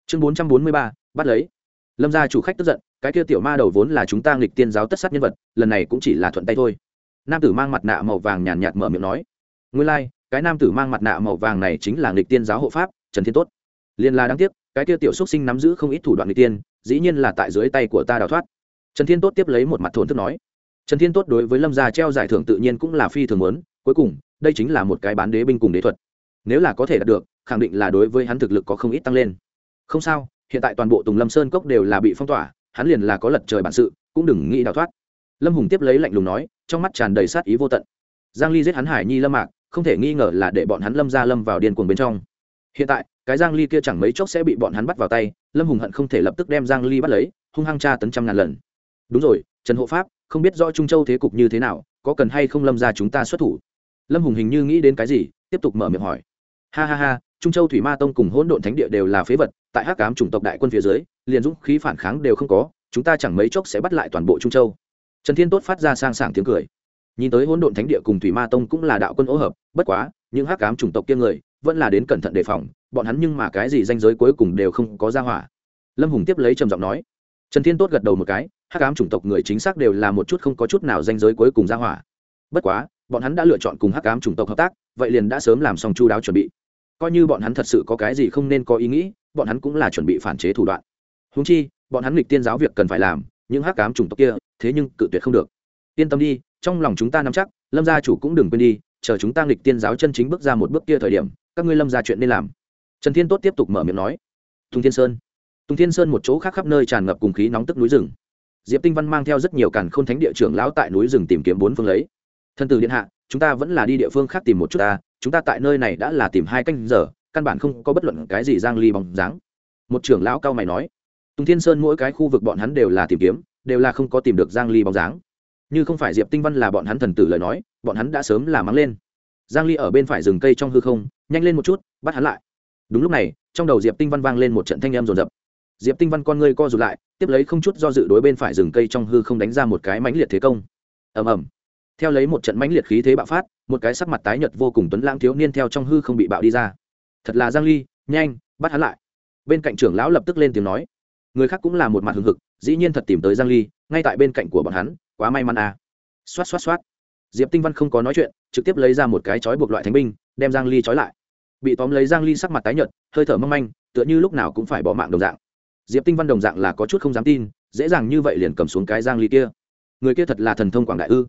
Chương bốn trăm bốn mươi ba, bắt lấy. Lâm gia chủ khách tức giận, cái kia tiểu ma đầu vốn là chúng ta nghịch tiên giáo tất sát nhân vật, lần này cũng chỉ là thuận tay thôi nam tử mang mặt nạ màu vàng nhàn nhạt mở miệng nói nguyên lai、like, cái nam tử mang mặt nạ màu vàng này chính là nghịch tiên giáo hộ pháp trần thiên tốt. Liên la đáng tiếc cái tiêu tiểu xúc sinh nắm giữ không ít thủ đoạn nghịch tiên dĩ nhiên là tại dưới tay của ta đào thoát. Trần thiên tốt tiếp lấy một mặt thổn thức nói trần thiên tốt đối với lâm gia treo giải thưởng tự nhiên cũng là phi thường lớn cuối cùng đây chính là một cái bán đế binh cùng đế thuật. Nếu là có thể đạt được khẳng định là đối với hắn thực lực có không ít tăng lên. Không sao hiện tại toàn bộ tùng lâm sơn cốc đều là bị phong tỏa hắn liền là có lật trời bản sự cũng đừng nghĩ đào thoát lâm hùng tiếp lấy lạnh lùng nói, trong mắt tràn đầy sát ý vô tận. Giang ly giết hắn hải nhi lâm mạc, không thể nghi ngờ là để bọn hắn lâm gia lâm vào điên cuồng bên trong. Hiện tại, cái giang ly kia chẳng mấy chốc sẽ bị bọn hắn bắt vào tay, lâm hùng hận không thể lập tức đem giang ly bắt lấy, hung hăng tra tấn trăm ngàn lần. Đúng rồi, trần hộ pháp, không biết rõ trung châu thế cục như thế nào, có cần hay không lâm ra chúng ta xuất thủ? Lâm hùng hình như nghĩ đến cái gì, tiếp tục mở miệng hỏi. Ha ha ha, trung châu thủy ma tông cùng hỗn độn thánh địa đều là phế vật, tại hắc cám chủng tộc đại quân phía dưới, liền dũng khí phản kháng đều không có, chúng ta chẳng mấy chốc sẽ bắt lại toàn bộ trung châu trần thiên tốt phát ra sang sảng tiếng cười. Nhìn tới hỗn độn thánh địa cùng thủy ma tông cũng là đạo quân ố hợp, bất quá, những hắc cám chủng tộc kia người vẫn là đến cẩn thận đề phòng, bọn hắn nhưng mà cái gì danh giới cuối cùng đều không có ra hỏa. Lâm hùng tiếp lấy trầm giọng nói. Trần thiên tốt gật đầu một cái, hắc ám chủng tộc người chính xác đều là một chút không có chút nào danh giới cuối cùng ra hỏa. Bất quá, bọn hắn đã lựa chọn cùng hắc ám chủng tộc hợp tác, vậy liền đã sớm làm xong chu đáo chuẩn bị. Coi như bọn hắn thật sự có cái gì không nên có ý nghĩ, bọn hắn cũng là chuẩn bị phản chế thủ đoạn. Húng chi, bọn hắn nghịch tiên giáo việc cần phải làm, những hắc ám chủng tộc kia thế nhưng cự tuyệt không được. Yên tâm đi, trong lòng chúng ta nắm chắc, lâm gia chủ cũng đừng quên đi, chờ chúng ta lịch tiên giáo chân chính bước ra một bước kia thời điểm, các ngươi lâm ra chuyện nên làm. Trần thiên tốt tiếp tục mở miệng nói. Tùng thiên sơn. Tùng thiên sơn một chỗ khác khắp nơi tràn ngập cùng khí nóng tức núi rừng. Diệp tinh văn mang theo rất nhiều càn k h ô n thánh địa trưởng lão tại núi rừng tìm kiếm bốn phương lấy. Thân từ điện hạ, chúng ta vẫn là đi địa phương khác tìm một chút ta, chúng ta tại nơi này đã là tìm hai canh giờ, căn bản không có bất luận cái gì giang ly bóng dáng. Một trưởng lão cao mày nói. Tùng thiên sơn mỗi cái khu vực bọn hắn đều là tìm kiếm đều là không có tìm được giang ly bóng dáng. Như không phải diệp tinh văn là bọn hắn thần tử lời nói, bọn hắn đã sớm là mắng lên. Giang ly ở bên phải rừng cây trong hư không, nhanh lên một chút, bắt hắn lại. Đúng lúc này, trong đầu diệp tinh văn vang lên một trận thanh âm rồn rập diệp tinh văn con ngươi co rụt lại, tiếp lấy không chút do dự đối bên phải rừng cây trong hư không đánh ra một cái mãnh liệt thế công. Ầm ầm. Theo lấy một trận mãnh liệt khí thế bạo phát, một cái sắc mặt tái nhợt vô cùng tuấn lãng thiếu niên theo trong hư không bị bạo đi ra. Thật là giang ly, nhanh, bắt hắn lại. Bên cạnh trưởng lão lập tức lên tiếng nói. Người khác cũng là một mặt hưng hực dĩ nhiên thật tìm tới giang ly, ngay tại bên cạnh của bọn hắn, quá may mắn à. Xoát xoát xoát. Diệp tinh văn không có nói chuyện, trực tiếp lấy ra một cái chói buộc loại thánh binh, đem giang ly chói lại. Bị tóm lấy giang ly sắc mặt tái nhợt, hơi thở mong manh, tựa như lúc nào cũng phải bỏ mạng đồng dạng. Diệp tinh văn đồng dạng là có chút không dám tin, dễ dàng như vậy liền cầm xuống cái giang ly kia. Người kia thật là thần thông quảng đại ư.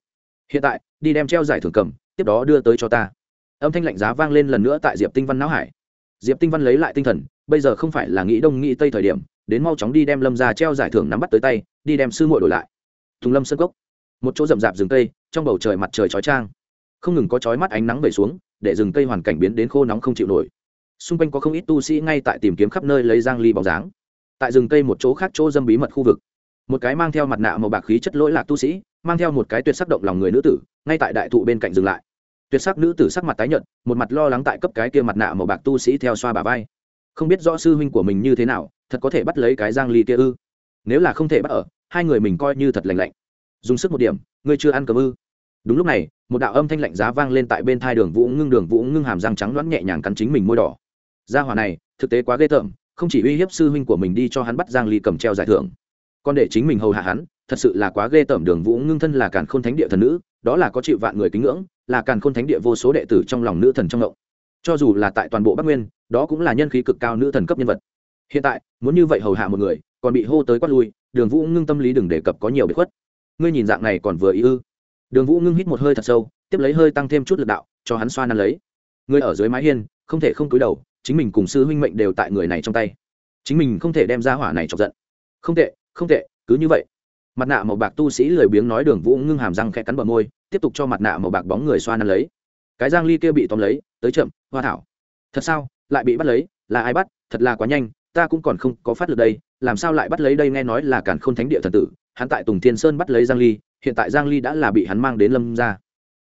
Hiện tại, đi đem treo giải thưởng cầm, tiếp đó đưa tới cho ta. Âm thanh lạnh giá vang lên lần nữa tại diệp tinh văn não hải. Diệp tinh văn lấy lại tinh thần, bây giờ không phải là nghĩ đông nghĩ tây thời điểm đến mau chóng đi đem lâm ra treo giải thưởng nắm bắt tới tay, đi đem sư muội đổi lại. Thùng lâm sân cốc. Một chỗ rậm rạp rừng cây, trong bầu trời mặt trời chói trang không ngừng có chói mắt ánh nắng về xuống, để rừng cây hoàn cảnh biến đến khô nóng không chịu nổi. Xung quanh có không ít tu sĩ ngay tại tìm kiếm khắp nơi lấy giang ly bóng dáng. Tại rừng cây một chỗ khác chỗ dâm bí mật khu vực. Một cái mang theo mặt nạ màu bạc khí chất lỗi lạc tu sĩ, mang theo một cái tuyệt sắc động lòng người nữ tử, ngay tại đại thụ bên cạnh dừng lại. Tuyệt sắc nữ tử sắc mặt tái nhợt, một mặt lo lắng tại cấp cái kia mặt nạ màu bạc tu sĩ theo xoa bà vai không biết rõ sư huynh của mình như thế nào, thật có thể bắt lấy cái giang ly kia ư? Nếu là không thể bắt ở, hai người mình coi như thật lành lạnh. Dùng sức một điểm, ngươi chưa ăn cơm ư? Đúng lúc này, một đạo âm thanh lạnh giá vang lên tại bên thai đường vũ ngưng, đường vũ ngưng hàm răng trắng loãng nhẹ nhàng cắn chính mình môi đỏ. Gia hỏa này, thực tế quá ghê tởm, không chỉ uy hiếp sư huynh của mình đi cho hắn bắt giang ly cầm treo giải thưởng, còn để chính mình hầu hạ hắn, thật sự là quá ghê tởm, đường vũ ngưng thân là càn khôn thánh địa thần nữ, đó là có chịu vạn người kính ngưỡng, là càn khôn thánh địa vô số đệ tử trong lòng nữ thần trong động. Cho dù là tại toàn bộ bắc nguyên đó cũng là nhân khí cực cao nữ thần cấp nhân vật. Hiện tại, muốn như vậy hầu hạ một người, còn bị hô tới quát lui, đường vũ ngưng tâm lý đừng đề cập có nhiều bị khuất. Ngươi nhìn dạng này còn vừa ý ư? Đường vũ ngưng hít một hơi thật sâu, tiếp lấy hơi tăng thêm chút lực đạo, cho hắn xoa năn lấy. Ngươi ở dưới mái hiên, không thể không cúi đầu, chính mình cùng sư huynh mệnh đều tại người này trong tay. Chính mình không thể đem ra hỏa này chọc giận. Không tệ không tệ, cứ như vậy. Mặt nạ màu bạc tu sĩ lười biếng nói đường vũ ngưng hàm răng khẽ cắn bờ môi, tiếp tục cho mặt nạ màu bạc bóng người xoa năn lấy. Cái giang ly kia bị tóm lấy, tới chậm, hoa thảo. Thật sao? Lại bị bắt lấy, là ai bắt? Thật là quá nhanh, ta cũng còn không có phát được đây, làm sao lại bắt lấy đây nghe nói là cản khôn thánh địa thần tử, hắn tại tùng thiên sơn bắt lấy giang ly, hiện tại giang ly đã là bị hắn mang đến lâm ra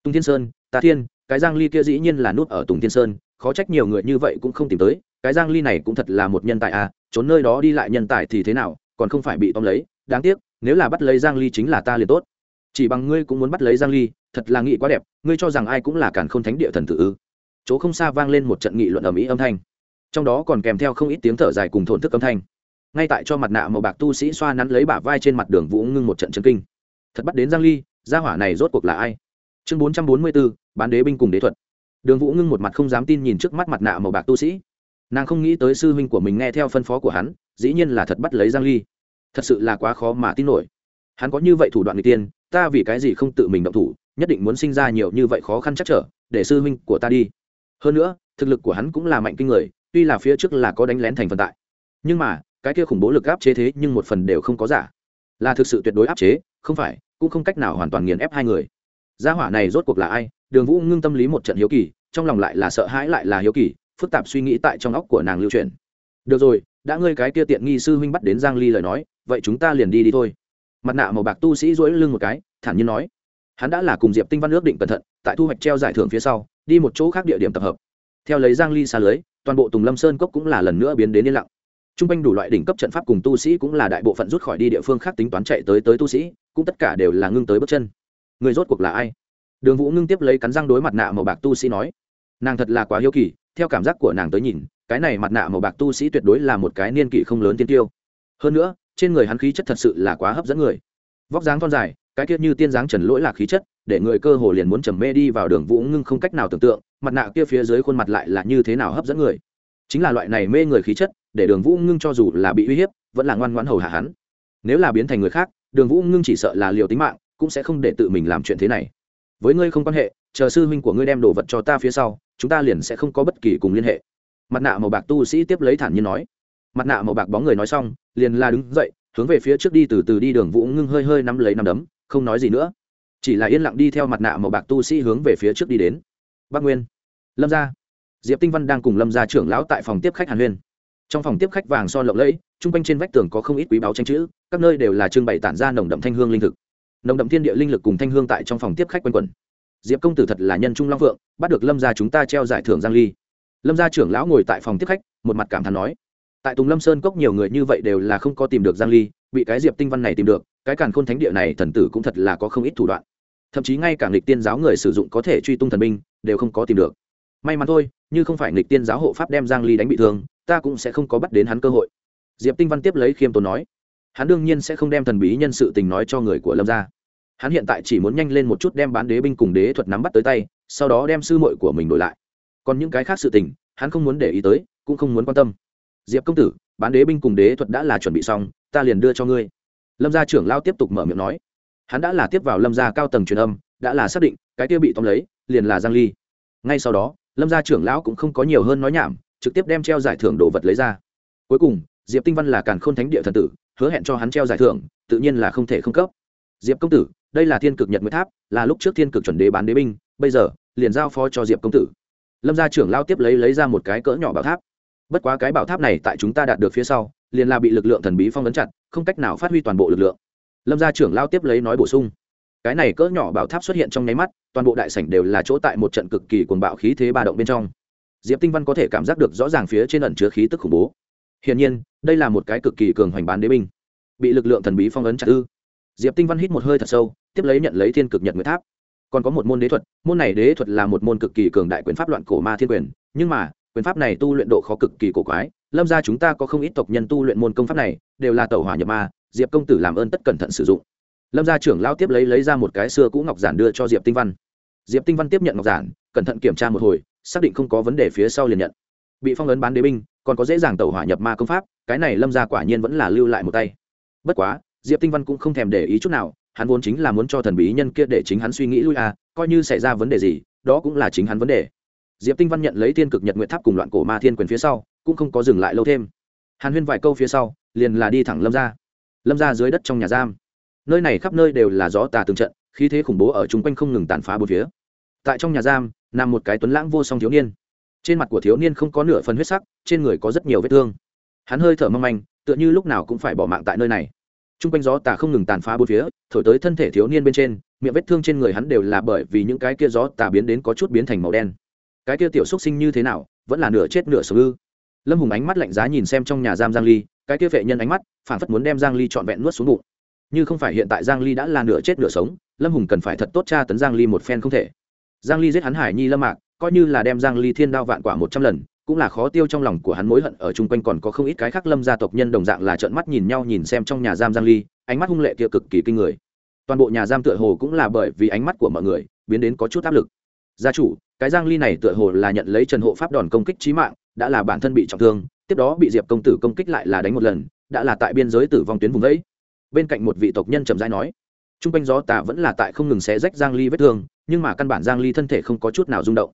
tùng thiên sơn ta thiên, cái giang ly kia dĩ nhiên là nút ở tùng thiên sơn, khó trách nhiều người như vậy cũng không tìm tới, cái giang ly này cũng thật là một nhân tài à trốn nơi đó đi lại nhân tài thì thế nào, còn không phải bị tóm lấy, đáng tiếc, nếu là bắt lấy giang ly chính là ta liền tốt. Chỉ bằng ngươi cũng muốn bắt lấy giang ly, thật là nghị quá đẹp, ngươi cho rằng ai cũng là cản khôn thánh địa thần tử ư? Chỗ không xa vang lên một trận nghị luận ầm ĩ âm thanh. Trong đó còn kèm theo không ít tiếng thở dài cùng thổn thức âm thanh. Ngay tại cho mặt nạ màu bạc tu sĩ xoa nắn lấy bả vai trên mặt đường vũ ngưng một trận chân kinh. Thật bắt đến giang ly gia hỏa này rốt cuộc là ai? Chương 444, bán đế binh cùng đế thuật. Đường vũ ngưng một mặt không dám tin nhìn trước mắt mặt nạ màu bạc tu sĩ. Nàng không nghĩ tới sư huynh của mình nghe theo phân phó của hắn dĩ nhiên là thật bắt lấy giang ly. Thật sự là quá khó mà tin nổi. Hắn có như vậy thủ đoạn người tiên ta vì cái gì không tự mình động thủ nhất định muốn sinh ra nhiều như vậy khó khăn chắc trở để sư huynh của ta đi hơn nữa, thực lực của hắn cũng là mạnh kinh người, tuy là phía trước là có đánh lén thành phần tại. Nhưng mà, cái kia khủng bố lực áp chế thế nhưng một phần đều không có giả. Là thực sự tuyệt đối áp chế, không phải, cũng không cách nào hoàn toàn nghiền ép hai người. Gia hỏa này rốt cuộc là ai? Đường vũ ngưng tâm lý một trận hiếu kỳ, trong lòng lại là sợ hãi lại là hiếu kỳ, phức tạp suy nghĩ tại trong óc của nàng lưu truyền được rồi, đã ngươi cái kia tiện nghi sư huynh bắt đến giang ly lời nói, vậy chúng ta liền đi đi thôi. Mặt nạ màu bạc tu sĩ duỗi lưng một cái, thản nhiên nói. Hắn đã là cùng diệp tinh văn ước định cẩn thận, tại thu hoạch treo giải thưởng phía sau đi một chỗ khác địa điểm tập hợp. Theo lấy giang ly xa lưới, toàn bộ tùng lâm sơn cốc cũng là lần nữa biến đến yên lặng. Trung quanh đủ loại đỉnh cấp trận pháp cùng tu sĩ cũng là đại bộ phận rút khỏi đi địa phương khác tính toán chạy tới tới tu sĩ, cũng tất cả đều là ngưng tới bước chân. Người rốt cuộc là ai? Đường vũ ngưng tiếp lấy cắn răng đối mặt nạ màu bạc tu sĩ nói, nàng thật là quá hiếu kỳ, theo cảm giác của nàng tới nhìn, cái này mặt nạ màu bạc tu sĩ tuyệt đối là một cái niên kỷ không lớn tiên tiêu. Hơn nữa, trên người hắn khí chất thật sự là quá hấp dẫn người. Vóc dáng thon dài, cái kia như tiên dáng trần lỗi là khí chất để người cơ hồ liền muốn trầm mê đi vào đường vũ ngưng không cách nào tưởng tượng, mặt nạ kia phía dưới khuôn mặt lại là như thế nào hấp dẫn người. Chính là loại này mê người khí chất, để đường vũ ngưng cho dù là bị uy hiếp, vẫn là ngoan ngoãn hầu hạ hắn. Nếu là biến thành người khác, đường vũ ngưng chỉ sợ là liều tính mạng, cũng sẽ không để tự mình làm chuyện thế này. Với ngươi không quan hệ, chờ sư huynh của ngươi đem đồ vật cho ta phía sau, chúng ta liền sẽ không có bất kỳ cùng liên hệ. Mặt nạ màu bạc tu sĩ tiếp lấy thản nhiên nói. Mặt nạ màu bạc bóng người nói xong, liền la đứng dậy, hướng về phía trước đi từ từ đi đường vũ ngưng hơi hơi nắm lấy nắm đấm, không nói gì nữa chỉ là yên lặng đi theo mặt nạ màu bạc tu sĩ hướng về phía trước đi đến. Bắc nguyên, lâm gia. Diệp tinh văn đang cùng lâm gia trưởng lão tại phòng tiếp khách hàn huyên. Trong phòng tiếp khách vàng son lộng lẫy t r u n g quanh trên vách tường có không ít quý báo tranh chữ, các nơi đều là trưng bày tản ra nồng đậm thanh hương linh thực. Nồng đậm thiên địa linh lực cùng thanh hương tại trong phòng tiếp khách quanh quẩn. Diệp công tử thật là nhân trung long phượng, bắt được lâm gia chúng ta treo giải thưởng giang ly. Lâm gia trưởng lão ngồi tại phòng tiếp khách, một mặt cảm thán nói, tại tùng lâm sơn cốc nhiều người như vậy đều là không có tìm được giang ly, bị cái diệp tinh văn này tìm được, cái càn khôn thánh địa này thần tử cũng thật là có không ít thủ đoạn thậm chí ngay cả nghịch tiên giáo người sử dụng có thể truy tung thần binh, đều không có tìm được. May mắn thôi, như không phải nghịch tiên giáo hộ pháp đem giang ly đánh bị thương, ta cũng sẽ không có bắt đến hắn cơ hội. Diệp tinh văn tiếp lấy khiêm tốn nói, hắn đương nhiên sẽ không đem thần bí nhân sự tình nói cho người của lâm gia. Hắn hiện tại chỉ muốn nhanh lên một chút đem bán đế binh cùng đế thuật nắm bắt tới tay, sau đó đem sư muội của mình đổi lại. Còn những cái khác sự tình, hắn không muốn để ý tới, cũng không muốn quan tâm. Diệp công tử, bán đế binh cùng đế thuật đã là chuẩn bị xong, ta liền đưa cho ngươi. Lâm gia trưởng lao tiếp tục mở miệng nói hắn đã là tiếp vào lâm gia cao tầng truyền âm, đã là xác định, cái kia bị tóm lấy, liền là giang ly. Ngay sau đó, lâm gia trưởng lão cũng không có nhiều hơn nói nhảm, trực tiếp đem treo giải thưởng đồ vật lấy ra. Cuối cùng, diệp tinh văn là càn khôn thánh địa thần tử, hứa hẹn cho hắn treo giải thưởng, tự nhiên là không thể không cấp. Diệp công tử, đây là thiên cực nhật nguyệt tháp, là lúc trước thiên cực chuẩn đế bán đế binh, bây giờ, liền giao phó cho diệp công tử. Lâm gia trưởng lao tiếp lấy lấy ra một cái cỡ nhỏ bảo tháp. Bất quá cái bảo tháp này tại chúng ta đạt được phía sau, liền là bị lực lượng thần bí phong ấn chặt, không cách nào phát huy toàn bộ lực lượng lâm gia trưởng lao tiếp lấy nói bổ sung. Cái này cỡ nhỏ bảo tháp xuất hiện trong nháy mắt, toàn bộ đại sảnh đều là chỗ tại một trận cực kỳ cuồng bạo khí thế ba động bên trong. Diệp tinh văn có thể cảm giác được rõ ràng phía trên ẩn chứa khí tức khủng bố. Hiển nhiên, đây là một cái cực kỳ cường hoành bán đế binh. Bị lực lượng thần bí phong ấn chặt ư. Diệp tinh văn hít một hơi thật sâu, tiếp lấy nhận lấy thiên cực nhật nguyệt tháp. Còn có một môn đế thuật, môn này đế thuật là một môn cực kỳ cường đại quyền pháp loạn cổ ma thiên quyền, nhưng mà, quyền pháp này tu luyện độ khó cực kỳ cổ quái, lâm ra chúng ta có không ít tộc nhân tu luyện môn công pháp này, đều là tàu hỏa nhập ma diệp công tử làm ơn tất cẩn thận sử dụng lâm gia trưởng lao tiếp lấy lấy ra một cái xưa cũ ngọc giản đưa cho diệp tinh văn diệp tinh văn tiếp nhận ngọc giản cẩn thận kiểm tra một hồi xác định không có vấn đề phía sau liền nhận bị phong ấn bán đế binh còn có dễ dàng tẩu hỏa nhập ma công pháp cái này lâm gia quả nhiên vẫn là lưu lại một tay bất quá diệp tinh văn cũng không thèm để ý chút nào hắn vốn chính là muốn cho thần bí nhân kia để chính hắn suy nghĩ lui à coi như xảy ra vấn đề gì, đó cũng là chính hắn vấn đề. Diệp tinh văn nhận lấy thiên cực nhật nguyện tháp cùng loạn cổ ma thiên quyền phía sau, cũng không có dừng lại lâu thêm. Hàn huyên vài câu phía sau, liền là đi thẳng lâm ra lâm ra dưới đất trong nhà giam. Nơi này khắp nơi đều là gió tà từng trận, khí thế khủng bố ở chung quanh không ngừng tàn phá bốn phía. Tại trong nhà giam, nằm một cái tuấn lãng vô song thiếu niên. Trên mặt của thiếu niên không có nửa phần huyết sắc, trên người có rất nhiều vết thương. Hắn hơi thở mong manh, tựa như lúc nào cũng phải bỏ mạng tại nơi này. T r u n g quanh gió tà không ngừng tàn phá bốn phía, thổi tới thân thể thiếu niên bên trên, miệng vết thương trên người hắn đều là bởi vì những cái kia gió tà biến đến có chút biến thành màu đen. Cái kia tiểu xúc sinh như thế nào, vẫn là nửa chết nửa sống ư? Lâm hùng ánh mắt lạnh giá nhìn xem trong nhà giam giang ly, cái kia vệ nhân ánh mắt phản phất muốn đem giang ly trọn vẹn nuốt xuống bụng. Như không phải hiện tại giang ly đã là nửa chết nửa sống, lâm hùng cần phải thật tốt tra tấn giang ly một phen không thể. Giang ly giết hắn hải nhi lâm mạc, coi như là đem giang ly thiên đao vạn quả một trăm lần, cũng là khó tiêu trong lòng của hắn mối hận ở chung quanh còn có không ít cái khác lâm gia tộc nhân đồng dạng là trợn mắt nhìn nhau nhìn xem trong nhà giam giang ly, ánh mắt hung lệ kia cực kỳ kinh người. Toàn bộ nhà giam tựa hồ cũng là bởi vì ánh mắt của mọi người biến đến có chút áp lực. Gia chủ, cái giang ly này tựa hồ là nhận lấy trần hộ pháp đòn công kích chí mạng đã là bản thân bị trọng thương, tiếp đó bị diệp công tử công kích lại là đánh một lần, đã là tại biên giới tử vong tuyến vùng ấy. Bên cạnh một vị tộc nhân trầm dai nói, trung quanh gió tà vẫn là tại không ngừng xé rách giang ly vết thương, nhưng mà căn bản giang ly thân thể không có chút nào rung động.